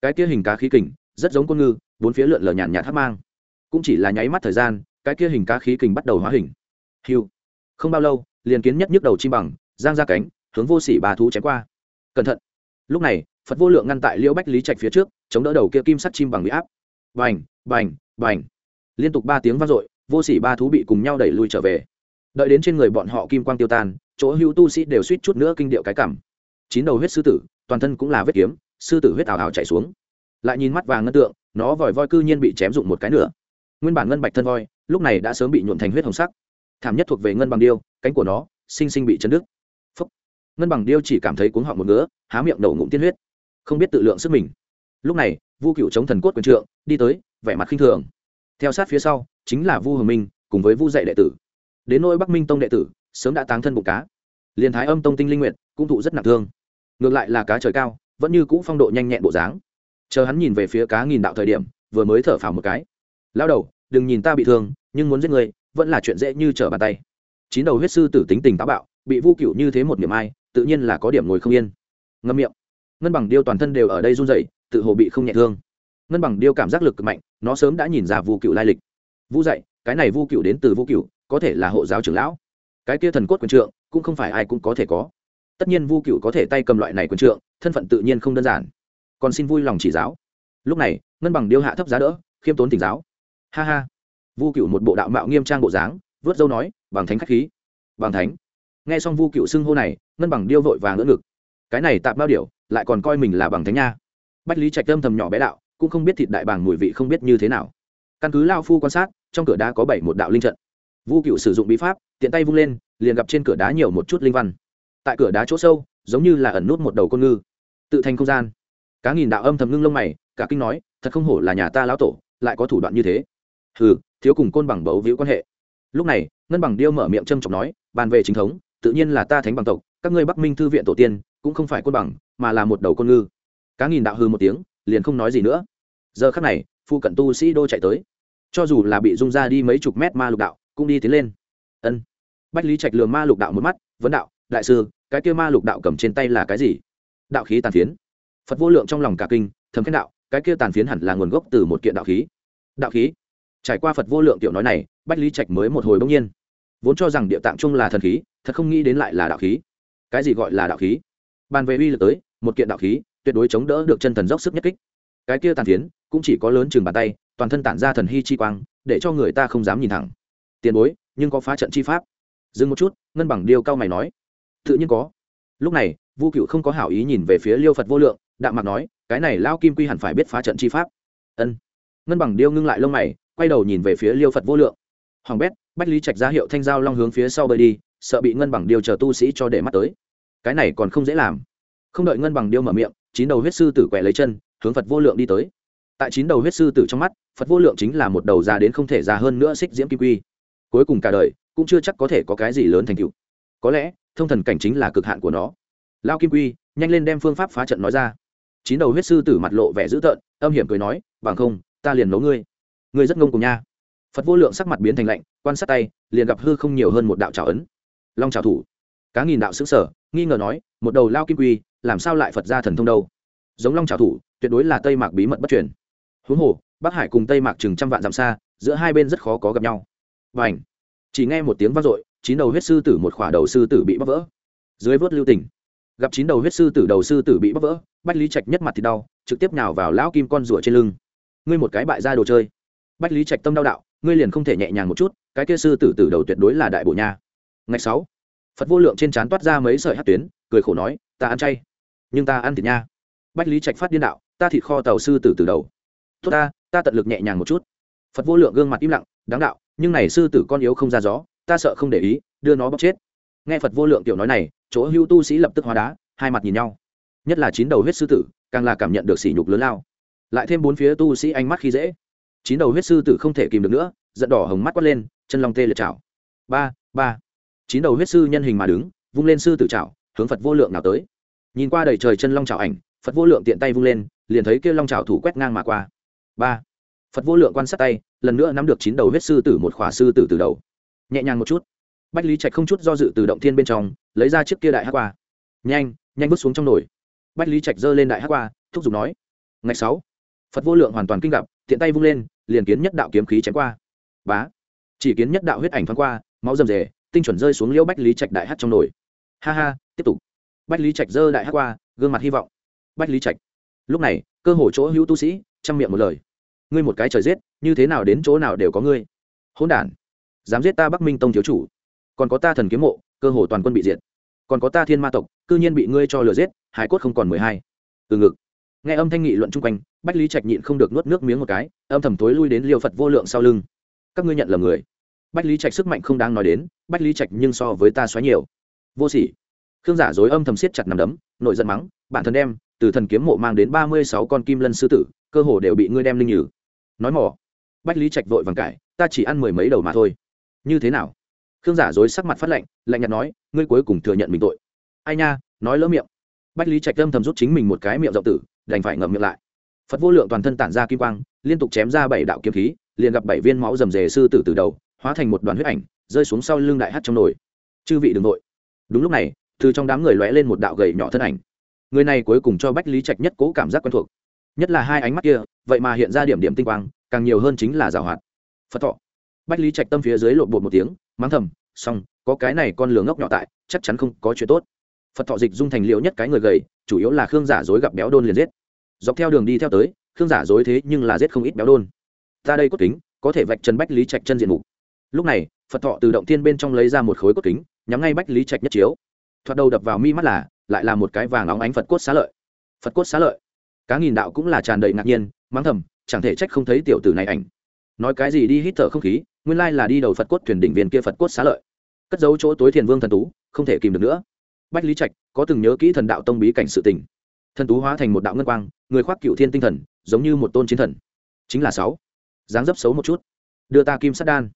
Speaker 1: Cái kia hình cá khí kình, rất giống con ngư, bốn phía lượn lờ nhàn nhạt tháp mang. Cũng chỉ là nháy mắt thời gian, cái kia hình cá khí kình bắt đầu hóa hình. Hiu không bao lâu, liền kiến nhất nhức đầu chim bằng, giang ra cánh, hướng vô sỉ bà thú chém qua. Cẩn thận! Lúc này, phật vô lượng ngăn tại liễu bách lý trạch phía trước, chống đỡ đầu kia kim sắt chim bằng bị áp. Bành bành bành! Liên tục ba tiếng vang dội, vô sỉ ba thú bị cùng nhau đẩy lui trở về. Đợi đến trên người bọn họ kim quang tiêu tan, chỗ hữu tu sĩ đều suýt chút nữa kinh điệu cái cảm. Chín đầu huyết sư tử, toàn thân cũng là vết kiếm, sư tử huyết ảo ảo chạy xuống. Lại nhìn mắt vàng ngân tượng, nó vòi voi cư nhiên bị chém dụng một cái nữa. Nguyên bản ngân bạch thân voi, lúc này đã sớm bị nhuộn thành huyết hồng sắc. Thảm nhất thuộc về ngân bằng điêu, cánh của nó, sinh sinh bị chấn đứt. Phúc. ngân bằng điêu chỉ cảm thấy cuống họng một ngứa, há miệng đầu ngụm tiên huyết. Không biết tự lượng sức mình. Lúc này, vu cựu chống thần cốt quyền trượng, đi tới, vẻ mặt khinh thường theo sát phía sau, chính là vu hồng minh cùng với vu dạy đệ tử. Đến nỗi bắc minh tông đệ tử, sớm đã táng thân bụng cá. Liền thái âm tông tinh linh nguyện cũng thụ rất nặng thương. Ngược lại là cá trời cao, vẫn như cũ phong độ nhanh nhẹn bộ dáng. Chờ hắn nhìn về phía cá nghìn đạo thời điểm, vừa mới thở phào một cái. Lao đầu, đừng nhìn ta bị thương, nhưng muốn giết người, vẫn là chuyện dễ như trở bàn tay. Chín đầu huyết sư tử tính tình táo bạo, bị vu cựu như thế một điểm ai, tự nhiên là có điểm ngồi không yên. Ngâm miệng. Ngân bằng điêu toàn thân đều ở đây run rẩy, tự hồ bị không nhẹ thương. Ngân bằng điêu cảm giác lực cực mạnh nó sớm đã nhìn ra vu cựu lai lịch. Vu dạy, cái này vu cựu đến từ vu cựu, có thể là hộ giáo trưởng lão. Cái kia thần cốt quyền trượng, cũng không phải ai cũng có thể có. Tất nhiên vu cựu có thể tay cầm loại này quyền trượng, thân phận tự nhiên không đơn giản. Còn xin vui lòng chỉ giáo. Lúc này, ngân bằng điêu hạ thấp giá đỡ, khiêm tốn tỉnh giáo. Ha ha. Vu cựu một bộ đạo mạo nghiêm trang bộ dáng, vớt dâu nói, bằng thánh khách khí. Bằng thánh? Nghe xong vu cựu xưng hô này, ngân bằng điêu vội vàng ngỡ ngực. Cái này tạm bao điều lại còn coi mình là bằng thánh nha. Bách lý trạch tâm thầm nhỏ bé đạo cũng không biết thịt đại bàng mùi vị không biết như thế nào. Căn cứ lao phu quan sát, trong cửa đá có bảy một đạo linh trận. Vu cựu sử dụng bí pháp, tiện tay vung lên, liền gặp trên cửa đá nhiều một chút linh văn. Tại cửa đá chỗ sâu, giống như là ẩn nút một đầu con ngư. Tự thành không gian. Cá nghìn đạo âm thầm ngưng lông mày, cả kinh nói, thật không hổ là nhà ta lão tổ, lại có thủ đoạn như thế. Hừ, thiếu cùng côn bằng bấu víu quan hệ. Lúc này, ngân bằng điêu mở miệng trâm trọng nói, bàn về chính thống, tự nhiên là ta thánh bằng tộc, các ngươi bắc minh thư viện tổ tiên, cũng không phải côn bằng, mà là một đầu con ngư. Cá nghìn đạo hư một tiếng liền không nói gì nữa. Giờ khắc này, phu cận tu sĩ đô chạy tới. Cho dù là bị rung ra đi mấy chục mét ma lục đạo, cũng đi tiến lên. Ân. Bách lý trạch lường ma lục đạo một mắt, vấn đạo, đại sư, cái kia ma lục đạo cầm trên tay là cái gì? Đạo khí tàn phiến. Phật vô lượng trong lòng cả kinh thấm khen đạo, cái kia tàn phiến hẳn là nguồn gốc từ một kiện đạo khí. Đạo khí? Trải qua phật vô lượng tiểu nói này, bách lý trạch mới một hồi bỗng nhiên. Vốn cho rằng địa tạng trung là thần khí, thật không nghĩ đến lại là đạo khí. Cái gì gọi là đạo khí? Bàn về uy lực tới, một kiện đạo khí tuyệt đối chống đỡ được chân thần dốc sức nhất kích. Cái kia tàn phiến cũng chỉ có lớn chừng bàn tay, toàn thân tản ra thần hy chi quang, để cho người ta không dám nhìn thẳng. Tiền bối, nhưng có phá trận chi pháp. Dừng một chút, ngân bằng điêu cao mày nói. Tự nhiên có. Lúc này, vu cựu không có hảo ý nhìn về phía liêu phật vô lượng, đạm mặt nói, cái này lao kim quy hẳn phải biết phá trận chi pháp. Ân. Ngân bằng điêu ngưng lại lông mày, quay đầu nhìn về phía liêu phật vô lượng. Hoàng bét, bách lý trạch ra hiệu thanh giao long hướng phía sau bơi đi, sợ bị ngân bằng điêu chờ tu sĩ cho để mắt tới. Cái này còn không dễ làm. Không đợi ngân bằng điêu mở miệng chín đầu huyết sư tử quẹ lấy chân, hướng phật vô lượng đi tới. Tại chín đầu huyết sư tử trong mắt, phật vô lượng chính là một đầu già đến không thể già hơn nữa xích diễm kim quy. Cuối cùng cả đời, cũng chưa chắc có thể có cái gì lớn thành tựu. Có lẽ, thông thần cảnh chính là cực hạn của nó. Lao kim quy, nhanh lên đem phương pháp phá trận nói ra. Chín đầu huyết sư tử mặt lộ vẻ dữ tợn, âm hiểm cười nói, bằng không, ta liền nấu ngươi. Ngươi rất ngông cùng nha. Phật vô lượng sắc mặt biến thành lạnh, quan sát tay, liền gặp hư không nhiều hơn một đạo trào ấn. Long trào thủ. Cá nghìn đạo xứng sở nghi ngờ nói, một đầu lao kim quy làm sao lại phật ra thần thông đâu? Giống long trào thủ, tuyệt đối là tây mạc bí mật bất truyền. Huống hồ, bắc hải cùng tây mạc chừng trăm vạn dặm xa, giữa hai bên rất khó có gặp nhau. Và ảnh chỉ nghe một tiếng vang dội, chín đầu huyết sư tử một khỏa đầu sư tử bị bóc vỡ. Dưới vớt lưu tình, gặp chín đầu huyết sư tử đầu sư tử bị bóc vỡ, bách lý trạch nhất mặt thì đau, trực tiếp nhào vào lão kim con rủa trên lưng. Ngươi một cái bại ra đồ chơi. Bách lý trạch tâm đau đạo, ngươi liền không thể nhẹ nhàng một chút, cái kia sư tử tử đầu tuyệt đối là đại bộ nha. Ngày sáu, phật vô lượng trên trán toát ra mấy sợi hát tuyến, cười khổ nói, ta ăn chay nhưng ta ăn thịt nha. Bách lý trạch phát điên đạo, ta thịt kho tàu sư tử từ đầu. Tốt ta ta tận lực nhẹ nhàng một chút. Phật vô lượng gương mặt im lặng, đáng đạo, nhưng này sư tử con yếu không ra gió, ta sợ không để ý, đưa nó bóc chết. Nghe phật vô lượng tiểu nói này, chỗ hưu tu sĩ lập tức hóa đá, hai mặt nhìn nhau. Nhất là chín đầu huyết sư tử, càng là cảm nhận được sỉ nhục lớn lao. Lại thêm bốn phía tu sĩ ánh mắt khi dễ. Chín đầu huyết sư tử không thể kìm được nữa, giận đỏ hồng mắt quát lên, chân lòng tê liệt chảo. Ba ba. Chín đầu huyết sư nhân hình mà đứng, vung lên sư tử chảo, hướng phật vô lượng nào tới nhìn qua đầy trời chân long chảo ảnh, phật vô lượng tiện tay vung lên, liền thấy kia long chảo thủ quét ngang mà qua. Ba. Phật vô lượng quan sát tay, lần nữa nắm được chín đầu huyết sư tử một khỏa sư tử từ đầu. Nhẹ nhàng một chút. Bách lý trạch không chút do dự từ động thiên bên trong, lấy ra chiếc kia đại hát qua. Nhanh nhanh bước xuống trong nồi. Bách lý trạch giơ lên đại hát qua, thúc giục nói. Ngày sáu. Phật vô lượng hoàn toàn kinh gặp, tiện tay vung lên, liền kiến nhất đạo kiếm khí chém qua. Bá. Chỉ kiến nhất đạo huyết ảnh thoáng qua, máu rầm rề, tinh chuẩn rơi xuống liễu bách lý trạch đại hát trong nồi. Ha ha, tiếp tục bách lý trạch dơ đại hát qua, gương mặt hy vọng. Bách lý trạch, lúc này, cơ hồ chỗ hữu tu sĩ, chăm miệng một lời. Ngươi một cái trời giết, như thế nào đến chỗ nào đều có ngươi. Hỗn đản, dám giết ta bắc minh tông thiếu chủ. Còn có ta thần kiếm mộ, cơ hồ toàn quân bị diệt. Còn có ta thiên ma tộc, cư nhiên bị ngươi cho lừa giết, hải cốt không còn mười hai. Từ ngực, nghe âm thanh nghị luận chung quanh, bách lý trạch nhịn không được nuốt nước miếng một cái, âm thầm tối lui đến liều phật vô lượng sau lưng. Các ngươi nhận lầm người. Bách lý trạch sức mạnh không đáng nói đến, bách lý trạch nhưng so với ta xóa nhiều. Vô sỉ khương giả dối âm thầm siết chặt nằm đấm, nội giận mắng, bản thân đem, từ thần kiếm mộ mang đến ba mươi sáu con kim lân sư tử, cơ hồ đều bị ngươi đem linh nhử nói mỏ. Bách lý trạch vội vàng cải ta chỉ ăn mười mấy đầu mà thôi. Như thế nào? Khương giả dối sắc mặt phát lạnh lạnh nhạt nói, ngươi cuối cùng thừa nhận mình tội. Ai nha, nói lỡ miệng. Bách lý trạch âm thầm rút chính mình một cái miệng rộng tử, đành phải ngậm miệng lại. Phật vô lượng toàn thân tản ra kim quang, liên tục chém ra bảy đạo kiếm khí, liền gặp bảy viên máu rầm rề sư tử từ đầu, hóa thành một đoàn huyết ảnh, rơi xuống sau lưng đại hát trong nồi. Chư vị đ ừ n g nội đúng lúc này từ trong đám người lóe lên một đạo gầy nhỏ thân ảnh. Người này cuối cùng cho bách lý trạch nhất cố cảm giác quen thuộc. Nhất là hai ánh mắt kia, vậy mà hiện ra điểm điểm tinh quang, càng nhiều hơn chính là giảo hoạt. Phật thọ. Bách lý trạch tâm phía dưới lộn bột một tiếng, mắng thầm, xong, có cái này con lường ngốc nhỏ tại, chắc chắn không có chuyện tốt. Phật thọ dịch dung thành liệu nhất cái người gầy, chủ yếu là khương giả dối gặp béo đôn liền giết. Dọc theo đường đi theo tới, khương giả dối thế nhưng là giết không ít béo đôn. Ta đây cốt kính, có thể vạch trần bách lý trạch chân diện mục. Lúc này, phật thọ từ động thiên bên trong lấy ra một khối cốt kính, nhắm ngay bách lý trạch nhất chiếu thoạt đầu đập vào mi mắt là, lại là một cái vàng óng ánh phật cốt xá lợi. Phật cốt xá lợi. Cá nghìn đạo cũng là tràn đầy ngạc nhiên, mắng thầm, chẳng thể trách không thấy tiểu tử này ảnh. Nói cái gì đi hít thở không khí, nguyên lai là đi đầu phật cốt thuyền đỉnh viên kia phật cốt xá lợi. Cất giấu chỗ tối thiền vương thần tú, không thể kìm được nữa. Bách lý trạch, có từng nhớ kỹ thần đạo tông bí cảnh sự tình. Thần tú hóa thành một đạo ngân quang, người khoác cựu thiên tinh thần, giống như một tôn chiến thần. Chính là sáu. Dáng dấp xấu một chút. Đưa ta kim sát đan.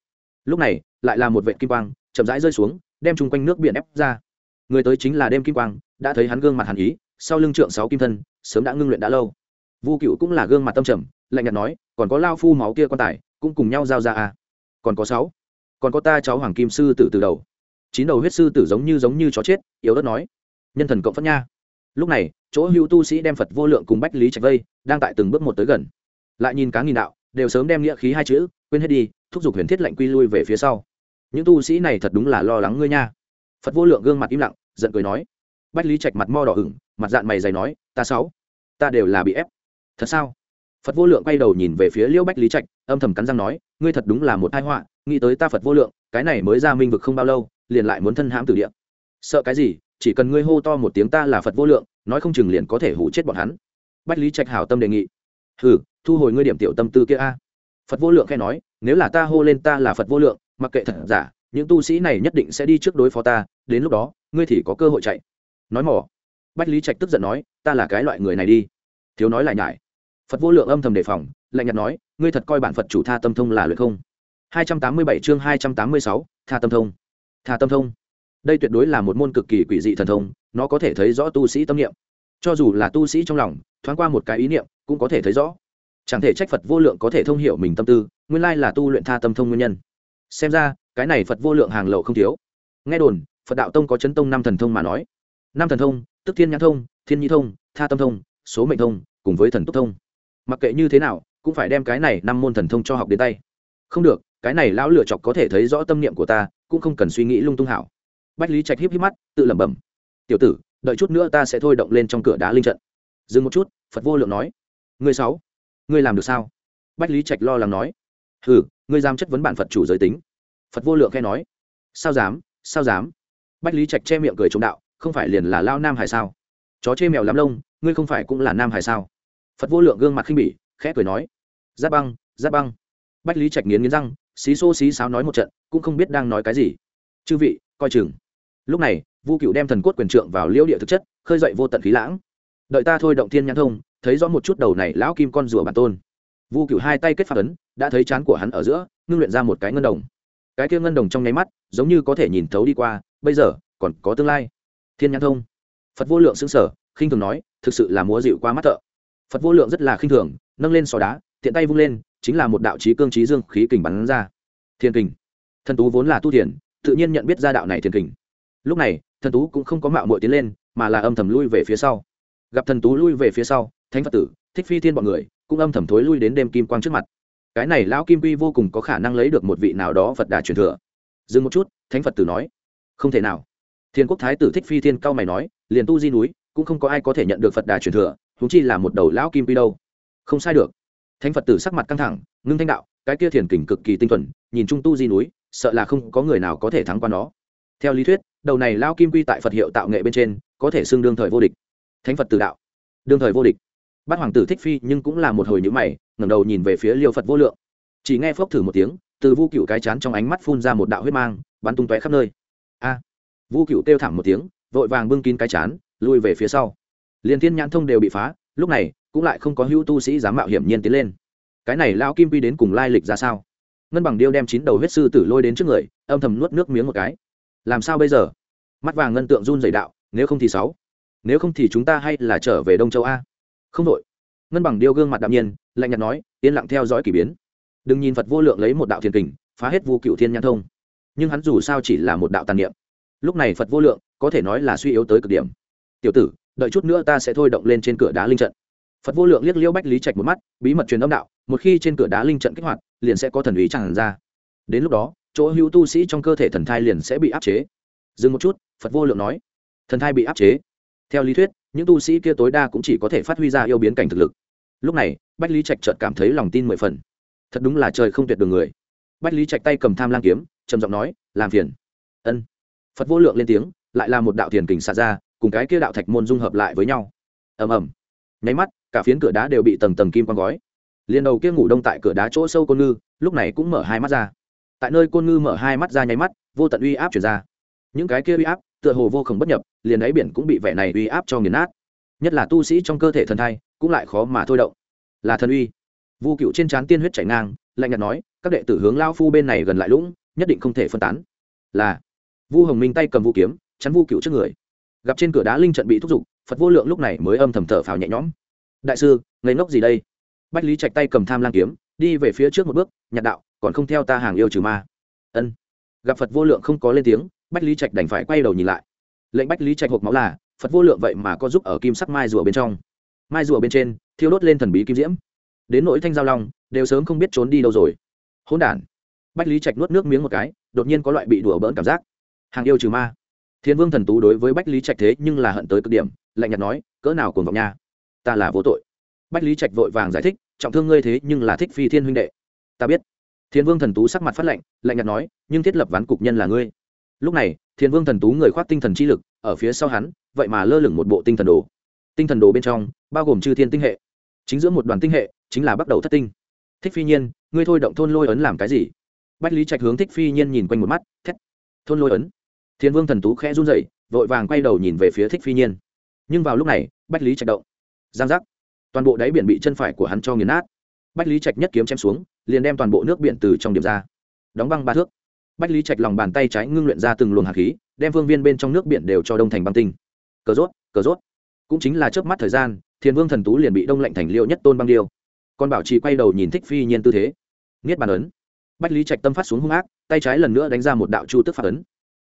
Speaker 1: Lúc này, lại là một vệ kim quang, chậm rãi rơi xuống, đem chung quanh nước biển ép ra người tới chính là đêm kim quang, đã thấy hắn gương mặt hàn ý, sau lưng trượng sáu kim thân, sớm đã ngưng luyện đã lâu. Vu cựu cũng là gương mặt tâm trầm, lạnh nhạt nói, còn có lao phu máu kia quan tài, cũng cùng nhau giao ra à. Còn có sáu. Còn có ta cháu hoàng kim sư tử từ đầu. Chín đầu huyết sư tử giống như giống như chó chết, yếu đất nói. Nhân thần cộng phất nha. Lúc này, chỗ hữu tu sĩ đem phật vô lượng cùng bách lý trạch vây, đang tại từng bước một tới gần. Lại nhìn cá nghìn đạo, đều sớm đem nghĩa khí hai chữ, quên hết đi, thúc giục huyền thiết lệnh quy lui về phía sau. Những tu sĩ này thật đúng là lo lắng ngươi nha phật vô lượng gương mặt im lặng, giận cười nói. Bách lý trạch mặt mo đỏ ửng, mặt dạng mày dày nói, ta sáu, ta đều là bị ép. Thật sao? Phật vô lượng quay đầu nhìn về phía liễu bách lý trạch, âm thầm cắn răng nói, ngươi thật đúng là một tai họa, nghĩ tới ta phật vô lượng, cái này mới ra minh vực không bao lâu, liền lại muốn thân hãm tử địa. Sợ cái gì? Chỉ cần ngươi hô to một tiếng ta là phật vô lượng, nói không chừng liền có thể hủ chết bọn hắn. Bách lý trạch hảo tâm đề nghị. Hừ, thu hồi ngươi điểm tiểu tâm tư kia a. Phật vô lượng khai nói, nếu là ta hô lên ta là phật vô lượng, mặc kệ thật giả, những tu sĩ này nhất định sẽ đi trước đối phó ta đến lúc đó ngươi thì có cơ hội chạy. Nói mỏ. Bách lý trạch tức giận nói ta là cái loại người này đi. Thiếu nói lại nhải. Phật vô lượng âm thầm đề phòng lạnh nhạt nói ngươi thật coi bản phật chủ tha tâm thông là luyện không? 287 chương 286, tha tâm thông. Tha tâm thông. Đây tuyệt đối là một môn cực kỳ quỷ dị thần thông nó có thể thấy rõ tu sĩ tâm niệm. Cho dù là tu sĩ trong lòng thoáng qua một cái ý niệm cũng có thể thấy rõ. Chẳng thể trách phật vô lượng có thể thông hiểu mình tâm tư nguyên lai là tu luyện tha tâm thông nguyên nhân. Xem ra cái này phật vô lượng hàng lậu không thiếu. Nghe đồn phật đạo tông có chấn tông năm thần thông mà nói. Năm thần thông, tức thiên nhãn thông, thiên nhi thông, tha tâm thông, số mệnh thông, cùng với thần túc thông. Mặc kệ như thế nào, cũng phải đem cái này năm môn thần thông cho học đến tay. Không được, cái này lão lựa chọc có thể thấy rõ tâm niệm của ta, cũng không cần suy nghĩ lung tung hảo. Bách lý trạch híp híp mắt, tự lẩm bẩm. Tiểu tử, đợi chút nữa ta sẽ thôi động lên trong cửa đá linh trận. Dừng một chút, phật vô lượng nói. Ngươi sáu, ngươi làm được sao? Bách lý trạch lo lắng nói. Hừ, ngươi dám chất vấn bản phật chủ giới tính. Phật vô lượng khe nói. Sao dám sao dám? Bách lý trạch che miệng cười chống đạo, không phải liền là lao nam hải sao? Chó chê mèo lắm lông, ngươi không phải cũng là nam hải sao? Phật vô lượng gương mặt khinh bỉ, khẽ cười nói, giáp băng giáp băng. Bách lý trạch nghiến nghiến răng, xí xô xí sáo nói một trận, cũng không biết đang nói cái gì. Chư vị, coi chừng. Lúc này, vu cựu đem thần cốt quyền trượng vào liễu địa thực chất, khơi dậy vô tận khí lãng. Đợi ta thôi động thiên nhãn thông, thấy rõ một chút đầu này lão kim con rùa bản tôn. Vu cựu hai tay kết phát ấn, đã thấy chán của hắn ở giữa, ngưng luyện ra một cái ngân đồng cái kia ngân đồng trong nháy mắt, giống như có thể nhìn thấu đi qua, bây giờ, còn có tương lai. Thiên nhãn thông. Phật vô lượng xứng sở khinh thường nói, thực sự là múa dịu qua mắt thợ. Phật vô lượng rất là khinh thường, nâng lên sò đá, tiện tay vung lên, chính là một đạo trí cương trí dương khí kình bắn ra. Thiên kình. Thần tú vốn là tu thiền, tự nhiên nhận biết ra đạo này thiên kình. Lúc này, thần tú cũng không có mạo mội tiến lên, mà là âm thầm lui về phía sau. Gặp thần tú lui về phía sau, thánh phật tử, thích phi thiên bọn người, cũng âm thầm thối lui đến đêm kim quang trước mặt cái này lão kim quy vô cùng có khả năng lấy được một vị nào đó phật đà truyền thừa. Dừng một chút, thánh phật tử nói, không thể nào. Thiên quốc thái tử thích phi thiên cao mày nói, liền tu di núi, cũng không có ai có thể nhận được phật đà truyền thừa húng chi là một đầu lão kim quy đâu. Không sai được. Thánh phật tử sắc mặt căng thẳng, ngưng thanh đạo, cái kia thiền kình cực kỳ tinh thuần, nhìn trung tu di núi, sợ là không có người nào có thể thắng qua nó. Theo lý thuyết, đầu này lao kim quy tại phật hiệu tạo nghệ bên trên, có thể xưng đương thời vô địch. Thánh phật tử đạo, đương thời vô địch bát hoàng tử thích phi nhưng cũng là một hồi nhữ mày, ngẩng đầu nhìn về phía liêu phật vô lượng. Chỉ nghe phốc thử một tiếng, từ vu cựu cái chán trong ánh mắt phun ra một đạo huyết mang, bắn tung tóe khắp nơi. A! Vu cựu kêu thảm một tiếng, vội vàng bưng kín cái chán, lui về phía sau. Liền thiên nhãn thông đều bị phá, lúc này, cũng lại không có hữu tu sĩ dám mạo hiểm nhiên tiến lên. Cái này lao kim quy đến cùng lai lịch ra sao? Ngân bằng điêu đem chín đầu huyết sư tử lôi đến trước người, âm thầm nuốt nước miếng một cái. Làm sao bây giờ? Mắt vàng ngân tượng run dày đạo, nếu không thì sáu. Nếu không thì chúng ta hay là trở về đông châu a không đội. Ngân bằng điêu gương mặt đạm nhiên, lạnh nhạt nói, yên lặng theo dõi k ỳ biến. Đừng nhìn phật vô lượng lấy một đạo thiền kình, phá hết vu cựu thiên nhãn thông. Nhưng hắn dù sao chỉ là một đạo tàn niệm. Lúc này phật vô lượng, có thể nói là suy yếu tới cực điểm. Tiểu tử, đợi chút nữa ta sẽ thôi động lên trên cửa đá linh trận. Phật vô lượng liếc liêu bách lý trạch một mắt, bí mật truyền âm đạo, một khi trên cửa đá linh trận kích hoạt, liền sẽ có thần ý tràn ra. Đến lúc đó, chỗ hữu tu sĩ trong cơ thể thần thai liền sẽ bị áp chế. Dừng một chút, phật vô lượng nói, thần thai bị áp chế? Theo lý thuyết, những tu sĩ kia tối đa cũng chỉ có thể phát huy ra yêu biến cảnh thực lực. Lúc này, bách lý trạch chợt cảm thấy lòng tin mười phần. Thật đúng là trời không tuyệt đường người. Bách lý trạch tay cầm tham lang kiếm, trầm giọng nói, làm phiền. Ân. Phật vô lượng lên tiếng, lại là một đạo thiền kình xả ra, cùng cái kia đạo thạch môn dung hợp lại với nhau. Ầm ầm. Nháy mắt, cả phiến cửa đá đều bị tầng tầng kim quang gói. Liền đầu kia ngủ đông tại cửa đá chỗ sâu côn ngư, lúc này cũng mở hai mắt ra. Tại nơi côn ngư mở hai mắt ra nháy mắt, vô tận uy áp chuyển ra. Những cái kia uy áp tựa hồ vô khổng bất nhập, liền đáy biển cũng bị vẻ này uy áp cho nghiền nát. Nhất là tu sĩ trong cơ thể thần thai, cũng lại khó mà thôi động. Là thần uy. Vu cựu trên trán tiên huyết chảy ngang, lạnh nhạt nói, các đệ tử hướng lao phu bên này gần lại lũng, nhất định không thể phân tán. Là. Vu hồng minh tay cầm vũ kiếm, chắn vu cựu trước người. Gặp trên cửa đá linh trận bị thúc giục, phật vô lượng lúc này mới âm thầm thở phào nhẹ nhõm. Đại sư, ngây ngốc gì đây? Bách lý chạch tay cầm tham lang kiếm, đi về phía trước một bước nhạt đạo, còn không theo ta hàng yêu trừ ma. Ân. Gặp phật vô lượng không có lên tiếng bách lý trạch đành phải quay đầu nhìn lại. Lệnh bách lý trạch hộp máu là, phật vô lượng vậy mà có giúp ở kim sắc mai rùa bên trong. Mai rùa bên trên, thiêu đốt lên thần bí kim diễm. Đến nỗi thanh giao long, đều sớm không biết trốn đi đâu rồi. Hỗn đản. Bách lý trạch nuốt nước miếng một cái, đột nhiên có loại bị đùa bỡn cảm giác. Hàng yêu trừ ma. Thiên vương thần tú đối với bách lý trạch thế nhưng là hận tới cực điểm, lạnh nhạt nói, cỡ nào cùng vọng nha. Ta là vô tội. Bách lý trạch vội vàng giải thích, trọng thương ngươi thế nhưng là thích phi thiên huynh đệ. Ta biết. Thiên vương thần tú sắc mặt phát lạnh lạnh nhạt nói, nhưng thiết lập ván cục nhân là ngươi lúc này, thiên vương thần tú người khoác tinh thần chi lực, ở phía sau hắn, vậy mà lơ lửng một bộ tinh thần đồ. Tinh thần đồ bên trong, bao gồm chư thiên tinh hệ. Chính giữa một đoàn tinh hệ, chính là bắt đầu thất tinh. Thích phi nhiên, ngươi thôi động thôn lôi ấn làm cái gì? Bách lý trạch hướng thích phi nhiên nhìn quanh một mắt, thét. Thôn lôi ấn. Thiên vương thần tú khẽ run dậy vội vàng quay đầu nhìn về phía thích phi nhiên. Nhưng vào lúc này, bách lý trạch động. Giang giác. Toàn bộ đáy biển bị chân phải của hắn cho nghiền nát. Bách lý trạch nhất kiếm chém xuống, liền đem toàn bộ nước biển từ trong điểm ra. Đóng băng ba thước bách lý trạch lòng bàn tay trái ngưng luyện ra từng luồng hạt khí, đem vương viên bên trong nước biển đều cho đông thành băng tinh. Cờ rốt cờ rốt. Cũng chính là chớp mắt thời gian, thiên vương thần tú liền bị đông lạnh thành liệu nhất tôn băng điêu. Con bảo trì quay đầu nhìn thích phi nhiên tư thế. Niết bàn ấn. Bách lý trạch tâm phát xuống hung ác, tay trái lần nữa đánh ra một đạo chu tức pháp ấn.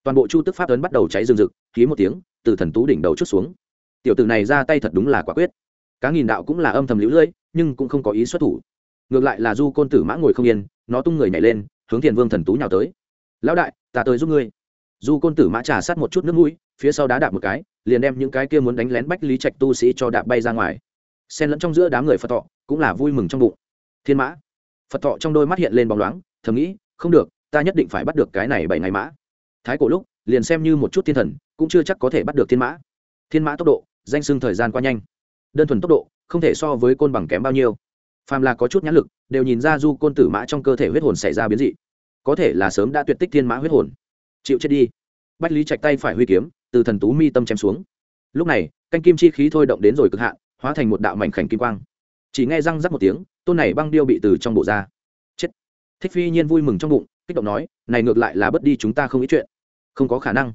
Speaker 1: Toàn bộ chu tức pháp ấn bắt đầu cháy rừng rực khí một tiếng, từ thần tú đỉnh đầu chút xuống. Tiểu tử này ra tay thật đúng là quả quyết. Cá nghìn đạo cũng là âm thầm lũ lưỡi nhưng cũng không có ý xuất thủ. Ngược lại là du côn tử mã ngồi không yên, nó tung người nhảy lên, hướng thiền vương thần tú nhào tới lão đại, ta tới giúp ngươi. Du côn tử mã trà sát một chút nước mũi, phía sau đá đạp một cái, liền đem những cái kia muốn đánh lén bách lý trạch tu sĩ cho đạp bay ra ngoài. Xen lẫn trong giữa đám người phật thọ cũng là vui mừng trong bụng. Thiên mã. Phật thọ trong đôi mắt hiện lên bóng loáng, thầm nghĩ, không được, ta nhất định phải bắt được cái này bảy ngày mã. Thái cổ lúc, liền xem như một chút thiên thần, cũng chưa chắc có thể bắt được thiên mã. Thiên mã tốc độ, danh sưng thời gian quá nhanh. Đơn thuần tốc độ, không thể so với côn bằng kém bao nhiêu. Phàm là có chút nhãn lực, đều nhìn ra du côn tử mã trong cơ thể huyết hồn xảy ra biến dị có thể là sớm đã tuyệt tích thiên mã huyết hồn. Chịu chết đi. Bách lý chạch tay phải huy kiếm, từ thần tú mi tâm chém xuống. Lúc này, canh kim chi khí thôi động đến rồi cực hạn, hóa thành một đạo mảnh khảnh kim quang. Chỉ nghe răng rắc một tiếng, tôn này băng điêu bị từ trong bộ ra. Chết. Thích phi nhiên vui mừng trong bụng, kích động nói, này ngược lại là bất đi chúng ta không ý chuyện. Không có khả năng.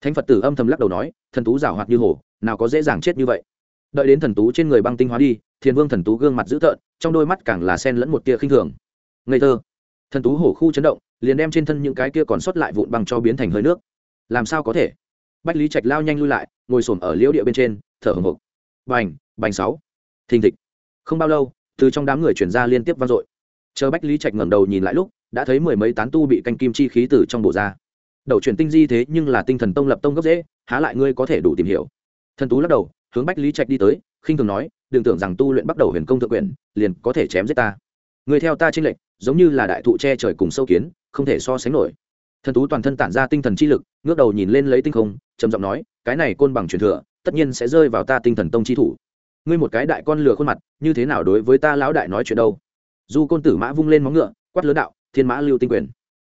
Speaker 1: Thánh phật tử âm thầm lắc đầu nói, thần tú giảo hoạt như hổ, nào có dễ dàng chết như vậy. Đợi đến thần tú trên người băng tinh hóa đi, thiền vương thần tú gương mặt dữ tợn, trong đôi mắt càng là sen lẫn một tia khinh thường. Ngây thơ. Thần tú hổ khu chấn động liền đem trên thân những cái kia còn sót lại vụn băng cho biến thành hơi nước. Làm sao có thể? Bách lý trạch lao nhanh lui lại, ngồi s ở liễu địa bên trên, thở hồng hộc. Bành bành sáu. Thình thịch. Không bao lâu, từ trong đám người chuyển ra liên tiếp vang dội. Chờ bách lý trạch ngẩng đầu nhìn lại lúc, đã thấy mười mấy tán tu bị canh kim chi khí từ trong bộ ra. Đầu chuyển tinh di thế nhưng là tinh thần tông lập tông gốc dễ há lại ngươi có thể đủ tìm hiểu. Thần tú lắc đầu, hướng bách lý trạch đi tới, khinh thường nói, đừng tưởng rằng tu luyện bắt đầu huyền công thượng quyền liền có thể chém giết ta. Người theo ta trên lệnh giống như là đại thụ che trời cùng sâu kiến, không thể so sánh nổi. Thần tú toàn thân tản ra tinh thần chi lực, ngước đầu nhìn lên lấy tinh không, trầm giọng nói, cái này côn bằng truyền thừa, tất nhiên sẽ rơi vào ta tinh thần tông chi thủ. Ngươi một cái đại con lừa khuôn mặt, như thế nào đối với ta lão đại nói chuyện đâu? Du côn tử mã vung lên móng ngựa, quát lớn đạo, thiên mã lưu tinh quyền.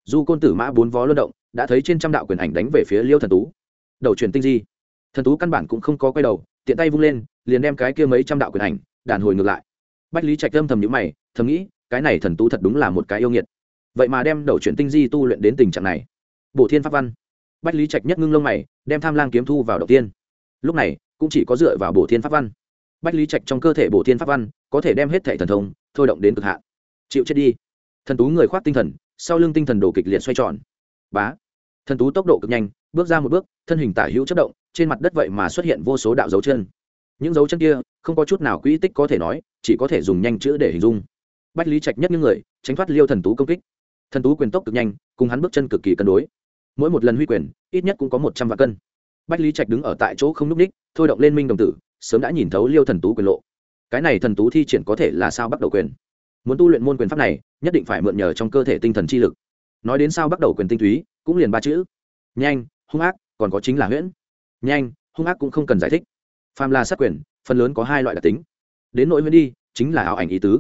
Speaker 1: Du côn tử mã bốn vó luân động, đã thấy trên trăm đạo quyền ảnh đánh về phía liêu thần tú. Đầu truyền tinh di. Thần tú căn bản cũng không có quay đầu, tiện tay vung lên, liền đem cái kia mấy trăm đạo quyền ảnh, đàn hồi ngược lại. Bách lý trạch âm thầm nhữ mày, thầm nghĩ cái này thần tú thật đúng là một cái yêu nghiệt. Vậy mà đem đầu chuyển tinh di tu luyện đến tình trạng này. Bổ thiên pháp văn. Bách lý trạch nhất ngưng lông mày, đem tham lang kiếm thu vào đầu tiên. Lúc này, cũng chỉ có dựa vào bổ thiên pháp văn. Bách lý trạch trong cơ thể bổ thiên pháp văn có thể đem hết thể thần thông thôi động đến cực hạn. Chịu chết đi. Thần tú người khoác tinh thần, sau lưng tinh thần đồ kịch liệt xoay tròn. Bá. Thần tú tốc độ cực nhanh, bước ra một bước, thân hình tả hữu chất động, trên mặt đất vậy mà xuất hiện vô số đạo dấu chân. Những dấu chân kia, không có chút nào quỹ tích có thể nói, chỉ có thể dùng nhanh chữ để hình dung bách lý trạch nhất những người, tránh thoát liêu thần tú công kích. Thần tú quyền tốc cực nhanh, cùng hắn bước chân cực kỳ cân đối. Mỗi một lần huy quyền, ít nhất cũng có một trăm vạn cân. Bách lý trạch đứng ở tại chỗ không n ú c ních, thôi động lên minh đồng tử, sớm đã nhìn thấu liêu thần tú quyền lộ. Cái này thần tú thi triển có thể là sao bắt đầu quyền? Muốn tu luyện môn quyền pháp này, nhất định phải mượn nhờ trong cơ thể tinh thần chi lực. Nói đến sao bắt đầu quyền tinh túy, cũng liền ba chữ. Nhanh, hung ác, còn có chính là huyễn. Nhanh, hung ác cũng không cần giải thích. Phàm là sát quyền, phần lớn có hai loại đặc tính. Đến nỗi huyễn đi, chính là ảo ảnh ý tứ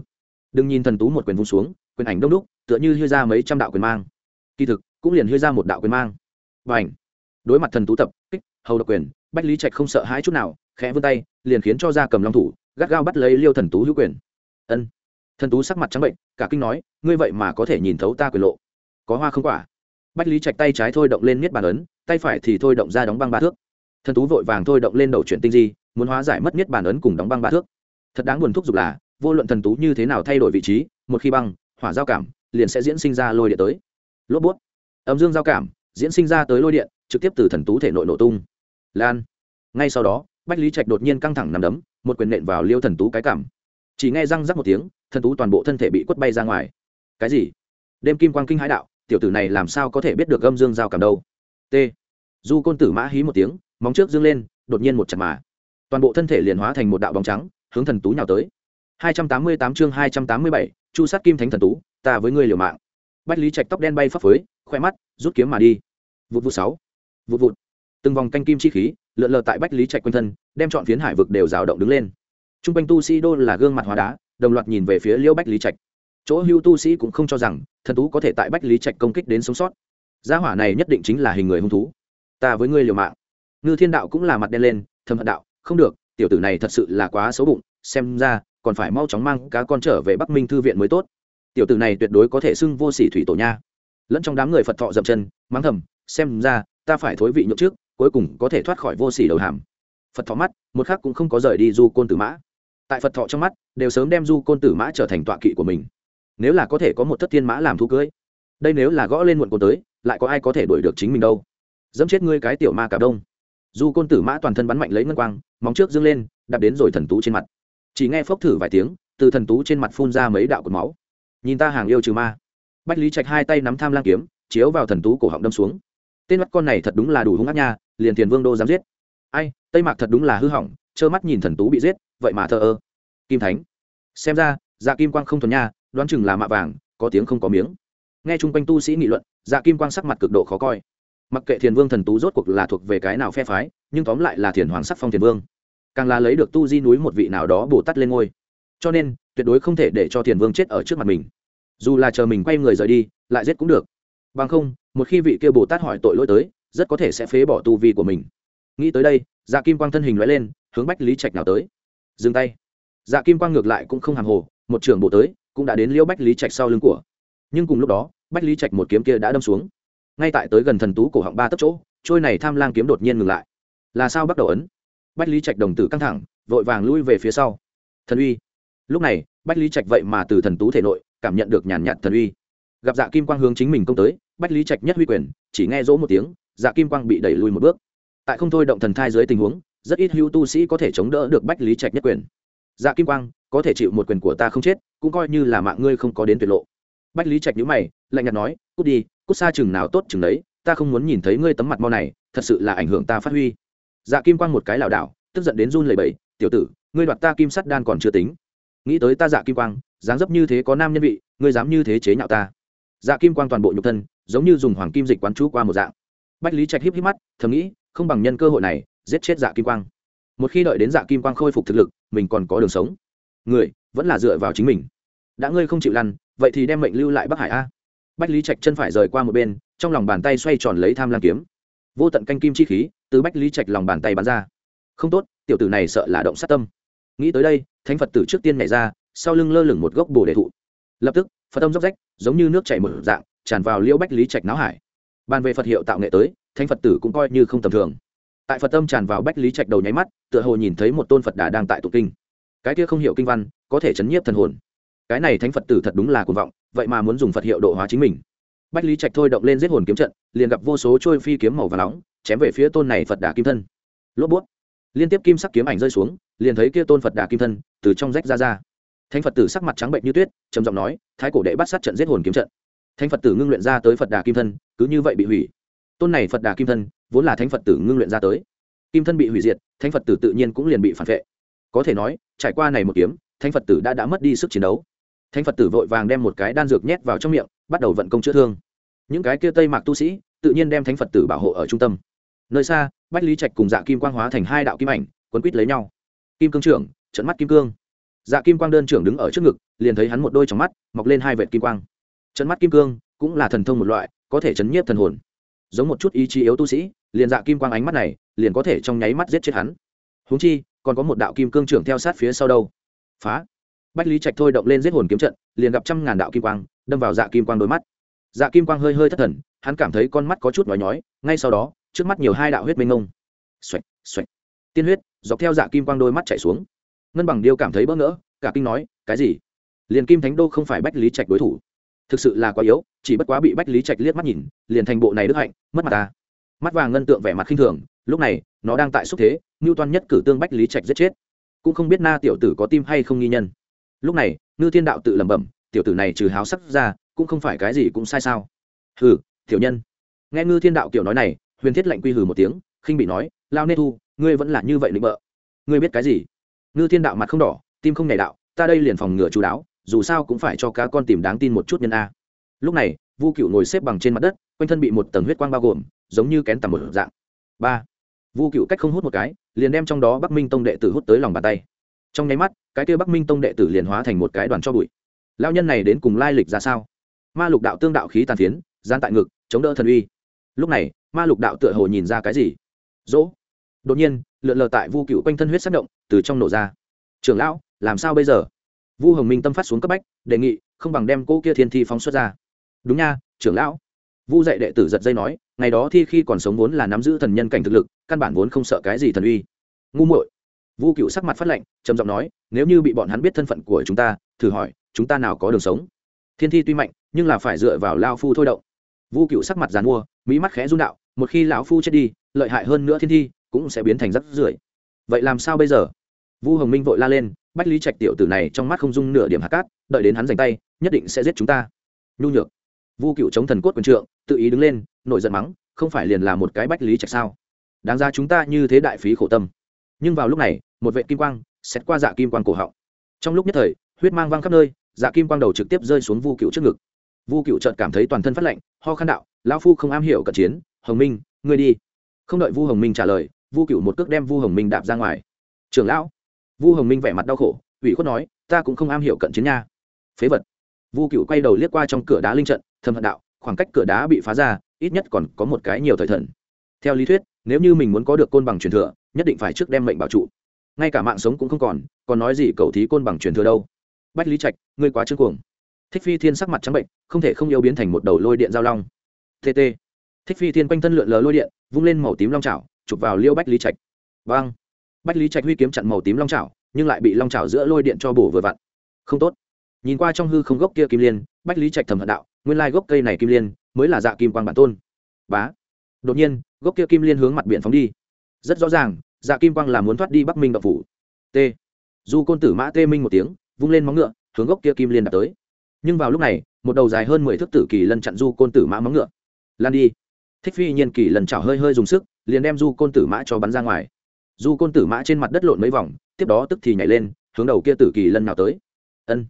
Speaker 1: đừng nhìn thần tú một quyền vung xuống, quyền ảnh đông đúc, tựa như hư ra mấy trăm đạo quyền mang. Kỳ thực, cũng liền hư ra một đạo quyền mang. Và ảnh đối mặt thần tú tập, kích, hầu độc quyền, bách lý trạch không sợ hãi chút nào, khẽ vươn tay, liền khiến cho ra cầm long thủ, gắt gao bắt lấy liêu thần tú hữu quyền. Ân. Thần tú sắc mặt trắng bệnh, cả kinh nói, ngươi vậy mà có thể nhìn thấu ta quyền lộ? Có hoa không quả? Bách lý trạch tay trái thôi động lên miết bàn ấn, tay phải thì thôi động ra đóng băng ba thước. Thần tú vội vàng thôi động lên đầu chuyển tinh di, muốn hóa giải mất miết bàn ấn cùng đóng băng ba thước. Thật đáng buồn thúc giục là vô luận thần tú như thế nào thay đổi vị trí, một khi băng, hỏa giao cảm liền sẽ diễn sinh ra lôi điện tới. Lốp bút. Âm dương giao cảm diễn sinh ra tới lôi điện, trực tiếp từ thần tú thể nội nổ tung. Lan. Ngay sau đó, bách lý trạch đột nhiên căng thẳng nằm đấm, một quyền nện vào liêu thần tú cái cảm. Chỉ nghe răng rắc một tiếng, thần tú toàn bộ thân thể bị quất bay ra ngoài. Cái gì? Đêm kim quang kinh hãi đạo, tiểu tử này làm sao có thể biết được âm dương giao cảm đâu? T. Du côn tử mã hí một tiếng, móng trước dương lên, đột nhiên một chặt mà. Toàn bộ thân thể liền hóa thành một đạo bóng trắng, hướng thần tú nhào tới. 288 chương 287, chu sát kim thánh thần tú ta với ngươi liều mạng. Bách lý trạch tóc đen bay phấp phới khoe mắt rút kiếm mà đi. Vụt vụt sáu. Vụt vụt. Từng vòng canh kim chi khí lượn lờ tại bách lý trạch quanh thân đem chọn phiến hải vực đều rào động đứng lên. Trung quanh tu sĩ đô là gương mặt hóa đá đồng loạt nhìn về phía liêu bách lý trạch. Chỗ hưu tu sĩ cũng không cho rằng thần tú có thể tại bách lý trạch công kích đến sống sót. Gia hỏa này nhất định chính là hình người hung thú. Ta với ngươi liều mạng. Ngư thiên đạo cũng là mặt đen lên thầm hận đạo không được tiểu tử này thật sự là quá xấu bụng xem ra còn phải mau chóng mang cá con trở về bắc minh thư viện mới tốt. Tiểu tử này tuyệt đối có thể xưng vô sỉ thủy tổ nha. Lẫn trong đám người phật thọ dậm chân, mắng thầm, xem ra, ta phải thối vị nhậu trước, cuối cùng có thể thoát khỏi vô sỉ đầu hàm. Phật thọ mắt, một khác cũng không có rời đi du côn tử mã. Tại phật thọ trong mắt, đều sớm đem du côn tử mã trở thành tọa kỵ của mình. Nếu là có thể có một thất thiên mã làm thu cưới, đây nếu là gõ lên muộn côn tới, lại có ai có thể đuổi được chính mình đâu? Dẫm chết ngươi cái tiểu ma cả đông. Du côn tử mã toàn thân bắn mạnh lấy ngân quang, móng trước dâng lên, đạp đến rồi thần tú trên mặt chỉ nghe phốc thử vài tiếng, từ thần tú trên mặt phun ra mấy đạo cột máu. Nhìn ta hàng yêu trừ ma. Bách lý trạch hai tay nắm tham lang kiếm, chiếu vào thần tú cổ họng đâm xuống. Tên mắt con này thật đúng là đủ hung ác nha, liền tiền vương đô dám giết. Ai, tây mạc thật đúng là hư hỏng, trơ mắt nhìn thần tú bị giết, vậy mà thờ ơ. Kim thánh. Xem ra dạ kim quang không thuần nha, đoán chừng là mạ vàng, có tiếng không có miếng. Nghe chung quanh tu sĩ nghị luận dạ kim quang sắc mặt cực độ khó coi. Mặc kệ thiền vương thần tú rốt cuộc là thuộc về cái nào phe phái, nhưng tóm lại là thiền hoàng sắc phong thiền vương càng là lấy được tu di núi một vị nào đó bồ tát lên ngôi. Cho nên, tuyệt đối không thể để cho thiền vương chết ở trước mặt mình. Dù là chờ mình quay người rời đi, lại giết cũng được. Bằng không, một khi vị kia bồ tát hỏi tội lỗi tới, rất có thể sẽ phế bỏ tu vi của mình. Nghĩ tới đây dạ kim quang thân hình loại lên, hướng bách lý trạch nào tới. Dừng tay. Dạ kim quang ngược lại cũng không hàng hồ, một trường bộ tới, cũng đã đến liễu bách lý trạch sau lưng của. Nhưng cùng lúc đó, bách lý trạch một kiếm kia đã đâm xuống. Ngay tại tới gần thần tú cổ họng ba tấc chỗ, trôi này tham lang kiếm đột nhiên ngừng lại. Là sao bắt đầu ấn? Bách lý trạch đồng tử căng thẳng, vội vàng lui về phía sau. Thần uy. Lúc này, bách lý trạch vậy mà từ thần tú thể nội cảm nhận được nhàn nhạt thần uy. Gặp dạ kim quang hướng chính mình công tới, bách lý trạch nhất huy quyền, chỉ nghe dỗ một tiếng dạ kim quang bị đẩy lùi một bước. Tại không thôi động thần thai dưới tình huống, rất ít hữu tu sĩ có thể chống đỡ được bách lý trạch nhất quyền. Dạ kim quang, có thể chịu một quyền của ta không chết, cũng coi như là mạng ngươi không có đến tuyệt lộ. Bách lý trạch nhữ mày, lạnh nhạt nói, cút đi, cút xa chừng nào tốt chừng đấy, ta không muốn nhìn thấy ngươi tấm mặt mau này, thật sự là ảnh hưởng ta phát huy dạ kim quang một cái lảo đảo, tức giận đến run lẩy bẩy, tiểu tử, ngươi đoạt ta kim sắt đan còn chưa tính. Nghĩ tới ta dạ kim quang, dáng dấp như thế có nam nhân vị, ngươi dám như thế chế nhạo ta. Dạ kim quang toàn bộ nhục thân, giống như dùng hoàng kim dịch quán chú qua một dạng. Bách lý trạch híp híp mắt, thầm nghĩ, không bằng nhân cơ hội này, giết chết dạ kim quang. Một khi đợi đến dạ kim quang khôi phục thực lực, mình còn có đường sống. Người, vẫn là dựa vào chính mình. Đã ngươi không chịu lăn, vậy thì đem mệnh lưu lại bắc hải a. Bách lý trạch chân phải rời qua một bên, trong lòng bàn tay xoay tròn lấy tham lam kiếm vô tận canh kim chi khí từ bách lý trạch lòng bàn tay bắn ra không tốt tiểu tử này sợ là động sát tâm nghĩ tới đây thánh phật tử trước tiên nhảy ra sau lưng lơ lửng một gốc bồ đề thụ lập tức phật âm dốc rách giống như nước chảy một dạng tràn vào liễu bách lý trạch náo hải bàn về phật hiệu tạo nghệ tới thánh phật tử cũng coi như không tầm thường tại phật âm tràn vào bách lý trạch đầu nháy mắt tựa hồ nhìn thấy một tôn phật đà đang tại tụ kinh cái kia không hiểu kinh văn có thể chấn nhiếp thần hồn cái này thánh phật tử thật đúng là cuồng vọng vậy mà muốn dùng phật hiệu độ hóa chính mình bách lý trạch thôi động lên giết hồn kiếm trận, liền gặp vô số trôi phi kiếm màu và nóng, chém về phía tôn này phật đà kim thân. Lốp bút. Liên tiếp kim sắc kiếm ảnh rơi xuống, liền thấy kia tôn phật đà kim thân từ trong rách ra ra. Thánh phật tử sắc mặt trắng bệnh như tuyết, trầm giọng nói, thái cổ đệ bắt sát trận giết hồn kiếm trận. Thánh phật tử ngưng luyện ra tới phật đà kim thân, cứ như vậy bị hủy. Tôn này phật đà kim thân, vốn là thánh phật tử ngưng luyện ra tới. Kim thân bị hủy diệt, thánh phật tử tự nhiên cũng liền bị phản vệ. Có thể nói, trải qua này một kiếm, thánh phật tử đã đã mất đi sức chiến đấu. Thánh phật tử vội vàng đem một cái đan dược nhét vào trong miệng bắt đầu vận công chữa thương. Những cái kia tây mạc tu sĩ tự nhiên đem thánh phật tử bảo hộ ở trung tâm. Nơi xa, bách lý trạch cùng dạ kim quang hóa thành hai đạo kim ảnh, quấn quýt lấy nhau. Kim cương trưởng, trận mắt kim cương. Dạ kim quang đơn trưởng đứng ở trước ngực, liền thấy hắn một đôi trong mắt mọc lên hai vệt kim quang. Trận mắt kim cương cũng là thần thông một loại, có thể chấn nhiếp thần hồn. Giống một chút ý chí yếu tu sĩ, liền dạ kim quang ánh mắt này liền có thể trong nháy mắt giết chết hắn. Huống chi, còn có một đạo kim cương trưởng theo sát phía sau đâu. Phá! Bách lý trạch thôi động lên giết hồn kiếm trận, liền gặp trăm ngàn đạo kim quang đâm vào dạ kim quang đôi mắt. Dạ kim quang hơi hơi thất thần, hắn cảm thấy con mắt có chút nói nhói, ngay sau đó, trước mắt nhiều hai đạo huyết minh ngông. Xoạch xoạch tiên huyết, dọc theo dạ kim quang đôi mắt chạy xuống. Ngân bằng điêu cảm thấy bỡ ngỡ, cả kinh nói, cái gì? Liền kim thánh đô không phải bách lý trạch đối thủ? Thực sự là quá yếu, chỉ bất quá bị bách lý trạch liếc mắt nhìn, liền thành bộ này đức hạnh, mất mặt ta. Mắt vàng ngân tượng vẻ mặt khinh thường, lúc này, nó đang tại xúc thế, ngưu toan nhất cử tương bách lý trạch giết chết. Cũng không biết na tiểu tử có tim hay không nghi nhân. Lúc này, ngư thiên đạo tự lẩm bẩm tiểu tử này trừ háo sắc ra, cũng không phải cái gì cũng sai sao? Hừ, tiểu nhân. Nghe ngư thiên đạo kiểu nói này, huyền thiết lạnh quy hừ một tiếng, khinh bị nói lao nê thu, ngươi vẫn là như vậy định bợ. Ngươi biết cái gì? Ngư thiên đạo mặt không đỏ, tim không nhảy đạo, ta đây liền phòng ngừa chú đáo, dù sao cũng phải cho cá con tìm đáng tin một chút nhân a. Lúc này, vu cựu ngồi xếp bằng trên mặt đất, quanh thân bị một tầng huyết quang bao gồm, giống như kén tầm một dạng. Ba. Vu cựu cách không hút một cái, liền đem trong đó bắc minh tông đệ tử hút tới lòng bàn tay. Trong nháy mắt, cái kia bắc minh tông đệ tử liền hóa thành một cái đoàn cho bụi lao nhân này đến cùng lai lịch ra sao? Ma lục đạo tương đạo khí tàn phiến, gian tại ngực, chống đỡ thần uy. Lúc này, ma lục đạo tựa hồ nhìn ra cái gì? Dỗ. Đột nhiên, lượn lờ tại vu cựu quanh thân huyết sắc động, từ trong nổ ra. Trưởng lão, làm sao bây giờ? Vu hồng minh tâm phát xuống cấp bách, đề nghị, không bằng đem cô kia thiên thi phóng xuất ra. Đúng nha, trưởng lão. Vu dạy đệ tử giật dây nói, ngày đó thi khi còn sống vốn là nắm giữ thần nhân cảnh thực lực, căn bản vốn không sợ cái gì thần uy. Ngu muội. Vu cựu sắc mặt phát lệnh trầm giọng nói, nếu như bị bọn hắn biết thân phận của chúng ta, thử hỏi chúng ta nào có đường sống. Thiên thi tuy mạnh, nhưng là phải dựa vào lao phu thôi động. Vu cựu sắc mặt dàn mua, mỹ mắt khẽ run đạo, một khi lão phu chết đi, lợi hại hơn nữa thiên thi, cũng sẽ biến thành rắc rưởi. Vậy làm sao bây giờ? Vu hồng minh vội la lên, bách lý trạch tiểu tử này trong mắt không dung nửa điểm hạt cát, đợi đến hắn giành tay, nhất định sẽ giết chúng ta. Nhu nhược. Vu cựu chống thần cốt quyền trượng, tự ý đứng lên, nổi giận mắng, không phải liền là một cái bách lý trạch sao? Đáng ra chúng ta như thế đại phí khổ tâm. Nhưng vào lúc này, một vệ kim quang xét qua dạ kim quang cổ họng. Trong lúc nhất thời, huyết mang văng khắp nơi dạ kim quang đầu trực tiếp rơi xuống vu cựu trước ngực. Vu cựu trợt cảm thấy toàn thân phát lạnh, ho khăn đạo, lão phu không am hiểu cận chiến, hồng minh, ngươi đi. Không đợi vu hồng minh trả lời, vu cựu một cước đem vu hồng minh đạp ra ngoài. Trưởng lão. Vu hồng minh vẻ mặt đau khổ, ủy khuất nói, ta cũng không am hiểu cận chiến nha. Phế vật. Vu cựu quay đầu liếc qua trong cửa đá linh trận, thầm hận đạo, khoảng cách cửa đá bị phá ra, ít nhất còn có một cái nhiều thời thần. Theo lý thuyết, nếu như mình muốn có được côn bằng truyền thừa, nhất định phải trước đem mệnh bảo trụ. Ngay cả mạng sống cũng không còn còn nói gì cầu thí côn bằng truyền thừa đâu bách lý trạch, ngươi quá trương cuồng. Thích phi thiên sắc mặt trắng bệnh, không thể không yêu biến thành một đầu lôi điện giao long. Tt thích phi thiên quanh thân lượn lờ lôi điện, vung lên màu tím long trào chụp vào liêu bách lý trạch. Vang bách lý trạch huy kiếm chặn màu tím long trào nhưng lại bị long trào giữa lôi điện cho bổ vừa vặn. Không tốt. Nhìn qua trong hư không gốc kia kim liên, bách lý trạch thầm hận đạo, nguyên lai gốc cây này kim liên, mới là dạ kim quang bản tôn. Bá. Đột nhiên, gốc kia kim liên hướng mặt biển phóng đi. Rất rõ ràng dạ kim quang là muốn thoát đi bắc minh đập phủ. T. Du côn tử mã tê minh một tiếng vung lên móng ngựa, hướng gốc kia kim liên đạp tới. Nhưng vào lúc này, một đầu dài hơn mười thước tử kỳ lân chặn du côn tử mã móng ngựa. Lan đi. Thích phi nhiên kỳ lần chảo hơi hơi dùng sức, liền đem du côn tử mã cho bắn ra ngoài. Du côn tử mã trên mặt đất lộn mấy vòng, tiếp đó tức thì nhảy lên, hướng đầu kia tử kỳ lân nào tới. Ân.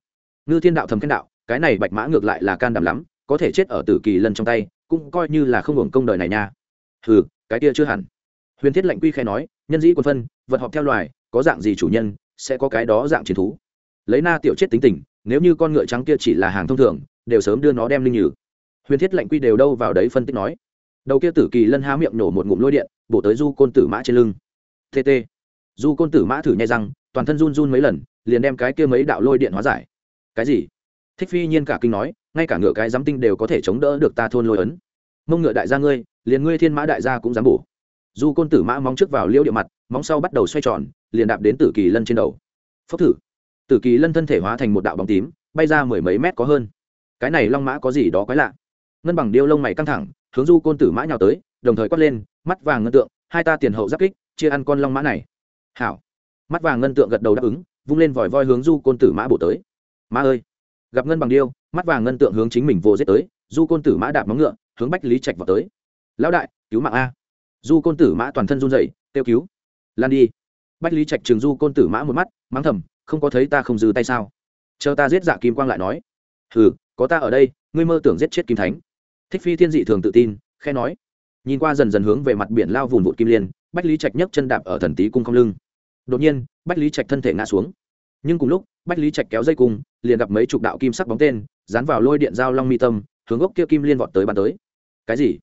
Speaker 1: Ngư thiên đạo thầm khen đạo, cái này bạch mã ngược lại là can đảm lắm, có thể chết ở tử kỳ lân trong tay, cũng coi như là không hưởng công đời này nha. Hừ, cái kia chưa hẳn. Huyền thiết lệnh quy khai nói, nhân dĩ quân phân, vật họp theo loài, có dạng gì chủ nhân, sẽ có cái đó dạng chiến thú lấy na tiểu chết tính tình, nếu như con ngựa trắng kia chỉ là hàng thông thường, đều sớm đưa nó đem linh nhử. Huyền thiết lệnh quy đều đâu vào đấy phân tích nói. Đầu kia tử kỳ lân há miệng nổ một ngụm lôi điện, bổ tới du côn tử mã trên lưng. Tt du côn tử mã thử nhai răng, toàn thân run run mấy lần, liền đem cái kia mấy đạo lôi điện hóa giải. Cái gì? Thích phi nhiên cả kinh nói, ngay cả ngựa cái giám tinh đều có thể chống đỡ được ta thôn lôi ấn. Mông ngựa đại gia ngươi, liền ngươi thiên mã đại gia cũng dám bổ. Du côn tử mã móng trước vào liêu địa mặt, móng sau bắt đầu xoay tròn, liền đạp đến tử kỳ lân trên đầu. Phốc thử tử kỳ lân thân thể hóa thành một đạo bóng tím, bay ra mười mấy mét có hơn. Cái này long mã có gì đó quái lạ. Ngân bằng điêu lông mày căng thẳng, hướng du côn tử mã nhào tới, đồng thời quát lên, mắt vàng ngân tượng, hai ta tiền hậu giáp kích, chia ăn con long mã này. Hảo. Mắt vàng ngân tượng gật đầu đáp ứng, vung lên vòi voi hướng du côn tử mã bổ tới. Mã ơi. Gặp ngân bằng điêu, mắt vàng ngân tượng hướng chính mình vô giết tới, du côn tử mã đạp móng ngựa, hướng bách lý trạch vào tới. Lão đại, cứu mạng a. Du côn tử mã toàn thân run dậy kêu cứu. Lan đi. Bách lý trạch trường du côn tử mã một mắt, mắng thầm không có thấy ta không dư tay sao? Chờ ta giết dạ kim quang lại nói. Hừ, có ta ở đây, ngươi mơ tưởng giết chết kim thánh. Thích phi thiên dị thường tự tin khe nói. Nhìn qua dần dần hướng về mặt biển lao vùn vụt kim liên, bách lý trạch nhấc chân đạp ở thần tý cung không lưng. Đột nhiên, bách lý trạch thân thể ngã xuống. Nhưng cùng lúc, bách lý trạch kéo dây cung, liền gặp mấy chục đạo kim sắc bóng tên, dán vào lôi điện dao long mi tâm, hướng gốc kia kim liên vọt tới bàn tới. Cái gì?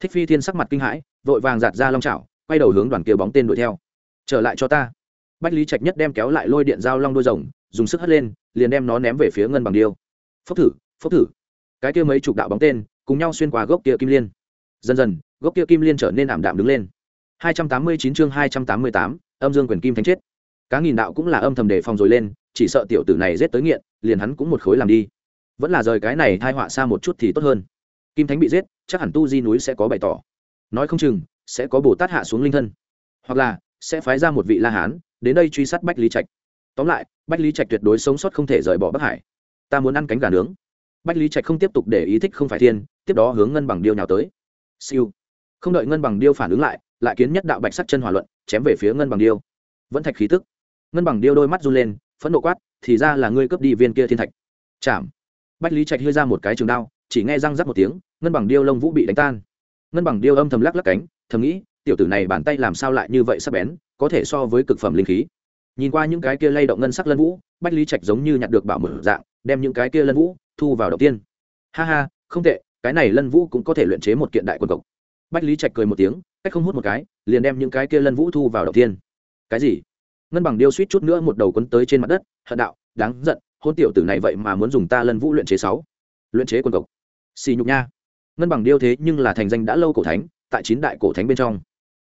Speaker 1: Thích phi thiên sắc mặt kinh hãi, vội vàng giạt ra long chảo, quay đầu hướng đoàn kia bóng tên đuổi theo. Trở lại cho ta bách lý trạch nhất đem kéo lại lôi điện dao long đôi rồng dùng sức hất lên liền đem nó ném về phía ngân bằng điêu. Phốc thử phốc thử. Cái kia mấy chục đạo bóng tên cùng nhau xuyên qua gốc kia kim liên. Dần dần gốc kia kim liên trở nên ảm đạm đứng lên. 289 chương 288, âm dương quyền kim thánh chết. Cá nghìn đạo cũng là âm thầm đề phòng rồi lên chỉ sợ tiểu tử này giết tới nghiện liền hắn cũng một khối làm đi. Vẫn là rời cái này thai họa xa một chút thì tốt hơn. Kim thánh bị giết chắc hẳn tu di núi sẽ có bày tỏ. Nói không chừng sẽ có bồ tát hạ xuống linh thân. Hoặc là sẽ phái ra một vị la hán, đến đây truy sát bách lý trạch. Tóm lại, bách lý trạch tuyệt đối sống sót không thể rời bỏ bắc hải. Ta muốn ăn cánh gà nướng. Bách lý trạch không tiếp tục để ý thích không phải thiên, tiếp đó hướng ngân bằng điêu nhào tới. Siêu. Không đợi ngân bằng điêu phản ứng lại lại kiến nhất đạo bạch sắc chân hòa luận, chém về phía ngân bằng điêu. Vẫn thạch khí tức. Ngân bằng điêu đôi mắt run lên, phẫn nộ quát, thì ra là ngươi cướp đi viên kia thiên thạch. Chạm bách lý trạch hơi ra một cái trường đao, chỉ nghe răng rắc một tiếng, ngân bằng điêu lông vũ bị đánh tan. Ngân bằng điêu âm thầm lắc lắc cánh, thầm nghĩ tiểu tử này bàn tay làm sao lại như vậy sắc bén, có thể so với cực phẩm linh khí. Nhìn qua những cái kia lay động ngân sắc lân vũ, bách lý trạch giống như nhặt được bảo mở dạng, đem những cái kia lân vũ thu vào đầu tiên. Ha ha, không tệ, cái này lân vũ cũng có thể luyện chế một kiện đại quân cộc. Bách lý trạch cười một tiếng, cách không hút một cái, liền đem những cái kia lân vũ thu vào đầu tiên. Cái gì? Ngân bằng điêu suýt chút nữa một đầu quấn tới trên mặt đất, hận đạo, đáng giận, hôn tiểu tử này vậy mà muốn dùng ta lân vũ luyện chế sáu. Luyện chế quân cộc. Xì nhục nha. Ngân bằng điêu thế nhưng là thành danh đã lâu cổ thánh, tại chín đại cổ thánh bên trong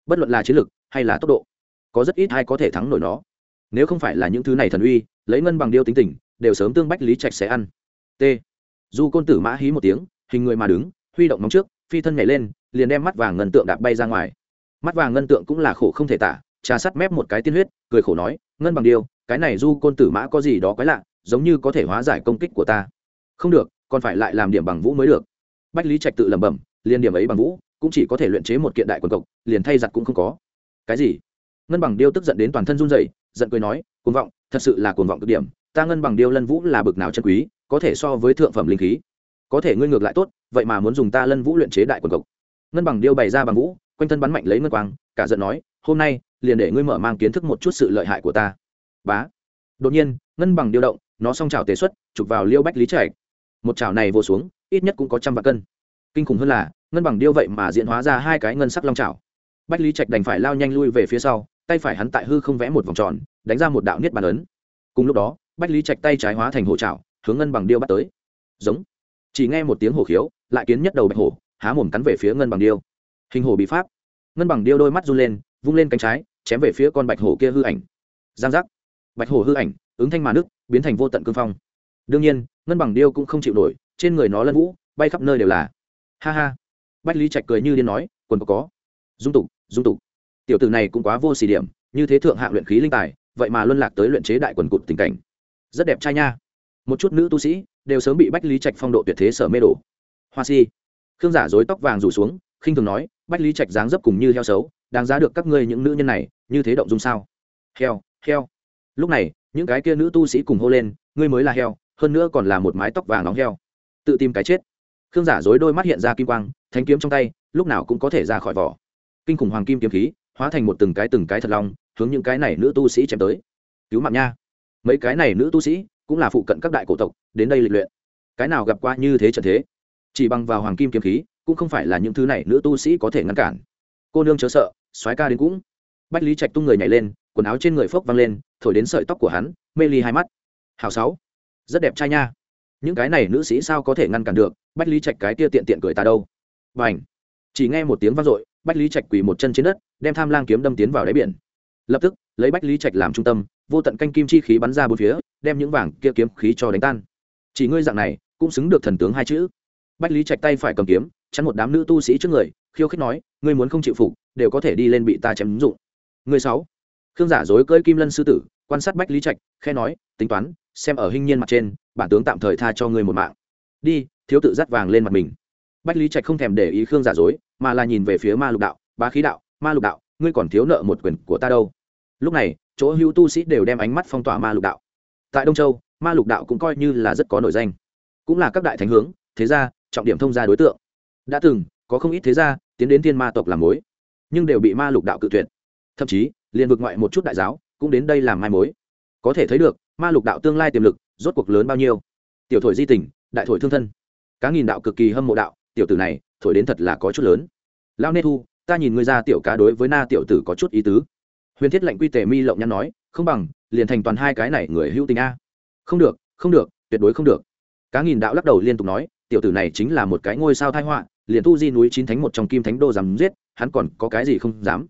Speaker 1: bất luận là chiến lược hay là tốc độ, có rất ít ai có thể thắng nổi nó. Nếu không phải là những thứ này thần uy, lấy ngân bằng điêu tính tình, đều sớm tương bách lý trạch sẽ ăn. T. Du côn tử mã hí một tiếng, hình người mà đứng, huy động móng trước, phi thân nhảy lên, liền đem mắt vàng ngân tượng đạp bay ra ngoài. Mắt vàng ngân tượng cũng là khổ không thể tả, trà sắt mép một cái tiên huyết, cười khổ nói, ngân bằng điêu, cái này du côn tử mã có gì đó quái lạ, giống như có thể hóa giải công kích của ta. Không được, còn phải lại làm điểm bằng vũ mới được. Bách lý trạch tự lẩm bẩm liền điểm ấy bằng vũ cũng chỉ có thể luyện chế một kiện đại quần cộc, liền thay giặt cũng không có. Cái gì? Ngân bằng điêu tức giận đến toàn thân run rẩy, giận cười nói, cuồng vọng, thật sự là cuồng vọng cực điểm, ta ngân bằng điêu lân vũ là bực nào chân quý, có thể so với thượng phẩm linh khí. Có thể ngươi ngược lại tốt, vậy mà muốn dùng ta lân vũ luyện chế đại quần cộc. Ngân bằng điêu bày ra bằng vũ, quanh thân bắn mạnh lấy ngân quang, cả giận nói, hôm nay, liền để ngươi mở mang kiến thức một chút sự lợi hại của ta. Bá. Đột nhiên, ngân bằng điêu động, nó song trào tế xuất, chụp vào liêu bách lý trạch. Một trào này vô xuống, ít nhất cũng có trăm vạn cân. Kinh khủng hơn là ngân bằng điêu vậy mà diễn hóa ra hai cái ngân sắc long trào bách lý trạch đành phải lao nhanh lui về phía sau, tay phải hắn tại hư không vẽ một vòng tròn, đánh ra một đạo niết bàn ấn. Cùng lúc đó, bách lý trạch tay trái hóa thành hổ trào hướng ngân bằng điêu bắt tới. Giống. Chỉ nghe một tiếng hổ khiếu, lại kiến nhất đầu bạch hổ, há mồm cắn về phía ngân bằng điêu. Hình hổ bị pháp. Ngân bằng điêu đôi mắt run lên, vung lên cánh trái, chém về phía con bạch hổ kia hư ảnh. Giang giác. Bạch hổ hư ảnh, ứng thanh mà nước biến thành vô tận cương phong. Đương nhiên, ngân bằng điêu cũng không chịu nổi, trên người nó lân vũ, bay khắp nơi đều là. Ha ha bách lý trạch cười như điên nói, quần có có. Dung tục dung tục. Tiểu tử này cũng quá vô xỉ điểm, như thế thượng hạng luyện khí linh tài, vậy mà luân lạc tới luyện chế đại quần cụt tình cảnh. Rất đẹp trai nha. Một chút nữ tu sĩ đều sớm bị bách lý trạch phong độ tuyệt thế sở mê đổ hoa si. Khương giả dối tóc vàng rủ xuống, khinh thường nói, bách lý trạch dáng dấp cùng như heo xấu, đáng giá được các ngươi những nữ nhân này, như thế động dung sao? Heo heo. Lúc này, những cái kia nữ tu sĩ cùng hô lên, ngươi mới là heo, hơn nữa còn là một mái tóc vàng nóng heo. Tự tìm cái chết khương giả dối đôi mắt hiện ra kim quang thanh kiếm trong tay, lúc nào cũng có thể ra khỏi vỏ. Kinh khủng hoàng kim kiếm khí, hóa thành một từng cái từng cái thật long, hướng những cái này nữ tu sĩ chém tới. Cứu mạng nha. Mấy cái này nữ tu sĩ cũng là phụ cận các đại cổ tộc, đến đây lịch luyện. Cái nào gặp qua như thế trận thế? Chỉ bằng vào hoàng kim kiếm khí, cũng không phải là những thứ này nữ tu sĩ có thể ngăn cản. Cô nương chớ sợ, soái ca đến cũng. Bách lý trạch tung người nhảy lên, quần áo trên người phốc văng lên, thổi đến sợi tóc của hắn, mê ly hai mắt. Hào sáu. Rất đẹp trai nha những cái này nữ sĩ sao có thể ngăn cản được? Bách lý trạch cái tia tiện tiện cười ta đâu? Và ảnh chỉ nghe một tiếng vang dội, bách lý trạch quỳ một chân trên đất, đem tham lang kiếm đâm tiến vào đáy biển. Lập tức, lấy bách lý trạch làm trung tâm, vô tận canh kim chi khí bắn ra bốn phía, đem những vàng kia kiếm khí cho đánh tan. Chỉ ngươi dạng này, cũng xứng được thần tướng hai chữ. Bách lý trạch tay phải cầm kiếm, chắn một đám nữ tu sĩ trước người, khiêu khích nói, ngươi muốn không chịu phục, đều có thể đi lên bị ta chém ứng dụng. Người sáu. Khương giả dối cơi kim lân sư tử, quan sát bách lý trạch khe nói, tính toán, xem ở hình nhiên mặt trên bản tướng tạm thời tha cho ngươi một mạng. Đi, thiếu tự dắt vàng lên mặt mình. Bách lý trạch không thèm để ý khương giả dối, mà là nhìn về phía ma lục đạo, bá khí đạo, ma lục đạo, ngươi còn thiếu nợ một quyền của ta đâu. Lúc này, chỗ hữu tu sĩ đều đem ánh mắt phong tỏa ma lục đạo. Tại đông châu, ma lục đạo cũng coi như là rất có nổi danh. Cũng là các đại thánh hướng, thế ra trọng điểm thông gia đối tượng. Đã từng, có không ít thế gia tiến đến thiên ma tộc làm mối, nhưng đều bị ma lục đạo cự tuyệt. Thậm chí, liền vực ngoại một chút đại giáo cũng đến đây làm mai mối. Có thể thấy được, ma lục đạo tương lai tiềm lực rốt cuộc lớn bao nhiêu? Tiểu thổi di tình, đại thổi thương thân. Cá nghìn đạo cực kỳ hâm mộ đạo, tiểu tử này, thổi đến thật là có chút lớn. Lao nê thu, ta nhìn ngươi ra tiểu cá đối với na tiểu tử có chút ý tứ. Huyền thiết lệnh quy tề mi lộng nhăn nói, không bằng, liền thành toàn hai cái này người hữu tình a. Không được không được, tuyệt đối không được. Cá nghìn đạo lắc đầu liên tục nói, tiểu tử này chính là một cái ngôi sao thai họa, liền tu di núi chín thánh một trong kim thánh đô dám giết, hắn còn có cái gì không dám.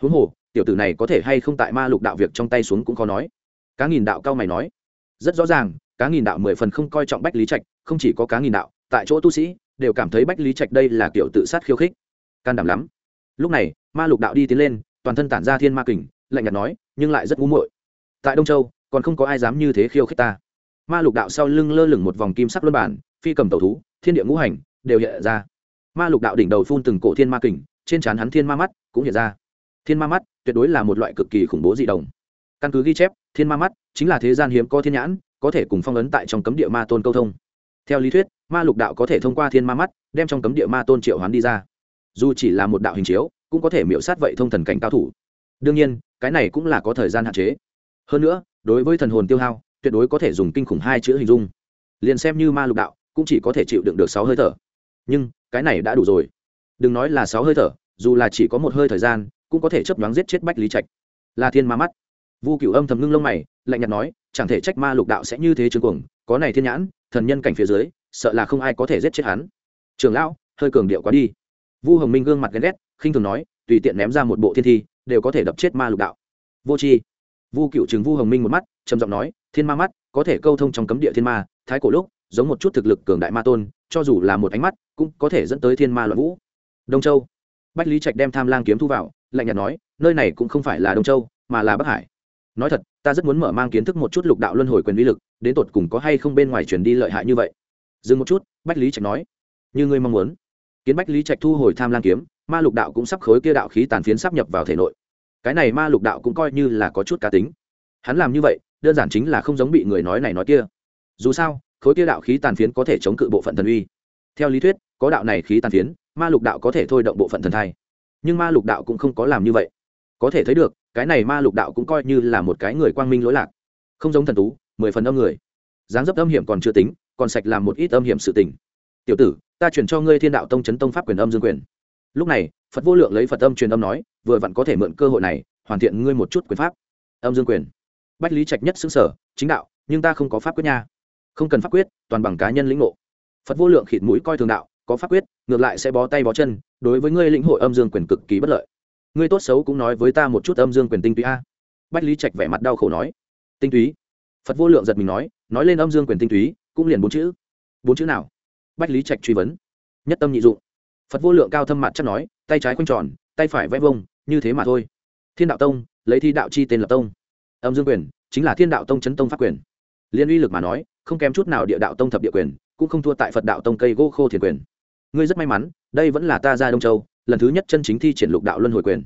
Speaker 1: Huống hồ, tiểu tử này có thể hay không tại ma lục đạo việc trong tay xuống cũng khó nói. Cá nghìn đạo cao mày nói rất rõ ràng, cá nghìn đạo mười phần không coi trọng bách lý trạch, không chỉ có cá nghìn đạo, tại chỗ tu sĩ, đều cảm thấy bách lý trạch đây là kiểu tự sát khiêu khích. Can đảm lắm. Lúc này, ma lục đạo đi tiến lên, toàn thân tản ra thiên ma kình, lạnh nhạt nói, nhưng lại rất ngu muội. Tại đông châu, còn không có ai dám như thế khiêu khích ta. Ma lục đạo sau lưng lơ lửng một vòng kim sắc luân bản, phi cầm tẩu thú, thiên địa ngũ hành, đều hiện ra. Ma lục đạo đỉnh đầu phun từng cổ thiên ma kình, trên trán hắn thiên ma mắt cũng hiện ra. Thiên ma mắt tuyệt đối là một loại cực kỳ khủng bố dị đồng căn cứ ghi chép, thiên ma mắt chính là thế gian hiếm có thiên nhãn, có thể cùng phong ấn tại trong cấm địa ma tôn câu thông. Theo lý thuyết, ma lục đạo có thể thông qua thiên ma mắt, đem trong cấm địa ma tôn triệu hoán đi ra. Dù chỉ là một đạo hình chiếu, cũng có thể miễu sát vậy thông thần cảnh cao thủ. Đương nhiên, cái này cũng là có thời gian hạn chế. Hơn nữa, đối với thần hồn tiêu hao, tuyệt đối có thể dùng kinh khủng hai chữ hình dung. Liền xem như ma lục đạo, cũng chỉ có thể chịu đựng được sáu hơi thở. Nhưng, cái này đã đủ rồi. Đừng nói là sáu hơi thở, dù là chỉ có một hơi thời gian, cũng có thể chấp đoán giết chết bách lý trạch. Là thiên ma mắt vu cửu âm thầm ngưng lông mày, lạnh nhạt nói, chẳng thể trách ma lục đạo sẽ như thế trường cuồng, có này thiên nhãn, thần nhân cảnh phía dưới, sợ là không ai có thể giết chết hắn. Trường lão, hơi cường điệu quá đi. Vu hồng minh gương mặt ghen ghét, khinh thường nói, tùy tiện ném ra một bộ thiên thi, đều có thể đập chết ma lục đạo. Vô tri. Vu cựu trừng vu hồng minh một mắt, trầm giọng nói, thiên ma mắt, có thể câu thông trong cấm địa thiên ma, thái cổ lúc, giống một chút thực lực cường đại ma tôn, cho dù là một ánh mắt, cũng có thể dẫn tới thiên ma loạn vũ. Đông châu. Bách lý trạch đem tham lang kiếm thu vào, lạnh nhạt nói, nơi này cũng không phải là đông châu, mà là bắc hải nói thật, ta rất muốn mở mang kiến thức một chút lục đạo luân hồi quyền uy lực, đến tột cùng có hay không bên ngoài chuyển đi lợi hại như vậy. Dừng một chút, bách lý trạch nói. Như ngươi mong muốn. Kiến bách lý trạch thu hồi tham lam kiếm, ma lục đạo cũng sắp khối kia đạo khí tàn phiến sắp nhập vào thể nội. Cái này ma lục đạo cũng coi như là có chút cá tính. Hắn làm như vậy, đơn giản chính là không giống bị người nói này nói kia. Dù sao, khối kia đạo khí tàn phiến có thể chống cự bộ phận thần uy. Theo lý thuyết, có đạo này khí tàn phiến, ma lục đạo có thể thôi động bộ phận thần thai. Nhưng ma lục đạo cũng không có làm như vậy. Có thể thấy được cái này ma lục đạo cũng coi như là một cái người quang minh lỗi lạc. Không giống thần tú, mười phần âm người. Dáng dấp âm hiểm còn chưa tính, còn sạch làm một ít âm hiểm sự tình. Tiểu tử, ta chuyển cho ngươi thiên đạo tông chấn tông pháp quyền âm dương quyền. Lúc này, phật vô lượng lấy phật âm truyền âm nói, vừa vặn có thể mượn cơ hội này, hoàn thiện ngươi một chút quyền pháp. Âm dương quyền. Bách lý trạch nhất xứng sở, chính đạo, nhưng ta không có pháp quyết nha. Không cần pháp quyết, toàn bằng cá nhân lĩnh ngộ. Phật vô lượng khịt mũi coi thường đạo, có pháp quyết, ngược lại sẽ bó tay bó chân, đối với ngươi lĩnh hội âm dương quyền cực kỳ bất lợi ngươi tốt xấu cũng nói với ta một chút âm dương quyền tinh túy a. Bách lý trạch vẻ mặt đau khổ nói. Tinh túy? Phật vô lượng giật mình nói nói lên âm dương quyền tinh túy, cũng liền bốn chữ. Bốn chữ nào? Bách lý trạch truy vấn. Nhất tâm nhị dụng. Phật vô lượng cao thâm mặt chắc nói, tay trái quanh tròn, tay phải vẽ vông, như thế mà thôi. Thiên đạo tông, lấy thi đạo chi tên lập tông. Âm dương quyền, chính là thiên đạo tông chấn tông pháp quyền. Liên uy lực mà nói, không kém chút nào địa đạo tông thập địa quyền, cũng không thua tại phật đạo tông cây gỗ khô thiền quyền. Ngươi rất may mắn, đây vẫn là ta ra đông châu lần thứ nhất chân chính thi triển lục đạo luân hồi quyền.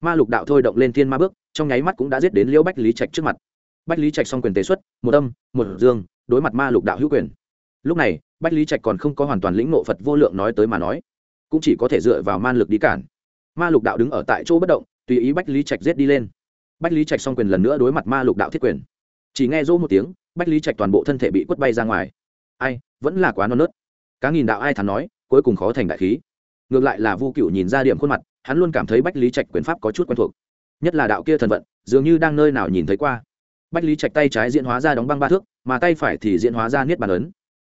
Speaker 1: Ma lục đạo thôi động lên thiên ma bước, trong nháy mắt cũng đã giết đến liễu bách lý trạch trước mặt. Bách lý trạch xong quyền tế xuất, một âm, một dương, đối mặt ma lục đạo hữu quyền. Lúc này, bách lý trạch còn không có hoàn toàn lĩnh nộ phật vô lượng nói tới mà nói, cũng chỉ có thể dựa vào man lực đi cản. Ma lục đạo đứng ở tại chỗ bất động, tùy ý bách lý trạch giết đi lên. Bách lý trạch xong quyền lần nữa đối mặt ma lục đạo thiết quyền. Chỉ nghe rỗ một tiếng, bách lý trạch toàn bộ thân thể bị quất bay ra ngoài. Ai, vẫn là quá non nớt. Cá nghìn đạo ai thắn nói, cuối cùng khó thành đại khí ngược lại là vu cựu nhìn ra điểm khuôn mặt, hắn luôn cảm thấy bách lý trạch quyền pháp có chút quen thuộc. Nhất là đạo kia thần vận, dường như đang nơi nào nhìn thấy qua. Bách lý trạch tay trái diễn hóa ra đóng băng ba thước, mà tay phải thì diễn hóa ra niết bàn ấn.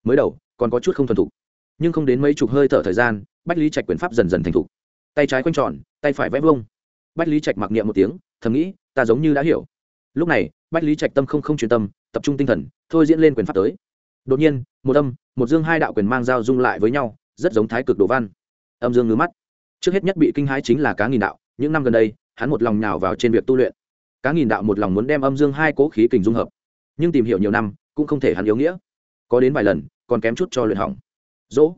Speaker 1: Mới đầu, còn có chút không thuần thục. Nhưng không đến mấy chục hơi thở thời gian, bách lý trạch quyền pháp dần dần thành thục. Tay trái quanh tròn, tay phải vẽ vông bách lý trạch mặc niệm một tiếng, thầm nghĩ, ta giống như đã hiểu. Lúc này, bách lý trạch tâm không không truyền tâm, tập trung tinh thần, thôi diễn lên quyền pháp tới. Đột nhiên, một âm, một dương hai đạo quyền mang giao dung lại với nhau, rất giống thái cực đồ văn âm dương ngứa mắt. Trước hết nhất bị kinh hãi chính là cá nghìn đạo, những năm gần đây, hắn một lòng nhào vào trên việc tu luyện. Cá nghìn đạo một lòng muốn đem âm dương hai cố khí kình dung hợp, nhưng tìm hiểu nhiều năm, cũng không thể hắn yếu nghĩa. Có đến vài lần, còn kém chút cho luyện hỏng. Dỗ.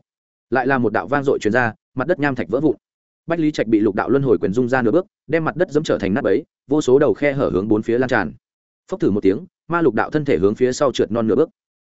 Speaker 1: Lại là một đạo vang dội truyền ra, mặt đất nham thạch vỡ vụn. Bách lý trạch bị lục đạo luân hồi quyền dung ra nửa bước, đem mặt đất dẫm trở thành nắp ấy vô số đầu khe hở hướng bốn phía lan tràn. Phốc thử một tiếng, ma lục đạo thân thể hướng phía sau trượt non nửa bước.